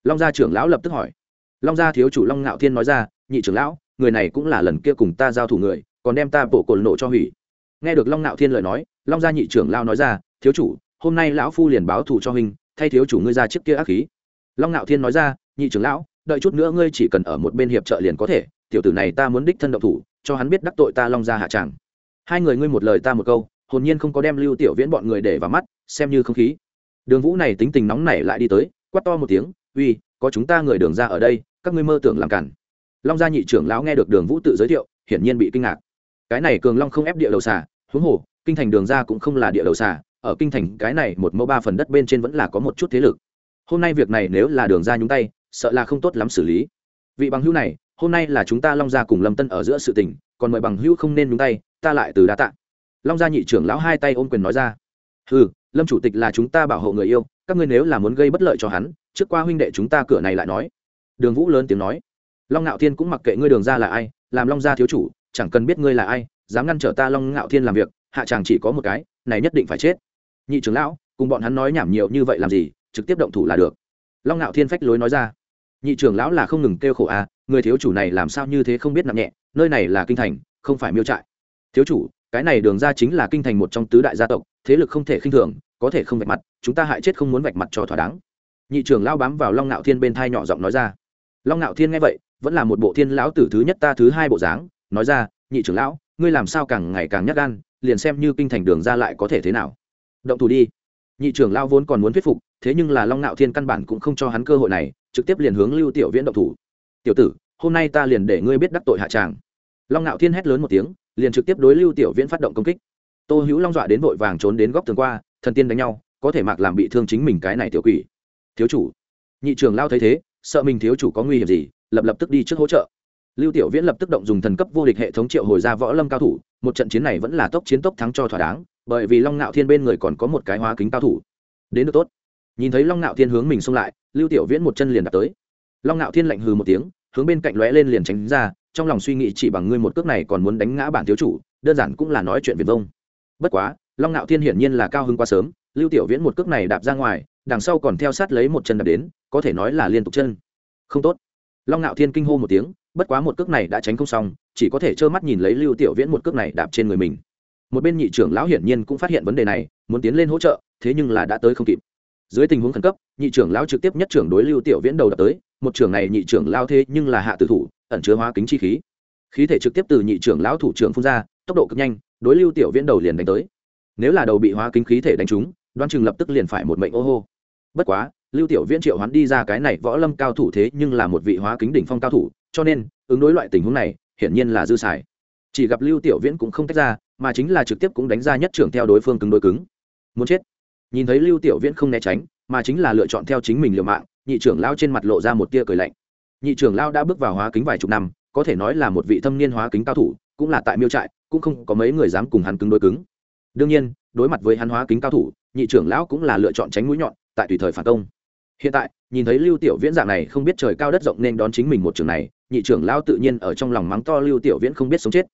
Long gia trưởng lão lập tức hỏi. Long gia thiếu chủ long ngạo thiên nói ra, nhị trưởng lão, người này cũng là lần kia cùng ta giao thủ người, còn đem ta bổ cồn nổ cho hủy. Nghe được long ngạo thiên lời nói, long gia nhị trưởng lão nói ra, thiếu chủ, hôm nay lão phu liền báo thù cho huynh, thay thiếu chủ ngươi ra trước kia ác khí. Long ngạo thiên nói ra, nhị trưởng lão, đợi chút nữa ngươi chỉ cần ở một bên hiệp trợ liền có thể, tiểu tử này ta muốn đích thân động thủ, cho hắn biết đắc tội ta long gia hạ tràng hai người ngươi một lời ta một câu, hồn nhiên không có đem lưu tiểu viễn bọn người để vào mắt, xem như không khí. Đường vũ này tính tình nóng nảy lại đi tới quát to một tiếng, uy, có chúng ta người đường ra ở đây, các ngươi mơ tưởng làm cản. Long gia nhị trưởng lão nghe được đường vũ tự giới thiệu, hiển nhiên bị kinh ngạc. Cái này cường long không ép địa đầu xà, huống hồ, kinh thành đường ra cũng không là địa đầu xà, ở kinh thành cái này một mẫu ba phần đất bên trên vẫn là có một chút thế lực. Hôm nay việc này nếu là đường ra nhúng tay, sợ là không tốt lắm xử lý. Vị bằng hữu này, hôm nay là chúng ta long gia cùng lâm tân ở giữa sự tình, còn mời bằng hữu không nên nhúng tay, ta lại từ đa tạ. Long gia nhị trưởng lão hai tay ôm quyền nói ra. Ừ lâm chủ tịch là chúng ta bảo hộ người yêu các ngươi nếu là muốn gây bất lợi cho hắn, trước qua huynh đệ chúng ta cửa này lại nói. Đường vũ lớn tiếng nói. Long ngạo thiên cũng mặc kệ ngươi đường ra là ai, làm long gia thiếu chủ, chẳng cần biết ngươi là ai, dám ngăn trở ta long ngạo thiên làm việc, hạ chàng chỉ có một cái, này nhất định phải chết. Nhị trưởng lão, cùng bọn hắn nói nhảm nhiều như vậy làm gì, trực tiếp động thủ là được. Long ngạo thiên phách lối nói ra. Nhị trưởng lão là không ngừng kêu khổ à người thiếu chủ này làm sao như thế không biết nặng nhẹ, nơi này là kinh thành, không phải miêu trại. Thiếu chủ, cái này đường ra chính là kinh thành một trong tứ đại gia tộc, thế lực không thể khinh thường có thể không vạch mặt, chúng ta hại chết không muốn vạch mặt cho thỏa đáng. Nhị trưởng lao bám vào long ngạo thiên bên thai nhỏ giọng nói ra. Long ngạo thiên nghe vậy, vẫn là một bộ thiên lão tử thứ nhất ta thứ hai bộ dáng, nói ra, nhị trưởng lão, ngươi làm sao càng ngày càng nhắc gan, liền xem như kinh thành đường ra lại có thể thế nào. Động thủ đi. Nhị trưởng lao vốn còn muốn thuyết phục, thế nhưng là long ngạo thiên căn bản cũng không cho hắn cơ hội này, trực tiếp liền hướng lưu tiểu viễn động thủ. Tiểu tử, hôm nay ta liền để ngươi biết đắc tội hạ tràng. Long ngạo thiên hét lớn một tiếng, liền trực tiếp đối lưu tiểu viễn phát động công kích. Tô hữu long dọa đến vội vàng trốn đến góc tường qua thần tiên đánh nhau, có thể mạc làm bị thương chính mình cái này tiểu quỷ. Thiếu chủ. Nhị trường lao thấy thế, sợ mình thiếu chủ có nguy hiểm gì, lập lập tức đi trước hỗ trợ. Lưu tiểu viễn lập tức động dùng thần cấp vô địch hệ thống triệu hồi ra võ lâm cao thủ, một trận chiến này vẫn là tốc chiến tốc thắng cho thỏa đáng, bởi vì long Nạo thiên bên người còn có một cái hóa kính cao thủ. Đến được tốt. Nhìn thấy long Nạo thiên hướng mình xông lại, lưu tiểu viễn một chân liền đặt tới. Long Nạo thiên lạnh hừ một tiếng, hướng bên cạnh lóe lên liền tránh ra, trong lòng suy nghĩ chỉ bằng ngươi một cước này còn muốn đánh ngã bản thiếu chủ, đơn giản cũng là nói chuyện việt vông. Bất quá long ngạo thiên hiển nhiên là cao hứng quá sớm, lưu tiểu viễn một cước này đạp ra ngoài, đằng sau còn theo sát lấy một chân đạp đến, có thể nói là liên tục chân. Không tốt. Long ngạo thiên kinh hô một tiếng, bất quá một cước này đã tránh không xong, chỉ có thể trơ mắt nhìn lấy lưu tiểu viễn một cước này đạp trên người mình. Một bên nhị trưởng lão hiển nhiên cũng phát hiện vấn đề này, muốn tiến lên hỗ trợ, thế nhưng là đã tới không kịp. Dưới tình huống khẩn cấp, nhị trưởng lão trực tiếp nhất trưởng đối lưu tiểu viễn đầu đập tới, một trưởng này nhị trưởng lao thế nhưng là hạ tử thủ, ẩn chứa hóa kính chi khí. Khí thể trực tiếp từ nhị trưởng lão thủ trưởng phun ra, tốc độ cực nhanh, đối lưu tiểu viễn đầu liền đánh tới nếu là đầu bị hóa kính khí thể đánh trúng, đoan chừng lập tức liền phải một mệnh ô hô. Bất quá, lưu tiểu viễn triệu hoán đi ra cái này võ lâm cao thủ thế nhưng là một vị hóa kính đỉnh phong cao thủ, cho nên, ứng đối loại tình huống này, hiển nhiên là dư xài. Chỉ gặp lưu tiểu viễn cũng không tách ra, mà chính là trực tiếp cũng đánh ra nhất trưởng theo đối phương cứng đối cứng. Muốn chết. Nhìn thấy lưu tiểu viễn không né tránh, mà chính là lựa chọn theo chính mình liều mạng, nhị trưởng lao trên mặt lộ ra một tia cười lạnh. Nhị trưởng lao đã bước vào hóa kính vài chục năm, có thể nói là một vị thâm niên hóa kính cao thủ, cũng là tại miêu trại, cũng không có mấy người dám cùng hắn cứng đối cứng đương nhiên, đối mặt với hắn hóa kính cao thủ, nhị trưởng lão cũng là lựa chọn tránh mũi nhọn, tại tùy thời phản công. Hiện tại, nhìn thấy lưu tiểu viễn dạng này không biết trời cao đất rộng nên đón chính mình một trường này, nhị trưởng lão tự nhiên ở trong lòng mắng to lưu tiểu viễn không biết sống chết.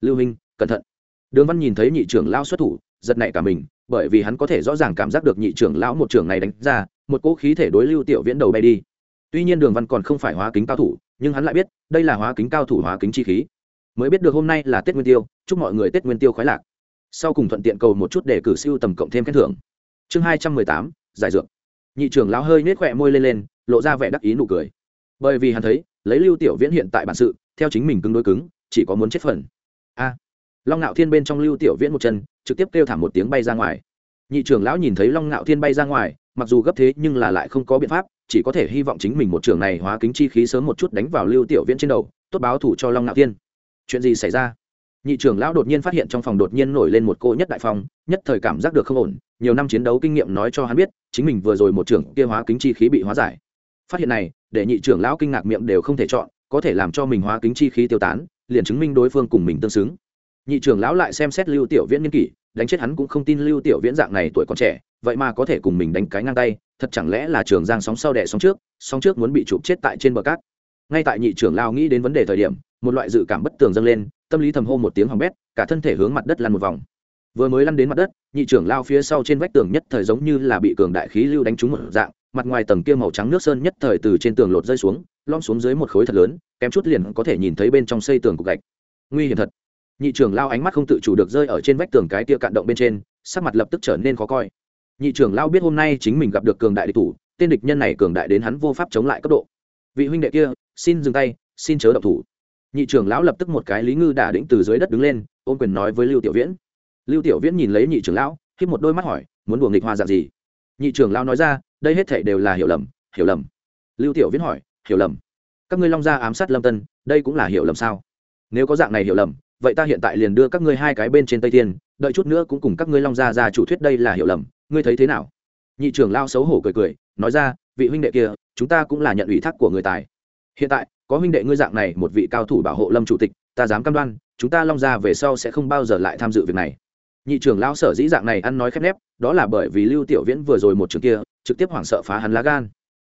Lưu minh cẩn thận. Đường văn nhìn thấy nhị trưởng lão xuất thủ, giật nảy cả mình, bởi vì hắn có thể rõ ràng cảm giác được nhị trưởng lão một trường này đánh ra, một cỗ khí thể đối lưu tiểu viễn đầu bay đi. Tuy nhiên đường văn còn không phải hóa kính cao thủ, nhưng hắn lại biết, đây là hóa kính cao thủ hóa kính chi khí. Mới biết được hôm nay là tết nguyên tiêu, chúc mọi người tết nguyên tiêu khoái lạc sau cùng thuận tiện cầu một chút để cử siêu tầm cộng thêm khen thưởng. Chương hai trăm mười tám, giải dược. Nhị trưởng lão hơi nết khỏe môi lên lên, lộ ra vẻ đắc ý nụ cười. Bởi vì hắn thấy, lấy lưu tiểu viễn hiện tại bản sự, theo chính mình cứng đối cứng, chỉ có muốn chết phần. A. Long ngạo thiên bên trong lưu tiểu viễn một chân, trực tiếp kêu thảm một tiếng bay ra ngoài. Nhị trưởng lão nhìn thấy long ngạo thiên bay ra ngoài, mặc dù gấp thế nhưng là lại không có biện pháp, chỉ có thể hy vọng chính mình một trường này hóa kính chi khí sớm một chút đánh vào lưu tiểu viễn trên đầu, tốt báo thủ cho long ngạo thiên. Chuyện gì xảy ra? Nhị trưởng lão đột nhiên phát hiện trong phòng đột nhiên nổi lên một cô nhất đại phong, nhất thời cảm giác được không ổn, nhiều năm chiến đấu kinh nghiệm nói cho hắn biết, chính mình vừa rồi một trưởng kia hóa kính chi khí bị hóa giải. Phát hiện này, để nhị trưởng lão kinh ngạc miệng đều không thể chọn, có thể làm cho mình hóa kính chi khí tiêu tán, liền chứng minh đối phương cùng mình tương xứng. Nhị trưởng lão lại xem xét lưu tiểu viễn nghiên kỷ, đánh chết hắn cũng không tin lưu tiểu viễn dạng này tuổi còn trẻ, vậy mà có thể cùng mình đánh cái ngang tay, thật chẳng lẽ là trường giang sóng sau đẻ sóng trước sóng trước muốn bị chụp chết tại trên bờ cát. Ngay tại nhị trưởng lão nghĩ đến vấn đề thời điểm, một loại dự cảm bất tường dâng lên tâm lý thầm hô một tiếng hỏng bét, cả thân thể hướng mặt đất lăn một vòng. Vừa mới lăn đến mặt đất, nhị trưởng lao phía sau trên vách tường nhất thời giống như là bị cường đại khí lưu đánh trúng một dạng, mặt ngoài tầng kia màu trắng nước sơn nhất thời từ trên tường lột rơi xuống lom xuống dưới một khối thật lớn, kém chút liền có thể nhìn thấy bên trong xây tường cục gạch. Nguy hiểm thật. Nhị trưởng lao ánh mắt không tự chủ được rơi ở trên vách tường cái kia cạn động bên trên, sắc mặt lập tức trở nên khó coi. Nhị trưởng lao biết hôm nay chính mình gặp được cường đại địch thủ, tên địch nhân này cường đại đến hắn vô pháp chống lại cấp độ. Vị huynh đệ kia, xin dừng tay, xin chớ động thủ nhị trưởng lão lập tức một cái lý ngư đả đĩnh từ dưới đất đứng lên, ôm quyền nói với lưu tiểu viễn. Lưu tiểu viễn nhìn lấy nhị trưởng lão khiếp một đôi mắt hỏi, muốn buồng nghịch hoa dạng gì? Nhị trưởng lão nói ra, đây hết thảy đều là hiểu lầm hiểu lầm. Lưu tiểu viễn hỏi, hiểu lầm? Các ngươi long gia ám sát lâm tân, đây cũng là hiểu lầm sao? Nếu có dạng này hiểu lầm, vậy ta hiện tại liền đưa các ngươi hai cái bên trên tây thiên, đợi chút nữa cũng cùng các ngươi long gia ra chủ thuyết đây là hiểu lầm, ngươi thấy thế nào? Nhị trưởng lao xấu hổ cười cười, nói ra, vị huynh đệ kia, chúng ta cũng là nhận ủy thác của người tài. Hiện tại có huynh đệ ngươi dạng này, một vị cao thủ bảo hộ lâm chủ tịch, ta dám cam đoan, chúng ta long ra về sau sẽ không bao giờ lại tham dự việc này. Nhị trưởng lão sở dĩ dạng này ăn nói khép nép, đó là bởi vì lưu tiểu viễn vừa rồi một trường kia, trực tiếp hoảng sợ phá hắn lá gan.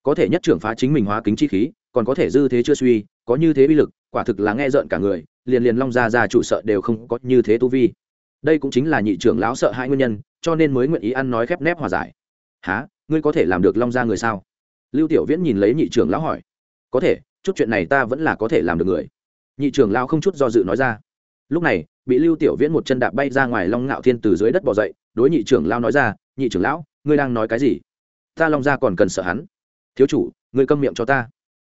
Có thể nhất trưởng phá chính mình hóa kính chi khí, còn có thể dư thế chưa suy, có như thế bi lực, quả thực là nghe rợn cả người, liền liền long gia ra chủ sợ đều không có như thế tu vi. Đây cũng chính là nhị trưởng lão sợ hai nguyên nhân, cho nên mới nguyện ý ăn nói khép nép hòa giải. Há ngươi có thể làm được long gia người sao? Lưu tiểu viễn nhìn lấy nhị trưởng lão hỏi. Có thể chút chuyện này ta vẫn là có thể làm được người. Nhị trưởng lao không chút do dự nói ra. Lúc này, bị lưu tiểu viễn một chân đạp bay ra ngoài long ngạo thiên từ dưới đất bỏ dậy, đối nhị trưởng lao nói ra, nhị trưởng lão, ngươi đang nói cái gì? Ta long ra còn cần sợ hắn. Thiếu chủ, ngươi câm miệng cho ta.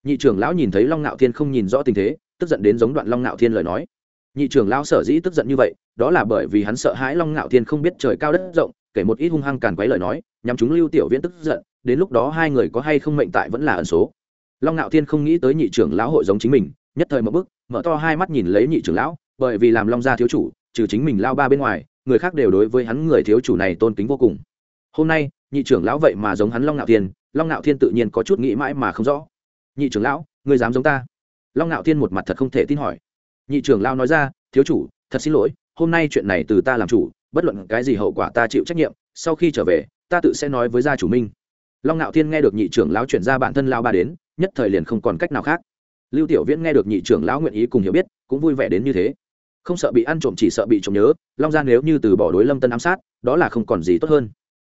Nhị trưởng lão nhìn thấy long ngạo thiên không nhìn rõ tình thế, tức giận đến giống đoạn long ngạo thiên lời nói. Nhị trưởng lão sở dĩ tức giận như vậy, đó là bởi vì hắn sợ hãi long ngạo thiên không biết trời cao đất rộng, kể một ít hung hăng càn quấy lời nói nhằm chúng lưu tiểu viễn tức giận, đến lúc đó hai người có hay không mệnh tại vẫn là ẩn số long ngạo thiên không nghĩ tới nhị trưởng lão hội giống chính mình, nhất thời mở bức mở to hai mắt nhìn lấy nhị trưởng lão, bởi vì làm long gia thiếu chủ, trừ chính mình lao ba bên ngoài, người khác đều đối với hắn người thiếu chủ này tôn kính vô cùng. Hôm nay, nhị trưởng lão vậy mà giống hắn long ngạo thiên, long ngạo thiên tự nhiên có chút nghĩ mãi mà không rõ. Nhị trưởng lão người dám giống ta? Long ngạo thiên một mặt thật không thể tin hỏi. Nhị trưởng lão nói ra, thiếu chủ, thật xin lỗi, hôm nay chuyện này từ ta làm chủ, bất luận cái gì hậu quả ta chịu trách nhiệm, sau khi trở về, ta tự sẽ nói với gia chủ minh long ngạo thiên nghe được nhị trưởng lão chuyển ra bản thân lao ba đến nhất thời liền không còn cách nào khác. Lưu tiểu viễn nghe được nhị trưởng lão nguyện ý cùng hiểu biết, cũng vui vẻ đến như thế. Không sợ bị ăn trộm chỉ sợ bị trộm nhớ, long gia nếu như từ bỏ đối lâm tân ám sát, đó là không còn gì tốt hơn.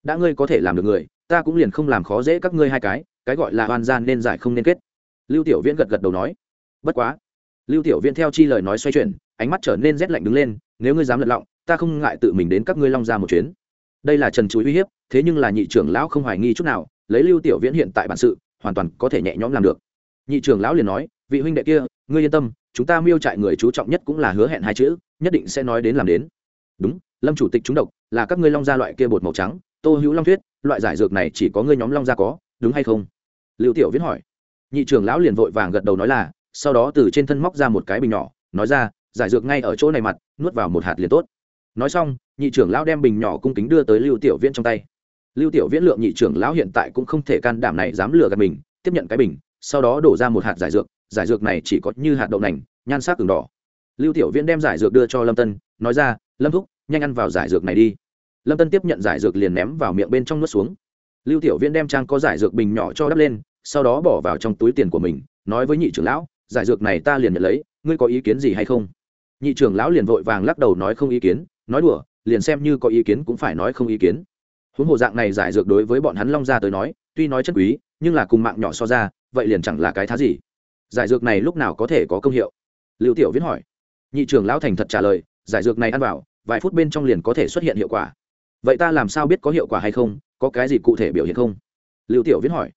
Đã ngươi có thể làm được người, ta cũng liền không làm khó dễ các ngươi hai cái cái gọi là oan gian nên giải không nên kết. Lưu tiểu viễn gật gật đầu nói. Bất quá. Lưu tiểu viễn theo chi lời nói xoay chuyển, ánh mắt trở nên rét lạnh đứng lên, nếu ngươi dám lật lọng, ta không ngại tự mình đến các ngươi long gia một chuyến. Đây là trần chuối uy hiếp, thế nhưng là nhị trưởng lão không hoài nghi chút nào, lấy lưu tiểu viễn hiện tại bản sự hoàn toàn có thể nhẹ nhõm làm được. Nhị trưởng lão liền nói, vị huynh đệ kia, ngươi yên tâm, chúng ta miêu trại người chú trọng nhất cũng là hứa hẹn hai chữ, nhất định sẽ nói đến làm đến. Đúng, lâm chủ tịch chúng độc, là các ngươi long gia loại kia bột màu trắng, tô hữu long thuyết, loại giải dược này chỉ có ngươi nhóm long gia có, đúng hay không? Lưu tiểu viết hỏi. Nhị trưởng lão liền vội vàng gật đầu nói là, sau đó từ trên thân móc ra một cái bình nhỏ, nói ra, giải dược ngay ở chỗ này mặt, nuốt vào một hạt liền tốt. Nói xong, nhị trưởng lão đem bình nhỏ cung kính đưa tới lưu tiểu viễn trong tay lưu tiểu viễn lượng nhị trưởng lão hiện tại cũng không thể can đảm này dám lừa gạt mình, tiếp nhận cái bình, sau đó đổ ra một hạt giải dược giải dược này chỉ có như hạt đậu nành, nhan sắc từng đỏ. Lưu tiểu viễn đem giải dược đưa cho lâm tân, nói ra, lâm thúc, nhanh ăn vào giải dược này đi. Lâm tân tiếp nhận giải dược liền ném vào miệng bên trong nuốt xuống. Lưu tiểu viễn đem trang có giải dược bình nhỏ cho đắp lên, sau đó bỏ vào trong túi tiền của mình, nói với nhị trưởng lão, giải dược này ta liền nhận lấy, ngươi có ý kiến gì hay không? Nhị trưởng lão liền vội vàng lắc đầu nói không ý kiến, nói đùa, liền xem như có ý kiến cũng phải nói không ý kiến huống hồ dạng này giải dược đối với bọn hắn long gia tới nói, tuy nói chân quý, nhưng là cùng mạng nhỏ so ra, vậy liền chẳng là cái thá gì. Giải dược này lúc nào có thể có công hiệu? Lưu tiểu viễn hỏi. Nhị trưởng lão thành thật trả lời, giải dược này ăn vào, vài phút bên trong liền có thể xuất hiện hiệu quả. Vậy ta làm sao biết có hiệu quả hay không, có cái gì cụ thể biểu hiện không? Lưu tiểu viễn hỏi.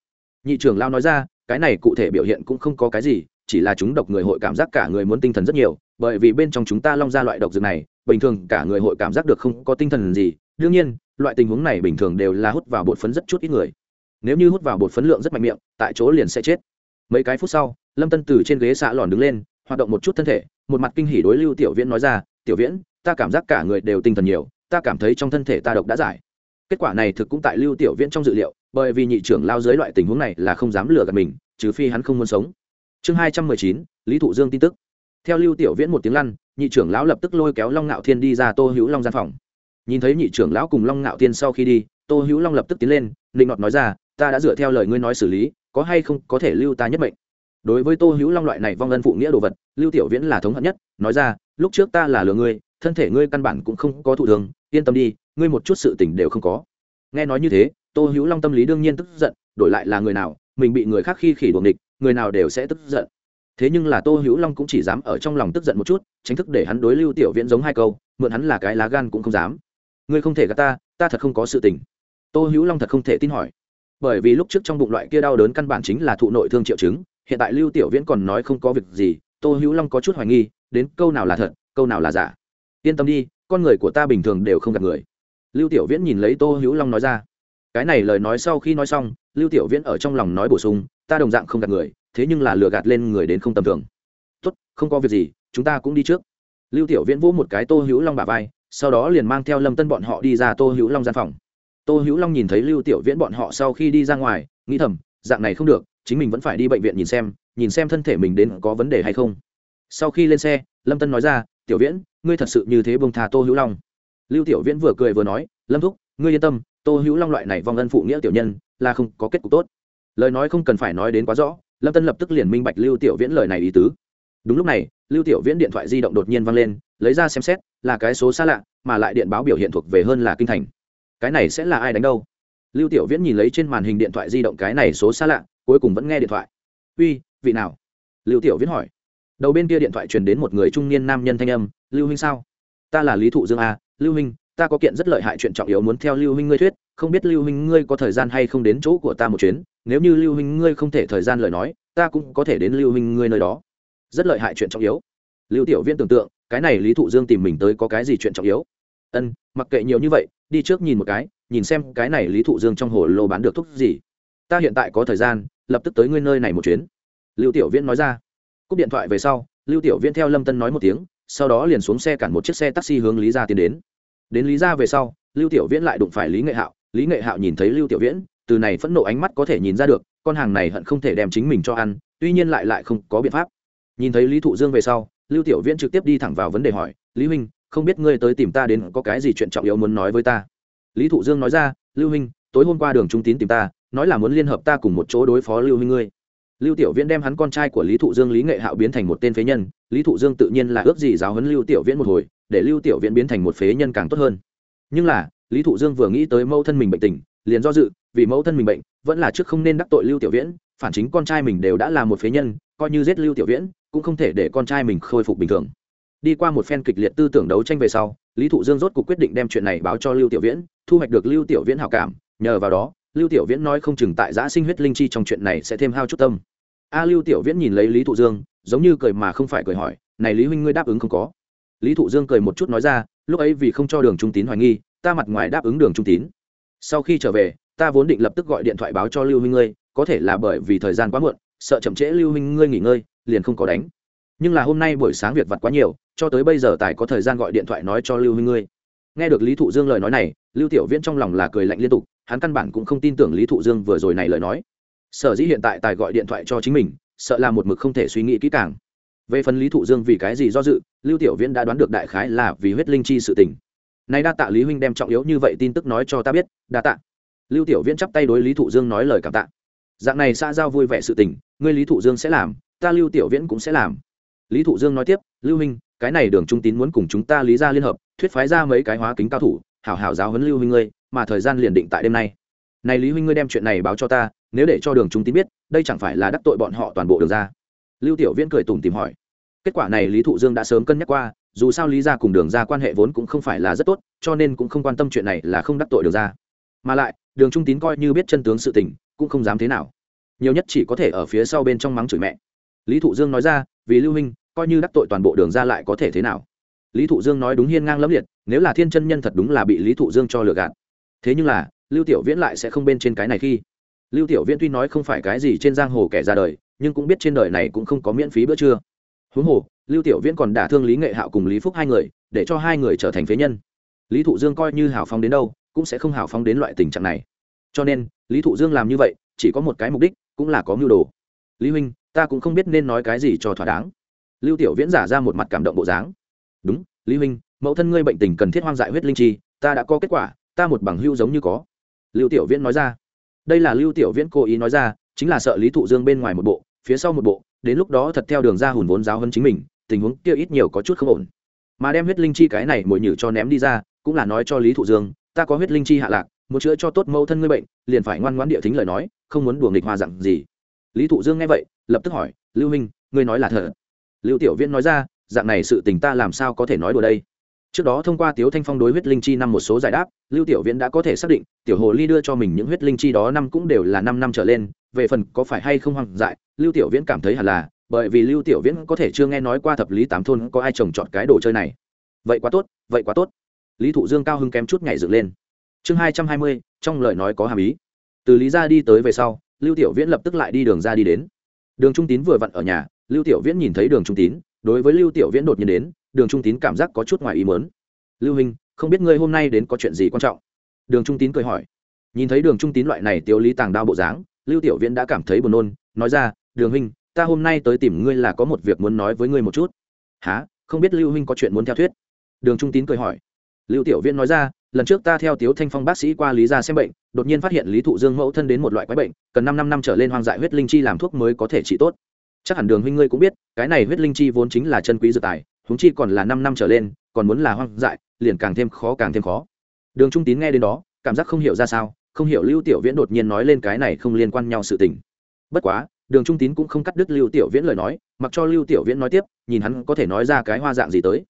Nhị trưởng lão nói ra, cái này cụ thể biểu hiện cũng không có cái gì, chỉ là chúng độc người hội cảm giác cả người muốn tinh thần rất nhiều, bởi vì bên trong chúng ta long ra loại độc dược này, bình thường cả người hội cảm giác được không có tinh thần gì đương nhiên, loại tình huống này bình thường đều là hút vào bột phấn rất chút ít người. Nếu như hút vào bột phấn lượng rất mạnh miệng, tại chỗ liền sẽ chết. Mấy cái phút sau, lâm tân từ trên ghế xạ lòn đứng lên, hoạt động một chút thân thể, một mặt kinh hỉ đối lưu tiểu viễn nói ra, tiểu viễn, ta cảm giác cả người đều tinh thần nhiều, ta cảm thấy trong thân thể ta độc đã giải. Kết quả này thực cũng tại lưu tiểu viễn trong dự liệu, bởi vì nhị trưởng lao dưới loại tình huống này là không dám lừa gạt mình, trừ phi hắn không muốn sống. Chương hai trăm mười chín, lý thụ dương tin tức. Theo lưu tiểu viễn một tiếng lăn, nhị trưởng lão lập tức lôi kéo long ngạo thiên đi ra tô hữu long gian phòng nhìn thấy nhị trưởng lão cùng long ngạo tiên sau khi đi, tô hữu long lập tức tiến lên định nọt nói ra, ta đã dựa theo lời ngươi nói xử lý, có hay không có thể lưu ta nhất mệnh? Đối với tô hữu long loại này vong ân phụ nghĩa đồ vật, lưu tiểu viễn là thống hận nhất, nói ra, lúc trước ta là lừa ngươi, thân thể ngươi căn bản cũng không có thụ thường yên tâm đi, ngươi một chút sự tình đều không có. Nghe nói như thế, tô hữu long tâm lý đương nhiên tức giận, đổi lại là người nào, mình bị người khác khi khỉ đuồng địch người nào đều sẽ tức giận. Thế nhưng là tô hữu long cũng chỉ dám ở trong lòng tức giận một chút tránh thức để hắn đối lưu tiểu viễn giống hai câu, mượn hắn là cái lá gan cũng không dám ngươi không thể gạt ta ta thật không có sự tình. Tô hữu long thật không thể tin hỏi. Bởi vì lúc trước trong bụng loại kia đau đớn căn bản chính là thụ nội thương triệu chứng, hiện tại lưu tiểu viễn còn nói không có việc gì, tô hữu long có chút hoài nghi, đến câu nào là thật, câu nào là giả. Yên tâm đi, con người của ta bình thường đều không gặp người. Lưu tiểu viễn nhìn lấy tô hữu long nói ra. Cái này lời nói sau khi nói xong, lưu tiểu viễn ở trong lòng nói bổ sung, ta đồng dạng không gạt người, thế nhưng là lừa gạt lên người đến không tầm thường. Tốt, không có việc gì, chúng ta cũng đi trước. Lưu tiểu viễn vỗ một cái tô hữu long bà vai sau đó liền mang theo lâm tân bọn họ đi ra tô hữu long gian phòng. Tô hữu long nhìn thấy lưu tiểu viễn bọn họ sau khi đi ra ngoài, nghĩ thầm, dạng này không được, chính mình vẫn phải đi bệnh viện nhìn xem nhìn xem thân thể mình đến có vấn đề hay không. Sau khi lên xe, lâm tân nói ra, tiểu viễn, ngươi thật sự như thế bông thà tô hữu long. Lưu tiểu viễn vừa cười vừa nói, lâm thúc, ngươi yên tâm, tô hữu long loại này vong ân phụ nghĩa tiểu nhân, là không có kết cục tốt. Lời nói không cần phải nói đến quá rõ, lâm tân lập tức liền minh bạch lưu tiểu viễn lời này ý tứ. Đúng lúc này, lưu tiểu viễn điện thoại di động đột nhiên văng lên lấy ra xem xét, là cái số xa lạ, mà lại điện báo biểu hiện thuộc về hơn là kinh thành. Cái này sẽ là ai đánh đâu? Lưu tiểu viễn nhìn lấy trên màn hình điện thoại di động cái này số xa lạ, cuối cùng vẫn nghe điện thoại. Uy, vị nào? Lưu tiểu viễn hỏi. Đầu bên kia điện thoại truyền đến một người trung niên nam nhân thanh âm, lưu huynh sao? Ta là lý thụ dương a lưu huynh, ta có kiện rất lợi hại chuyện trọng yếu muốn theo lưu huynh ngươi thuyết, không biết lưu huynh ngươi có thời gian hay không đến chỗ của ta một chuyến, nếu như lưu huynh ngươi không thể thời gian lời nói, ta cũng có thể đến lưu huynh ngươi nơi đó. Rất lợi hại chuyện trọng yếu. Lưu tiểu viễn tưởng tượng cái này lý thụ dương tìm mình tới có cái gì chuyện trọng yếu? Ân, mặc kệ nhiều như vậy, đi trước nhìn một cái, nhìn xem cái này lý thụ dương trong hồ lô bán được thuốc gì. Ta hiện tại có thời gian, lập tức tới ngươi nơi này một chuyến. Lưu tiểu viễn nói ra. Cúp điện thoại về sau, lưu tiểu viễn theo lâm tân nói một tiếng, sau đó liền xuống xe cản một chiếc xe taxi hướng lý gia tiến đến. Đến lý gia về sau, lưu tiểu viễn lại đụng phải lý nghệ hạo. Lý nghệ hạo nhìn thấy lưu tiểu viễn, từ này phẫn nộ ánh mắt có thể nhìn ra được, con hàng này hận không thể đem chính mình cho ăn, tuy nhiên lại lại không có biện pháp. Nhìn thấy lý thụ dương về sau lưu tiểu viễn trực tiếp đi thẳng vào vấn đề hỏi, lý huynh, không biết ngươi tới tìm ta đến có cái gì chuyện trọng yếu muốn nói với ta? Lý thụ dương nói ra, lưu huynh, tối hôm qua đường trung tín tìm ta, nói là muốn liên hợp ta cùng một chỗ đối phó lưu huynh ngươi. Lưu tiểu viễn đem hắn con trai của lý thụ dương lý nghệ hạo biến thành một tên phế nhân, lý thụ dương tự nhiên là ước gì giáo huấn lưu tiểu viễn một hồi, để lưu tiểu viễn biến thành một phế nhân càng tốt hơn. Nhưng là, lý thụ dương vừa nghĩ tới mẫu thân mình bệnh tình, liền do dự, vì mẫu thân mình bệnh, vẫn là trước không nên đắc tội lưu tiểu viễn, phản chính con trai mình đều đã là một phế nhân coi như giết lưu tiểu viễn, cũng không thể để con trai mình khôi phục bình thường. Đi qua một phen kịch liệt tư tưởng đấu tranh về sau, lý thụ dương rốt cuộc quyết định đem chuyện này báo cho lưu tiểu viễn, thu hoạch được lưu tiểu viễn hảo cảm. Nhờ vào đó, lưu tiểu viễn nói không chừng tại giã sinh huyết linh chi trong chuyện này sẽ thêm hao chút tâm. A à, lưu tiểu viễn nhìn lấy lý thụ dương, giống như cười mà không phải cười hỏi, này lý huynh ngươi đáp ứng không có? Lý thụ dương cười một chút nói ra, lúc ấy vì không cho đường trung tín hoài nghi, ta mặt ngoài đáp ứng đường trung tín. Sau khi trở về, ta vốn định lập tức gọi điện thoại báo cho lưu huynh ngươi, có thể là bởi vì thời gian quá muộn sợ chậm trễ lưu huynh ngươi nghỉ ngơi, liền không có đánh. Nhưng là hôm nay buổi sáng việc vặt quá nhiều, cho tới bây giờ tài có thời gian gọi điện thoại nói cho lưu huynh ngươi. Nghe được lý thụ dương lời nói này, lưu tiểu viễn trong lòng là cười lạnh liên tục, hắn căn bản cũng không tin tưởng lý thụ dương vừa rồi này lời nói. Sở dĩ hiện tại tài gọi điện thoại cho chính mình, sợ là một mực không thể suy nghĩ kỹ càng. Về phần lý thụ dương vì cái gì do dự, lưu tiểu viễn đã đoán được đại khái là vì huyết linh chi sự tình. Nay đa tạ lý huynh đem trọng yếu như vậy tin tức nói cho ta biết, đa tạ. Lưu tiểu viễn chắp tay đối lý thụ dương nói lời cảm tạ. Dạng này xa giao vui vẻ sự tình ngươi lý thụ dương sẽ làm ta lưu tiểu viễn cũng sẽ làm. Lý thụ dương nói tiếp lưu Minh, cái này đường trung tín muốn cùng chúng ta lý ra liên hợp thuyết phái ra mấy cái hóa kính cao thủ hảo hảo giáo huấn lưu huynh ngươi mà thời gian liền định tại đêm nay. Này lý huynh ngươi đem chuyện này báo cho ta nếu để cho đường trung tín biết đây chẳng phải là đắc tội bọn họ toàn bộ đường ra? Lưu tiểu viễn cười tủm tìm hỏi. Kết quả này lý thụ dương đã sớm cân nhắc qua dù sao lý ra cùng đường ra quan hệ vốn cũng không phải là rất tốt cho nên cũng không quan tâm chuyện này là không đắc tội đường ra. Mà lại đường trung tín coi như biết chân tướng sự tình cũng không dám thế nào nhiều nhất chỉ có thể ở phía sau bên trong mắng chửi mẹ. Lý thụ dương nói ra, vì lưu huynh, coi như đắc tội toàn bộ đường ra lại có thể thế nào? Lý thụ dương nói đúng hiên ngang lẫm liệt, nếu là thiên chân nhân thật đúng là bị lý thụ dương cho lừa gạt. Thế nhưng là, lưu tiểu viễn lại sẽ không bên trên cái này khi. Lưu tiểu viễn tuy nói không phải cái gì trên giang hồ kẻ ra đời, nhưng cũng biết trên đời này cũng không có miễn phí bữa trưa. Huống hồ, lưu tiểu viễn còn đả thương lý nghệ hạo cùng lý phúc hai người, để cho hai người trở thành phế nhân. Lý thụ dương coi như hào phóng đến đâu, cũng sẽ không hào phóng đến loại tình trạng này. Cho nên, lý thụ dương làm như vậy chỉ có một cái mục đích, cũng là có mưu đồ. Lý huynh, ta cũng không biết nên nói cái gì cho thỏa đáng. Lưu tiểu viễn giả ra một mặt cảm động bộ dáng. Đúng, lý huynh, mẫu thân ngươi bệnh tình cần thiết hoang dại huyết linh chi, ta đã có kết quả, ta một bằng hưu giống như có. Lưu tiểu viễn nói ra. Đây là lưu tiểu viễn cố ý nói ra, chính là sợ lý thụ dương bên ngoài một bộ, phía sau một bộ, đến lúc đó thật theo đường ra hùn vốn giáo hơn chính mình, tình huống kia ít nhiều có chút không ổn. Mà đem huyết linh chi cái này mồi nhử cho ném đi ra, cũng là nói cho lý thụ dương, ta có huyết linh chi hạ lạc muốn chữa cho tốt mâu thân ngươi bệnh, liền phải ngoan ngoãn địa thính lời nói, không muốn đùa nghịch hoa dặn gì. Lý thụ dương nghe vậy, lập tức hỏi, lưu minh ngươi nói là thật? Lưu tiểu viễn nói ra, dạng này sự tình ta làm sao có thể nói đùa đây? Trước đó thông qua tiếu thanh phong đối huyết linh chi năm một số giải đáp, lưu tiểu viễn đã có thể xác định, tiểu hồ ly đưa cho mình những huyết linh chi đó năm cũng đều là năm năm trở lên, về phần có phải hay không hoang dại, lưu tiểu viễn cảm thấy hẳn là, bởi vì lưu tiểu viễn có thể chưa nghe nói qua thập lý tám thôn có ai trồng trọt cái đồ chơi này. Vậy quá tốt, vậy quá tốt. Lý thụ dương cao hưng kém chút nhảy dựng lên chương hai trăm hai mươi, trong lời nói có hàm ý. Từ lý ra đi tới về sau, lưu tiểu viễn lập tức lại đi đường ra đi đến. Đường trung tín vừa vặn ở nhà, lưu tiểu viễn nhìn thấy đường trung tín, đối với lưu tiểu viễn đột nhiên đến, đường trung tín cảm giác có chút ngoài ý mớn lưu hình không biết ngươi hôm nay đến có chuyện gì quan trọng? Đường trung tín cười hỏi. Nhìn thấy đường trung tín loại này tiêu lý tàng đao bộ dáng, lưu tiểu viễn đã cảm thấy buồn nôn, nói ra, đường huynh, ta hôm nay tới tìm ngươi là có một việc muốn nói với ngươi một chút. Há không biết lưu huynh có chuyện muốn theo thuyết? Đường trung tín cười hỏi. Lưu tiểu viễn nói ra lần trước ta theo tiếu thanh phong bác sĩ qua lý ra xem bệnh, đột nhiên phát hiện lý thụ dương mẫu thân đến một loại quái bệnh, cần năm năm năm trở lên hoang dại huyết linh chi làm thuốc mới có thể trị tốt. Chắc hẳn đường huynh ngươi cũng biết, cái này huyết linh chi vốn chính là chân quý dược tài húng chi còn là năm năm trở lên, còn muốn là hoang dại, liền càng thêm khó, càng thêm khó. Đường trung tín nghe đến đó, cảm giác không hiểu ra sao, không hiểu lưu tiểu viễn đột nhiên nói lên cái này không liên quan nhau sự tình. Bất quá, đường trung tín cũng không cắt đứt lưu tiểu viễn lời nói, mặc cho lưu tiểu viễn nói tiếp, nhìn hắn có thể nói ra cái hoa dạng gì tới.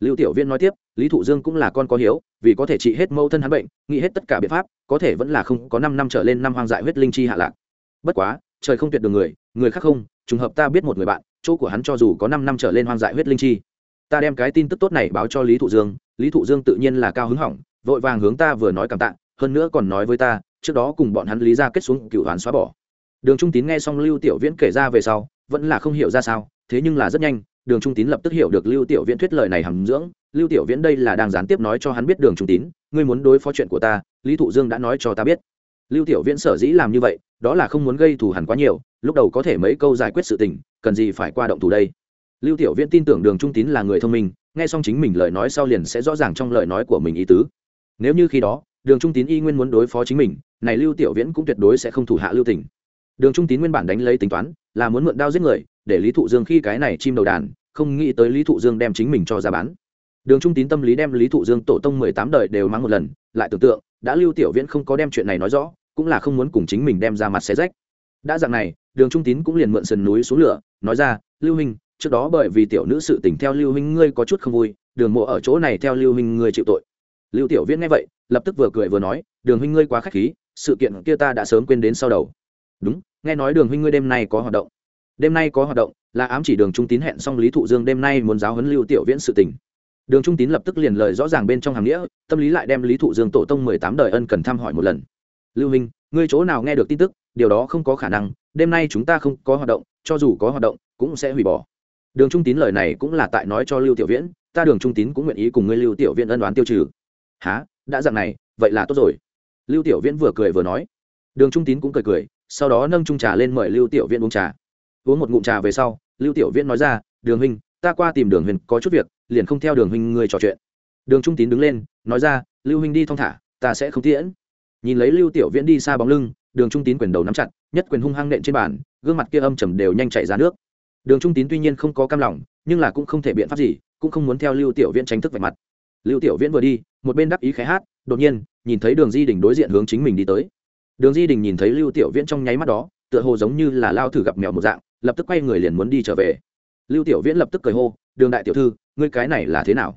Lưu tiểu viễn nói tiếp, lý thụ dương cũng là con có hiếu vì có thể trị hết mâu thân hắn bệnh, nghĩ hết tất cả biện pháp, có thể vẫn là không có năm năm trở lên năm hoang dại huyết linh chi hạ lạc. Bất quá, trời không tuyệt đường người người khác không, trùng hợp ta biết một người bạn, chỗ của hắn cho dù có năm năm trở lên hoang dại huyết linh chi. Ta đem cái tin tức tốt này báo cho lý thụ dương, lý thụ dương tự nhiên là cao hứng hỏng, vội vàng hướng ta vừa nói cảm tạ, hơn nữa còn nói với ta, trước đó cùng bọn hắn lý ra kết xuống cựu đoán xóa bỏ. Đường trung tín nghe xong lưu tiểu viễn kể ra về sau, vẫn là không hiểu ra sao, thế nhưng là rất nhanh đường trung tín lập tức hiểu được lưu tiểu viễn thuyết lời này hàm dưỡng. Lưu tiểu viễn đây là đang gián tiếp nói cho hắn biết đường trung tín, ngươi muốn đối phó chuyện của ta, lý thụ dương đã nói cho ta biết. Lưu tiểu viễn sở dĩ làm như vậy, đó là không muốn gây thù hẳn quá nhiều, lúc đầu có thể mấy câu giải quyết sự tình, cần gì phải qua động thủ đây? Lưu tiểu viễn tin tưởng đường trung tín là người thông minh, nghe xong chính mình lời nói sau liền sẽ rõ ràng trong lời nói của mình ý tứ. Nếu như khi đó, đường trung tín y nguyên muốn đối phó chính mình, này lưu tiểu viễn cũng tuyệt đối sẽ không thủ hạ lưu tình. Đường trung tín nguyên bản đánh lấy tính toán, là muốn mượn đao giết người để lý thụ dương khi cái này chim đầu đàn, không nghĩ tới lý thụ dương đem chính mình cho ra bán. Đường trung tín tâm lý đem lý thụ dương tổ tông mười tám đời đều mang một lần, lại tưởng tượng, đã lưu tiểu viễn không có đem chuyện này nói rõ, cũng là không muốn cùng chính mình đem ra mặt xé rách. Đã dạng này, đường trung tín cũng liền mượn sườn núi xuống lửa, nói ra, lưu huynh, trước đó bởi vì tiểu nữ sự tình theo lưu huynh ngươi có chút không vui, đường mộ ở chỗ này theo lưu huynh ngươi chịu tội. Lưu tiểu viễn nghe vậy, lập tức vừa cười vừa nói, đường huynh ngươi quá khách khí, sự kiện kia ta đã sớm quên đến sau đầu. Đúng, nghe nói đường huynh ngươi đêm nay có hoạt động đêm nay có hoạt động là ám chỉ đường trung tín hẹn xong lý thụ dương đêm nay muốn giáo huấn lưu tiểu viễn sự tình. Đường trung tín lập tức liền lời rõ ràng bên trong hàng nghĩa tâm lý lại đem lý thụ dương tổ tông mười tám đời ân cần thăm hỏi một lần. Lưu Minh, ngươi chỗ nào nghe được tin tức điều đó không có khả năng đêm nay chúng ta không có hoạt động cho dù có hoạt động cũng sẽ hủy bỏ. Đường trung tín lời này cũng là tại nói cho lưu tiểu viễn ta đường trung tín cũng nguyện ý cùng ngươi lưu tiểu viễn ân đoán tiêu trừ. Há đã dạng này vậy là tốt rồi. Lưu tiểu viễn vừa cười vừa nói. Đường trung tín cũng cười cười sau đó nâng trung trà lên mời lưu tiểu viễn uống trà uống một ngụm trà về sau, lưu tiểu viễn nói ra, đường huynh, ta qua tìm đường huynh, có chút việc, liền không theo đường huynh người trò chuyện. Đường trung tín đứng lên, nói ra, lưu huynh đi thong thả, ta sẽ không tiễn. Nhìn lấy lưu tiểu viễn đi xa bóng lưng, đường trung tín quyền đầu nắm chặt, nhất quyền hung hăng nện trên bàn, gương mặt kia âm trầm đều nhanh chạy ra nước. Đường trung tín tuy nhiên không có cam lòng, nhưng là cũng không thể biện pháp gì, cũng không muốn theo lưu tiểu viễn tránh thức vạch mặt. Lưu tiểu viễn vừa đi, một bên đắc ý khé hát, đột nhiên, nhìn thấy đường di đình đối diện hướng chính mình đi tới. Đường di đình nhìn thấy lưu tiểu viễn trong nháy mắt đó, tựa hồ giống như là lao thử gặp mèo một dạng lập tức quay người liền muốn đi trở về. Lưu tiểu viễn lập tức cười hô, đường đại tiểu thư, ngươi cái này là thế nào?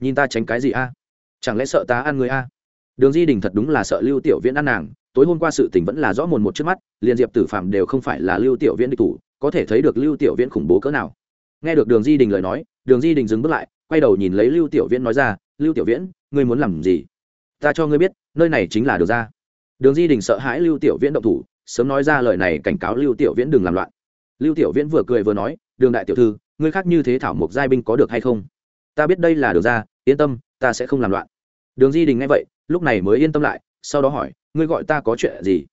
Nhìn ta tránh cái gì a? Chẳng lẽ sợ ta ăn người a? Đường di đình thật đúng là sợ lưu tiểu viễn ăn nàng, tối hôm qua sự tình vẫn là rõ mồn một trước mắt, liền diệp tử phạm đều không phải là lưu tiểu viễn địch thủ, có thể thấy được lưu tiểu viễn khủng bố cỡ nào. Nghe được đường di đình lời nói, đường di đình dừng bước lại, quay đầu nhìn lấy lưu tiểu viễn nói ra, lưu tiểu viễn, ngươi muốn làm gì? Ta cho ngươi biết, nơi này chính là đường ra. Đường di đình sợ hãi lưu tiểu viễn động thủ, sớm nói ra lời này cảnh cáo lưu tiểu viễn đừng làm loạn lưu tiểu viễn vừa cười vừa nói, đường đại tiểu thư, ngươi khác như thế thảo mộc giai binh có được hay không? Ta biết đây là đường ra, yên tâm, ta sẽ không làm loạn. Đường di đình nghe vậy, lúc này mới yên tâm lại, sau đó hỏi, ngươi gọi ta có chuyện gì?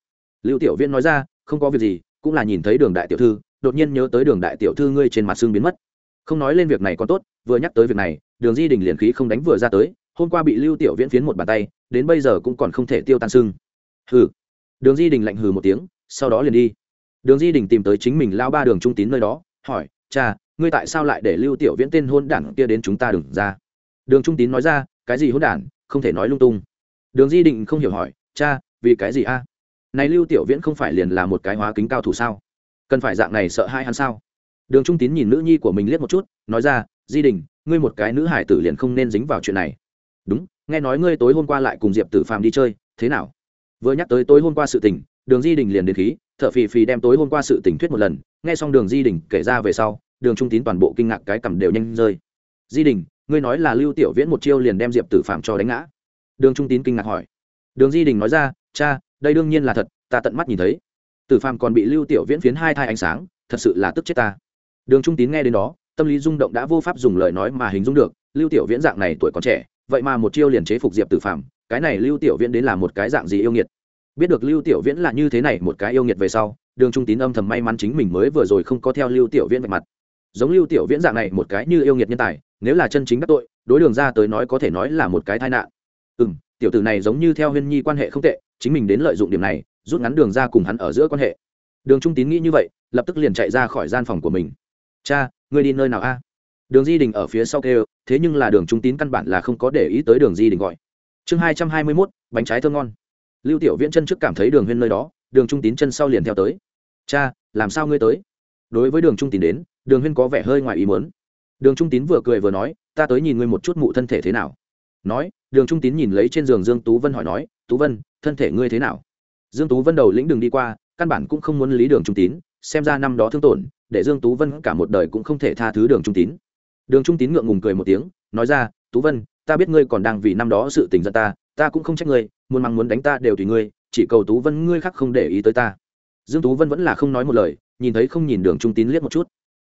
Lưu tiểu viễn nói ra, không có việc gì, cũng là nhìn thấy đường đại tiểu thư, đột nhiên nhớ tới đường đại tiểu thư ngươi trên mặt xương biến mất. Không nói lên việc này còn tốt, vừa nhắc tới việc này, đường di đình liền khí không đánh vừa ra tới, hôm qua bị lưu tiểu viễn phiến một bàn tay, đến bây giờ cũng còn không thể tiêu tan sưng hừ. Đường di đình lạnh hừ một tiếng, sau đó liền đi đường di đình tìm tới chính mình lao ba đường trung tín nơi đó, hỏi, cha, ngươi tại sao lại để lưu tiểu viễn tên hôn đản kia đến chúng ta đừng ra? Đường trung tín nói ra, cái gì hôn đản? Không thể nói lung tung. Đường di đình không hiểu hỏi, cha, vì cái gì a? Này lưu tiểu viễn không phải liền là một cái hóa kính cao thủ sao? Cần phải dạng này sợ hai hắn sao? Đường trung tín nhìn nữ nhi của mình liếc một chút, nói ra, di đình, ngươi một cái nữ hải tử liền không nên dính vào chuyện này. Đúng, nghe nói ngươi tối hôm qua lại cùng diệp tử phàm đi chơi, thế nào? Vừa nhắc tới tối hôm qua sự tình, đường di đình liền đến khí t h ở phì phì đem tối hôm qua sự tình thuyết một lần, nghe xong đường di đình kể ra về sau, đường trung tín toàn bộ kinh ngạc cái cầm đều nhanh rơi. Di đình, ngươi nói là lưu tiểu viễn một chiêu liền đem diệp tử phạm cho đánh ngã. Đường trung tín kinh ngạc hỏi. Đường di đình nói ra, cha, đây đương nhiên là thật, ta tận mắt nhìn thấy. Tử phạm còn bị lưu tiểu viễn phiến hai thai ánh sáng, thật sự là tức chết ta. Đường trung tín nghe đến đó, tâm lý rung động đã vô pháp dùng lời nói mà hình dung được, lưu tiểu viễn dạng này tuổi còn trẻ, vậy mà một chiêu liền chế phục diệp tử phạm cái này lưu tiểu viễn đến là một cái dạng gì yêu nghiệt? Biết được lưu tiểu viễn là như thế này một cái yêu nghiệt về sau, đường trung tín âm thầm may mắn chính mình mới vừa rồi không có theo lưu tiểu viễn vạch mặt. Giống lưu tiểu viễn dạng này một cái như yêu nghiệt nhân tài, nếu là chân chính đắc tội, đối đường ra tới nói có thể nói là một cái tai nạn. Ừ m tiểu tử này giống như theo huyên nhi quan hệ không tệ, chính mình đến lợi dụng điểm này, rút ngắn đường ra cùng hắn ở giữa quan hệ. Đường trung tín nghĩ như vậy, lập tức liền chạy ra khỏi gian phòng của mình. Cha, ngươi đi nơi nào a? Đường di đình ở phía sau kêu, thế nhưng là đường trung tín căn bản là không có để ý tới đường di đình gọi chương hai trăm hai mươi mốt, bánh trái thơm ngon. Lưu tiểu viễn chân trước cảm thấy đường huyên nơi đó, đường trung tín chân sau liền theo tới. Cha, làm sao ngươi tới? Đối với đường trung tín đến, đường huyên có vẻ hơi ngoài ý muốn. Đường trung tín vừa cười vừa nói, ta tới nhìn ngươi một chút mụ thân thể thế nào. Nói, đường trung tín nhìn lấy trên giường dương tú vân hỏi nói, tú vân, thân thể ngươi thế nào? Dương tú vân đầu lĩnh đường đi qua, căn bản cũng không muốn lý đường trung tín, xem ra năm đó thương tổn, để dương tú vân cả một đời cũng không thể tha thứ đường trung tín. Đường trung tín ngượng ngùng cười một tiếng, nói ra, tú vân ta biết ngươi còn đang vì năm đó sự tình giận ta ta cũng không trách ngươi, muốn mắng muốn đánh ta đều tùy ngươi, chỉ cầu tú vân ngươi khác không để ý tới ta. Dương tú vân vẫn là không nói một lời, nhìn thấy không nhìn đường trung tín liếc một chút.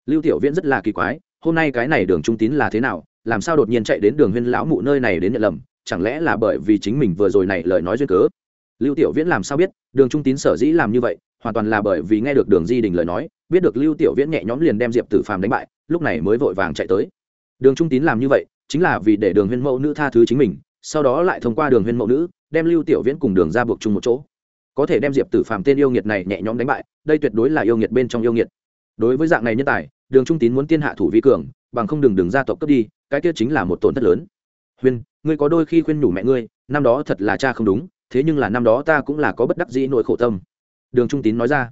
Lưu tiểu viễn rất là kỳ quái, hôm nay cái này đường trung tín là thế nào, làm sao đột nhiên chạy đến đường huyên lão mụ nơi này đến nhận lầm, chẳng lẽ là bởi vì chính mình vừa rồi này lời nói duyên cớ? Lưu tiểu viễn làm sao biết, đường trung tín sở dĩ làm như vậy, hoàn toàn là bởi vì nghe được đường di đình lời nói, biết được lưu tiểu viễn nhẹ nhõm liền đem diệp tử phàm đánh bại, lúc này mới vội vàng chạy tới. Đường trung tín làm như vậy chính là vì để đường huyên mẫu nữ tha thứ chính mình, sau đó lại thông qua đường huyên mẫu nữ, đem lưu tiểu viễn cùng đường ra buộc chung một chỗ. Có thể đem diệp tử phàm tên yêu nghiệt này nhẹ nhõm đánh bại, đây tuyệt đối là yêu nghiệt bên trong yêu nghiệt. Đối với dạng này nhân tài, đường trung tín muốn tiên hạ thủ vi cường, bằng không đường Đường Gia tộc cấp đi, cái kia chính là một tổn thất lớn. Huyên, ngươi có đôi khi khuyên nhủ mẹ ngươi, năm đó thật là cha không đúng, thế nhưng là năm đó ta cũng là có bất đắc dĩ nỗi khổ tâm. Đường trung tín nói ra.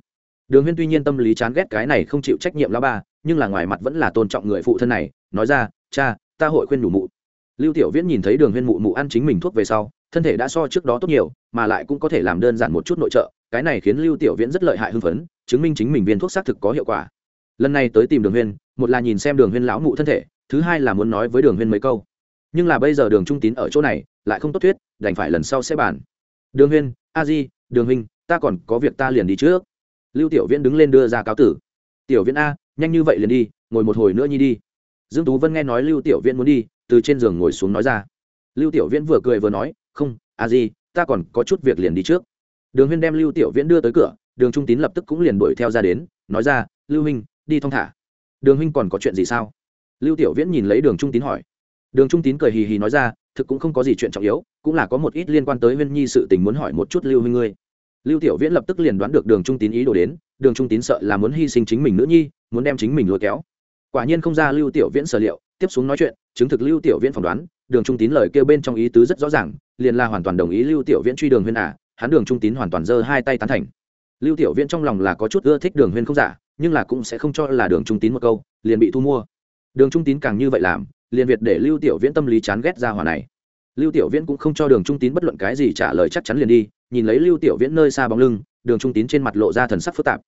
Đường huyên tuy nhiên tâm lý chán ghét cái này không chịu trách nhiệm lao ba, nhưng là ngoài mặt vẫn là tôn trọng người phụ thân này, nói ra, cha ta hội khuyên nhủ mụ. Lưu tiểu viễn nhìn thấy đường huyên mụ mụ ăn chính mình thuốc về sau, thân thể đã so trước đó tốt nhiều, mà lại cũng có thể làm đơn giản một chút nội trợ, cái này khiến lưu tiểu viễn rất lợi hại hưng phấn, chứng minh chính mình viên thuốc xác thực có hiệu quả. Lần này tới tìm đường huyên, một là nhìn xem đường huyên lão mụ thân thể, thứ hai là muốn nói với đường huyên mấy câu. Nhưng là bây giờ đường trung tín ở chỗ này, lại không tốt thuyết, đành phải lần sau sẽ bàn. Đường huyên, a di, đường huynh, ta còn có việc ta liền đi trước. Lưu tiểu viễn đứng lên đưa ra cáo tử. Tiểu viễn a, nhanh như vậy liền đi, ngồi một hồi nữa nhi đi dương tú vân nghe nói lưu tiểu viễn muốn đi, từ trên giường ngồi xuống nói ra. Lưu tiểu viễn vừa cười vừa nói, không à gì, ta còn có chút việc liền đi trước. Đường huyên đem lưu tiểu viễn đưa tới cửa, đường trung tín lập tức cũng liền đuổi theo ra đến, nói ra, lưu huynh, đi thong thả. Đường huynh còn có chuyện gì sao? Lưu tiểu viễn nhìn lấy đường trung tín hỏi. Đường trung tín cười hì hì nói ra, thực cũng không có gì chuyện trọng yếu, cũng là có một ít liên quan tới huyên nhi sự tình muốn hỏi một chút lưu huynh ngươi. Lưu tiểu viễn lập tức liền đoán được đường trung tín ý đồ đến, đường trung tín sợ là muốn hy sinh chính mình nữ nhi, muốn đem chính mình lôi kéo quả nhiên không ra lưu tiểu viễn sở liệu, tiếp xuống nói chuyện, chứng thực lưu tiểu viễn phỏng đoán, đường trung tín lời kêu bên trong ý tứ rất rõ ràng, liền là hoàn toàn đồng ý lưu tiểu viễn truy đường huyên à hắn đường trung tín hoàn toàn giơ hai tay tán thành. Lưu tiểu viễn trong lòng là có chút ưa thích đường huyên không giả, nhưng là cũng sẽ không cho là đường trung tín một câu, liền bị thu mua. Đường trung tín càng như vậy làm, liền việt để lưu tiểu viễn tâm lý chán ghét ra hòa này. Lưu tiểu viễn cũng không cho đường trung tín bất luận cái gì trả lời chắc chắn liền đi, nhìn lấy lưu tiểu viễn nơi xa bóng lưng, đường trung tín trên mặt lộ ra thần sắc phức tạp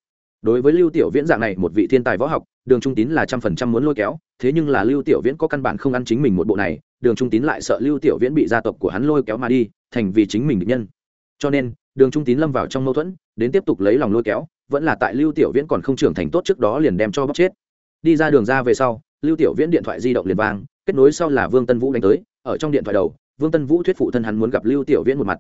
đối với lưu tiểu viễn dạng này, một vị thiên tài võ học, đường trung tín là trăm phần trăm muốn lôi kéo, thế nhưng là lưu tiểu viễn có căn bản không ăn chính mình một bộ này, đường trung tín lại sợ lưu tiểu viễn bị gia tộc của hắn lôi kéo mà đi, thành vì chính mình định nhân. Cho nên, đường trung tín lâm vào trong mâu thuẫn, đến tiếp tục lấy lòng lôi kéo, vẫn là tại lưu tiểu viễn còn không trưởng thành tốt trước đó liền đem cho bóc chết. Đi ra đường ra về sau, lưu tiểu viễn điện thoại di động liền vang, kết nối sau là vương tân vũ đánh tới, ở trong điện thoại đầu, vương tân vũ thuyết phụ thân hắn muốn gặp lưu tiểu viễn một mặt.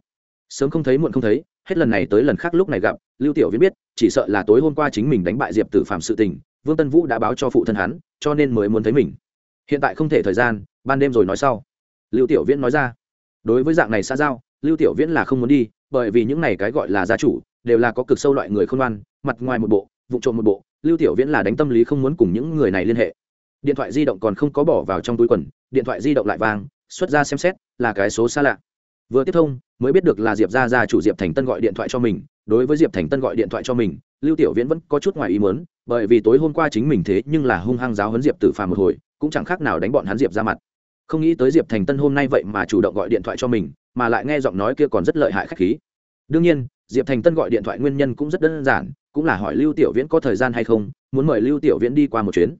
Sớm không thấy muộn không thấy, hết lần này tới lần khác lúc này gặp, lưu tiểu viễn biết chỉ sợ là tối hôm qua chính mình đánh bại diệp tử phạm sự tình, vương tân vũ đã báo cho phụ thân hắn, cho nên mới muốn thấy mình. Hiện tại không thể thời gian, ban đêm rồi nói sau. Lưu tiểu viễn nói ra. Đối với dạng này xa giao, lưu tiểu viễn là không muốn đi, bởi vì những này cái gọi là gia chủ, đều là có cực sâu loại người không ngoan, mặt ngoài một bộ vụ trộm một bộ, lưu tiểu viễn là đánh tâm lý không muốn cùng những người này liên hệ. Điện thoại di động còn không có bỏ vào trong túi quần, điện thoại di động lại vang, xuất ra xem xét, là cái số xa lạ. Vừa tiếp thông mới biết được là diệp ra ra chủ diệp thành tân gọi điện thoại cho mình, đối với diệp thành tân gọi điện thoại cho mình, lưu tiểu viễn vẫn có chút ngoài ý muốn, bởi vì tối hôm qua chính mình thế nhưng là hung hăng giáo huấn diệp tử phàm một hồi, cũng chẳng khác nào đánh bọn hắn diệp ra mặt. Không nghĩ tới diệp thành tân hôm nay vậy mà chủ động gọi điện thoại cho mình, mà lại nghe giọng nói kia còn rất lợi hại khách khí. Đương nhiên, diệp thành tân gọi điện thoại nguyên nhân cũng rất đơn giản, cũng là hỏi lưu tiểu viễn có thời gian hay không, muốn mời lưu tiểu viễn đi qua một chuyến.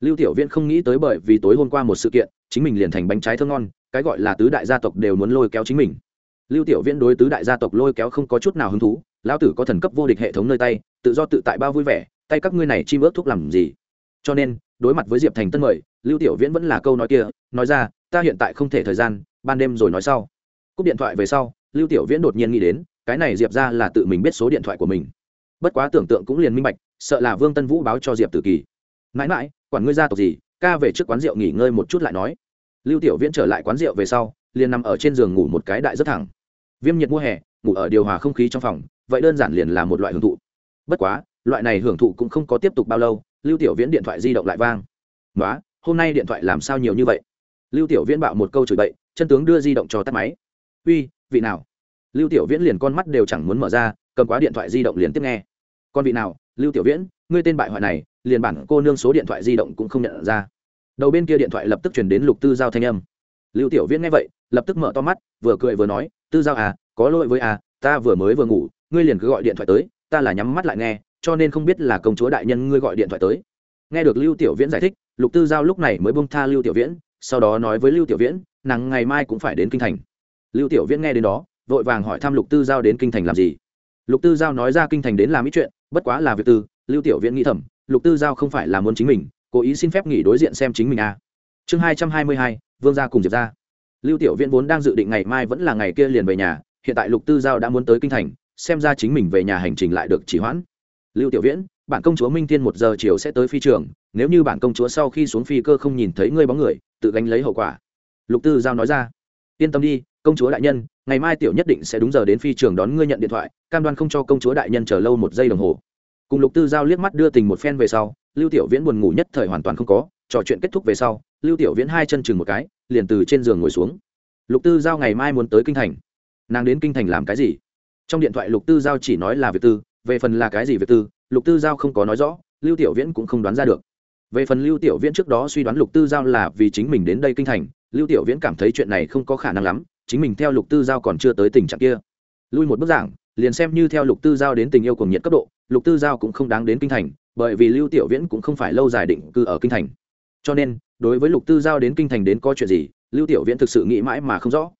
Lưu tiểu viễn không nghĩ tới bởi vì tối hôm qua một sự kiện, chính mình liền thành bánh trái thơ ngon, cái gọi là tứ đại gia tộc đều muốn lôi kéo chính mình lưu tiểu viễn đối tứ đại gia tộc lôi kéo không có chút nào hứng thú, lão tử có thần cấp vô địch hệ thống nơi tay, tự do tự tại bao vui vẻ, tay các ngươi này chi ước thuốc làm gì? Cho nên, đối mặt với diệp thành tân mời, lưu tiểu viễn vẫn là câu nói kia, nói ra, ta hiện tại không thể thời gian, ban đêm rồi nói sau. Cúp điện thoại về sau, lưu tiểu viễn đột nhiên nghĩ đến, cái này diệp ra là tự mình biết số điện thoại của mình. Bất quá tưởng tượng cũng liền minh bạch, sợ là vương tân vũ báo cho diệp tử kỳ. Mãi mãi, quản ngươi gia tộc gì, ca về trước quán rượu nghỉ ngơi một chút lại nói. Lưu tiểu viễn trở lại quán rượu về sau, liền nằm ở trên giường ngủ một cái đại rất thẳng viêm nhiệt mùa hè, ngủ ở điều hòa không khí trong phòng, vậy đơn giản liền là một loại hưởng thụ. Bất quá, loại này hưởng thụ cũng không có tiếp tục bao lâu, lưu tiểu viễn điện thoại di động lại vang. Nói hôm nay điện thoại làm sao nhiều như vậy? Lưu tiểu viễn bạo một câu chửi bậy, chân tướng đưa di động cho tắt máy. Uy, vị nào? Lưu tiểu viễn liền con mắt đều chẳng muốn mở ra, cầm quá điện thoại di động liền tiếp nghe. Con vị nào, lưu tiểu viễn, ngươi tên bại hoại này, liền bản cô nương số điện thoại di động cũng không nhận ra. Đầu bên kia điện thoại lập tức chuyển đến lục tư giao thanh âm. Lưu tiểu viễn nghe vậy, lập tức mở to mắt, vừa cười vừa nói tư giao à có lỗi với à ta vừa mới vừa ngủ, ngươi liền cứ gọi điện thoại tới, ta là nhắm mắt lại nghe, cho nên không biết là công chúa đại nhân ngươi gọi điện thoại tới. Nghe được lưu tiểu viễn giải thích, lục tư giao lúc này mới bông tha lưu tiểu viễn, sau đó nói với lưu tiểu viễn, nàng ngày mai cũng phải đến kinh thành. Lưu tiểu viễn nghe đến đó, vội vàng hỏi thăm lục tư giao đến kinh thành làm gì. Lục tư giao nói ra kinh thành đến làm ít chuyện, bất quá là việc tư, lưu tiểu viễn nghĩ thầm, lục tư giao không phải là muốn chính mình, cố ý xin phép nghỉ đối diện xem chính mình à. chương hai trăm hai mươi hai, vương gia cùng diệp ra lưu tiểu viễn vốn đang dự định ngày mai vẫn là ngày kia liền về nhà, hiện tại lục tư giao đã muốn tới kinh thành, xem ra chính mình về nhà hành trình lại được chỉ hoãn. Lưu tiểu viễn, bản công chúa minh thiên một giờ chiều sẽ tới phi trường, nếu như bản công chúa sau khi xuống phi cơ không nhìn thấy ngươi bóng người, tự gánh lấy hậu quả. Lục tư giao nói ra. Yên tâm đi, công chúa đại nhân, ngày mai tiểu nhất định sẽ đúng giờ đến phi trường đón ngươi nhận điện thoại, cam đoan không cho công chúa đại nhân chờ lâu một giây đồng hồ. Cùng lục tư giao liếc mắt đưa tình một phen về sau, lưu tiểu viễn buồn ngủ nhất thời hoàn toàn không có trò chuyện kết thúc về sau, lưu tiểu viễn hai chân chừng một cái, liền từ trên giường ngồi xuống. Lục tư giao ngày mai muốn tới kinh thành. Nàng đến kinh thành làm cái gì? Trong điện thoại lục tư giao chỉ nói là việc tư, về phần là cái gì việc tư, lục tư giao không có nói rõ, lưu tiểu viễn cũng không đoán ra được. Về phần lưu tiểu viễn trước đó suy đoán lục tư giao là vì chính mình đến đây kinh thành, lưu tiểu viễn cảm thấy chuyện này không có khả năng lắm, chính mình theo lục tư giao còn chưa tới tình trạng kia. Lui một bức giảng, liền xem như theo lục tư giao đến tình yêu cùng nhiệt cấp độ, lục tư giao cũng không đáng đến kinh thành, bởi vì lưu tiểu viễn cũng không phải lâu dài định cư ở kinh thành cho nên, đối với lục tư giao đến kinh thành đến có chuyện gì, lưu tiểu viễn thực sự nghĩ mãi mà không rõ.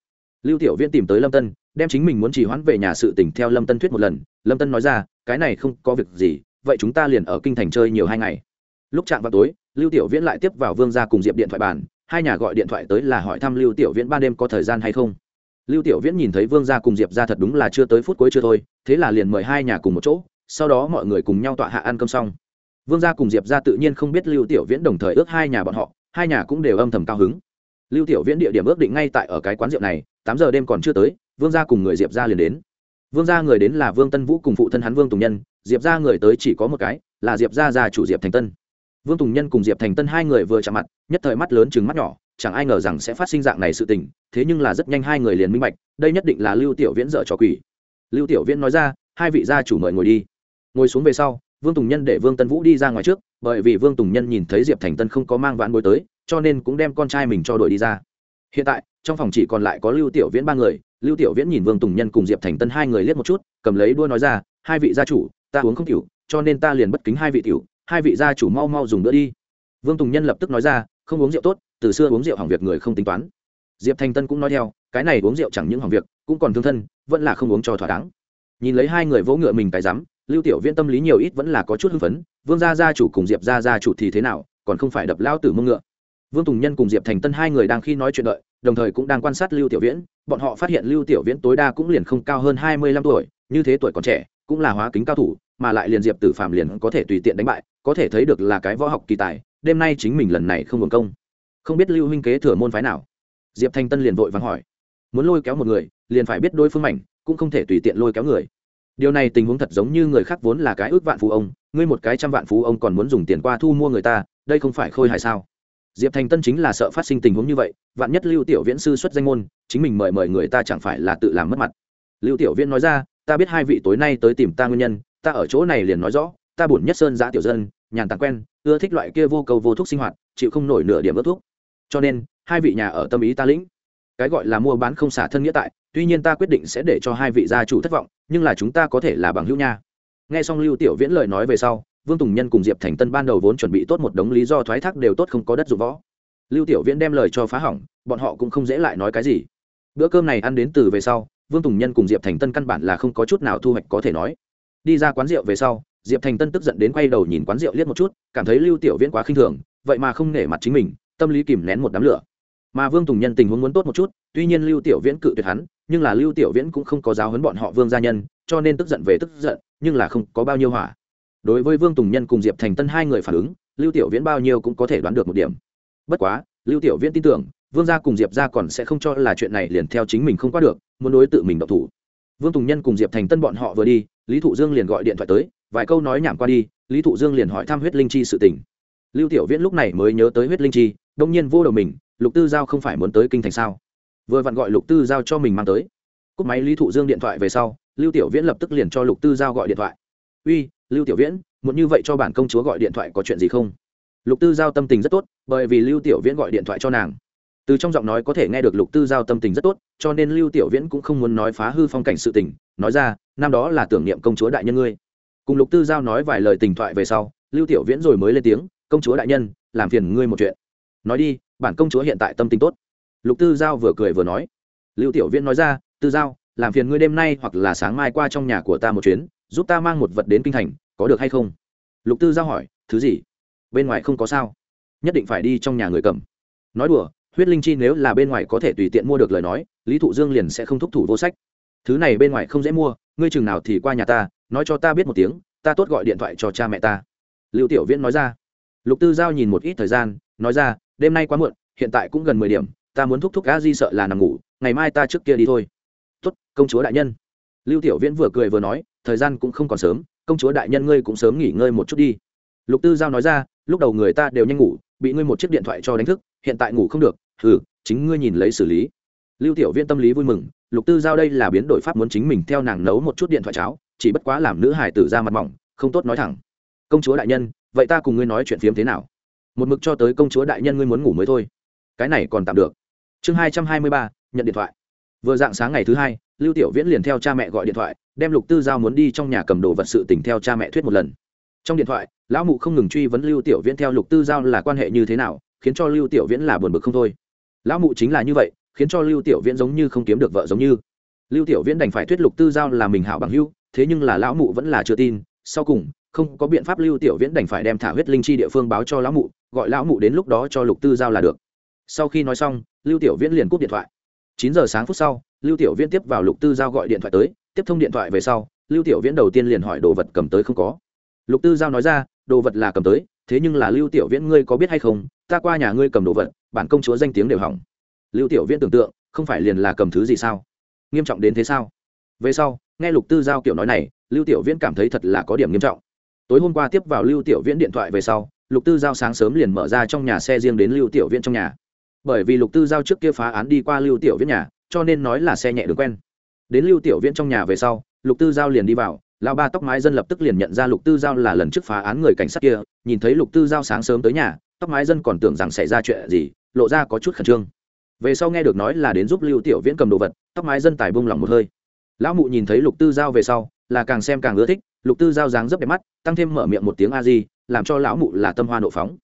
Lưu tiểu viễn tìm tới lâm tân, đem chính mình muốn chỉ hoãn về nhà sự tỉnh theo lâm tân thuyết một lần. Lâm tân nói ra, cái này không có việc gì, vậy chúng ta liền ở kinh thành chơi nhiều hai ngày. Lúc chạm vào tối, lưu tiểu viễn lại tiếp vào vương gia cùng diệp điện thoại bàn, hai nhà gọi điện thoại tới là hỏi thăm lưu tiểu viễn ban đêm có thời gian hay không. Lưu tiểu viễn nhìn thấy vương gia cùng diệp ra thật đúng là chưa tới phút cuối chưa thôi, thế là liền mời hai nhà cùng một chỗ, sau đó mọi người cùng nhau tọa hạ ăn cơm xong vương gia cùng diệp gia tự nhiên không biết lưu tiểu viễn đồng thời ước hai nhà bọn họ, hai nhà cũng đều âm thầm cao hứng. Lưu tiểu viễn địa điểm ước định ngay tại ở cái quán rượu này, tám giờ đêm còn chưa tới, vương gia cùng người diệp gia liền đến. Vương gia người đến là vương tân vũ cùng phụ thân hắn vương tùng nhân, diệp gia người tới chỉ có một cái, là diệp gia già chủ diệp thành tân. Vương tùng nhân cùng diệp thành tân hai người vừa chạm mặt, nhất thời mắt lớn chừng mắt nhỏ, chẳng ai ngờ rằng sẽ phát sinh dạng này sự tình, thế nhưng là rất nhanh hai người liền minh bạch, đây nhất định là lưu tiểu viễn dợ trò quỷ. Lưu tiểu viễn nói ra, hai vị gia chủ mời ngồi đi. Ngồi xuống về sau vương tùng nhân để vương tân vũ đi ra ngoài trước, bởi vì vương tùng nhân nhìn thấy diệp thành tân không có mang vãn bối tới, cho nên cũng đem con trai mình cho đội đi ra. Hiện tại, trong phòng chỉ còn lại có lưu tiểu viễn ba người, lưu tiểu viễn nhìn vương tùng nhân cùng diệp thành tân hai người liếc một chút, cầm lấy đua nói ra, hai vị gia chủ, ta uống không tiểu, cho nên ta liền bất kính hai vị tiểu, hai vị gia chủ mau mau dùng bữa đi. Vương tùng nhân lập tức nói ra, không uống rượu tốt, từ xưa uống rượu hỏng việc người không tính toán. Diệp thành tân cũng nói theo, cái này uống rượu chẳng những hỏng việc, cũng còn thương thân, vẫn là không uống cho thỏa đáng. Nhìn lấy hai người vỗ ngựa mình cái rắm lưu tiểu viễn tâm lý nhiều ít vẫn là có chút hưng phấn, vương gia gia chủ cùng diệp gia gia chủ thì thế nào, còn không phải đập lao tử mông ngựa. Vương tùng nhân cùng diệp thành tân hai người đang khi nói chuyện đợi, đồng thời cũng đang quan sát lưu tiểu viễn, bọn họ phát hiện lưu tiểu viễn tối đa cũng liền không cao hơn hai mươi lăm tuổi, như thế tuổi còn trẻ, cũng là hóa kính cao thủ, mà lại liền diệp tử phạm liền có thể tùy tiện đánh bại, có thể thấy được là cái võ học kỳ tài, đêm nay chính mình lần này không hưởng công. Không biết lưu huynh kế thừa môn phái nào? Diệp thanh tân liền vội vắng hỏi. Muốn lôi kéo một người, liền phải biết đôi phương mảnh, cũng không thể tùy tiện lôi kéo người điều này tình huống thật giống như người khác vốn là cái ước vạn phú ông, ngươi một cái trăm vạn phú ông còn muốn dùng tiền qua thu mua người ta, đây không phải khôi hài sao? Diệp thành tân chính là sợ phát sinh tình huống như vậy, vạn nhất lưu tiểu viễn sư xuất danh môn, chính mình mời mời người ta chẳng phải là tự làm mất mặt. Lưu tiểu viễn nói ra, ta biết hai vị tối nay tới tìm ta nguyên nhân, ta ở chỗ này liền nói rõ, ta bổn nhất sơn giã tiểu dân, nhàn tàn quen, ưa thích loại kia vô cầu vô thuốc sinh hoạt, chịu không nổi nửa điểm ớt thuốc. Cho nên, hai vị nhà ở tâm ý ta lĩnh. Cái gọi là mua bán không xả thân nghĩa tại, tuy nhiên ta quyết định sẽ để cho hai vị gia chủ thất vọng nhưng là chúng ta có thể là bằng hữu nha. Nghe xong lưu tiểu viễn lời nói về sau, vương tùng nhân cùng diệp thành tân ban đầu vốn chuẩn bị tốt một đống lý do thoái thác đều tốt không có đất dụng võ. Lưu tiểu viễn đem lời cho phá hỏng, bọn họ cũng không dễ lại nói cái gì. Bữa cơm này ăn đến từ về sau, vương tùng nhân cùng diệp thành tân căn bản là không có chút nào thu hoạch có thể nói. Đi ra quán rượu về sau, diệp thành tân tức giận đến quay đầu nhìn quán rượu liếc một chút, cảm thấy lưu tiểu viễn quá khinh thường, vậy mà không nể mặt chính mình, tâm lý kìm nén một đám lửa. Mà vương tùng nhân tình huống muốn tốt một chút, tuy nhiên lưu tiểu viễn cự tuyệt hắn nhưng là lưu tiểu viễn cũng không có giáo huấn bọn họ vương gia nhân, cho nên tức giận về tức giận, nhưng là không có bao nhiêu hỏa. Đối với vương tùng nhân cùng diệp thành tân hai người phản ứng, lưu tiểu viễn bao nhiêu cũng có thể đoán được một điểm. Bất quá, lưu tiểu viễn tin tưởng, vương gia cùng diệp gia còn sẽ không cho là chuyện này liền theo chính mình không qua được, muốn đối tự mình độc thủ. Vương tùng nhân cùng diệp thành tân bọn họ vừa đi, lý thụ dương liền gọi điện thoại tới, vài câu nói nhảm qua đi, lý thụ dương liền hỏi thăm huyết linh chi sự tình. Lưu tiểu viễn lúc này mới nhớ tới huyết linh chi, đông nhiên vô đầu mình, lục tư giao không phải muốn tới kinh thành sao? Vừa vặn gọi lục tư giao cho mình mang tới. Cúp máy lý thụ dương điện thoại về sau, lưu tiểu viễn lập tức liền cho lục tư giao gọi điện thoại. Uy, lưu tiểu viễn, muốn như vậy cho bản công chúa gọi điện thoại có chuyện gì không? Lục tư giao tâm tình rất tốt, bởi vì lưu tiểu viễn gọi điện thoại cho nàng. Từ trong giọng nói có thể nghe được lục tư giao tâm tình rất tốt, cho nên lưu tiểu viễn cũng không muốn nói phá hư phong cảnh sự tình, nói ra, năm đó là tưởng niệm công chúa đại nhân ngươi. Cùng lục tư giao nói vài lời tình thoại về sau, lưu tiểu viễn rồi mới lên tiếng, công chúa đại nhân, làm phiền ngươi một chuyện. Nói đi, bản công chúa hiện tại tâm tình tốt lục tư giao vừa cười vừa nói. Lưu tiểu viễn nói ra, tư giao, làm phiền ngươi đêm nay hoặc là sáng mai qua trong nhà của ta một chuyến, giúp ta mang một vật đến kinh thành, có được hay không? Lục tư giao hỏi, thứ gì? Bên ngoài không có sao. Nhất định phải đi trong nhà người cầm. Nói đùa, huyết linh chi nếu là bên ngoài có thể tùy tiện mua được lời nói, lý thụ dương liền sẽ không thúc thủ vô sách. Thứ này bên ngoài không dễ mua, ngươi chừng nào thì qua nhà ta, nói cho ta biết một tiếng, ta tốt gọi điện thoại cho cha mẹ ta. Lưu tiểu viễn nói ra. Lục tư giao nhìn một ít thời gian, nói ra, đêm nay quá muộn, hiện tại cũng gần mười điểm ta muốn thúc thúc a di sợ là nằm ngủ, ngày mai ta trước kia đi thôi. Tuất công chúa đại nhân. Lưu tiểu viễn vừa cười vừa nói, thời gian cũng không còn sớm, công chúa đại nhân ngươi cũng sớm nghỉ ngơi một chút đi. Lục tư giao nói ra, lúc đầu người ta đều nhanh ngủ, bị ngươi một chiếc điện thoại cho đánh thức, hiện tại ngủ không được ừ chính ngươi nhìn lấy xử lý. Lưu tiểu viễn tâm lý vui mừng, lục tư giao đây là biến đổi pháp muốn chính mình theo nàng nấu một chút điện thoại cháo, chỉ bất quá làm nữ hải tử ra mặt mỏng, không tốt nói thẳng. Công chúa đại nhân, vậy ta cùng ngươi nói chuyện phiếm thế nào? Một mực cho tới công chúa đại nhân ngươi muốn ngủ mới thôi. Cái này còn tạm được chương hai trăm hai mươi ba, nhận điện thoại. Vừa dạng sáng ngày thứ hai, lưu tiểu viễn liền theo cha mẹ gọi điện thoại, đem lục tư giao muốn đi trong nhà cầm đồ vật sự tỉnh theo cha mẹ thuyết một lần. Trong điện thoại, lão mụ không ngừng truy vấn lưu tiểu viễn theo lục tư giao là quan hệ như thế nào, khiến cho lưu tiểu viễn là buồn bực không thôi. Lão mụ chính là như vậy, khiến cho lưu tiểu viễn giống như không kiếm được vợ giống như. Lưu tiểu viễn đành phải thuyết lục tư giao là mình hảo bằng hưu thế nhưng là lão mụ vẫn là chưa tin. Sau cùng, không có biện pháp lưu tiểu viễn đành phải đem thả huyết linh chi địa phương báo cho lão mụ, gọi lão mụ đến lúc đó cho lục tư giao là được. Sau khi nói xong lưu tiểu viễn liền cúp điện thoại. Chín giờ sáng phút sau, lưu tiểu viễn tiếp vào lục tư giao gọi điện thoại tới, tiếp thông điện thoại về sau, lưu tiểu viễn đầu tiên liền hỏi đồ vật cầm tới không có. Lục tư giao nói ra, đồ vật là cầm tới, thế nhưng là lưu tiểu viễn ngươi có biết hay không, ta qua nhà ngươi cầm đồ vật, bản công chúa danh tiếng đều hỏng. Lưu tiểu viễn tưởng tượng, không phải liền là cầm thứ gì sao? Nghiêm trọng đến thế sao? Về sau, nghe lục tư giao kiểu nói này, lưu tiểu viễn cảm thấy thật là có điểm nghiêm trọng. Tối hôm qua tiếp vào lưu tiểu viễn điện thoại về sau, lục tư giao sáng sớm liền mở ra trong nhà xe riêng đến lưu tiểu viễn trong nhà bởi vì lục tư giao trước kia phá án đi qua lưu tiểu viễn nhà, cho nên nói là xe nhẹ đường quen. Đến lưu tiểu viễn trong nhà về sau, lục tư giao liền đi vào, lão ba tóc mái dân lập tức liền nhận ra lục tư giao là lần trước phá án người cảnh sát kia, nhìn thấy lục tư giao sáng sớm tới nhà, tóc mái dân còn tưởng rằng xảy ra chuyện gì, lộ ra có chút khẩn trương. Về sau nghe được nói là đến giúp lưu tiểu viễn cầm đồ vật, tóc mái dân tài bung lòng một hơi. Lão mụ nhìn thấy lục tư giao về sau, là càng xem càng ưa thích, lục tư giao dáng rất đẹp mắt, tăng thêm mở miệng một tiếng a di, làm cho lão mụ là tâm hoa nộ phóng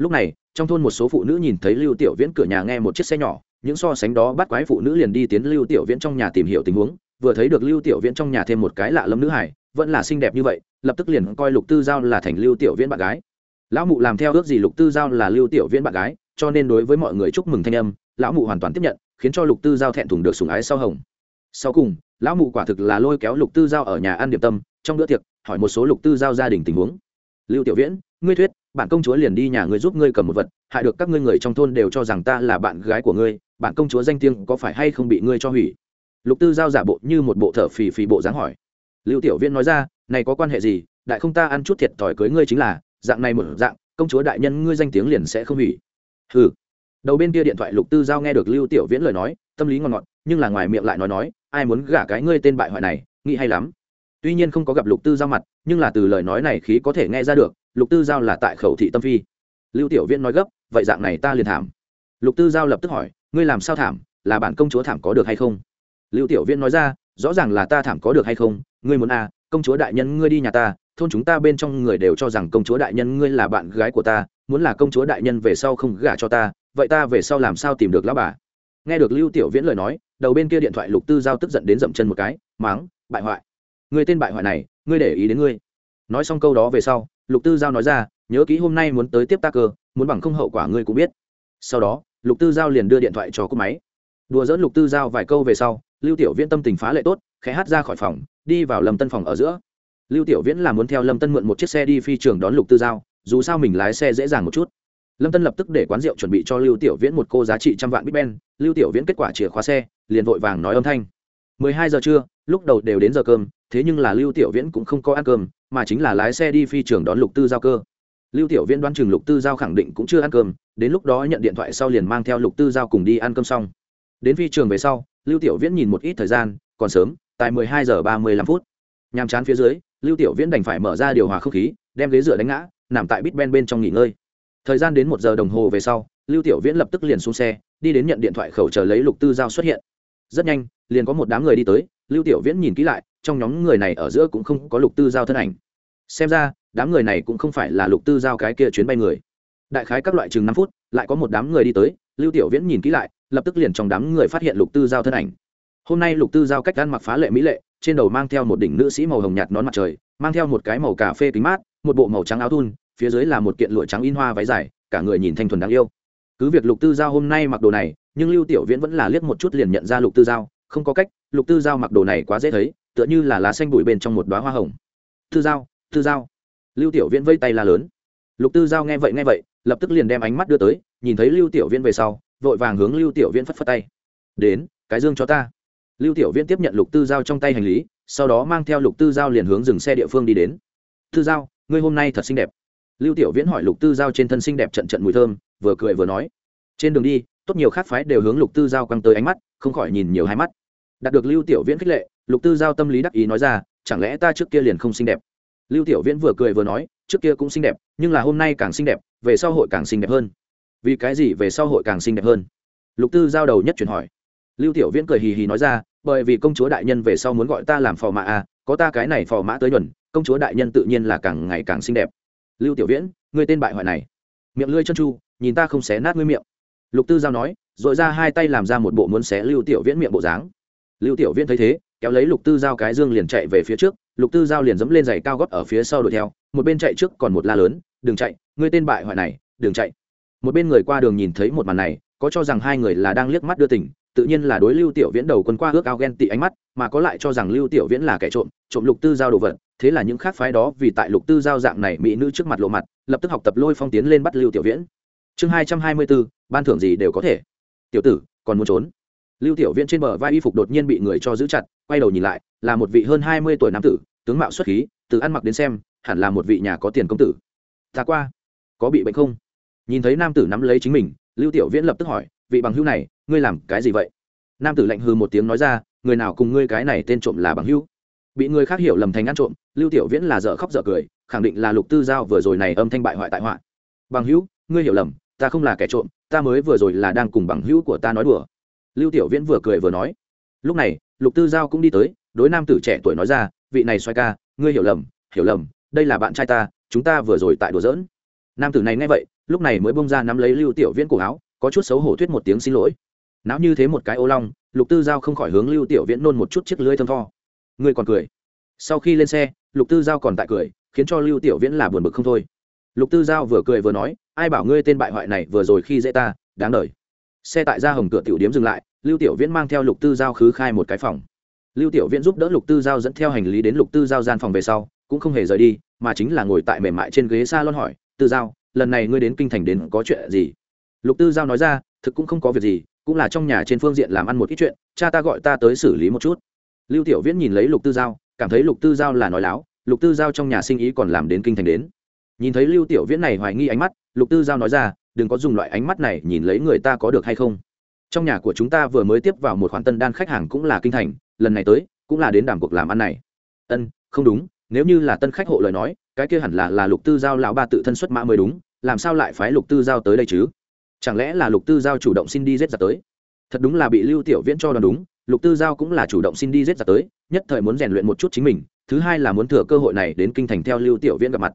lúc này, trong thôn một số phụ nữ nhìn thấy lưu tiểu viễn cửa nhà nghe một chiếc xe nhỏ, những so sánh đó bắt quái phụ nữ liền đi tiến lưu tiểu viễn trong nhà tìm hiểu tình huống, vừa thấy được lưu tiểu viễn trong nhà thêm một cái lạ lâm nữ hải vẫn là xinh đẹp như vậy, lập tức liền coi lục tư giao là thành lưu tiểu viễn bạn gái. Lão mụ làm theo ước gì lục tư giao là lưu tiểu viễn bạn gái, cho nên đối với mọi người chúc mừng thanh âm, lão mụ hoàn toàn tiếp nhận, khiến cho lục tư giao thẹn thùng được sùng ái sau hồng. Sau cùng, lão mụ quả thực là lôi kéo lục tư giao ở nhà ăn điểm tâm, trong bữa tiệc, hỏi một số lục tư giao gia đình tình huống. Lưu tiểu viễn ngươi thuyết bạn công chúa liền đi nhà ngươi giúp ngươi cầm một vật, hại được các ngươi người trong thôn đều cho rằng ta là bạn gái của ngươi bạn công chúa danh tiếng có phải hay không bị ngươi cho hủy? Lục tư giao giả bộ như một bộ thở phì phì bộ dáng hỏi. Lưu tiểu viễn nói ra, này có quan hệ gì? Đại không ta ăn chút thiệt thòi cưới ngươi chính là, dạng này một dạng, công chúa đại nhân ngươi danh tiếng liền sẽ không hủy. Hừ. Đầu bên kia điện thoại lục tư giao nghe được lưu tiểu viễn lời nói, tâm lý ngon ngọt, nhưng là ngoài miệng lại nói nói, ai muốn gả cái ngươi tên bại hoại này, nghĩ hay lắm. Tuy nhiên không có gặp lục tư giao mặt, nhưng là từ lời nói này khí có thể nghe ra được lục tư giao là tại khẩu thị tâm phi. Lưu tiểu viễn nói gấp, vậy dạng này ta liền thảm. Lục tư giao lập tức hỏi, ngươi làm sao thảm, là bản công chúa thảm có được hay không? Lưu tiểu viễn nói ra, rõ ràng là ta thảm có được hay không, ngươi muốn à công chúa đại nhân ngươi đi nhà ta, thôn chúng ta bên trong người đều cho rằng công chúa đại nhân ngươi là bạn gái của ta, muốn là công chúa đại nhân về sau không gả cho ta, vậy ta về sau làm sao tìm được lão bà? Nghe được lưu tiểu viễn lời nói, đầu bên kia điện thoại lục tư giao tức giận đến dậm chân một cái, máng, bại hoại. Người tên bại hoại này, ngươi để ý đến ngươi. Nói xong câu đó về sau lục tư giao nói ra, nhớ kỹ hôm nay muốn tới tiếp ta cơ, muốn bằng không hậu quả ngươi cũng biết. Sau đó, lục tư giao liền đưa điện thoại cho cô máy. Đùa dỡn lục tư giao vài câu về sau, lưu tiểu viễn tâm tình phá lệ tốt, khẽ hát ra khỏi phòng, đi vào lâm tân phòng ở giữa. Lưu tiểu viễn là muốn theo lâm tân mượn một chiếc xe đi phi trường đón lục tư giao, dù sao mình lái xe dễ dàng một chút. Lâm tân lập tức để quán rượu chuẩn bị cho lưu tiểu viễn một cô giá trị trăm vạn bít ben. Lưu tiểu viễn kết quả chìa khóa xe, liền vội vàng nói âm thanh. Mười hai giờ trưa lúc đầu đều đến giờ cơm, thế nhưng là lưu tiểu viễn cũng không có ăn cơm, mà chính là lái xe đi phi trường đón lục tư giao cơ. Lưu tiểu viễn đoán chừng lục tư giao khẳng định cũng chưa ăn cơm, đến lúc đó nhận điện thoại sau liền mang theo lục tư giao cùng đi ăn cơm xong. Đến phi trường về sau, lưu tiểu viễn nhìn một ít thời gian, còn sớm, tại mười hai giờ ba mươi lăm phút. Nhàm chán phía dưới, lưu tiểu viễn đành phải mở ra điều hòa không khí, đem ghế dựa đánh ngã, nằm tại bít ben bên trong nghỉ ngơi. Thời gian đến một giờ đồng hồ về sau, lưu tiểu viễn lập tức liền xuống xe, đi đến nhận điện thoại khẩu chờ lấy lục tư giao xuất hiện. Rất nhanh, liền có một đám người đi tới lưu tiểu viễn nhìn kỹ lại, trong nhóm người này ở giữa cũng không có lục tư giao thân ảnh. Xem ra, đám người này cũng không phải là lục tư giao cái kia chuyến bay người. Đại khái các loại chừng năm phút, lại có một đám người đi tới, lưu tiểu viễn nhìn kỹ lại, lập tức liền trong đám người phát hiện lục tư giao thân ảnh. Hôm nay lục tư giao cách ăn mặc phá lệ mỹ lệ, trên đầu mang theo một đỉnh nữ sĩ màu hồng nhạt nón mặt trời, mang theo một cái màu cà phê kính mát, một bộ màu trắng áo thun, phía dưới là một kiện lụa trắng in hoa váy dài, cả người nhìn thanh thuần đáng yêu. Cứ việc lục tư giao hôm nay mặc đồ này, nhưng lưu tiểu viễn vẫn là liếc một chút liền nhận ra lục tư giao, không có cách lục tư giao mặc đồ này quá dễ thấy, tựa như là lá xanh bụi bên trong một đoá hoa hồng. Tư giao tư giao. Lưu tiểu viễn vây tay la lớn. Lục tư giao nghe vậy nghe vậy, lập tức liền đem ánh mắt đưa tới, nhìn thấy lưu tiểu viễn về sau, vội vàng hướng lưu tiểu viễn phất phất tay. Đến, cái dương cho ta. Lưu tiểu viễn tiếp nhận lục tư giao trong tay hành lý, sau đó mang theo lục tư giao liền hướng dừng xe địa phương đi đến. Tư giao, ngươi hôm nay thật xinh đẹp. Lưu tiểu viễn hỏi lục tư giao trên thân xinh đẹp trận trận mùi thơm, vừa cười vừa nói. Trên đường đi, tốt nhiều khác phái đều hướng lục tư giao quăng tới ánh mắt, không khỏi nhìn nhiều hai mắt đạt được lưu tiểu viễn khích lệ, lục tư giao tâm lý đắc ý nói ra, chẳng lẽ ta trước kia liền không xinh đẹp? Lưu tiểu viễn vừa cười vừa nói, trước kia cũng xinh đẹp, nhưng là hôm nay càng xinh đẹp, về sau hội càng xinh đẹp hơn. Vì cái gì về sau hội càng xinh đẹp hơn? Lục tư giao đầu nhất chuyển hỏi. Lưu tiểu viễn cười hì hì nói ra, bởi vì công chúa đại nhân về sau muốn gọi ta làm phò mã à có ta cái này phò mã tới nhuần, công chúa đại nhân tự nhiên là càng ngày càng xinh đẹp. Lưu tiểu viễn, người tên bại hoại này. Miệng lưỡi chân chu nhìn ta không xé nát ngươi miệng. Lục tư giao nói dội ra hai tay làm ra một bộ muốn xé lưu tiểu viễn miệng bộ dáng lưu tiểu viễn thấy thế, kéo lấy lục tư giao cái dương liền chạy về phía trước, lục tư giao liền dẫm lên giày cao gót ở phía sau đuổi theo, một bên chạy trước còn một la lớn, đừng chạy, ngươi tên bại hoại này, đừng chạy. Một bên người qua đường nhìn thấy một màn này, có cho rằng hai người là đang liếc mắt đưa tình, tự nhiên là đối lưu tiểu viễn đầu quân qua ước ao ghen tị ánh mắt, mà có lại cho rằng lưu tiểu viễn là kẻ trộm trộm lục tư giao đồ vật, thế là những khác phái đó vì tại lục tư giao dạng này mỹ nữ trước mặt lộ mặt, lập tức học tập lôi phong tiến lên bắt lưu tiểu viễn. Chương hai trăm hai mươi bốn, ban thưởng gì đều có thể. Tiểu tử, còn muốn trốn? Lưu tiểu viễn trên bờ vai y phục đột nhiên bị người cho giữ chặt, quay đầu nhìn lại, là một vị hơn hai mươi tuổi nam tử, tướng mạo xuất khí, từ ăn mặc đến xem, hẳn là một vị nhà có tiền công tử. Ta qua, có bị bệnh không? Nhìn thấy nam tử nắm lấy chính mình, lưu tiểu viễn lập tức hỏi, vị bằng hữu này, ngươi làm cái gì vậy? Nam tử lạnh hư một tiếng nói ra, người nào cùng ngươi cái này tên trộm là bằng hữu? Bị người khác hiểu lầm thành ăn trộm, lưu tiểu viễn là dở khóc dở cười, khẳng định là lục tư giao vừa rồi này âm thanh bại hoại tại họa. Bằng hữu, ngươi hiểu lầm, ta không là kẻ trộm, ta mới vừa rồi là đang cùng bằng hữu của ta nói đùa lưu tiểu viễn vừa cười vừa nói, lúc này, lục tư giao cũng đi tới, đối nam tử trẻ tuổi nói ra, vị này xoay ca, ngươi hiểu lầm hiểu lầm, đây là bạn trai ta, chúng ta vừa rồi tại đùa giỡn. Nam tử này nghe vậy, lúc này mới bông ra nắm lấy lưu tiểu viễn cổ áo, có chút xấu hổ thuyết một tiếng xin lỗi. Não như thế một cái ô long, lục tư giao không khỏi hướng lưu tiểu viễn nôn một chút chiếc lưới thơm tho. Ngươi còn cười? Sau khi lên xe, lục tư giao còn tại cười, khiến cho lưu tiểu viễn là buồn bực không thôi. Lục tư giao vừa cười vừa nói, ai bảo ngươi tên bại hoại này vừa rồi khi dễ ta, đáng đời xe tại ra hồng cửa tiểu điếm dừng lại, lưu tiểu viễn mang theo lục tư giao khứ khai một cái phòng. Lưu tiểu viễn giúp đỡ lục tư giao dẫn theo hành lý đến lục tư giao gian phòng về sau, cũng không hề rời đi, mà chính là ngồi tại mềm mại trên ghế s a lon hỏi, tư giao, lần này ngươi đến kinh thành đến có chuyện gì? Lục tư giao nói ra, thực cũng không có việc gì, cũng là trong nhà trên phương diện làm ăn một ít chuyện, cha ta gọi ta tới xử lý một chút. Lưu tiểu viễn nhìn lấy lục tư giao, cảm thấy lục tư giao là nói láo, lục tư giao trong nhà sinh ý còn làm đến kinh thành đến. Nhìn thấy lưu tiểu viễn này hoài nghi ánh mắt, lục tư giao nói ra đừng có dùng loại ánh mắt này nhìn lấy người ta có được hay không. Trong nhà của chúng ta vừa mới tiếp vào một khoản tân đan khách hàng cũng là kinh thành, lần này tới, cũng là đến đàm cuộc làm ăn này. Ân, không đúng, nếu như là tân khách hộ lời nói, cái kia hẳn là là lục tư giao lão ba tự thân xuất mã mới đúng, làm sao lại phái lục tư giao tới đây chứ? Chẳng lẽ là lục tư giao chủ động xin đi giết giặc tới? Thật đúng là bị lưu tiểu viễn cho đoán đúng, lục tư giao cũng là chủ động xin đi giết giặc tới, nhất thời muốn rèn luyện một chút chính mình, thứ hai là muốn thừa cơ hội này đến kinh thành theo lưu tiểu viễn gặp mặt.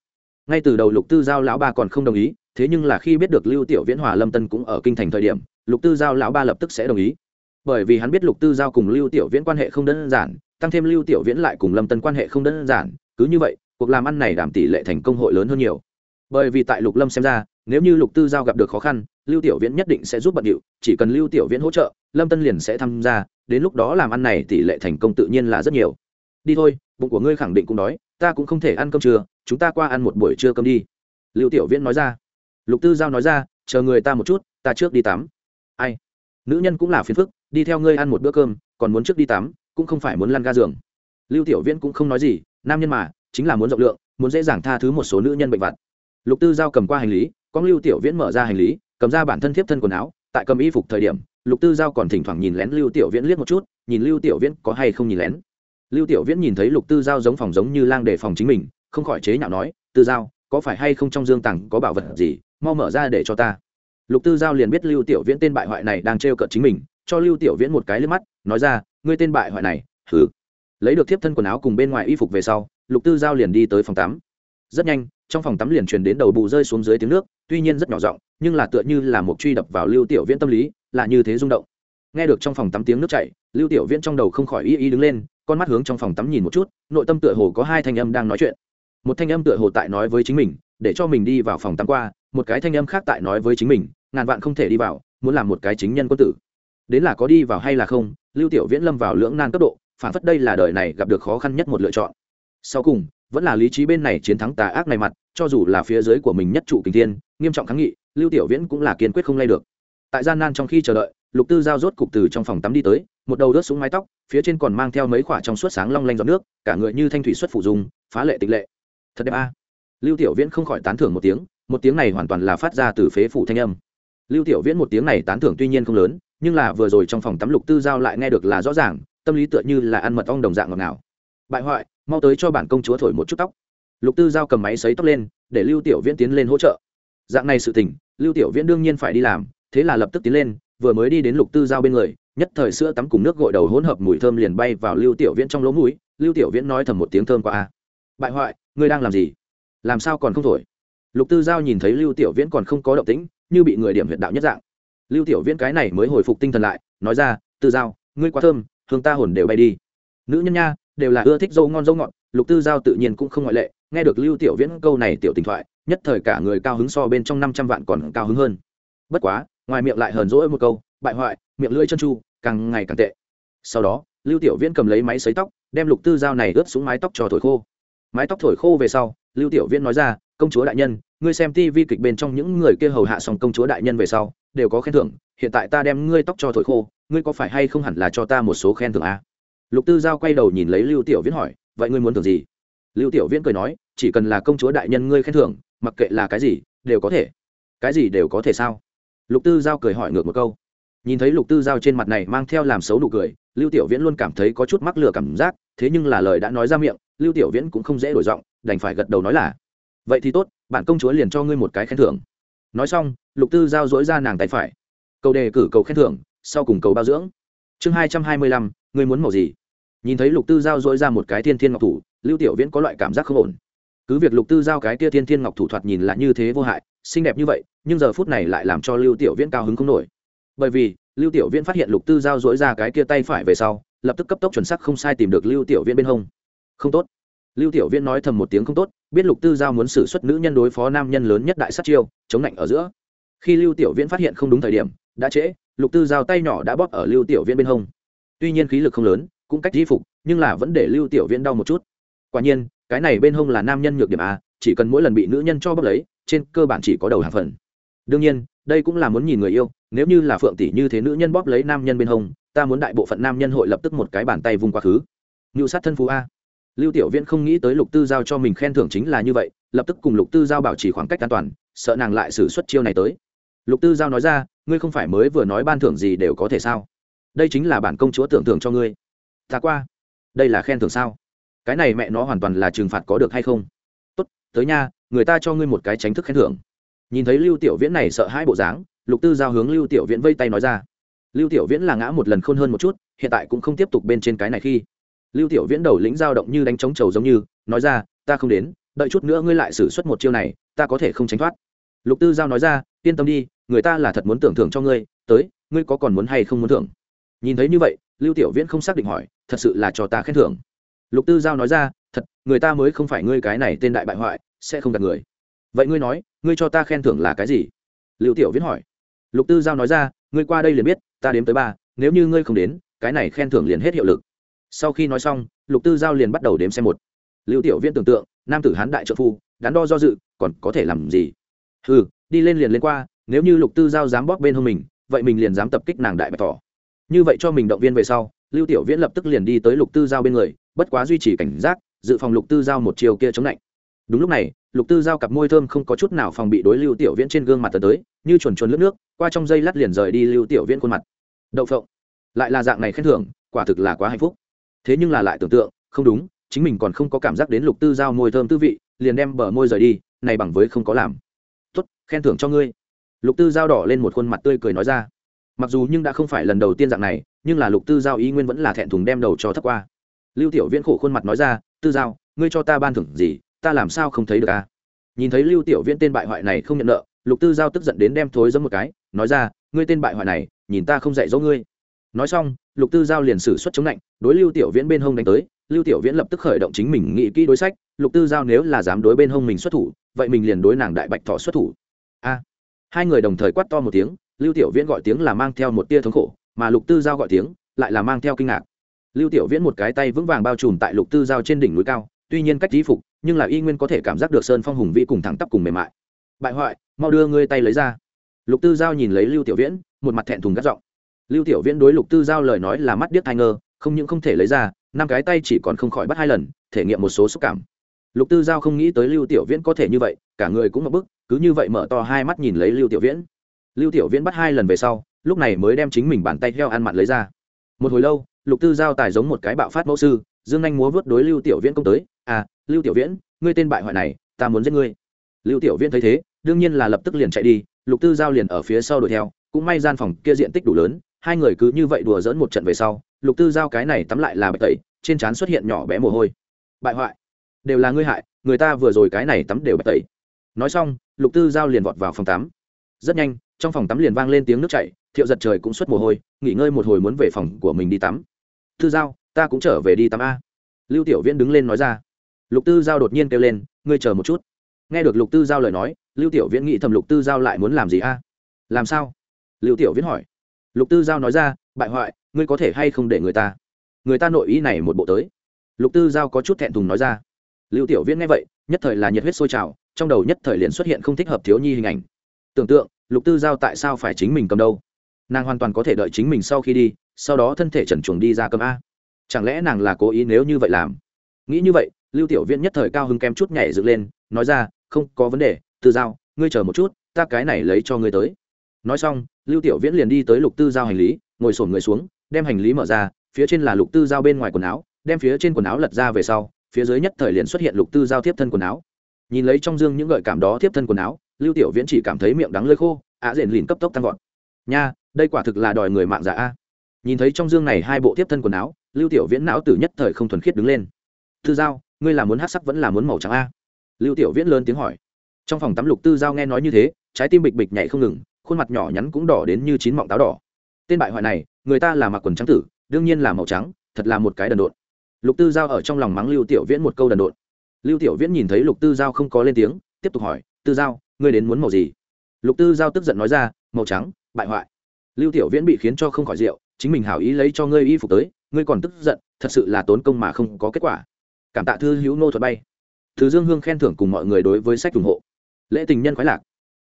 Ngay từ đầu lục tư giao lão ba còn không đồng ý thế nhưng là khi biết được lưu tiểu viễn hòa lâm tân cũng ở kinh thành thời điểm, lục tư giao lão ba lập tức sẽ đồng ý. Bởi vì hắn biết lục tư giao cùng lưu tiểu viễn quan hệ không đơn giản, tăng thêm lưu tiểu viễn lại cùng lâm tân quan hệ không đơn giản, cứ như vậy, cuộc làm ăn này đảm tỷ lệ thành công hội lớn hơn nhiều. Bởi vì tại lục lâm xem ra, nếu như lục tư giao gặp được khó khăn, lưu tiểu viễn nhất định sẽ giúp bận điệu, chỉ cần lưu tiểu viễn hỗ trợ, lâm tân liền sẽ tham gia, đến lúc đó làm ăn này tỷ lệ thành công tự nhiên là rất nhiều. Đi thôi, bụng của ngươi khẳng định cũng đói, ta cũng không thể ăn cơm trưa, chúng ta qua ăn một buổi trưa cơm đi. Lưu tiểu viễn nói ra lục tư giao nói ra, chờ người ta một chút, ta trước đi tắm. Ai? Nữ nhân cũng là phiền phức, đi theo ngươi ăn một bữa cơm, còn muốn trước đi tắm, cũng không phải muốn lăn ga giường. Lưu tiểu viễn cũng không nói gì, nam nhân mà, chính là muốn rộng lượng, muốn dễ dàng tha thứ một số nữ nhân bệnh vặt. Lục tư giao cầm qua hành lý con lưu tiểu viễn mở ra hành lý, cầm ra bản thân thiếp thân quần áo, tại cầm y phục thời điểm, lục tư giao còn thỉnh thoảng nhìn lén lưu tiểu viễn liếc một chút, nhìn lưu tiểu viễn có hay không nhìn lén. Lưu tiểu viễn nhìn thấy lục tư giao giống phòng giống như lang để phòng chính mình, không khỏi chế nhạo nói, tư giao, có phải hay không trong dương tặng có bảo vật gì mau mở ra để cho ta. Lục tư giao liền biết lưu tiểu viễn tên bại hoại này đang trêu cợt chính mình, cho lưu tiểu viễn một cái lên mắt, nói ra, ngươi tên bại hoại này thử lấy được thiếp thân quần áo cùng bên ngoài y phục về sau, lục tư giao liền đi tới phòng tắm. Rất nhanh, trong phòng tắm liền truyền đến đầu bù rơi xuống dưới tiếng nước, tuy nhiên rất nhỏ giọng, nhưng là tựa như là một truy đập vào lưu tiểu viễn tâm lý, là như thế rung động. Nghe được trong phòng tắm tiếng nước chảy, lưu tiểu viễn trong đầu không khỏi y y đứng lên, con mắt hướng trong phòng tắm nhìn một chút, nội tâm tựa hồ có hai thanh âm đang nói chuyện. Một thanh âm tựa hồ tại nói với chính mình để cho mình đi vào phòng tắm qua, một cái thanh âm khác tại nói với chính mình, ngàn vạn không thể đi vào, muốn làm một cái chính nhân quân tử. Đến là có đi vào hay là không, lưu tiểu viễn lâm vào lưỡng nan cấp độ, phản phất đây là đời này gặp được khó khăn nhất một lựa chọn. Sau cùng, vẫn là lý trí bên này chiến thắng tà ác này mặt, cho dù là phía dưới của mình nhất trụ kình thiên, nghiêm trọng kháng nghị, lưu tiểu viễn cũng là kiên quyết không lay được. Tại gian nan trong khi chờ đợi, lục tư giao rốt cục từ trong phòng tắm đi tới, một đầu rớt xuống mái tóc, phía trên còn mang theo mấy khoả trong suốt sáng long lanh giọt nước, cả người như thanh thủy xuất phụ dùng phá lệ tịch lệ. Thật đẹp a lưu tiểu viễn không khỏi tán thưởng một tiếng một tiếng này hoàn toàn là phát ra từ phế phủ thanh âm. Lưu tiểu viễn một tiếng này tán thưởng tuy nhiên không lớn, nhưng là vừa rồi trong phòng tắm lục tư giao lại nghe được là rõ ràng, tâm lý tựa như là ăn mật ong đồng dạng ngọt ngào. Bại hoại, mau tới cho bản công chúa thổi một chút tóc. Lục tư giao cầm máy xấy tóc lên, để lưu tiểu viễn tiến lên hỗ trợ. Dạng này sự tình, lưu tiểu viễn đương nhiên phải đi làm, thế là lập tức tiến lên, vừa mới đi đến lục tư giao bên người, nhất thời sữa tắm cùng nước gội đầu hỗn hợp mùi thơm liền bay vào lưu tiểu viễn trong lỗ mũi. Lưu tiểu viễn nói thầm một tiếng thơm qua a. Bại hoại, ngươi đang làm gì? Làm sao còn không thổi? Lục tư giao nhìn thấy lưu tiểu viễn còn không có động tĩnh, như bị người điểm huyệt đạo nhất dạng. Lưu tiểu viễn cái này mới hồi phục tinh thần lại, nói ra, tư giao, ngươi quá thơm, hương ta hồn đều bay đi. Nữ nhân nha, đều là ưa thích dâu ngon dâu ngọt, lục tư giao tự nhiên cũng không ngoại lệ, nghe được lưu tiểu viễn câu này tiểu tình thoại, nhất thời cả người cao hứng so bên trong năm trăm vạn còn cao hứng hơn. Bất quá, ngoài miệng lại hờn rỗi một câu, bại hoại, miệng lưỡi chân chu càng ngày càng tệ. Sau đó, lưu tiểu viễn cầm lấy máy xấy tóc, đem lục tư dao này ướt xuống mái tóc cho thổi khô. Mái tóc thổi khô về sau lưu tiểu viễn nói ra, công chúa đại nhân, ngươi xem tivi kịch bên trong những người kia hầu hạ xong công chúa đại nhân về sau, đều có khen thưởng, hiện tại ta đem ngươi tóc cho thổi khô, ngươi có phải hay không hẳn là cho ta một số khen thưởng à? lục tư giao quay đầu nhìn lấy lưu tiểu viễn hỏi, vậy ngươi muốn thưởng gì? Lưu tiểu viễn cười nói, chỉ cần là công chúa đại nhân ngươi khen thưởng, mặc kệ là cái gì, đều có thể. Cái gì đều có thể sao? Lục tư giao cười hỏi ngược một câu. Nhìn thấy lục tư giao trên mặt này mang theo làm xấu nụ cười, lưu tiểu viễn luôn cảm thấy có chút mắc lừa cảm giác, thế nhưng là lời đã nói ra miệng, lưu tiểu viễn cũng không dễ đổi giọng đành phải gật đầu nói là, vậy thì tốt, bản công chúa liền cho ngươi một cái khen thưởng. Nói xong, lục tư giao dối ra nàng tay phải. Cầu đề cử cầu khen thưởng, sau cùng cầu bao dưỡng. Chương hai trăm hai mươi lăm, ngươi muốn màu gì? Nhìn thấy lục tư giao dối ra một cái thiên thiên ngọc thủ, lưu tiểu viễn có loại cảm giác không ổn. Cứ việc lục tư giao cái kia thiên thiên ngọc thủ thoạt nhìn là như thế vô hại, xinh đẹp như vậy, nhưng giờ phút này lại làm cho lưu tiểu viễn cao hứng không nổi. Bởi vì, lưu tiểu viễn phát hiện lục tư giao dối ra cái kia tay phải về sau, lập tức cấp tốc chuẩn sắc không sai tìm được lưu tiểu viễn bên hông. Không tốt lưu tiểu viễn nói thầm một tiếng không tốt, biết lục tư giao muốn xử suất nữ nhân đối phó nam nhân lớn nhất đại sát chiêu, chống lạnh ở giữa. Khi lưu tiểu viễn phát hiện không đúng thời điểm, đã trễ, lục tư giao tay nhỏ đã bóp ở lưu tiểu viễn bên hông. Tuy nhiên khí lực không lớn, cũng cách di phục, nhưng là vẫn để lưu tiểu viễn đau một chút. Quả nhiên, cái này bên hông là nam nhân nhược điểm a, chỉ cần mỗi lần bị nữ nhân cho bóp lấy, trên cơ bản chỉ có đầu hàng phần. Đương nhiên, đây cũng là muốn nhìn người yêu, nếu như là phượng tỷ như thế nữ nhân bóp lấy nam nhân bên hông, ta muốn đại bộ phận nam nhân hội lập tức một cái bàn tay vung quá khứ ngưu sát thân phú a lưu tiểu viễn không nghĩ tới lục tư giao cho mình khen thưởng chính là như vậy, lập tức cùng lục tư giao bảo trì khoảng cách an toàn, sợ nàng lại xử suất chiêu này tới. Lục tư giao nói ra, ngươi không phải mới vừa nói ban thưởng gì đều có thể sao? Đây chính là bản công chúa tưởng thưởng cho ngươi. Ta qua. Đây là khen thưởng sao? Cái này mẹ nó hoàn toàn là trừng phạt có được hay không? Tốt, tới nha, người ta cho ngươi một cái tránh thức khen thưởng. Nhìn thấy lưu tiểu viễn này sợ hãi bộ dáng, lục tư giao hướng lưu tiểu viễn vây tay nói ra. Lưu tiểu viễn là ngã một lần khôn hơn một chút, hiện tại cũng không tiếp tục bên trên cái này khi lưu tiểu viễn đầu lĩnh dao động như đánh trống trầu giống như, nói ra, ta không đến, đợi chút nữa ngươi lại xử suất một chiêu này, ta có thể không tránh thoát. Lục tư giao nói ra, yên tâm đi, người ta là thật muốn tưởng thưởng cho ngươi, tới, ngươi có còn muốn hay không muốn thưởng? Nhìn thấy như vậy, lưu tiểu viễn không xác định hỏi, thật sự là cho ta khen thưởng? Lục tư giao nói ra, thật, người ta mới không phải ngươi cái này tên đại bại hoại, sẽ không gạt người. Vậy ngươi nói, ngươi cho ta khen thưởng là cái gì? Lưu tiểu viễn hỏi. Lục tư giao nói ra, ngươi qua đây liền biết, ta đếm tới ba, nếu như ngươi không đến, cái này khen thưởng liền hết hiệu lực sau khi nói xong, lục tư giao liền bắt đầu đếm xem một. Lưu tiểu viễn tưởng tượng, nam tử hán đại trợ phu, đắn đo do dự, còn có thể làm gì? Ừ đi lên liền lên qua, nếu như lục tư giao dám bóp bên hông mình, vậy mình liền dám tập kích nàng đại bạch tỏ như vậy cho mình động viên về sau, lưu tiểu viễn lập tức liền đi tới lục tư giao bên người, bất quá duy trì cảnh giác, dự phòng lục tư giao một chiều kia chống lạnh. Đúng lúc này, lục tư giao cặp môi thơm không có chút nào phòng bị đối lưu tiểu viễn trên gương mặt tờ tới, như chuồn chuồn lướt nước, qua trong dây lát liền rời đi lưu tiểu viễn khuôn mặt. Đậu phộng. Lại là dạng này khen thưởng, quả thực là quá hạnh phúc thế nhưng là lại tưởng tượng, không đúng, chính mình còn không có cảm giác đến lục tư giao môi thơm tư vị, liền đem bờ môi rời đi, này bằng với không có làm. Tốt, khen thưởng cho ngươi. Lục tư giao đỏ lên một khuôn mặt tươi cười nói ra. Mặc dù nhưng đã không phải lần đầu tiên dạng này, nhưng là lục tư giao ý nguyên vẫn là thẹn thùng đem đầu cho thấp qua. Lưu tiểu viễn khổ khuôn mặt nói ra, tư giao, ngươi cho ta ban thưởng gì, ta làm sao không thấy được a nhìn thấy lưu tiểu viễn tên bại hoại này không nhận nợ, lục tư giao tức giận đến đem thối giấm một cái, nói ra, ngươi tên bại hoại này, nhìn ta không dạy dỗ ngươi nói xong, lục tư giao liền xử xuất chống lạnh, đối lưu tiểu viễn bên hông đánh tới. Lưu tiểu viễn lập tức khởi động chính mình nghĩ kỹ đối sách. Lục tư giao nếu là dám đối bên hông mình xuất thủ, vậy mình liền đối nàng đại bạch thọ xuất thủ. A! Hai người đồng thời quát to một tiếng, lưu tiểu viễn gọi tiếng là mang theo một tia thống khổ, mà lục tư giao gọi tiếng lại là mang theo kinh ngạc. Lưu tiểu viễn một cái tay vững vàng bao trùm tại lục tư giao trên đỉnh núi cao, tuy nhiên cách trí phục, nhưng là y nguyên có thể cảm giác được sơn phong hùng vĩ cùng thẳng tắp cùng mềm mại. Bại hoại, mau đưa ngươi tay lấy ra. Lục tư giao nhìn lấy lưu tiểu viễn, một mặt thẹn thùng gắt giọng lưu tiểu viễn đối lục tư giao lời nói là mắt điếc thai ngơ, không những không thể lấy ra, năm cái tay chỉ còn không khỏi bắt hai lần, thể nghiệm một số xúc cảm. Lục tư giao không nghĩ tới lưu tiểu viễn có thể như vậy, cả người cũng ngập bức, cứ như vậy mở to hai mắt nhìn lấy lưu tiểu viễn. Lưu tiểu viễn bắt hai lần về sau, lúc này mới đem chính mình bàn tay theo ăn mặn lấy ra. Một hồi lâu, lục tư giao tài giống một cái bạo phát mẫu sư, dương anh múa vớt đối lưu tiểu viễn công tới à lưu tiểu viễn, ngươi tên bại hoại này, ta muốn giết ngươi. Lưu tiểu viễn thấy thế, đương nhiên là lập tức liền chạy đi, lục tư giao liền ở phía sau đuổi theo, cũng may gian phòng kia diện tích đủ lớn hai người cứ như vậy đùa dỡn một trận về sau, lục tư giao cái này tắm lại là bạch tẩy, trên trán xuất hiện nhỏ bé mồ hôi. Bại hoại, đều là ngươi hại, người ta vừa rồi cái này tắm đều bạch tẩy. Nói xong, lục tư giao liền vọt vào phòng tắm. Rất nhanh, trong phòng tắm liền vang lên tiếng nước chảy, thiệu giật trời cũng xuất mồ hôi, nghỉ ngơi một hồi muốn về phòng của mình đi tắm. Tư giao, ta cũng trở về đi tắm a. Lưu tiểu viễn đứng lên nói ra. Lục tư giao đột nhiên kêu lên, ngươi chờ một chút. Nghe được lục tư giao lời nói, lưu tiểu viễn nghĩ thầm lục tư giao lại muốn làm gì a? Làm sao? Lưu tiểu viễn hỏi lục tư giao nói ra, bại hoại, ngươi có thể hay không để người ta? Người ta nội ý này một bộ tới. Lục tư giao có chút thẹn thùng nói ra, lưu tiểu viễn nghe vậy, nhất thời là nhiệt huyết sôi trào, trong đầu nhất thời liền xuất hiện không thích hợp thiếu nhi hình ảnh. Tưởng tượng, lục tư giao tại sao phải chính mình cầm đâu? Nàng hoàn toàn có thể đợi chính mình sau khi đi, sau đó thân thể trần chuồng đi ra cầm a. Chẳng lẽ nàng là cố ý nếu như vậy làm? Nghĩ như vậy, lưu tiểu viễn nhất thời cao hứng kém chút nhảy dựng lên, nói ra, không có vấn đề, tư giao, ngươi chờ một chút, ta cái này lấy cho ngươi tới nói xong, lưu tiểu viễn liền đi tới lục tư giao hành lý, ngồi sổn người xuống, đem hành lý mở ra, phía trên là lục tư giao bên ngoài quần áo, đem phía trên quần áo lật ra về sau, phía dưới nhất thời liền xuất hiện lục tư giao tiếp thân quần áo. Nhìn lấy trong dương những gợi cảm đó tiếp thân quần áo, lưu tiểu viễn chỉ cảm thấy miệng đắng lơi khô á à rền lìn cấp tốc tăng vọt. Nha, đây quả thực là đòi người mạng giả a. Nhìn thấy trong dương này hai bộ tiếp thân quần áo, lưu tiểu viễn não tử nhất thời không thuần khiết đứng lên. Tư giao, ngươi là muốn hát sắc vẫn là muốn màu trắng a? Lưu tiểu viễn lớn tiếng hỏi. Trong phòng tắm lục tư giao nghe nói như thế, trái tim bịch bịch nhảy không ngừng khuôn mặt nhỏ nhắn cũng đỏ đến như chín mọng táo đỏ. Tên bại hoại này, người ta là mặc quần trắng tử, đương nhiên là màu trắng, thật là một cái đần độn. Lục tư giao ở trong lòng mắng lưu tiểu viễn một câu đần độn. Lưu tiểu viễn nhìn thấy lục tư giao không có lên tiếng, tiếp tục hỏi, tư giao, ngươi đến muốn màu gì? Lục tư giao tức giận nói ra, màu trắng, bại hoại. Lưu tiểu viễn bị khiến cho không khỏi rượu, chính mình hảo ý lấy cho ngươi y phục tới, ngươi còn tức giận, thật sự là tốn công mà không có kết quả. Cảm tạ thư hữu nô thuật bay. Thứ dương hương khen thưởng cùng mọi người đối với sách ủng hộ. Lễ tình nhân khoái lạc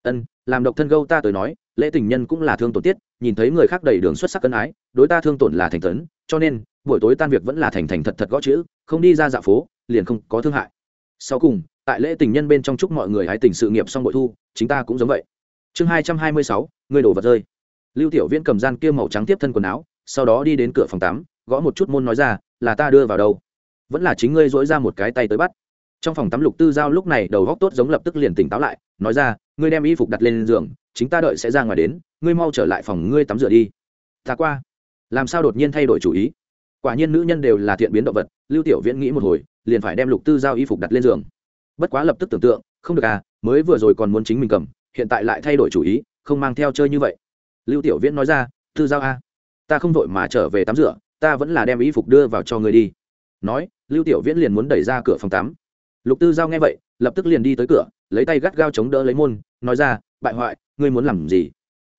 ân, làm độc thân gâu ta tới nói, lễ tình nhân cũng là thương tổn tiết, nhìn thấy người khác đầy đường xuất sắc cân ái, đối ta thương tổn là thành tấn, cho nên, buổi tối tan việc vẫn là thành thành thật thật gõ chữ, không đi ra dạo phố, liền không có thương hại. Sau cùng, tại lễ tình nhân bên trong chúc mọi người hãy tình sự nghiệp xong bội thu, chính ta cũng giống vậy. Chương hai trăm hai mươi sáu, người đổ vật rơi. Lưu tiểu viễn cầm gian kia màu trắng tiếp thân quần áo, sau đó đi đến cửa phòng tắm, gõ một chút môn nói ra, là ta đưa vào đâu. Vẫn là chính ngươi dỗi ra một cái tay tới bắt trong phòng tắm lục tư giao lúc này đầu góc tốt giống lập tức liền tỉnh táo lại, nói ra, ngươi đem y phục đặt lên giường, chính ta đợi sẽ ra ngoài đến, ngươi mau trở lại phòng ngươi tắm rửa đi. Ta qua. Làm sao đột nhiên thay đổi chủ ý? Quả nhiên nữ nhân đều là thiện biến động vật, lưu tiểu viễn nghĩ một hồi, liền phải đem lục tư giao y phục đặt lên giường. Bất quá lập tức tưởng tượng, không được à mới vừa rồi còn muốn chính mình cầm, hiện tại lại thay đổi chủ ý, không mang theo chơi như vậy. Lưu tiểu viễn nói ra, tư giao a, ta không vội mà trở về tắm rửa, ta vẫn là đem y phục đưa vào cho người đi. Nói, lưu tiểu viễn liền muốn đẩy ra cửa phòng tắm lục tư giao nghe vậy, lập tức liền đi tới cửa, lấy tay gắt gao chống đỡ lấy môn, nói ra, bại hoại, ngươi muốn làm gì?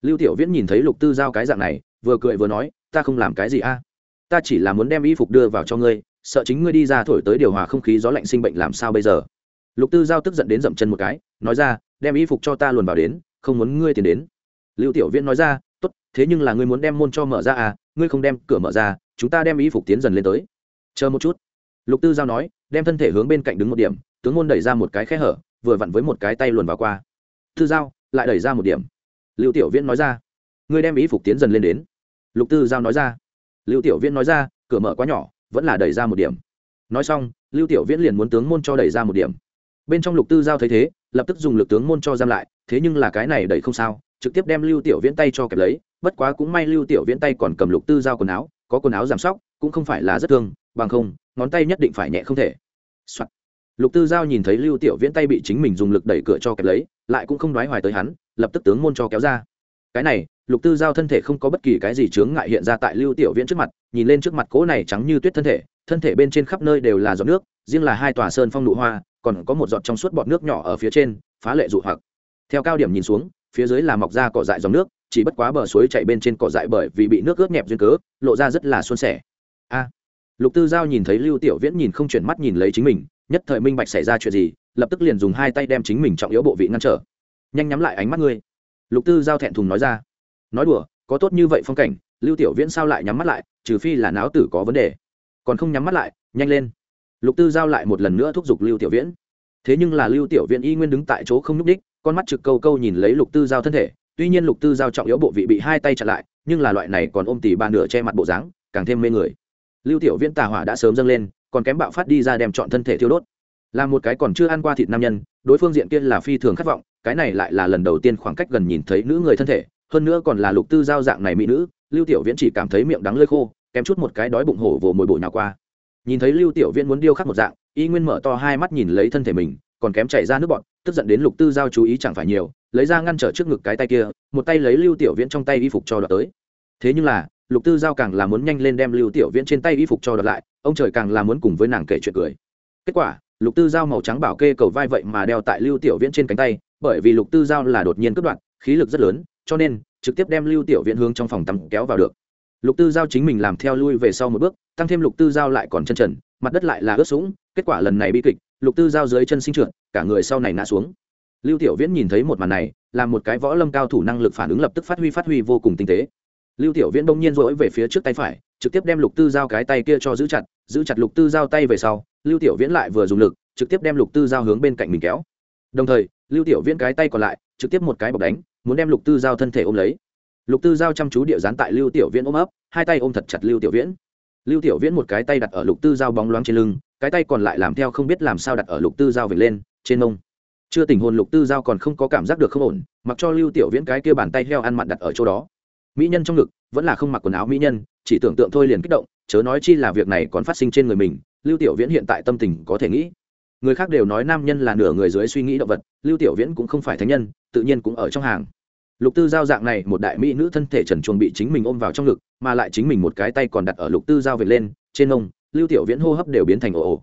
Lưu tiểu viễn nhìn thấy lục tư giao cái dạng này, vừa cười vừa nói, ta không làm cái gì a. Ta chỉ là muốn đem y phục đưa vào cho ngươi, sợ chính ngươi đi ra thổi tới điều hòa không khí gió lạnh sinh bệnh làm sao bây giờ? Lục tư giao tức giận đến dậm chân một cái, nói ra, đem y phục cho ta luồn vào đến, không muốn ngươi tiền đến. Lưu tiểu viễn nói ra, tốt, thế nhưng là ngươi muốn đem môn cho mở ra à ngươi không đem cửa mở ra, chúng ta đem y phục tiến dần lên tới. Chờ một chút. Lục tư giao nói đem thân thể hướng bên cạnh đứng một điểm, tướng môn đẩy ra một cái khe hở, vừa vặn với một cái tay luồn vào qua. Tư giao, lại đẩy ra một điểm. Lưu tiểu viễn nói ra. Ngươi đem ý phục tiến dần lên đến. Lục tư giao nói ra. Lưu tiểu viễn nói ra, cửa mở quá nhỏ, vẫn là đẩy ra một điểm. Nói xong, lưu tiểu viễn liền muốn tướng môn cho đẩy ra một điểm. Bên trong lục tư giao thấy thế, lập tức dùng lực tướng môn cho giam lại, thế nhưng là cái này đẩy không sao, trực tiếp đem lưu tiểu viễn tay cho kẹp lấy, bất quá cũng may lưu tiểu viễn tay còn cầm lục tư giao quần áo, có quần áo giảm sóc cũng không phải là rất thương, bằng không, ngón tay nhất định phải nhẹ không thể、Soạn. lục tư giao nhìn thấy lưu tiểu viễn tay bị chính mình dùng lực đẩy cửa cho kẹp lấy, lại cũng không đoái hoài tới hắn, lập tức tướng môn cho kéo ra. Cái này, lục tư giao thân thể không có bất kỳ cái gì chướng ngại hiện ra tại lưu tiểu viễn trước mặt, nhìn lên trước mặt cỗ này trắng như tuyết thân thể thân thể bên trên khắp nơi đều là giọt nước, riêng là hai tòa sơn phong nụ hoa, còn có một giọt trong suốt bọt nước nhỏ ở phía trên, phá lệ dụ hoặc. Theo cao điểm nhìn xuống, phía dưới là mọc ra cỏ dại dòng nước, chỉ bất quá bờ suối chạy bên trên cỏ dại bởi vì bị nước ướt nhẹp duyên cớ, lộ ra rất là xuân sẻ a. Lục tư giao nhìn thấy lưu tiểu viễn nhìn không chuyển mắt nhìn lấy chính mình, nhất thời minh bạch xảy ra chuyện gì, lập tức liền dùng hai tay đem chính mình trọng yếu bộ vị ngăn trở. Nhanh nhắm lại ánh mắt ngươi. Lục tư giao thẹn thùng nói ra. Nói đùa, có tốt như vậy phong cảnh, lưu tiểu viễn sao lại nhắm mắt lại, trừ phi là não tử có vấn đề. Còn không nhắm mắt lại, nhanh lên. Lục tư giao lại một lần nữa thúc giục lưu tiểu viễn. Thế nhưng là lưu tiểu viễn y nguyên đứng tại chỗ không nhúc đích con mắt trực câu câu nhìn lấy lục tư giao thân thể, tuy nhiên lục tư giao trọng yếu bộ vị bị hai tay chặn lại, nhưng là loại này còn ôm tỉ ba nửa che mặt bộ dáng, càng thêm mê người lưu tiểu viễn tà hỏa đã sớm dâng lên, còn kém bạo phát đi ra đem chọn thân thể thiêu đốt. Là một cái còn chưa ăn qua thịt nam nhân, đối phương diện kia là phi thường khát vọng, cái này lại là lần đầu tiên khoảng cách gần nhìn thấy nữ người thân thể, hơn nữa còn là lục tư giao dạng này mỹ nữ, lưu tiểu viễn chỉ cảm thấy miệng đắng lơi khô, kém chút một cái đói bụng hổ vồ mồi bội nào qua. Nhìn thấy lưu tiểu viễn muốn điêu khắc một dạng, y nguyên mở to hai mắt nhìn lấy thân thể mình, còn kém chảy ra nước bọn tức giận đến lục tư giao chú ý chẳng phải nhiều, lấy ra ngăn trở trước ngực cái tay kia, một tay lấy lưu tiểu viễn trong tay y phục cho đoạt tới. Thế nhưng là lục tư giao càng là muốn nhanh lên đem lưu tiểu viễn trên tay y phục cho đợt lại, ông trời càng là muốn cùng với nàng kể chuyện cười. Kết quả, lục tư giao màu trắng bảo kê cầu vai vậy mà đeo tại lưu tiểu viễn trên cánh tay, bởi vì lục tư giao là đột nhiên cướp đoạn khí lực rất lớn, cho nên trực tiếp đem lưu tiểu viễn hướng trong phòng tắm kéo vào được. Lục tư giao chính mình làm theo lui về sau một bước, tăng thêm lục tư giao lại còn chân trần, mặt đất lại là ướt sũng, kết quả lần này bi kịch, lục tư giao dưới chân sinh trượt, cả người sau này ngã xuống. Lưu tiểu viễn nhìn thấy một màn này làm một cái võ lâm cao thủ năng lực phản ứng lập tức phát huy phát huy vô cùng tinh tế lưu tiểu viễn đông nhiên rỗi về phía trước tay phải, trực tiếp đem lục tư giao cái tay kia cho giữ chặt giữ chặt lục tư giao tay về sau, lưu tiểu viễn lại vừa dùng lực, trực tiếp đem lục tư giao hướng bên cạnh mình kéo. Đồng thời, lưu tiểu viễn cái tay còn lại, trực tiếp một cái bọc đánh, muốn đem lục tư giao thân thể ôm lấy. Lục tư giao chăm chú địa dán tại lưu tiểu viễn ôm ấp, hai tay ôm thật chặt lưu tiểu viễn. Lưu tiểu viễn một cái tay đặt ở lục tư giao bóng loáng trên lưng, cái tay còn lại làm theo không biết làm sao đặt ở lục tư giao về lên, trên mông. Chưa tình hồn lục tư giao còn không có cảm giác được không ổn, mặc cho lưu tiểu viễn cái kia bàn tay heo ăn mặn đặt ở chỗ đó mỹ nhân trong ngực, vẫn là không mặc quần áo mỹ nhân, chỉ tưởng tượng thôi liền kích động, chớ nói chi là việc này còn phát sinh trên người mình, lưu tiểu viễn hiện tại tâm tình có thể nghĩ. Người khác đều nói nam nhân là nửa người dưới suy nghĩ động vật, lưu tiểu viễn cũng không phải thánh nhân, tự nhiên cũng ở trong hàng. Lục tư giao dạng này một đại mỹ nữ thân thể trần chuồng bị chính mình ôm vào trong ngực, mà lại chính mình một cái tay còn đặt ở lục tư giao về lên, trên ông. lưu tiểu viễn hô hấp đều biến thành ồ ồ.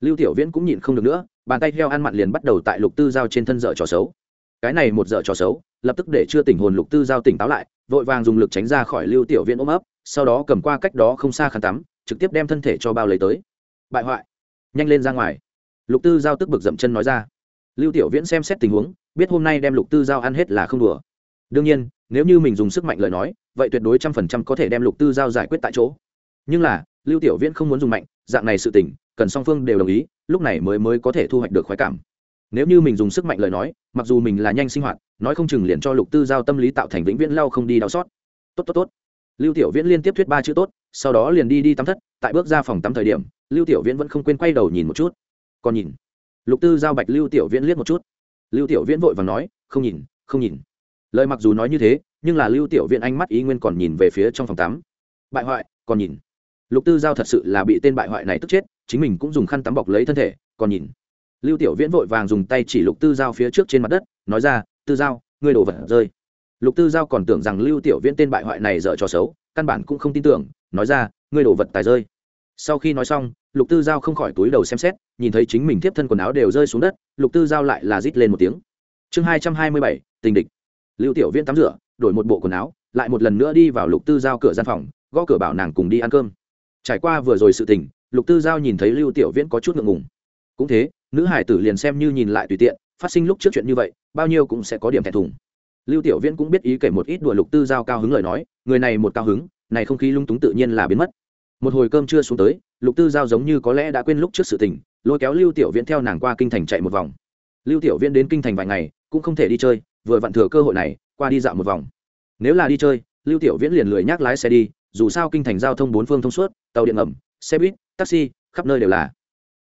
Lưu tiểu viễn cũng nhịn không được nữa, bàn tay heo ăn mặn liền bắt đầu tại lục tư giao trên thân dở trò xấu. Cái này một dở trò xấu lập tức để chưa tỉnh hồn lục tư giao tỉnh táo lại, vội vàng dùng lực tránh ra khỏi lưu tiểu viễn ôm ấp, sau đó cầm qua cách đó không xa khăn tắm, trực tiếp đem thân thể cho bao lấy tới. Bại hoại. Nhanh lên ra ngoài. Lục tư giao tức bực dậm chân nói ra. Lưu tiểu viễn xem xét tình huống, biết hôm nay đem lục tư giao ăn hết là không đùa. Đương nhiên, nếu như mình dùng sức mạnh lời nói, vậy tuyệt đối trăm phần trăm có thể đem lục tư giao giải quyết tại chỗ. Nhưng là, lưu tiểu viễn không muốn dùng mạnh, dạng này sự tỉnh cần song phương đều đồng ý, lúc này mới mới có thể thu hoạch được khoái cảm nếu như mình dùng sức mạnh lời nói, mặc dù mình là nhanh sinh hoạt, nói không chừng liền cho lục tư giao tâm lý tạo thành vĩnh viễn lau không đi đau xót. Tốt tốt tốt. Lưu tiểu viễn liên tiếp thuyết ba chữ tốt, sau đó liền đi đi tắm thất, tại bước ra phòng tắm thời điểm, lưu tiểu viễn vẫn không quên quay đầu nhìn một chút. Còn nhìn. Lục tư giao bạch lưu tiểu viễn liếc một chút. Lưu tiểu viễn vội và nói, không nhìn không nhìn. Lời mặc dù nói như thế, nhưng là lưu tiểu viễn ánh mắt ý nguyên còn nhìn về phía trong phòng tắm. Bại hoại, còn nhìn. Lục tư giao thật sự là bị tên bại hoại này tức chết, chính mình cũng dùng khăn tắm bọc lấy thân thể, còn nhìn lưu tiểu viễn vội vàng dùng tay chỉ lục tư giao phía trước trên mặt đất, nói ra, tư giao, ngươi đổ vật rơi. Lục tư giao còn tưởng rằng lưu tiểu viễn tên bại hoại này dở trò xấu, căn bản cũng không tin tưởng, nói ra, ngươi đổ vật tài rơi. Sau khi nói xong, lục tư giao không khỏi túi đầu xem xét, nhìn thấy chính mình tiếp thân quần áo đều rơi xuống đất, lục tư giao lại là rít lên một tiếng. Chương hai trăm hai mươi bảy, tình địch. Lưu tiểu viễn tắm rửa, đổi một bộ quần áo, lại một lần nữa đi vào lục tư giao cửa gian phòng, gõ cửa bảo nàng cùng đi ăn cơm. Trải qua vừa rồi sự tình, lục tư giao nhìn thấy lưu tiểu viễn có chút ngượng ngùng. Cũng thế nữ hải tử liền xem như nhìn lại tùy tiện, phát sinh lúc trước chuyện như vậy, bao nhiêu cũng sẽ có điểm thẹn thùng. Lưu tiểu viễn cũng biết ý kể một ít đùa lục tư giao cao hứng lời nói, người này một cao hứng, này không khí lung túng tự nhiên là biến mất. Một hồi cơm chưa xuống tới, lục tư giao giống như có lẽ đã quên lúc trước sự tình, lôi kéo lưu tiểu viễn theo nàng qua kinh thành chạy một vòng. Lưu tiểu viễn đến kinh thành vài ngày, cũng không thể đi chơi, vừa vặn thừa cơ hội này, qua đi dạo một vòng. Nếu là đi chơi, lưu tiểu viễn liền lười nhác lái xe đi, dù sao kinh thành giao thông bốn phương thông suốt, tàu điện ngầm, xe buýt, taxi, khắp nơi đều là.